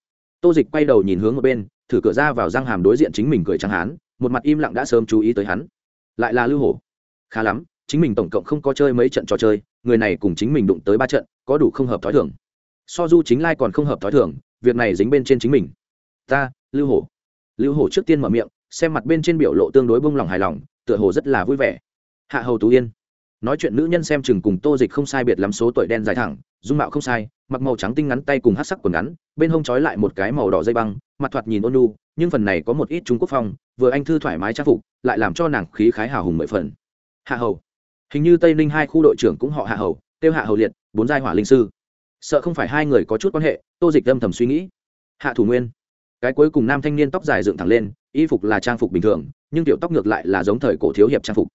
Tô dịch quay đầu nhìn hướng ở bên, thử cửa ra vào răng hàm đối diện chính mình cười trắng hán, một mặt im lặng đã sớm chú ý tới hắn. Lại là lưu hổ. Khá lắm, chính mình tổng cộng không có chơi mấy trận trò chơi, người này cùng chính mình đụng tới ba trận, có đủ không hợp t h ó i thưởng so du chính lai còn không hợp t h ó i thưởng việc này dính bên trên chính mình. Ta, lưu hổ. Lưu hổ trước tiên mở miệng, xem mặt bên trên biểu lộ tương đối bông lòng hài lòng, tựa hồ rất là vui vẻ. Hạ hầu tú yên. Nói chuyện nữ nhân xem chừng cùng tô dịch không sai biệt lắm số tuổi đen dài thẳng, dung mạo không sai, mặc màu trắng tinh ngắn tay cùng hát sắc quần ngắn, bên hông trói lại một cái màu đỏ dây băng, mặt thoạt nhìn ôn lu nhưng phần này có một ít trung quốc phong, vừa anh thư thoải mái trang phục, lại làm cho nàng khí khái hào hùng mười phần. Hạ hầu. Hình như tây ninh hai khu đội trưởng cũng họ hạ hầu tiêu hạ hầu liệt, bốn giai hỏa linh sư sợ không phải hai người có chút quan hệ, tô dịch âm thầm suy nghĩ. Hạ thủ nguyên. Cái cuối cùng nam thanh niên tóc dài dựng thẳng lên, y phục là trang phục bình thường, nhưng tiểu tóc ngược lại là giống thời cổ thiếu hiệp trang phục.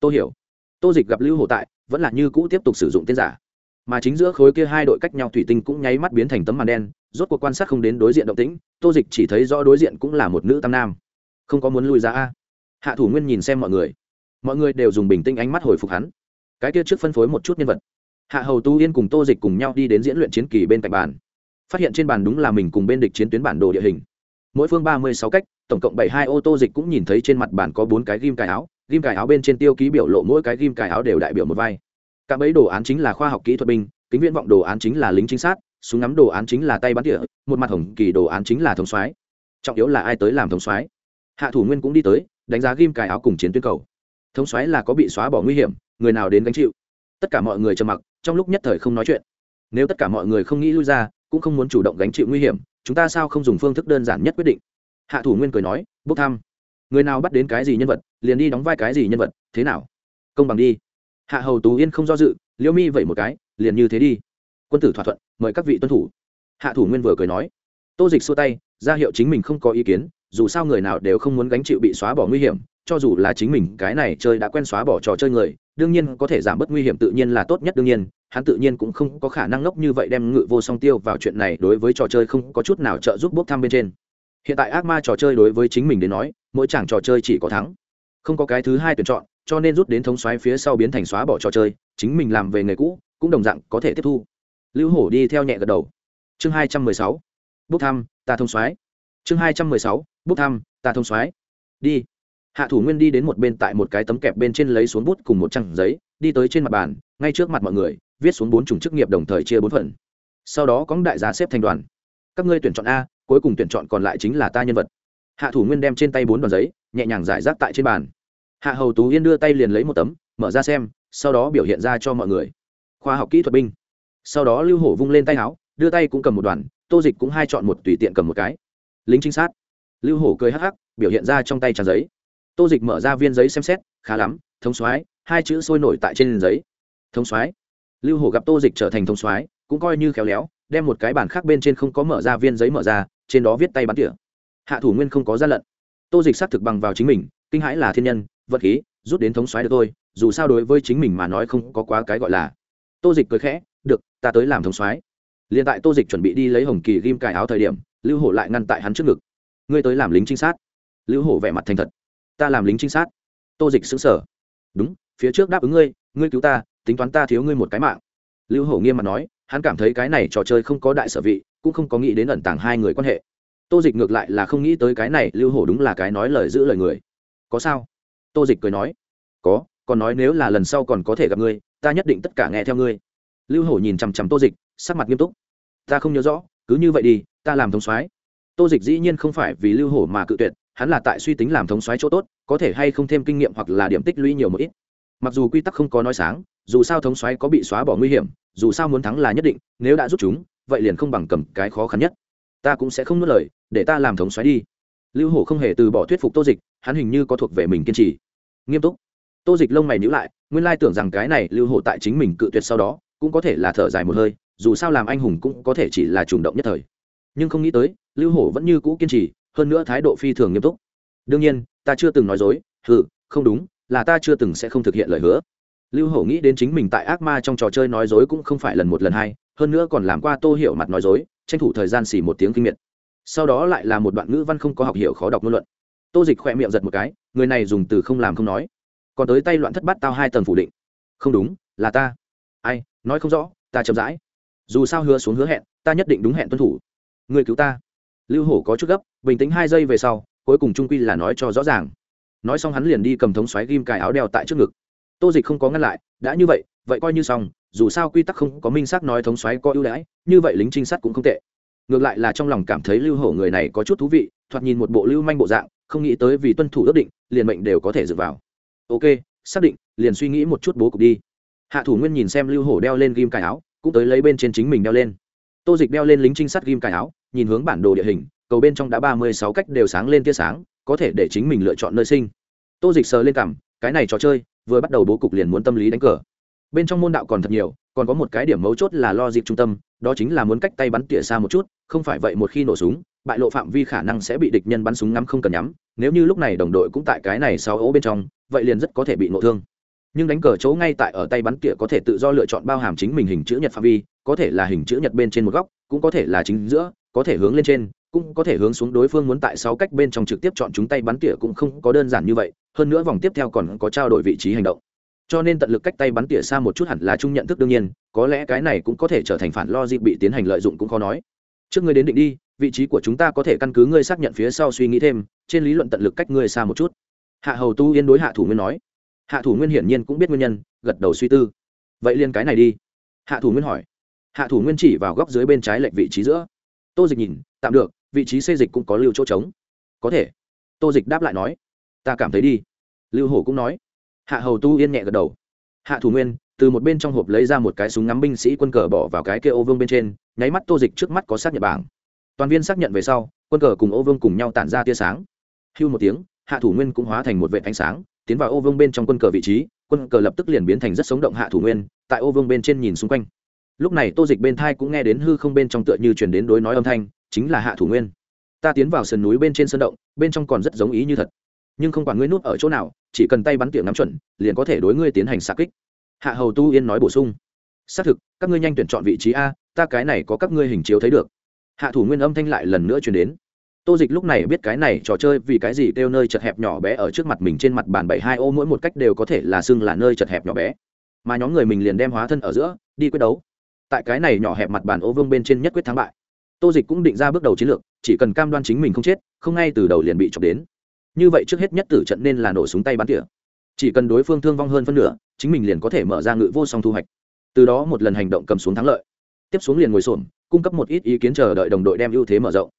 Tôi hiểu. Tô dịch gặp lưu hồ tại, vẫn là như cũ tiếp tục sử dụng tên giả. Mà chính giữa khối kia hai đội cách nhau thủy tinh cũng nháy mắt biến thành tấm màn đen, rốt cuộc quan sát không đến đối diện động tĩnh, tô dịch chỉ thấy rõ đối diện cũng là một nữ tam nam. Không có muốn lui ra a. Hạ thủ nguyên nhìn xem mọi người. Mọi người đều dùng bình tĩnh ánh mắt hồi phục hắn. Cái kia trước phân phối một chút nhân vật hạ hầu tu yên cùng tô dịch cùng nhau đi đến diễn luyện chiến kỳ bên cạnh bàn. Phát hiện trên bàn đúng là mình cùng bên địch chiến tuyến bản đồ địa hình. Mỗi phương ba mươi sáu cách, tổng cộng bảy hai ô tô dịch cũng nhìn thấy trên mặt bàn có bốn cái ghim cài áo, ghim cài áo bên trên tiêu ký biểu lộ mỗi cái ghim cài áo đều đại biểu một vai. Cả mấy đồ án chính là khoa học kỹ thuật binh, kính viễn vọng đồ án chính là lính trinh sát, súng ngắm đồ án chính là tay bắn tỉa, một mặt hồng kỳ đồ án chính là thống soái. Trọng yếu là ai tới làm thống soái? Hạ thủ nguyên cũng đi tới, đánh giá ghim cài áo cùng chiến tuyến cầu. Thống soái là có bị xóa bỏ nguy hiểm, người nào đến gánh chịu? Tất cả mọi người trầm mặc trong lúc nhất thời không nói chuyện. Nếu tất cả mọi người không nghĩ lui ra, cũng không muốn chủ động gánh chịu nguy hiểm, chúng ta sao không dùng phương thức đơn giản nhất quyết định? Hạ thủ nguyên cười nói, bốc thăm. Người nào bắt đến cái gì nhân vật, liền đi đóng vai cái gì nhân vật, thế nào? Công bằng đi. Hạ hầu tú yên không do dự liễu mi vậy một cái, liền như thế đi. Quân tử thỏa thuận, mời các vị tuân thủ. Hạ thủ nguyên vừa cười nói, tô dịch xua tay, ra hiệu chính mình không có ý kiến, dù sao người nào đều không muốn gánh chịu bị xóa bỏ nguy hiểm, cho dù là chính mình, cái này chơi đã quen xóa bỏ trò chơi người, đương nhiên có thể giảm bớt nguy hiểm tự nhiên là tốt nhất đương nhiên hắn tự nhiên cũng không có khả năng ngốc như vậy đem ngự vô song tiêu vào chuyện này đối với trò chơi không có chút nào trợ giúp bốc thăm bên trên. Hiện tại ác ma trò chơi đối với chính mình đến nói, mỗi chàng trò chơi chỉ có thắng. Không có cái thứ hai tuyển chọn, cho nên rút đến thống xoáy phía sau biến thành xóa bỏ trò chơi, chính mình làm về nghề cũ, cũng đồng dạng có thể tiếp thu. Lưu hổ đi theo nhẹ gật đầu. Chương hai trăm mười sáu. Bốc thăm, ta thông xoáy. chương hai trăm mười sáu. Bốc thăm, ta thông xoáy. đi. Hạ thủ nguyên đi đến một bên tại một cái tấm kẹp bên trên lấy xuống bút cùng một trang giấy, đi tới trên mặt bàn, ngay trước mặt mọi người viết xuống bốn chủng chức nghiệp đồng thời chia bốn phần. Sau đó có đại giá xếp thành đoàn. Các ngươi tuyển chọn a, cuối cùng tuyển chọn còn lại chính là ta nhân vật. Hạ thủ nguyên đem trên tay bốn đoàn giấy, nhẹ nhàng giải rác tại trên bàn. Hạ hầu tú yên đưa tay liền lấy một tấm, mở ra xem, sau đó biểu hiện ra cho mọi người. Khoa học kỹ thuật binh. Sau đó lưu hổ vung lên tay áo, đưa tay cũng cầm một đoàn, tô dịch cũng hai chọn một, tùy tiện cầm một cái. Lính trinh sát. Lưu hổ cười hắc hắc, biểu hiện ra trong tay trang giấy. Tô dịch mở ra viên giấy xem xét, khá lắm, thống soái, hai chữ sôi nổi tại trên giấy. Thống soái lưu hổ gặp tô dịch trở thành thống soái, cũng coi như khéo léo, đem một cái bản khác bên trên không có mở ra viên giấy mở ra, trên đó viết tay bắn tỉa. Hạ thủ nguyên không có gian lận. Tô dịch xác thực bằng vào chính mình, kinh hãi là thiên nhân, vật khí, rút đến thống soái được tôi dù sao đối với chính mình mà nói không có quá cái gọi là. Tô dịch cười khẽ, được, ta tới làm thống soái. Liền tại tô dịch chuẩn bị đi lấy hồng kỳ ghim cài áo thời điểm, lưu hổ lại ngăn tại hắn trước ngực. Ngươi tới làm lính trinh sát. Lưu hổ vẻ mặt thành thật. Ta làm lính trinh sát. Tô dịch xứng sở đúng, phía trước đáp ứng ngươi ngươi cứu ta tính toán ta thiếu ngươi một cái mạng. Lưu hổ nghiêm mặt nói, hắn cảm thấy cái này trò chơi không có đại sở vị, cũng không có nghĩ đến ẩn tàng hai người quan hệ. Tô dịch ngược lại là không nghĩ tới cái này, lưu hổ đúng là cái nói lời giữ lời người. Có sao? Tô dịch cười nói, có, còn nói nếu là lần sau còn có thể gặp ngươi, ta nhất định tất cả nghe theo ngươi. Lưu hổ nhìn chằm chằm tô dịch, sắc mặt nghiêm túc. Ta không nhớ rõ, cứ như vậy đi, ta làm thống soái. Tô dịch dĩ nhiên không phải vì lưu hổ mà cự tuyệt, hắn là tại suy tính làm thống soái chỗ tốt, có thể hay không thêm kinh nghiệm hoặc là điểm tích lũy nhiều một ít. Mặc dù quy tắc không có nói sáng dù sao thống soái có bị xóa bỏ nguy hiểm dù sao muốn thắng là nhất định nếu đã rút chúng vậy liền không bằng cầm cái khó khăn nhất. Ta cũng sẽ không nuốt lời để ta làm thống soái đi. Lưu hổ không hề từ bỏ thuyết phục tô dịch hắn hình như có thuộc về mình kiên trì. Nghiêm túc. Tô dịch lông mày nhữ lại nguyên lai tưởng rằng cái này lưu hổ tại chính mình cự tuyệt sau đó cũng có thể là thở dài một hơi dù sao làm anh hùng cũng có thể chỉ là trùng động nhất thời. Nhưng không nghĩ tới lưu hổ vẫn như cũ kiên trì hơn nữa thái độ phi thường nghiêm túc. Đương nhiên ta chưa từng nói dối Hừ, không đúng là ta chưa từng sẽ không thực hiện lời hứa lưu hổ nghĩ đến chính mình tại ác ma trong trò chơi nói dối cũng không phải lần một lần hai, hơn nữa còn làm qua tô hiểu mặt nói dối, tranh thủ thời gian xỉ một tiếng kinh miệt. Sau đó lại là một đoạn ngữ văn không có học hiểu khó đọc ngôn luận. Tô dịch khỏe miệng giật một cái, người này dùng từ không làm không nói. Còn tới tay loạn thất bát tao hai tầng phủ định. Không đúng, là ta. Ai, nói không rõ, ta chậm rãi. Dù sao hứa xuống hứa hẹn, ta nhất định đúng hẹn tuân thủ. Người cứu ta. Lưu hổ có chút gấp, bình tĩnh hai giây về sau, cuối cùng trung quy là nói cho rõ ràng. Nói xong hắn liền đi cầm thống xoáy ghim cài áo đeo tại trước ngực tô dịch không có ngăn lại, đã như vậy vậy coi như xong, dù sao quy tắc không có minh xác nói thống xoáy có ưu đãi, như vậy lính trinh sát cũng không tệ. Ngược lại là trong lòng cảm thấy lưu hổ người này có chút thú vị, thoạt nhìn một bộ lưu manh bộ dạng, không nghĩ tới vì tuân thủ ước định, liền mệnh đều có thể dựa vào. Ok, xác định, liền suy nghĩ một chút bố cục đi. Hạ thủ nguyên nhìn xem lưu hổ đeo lên ghim cài áo, cũng tới lấy bên trên chính mình đeo lên. Tô dịch đeo lên lính trinh sát ghim cài áo, nhìn hướng bản đồ địa hình, cầu bên trong đã ba mươi sáu cách đều sáng lên tia sáng, có thể để chính mình lựa chọn nơi sinh. Tô dịch sờ lên cảm cái này trò chơi vừa bắt đầu bố cục liền muốn tâm lý đánh cờ. Bên trong môn đạo còn thật nhiều, còn có một cái điểm mấu chốt là lo dịp trung tâm, đó chính là muốn cách tay bắn tỉa xa một chút, không phải vậy một khi nổ súng, bại lộ phạm vi khả năng sẽ bị địch nhân bắn súng ngắm không cần nhắm, nếu như lúc này đồng đội cũng tại cái này sau ố bên trong, vậy liền rất có thể bị nổ thương. Nhưng đánh cờ chỗ ngay tại ở tay bắn tỉa có thể tự do lựa chọn bao hàm chính mình hình chữ nhật phạm vi, có thể là hình chữ nhật bên trên một góc, cũng có thể là chính giữa, có thể hướng lên trên, cũng có thể hướng xuống đối phương muốn tại sáu cách bên trong trực tiếp chọn chúng tay bắn tỉa cũng không có đơn giản như vậy hơn nữa vòng tiếp theo còn có trao đổi vị trí hành động. Cho nên tận lực cách tay bắn tỉa xa một chút hẳn là chung nhận thức đương nhiên, có lẽ cái này cũng có thể trở thành phản lo dịp bị tiến hành lợi dụng cũng khó nói. Trước ngươi đến định đi, vị trí của chúng ta có thể căn cứ ngươi xác nhận phía sau suy nghĩ thêm, trên lý luận tận lực cách ngươi xa một chút. Hạ hầu tu yên đối hạ thủ nguyên nói. Hạ thủ nguyên hiển nhiên cũng biết nguyên nhân, gật đầu suy tư. Vậy liên cái này đi. Hạ thủ nguyên hỏi. Hạ thủ nguyên chỉ vào góc dưới bên trái lệch vị trí giữa. Tô dịch nhìn, tạm được, vị trí xây dịch cũng có lưu chỗ trống. Có thể. Tô dịch đáp lại nói ta cảm thấy đi. Lưu hổ cũng nói. Hạ hầu tu yên nhẹ gật đầu. Hạ thủ nguyên, từ một bên trong hộp lấy ra một cái súng ngắm binh sĩ quân cờ bỏ vào cái kia ô vương bên trên, nháy mắt tô dịch trước mắt có xác nhận bảng. Toàn viên xác nhận về sau, quân cờ cùng ô vương cùng nhau tản ra tia sáng. Hưu một tiếng, hạ thủ nguyên cũng hóa thành một vệ ánh sáng, tiến vào ô vương bên trong quân cờ vị trí, quân cờ lập tức liền biến thành rất sống động hạ thủ nguyên, tại ô vương bên trên nhìn xung quanh. Lúc này tô dịch bên thai cũng nghe đến hư không bên trong tựa như chuyển đến đối nói âm thanh, chính là hạ thủ nguyên. Ta tiến vào sườn núi bên trên sân động, bên trong còn rất giống ý như thật nhưng không quản ngươi nút ở chỗ nào, chỉ cần tay bắn tiệm nắm chuẩn, liền có thể đối ngươi tiến hành xạ kích. Hạ hầu tu yên nói bổ sung. Xác thực, các ngươi nhanh tuyển chọn vị trí a, ta cái này có các ngươi hình chiếu thấy được. Hạ thủ nguyên âm thanh lại lần nữa chuyển đến. Tô dịch lúc này biết cái này trò chơi vì cái gì kêu nơi chật hẹp nhỏ bé ở trước mặt mình trên mặt bàn bảy hai ô mỗi một cách đều có thể là xưng là nơi chật hẹp nhỏ bé. Mà nhóm người mình liền đem hóa thân ở giữa, đi quyết đấu. Tại cái này nhỏ hẹp mặt bàn ô vương bên trên nhất quyết thắng bại. Tô dịch cũng định ra bước đầu chiến lược, chỉ cần cam đoan chính mình không chết, không ngay từ đầu liền bị chọc đến như vậy trước hết nhất tử trận nên là nổ súng tay bắn tỉa. Chỉ cần đối phương thương vong hơn phân nửa, chính mình liền có thể mở ra ngự vô song thu hoạch. Từ đó một lần hành động cầm xuống thắng lợi. Tiếp xuống liền ngồi xổm, cung cấp một ít ý kiến chờ đợi đồng đội đem ưu thế mở rộng.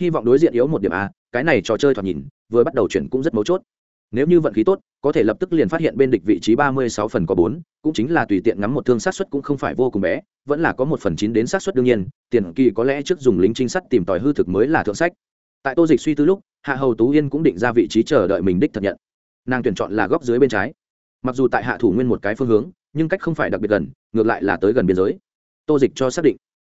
Hy vọng đối diện yếu một điểm a, cái này trò chơi thoạt nhìn, vừa bắt đầu chuyển cũng rất mấu chốt. Nếu như vận khí tốt, có thể lập tức liền phát hiện bên địch vị trí ba mươi sáu phần có bốn, cũng chính là tùy tiện ngắm một thương sát xuất cũng không phải vô cùng bé, vẫn là có một phần chín đến sát xuất đương nhiên, tiền kỳ có lẽ trước dùng lính trinh sát tìm tòi hư thực mới là thượng sách tại tô dịch suy tư lúc, hạ hầu tú yên cũng định ra vị trí chờ đợi mình đích thật nhận. Nàng tuyển chọn là góc dưới bên trái. Mặc dù tại hạ thủ nguyên một cái phương hướng, nhưng cách không phải đặc biệt gần, ngược lại là tới gần biên giới. Tô dịch cho xác định.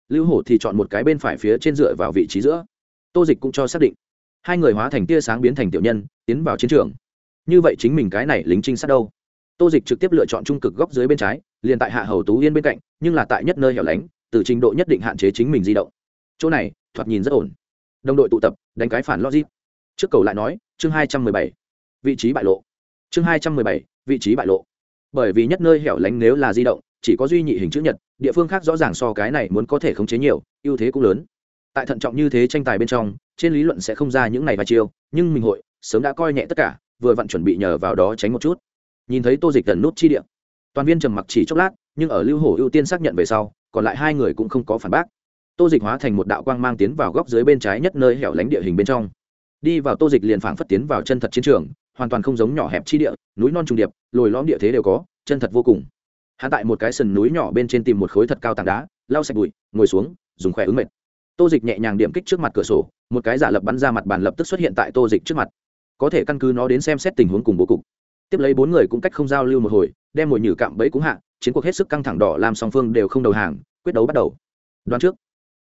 Lưu hổ thì chọn một cái bên phải phía trên dựa vào vị trí giữa. Tô dịch cũng cho xác định. Hai người hóa thành tia sáng biến thành tiểu nhân, tiến vào chiến trường. Như vậy chính mình cái này lính trinh sát đâu? Tô dịch trực tiếp lựa chọn trung cực góc dưới bên trái, liền tại hạ hầu tú yên bên cạnh, nhưng là tại nhất nơi hẻo lánh, từ trình độ nhất định hạn chế chính mình di động. Chỗ này, thoạt nhìn rất ổn đồng đội tụ tập, đánh cái phản logic. Trước cầu lại nói, chương hai trăm mười bảy, vị trí bại lộ. Chương hai trăm mười bảy, vị trí bại lộ. Bởi vì nhất nơi hẻo lánh nếu là di động, chỉ có duy nhị hình chữ nhật, địa phương khác rõ ràng so cái này muốn có thể khống chế nhiều, ưu thế cũng lớn. Tại thận trọng như thế tranh tài bên trong, trên lý luận sẽ không ra những này vài chiêu, nhưng mình hội, sớm đã coi nhẹ tất cả, vừa vặn chuẩn bị nhờ vào đó tránh một chút. Nhìn thấy tô dịch gần nút chi điện toàn viên trầm mặc chỉ chốc lát, nhưng ở lưu hổ ưu tiên xác nhận về sau, còn lại hai người cũng không có phản bác tô dịch hóa thành một đạo quang mang tiến vào góc dưới bên trái nhất nơi hẻo lánh địa hình bên trong. Đi vào tô dịch liền phảng phất tiến vào chân thật chiến trường, hoàn toàn không giống nhỏ hẹp chi địa, núi non trùng điệp, lồi lõm địa thế đều có, chân thật vô cùng. Hạ tại một cái sườn núi nhỏ bên trên tìm một khối thật cao tảng đá, lau sạch bụi, ngồi xuống, dùng khỏe ứng mệt. Tô dịch nhẹ nhàng điểm kích trước mặt cửa sổ, một cái giả lập bắn ra mặt bàn lập tức xuất hiện tại tô dịch trước mặt. Có thể căn cứ nó đến xem xét tình huống cùng bố cục. Tiếp lấy bốn người cũng cách không giao lưu một hồi, đem mồi nhử cạm bẫy cũng hạ, chiến cuộc hết sức căng thẳng đỏ làm song phương đều không đầu hàng, quyết đấu bắt đầu. Đoán trước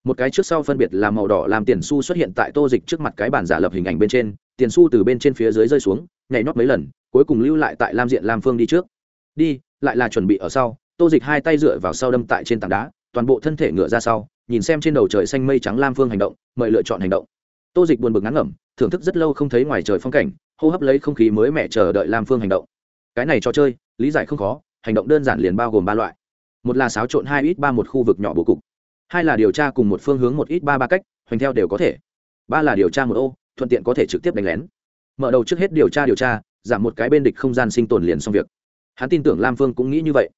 một cái trước sau phân biệt là màu đỏ làm tiền su xuất hiện tại tô dịch trước mặt cái bản giả lập hình ảnh bên trên, tiền su từ bên trên phía dưới rơi xuống, nhảy nhót mấy lần, cuối cùng lưu lại tại lam diện lam phương đi trước. Đi, lại là chuẩn bị ở sau, tô dịch hai tay dựa vào sau đâm tại trên tảng đá, toàn bộ thân thể ngựa ra sau, nhìn xem trên đầu trời xanh mây trắng lam phương hành động, mời lựa chọn hành động. Tô dịch buồn bực ngắn ngẩm, thưởng thức rất lâu không thấy ngoài trời phong cảnh, hô hấp lấy không khí mới mẻ chờ đợi lam phương hành động. Cái này cho chơi, lý giải không khó, hành động đơn giản liền bao gồm ba loại. Một là xáo trộn hai ít ba một khu vực nhỏ bố cục hai là điều tra cùng một phương hướng một ít ba ba cách, hoành theo đều có thể. Ba là điều tra một ô, thuận tiện có thể trực tiếp đánh lén. Mở đầu trước hết điều tra điều tra, giảm một cái bên địch không gian sinh tồn liền xong việc. Hắn tin tưởng lam phương cũng nghĩ như vậy.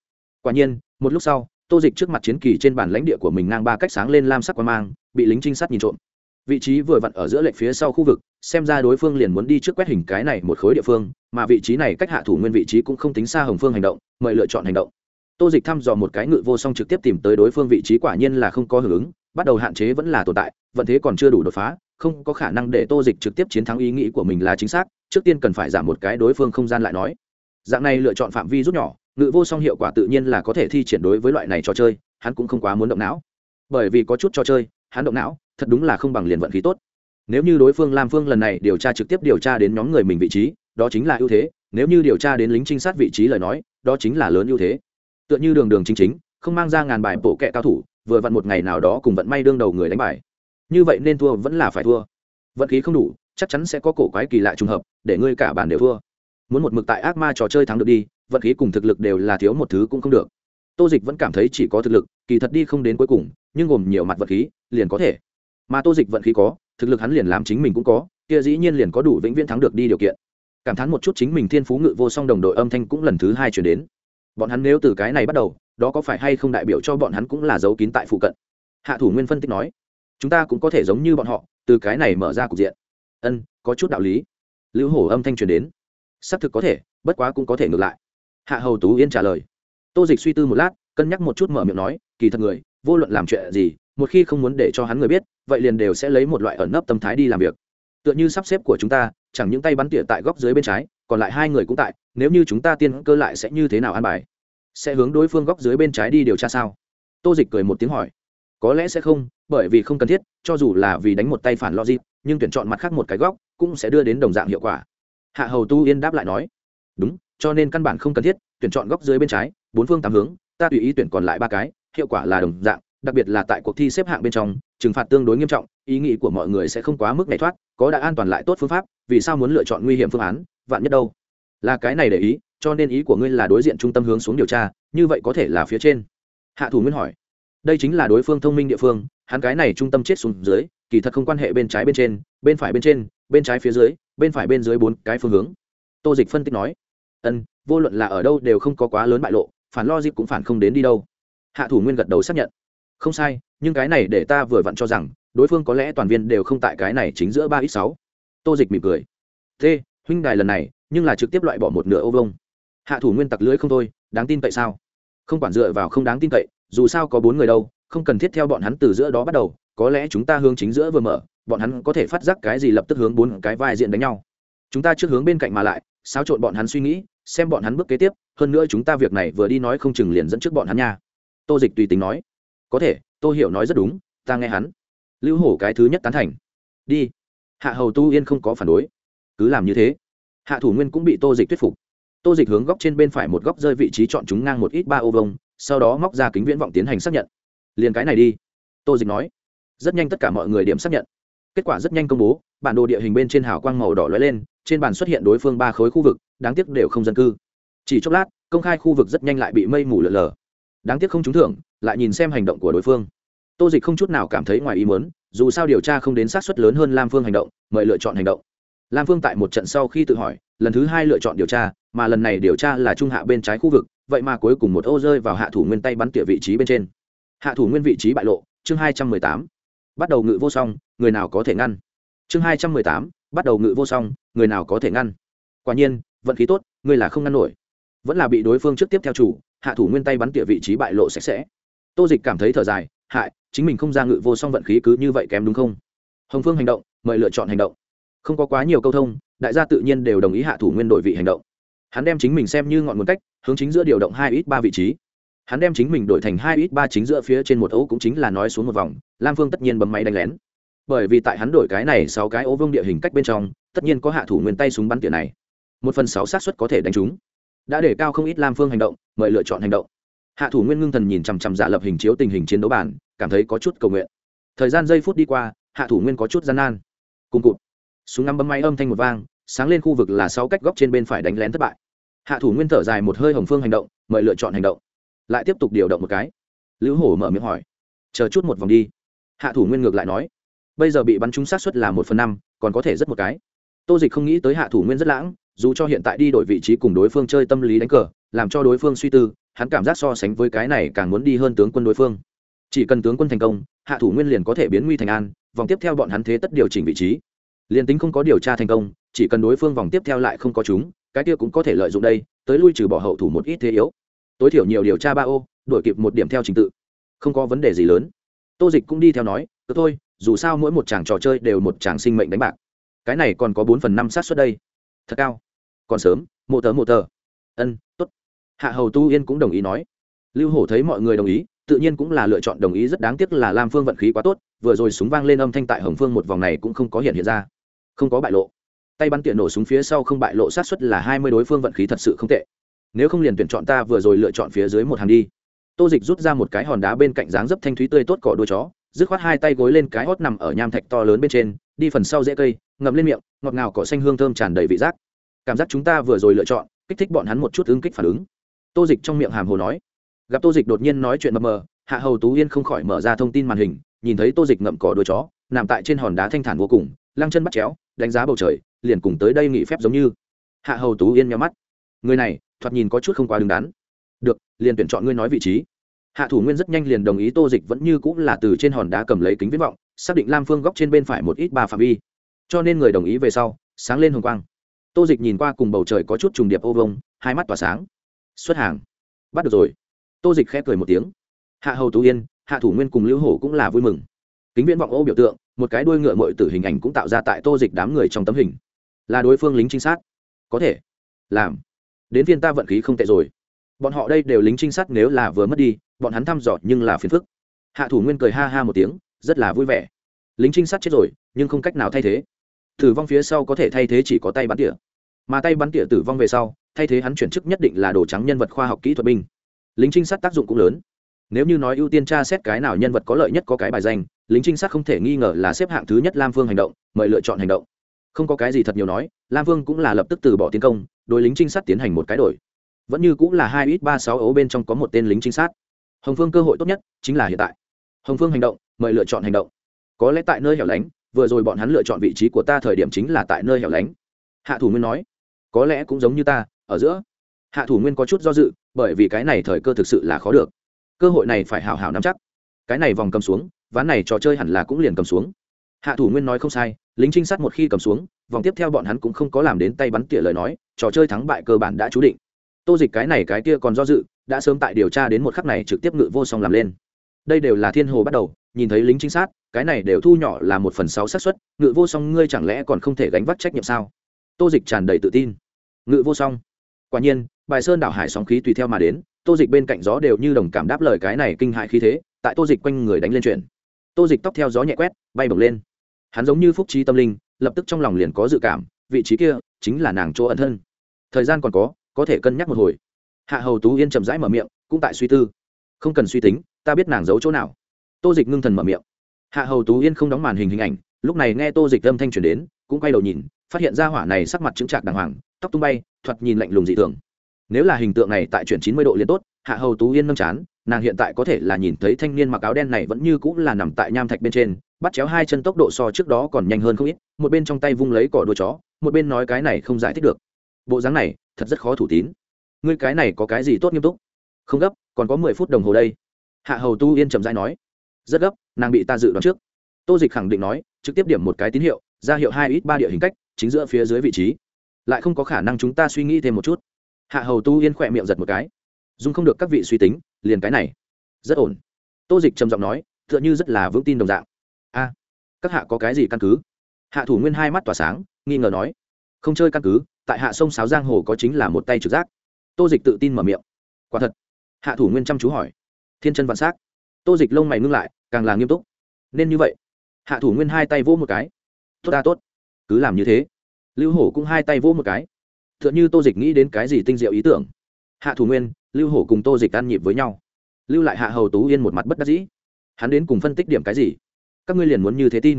Quả nhiên, một lúc sau, tô dịch trước mặt chiến kỳ trên bản lãnh địa của mình ngang ba cách sáng lên lam sắc quan mang, bị lính trinh sát nhìn trộm. Vị trí vừa vặn ở giữa lệch phía sau khu vực, xem ra đối phương liền muốn đi trước quét hình cái này một khối địa phương, mà vị trí này cách hạ thủ nguyên vị trí cũng không tính xa hồng phương hành động, mời lựa chọn hành động tô dịch thăm dò một cái ngự vô song trực tiếp tìm tới đối phương vị trí quả nhiên là không có hưởng ứng, bắt đầu hạn chế vẫn là tồn tại vận thế còn chưa đủ đột phá, không có khả năng để tô dịch trực tiếp chiến thắng ý nghĩ của mình là chính xác, trước tiên cần phải giảm một cái đối phương không gian lại nói. Dạng này lựa chọn phạm vi rút nhỏ, ngự vô song hiệu quả tự nhiên là có thể thi triển đối với loại này trò chơi, hắn cũng không quá muốn động não. Bởi vì có chút trò chơi, hắn động não, thật đúng là không bằng liền vận khí tốt. Nếu như đối phương lam phương lần này điều tra trực tiếp điều tra đến nhóm người mình vị trí, đó chính là ưu thế, nếu như điều tra đến lính trinh sát vị trí lời nói, đó chính là lớn ưu thế tựa như đường đường chính chính, không mang ra ngàn bài bộ kệ cao thủ, vừa vặn một ngày nào đó cùng vận may đương đầu người đánh bài. Như vậy nên thua vẫn là phải thua. Vận khí không đủ, chắc chắn sẽ có cổ quái kỳ lạ trùng hợp, để ngươi cả bản đều thua. Muốn một mực tại ác ma trò chơi thắng được đi, vận khí cùng thực lực đều là thiếu một thứ cũng không được. Tô dịch vẫn cảm thấy chỉ có thực lực, kỳ thật đi không đến cuối cùng, nhưng gồm nhiều mặt vận khí, liền có thể. Mà tô dịch vận khí có, thực lực hắn liền làm chính mình cũng có, kia dĩ nhiên liền có đủ vĩnh viễn thắng được đi điều kiện. Cảm thán một chút chính mình thiên phú ngự vô song đồng đội âm thanh cũng lần thứ hai chuyển đến bọn hắn nếu từ cái này bắt đầu, đó có phải hay không đại biểu cho bọn hắn cũng là giấu kín tại phụ cận? Hạ thủ nguyên phân tích nói. Chúng ta cũng có thể giống như bọn họ, từ cái này mở ra cục diện. Ân, có chút đạo lý. Lưu hổ âm thanh truyền đến. Xác thực có thể, bất quá cũng có thể ngược lại. Hạ hầu tú yên trả lời. Tô dịch suy tư một lát, cân nhắc một chút mở miệng nói, kỳ thật người, vô luận làm chuyện gì, một khi không muốn để cho hắn người biết, vậy liền đều sẽ lấy một loại ẩn nấp tâm thái đi làm việc. Tựa như sắp xếp của chúng ta, chẳng những tay bắn tỉa tại góc dưới bên trái còn lại hai người cũng tại, nếu như chúng ta tiên cơ lại sẽ như thế nào an bài? Sẽ hướng đối phương góc dưới bên trái đi điều tra sao? Tô dịch cười một tiếng hỏi. Có lẽ sẽ không, bởi vì không cần thiết, cho dù là vì đánh một tay phản logic, nhưng tuyển chọn mặt khác một cái góc cũng sẽ đưa đến đồng dạng hiệu quả. Hạ hầu tu yên đáp lại nói. Đúng, cho nên căn bản không cần thiết, tuyển chọn góc dưới bên trái, bốn phương tám hướng, ta tùy ý tuyển còn lại ba cái, hiệu quả là đồng dạng đặc biệt là tại cuộc thi xếp hạng bên trong, trừng phạt tương đối nghiêm trọng, ý nghĩ của mọi người sẽ không quá mức này thoát, có đã an toàn lại tốt phương pháp, vì sao muốn lựa chọn nguy hiểm phương án, vạn nhất đâu? Là cái này để ý, cho nên ý của ngươi là đối diện trung tâm hướng xuống điều tra, như vậy có thể là phía trên. Hạ thủ nguyên hỏi. Đây chính là đối phương thông minh địa phương, hắn cái này trung tâm chết xuống dưới, kỳ thật không quan hệ bên trái bên trên, bên phải bên trên, bên trái phía dưới, bên phải bên dưới bốn cái phương hướng. Tô dịch phân tích nói. Ân, vô luận là ở đâu đều không có quá lớn bại lộ, phản lo dịp cũng phản không đến đi đâu. Hạ thủ nguyên gật đầu xác nhận không sai, nhưng cái này để ta vừa vặn cho rằng, đối phương có lẽ toàn viên đều không tại cái này chính giữa ba ít sáu. Tô dịch mỉm cười. T huynh đài lần này, nhưng là trực tiếp loại bỏ một nửa ô vông hạ thủ nguyên tặc lưới không thôi, đáng tin cậy sao? Không quản dựa vào không đáng tin cậy, dù sao có bốn người đâu, không cần thiết theo bọn hắn từ giữa đó bắt đầu, có lẽ chúng ta hướng chính giữa vừa mở, bọn hắn có thể phát giác cái gì lập tức hướng bốn cái vai diện đánh nhau. Chúng ta trước hướng bên cạnh mà lại, xáo trộn bọn hắn suy nghĩ, xem bọn hắn bước kế tiếp, hơn nữa chúng ta việc này vừa đi nói không chừng liền dẫn trước bọn hắn nha. Tô dịch tùy tính nói có thể tôi hiểu nói rất đúng, ta nghe hắn. Lưu hổ cái thứ nhất tán thành. Đi. Hạ hầu tu yên không có phản đối. Cứ làm như thế. Hạ thủ nguyên cũng bị tô dịch thuyết phục. Tô dịch hướng góc trên bên phải một góc rơi vị trí chọn chúng ngang một ít ba ô vông sau đó móc ra kính viễn vọng tiến hành xác nhận. Liền cái này đi. Tô dịch nói. Rất nhanh tất cả mọi người điểm xác nhận. Kết quả rất nhanh công bố, bản đồ địa hình bên trên hào quang màu đỏ lóe lên, trên bàn xuất hiện đối phương ba khối khu vực, đáng tiếc đều không dân cư. Chỉ chốc lát, công khai khu vực rất nhanh lại bị mây mù lở lở đáng tiếc không trúng thưởng, lại nhìn xem hành động của đối phương. Tô dịch không chút nào cảm thấy ngoài ý muốn, dù sao điều tra không đến sát xuất lớn hơn lam phương hành động, mời lựa chọn hành động. Lam phương tại một trận sau khi tự hỏi, lần thứ hai lựa chọn điều tra, mà lần này điều tra là trung hạ bên trái khu vực, vậy mà cuối cùng một ô rơi vào hạ thủ nguyên tay bắn tỉa vị trí bên trên. Hạ thủ nguyên vị trí bại lộ, chương hai trăm mười tám. Bắt đầu ngự vô song, người nào có thể ngăn? Chương hai trăm mười tám, bắt đầu ngự vô song, người nào có thể ngăn? Quả nhiên, vận khí tốt, ngươi là không ngăn nổi. Vẫn là bị đối phương trước tiếp theo chủ hạ thủ nguyên tay bắn tỉa vị trí bại lộ sạch sẽ. Tô dịch cảm thấy thở dài, hại, chính mình không ra ngự vô song vận khí cứ như vậy kém đúng không? Hồng phương hành động, mời lựa chọn hành động. Không có quá nhiều câu thông, đại gia tự nhiên đều đồng ý hạ thủ nguyên đội vị hành động. Hắn đem chính mình xem như ngọn nguồn cách, hướng chính giữa điều động hai ít ba vị trí. Hắn đem chính mình đổi thành hai ít ba chính giữa phía trên một ấu cũng chính là nói xuống một vòng, lam phương tất nhiên bấm máy đánh lén. Bởi vì tại hắn đổi cái này sáu cái ấu vương địa hình cách bên trong, tất nhiên có hạ thủ nguyên tay súng bắn tỉa này. Một phần sáu xác suất có thể đánh trúng đã để cao không ít lam phương hành động, mời lựa chọn hành động. Hạ thủ nguyên ngưng thần nhìn chằm chằm giả lập hình chiếu tình hình chiến đấu bản, cảm thấy có chút cầu nguyện. Thời gian giây phút đi qua, hạ thủ nguyên có chút gian nan. Cùng cụt. Súng ngắm bấm máy âm thanh một vang, sáng lên khu vực là sáu cách góc trên bên phải đánh lén thất bại. Hạ thủ nguyên thở dài một hơi hồng phương hành động, mời lựa chọn hành động. Lại tiếp tục điều động một cái. Lữ hổ mở miệng hỏi. Chờ chút một vòng đi. Hạ thủ nguyên ngược lại nói. Bây giờ bị bắn trúng sát xuất là một phần năm, còn có thể rất một cái. Tô dịch không nghĩ tới hạ thủ nguyên rất lãng dù cho hiện tại đi đổi vị trí cùng đối phương chơi tâm lý đánh cờ, làm cho đối phương suy tư, hắn cảm giác so sánh với cái này càng muốn đi hơn tướng quân đối phương. Chỉ cần tướng quân thành công, hạ thủ nguyên liền có thể biến nguy thành an, vòng tiếp theo bọn hắn thế tất điều chỉnh vị trí. Liền tính không có điều tra thành công, chỉ cần đối phương vòng tiếp theo lại không có chúng, cái kia cũng có thể lợi dụng đây, tới lui trừ bỏ hậu thủ một ít thế yếu. Tối thiểu nhiều điều tra ba ô đổi kịp một điểm theo trình tự. Không có vấn đề gì lớn. Tô dịch cũng đi theo nói, cứ thôi, dù sao mỗi một chàng trò chơi đều một chàng sinh mệnh đánh bạc. Cái này còn có bốn phần năm sát suất đây. Thật cao còn sớm, mộ tờ mộ tờ. Ân t ố t hạ hầu tu yên cũng đồng ý nói. Lưu hổ thấy mọi người đồng ý, tự nhiên cũng là lựa chọn đồng ý, rất đáng tiếc là lam phương vận khí quá tốt, vừa rồi súng vang lên âm thanh tại hồng phương một vòng này cũng không có hiện hiện ra. Không có bại lộ. Tay bắn tiện nổ súng phía sau không bại lộ sát xuất là hai mươi đối phương vận khí thật sự không tệ. Nếu không liền tuyển chọn ta vừa rồi lựa chọn phía dưới một hàng đi. Tô dịch rút ra một cái hòn đá bên cạnh dáng dấp thanh thúy tươi tốt cỏ đuôi chó, dứt khoát hai tay gối lên cái hót nằm ở nham thạch to lớn bên trên, đi phần sau dễ cây, ngậm lên miệng, ngọt ngào cỏ xanh hương thơm tràn đầy vị giác cảm giác chúng ta vừa rồi lựa chọn, kích thích bọn hắn một chút ứng kích phản ứng. Tô dịch trong miệng hàm hồ nói. Gặp tô dịch đột nhiên nói chuyện mập mờ, hạ hầu tú yên không khỏi mở ra thông tin màn hình, nhìn thấy tô dịch ngậm cỏ đuôi chó, nằm tại trên hòn đá thanh thản vô cùng, lăng chân bắt chéo, đánh giá bầu trời, liền cùng tới đây nghỉ phép giống như. Hạ hầu tú yên nhắm mắt. Người này, thoạt nhìn có chút không quá đứng đắn. Được, liền tuyển chọn ngươi nói vị trí. Hạ thủ nguyên rất nhanh liền đồng ý tô dịch vẫn như cũng là từ trên hòn đá cầm lấy kính viễn vọng, xác định lam phương góc trên bên phải một ít ba phạm vi. Cho nên người đồng ý về sau, sáng lên hồng quang tô dịch nhìn qua cùng bầu trời có chút trùng điệp ô vông hai mắt tỏa sáng. Xuất hàng. Bắt được rồi. Tô dịch khẽ cười một tiếng. Hạ hầu tú yên, hạ thủ nguyên cùng lưu hổ cũng là vui mừng. Kính viễn vọng ô biểu tượng, một cái đuôi ngựa mội tử hình ảnh cũng tạo ra tại tô dịch đám người trong tấm hình. Là đối phương lính trinh sát. Có thể. Làm. Đến viên ta vận khí không tệ rồi. Bọn họ đây đều lính trinh sát nếu là vừa mất đi, bọn hắn thăm dò nhưng là phiền phức. Hạ thủ nguyên cười ha ha một tiếng, rất là vui vẻ. Lính trinh sát chết rồi, nhưng không cách nào thay thế. Tử vong phía sau có thể thay thế chỉ có tay bắn tỉa mà tay bắn tỉa tử vong về sau, thay thế hắn chuyển chức nhất định là đồ trắng nhân vật khoa học kỹ thuật binh. Lính trinh sát tác dụng cũng lớn. Nếu như nói ưu tiên tra xét cái nào nhân vật có lợi nhất có cái bài danh, lính trinh sát không thể nghi ngờ là xếp hạng thứ nhất lam phương hành động, mời lựa chọn hành động. Không có cái gì thật nhiều nói, lam vương cũng là lập tức từ bỏ tiến công, đối lính trinh sát tiến hành một cái đổi. Vẫn như cũng là hai ít ba sáu ấu bên trong có một tên lính trinh sát. Hồng phương cơ hội tốt nhất chính là hiện tại. Hồng phương hành động, mời lựa chọn hành động. Có lẽ tại nơi hẻo lánh, vừa rồi bọn hắn lựa chọn vị trí của ta thời điểm chính là tại nơi hẻo lánh. Hạ thủ nguyên nói có lẽ cũng giống như ta, ở giữa, hạ thủ nguyên có chút do dự, bởi vì cái này thời cơ thực sự là khó được. Cơ hội này phải hào hào nắm chắc. Cái này vòng cầm xuống, ván này trò chơi hẳn là cũng liền cầm xuống. Hạ thủ nguyên nói không sai, lính trinh sát một khi cầm xuống, vòng tiếp theo bọn hắn cũng không có làm đến tay bắn tỉa lời nói, trò chơi thắng bại cơ bản đã chú định. Tô dịch cái này cái kia còn do dự, đã sớm tại điều tra đến một khắc này trực tiếp ngự vô song làm lên. Đây đều là thiên hồ bắt đầu, nhìn thấy lính trinh sát, cái này đều thu nhỏ là một phần sáu xác suất, ngự vô song ngươi chẳng lẽ còn không thể gánh vác trách nhiệm sao? Tô dịch tràn đầy tự tin. Ngự vô song. Quả nhiên, bài sơn đảo hải sóng khí tùy theo mà đến, tô dịch bên cạnh gió đều như đồng cảm đáp lời cái này kinh hại khí thế, tại tô dịch quanh người đánh lên chuyện. Tô dịch tóc theo gió nhẹ quét, bay bổng lên. Hắn giống như phúc trí tâm linh, lập tức trong lòng liền có dự cảm, vị trí kia chính là nàng chỗ ẩn thân. Thời gian còn có có thể cân nhắc một hồi. Hạ hầu tú yên chậm rãi mở miệng, cũng tại suy tư. Không cần suy tính, ta biết nàng giấu chỗ nào. Tô dịch ngưng thần mở miệng. Hạ hầu tú yên không đóng màn hình hình ảnh, lúc này nghe tô dịch âm thanh truyền đến cũng quay đầu nhìn, phát hiện ra hỏa này sắc mặt chứng trạc đàng hoàng, tóc tung bay, thoạt nhìn lạnh lùng dị thường. Nếu là hình tượng này tại chuyển chín mươi độ liền tốt, hạ hầu tú yên nâng chán, nàng hiện tại có thể là nhìn thấy thanh niên mặc áo đen này vẫn như cũng là nằm tại nham thạch bên trên, bắt chéo hai chân tốc độ so trước đó còn nhanh hơn không ít, một bên trong tay vung lấy cỏ đuôi chó, một bên nói cái này không giải thích được. Bộ dáng này, thật rất khó thủ tín. Ngươi cái này có cái gì tốt nghiêm túc? Không gấp, còn có mười phút đồng hồ đây. Hạ hầu tu yên chậm rãi nói. Rất gấp, nàng bị ta dự đoán trước. Tô dịch khẳng định nói, trực tiếp điểm một cái tín hiệu ra hiệu hai ít ba địa hình cách, chính giữa phía dưới vị trí. Lại không có khả năng chúng ta suy nghĩ thêm một chút. Hạ hầu tu yên khỏe miệng giật một cái. Dung không được các vị suy tính, liền cái này. Rất ổn. Tô dịch trầm giọng nói t h ư ợ n rất là vững tin đồng dạng. A, các hạ có cái gì căn cứ? Hạ thủ nguyên hai mắt tỏa sáng, nghi ngờ nói. Không chơi căn cứ, tại hạ sông sáo giang hồ có chính là một tay trực giác. Tô dịch tự tin mở miệng. Quả thật. Hạ thủ nguyên chăm chú hỏi. Thiên chân vạn s á c tô dịch lông mày ngưng lại, càng là nghiêm túc. Nên như vậy. Hạ thủ nguyên hai tay vỗ một cái tốt ta tốt. Cứ làm như thế. Lưu hổ cũng hai tay vỗ một cái. T h ư ợ n như tô dịch nghĩ đến cái gì tinh diệu ý tưởng. Hạ thủ nguyên, lưu hổ cùng tô dịch ăn nhịp với nhau. Lưu lại hạ hầu tú yên một mặt bất đắc dĩ. Hắn đến cùng phân tích điểm cái gì? Các ngươi liền muốn như thế tin.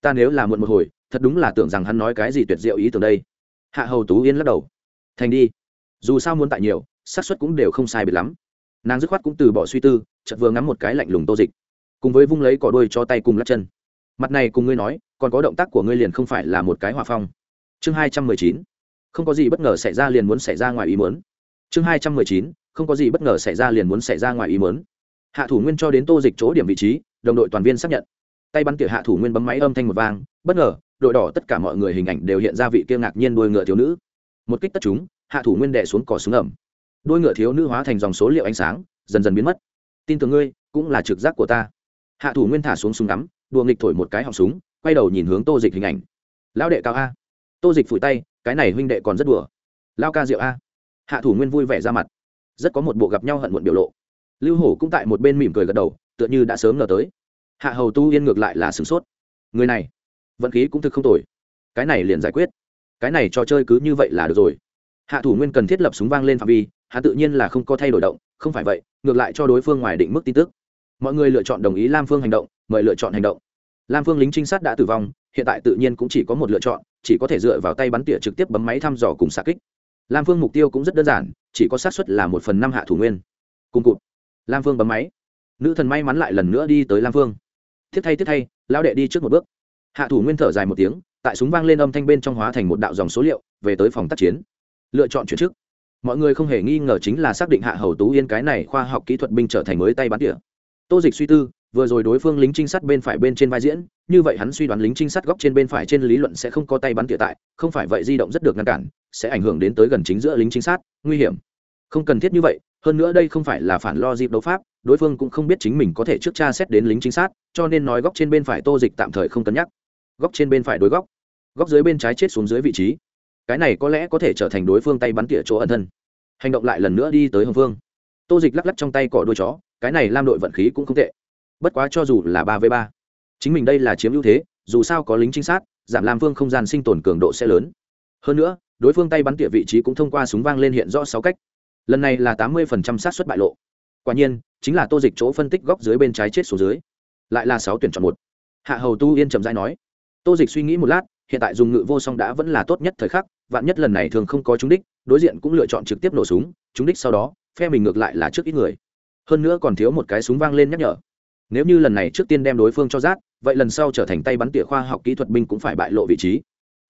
Ta nếu là muộn một hồi, thật đúng là tưởng rằng hắn nói cái gì tuyệt diệu ý tưởng đây. Hạ hầu tú yên lắc đầu. Thành đi. Dù sao muốn tại nhiều, xác suất cũng đều không sai biệt lắm. Nàng dứt khoát cũng từ bỏ suy tư, chợt vừa ngắm một cái lạnh lùng tô dịch. Cùng với vung lấy cỏ đôi cho tay cùng lắc chân mặt này cùng ngươi nói, còn có động tác của ngươi liền không phải là một cái hòa phong. Chương hai trăm mười chín, không có gì bất ngờ xảy ra liền muốn xảy ra ngoài ý muốn. Chương hai trăm mười chín, không có gì bất ngờ xảy ra liền muốn xảy ra ngoài ý muốn. Hạ thủ nguyên cho đến tô dịch chỗ điểm vị trí, đồng đội toàn viên xác nhận. Tay bắn tỉa hạ thủ nguyên bấm máy âm thanh một vang, bất ngờ, đội đỏ tất cả mọi người hình ảnh đều hiện ra vị kia ngạc nhiên đuôi ngựa thiếu nữ. Một kích tất chúng, hạ thủ nguyên đẻ xuống cỏ súng ẩm đuôi ngựa thiếu nữ hóa thành dòng số liệu ánh sáng, dần dần biến mất. Tin tưởng ngươi, cũng là trực giác của ta. Hạ thủ nguyên thả xuống súng ngắm đùa nghịch thổi một cái họng súng, quay đầu nhìn hướng tô dịch hình ảnh. Lão đệ cao a. Tô dịch phủi tay, cái này huynh đệ còn rất đùa. Lao ca rượu a. Hạ thủ nguyên vui vẻ ra mặt. Rất có một bộ gặp nhau hận muộn biểu lộ. Lưu hổ cũng tại một bên mỉm cười gật đầu, tựa như đã sớm ngờ tới. Hạ hầu tu yên ngược lại là sửng sốt. Người này, vận khí cũng thực không tồi. Cái này liền giải quyết. Cái này trò chơi cứ như vậy là được rồi. Hạ thủ nguyên cần thiết lập súng vang lên phạm vi hạ tự nhiên là không có thay đổi động, không phải vậy, ngược lại cho đối phương ngoài định mức tin tức. Mọi người lựa chọn đồng ý lam phương hành động, mời lựa chọn hành động lam phương lính trinh sát đã tử vong, hiện tại tự nhiên cũng chỉ có một lựa chọn, chỉ có thể dựa vào tay bắn tỉa trực tiếp bấm máy thăm dò cùng xạ kích. Lam phương mục tiêu cũng rất đơn giản, chỉ có xác suất là một phần năm hạ thủ nguyên. Cùng cụt. Lam phương bấm máy. Nữ thần may mắn lại lần nữa đi tới lam phương. Thiết thay thiết thay, lão đệ đi trước một bước. Hạ thủ nguyên thở dài một tiếng, tại súng vang lên âm thanh bên trong hóa thành một đạo dòng số liệu, về tới phòng tác chiến. Lựa chọn chuyển chức. Mọi người không hề nghi ngờ chính là xác định hạ hầu tú yên cái này khoa học kỹ thuật binh trở thành mới tay bắn tỉa. Tô dịch suy tư vừa rồi đối phương lính trinh sát bên phải bên trên vai diễn, như vậy hắn suy đoán lính trinh sát góc trên bên phải trên lý luận sẽ không có tay bắn tỉa tại, không phải vậy di động rất được ngăn cản, sẽ ảnh hưởng đến tới gần chính giữa lính trinh sát, nguy hiểm. Không cần thiết như vậy, hơn nữa đây không phải là phản lo dịp đấu pháp, đối phương cũng không biết chính mình có thể trước tra xét đến lính trinh sát, cho nên nói góc trên bên phải tô dịch tạm thời không cân nhắc. Góc trên bên phải đối góc góc dưới bên trái chết xuống dưới vị trí. Cái này có lẽ có thể trở thành đối phương tay bắn tỉa chỗ ẩn thân. Hành động lại lần nữa đi tới hồng phương tô dịch lắc lắc trong tay cỏ đuôi chó, cái này lam đội vận khí cũng không tệ bất quá cho dù là ba v ba, chính mình đây là chiếm ưu thế, dù sao có lính trinh sát, giảm làm phương không gian sinh tồn cường độ sẽ lớn. Hơn nữa, đối phương tay bắn tỉa vị trí cũng thông qua súng vang lên hiện rõ sáu cách. Lần này là tám mươi sát xuất bại lộ. Quả nhiên, chính là tô dịch chỗ phân tích góc dưới bên trái chết số dưới. Lại là sáu tuyển chọn một. Hạ hầu tu yên trầm dai nói, tô dịch suy nghĩ một lát, hiện tại dùng ngự vô song đã vẫn là tốt nhất thời khắc, vạn nhất lần này thường không có trúng đích, đối diện cũng lựa chọn trực tiếp nổ súng, trúng đích sau đó, phe mình ngược lại là trước ít người. Hơn nữa còn thiếu một cái súng vang lên nhắc nhở nếu như lần này trước tiên đem đối phương cho rát, vậy lần sau trở thành tay bắn tỉa khoa học kỹ thuật binh cũng phải bại lộ vị trí.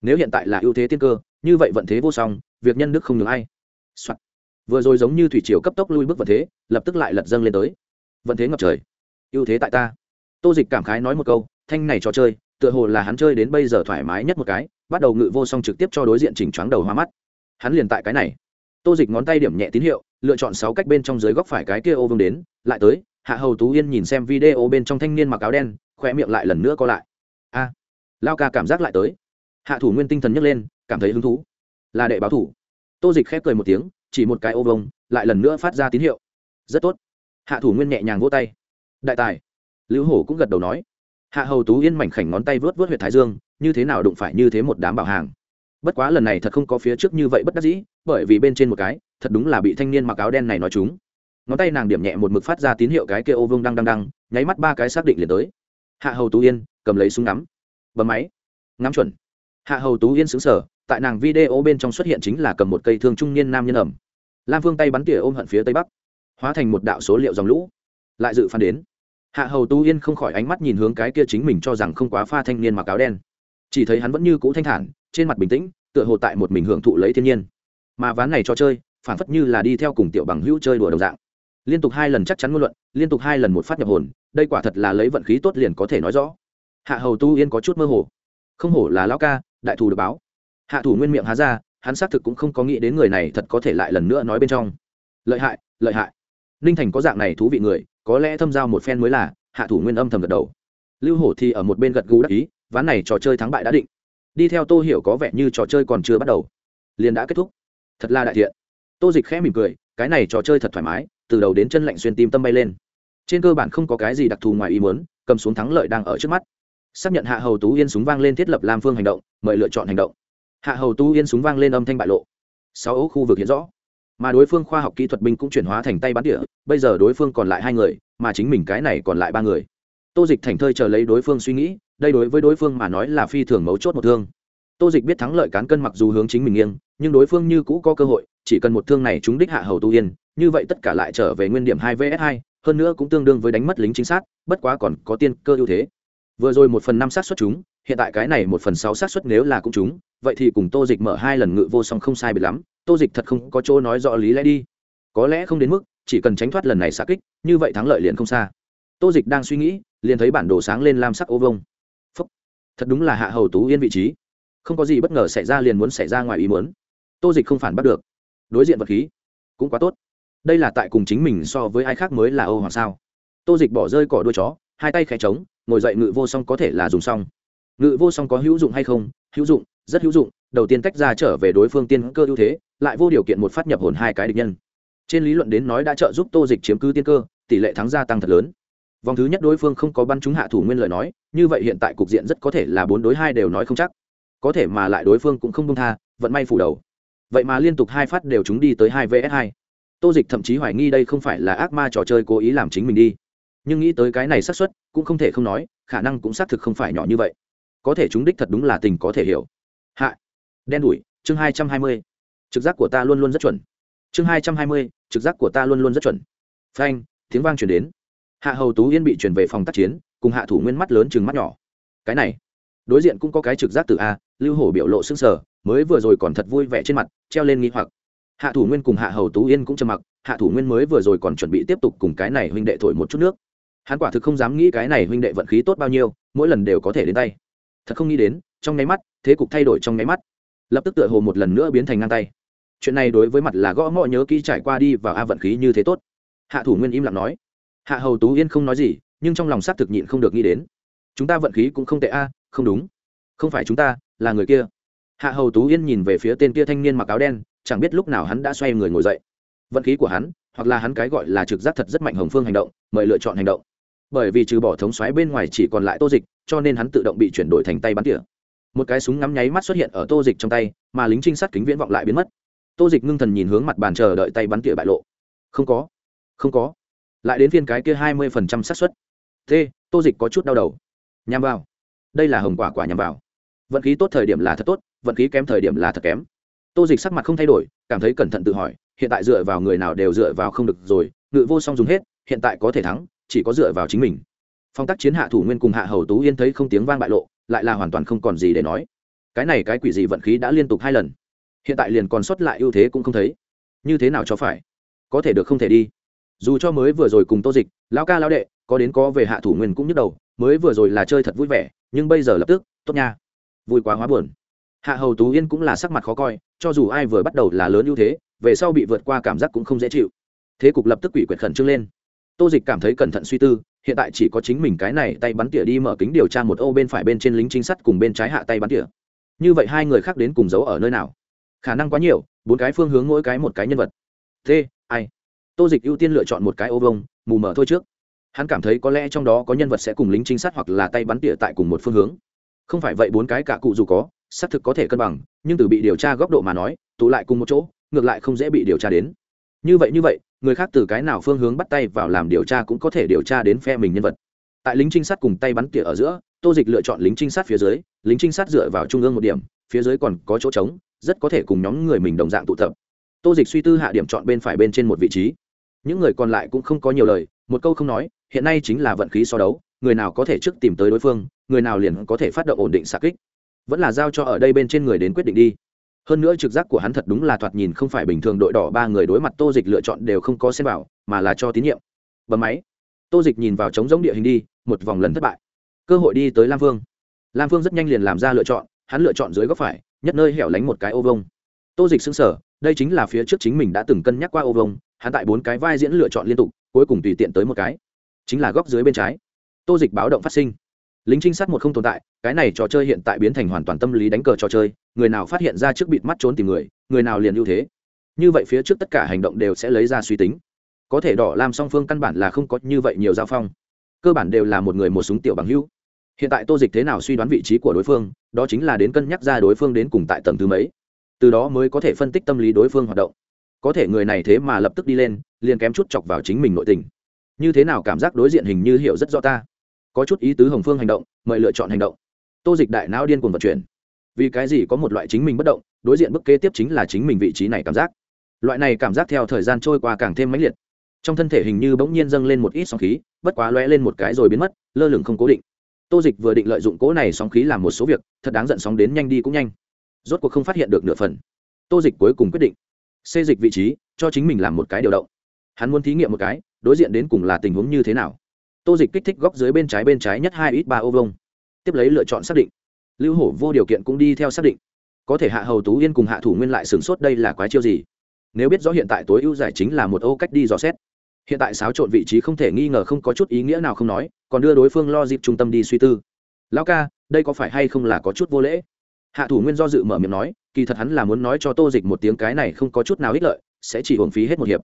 Nếu hiện tại là ưu thế tiên cơ, như vậy vận thế vô song, việc nhân đức không ngừng ai、Soạn. vừa rồi giống như thủy triều cấp tốc lui bước vận thế, lập tức lại lật dâng lên tới. Vận thế ngập trời. Ưu thế tại ta. Tô dịch cảm khái nói một câu, thanh này trò chơi, tựa hồ là hắn chơi đến bây giờ thoải mái nhất một cái, bắt đầu ngự vô song trực tiếp cho đối diện chỉnh choáng đầu hoa mắt. Hắn liền tại cái này. Tô dịch ngón tay điểm nhẹ tín hiệu, lựa chọn sáu cách bên trong dưới góc phải cái kia ô vương đến, lại tới hạ hầu tú yên nhìn xem video bên trong thanh niên mặc áo đen khoe miệng lại lần nữa co lại. A, lao ca cảm giác lại tới. Hạ thủ nguyên tinh thần nhấc lên, cảm thấy hứng thú. Là đệ báo thủ. Tô dịch khép cười một tiếng, chỉ một cái ô vông lại lần nữa phát ra tín hiệu. Rất tốt. Hạ thủ nguyên nhẹ nhàng vỗ tay. Đại tài. Lưu hổ cũng gật đầu nói. Hạ hầu tú yên mảnh khảnh ngón tay vớt vớt huyện thái dương, như thế nào đụng phải như thế một đám bảo hàng. Bất quá lần này thật không có phía trước như vậy bất đắc dĩ, bởi vì bên trên một cái, thật đúng là bị thanh niên mặc áo đen này nói chúng ngón tay nàng điểm nhẹ một mực phát ra tín hiệu cái kia ô vương đang đang đang nháy mắt ba cái xác định liền tới. Hạ hầu tú yên, cầm lấy súng ngắm. Bấm máy. Ngắm chuẩn. Hạ hầu tú yên xứng sở tại nàng video bên trong xuất hiện chính là cầm một cây thương trung niên nam nhân ẩm. Lam phương tay bắn tỉa ôm hận phía tây bắc, hóa thành một đạo số liệu dòng lũ, lại dự phán đến. Hạ hầu tú yên không khỏi ánh mắt nhìn hướng cái kia chính mình cho rằng không quá pha thanh niên mặc áo đen. Chỉ thấy hắn vẫn như cũ thanh thản, trên mặt bình tĩnh, tựa hồ tại một mình hưởng thụ lấy thiên nhiên. Mà ván này cho chơi, phản phất như là đi theo cùng tiểu bằng hữu chơi đùa đồng dạng liên tục hai lần chắc chắn ngôn luận, liên tục hai lần một phát nhập hồn, đây quả thật là lấy vận khí tốt liền có thể nói rõ. Hạ hầu tu yên có chút mơ hồ. Không hổ là lão ca, đại thù được báo. Hạ thủ nguyên miệng há ra, hắn xác thực cũng không có nghĩ đến người này thật có thể lại lần nữa nói bên trong. Lợi hại lợi hại. Ninh thành có dạng này thú vị người, có lẽ thâm giao một phen mới là, hạ thủ nguyên âm thầm gật đầu. Lưu hổ thì ở một bên gật gù đắc ý, ván này trò chơi thắng bại đã định. Đi theo tô hiểu có vẻ như trò chơi còn chưa bắt đầu. Liền đã kết thúc. Thật là đại thiện. Tô dịch khẽ mỉm cười cái này trò chơi thật thoải mái, từ đầu đến chân lạnh xuyên tim tâm bay lên. Trên cơ bản không có cái gì đặc thù ngoài ý muốn, cầm xuống thắng lợi đang ở trước mắt. Xác nhận hạ hầu tú yên súng vang lên thiết lập lam phương hành động, mời lựa chọn hành động. Hạ hầu tú yên súng vang lên âm thanh bại lộ. Sáu khu vực hiện rõ. Mà đối phương khoa học kỹ thuật binh cũng chuyển hóa thành tay bắn địa, bây giờ đối phương còn lại hai người, mà chính mình cái này còn lại ba người. Tô dịch thành thơi chờ lấy đối phương suy nghĩ, đây đối với đối phương mà nói là phi thường mấu chốt một thương tô dịch biết thắng lợi cán cân mặc dù hướng chính mình nghiêng, nhưng đối phương như cũ có cơ hội, chỉ cần một thương này chúng đích hạ hầu tu yên, như vậy tất cả lại trở về nguyên điểm hai vs hai, hơn nữa cũng tương đương với đánh mất lính chính xác, bất quá còn có tiên cơ ưu thế. Vừa rồi một phần năm sát xuất chúng hiện tại cái này một phần sáu sát xuất nếu là cũng chúng vậy thì cùng tô dịch mở hai lần ngự vô song không sai bị lắm, tô dịch thật không có chỗ nói rõ lý lẽ đi. Có lẽ không đến mức, chỉ cần tránh thoát lần này xa kích, như vậy thắng lợi liền không xa. Tô dịch đang suy nghĩ, liền thấy bản đồ sáng lên lam sắc ô vông Phúc. thật đúng là hạ hầu tú yên vị trí không có gì bất ngờ xảy ra liền muốn xảy ra ngoài ý muốn. Tô dịch không phản bắt được. Đối diện vật khí, cũng quá tốt. Đây là tại cùng chính mình so với ai khác mới là âu hoàng sao. Tô dịch bỏ rơi cỏ đuôi chó, hai tay khẽ trống, ngồi dậy ngự vô song có thể là dùng xong. Ngự vô song có hữu dụng hay không? Hữu dụng, rất hữu dụng, đầu tiên tách ra trở về đối phương tiên cơ ưu thế, lại vô điều kiện một phát nhập hồn hai cái địch nhân. Trên lý luận đến nói đã trợ giúp tô dịch chiếm cứ tiên cơ, tỷ lệ thắng gia tăng thật lớn. Vòng thứ nhất đối phương không có bắn trúng hạ thủ nguyên lời nói, như vậy hiện tại cục diện rất có thể là bốn đối hai đều nói không chắc có thể mà lại đối phương cũng không công tha, vận may phủ đầu. Vậy mà liên tục hai phát đều chúng đi tới hai vs hai. Tô dịch thậm chí hoài nghi đây không phải là ác ma trò chơi cố ý làm chính mình đi. Nhưng nghĩ tới cái này xác suất, cũng không thể không nói, khả năng cũng xác thực không phải nhỏ như vậy. Có thể chúng đích thật đúng là tình có thể hiểu. Hạ. Đen đủi, chương hai trăm hai mươi. Trực giác của ta luôn luôn rất chuẩn. Chương hai trăm hai mươi, trực giác của ta luôn luôn rất chuẩn. Phanh, tiếng vang chuyển đến. Hạ hầu tú yên bị chuyển về phòng tác chiến, cùng hạ thủ nguyên mắt lớn chừng mắt nhỏ. Cái này, đối diện cũng có cái trực giác từ a lưu hổ biểu lộ xương sờ, mới vừa rồi còn thật vui vẻ trên mặt treo lên nghi hoặc. Hạ thủ nguyên cùng hạ hầu tú yên cũng trầm mặc hạ thủ nguyên mới vừa rồi còn chuẩn bị tiếp tục cùng cái này huynh đệ thổi một chút nước. Hắn quả thực không dám nghĩ cái này huynh đệ vận khí tốt bao nhiêu mỗi lần đều có thể đến tay. Thật không nghĩ đến trong nháy mắt thế cục thay đổi trong nháy mắt. Lập tức tựa hồ một lần nữa biến thành ngang tay. Chuyện này đối với mặt là gõ ngõ nhớ kỹ trải qua đi vào a vận khí như thế tốt. Hạ thủ nguyên im lặng nói. Hạ hầu tú yên không nói gì nhưng trong lòng xác thực nhịn không được nghĩ đến. Chúng ta vận khí cũng không tệ a không đúng. Không phải chúng ta là người kia. Hạ hầu tú yên nhìn về phía tên kia thanh niên mặc áo đen, chẳng biết lúc nào hắn đã xoay người ngồi dậy. Vận khí của hắn, hoặc là hắn cái gọi là trực giác thật rất mạnh hồng phương hành động, mời lựa chọn hành động. Bởi vì trừ bỏ thống xoáy bên ngoài chỉ còn lại tô dịch, cho nên hắn tự động bị chuyển đổi thành tay bắn tỉa. Một cái súng ngắm nháy mắt xuất hiện ở tô dịch trong tay, mà lính trinh sát kính viễn vọng lại biến mất. Tô dịch ngưng thần nhìn hướng mặt bàn chờ đợi tay bắn tỉa bại lộ. Không có. Không có. Lại đến phiên cái kia hai mươi phần trăm xác suất. T tô dịch có chút đau đầu. Nhằm vào. Đây là hồng quả quả nhằm vào vận khí tốt thời điểm là thật tốt, vận khí kém thời điểm là thật kém. Tô dịch sắc mặt không thay đổi, cảm thấy cẩn thận tự hỏi, hiện tại dựa vào người nào đều dựa vào không được rồi, ngự vô song dùng hết, hiện tại có thể thắng, chỉ có dựa vào chính mình. Phong tác chiến hạ thủ nguyên cùng hạ hầu tú yên thấy không tiếng vang bại lộ, lại là hoàn toàn không còn gì để nói. Cái này cái quỷ gì vận khí đã liên tục hai lần. Hiện tại liền còn sót lại ưu thế cũng không thấy. Như thế nào cho phải? Có thể được không thể đi. Dù cho mới vừa rồi cùng tô dịch, lão ca lão đệ, có đến có về hạ thủ nguyên cũng nhức đầu, mới vừa rồi là chơi thật vui vẻ, nhưng bây giờ lập tức, tốt nha vui quá hóa buồn. Hạ hầu tú yên cũng là sắc mặt khó coi, cho dù ai vừa bắt đầu là lớn ưu thế, về sau bị vượt qua cảm giác cũng không dễ chịu. Thế cục lập tức quỷ quyệt khẩn trương lên. Tô dịch cảm thấy cẩn thận suy tư, hiện tại chỉ có chính mình cái này tay bắn tỉa đi mở kính điều tra một ô bên phải bên trên lính chính sát cùng bên trái hạ tay bắn tỉa. Như vậy hai người khác đến cùng giấu ở nơi nào? Khả năng quá nhiều, bốn cái phương hướng mỗi cái một cái nhân vật. T ai tô dịch ưu tiên lựa chọn một cái ô vông mù mở thôi trước. Hắn cảm thấy có lẽ trong đó có nhân vật sẽ cùng lính trinh sát hoặc là tay bắn tỉa tại cùng một phương hướng không phải vậy bốn cái cả cụ dù có, xác thực có thể cân bằng, nhưng từ bị điều tra góc độ mà nói, tụ lại cùng một chỗ, ngược lại không dễ bị điều tra đến. Như vậy như vậy, người khác từ cái nào phương hướng bắt tay vào làm điều tra cũng có thể điều tra đến phe mình nhân vật. Tại lính trinh sát cùng tay bắn tỉa ở giữa, tô dịch lựa chọn lính trinh sát phía dưới, lính trinh sát dựa vào trung ương một điểm, phía dưới còn có chỗ trống, rất có thể cùng nhóm người mình đồng dạng tụ tập. Tô dịch suy tư hạ điểm chọn bên phải bên trên một vị trí. Những người còn lại cũng không có nhiều lời, một câu không nói, hiện nay chính là vận khí so đấu, người nào có thể trước tìm tới đối phương người nào liền có thể phát động ổn định xạ kích. Vẫn là giao cho ở đây bên trên người đến quyết định đi. Hơn nữa trực giác của hắn thật đúng là thoạt nhìn không phải bình thường, đội đỏ ba người đối mặt tô dịch lựa chọn đều không có xem vào, mà là cho tín nhiệm. Bấm máy. Tô dịch nhìn vào trống giống địa hình đi, một vòng lần thất bại. Cơ hội đi tới lam phương lam phương rất nhanh liền làm ra lựa chọn, hắn lựa chọn dưới góc phải, nhất nơi hẻo lánh một cái ô vông tô dịch xứng sở đây chính là phía trước chính mình đã từng cân nhắc qua ô vông hắn tại bốn cái vai diễn lựa chọn liên tục, cuối cùng tùy tiện tới một cái. Chính là góc dưới bên trái. Tô dịch báo động phát sinh lính trinh sát một không tồn tại, cái này trò chơi hiện tại biến thành hoàn toàn tâm lý đánh cờ trò chơi, người nào phát hiện ra trước bịt mắt trốn tìm người người nào liền ưu thế. Như vậy phía trước tất cả hành động đều sẽ lấy ra suy tính. Có thể đỏ làm song phương căn bản là không có như vậy nhiều giao phong. Cơ bản đều là một người một súng tiểu bằng hữu. Hiện tại tô dịch thế nào suy đoán vị trí của đối phương, đó chính là đến cân nhắc ra đối phương đến cùng tại tầng thứ mấy. Từ đó mới có thể phân tích tâm lý đối phương hoạt động. Có thể người này thế mà lập tức đi lên, liền kém chút chọc vào chính mình nội tình. Như thế nào cảm giác đối diện hình như hiểu rất rõ ta? Có chút ý tứ hồng phương hành động, mời lựa chọn hành động. Tô dịch đại não điên cuồng vận chuyển. Vì cái gì có một loại chính mình bất động, đối diện bức kế tiếp chính là chính mình vị trí này cảm giác. Loại này cảm giác theo thời gian trôi qua càng thêm mãnh liệt. Trong thân thể hình như bỗng nhiên dâng lên một ít sóng khí, bất quá lóe lên một cái rồi biến mất, lơ lửng không cố định. Tô dịch vừa định lợi dụng cỗ này sóng khí làm một số việc, thật đáng giận sóng đến nhanh đi cũng nhanh. Rốt cuộc không phát hiện được nửa phần. Tô dịch cuối cùng quyết định xê dịch vị trí, cho chính mình làm một cái điều động. Hắn muốn thí nghiệm một cái, đối diện đến cùng là tình huống như thế nào tô dịch kích thích góc dưới bên trái bên trái nhất hai ít ba ô vông tiếp lấy lựa chọn xác định. Lưu hổ vô điều kiện cũng đi theo xác định. Có thể hạ hầu tú yên cùng hạ thủ nguyên lại sửng sốt đây là quái chiêu gì? Nếu biết rõ hiện tại tối ưu giải chính là một ô cách đi dò xét. Hiện tại xáo trộn vị trí không thể nghi ngờ không có chút ý nghĩa nào không nói, còn đưa đối phương lo dịp trung tâm đi suy tư. Lão ca, đây có phải hay không là có chút vô lễ? Hạ thủ nguyên do dự mở miệng nói, kỳ thật hắn là muốn nói cho tô dịch một tiếng cái này không có chút nào ích lợi, sẽ chỉ hưởng phí hết một hiệp.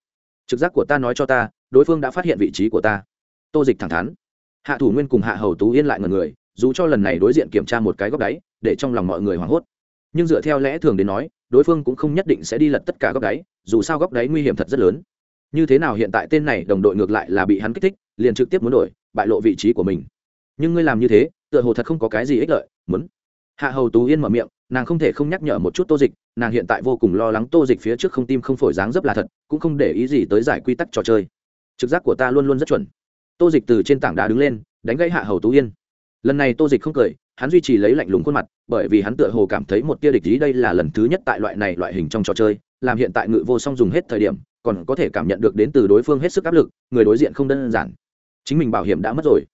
Trực giác của ta nói cho ta, đối phương đã phát hiện vị trí của ta tô dịch thẳng thắn. Hạ thủ nguyên cùng hạ hầu tú yên lại ngần người, dù cho lần này đối diện kiểm tra một cái góc đáy, để trong lòng mọi người hoảng hốt. Nhưng dựa theo lẽ thường đến nói, đối phương cũng không nhất định sẽ đi lật tất cả góc đáy, dù sao góc đáy nguy hiểm thật rất lớn. Như thế nào hiện tại tên này đồng đội ngược lại là bị hắn kích thích, liền trực tiếp muốn đổi, bại lộ vị trí của mình. Nhưng ngươi làm như thế, tựa hồ thật không có cái gì ích lợi, muốn. Hạ hầu tú yên mở miệng, nàng không thể không nhắc nhở một chút tô dịch, nàng hiện tại vô cùng lo lắng tô dịch phía trước không tim không phổi dáng dấp là thật, cũng không để ý gì tới giải quy tắc trò chơi. Trực giác của ta luôn luôn rất chuẩn tô dịch từ trên tảng đá đứng lên, đánh gãy hạ hầu tú yên. Lần này tô dịch không cười, hắn duy trì lấy lạnh lùng khuôn mặt, bởi vì hắn tựa hồ cảm thấy một tia địch ý đây là lần thứ nhất tại loại này loại hình trong trò chơi, làm hiện tại ngự vô song dùng hết thời điểm, còn có thể cảm nhận được đến từ đối phương hết sức áp lực, người đối diện không đơn giản. Chính mình bảo hiểm đã mất rồi.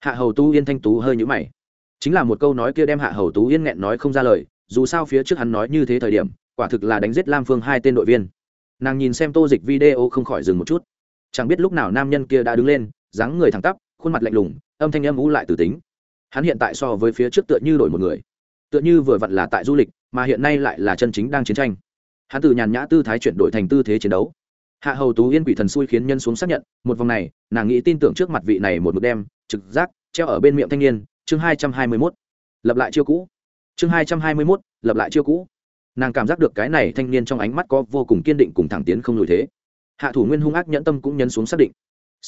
Hạ hầu tú yên thanh tú hơi nhũ mày. Chính là một câu nói kia đem hạ hầu tú yên nghẹn nói không ra lời, dù sao phía trước hắn nói như thế thời điểm, quả thực là đánh giết lam phương hai tên đội viên. Nàng nhìn xem tô dịch video không khỏi dừng một chút. Chẳng biết lúc nào nam nhân kia đã đứng lên dáng người thẳng tắp, khuôn mặt lạnh lùng, âm thanh âm u lại từ tính. Hắn hiện tại so với phía trước tựa như đổi một người. Tựa như vừa vặn là tại du lịch, mà hiện nay lại là chân chính đang chiến tranh. Hắn từ nhàn nhã tư thái chuyển đổi thành tư thế chiến đấu. Hạ hầu tú yên quỷ thần xui khiến nhân xuống xác nhận, một vòng này, nàng nghĩ tin tưởng trước mặt vị này một mực đem, trực giác, treo ở bên miệng thanh niên, chương hai trăm hai mươi mốt. Lập lại chiêu cũ. Chương hai trăm hai mươi mốt, lập lại chiêu cũ. Nàng cảm giác được cái này thanh niên trong ánh mắt có vô cùng kiên định cùng thẳng tiến không lùi thế. Hạ thủ nguyên hung ác nhẫn tâm cũng nhấn xuống xác định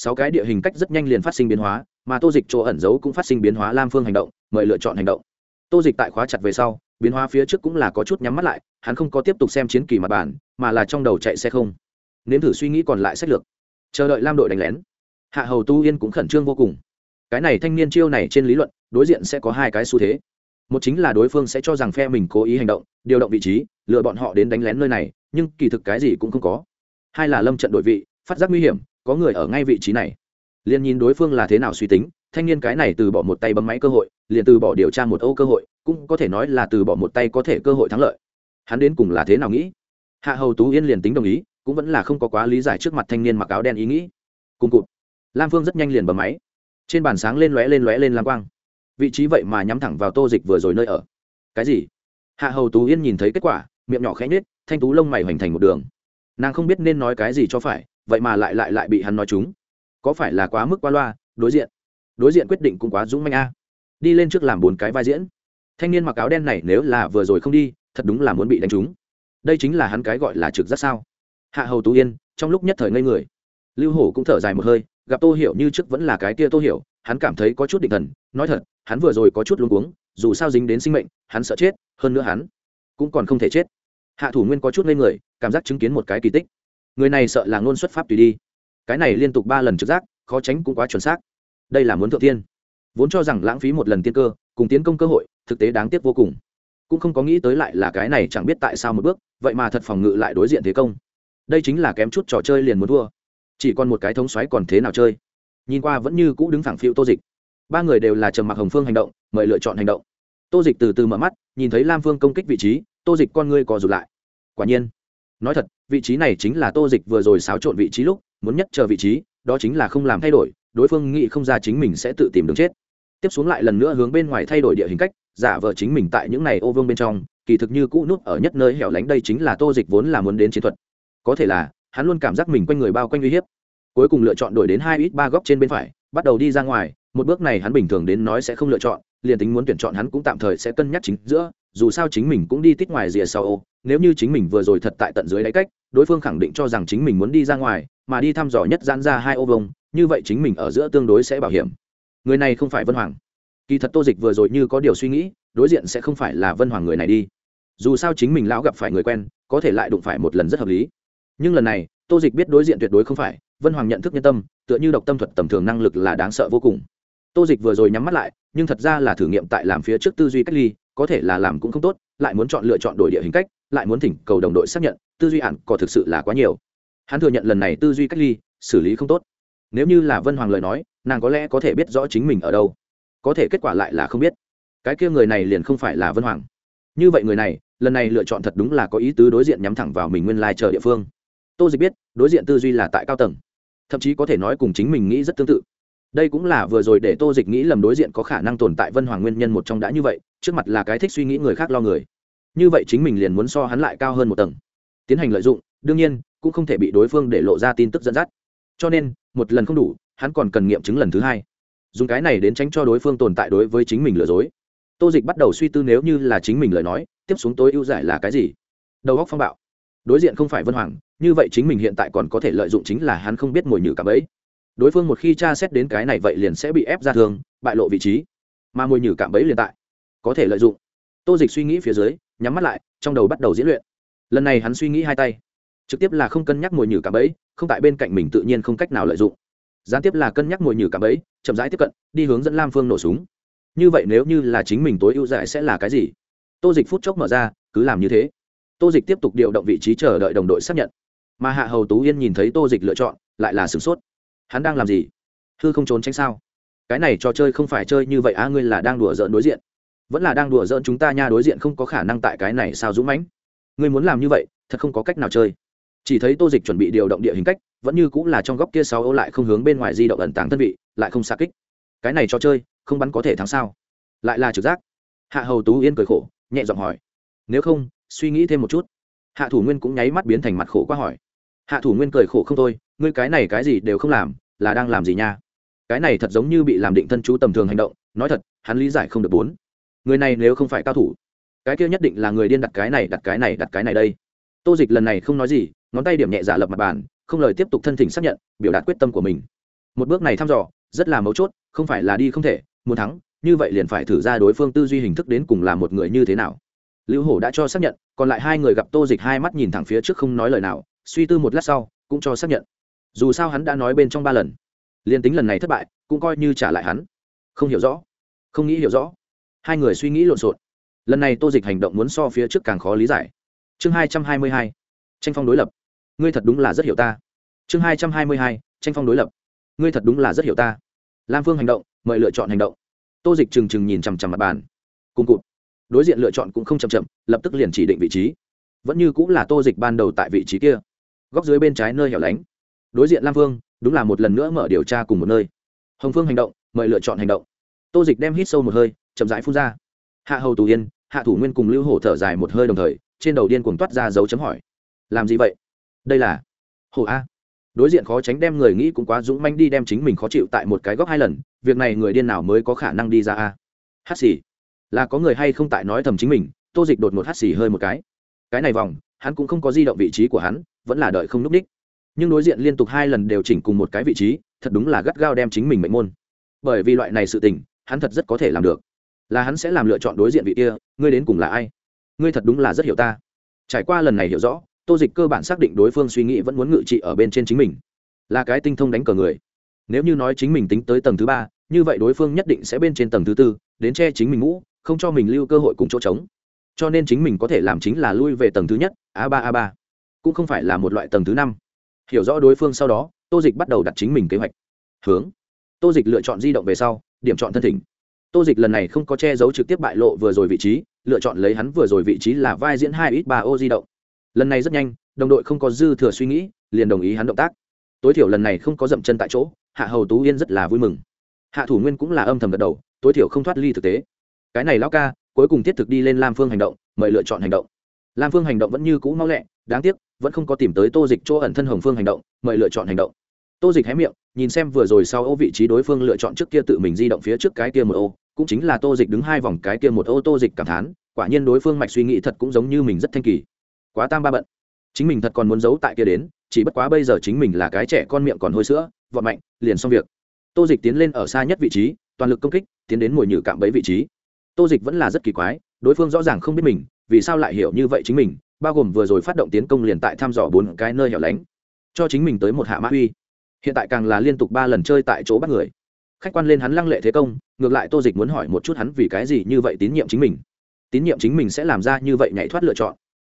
sáu cái địa hình cách rất nhanh liền phát sinh biến hóa, mà tô dịch chỗ ẩn giấu cũng phát sinh biến hóa lam phương hành động, mời lựa chọn hành động. Tô dịch tại khóa chặt về sau, biến hóa phía trước cũng là có chút nhắm mắt lại, hắn không có tiếp tục xem chiến kỳ mặt bản, mà là trong đầu chạy xe không. Nếm thử suy nghĩ còn lại sách lược. Chờ đợi lam đội đánh lén. Hạ hầu tu yên cũng khẩn trương vô cùng. Cái này thanh niên chiêu này trên lý luận, đối diện sẽ có hai cái xu thế. Một chính là đối phương sẽ cho rằng phe mình cố ý hành động, điều động vị trí lựa bọn họ đến đánh lén nơi này, nhưng kỳ thực cái gì cũng không có. Hai là lâm trận đội vị, phát giác nguy hiểm có người ở ngay vị trí này. Liền nhìn đối phương là thế nào suy tính, thanh niên cái này từ bỏ một tay bấm máy cơ hội, liền từ bỏ điều tra một âu cơ hội, cũng có thể nói là từ bỏ một tay có thể cơ hội thắng lợi. Hắn đến cùng là thế nào nghĩ? Hạ hầu tú yên liền tính đồng ý, cũng vẫn là không có quá lý giải trước mặt thanh niên mặc áo đen ý nghĩ. Cùng cụt, lam phương rất nhanh liền bấm máy. Trên bàn sáng lên lóe lên lóe lên lam quang. Vị trí vậy mà nhắm thẳng vào tô dịch vừa rồi nơi ở. Cái gì? Hạ hầu tú yên nhìn thấy kết quả, miệng nhỏ khẽ nhết thanh tú lông mày hoành thành một đường. Nàng không biết nên nói cái gì cho phải vậy mà lại lại lại bị hắn nói chúng. Có phải là quá mức qua loa, đối diện. Đối diện quyết định cũng quá dũng manh a. Đi lên trước làm bốn cái vai diễn. Thanh niên mặc áo đen này nếu là vừa rồi không đi, thật đúng là muốn bị đánh trúng. Đây chính là hắn cái gọi là trực giác sao? Hạ hầu tú yên, trong lúc nhất thời ngây người. Lưu hổ cũng thở dài một hơi, gặp tô hiểu như trước vẫn là cái kia tô hiểu, hắn cảm thấy có chút định thần, nói thật, hắn vừa rồi có chút luống cuống, dù sao dính đến sinh mệnh, hắn sợ chết, hơn nữa hắn cũng còn không thể chết. Hạ thủ nguyên có chút ngây người, cảm giác chứng kiến một cái kỳ tích người này sợ là ngôn xuất pháp tùy đi. Cái này liên tục ba lần trực giác, khó tránh cũng quá chuẩn xác. Đây là muốn thượng tiên. Vốn cho rằng lãng phí một lần tiên cơ, cùng tiến công cơ hội, thực tế đáng tiếc vô cùng. Cũng không có nghĩ tới lại là cái này chẳng biết tại sao một bước, vậy mà thật phòng ngự lại đối diện thế công. Đây chính là kém chút trò chơi liền muốn thua. Chỉ còn một cái thống xoáy còn thế nào chơi. Nhìn qua vẫn như cũ đứng thẳng phiêu tô dịch. Ba người đều là trầm mặc hồng phương hành động, mời lựa chọn hành động. Tô dịch từ từ mở mắt, nhìn thấy lam phương công kích vị trí, tô dịch con ngươi co rụt lại. Quả nhiên. Nói thật vị trí này chính là tô dịch vừa rồi xáo trộn vị trí lúc, muốn nhất chờ vị trí, đó chính là không làm thay đổi, đối phương nghĩ không ra chính mình sẽ tự tìm đường chết. Tiếp xuống lại lần nữa hướng bên ngoài thay đổi địa hình cách, giả vờ chính mình tại những này ô vương bên trong, kỳ thực như cũ nút ở nhất nơi hẻo lánh đây chính là tô dịch vốn là muốn đến chiến thuật. Có thể là, hắn luôn cảm giác mình quanh người bao quanh uy hiếp. Cuối cùng lựa chọn đổi đến hai ít ba góc trên bên phải, bắt đầu đi ra ngoài, một bước này hắn bình thường đến nói sẽ không lựa chọn, liền tính muốn tuyển chọn hắn cũng tạm thời sẽ cân nhắc chính giữa dù sao chính mình cũng đi tít ngoài rìa sau ô. Nếu như chính mình vừa rồi thật tại tận dưới đáy cách, đối phương khẳng định cho rằng chính mình muốn đi ra ngoài, mà đi thăm dò nhất giãn ra hai ô vông, như vậy chính mình ở giữa tương đối sẽ bảo hiểm. Người này không phải vân hoàng. Kỳ thật tô dịch vừa rồi như có điều suy nghĩ, đối diện sẽ không phải là vân hoàng người này đi. Dù sao chính mình lão gặp phải người quen, có thể lại đụng phải một lần rất hợp lý. Nhưng lần này, tô dịch biết đối diện tuyệt đối không phải, vân hoàng nhận thức nhân tâm, tựa như độc tâm thuật tầm thường năng lực là đáng sợ vô cùng. Tô dịch vừa rồi nhắm mắt lại, nhưng thật ra là thử nghiệm tại làm phía trước tư duy cách ly có thể là làm cũng không tốt, lại muốn chọn lựa chọn đổi địa hình cách, lại muốn thỉnh cầu đồng đội xác nhận, tư duy ạn có thực sự là quá nhiều. Hắn thừa nhận lần này tư duy cách ly, xử lý không tốt. Nếu như là vân hoàng lời nói, nàng có lẽ có thể biết rõ chính mình ở đâu. Có thể kết quả lại là không biết. Cái kia người này liền không phải là vân hoàng. Như vậy người này, lần này lựa chọn thật đúng là có ý tứ đối diện nhắm thẳng vào mình nguyên lai chờ địa phương. Tô dịch biết, đối diện tư duy là tại cao tầng. Thậm chí có thể nói cùng chính mình nghĩ rất tương tự đây cũng là vừa rồi để tô dịch nghĩ lầm đối diện có khả năng tồn tại vân hoàng nguyên nhân một trong đã như vậy, trước mặt là cái thích suy nghĩ người khác lo người. Như vậy chính mình liền muốn so hắn lại cao hơn một tầng. Tiến hành lợi dụng, đương nhiên, cũng không thể bị đối phương để lộ ra tin tức dẫn dắt. Cho nên, một lần không đủ, hắn còn cần nghiệm chứng lần thứ hai. Dùng cái này đến tránh cho đối phương tồn tại đối với chính mình lừa dối. Tô dịch bắt đầu suy tư nếu như là chính mình lời nói, tiếp xuống tối ưu giải là cái gì. Đầu góc phong bạo. Đối diện không phải vân hoàng, như vậy chính mình hiện tại còn có thể lợi dụng chính là hắn không biết mồi nhử cả bấy đối phương một khi tra xét đến cái này vậy liền sẽ bị ép ra thường, bại lộ vị trí. Mà mồi nhử cạm bẫy liền tại. Có thể lợi dụng. Tô dịch suy nghĩ phía dưới, nhắm mắt lại, trong đầu bắt đầu diễn luyện. Lần này hắn suy nghĩ hai tay. Trực tiếp là không cân nhắc mồi nhử cạm bẫy, không tại bên cạnh mình tự nhiên không cách nào lợi dụng. Gián tiếp là cân nhắc mồi nhử cạm bẫy, chậm rãi tiếp cận, đi hướng dẫn lam phương nổ súng. Như vậy nếu như là chính mình tối ưu dại sẽ là cái gì? Tô dịch phút chốc mở ra, cứ làm như thế. Tô dịch tiếp tục điều động vị trí chờ đợi đồng đội xác nhận. Mà hạ hầu tú yên nhìn thấy tô dịch lựa chọn, lại là sửng sốt hắn đang làm gì? Hư không trốn tránh sao? Cái này trò chơi không phải chơi như vậy á, ngươi là đang đùa giỡn đối diện. Vẫn là đang đùa giỡn chúng ta nha, đối diện không có khả năng tại cái này sao dũng mãnh. Ngươi muốn làm như vậy, thật không có cách nào chơi. Chỉ thấy tô dịch chuẩn bị điều động địa hình cách, vẫn như cũng là trong góc kia sáu ô lại không hướng bên ngoài di động ẩn tàng thân vị, lại không xa kích. Cái này trò chơi, không bắn có thể thắng sao? Lại là trực giác. Hạ hầu tú yên cười khổ, nhẹ giọng hỏi. Nếu không, suy nghĩ thêm một chút. Hạ thủ nguyên cũng nháy mắt biến thành mặt khổ quá hỏi. Hạ thủ nguyên cười khổ không thôi ngươi cái này cái gì đều không làm, là đang làm gì nha? Cái này thật giống như bị làm định thân chú tầm thường hành động, nói thật, hắn lý giải không được bốn. Người này nếu không phải cao thủ, cái kia nhất định là người điên đặt cái này, đặt cái này, đặt cái này đây. Tô dịch lần này không nói gì, ngón tay điểm nhẹ giả lập mặt bàn, không lời tiếp tục thân thỉnh xác nhận, biểu đạt quyết tâm của mình. Một bước này thăm dò, rất là mấu chốt, không phải là đi không thể, muốn thắng, như vậy liền phải thử ra đối phương tư duy hình thức đến cùng là một người như thế nào. Lưu hổ đã cho xác nhận, còn lại hai người gặp tô dịch hai mắt nhìn thẳng phía trước không nói lời nào, suy tư một lát sau, cũng cho xác nhận dù sao hắn đã nói bên trong ba lần. Liền tính lần này thất bại, cũng coi như trả lại hắn. Không hiểu rõ. Không nghĩ hiểu rõ. Hai người suy nghĩ lộn xộn. Lần này tô dịch hành động muốn so phía trước càng khó lý giải. Chương hai trăm hai mươi hai, tranh phong đối lập. Ngươi thật đúng là rất hiểu ta. Chương hai trăm hai mươi hai, tranh phong đối lập. Ngươi thật đúng là rất hiểu ta. Lam phương hành động, mời lựa chọn hành động. Tô dịch trừng trừng nhìn chằm chằm mặt bàn. Cùng cụt. Đối diện lựa chọn cũng không chậm chậm, lập tức liền chỉ định vị trí. Vẫn như cũng là tô dịch ban đầu tại vị trí kia. Góc dưới bên trái nơi hẻo lánh đối diện lam phương, đúng là một lần nữa mở điều tra cùng một nơi. Hồng phương hành động, mời lựa chọn hành động. Tô dịch đem hít sâu một hơi, chậm rãi phun ra. Hạ hầu tù yên, hạ thủ nguyên cùng lưu hổ thở dài một hơi đồng thời, trên đầu điên cuồng toát ra dấu chấm hỏi. Làm gì vậy? Đây là hổ a. Đối diện khó tránh đem người nghĩ cũng quá dũng manh đi đem chính mình khó chịu tại một cái góc hai lần, việc này người điên nào mới có khả năng đi ra a? Hát xì. Là có người hay không tại nói thầm chính mình, tô dịch đột một hát xì hơi một cái. Cái này vòng, hắn cũng không có di động vị trí của hắn, vẫn là đợi không núp h nhưng đối diện liên tục hai lần đều chỉnh cùng một cái vị trí, thật đúng là gắt gao đem chính mình mệnh môn. Bởi vì loại này sự tình, hắn thật rất có thể làm được. Là hắn sẽ làm lựa chọn đối diện vị kia, ngươi đến cùng là ai? Ngươi thật đúng là rất hiểu ta. Trải qua lần này hiểu rõ, tô dịch cơ bản xác định đối phương suy nghĩ vẫn muốn ngự trị ở bên trên chính mình. Là cái tinh thông đánh cờ người. Nếu như nói chính mình tính tới tầng thứ ba, như vậy đối phương nhất định sẽ bên trên tầng thứ tư, đến che chính mình ngũ không cho mình lưu cơ hội cùng chỗ trống. Cho nên chính mình có thể làm chính là lui về tầng thứ nhất, a ba a ba. Cũng không phải là một loại tầng thứ năm hiểu rõ đối phương sau đó, tô dịch bắt đầu đặt chính mình kế hoạch. Hướng. Tô dịch lựa chọn di động về sau, điểm chọn thân thỉnh. Tô dịch lần này không có che giấu trực tiếp bại lộ vừa rồi vị trí, lựa chọn lấy hắn vừa rồi vị trí là vai diễn hai ít ba ô di động. Lần này rất nhanh, đồng đội không có dư thừa suy nghĩ, liền đồng ý hắn động tác. Tối thiểu lần này không có dậm chân tại chỗ, hạ hầu tú yên rất là vui mừng. Hạ thủ nguyên cũng là âm thầm gật đầu, tối thiểu không thoát ly thực tế. Cái này lão ca, cuối cùng thiết thực đi lên lam phương hành động, mời lựa chọn hành động. Lam phương hành động vẫn như cũ mau lẹ, đáng tiếc vẫn không có tìm tới tô dịch chỗ ẩn thân hồng phương hành động, mời lựa chọn hành động. Tô dịch hé miệng, nhìn xem vừa rồi sau ô vị trí đối phương lựa chọn trước kia tự mình di động phía trước cái kia một ô, cũng chính là tô dịch đứng hai vòng cái kia một ô tô dịch cảm thán, quả nhiên đối phương mạch suy nghĩ thật cũng giống như mình rất thanh kỳ. Quá tam ba bận. Chính mình thật còn muốn giấu tại kia đến, chỉ bất quá bây giờ chính mình là cái trẻ con miệng còn hôi sữa, vọt mạnh, liền xong việc. Tô dịch tiến lên ở xa nhất vị trí, toàn lực công kích, tiến đến mồi nhử cạm bẫy vị trí. Tô dịch vẫn là rất kỳ quái, đối phương rõ ràng không biết mình, vì sao lại hiểu như vậy chính mình bao gồm vừa rồi phát động tiến công liền tại thăm dò bốn cái nơi hẻo lánh, cho chính mình tới một hạ mã uy. Hiện tại càng là liên tục ba lần chơi tại chỗ bắt người. Khách quan lên hắn lăng lệ thế công, ngược lại tô dịch muốn hỏi một chút hắn vì cái gì như vậy tín nhiệm chính mình. Tín nhiệm chính mình sẽ làm ra như vậy nhảy thoát lựa chọn.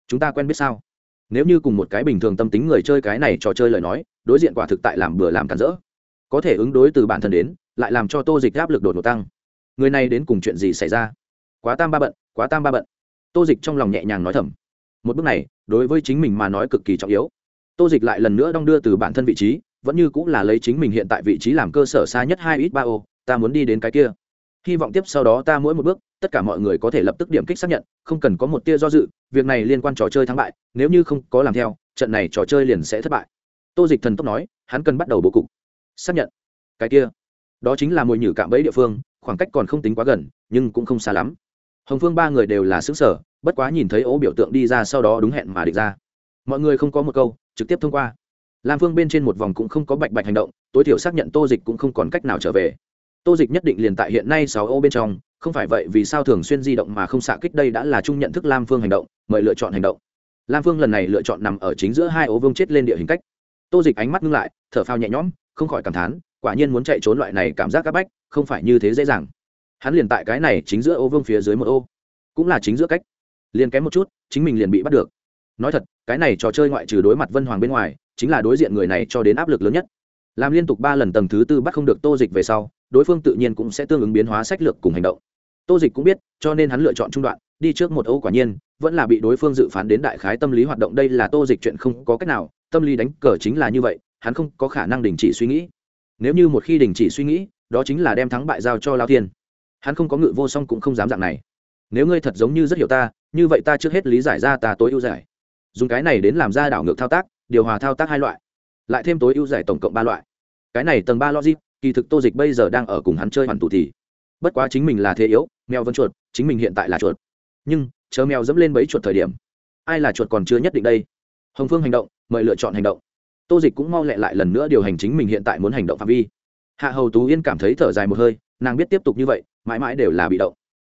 Chúng ta quen biết sao? Nếu như cùng một cái bình thường tâm tính người chơi cái này trò chơi lời nói, đối diện quả thực tại làm bừa làm cản rỡ. Có thể ứng đối từ bản thân đến, lại làm cho tô dịch áp lực đột ngột tăng. Người này đến cùng chuyện gì xảy ra? Quá tam ba bận, quá tam ba bận. Tô dịch trong lòng nhẹ nhàng nói thầm một bước này, đối với chính mình mà nói cực kỳ trọng yếu. Tô dịch lại lần nữa đong đưa từ bản thân vị trí, vẫn như cũng là lấy chính mình hiện tại vị trí làm cơ sở xa nhất hai ít ba ô, ta muốn đi đến cái kia. Hy vọng tiếp sau đó ta mỗi một bước, tất cả mọi người có thể lập tức điểm kích xác nhận, không cần có một tia do dự, việc này liên quan trò chơi thắng bại, nếu như không có làm theo, trận này trò chơi liền sẽ thất bại. Tô dịch thần tốc nói, hắn cần bắt đầu bố cục. Xác nhận. Cái kia. Đó chính là mồi nhử cạm bẫy địa phương, khoảng cách còn không tính quá gần, nhưng cũng không xa lắm hồng phương ba người đều là xứng sở bất quá nhìn thấy ố biểu tượng đi ra sau đó đúng hẹn mà địch ra. Mọi người không có một câu, trực tiếp thông qua. Lam phương bên trên một vòng cũng không có bạch bạch hành động, tối thiểu xác nhận tô dịch cũng không còn cách nào trở về. Tô dịch nhất định liền tại hiện nay sáu ô bên trong, không phải vậy vì sao thường xuyên di động mà không xạ kích đây đã là chung nhận thức lam phương hành động, mời lựa chọn hành động. Lam phương lần này lựa chọn nằm ở chính giữa hai ô vương chết lên địa hình cách. Tô dịch ánh mắt ngưng lại, thở phao nhẹ nhõm, không khỏi cảm thán, quả nhiên muốn chạy trốn loại này cảm giác áp bách, không phải như thế dễ dàng hắn liền tại cái này chính giữa ô vương phía dưới một ô. Cũng là chính giữa cách. Liền kém một chút, chính mình liền bị bắt được. Nói thật, cái này trò chơi ngoại trừ đối mặt vân hoàng bên ngoài, chính là đối diện người này cho đến áp lực lớn nhất. Làm liên tục ba lần tầng thứ tư bắt không được tô dịch về sau, đối phương tự nhiên cũng sẽ tương ứng biến hóa sách lược cùng hành động. Tô dịch cũng biết, cho nên hắn lựa chọn trung đoạn, đi trước một ô quả nhiên, vẫn là bị đối phương dự phán đến đại khái tâm lý hoạt động đây là tô dịch chuyện không có cách nào, tâm lý đánh cờ chính là như vậy, hắn không có khả năng đình chỉ suy nghĩ. Nếu như một khi đình chỉ suy nghĩ, đó chính là đem thắng bại giao cho lao thiên hắn không có ngự vô song cũng không dám dạng này. Nếu ngươi thật giống như rất hiểu ta, như vậy ta trước hết lý giải ra ta tối ưu giải. Dùng cái này đến làm ra đảo ngược thao tác, điều hòa thao tác hai loại. Lại thêm tối ưu giải tổng cộng ba loại. Cái này tầng ba logic, kỳ thực tô dịch bây giờ đang ở cùng hắn chơi hoàn tụ thì. Bất quá chính mình là thế yếu, mèo vẫn chuột, chính mình hiện tại là chuột. Nhưng, chờ mèo dẫm lên bấy chuột thời điểm, ai là chuột còn chưa nhất định đây? Hồng phương hành động, mời lựa chọn hành động. Tô dịch cũng mau lẹ lại lần nữa điều hành chính mình hiện tại muốn hành động phạm vi. Hạ hầu tú yên cảm thấy thở dài một hơi, nàng biết tiếp tục như vậy mãi mãi đều là bị động.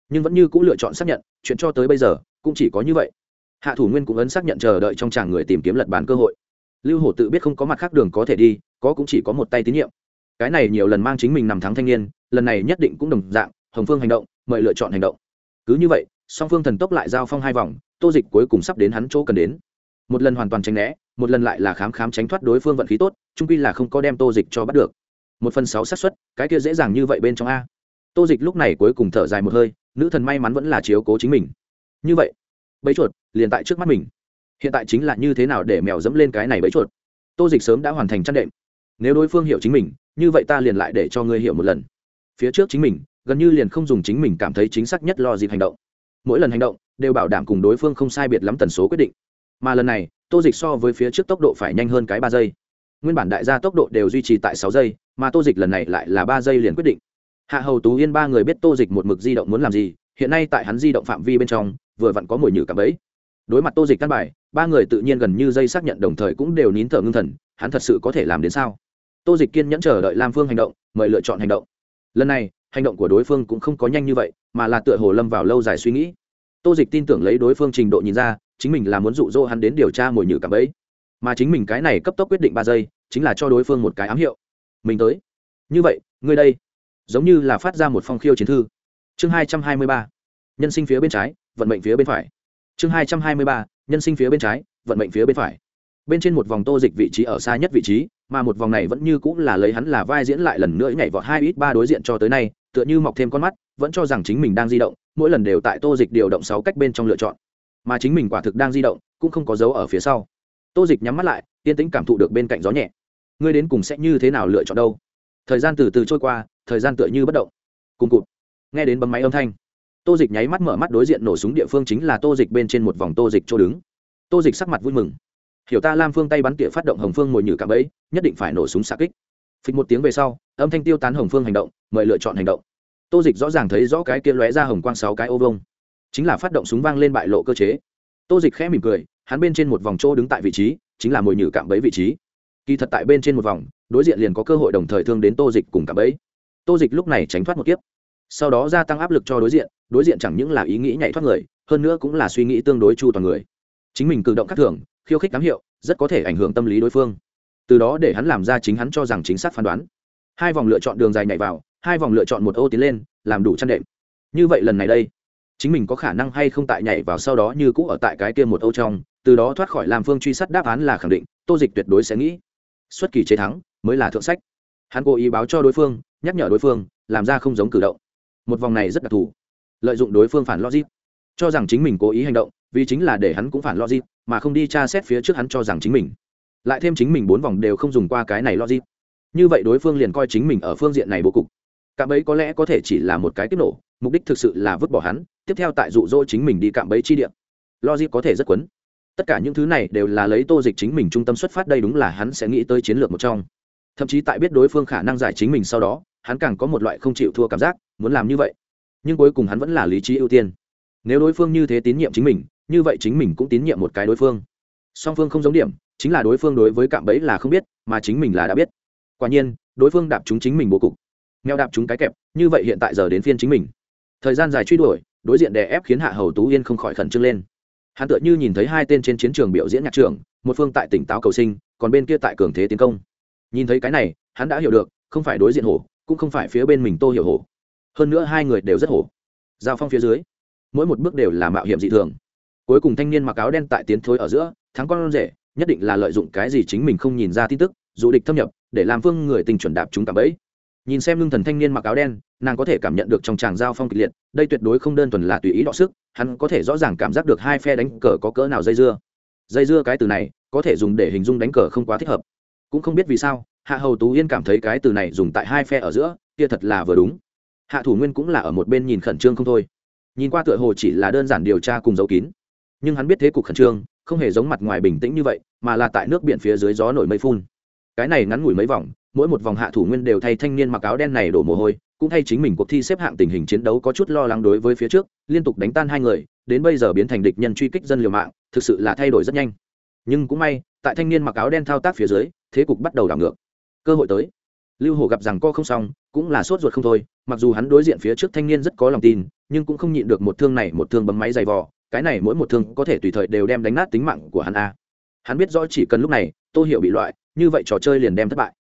Nhưng vẫn như c ũ lựa chọn xác nhận, chuyện cho tới bây giờ cũng chỉ có như vậy. Hạ thủ nguyên cũng ấn xác nhận chờ đợi trong chàng người tìm kiếm lật bàn cơ hội. Lưu hổ tự biết không có mặt khác đường có thể đi, có cũng chỉ có một tay tín nhiệm. Cái này nhiều lần mang chính mình nằm thắng thanh niên, lần này nhất định cũng đồng dạng, hồng phương hành động, mời lựa chọn hành động. Cứ như vậy, song phương thần tốc lại giao phong hai vòng, tô dịch cuối cùng sắp đến hắn chỗ cần đến. Một lần hoàn toàn tránh né, một lần lại là khám khám tránh thoát đối phương vận khí tốt trung quy là không có đem tô dịch cho bắt được. Một phần sáu xác suất, cái kia dễ dàng như vậy bên trong a tô dịch lúc này cuối cùng thở dài một hơi, nữ thần may mắn vẫn là chiếu cố chính mình. Như vậy, bẫy chuột liền tại trước mắt mình. Hiện tại chính là như thế nào để mèo dẫm lên cái này bẫy chuột? Tô dịch sớm đã hoàn thành chăn đệm. Nếu đối phương hiểu chính mình, như vậy ta liền lại để cho ngươi hiểu một lần. Phía trước chính mình, gần như liền không dùng chính mình cảm thấy chính xác nhất lo dịp hành động. Mỗi lần hành động, đều bảo đảm cùng đối phương không sai biệt lắm tần số quyết định. Mà lần này, tô dịch so với phía trước tốc độ phải nhanh hơn cái ba giây. Nguyên bản đại gia tốc độ đều duy trì tại sáu giây, mà tô dịch lần này lại là ba giây liền quyết định hạ hầu tú yên ba người biết tô dịch một mực di động muốn làm gì, hiện nay tại hắn di động phạm vi bên trong, vừa vặn có mồi nhử cảm bẫy. Đối mặt tô dịch căn bài, ba người tự nhiên gần như dây xác nhận đồng thời cũng đều nín thở ngưng thần, hắn thật sự có thể làm đến sao? Tô dịch kiên nhẫn chờ đợi lam phương hành động, mời lựa chọn hành động. Lần này, hành động của đối phương cũng không có nhanh như vậy, mà là tựa hồ lâm vào lâu dài suy nghĩ. Tô dịch tin tưởng lấy đối phương trình độ nhìn ra, chính mình là muốn dụ dỗ hắn đến điều tra mồi nhử cảm bẫy. Mà chính mình cái này cấp tốc quyết định ba giây, chính là cho đối phương một cái ám hiệu. Mình tới. Như vậy, ngươi đây giống như là phát ra một phong khiêu chiến thư. Chương hai trăm hai mươi ba, nhân sinh phía bên trái, vận mệnh phía bên phải. Chương hai trăm hai mươi ba, nhân sinh phía bên trái, vận mệnh phía bên phải. Bên trên một vòng tô dịch vị trí ở xa nhất vị trí, mà một vòng này vẫn như cũng là lấy hắn là vai diễn lại lần nữa nhảy vọt hai ít ba đối diện cho tới nay, tựa như mọc thêm con mắt, vẫn cho rằng chính mình đang di động, mỗi lần đều tại tô dịch điều động sáu cách bên trong lựa chọn. Mà chính mình quả thực đang di động, cũng không có dấu ở phía sau. Tô dịch nhắm mắt lại, yên tĩnh cảm thụ được bên cạnh gió nhẹ. Ngươi đến cùng sẽ như thế nào lựa chọn đâu? Thời gian từ từ trôi qua thời gian tựa như bất động. Cùng cụt. Nghe đến bấm máy âm thanh, tô dịch nháy mắt mở mắt đối diện nổ súng địa phương chính là tô dịch bên trên một vòng tô dịch chỗ đứng. Tô dịch sắc mặt vui mừng. Hiểu ta lam phương tay bắn tỉa phát động hồng phương ngồi nhử cạm ấy nhất định phải nổ súng xạ kích. Phịch một tiếng về sau, âm thanh tiêu tán hồng phương hành động, mời lựa chọn hành động. Tô dịch rõ ràng thấy rõ cái kia lóe ra hồng quang sáu cái ô vông chính là phát động súng vang lên bại lộ cơ chế. Tô dịch khẽ mỉm cười, hắn bên trên một vòng chỗ đứng tại vị trí, chính là mồi nhử cạm bẫy vị trí. Kỳ thật tại bên trên một vòng, đối diện liền có cơ hội đồng thời thương đến tô dịch cùng cạm bẫy tô dịch lúc này tránh thoát một kiếp, sau đó gia tăng áp lực cho đối diện đối diện chẳng những là ý nghĩ nhảy thoát người, hơn nữa cũng là suy nghĩ tương đối chu toàn người. Chính mình cử động khác thường, khiêu khích cám hiệu, rất có thể ảnh hưởng tâm lý đối phương. Từ đó để hắn làm ra chính hắn cho rằng chính xác phán đoán. Hai vòng lựa chọn đường dài nhảy vào, hai vòng lựa chọn một ô tiến lên, làm đủ chăn đệm. Như vậy lần này đây, chính mình có khả năng hay không tại nhảy vào sau đó như cũ ở tại cái kia một ô trong, từ đó thoát khỏi làm phương truy sát đáp án là khẳng định, tô dịch tuyệt đối sẽ nghĩ. Xuất kỳ chế thắng, mới là thượng sách. Hắn cố ý báo cho đối phương nhắc nhở đối phương, làm ra không giống cử động. Một vòng này rất đặc thù. Lợi dụng đối phương phản logic. Cho rằng chính mình cố ý hành động, vì chính là để hắn cũng phản logic, mà không đi tra xét phía trước hắn cho rằng chính mình. Lại thêm chính mình bốn vòng đều không dùng qua cái này logic. Như vậy đối phương liền coi chính mình ở phương diện này bố cục. Cạm bẫy có lẽ có thể chỉ là một cái tiếp nổ, mục đích thực sự là vứt bỏ hắn, tiếp theo tại dụ dỗ chính mình đi cạm bẫy chi điểm logic có thể rất quấn. Tất cả những thứ này đều là lấy tô dịch chính mình trung tâm xuất phát đây đúng là hắn sẽ nghĩ tới chiến lược một trong thậm chí tại biết đối phương khả năng giải chính mình sau đó, hắn càng có một loại không chịu thua cảm giác, muốn làm như vậy. Nhưng cuối cùng hắn vẫn là lý trí ưu tiên. Nếu đối phương như thế tín nhiệm chính mình, như vậy chính mình cũng tín nhiệm một cái đối phương. Song phương không giống điểm, chính là đối phương đối với cạm bẫy là không biết, mà chính mình là đã biết. Quả nhiên, đối phương đạp chúng chính mình bố cục. Nghèo đạp chúng cái kẹp, như vậy hiện tại giờ đến phiên chính mình. Thời gian dài truy đuổi, đối diện đè ép khiến hạ hầu tú yên không khỏi khẩn trương lên. Hắn tựa như nhìn thấy hai tên trên chiến trường biểu diễn nhạc trường một phương tại tỉnh táo cầu sinh, còn bên kia tại cường thế tiến công nhìn thấy cái này, hắn đã hiểu được, không phải đối diện hổ, cũng không phải phía bên mình tô hiểu hổ. Hơn nữa hai người đều rất hổ. Giao phong phía dưới, mỗi một bước đều là mạo hiểm dị thường. Cuối cùng thanh niên mặc áo đen tại tiến thối ở giữa, thắng con rể, nhất định là lợi dụng cái gì chính mình không nhìn ra tin tức, dù địch thâm nhập, để làm phương người tình chuẩn đạp chúng cảm ấy nhìn xem lương thần thanh niên mặc áo đen, nàng có thể cảm nhận được trong tràng giao phong kịch liệt, đây tuyệt đối không đơn thuần là tùy ý đọ sức, hắn có thể rõ ràng cảm giác được hai phe đánh cờ có cỡ nào dây dưa. Dây dưa cái từ này, có thể dùng để hình dung đánh cờ không quá thích hợp cũng không biết vì sao, hạ hầu tú yên cảm thấy cái từ này dùng tại hai phe ở giữa, kia thật là vừa đúng. Hạ thủ nguyên cũng là ở một bên nhìn khẩn trương không thôi. Nhìn qua tựa hồ chỉ là đơn giản điều tra cùng dấu kín. Nhưng hắn biết thế cục khẩn trương, không hề giống mặt ngoài bình tĩnh như vậy, mà là tại nước biển phía dưới gió nổi mây phun. Cái này ngắn ngủi mấy vòng, mỗi một vòng hạ thủ nguyên đều thay thanh niên mặc áo đen này đổ mồ hôi, cũng thay chính mình cuộc thi xếp hạng tình hình chiến đấu có chút lo lắng đối với phía trước, liên tục đánh tan hai người, đến bây giờ biến thành địch nhân truy kích dân liều mạng, thực sự là thay đổi rất nhanh. Nhưng cũng may tại thanh niên mặc áo đen thao tác phía dưới, thế cục bắt đầu đảo ngược. Cơ hội tới. Lưu hồ gặp rằng co không xong, cũng là sốt ruột không thôi, mặc dù hắn đối diện phía trước thanh niên rất có lòng tin, nhưng cũng không nhịn được một thương này một thương bấm máy dày vò, cái này mỗi một thương có thể tùy thời đều đem đánh nát tính mạng của hắn a. Hắn biết rõ chỉ cần lúc này tôi hiểu bị loại, như vậy trò chơi liền đem thất bại.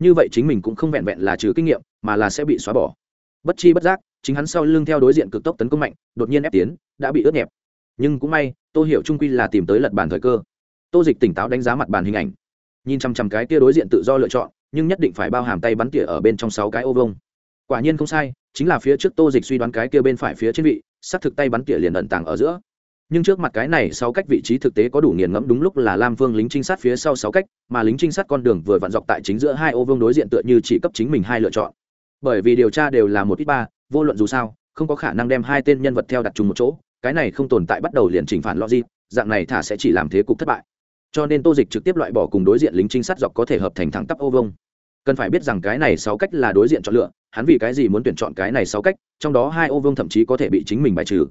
Như vậy chính mình cũng không vẹn vẹn là trừ kinh nghiệm, mà là sẽ bị xóa bỏ. Bất chi bất giác, chính hắn sau lưng theo đối diện cực tốc tấn công mạnh, đột nhiên ép tiến, đã bị ướt nhẹp. Nhưng cũng may tôi hiểu trung quy là tìm tới lật bàn thời cơ tô dịch tỉnh táo đánh giá mặt bàn hình ảnh. Nhìn chằm chằm cái tia đối diện tự do lựa chọn, nhưng nhất định phải bao hàm tay bắn tỉa ở bên trong sáu cái ô vông quả nhiên không sai, chính là phía trước tô dịch suy đoán cái kia bên phải phía trên vị s ắ c thực tay bắn tỉa liền ẩn tàng ở giữa. Nhưng trước mặt cái này sáu cách vị trí thực tế có đủ nghiền ngẫm đúng lúc là lam vương lính trinh sát phía sau sáu cách, mà lính trinh sát con đường vừa vặn dọc tại chính giữa hai ô vương đối diện tựa như chỉ cấp chính mình hai lựa chọn. Bởi vì điều tra đều là một ít ba, vô luận dù sao, không có khả năng đem hai tên nhân vật theo đặt chung một chỗ, cái này không tồn tại bắt đầu liền chỉnh phản logic, dạng này thả sẽ chỉ làm thế cục thất bại cho nên tô dịch trực tiếp loại bỏ cùng đối diện lính trinh sát dọc có thể hợp thành thẳng tắp ô vông cần phải biết rằng cái này sáu cách là đối diện chọn lựa, hắn vì cái gì muốn tuyển chọn cái này sáu cách, trong đó hai ô vương thậm chí có thể bị chính mình bài trừ.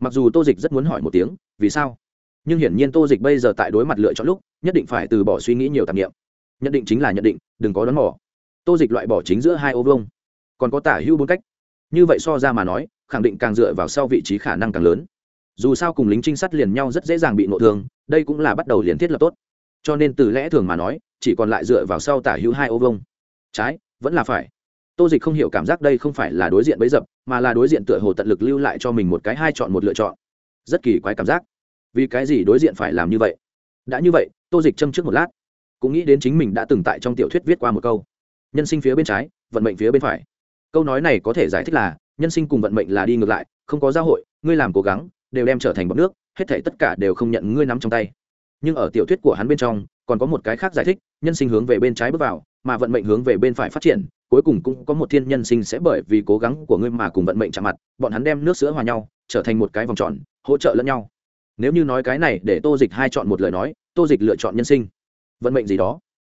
Mặc dù tô dịch rất muốn hỏi một tiếng, vì sao? Nhưng hiển nhiên tô dịch bây giờ tại đối mặt lựa chọn lúc, nhất định phải từ bỏ suy nghĩ nhiều tạp nghiệm. Nhận định chính là nhận định, đừng có đón bỏ tô dịch loại bỏ chính giữa hai ô vương còn có tả hưu bốn cách. Như vậy so ra mà nói, khẳng định càng dựa vào sau vị trí khả năng càng lớn dù sao cùng lính trinh sát liền nhau rất dễ dàng bị nội thương, đây cũng là bắt đầu liền thiết lập tốt. Cho nên từ lẽ thường mà nói, chỉ còn lại dựa vào sau tả hữu hai ô vông trái, vẫn là phải. Tô dịch không hiểu cảm giác đây không phải là đối diện bấy dập, mà là đối diện tựa hồ tận lực lưu lại cho mình một cái hai chọn một lựa chọn. Rất kỳ quái cảm giác. Vì cái gì đối diện phải làm như vậy? Đã như vậy, tô dịch châm trước một lát, cũng nghĩ đến chính mình đã từng tại trong tiểu thuyết viết qua một câu. Nhân sinh phía bên trái, vận mệnh phía bên phải. Câu nói này có thể giải thích là, nhân sinh cùng vận mệnh là đi ngược lại, không có giao hội, ngươi làm cố gắng đều đem trở thành bọc nước, hết thể tất cả đều không nhận ngươi nắm trong tay. Nhưng ở tiểu thuyết của hắn bên trong, còn có một cái khác giải thích, nhân sinh hướng về bên trái bước vào, mà vận mệnh hướng về bên phải phát triển, cuối cùng cũng có một thiên nhân sinh sẽ bởi vì cố gắng của ngươi mà cùng vận mệnh chạm mặt, bọn hắn đem nước sữa hòa nhau, trở thành một cái vòng tròn, hỗ trợ lẫn nhau. Nếu như nói cái này để tô dịch hai chọn một lời nói, tô dịch lựa chọn nhân sinh. Vận mệnh gì đó?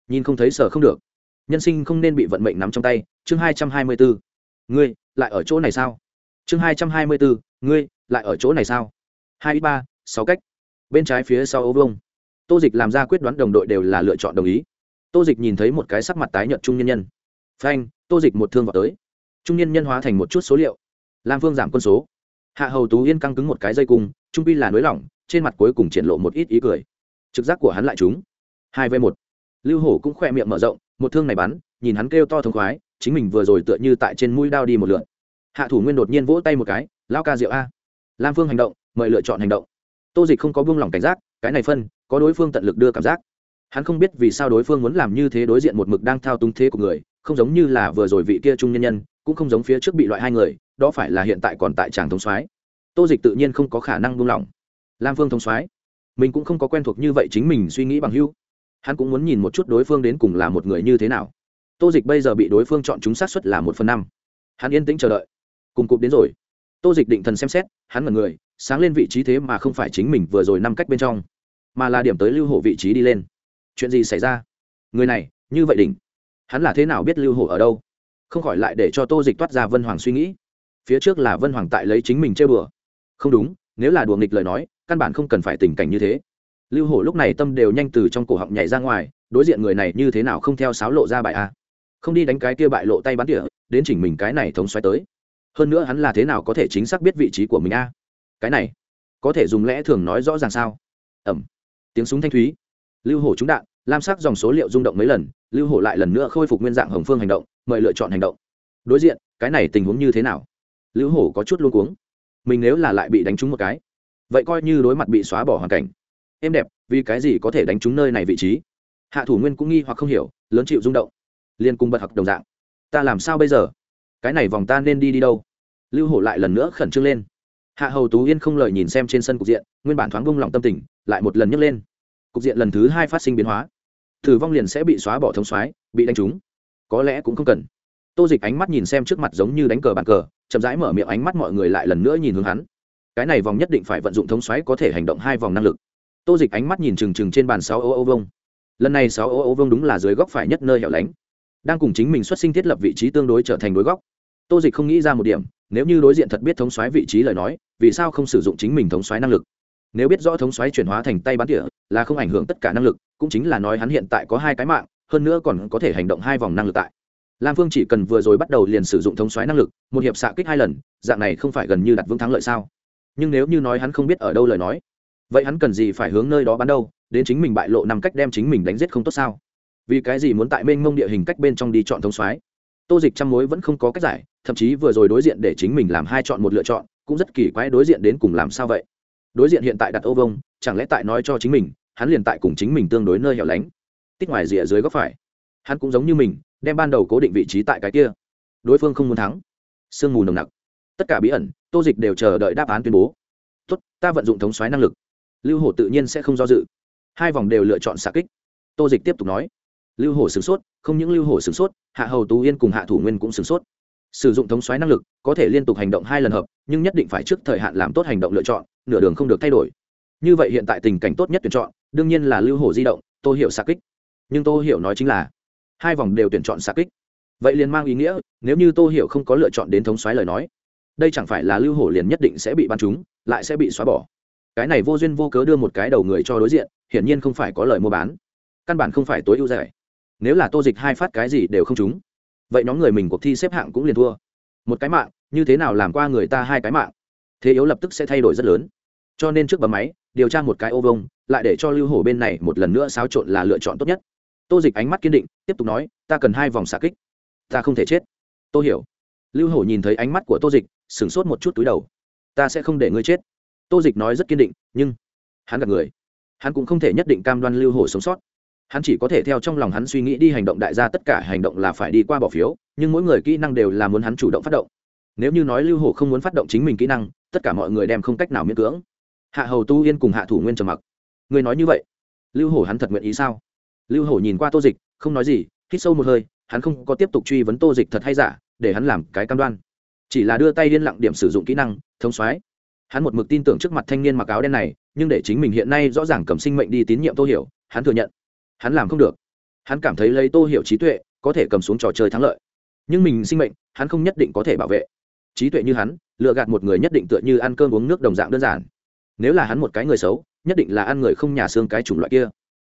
Nhìn không thấy sở không được. Nhân sinh không nên bị vận mệnh nắm trong tay. Chương hai trăm hai mươi bốn ngươi, lại ở chỗ này sao? Chương hai trăm hai mươi bốn ngươi lại ở chỗ này sao? Hai ba, sáu cách. Bên trái phía sau ô vông tô dịch làm ra quyết đoán đồng đội đều là lựa chọn đồng ý. Tô dịch nhìn thấy một cái sắc mặt tái nhợt trung nhân nhân. Phanh, tô dịch một thương vào tới. Trung nhân nhân hóa thành một chút số liệu. Lam phương giảm quân số. Hạ hầu tú yên căng cứng một cái dây cung, trung pi là nới lỏng, trên mặt cuối cùng triển lộ một ít ý cười. Trực giác của hắn lại chúng hai v một. Lưu hổ cũng khoe miệng mở rộng, một thương này bắn, nhìn hắn kêu to thống khoái, chính mình vừa rồi tựa như tại trên mũi đao đi một lượn hạ thủ nguyên đột nhiên vỗ tay một cái lao ca rượu a lam phương hành động, mời lựa chọn hành động. Tô dịch không có buông lỏng cảnh giác, cái này phân, có đối phương tận lực đưa cảm giác. Hắn không biết vì sao đối phương muốn làm như thế đối diện một mực đang thao túng thế của người, không giống như là vừa rồi vị kia trung nhân nhân, cũng không giống phía trước bị loại hai người, đó phải là hiện tại còn tại tràng thống soái. Tô dịch tự nhiên không có khả năng buông lỏng lam phương thống soái, mình cũng không có quen thuộc như vậy chính mình suy nghĩ bằng hưu hắn cũng muốn nhìn một chút đối phương đến cùng là một người như thế nào. Tô dịch bây giờ bị đối phương chọn chúng sát xuất là một phần năm. Hắn yên tĩnh chờ đợi. Cùng cụp đến rồi tô dịch định thần xem xét, hắn ngần người, sáng lên vị trí thế mà không phải chính mình vừa rồi năm cách bên trong, mà là điểm tới lưu hổ vị trí đi lên. Chuyện gì xảy ra? Người này, như vậy đỉnh. Hắn là thế nào biết lưu hổ ở đâu? Không khỏi lại để cho tô dịch toát ra vân hoàng suy nghĩ. Phía trước là vân hoàng tại lấy chính mình chơi bừa. Không đúng, nếu là đùa nghịch lời nói, căn bản không cần phải tình cảnh như thế. Lưu hổ lúc này tâm đều nhanh từ trong cổ họng nhảy ra ngoài, đối diện người này như thế nào không theo sáo lộ ra bài a. Không đi đánh cái kia bại lộ tay bắn tỉa, đến chỉnh mình cái này thống xoáy tới hơn nữa hắn là thế nào có thể chính xác biết vị trí của mình a? Cái này, có thể dùng lẽ thường nói rõ ràng sao? Ẩm. Tiếng súng thanh thúy. Lưu hổ trúng đạn, lam sắc dòng số liệu rung động mấy lần, lưu hổ lại lần nữa khôi phục nguyên dạng hồng phương hành động, mời lựa chọn hành động. Đối diện, cái này tình huống như thế nào? Lưu hổ có chút luôn cuống. Mình nếu là lại bị đánh trúng một cái, vậy coi như đối mặt bị xóa bỏ hoàn cảnh. Êm đẹp, vì cái gì có thể đánh trúng nơi này vị trí? Hạ thủ nguyên cũng nghi hoặc không hiểu, lớn chịu rung động. Liên cung bật học đồng dạng. Ta làm sao bây giờ? Cái này vòng ta nên đi đi đâu? Lưu hổ lại lần nữa khẩn trương lên. Hạ hầu tú yên không lời nhìn xem trên sân cục diện, nguyên bản thoáng vung lòng tâm tình, lại một lần nhấc lên. Cục diện lần thứ hai phát sinh biến hóa. Thử vong liền sẽ bị xóa bỏ thống xoái bị đánh trúng. Có lẽ cũng không cần. Tô dịch ánh mắt nhìn xem trước mặt giống như đánh cờ bàn cờ, chậm rãi mở miệng ánh mắt mọi người lại lần nữa nhìn hướng hắn. Cái này vòng nhất định phải vận dụng thống xoáy có thể hành động hai vòng năng lực. Tô dịch ánh mắt nhìn trừng trừng trên bàn sáu ô ô vông. Lần này sáu ô ô vông đúng là dưới góc phải nhất nơi hẻo lánh. Đang cùng chính mình xuất sinh thiết lập vị trí tương đối trở thành đối góc tô dịch không nghĩ ra một điểm, nếu như đối diện thật biết thống xoáy vị trí lời nói, vì sao không sử dụng chính mình thống xoáy năng lực? Nếu biết rõ thống xoáy chuyển hóa thành tay bắn tỉa, là không ảnh hưởng tất cả năng lực, cũng chính là nói hắn hiện tại có hai cái mạng, hơn nữa còn có thể hành động hai vòng năng lực tại. Lam phương chỉ cần vừa rồi bắt đầu liền sử dụng thống xoáy năng lực, một hiệp xạ kích hai lần, dạng này không phải gần như đặt vững thắng lợi sao? Nhưng nếu như nói hắn không biết ở đâu lời nói, vậy hắn cần gì phải hướng nơi đó bắn đâu, đến chính mình bại lộ nằm cách đem chính mình đánh giết không tốt sao? Vì cái gì muốn tại mênh mông địa hình cách bên trong đi chọn thống xoáy? tô dịch trăm mối vẫn không có cách giải thậm chí vừa rồi đối diện để chính mình làm hai chọn một lựa chọn, cũng rất kỳ quái đối diện đến cùng làm sao vậy. Đối diện hiện tại đặt ô vông, chẳng lẽ tại nói cho chính mình, hắn liền tại cùng chính mình tương đối nơi hẻo lánh. Tích ngoài rìa dưới góc phải, hắn cũng giống như mình, đem ban đầu cố định vị trí tại cái kia. Đối phương không muốn thắng. Sương mù nồng nặc. Tất cả bí ẩn, tô dịch đều chờ đợi đáp án tuyên bố. Tốt, ta vận dụng thống xoáy năng lực. Lưu hổ tự nhiên sẽ không do dự. Hai vòng đều lựa chọn xạ kích. Tô dịch tiếp tục nói. Lưu hổ sửng sốt, không những lưu hổ sửng sốt, hạ hầu tú yên cùng hạ thủ nguyên cũng sửng sốt sử dụng thống xoáy năng lực, có thể liên tục hành động hai lần hợp, nhưng nhất định phải trước thời hạn làm tốt hành động lựa chọn, nửa đường không được thay đổi. Như vậy hiện tại tình cảnh tốt nhất tuyển chọn, đương nhiên là lưu hổ di động, tô hiểu xạ kích. Nhưng tô hiểu nói chính là, hai vòng đều tuyển chọn xạ kích. Vậy liền mang ý nghĩa, nếu như tô hiểu không có lựa chọn đến thống xoáy lời nói, đây chẳng phải là lưu hổ liền nhất định sẽ bị bắn trúng, lại sẽ bị xóa bỏ. Cái này vô duyên vô cớ đưa một cái đầu người cho đối diện, hiển nhiên không phải có lời mua bán. Căn bản không phải tối ưu rẻ. Nếu là tô dịch hai phát cái gì đều không trúng vậy nhóm người mình cuộc thi xếp hạng cũng liền thua. Một cái mạng, như thế nào làm qua người ta hai cái mạng? Thế yếu lập tức sẽ thay đổi rất lớn. Cho nên trước bấm máy, điều tra một cái ô vông, lại để cho lưu hổ bên này một lần nữa xáo trộn là lựa chọn tốt nhất. Tô dịch ánh mắt kiên định, tiếp tục nói, ta cần hai vòng xạ kích. Ta không thể chết. Tôi hiểu. Lưu hổ nhìn thấy ánh mắt của tô dịch, sửng sốt một chút túi đầu. Ta sẽ không để ngươi chết. Tô dịch nói rất kiên định, nhưng hắn gặp người. Hắn cũng không thể nhất định cam đoan lưu hổ sống sót hắn chỉ có thể theo trong lòng hắn suy nghĩ đi hành động đại gia tất cả hành động là phải đi qua bỏ phiếu, nhưng mỗi người kỹ năng đều là muốn hắn chủ động phát động. Nếu như nói lưu hổ không muốn phát động chính mình kỹ năng, tất cả mọi người đem không cách nào miễn cưỡng. Hạ hầu tu yên cùng hạ thủ nguyên trầm mặc. Người nói như vậy, lưu hổ hắn thật nguyện ý sao? Lưu hổ nhìn qua tô dịch, không nói gì, hít sâu một hơi, hắn không có tiếp tục truy vấn tô dịch thật hay giả, để hắn làm cái cam đoan. Chỉ là đưa tay liên lặng điểm sử dụng kỹ năng, thống soái. Hắn một mực tin tưởng trước mặt thanh niên mặc áo đen này, nhưng để chính mình hiện nay rõ ràng cầm sinh mệnh đi tín nhiệm tô hiểu, hắn thừa nhận hắn làm không được. Hắn cảm thấy lấy tô hiểu trí tuệ, có thể cầm xuống trò chơi thắng lợi. Nhưng mình sinh mệnh, hắn không nhất định có thể bảo vệ. Trí tuệ như hắn lựa gạt một người nhất định tựa như ăn cơm uống nước đồng dạng đơn giản. Nếu là hắn một cái người xấu, nhất định là ăn người không nhà xương cái chủng loại kia.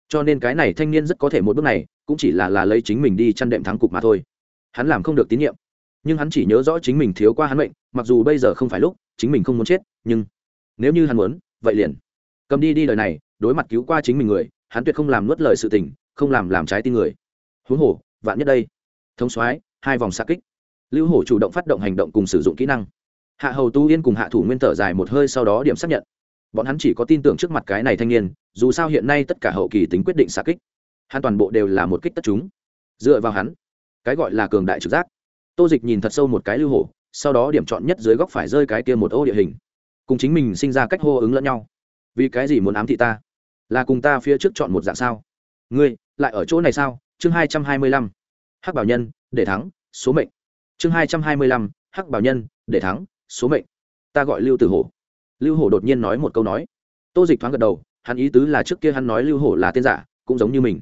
Cho nên cái này thanh niên rất có thể một bước này, cũng chỉ là là lấy chính mình đi chăn đệm thắng cục mà thôi. Hắn làm không được tín nhiệm. Nhưng hắn chỉ nhớ rõ chính mình thiếu qua hắn mệnh, mặc dù bây giờ không phải lúc, chính mình không muốn chết, nhưng nếu như hắn muốn, vậy liền. Cầm đi đi đời này, đối mặt cứu qua chính mình người hắn tuyệt không làm nuốt lời sự tình, không làm làm trái tim người. Huống hồ, vạn nhất đây. Thống soái, hai vòng xa kích. Lưu hổ chủ động phát động hành động cùng sử dụng kỹ năng. Hạ hầu tu yên cùng hạ thủ nguyên thở dài một hơi sau đó điểm xác nhận. Bọn hắn chỉ có tin tưởng trước mặt cái này thanh niên, dù sao hiện nay tất cả hậu kỳ tính quyết định xa kích. Hắn toàn bộ đều là một kích tất chúng. Dựa vào hắn, cái gọi là cường đại trực giác. Tô dịch nhìn thật sâu một cái lưu hổ, sau đó điểm chọn nhất dưới góc phải rơi cái kia một ô địa hình. Cùng chính mình sinh ra cách hô ứng lẫn nhau. Vì cái gì muốn ám thị ta? Là cùng ta phía trước chọn một dạng sao? Ngươi, lại ở chỗ này sao? Chương hai trăm hai mươi lăm. Hắc bảo nhân, để thắng, số mệnh. Chương hai trăm hai mươi lăm. Hắc bảo nhân, để thắng, số mệnh. Ta gọi lưu tử hổ. Lưu hổ đột nhiên nói một câu nói. Tô dịch thoáng gật đầu, hắn ý tứ là trước kia hắn nói lưu hổ là tên giả, cũng giống như mình.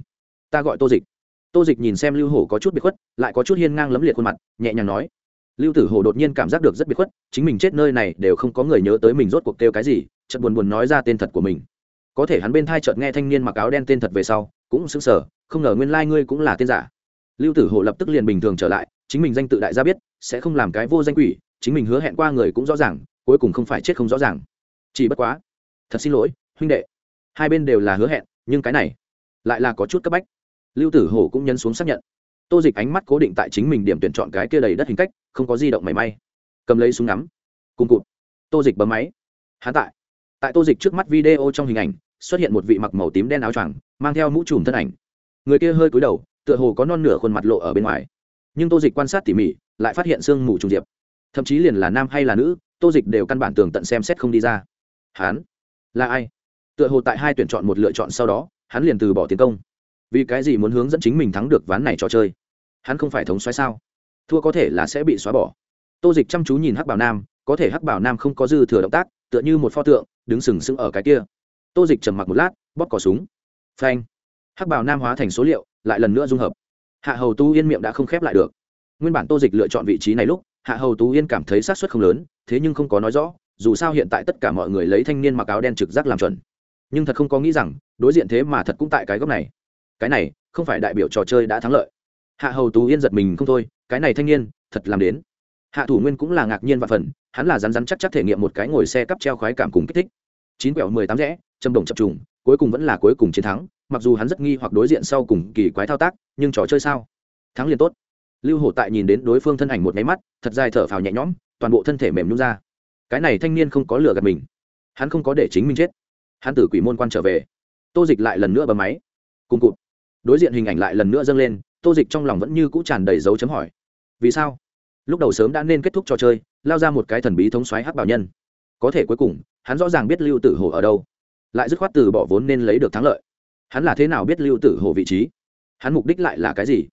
Ta gọi tô dịch. Tô dịch nhìn xem lưu hổ có chút bị khuất, lại có chút hiên ngang lấm liệt khuôn mặt, nhẹ nhàng nói. Lưu tử hổ đột nhiên cảm giác được rất bị khuất, chính mình chết nơi này đều không có người nhớ tới mình rốt cuộc kêu cái gì, chợt buồn buồn nói ra tên thật của mình có thể hắn bên thai chợt nghe thanh niên mặc áo đen tên thật về sau, cũng sững sờ, không ngờ nguyên lai ngươi cũng là tên giả. Lưu tử hổ lập tức liền bình thường trở lại, chính mình danh tự đại gia biết, sẽ không làm cái vô danh quỷ, chính mình hứa hẹn qua người cũng rõ ràng, cuối cùng không phải chết không rõ ràng. Chỉ bất quá, thật xin lỗi, huynh đệ. Hai bên đều là hứa hẹn, nhưng cái này lại là có chút cấp bách. Lưu tử hổ cũng nhấn xuống xác nhận. Tô dịch ánh mắt cố định tại chính mình điểm tuyển chọn cái kia đầy đất hình cách, không có di động mảy may. Cầm lấy súng ngắm. Cùng cụt. Tô dịch bấm máy. Hãn tại tại tô dịch trước mắt video trong hình ảnh, xuất hiện một vị mặc màu tím đen áo choàng, mang theo mũ trùm thân ảnh. Người kia hơi cúi đầu, tựa hồ có non nửa khuôn mặt lộ ở bên ngoài. Nhưng tô dịch quan sát tỉ mỉ, lại phát hiện sương mù trùng diệp thậm chí liền là nam hay là nữ, tô dịch đều căn bản tường tận xem xét không đi ra. Hán là ai? Tựa hồ tại hai tuyển chọn một lựa chọn sau đó, hắn liền từ bỏ tiến công. Vì cái gì muốn hướng dẫn chính mình thắng được ván này trò chơi? Hắn không phải thống xoáy sao? Thua có thể là sẽ bị xóa bỏ. Tô dịch chăm chú nhìn hắc bảo nam, có thể hắc bảo nam không có dư thừa động tác tựa như một pho tượng, đứng sừng sững ở cái kia. Tô dịch trầm mặc một lát, bóp cỏ súng. Phanh. Hắc bảo nam hóa thành số liệu, lại lần nữa dung hợp. Hạ hầu tu yên miệng đã không khép lại được. Nguyên bản tô dịch lựa chọn vị trí này lúc, hạ hầu tú yên cảm thấy sát xuất không lớn, thế nhưng không có nói rõ, dù sao hiện tại tất cả mọi người lấy thanh niên mặc áo đen trực giác làm chuẩn. Nhưng thật không có nghĩ rằng, đối diện thế mà thật cũng tại cái góc này. Cái này, không phải đại biểu trò chơi đã thắng lợi. Hạ hầu tú yên giật mình không thôi, cái này thanh niên, thật làm đến hạ thủ nguyên cũng là ngạc nhiên và phần, hắn là rắn rắn chắc chắc thể nghiệm một cái ngồi xe cắp treo khoái cảm cùng kích thích. Chín quẹo mười tám rẽ, châm đồng chập trùng, cuối cùng vẫn là cuối cùng chiến thắng, mặc dù hắn rất nghi hoặc đối diện sau cùng kỳ quái thao tác, nhưng trò chơi sao? Thắng liền tốt. Lưu hổ tại nhìn đến đối phương thân ảnh một máy mắt, thật dài thở phào nhẹ nhõm, toàn bộ thân thể mềm nhún ra. Cái này thanh niên không có lừa gạt mình. Hắn không có để chính mình chết. Hắn từ quỷ môn quan trở về. Tô dịch lại lần nữa bấm máy. Cùng cụt. Đối diện hình ảnh lại lần nữa dâng lên, tô dịch trong lòng vẫn như cũ tràn đầy dấu chấm hỏi. Vì sao? Lúc đầu sớm đã nên kết thúc trò chơi, lao ra một cái thần bí thống xoáy hắc bảo nhân. Có thể cuối cùng, hắn rõ ràng biết lưu tử hồ ở đâu. Lại dứt khoát từ bỏ vốn nên lấy được thắng lợi. Hắn là thế nào biết lưu tử hồ vị trí? Hắn mục đích lại là cái gì?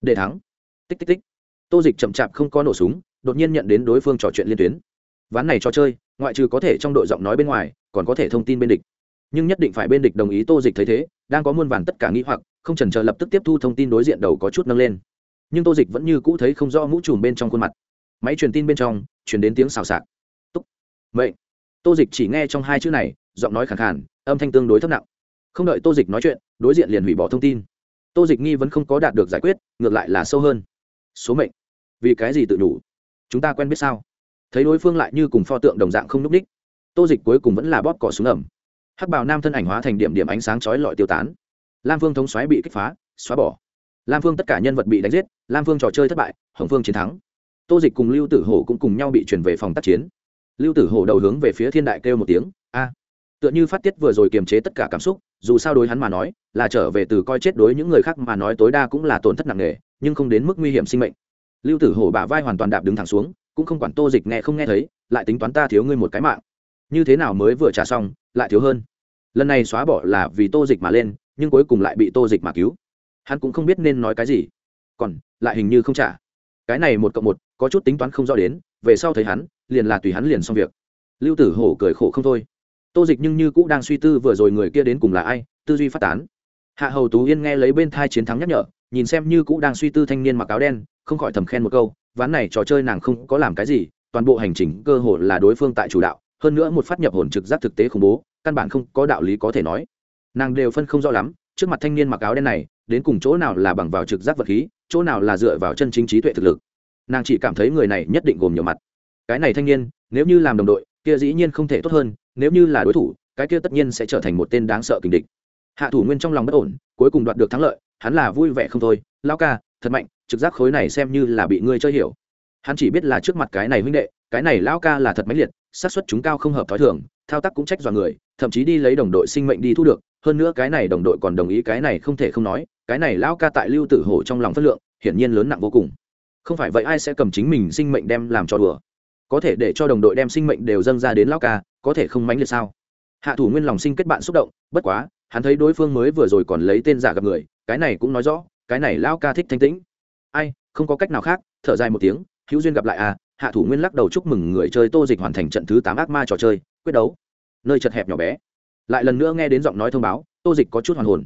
Để thắng. Tích tích tích. Tô dịch chậm chạp không có nổ súng, đột nhiên nhận đến đối phương trò chuyện liên tuyến. Ván này cho chơi, ngoại trừ có thể trong đội giọng nói bên ngoài, còn có thể thông tin bên địch. Nhưng nhất định phải bên địch đồng ý tô dịch thấy thế, đang có muôn vàn tất cả nghĩ hoặc, không trần chờ lập tức tiếp thu thông tin đối diện đầu có chút nâng lên nhưng tô dịch vẫn như cũ thấy không rõ mũ trùm bên trong khuôn mặt. Máy truyền tin bên trong chuyển đến tiếng xào xạc. Túc. Vậy. Tô dịch chỉ nghe trong hai chữ này, giọng nói khẳng khản âm thanh tương đối thấp nặng. Không đợi tô dịch nói chuyện, đối diện liền hủy bỏ thông tin. Tô dịch nghi vẫn không có đạt được giải quyết, ngược lại là sâu hơn. Số mệnh. Vì cái gì tự đủ? Chúng ta quen biết sao? Thấy đối phương lại như cùng pho tượng đồng dạng không n ú c đích tô dịch cuối cùng vẫn là bóp cỏ xuống ẩm. Hắc bào nam thân ảnh hóa thành điểm điểm ánh sáng chói lọi tiêu tán. Lam phương thống xoáy bị kích phá, xóa bỏ lam phương tất cả nhân vật bị đánh giết, lam phương trò chơi thất bại, hồng phương chiến thắng. Tô dịch cùng lưu tử hổ cũng cùng nhau bị chuyển về phòng tác chiến. Lưu tử hổ đầu hướng về phía thiên đại kêu một tiếng, a! Tựa như phát tiết vừa rồi kiềm chế tất cả cảm xúc, dù sao đối hắn mà nói, là trở về từ coi chết đối những người khác mà nói tối đa cũng là tổn thất nặng nề, nhưng không đến mức nguy hiểm sinh mệnh. Lưu tử hổ bả vai hoàn toàn đạp đứng thẳng xuống, cũng không quản tô dịch nghe không nghe thấy, lại tính toán ta thiếu ngươi một cái mạng. Như thế nào mới vừa trả xong, lại thiếu hơn. Lần này xóa bỏ là vì tô dịch mà lên, nhưng cuối cùng lại bị tô dịch mà cứu hắn cũng không biết nên nói cái gì. Còn, lại hình như không trả. Cái này một cộng một, có chút tính toán không rõ đến, về sau thấy hắn, liền là tùy hắn liền xong việc. Lưu tử hổ cười khổ không thôi. Tô dịch nhưng như cũng đang suy tư vừa rồi người kia đến cùng là ai, tư duy phát tán. Hạ hầu tú yên nghe lấy bên thai chiến thắng nhắc nhở, nhìn xem như cũng đang suy tư thanh niên mặc áo đen, không khỏi thầm khen một câu, ván này trò chơi nàng không có làm cái gì, toàn bộ hành trình cơ hồ là đối phương tại chủ đạo, hơn nữa một phát nhập hồn trực giác thực tế khủng bố, căn bản không có đạo lý có thể nói. Nàng đều phân không rõ lắm, trước mặt thanh niên mặc áo đen này đến cùng chỗ nào là bằng vào trực giác vật khí, chỗ nào là dựa vào chân chính trí tuệ thực lực. Nàng chỉ cảm thấy người này nhất định gồm nhiều mặt. Cái này thanh niên, nếu như làm đồng đội, kia dĩ nhiên không thể tốt hơn, nếu như là đối thủ, cái kia tất nhiên sẽ trở thành một tên đáng sợ kình địch. Hạ thủ nguyên trong lòng bất ổn, cuối cùng đoạt được thắng lợi, hắn là vui vẻ không thôi lao ca, thật mạnh, trực giác khối này xem như là bị ngươi chơi hiểu. Hắn chỉ biết là trước mặt cái này huynh đệ, cái này lao ca là thật mãnh liệt xác suất chúng cao không hợp thói thường, thao tác cũng trách dọa người, thậm chí đi lấy đồng đội sinh mệnh đi thu được, hơn nữa cái này đồng đội còn đồng ý cái này không thể không nói, cái này Lão ca tại lưu tử hổ trong lòng phất lượng, hiển nhiên lớn nặng vô cùng. Không phải vậy ai sẽ cầm chính mình sinh mệnh đem làm cho đùa? Có thể để cho đồng đội đem sinh mệnh đều dâng ra đến Lão ca, có thể không mãnh liệt sao? Hạ thủ nguyên lòng sinh kết bạn xúc động, bất quá, hắn thấy đối phương mới vừa rồi còn lấy tên giả gặp người, cái này cũng nói rõ, cái này Lão ca thích thanh tĩnh. Ai, không có cách nào khác, thở dài một tiếng, hữu duyên gặp lại à hạ thủ nguyên lắc đầu chúc mừng người chơi tô dịch hoàn thành trận thứ tám ác ma trò chơi, quyết đấu. Nơi chật hẹp nhỏ bé. Lại lần nữa nghe đến giọng nói thông báo, tô dịch có chút hoàn hồn.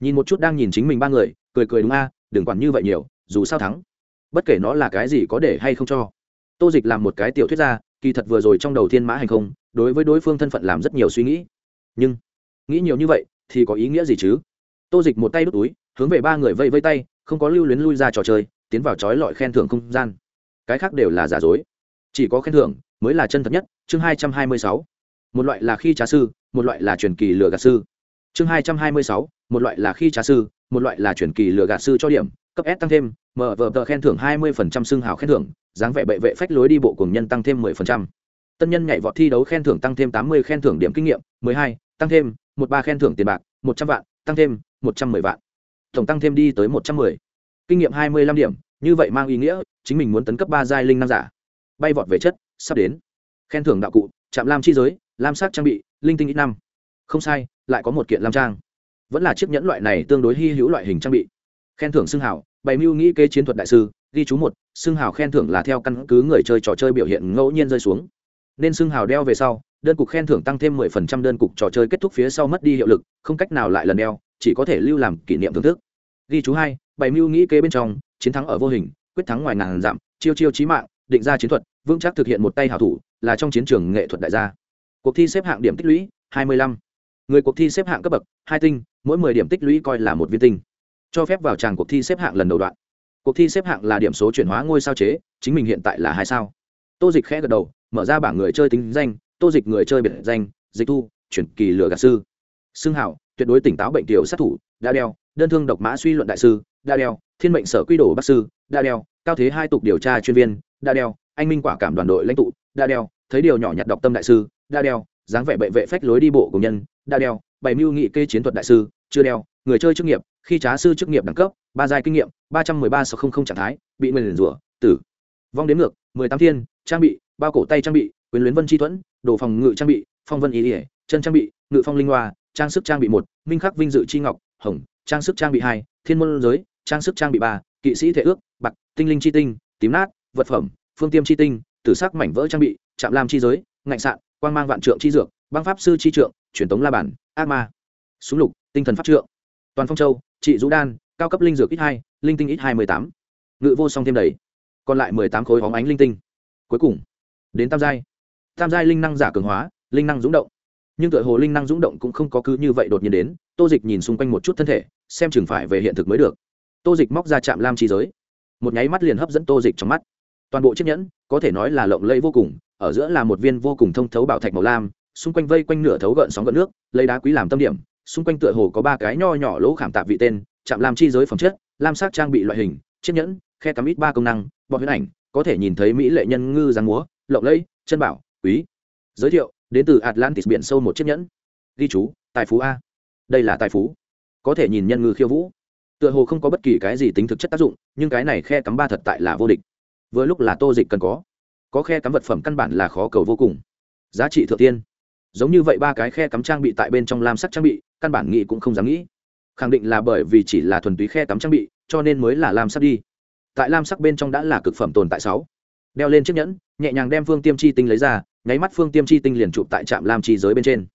Nhìn một chút đang nhìn chính mình ba người, cười cười đúng a, đừng quản như vậy nhiều, dù sao thắng. Bất kể nó là cái gì có để hay không cho. Tô dịch làm một cái tiểu thuyết ra, kỳ thật vừa rồi trong đầu thiên mã hành không, đối với đối phương thân phận làm rất nhiều suy nghĩ. Nhưng, nghĩ nhiều như vậy thì có ý nghĩa gì chứ? Tô dịch một tay đút túi, hướng về ba người vây vây tay, không có lưu luyến lui ra trò chơi, tiến vào trói lọi khen thưởng không gian cái khác đều là giả dối. Chỉ có khen thưởng mới là chân thật nhất, chương hai trăm hai mươi sáu. Một loại là khi trá sư, một loại là truyền kỳ lừa gạt sư. Chương hai trăm hai mươi sáu, một loại là khi trá sư, một loại là truyền kỳ lừa gạt sư cho điểm, cấp s tăng thêm mở vở tờ khen thưởng hai mươi phần trăm xương hào khen thưởng, dáng vẻ bệ vệ phách lối đi bộ cùng nhân tăng thêm mười phần trăm. Tân nhân nhảy vọt thi đấu khen thưởng tăng thêm tám mươi khen thưởng điểm kinh nghiệm, mười hai, tăng thêm, một ba khen thưởng tiền bạc, một trăm vạn, tăng thêm, một trăm mười vạn. Tổng tăng thêm đi tới một trăm mười. Kinh nghiệm hai mươi lăm điểm như vậy mang ý nghĩa, chính mình muốn tấn cấp ba giai linh năng giả. Bay vọt về chất, sắp đến. Khen thưởng đạo cụ trạm lam chi giới, lam sắc trang bị, linh tinh ít năm. Không sai, lại có một kiện lam trang. Vẫn là chiếc nhẫn loại này tương đối hy hữu loại hình trang bị. Khen thưởng xưng hảo bày mưu nghĩ kế chiến thuật đại sư, ghi chú một, xưng hào khen thưởng là theo căn cứ người chơi trò chơi biểu hiện ngẫu nhiên rơi xuống. Nên xưng hào đeo về sau, đơn cục khen thưởng tăng thêm mười phần trăm đơn cục trò chơi kết thúc phía sau mất đi hiệu lực, không cách nào lại lần đeo, chỉ có thể lưu làm kỷ niệm thưởng thức. Ghi chú hai, bày mưu nghĩ kế bên trong chiến thắng ở vô hình, quyết thắng ngoài ngàn dặm, chiêu chiêu trí mạng, định ra chiến thuật, vững chắc thực hiện một tay hảo thủ, là trong chiến trường nghệ thuật đại gia. Cuộc thi xếp hạng điểm tích lũy, hai mươi lăm. Người cuộc thi xếp hạng cấp bậc, hai tinh, mỗi mười điểm tích lũy coi là một viên tinh. Cho phép vào tràng cuộc thi xếp hạng lần đầu đoạn. Cuộc thi xếp hạng là điểm số chuyển hóa ngôi sao chế, chính mình hiện tại là hai sao. Tô dịch khẽ gật đầu, mở ra bảng người chơi tính danh, tô dịch người chơi biệt danh, dịch thu, chuyển kỳ lửa gạt sư. Xưng hảo, tuyệt đối tỉnh táo bệnh tiểu sát thủ đa đeo, đơn thương độc mã suy luận đại sư đa đeo, thiên mệnh sở quy đồ bác sư, đa đeo, cao thế hai tục điều tra chuyên viên, đa đeo, anh minh quả cảm đoàn đội lãnh tụ, đa đeo, thấy điều nhỏ nhặt đọc tâm đại sư, đa đeo, dáng vẻ bệ vệ phách lối đi bộ của nhân, đa đeo bảy mưu nghị kê chiến thuật đại sư, chưa đeo, người chơi chức nghiệp, khi trá sư chức nghiệp đẳng cấp, ba giai kinh nghiệm, ba trăm mười ba sáu không không trạng thái, bị nguyền rủa, tử. Vong đến ngược, mười tám thiên, trang bị, bao cổ tay trang bị, quyền luyến vân chi thuẫn, đồ phòng ngự trang bị, phong vân ý ỉa, chân trang bị, ngự phong linh hoa, trang sức trang bị một, minh khắc vinh dự chi ngọc, hồng, trang sức trang bị hai, thiên môn giới trang sức trang bị ba, kỵ sĩ thể ước, bạc, tinh linh chi tinh, tím nát, vật phẩm, phương tiêm chi tinh, tử sắc mảnh vỡ trang bị, trạm lam chi giới, ngạnh sạn, quang mang vạn trượng chi dược, băng pháp sư chi trượng, truyền tống la bản ác ma, súng lục, tinh thần pháp trượng. Toàn phong châu, trị dũ đan, cao cấp linh dược ít hai, linh tinh ít hai mươi tám. Ngự vô song thêm đầy. Còn lại mười tám khối hóng ánh linh tinh. Cuối cùng, đến tam giai. Tam giai linh năng giả cường hóa, linh năng rúng động. Nhưng tựa hồ linh năng rúng động cũng không có cứ như vậy đột nhiên đến, tô dịch nhìn xung quanh một chút thân thể, xem chừng phải về hiện thực mới được tô dịch móc ra chạm lam chi giới. Một nháy mắt liền hấp dẫn tô dịch trong mắt. Toàn bộ chiếc nhẫn, có thể nói là lộng lẫy vô cùng, ở giữa là một viên vô cùng thông thấu bảo thạch màu lam, xung quanh vây quanh nửa thấu gợn sóng gợn nước, lấy đá quý làm tâm điểm, xung quanh tựa hồ có ba cái nho nhỏ lỗ khảm tạp vị tên chạm lam chi giới phẩm chất, lam sắc trang bị loại hình, chiếc nhẫn, khe cắm ít ba công năng bọ huyết ảnh, có thể nhìn thấy mỹ lệ nhân ngư giáng múa, lộng lẫy, chân bảo, quý. Giới thiệu, đến từ atlantis biển sâu một chiếc nhẫn. Ghi chú, tài phú a. Đây là tài phú. Có thể nhìn nhân ngư khiêu vũ tựa hồ không có bất kỳ cái gì tính thực chất tác dụng, nhưng cái này khe cắm ba thật tại là vô địch. Vừa lúc là tô dịch cần có. Có khe cắm vật phẩm căn bản là khó cầu vô cùng. Giá trị thượng tiên. Giống như vậy ba cái khe cắm trang bị tại bên trong lam sắc trang bị, căn bản nghĩ cũng không dám nghĩ. Khẳng định là bởi vì chỉ là thuần túy khe cắm trang bị, cho nên mới là lam sắc đi. Tại lam sắc bên trong đã là cực phẩm tồn tại sáu. Đeo lên chiếc nhẫn, nhẹ nhàng đem phương tiêm chi tinh lấy ra, nháy mắt phương tiêm chi tinh liền chụp tại trạm lam chi giới bên trên.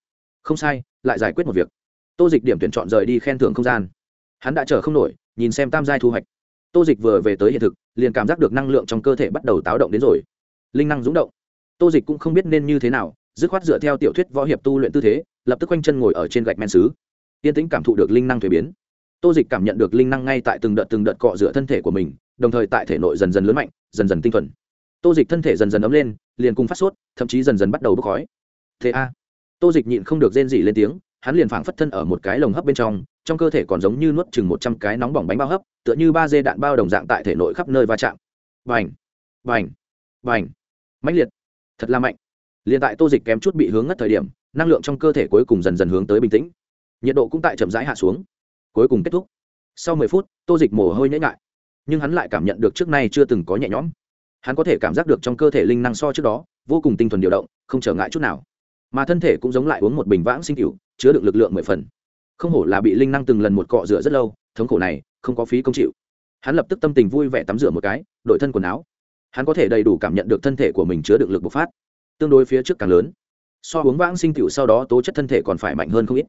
Không sai, lại giải quyết một việc. Tô dịch điểm tuyển chọn rời đi khen thưởng không gian hắn đã chờ không nổi, nhìn xem tam giai thu hoạch. Tô dịch vừa về tới hiện thực, liền cảm giác được năng lượng trong cơ thể bắt đầu táo động đến rồi. Linh năng rúng động. Tô dịch cũng không biết nên như thế nào, dứt khoát dựa theo tiểu thuyết võ hiệp tu luyện tư thế, lập tức quanh chân ngồi ở trên gạch men xứ. Yên tĩnh cảm thụ được linh năng thuế biến. Tô dịch cảm nhận được linh năng ngay tại từng đợt từng đợt cọ dựa thân thể của mình, đồng thời tại thể nội dần dần lớn mạnh, dần dần tinh thuần. Tô dịch thân thể dần dần ấm lên, liền cùng phát sốt, thậm chí dần dần bắt đầu bốc khói. Thế a. Tô dịch nhịn không được rên dỉ lên tiếng hắn liền phảng phất thân ở một cái lồng hấp bên trong trong cơ thể còn giống như nuốt chừng một trăm cái nóng bỏng bánh bao hấp, tựa như ba dê đạn bao đồng dạng tại thể nội khắp nơi va chạm. Vành vành vành mãnh liệt! Thật là mạnh! Liền tại tô dịch kém chút bị hướng ngất thời điểm, năng lượng trong cơ thể cuối cùng dần dần hướng tới bình tĩnh. Nhiệt độ cũng tại chậm rãi hạ xuống. Cuối cùng kết thúc. Sau mười phút, tô dịch mồ hôi nhễ ngại. Nhưng hắn lại cảm nhận được trước nay chưa từng có nhẹ nhõm. Hắn có thể cảm giác được trong cơ thể linh năng so trước đó, vô cùng tinh thuần điều động, không trở ngại chút nào. Mà thân thể cũng giống lại uống một bình vãng sinh cựu chứa được lực lượng mười phần. Không hổ là bị linh năng từng lần một cọ rửa rất lâu, thống khổ này, không có phí công chịu. Hắn lập tức tâm tình vui vẻ tắm rửa một cái đội thân quần áo. Hắn có thể đầy đủ cảm nhận được thân thể của mình chứa đựng lực bộc phát. Tương đối phía trước càng lớn. So uống vãng sinh cựu sau đó tố chất thân thể còn phải mạnh hơn không ít.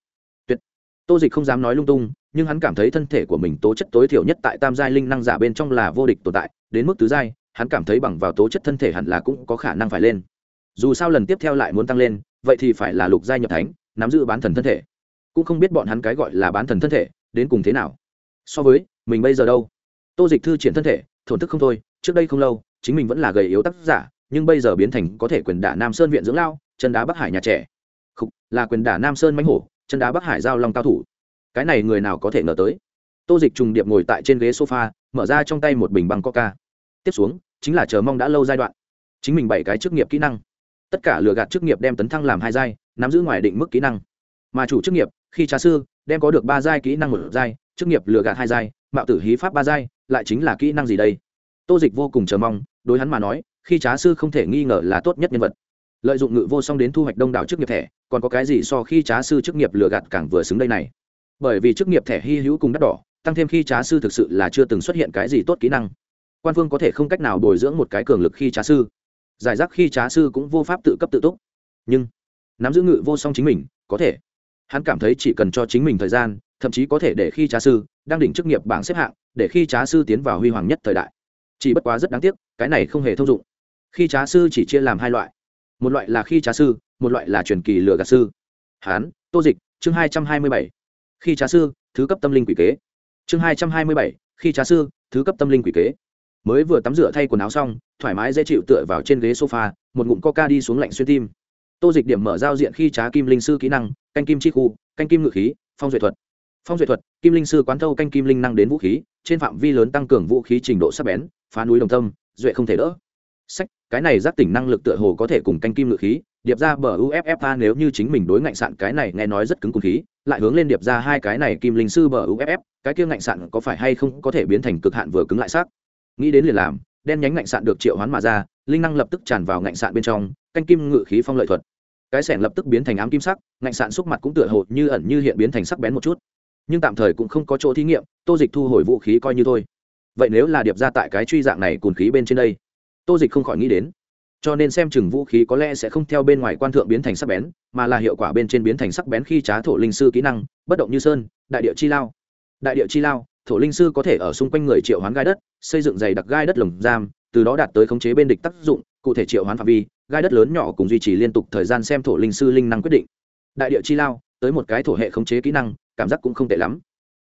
Tuyệt. Tô dịch không dám nói lung tung, nhưng hắn cảm thấy thân thể của mình tố chất tối thiểu nhất tại tam giai linh năng giả bên trong là vô địch tồn tại, đến mức tứ giai, hắn cảm thấy bằng vào tố chất thân thể hẳn là cũng có khả năng phải lên. Dù sao lần tiếp theo lại muốn tăng lên, vậy thì phải là lục giai nhập thánh nắm giữ bán thần thân thể. Cũng không biết bọn hắn cái gọi là bán thần thân thể đến cùng thế nào. So với mình bây giờ đâu? Tô dịch thư triển thân thể thổn thức không thôi trước đây không lâu chính mình vẫn là gầy yếu tác giả nhưng bây giờ biến thành có thể quyền đả nam sơn viện dưỡng lao chân đá bắc hải nhà trẻ. Khúc, là quyền đả nam sơn mánh hổ chân đá bắc hải giao long cao thủ. Cái này người nào có thể ngờ tới? Tô dịch trùng điệp ngồi tại trên ghế sofa mở ra trong tay một bình băng coca. Tiếp xuống chính là chờ mong đã lâu giai đoạn. Chính mình bảy cái chức nghiệp kỹ năng. Tất cả lừa gạt chức nghiệp đem tấn thăng làm hai giai nắm giữ ngoài định mức kỹ năng. Mà chủ chức nghiệp, khi trà sư, đem có được ba giai kỹ năng một giai, chức nghiệp lừa gạt hai giai, mạo tử hí pháp ba giai, lại chính là kỹ năng gì đây? Tô dịch vô cùng chờ mong, đối hắn mà nói, khi trá sư không thể nghi ngờ là tốt nhất nhân vật. Lợi dụng ngự vô song đến thu hoạch đông đảo chức nghiệp thẻ, còn có cái gì so khi trá sư chức nghiệp lừa gạt càng vừa xứng đây này? Bởi vì chức nghiệp thẻ hy hữu cùng đắt đỏ, tăng thêm khi trá sư thực sự là chưa từng xuất hiện cái gì tốt kỹ năng. Quan phương có thể không cách nào bồi dưỡng một cái cường lực khi trá sư. Giải rác khi trá sư cũng vô pháp tự cấp tự túc. Nhưng nắm giữ ngự vô song chính mình, có thể. Hắn cảm thấy chỉ cần cho chính mình thời gian, thậm chí có thể để khi trá sư đang đỉnh chức nghiệp bảng xếp hạng, để khi trá sư tiến vào huy hoàng nhất thời đại. Chỉ bất quá rất đáng tiếc, cái này không hề thông dụng. Khi trá sư chỉ chia làm hai loại. Một loại là khi trá sư, một loại là truyền kỳ lừa gạt sư. Hán, tô dịch, chương hai trăm hai mươi bảy. Khi trá sư, thứ cấp tâm linh quỷ kế. Chương hai trăm hai mươi bảy, khi trá sư, thứ cấp tâm linh quỷ kế. Mới vừa tắm rửa thay quần áo xong, thoải mái dễ chịu tựa vào trên ghế sofa, một ngụm coca đi xuống lạnh xuyên tim tô dịch điểm mở giao diện khi trá kim linh sư kỹ năng, canh kim chi khu, canh kim ngự khí, phong duệ thuật. Phong duệ thuật, kim linh sư quán thâu canh kim linh năng đến vũ khí, trên phạm vi lớn tăng cường vũ khí trình độ sắc bén, phá núi đồng tâm, duệ không thể đỡ. Sách, cái này giác tỉnh năng lực tựa hồ có thể cùng canh kim ngự khí, điệp ra bờ uffa nếu như chính mình đối ngạnh sạn cái này nghe nói rất cứng cùng khí, lại hướng lên điệp ra hai cái này kim linh sư bờ uff cái kia ngạnh sạn có phải hay không có thể biến thành cực hạn vừa cứng lại xác? Nghĩ đến liền làm, đen nhánh ngạnh sạn được triệu hoán mà ra, linh năng lập tức tràn vào ngạnh sạn bên trong, canh kim ngự khí phong lợi thuật cái sẻn lập tức biến thành ám kim sắc, ngạnh sạn xúc mặt cũng tựa hồ như ẩn như hiện biến thành sắc bén một chút. Nhưng tạm thời cũng không có chỗ thí nghiệm, tô dịch thu hồi vũ khí coi như thôi. Vậy nếu là điệp ra tại cái truy dạng này cùn khí bên trên đây, tô dịch không khỏi nghĩ đến. Cho nên xem chừng vũ khí có lẽ sẽ không theo bên ngoài quan thượng biến thành sắc bén, mà là hiệu quả bên trên biến thành sắc bén khi trá thổ linh sư kỹ năng, bất động như sơn, đại địa chi lao. Đại địa chi lao, thổ linh sư có thể ở xung quanh người triệu hoán gai đất, xây dựng dày đặc gai đất lồng giam, từ đó đạt tới khống chế bên địch tác dụng, cụ thể triệu hoán phạm vi gai đất lớn nhỏ cùng duy trì liên tục thời gian xem thổ linh sư linh năng quyết định. Đại địa chi lao, tới một cái thổ hệ khống chế kỹ năng, cảm giác cũng không tệ lắm.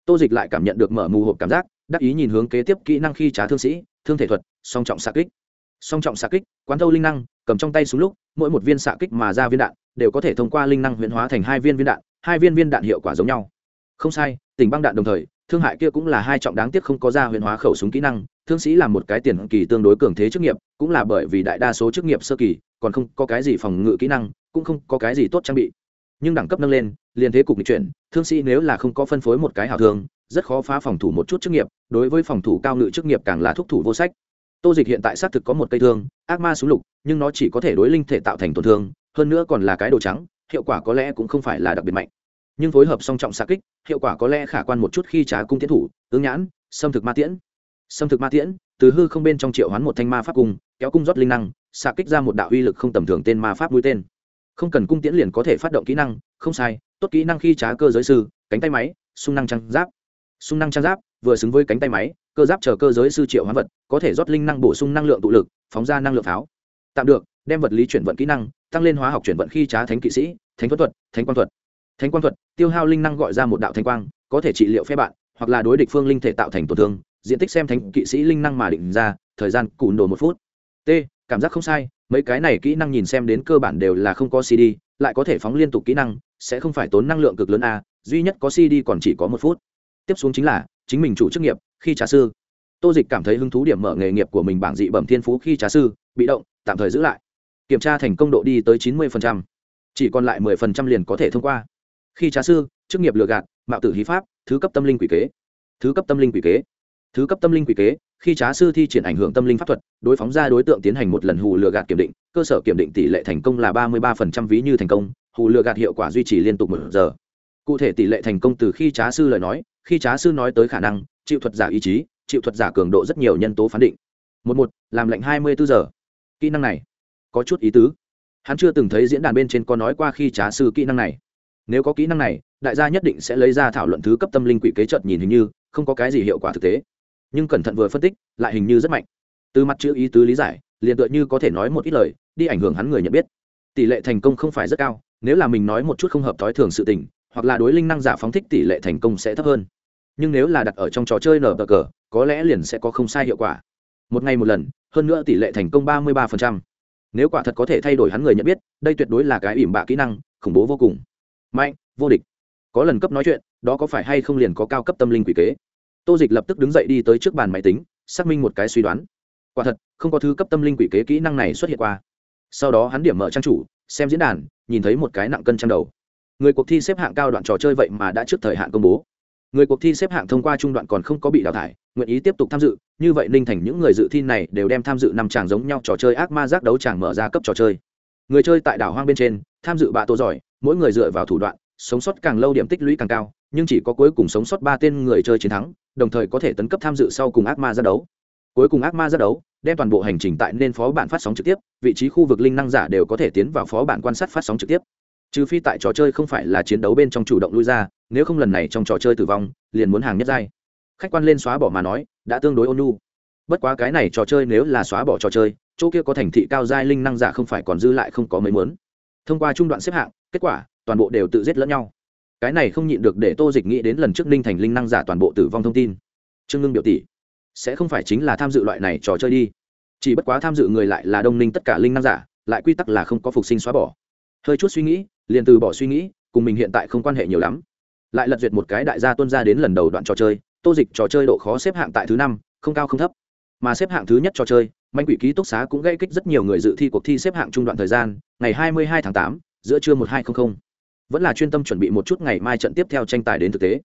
Tô dịch lại cảm nhận được mở mù hộp cảm giác, đắc ý nhìn hướng kế tiếp kỹ năng khi trá thương sĩ, thương thể thuật, song trọng xạ kích. Song trọng xạ kích, quán thâu linh năng, cầm trong tay xuống lúc, mỗi một viên xạ kích mà ra viên đạn, đều có thể thông qua linh năng huyễn hóa thành hai viên viên đạn, hai viên viên đạn hiệu quả giống nhau. Không sai, tình băng đạn đồng thời thương hại kia cũng là hai trọng đáng tiếc không có ra huyền hóa khẩu súng kỹ năng, thương sĩ là một cái tiền kỳ tương đối cường thế chức nghiệp, cũng là bởi vì đại đa số chức nghiệp sơ kỳ, còn không có cái gì phòng ngự kỹ năng, cũng không có cái gì tốt trang bị. Nhưng đẳng cấp nâng lên, liền thế cục nghị chuyển, thương sĩ nếu là không có phân phối một cái hảo thương rất khó phá phòng thủ một chút chức nghiệp, đối với phòng thủ cao ngự chức nghiệp càng là thúc thủ vô sách. Tô dịch hiện tại xác thực có một cây thương, ác ma súng lục, nhưng nó chỉ có thể đối linh thể tạo thành tổn thương, hơn nữa còn là cái đồ trắng, hiệu quả có lẽ cũng không phải là đặc biệt mạnh nhưng phối hợp song trọng xa kích, hiệu quả có lẽ khả quan một chút khi trá cung tiến thủ, ứng nhãn, xâm thực ma tiễn. Xâm thực ma tiễn, từ hư không bên trong triệu hoán một thanh ma pháp cung, kéo cung rót linh năng, xạ kích ra một đạo uy lực không tầm thường tên ma pháp mũi tên. Không cần cung tiễn liền có thể phát động kỹ năng, không sai, tốt kỹ năng khi trá cơ giới sư, cánh tay máy sung năng trang giáp. Sung năng trang giáp, vừa xứng với cánh tay máy, cơ giáp chờ cơ giới sư triệu hoán vật, có thể rót linh năng bổ sung năng lượng tụ lực, phóng ra năng lượng pháo. Tạm được, đem vật lý chuyển vận kỹ năng, tăng lên hóa học chuyển vận khi trá thánh kỵ sĩ, thánh thuật thuật, thánh quang thuật thánh quang thuật, tiêu hao linh năng gọi ra một đạo thanh quang, có thể trị liệu phe bạn, hoặc là đối địch phương linh thể tạo thành tổn thương, diện tích xem thánh kỵ sĩ linh năng mà định ra, thời gian cùn đồ một phút. T, cảm giác không sai, mấy cái này kỹ năng nhìn xem đến cơ bản đều là không có cd lại có thể phóng liên tục kỹ năng, sẽ không phải tốn năng lượng cực lớn a, duy nhất có cd còn chỉ có một phút. Tiếp xuống chính là, chính mình chủ chức nghiệp, khi trà sư. Tô dịch cảm thấy hứng thú điểm mở nghề nghiệp của mình bảng dị bẩm thiên phú khi trà sư, bị động, tạm thời giữ lại. Kiểm tra thành công độ đi tới chín mươi chỉ còn lại 10% liền có thể thông qua khi trà sư, chức nghiệp lừa gạt, mạo tử hí pháp, thứ cấp tâm linh quỷ kế. Thứ cấp tâm linh quỷ kế. Thứ cấp tâm linh quỷ kế, khi trá sư thi triển ảnh hưởng tâm linh pháp thuật, đối phóng ra đối tượng tiến hành một lần hù lừa gạt kiểm định, cơ sở kiểm định tỷ lệ thành công là ba mươi ba ví như thành công, hù lừa gạt hiệu quả duy trì liên tục một giờ. Cụ thể tỷ lệ thành công từ khi trá sư lời nói, khi trá sư nói tới khả năng, chịu thuật giả ý chí, chịu thuật giả cường độ rất nhiều nhân tố phán định. Một một, làm lệnh hai mươi bốn giờ. Kỹ năng này, có chút ý tứ. Hắn chưa từng thấy diễn đàn bên trên có nói qua khi trá sư kỹ năng này nếu có kỹ năng này, đại gia nhất định sẽ lấy ra thảo luận thứ cấp tâm linh quỷ kế trợt nhìn hình như, không có cái gì hiệu quả thực tế. Nhưng cẩn thận vừa phân tích, lại hình như rất mạnh. Từ mặt chữ ý tứ lý giải, liền tựa như có thể nói một ít lời, đi ảnh hưởng hắn người nhận biết. Tỷ lệ thành công không phải rất cao, nếu là mình nói một chút không hợp thói thường sự tình, hoặc là đối linh năng giả phóng thích tỷ lệ thành công sẽ thấp hơn. Nhưng nếu là đặt ở trong trò chơi nở bờ cờ, có lẽ liền sẽ có không sai hiệu quả. Một ngày một lần, hơn nữa tỷ lệ thành công ba mươi ba nếu quả thật có thể thay đổi hắn người nhận biết, đây tuyệt đối là cái ỉm bạ kỹ năng, khủng bố vô cùng mạnh, vô địch. Có lần cấp nói chuyện, đó có phải hay không liền có cao cấp tâm linh quỷ kế? Tô dịch lập tức đứng dậy đi tới trước bàn máy tính, xác minh một cái suy đoán. Quả thật, không có thứ cấp tâm linh quỷ kế kỹ năng này xuất hiện qua. Sau đó hắn điểm mở trang chủ, xem diễn đàn, nhìn thấy một cái nặng cân trang đầu. Người cuộc thi xếp hạng cao đoạn trò chơi vậy mà đã trước thời hạn công bố. Người cuộc thi xếp hạng thông qua trung đoạn còn không có bị đào thải, nguyện ý tiếp tục tham dự, như vậy ninh thành những người dự thi này đều đem tham dự năm tràng giống nhau trò chơi ác ma giác đấu tràng mở ra cấp trò chơi. Người chơi tại đảo hoang bên trên, tham dự bạ tô giỏi mỗi người dựa vào thủ đoạn, sống sót càng lâu điểm tích lũy càng cao, nhưng chỉ có cuối cùng sống sót ba tên người chơi chiến thắng, đồng thời có thể tấn cấp tham dự sau cùng ác ma ra đấu. Cuối cùng ác ma ra đấu, đem toàn bộ hành trình tại nên phó bản phát sóng trực tiếp, vị trí khu vực linh năng giả đều có thể tiến vào phó bản quan sát phát sóng trực tiếp. Trừ phi tại trò chơi không phải là chiến đấu bên trong chủ động lui ra, nếu không lần này trong trò chơi tử vong, liền muốn hàng nhất giai. Khách quan lên xóa bỏ mà nói, đã tương đối ôn nhu. Bất quá cái này trò chơi nếu là xóa bỏ trò chơi, chỗ kia có thành thị cao giai linh năng giả không phải còn dư lại không có mấy muốn thông qua trung đoạn xếp hạng, kết quả, toàn bộ đều tự giết lẫn nhau. Cái này không nhịn được để tô dịch nghĩ đến lần trước ninh thành linh năng giả toàn bộ tử vong thông tin. Trương ngưng biểu tỷ, sẽ không phải chính là tham dự loại này trò chơi đi. Chỉ bất quá tham dự người lại là đông ninh tất cả linh năng giả, lại quy tắc là không có phục sinh xóa bỏ. Hơi chút suy nghĩ, liền từ bỏ suy nghĩ, cùng mình hiện tại không quan hệ nhiều lắm. Lại lật duyệt một cái đại gia tuân ra đến lần đầu đoạn trò chơi, tô dịch trò chơi độ khó xếp hạng tại thứ năm, không cao không thấp mà xếp hạng thứ nhất trò chơi manh quỷ ký túc xá cũng gây kích rất nhiều người dự thi cuộc thi xếp hạng trung đoạn thời gian ngày hai mươi hai tháng 8, giữa trưa một hai trăm linh vẫn là chuyên tâm chuẩn bị một chút ngày mai trận tiếp theo tranh tài đến thực tế.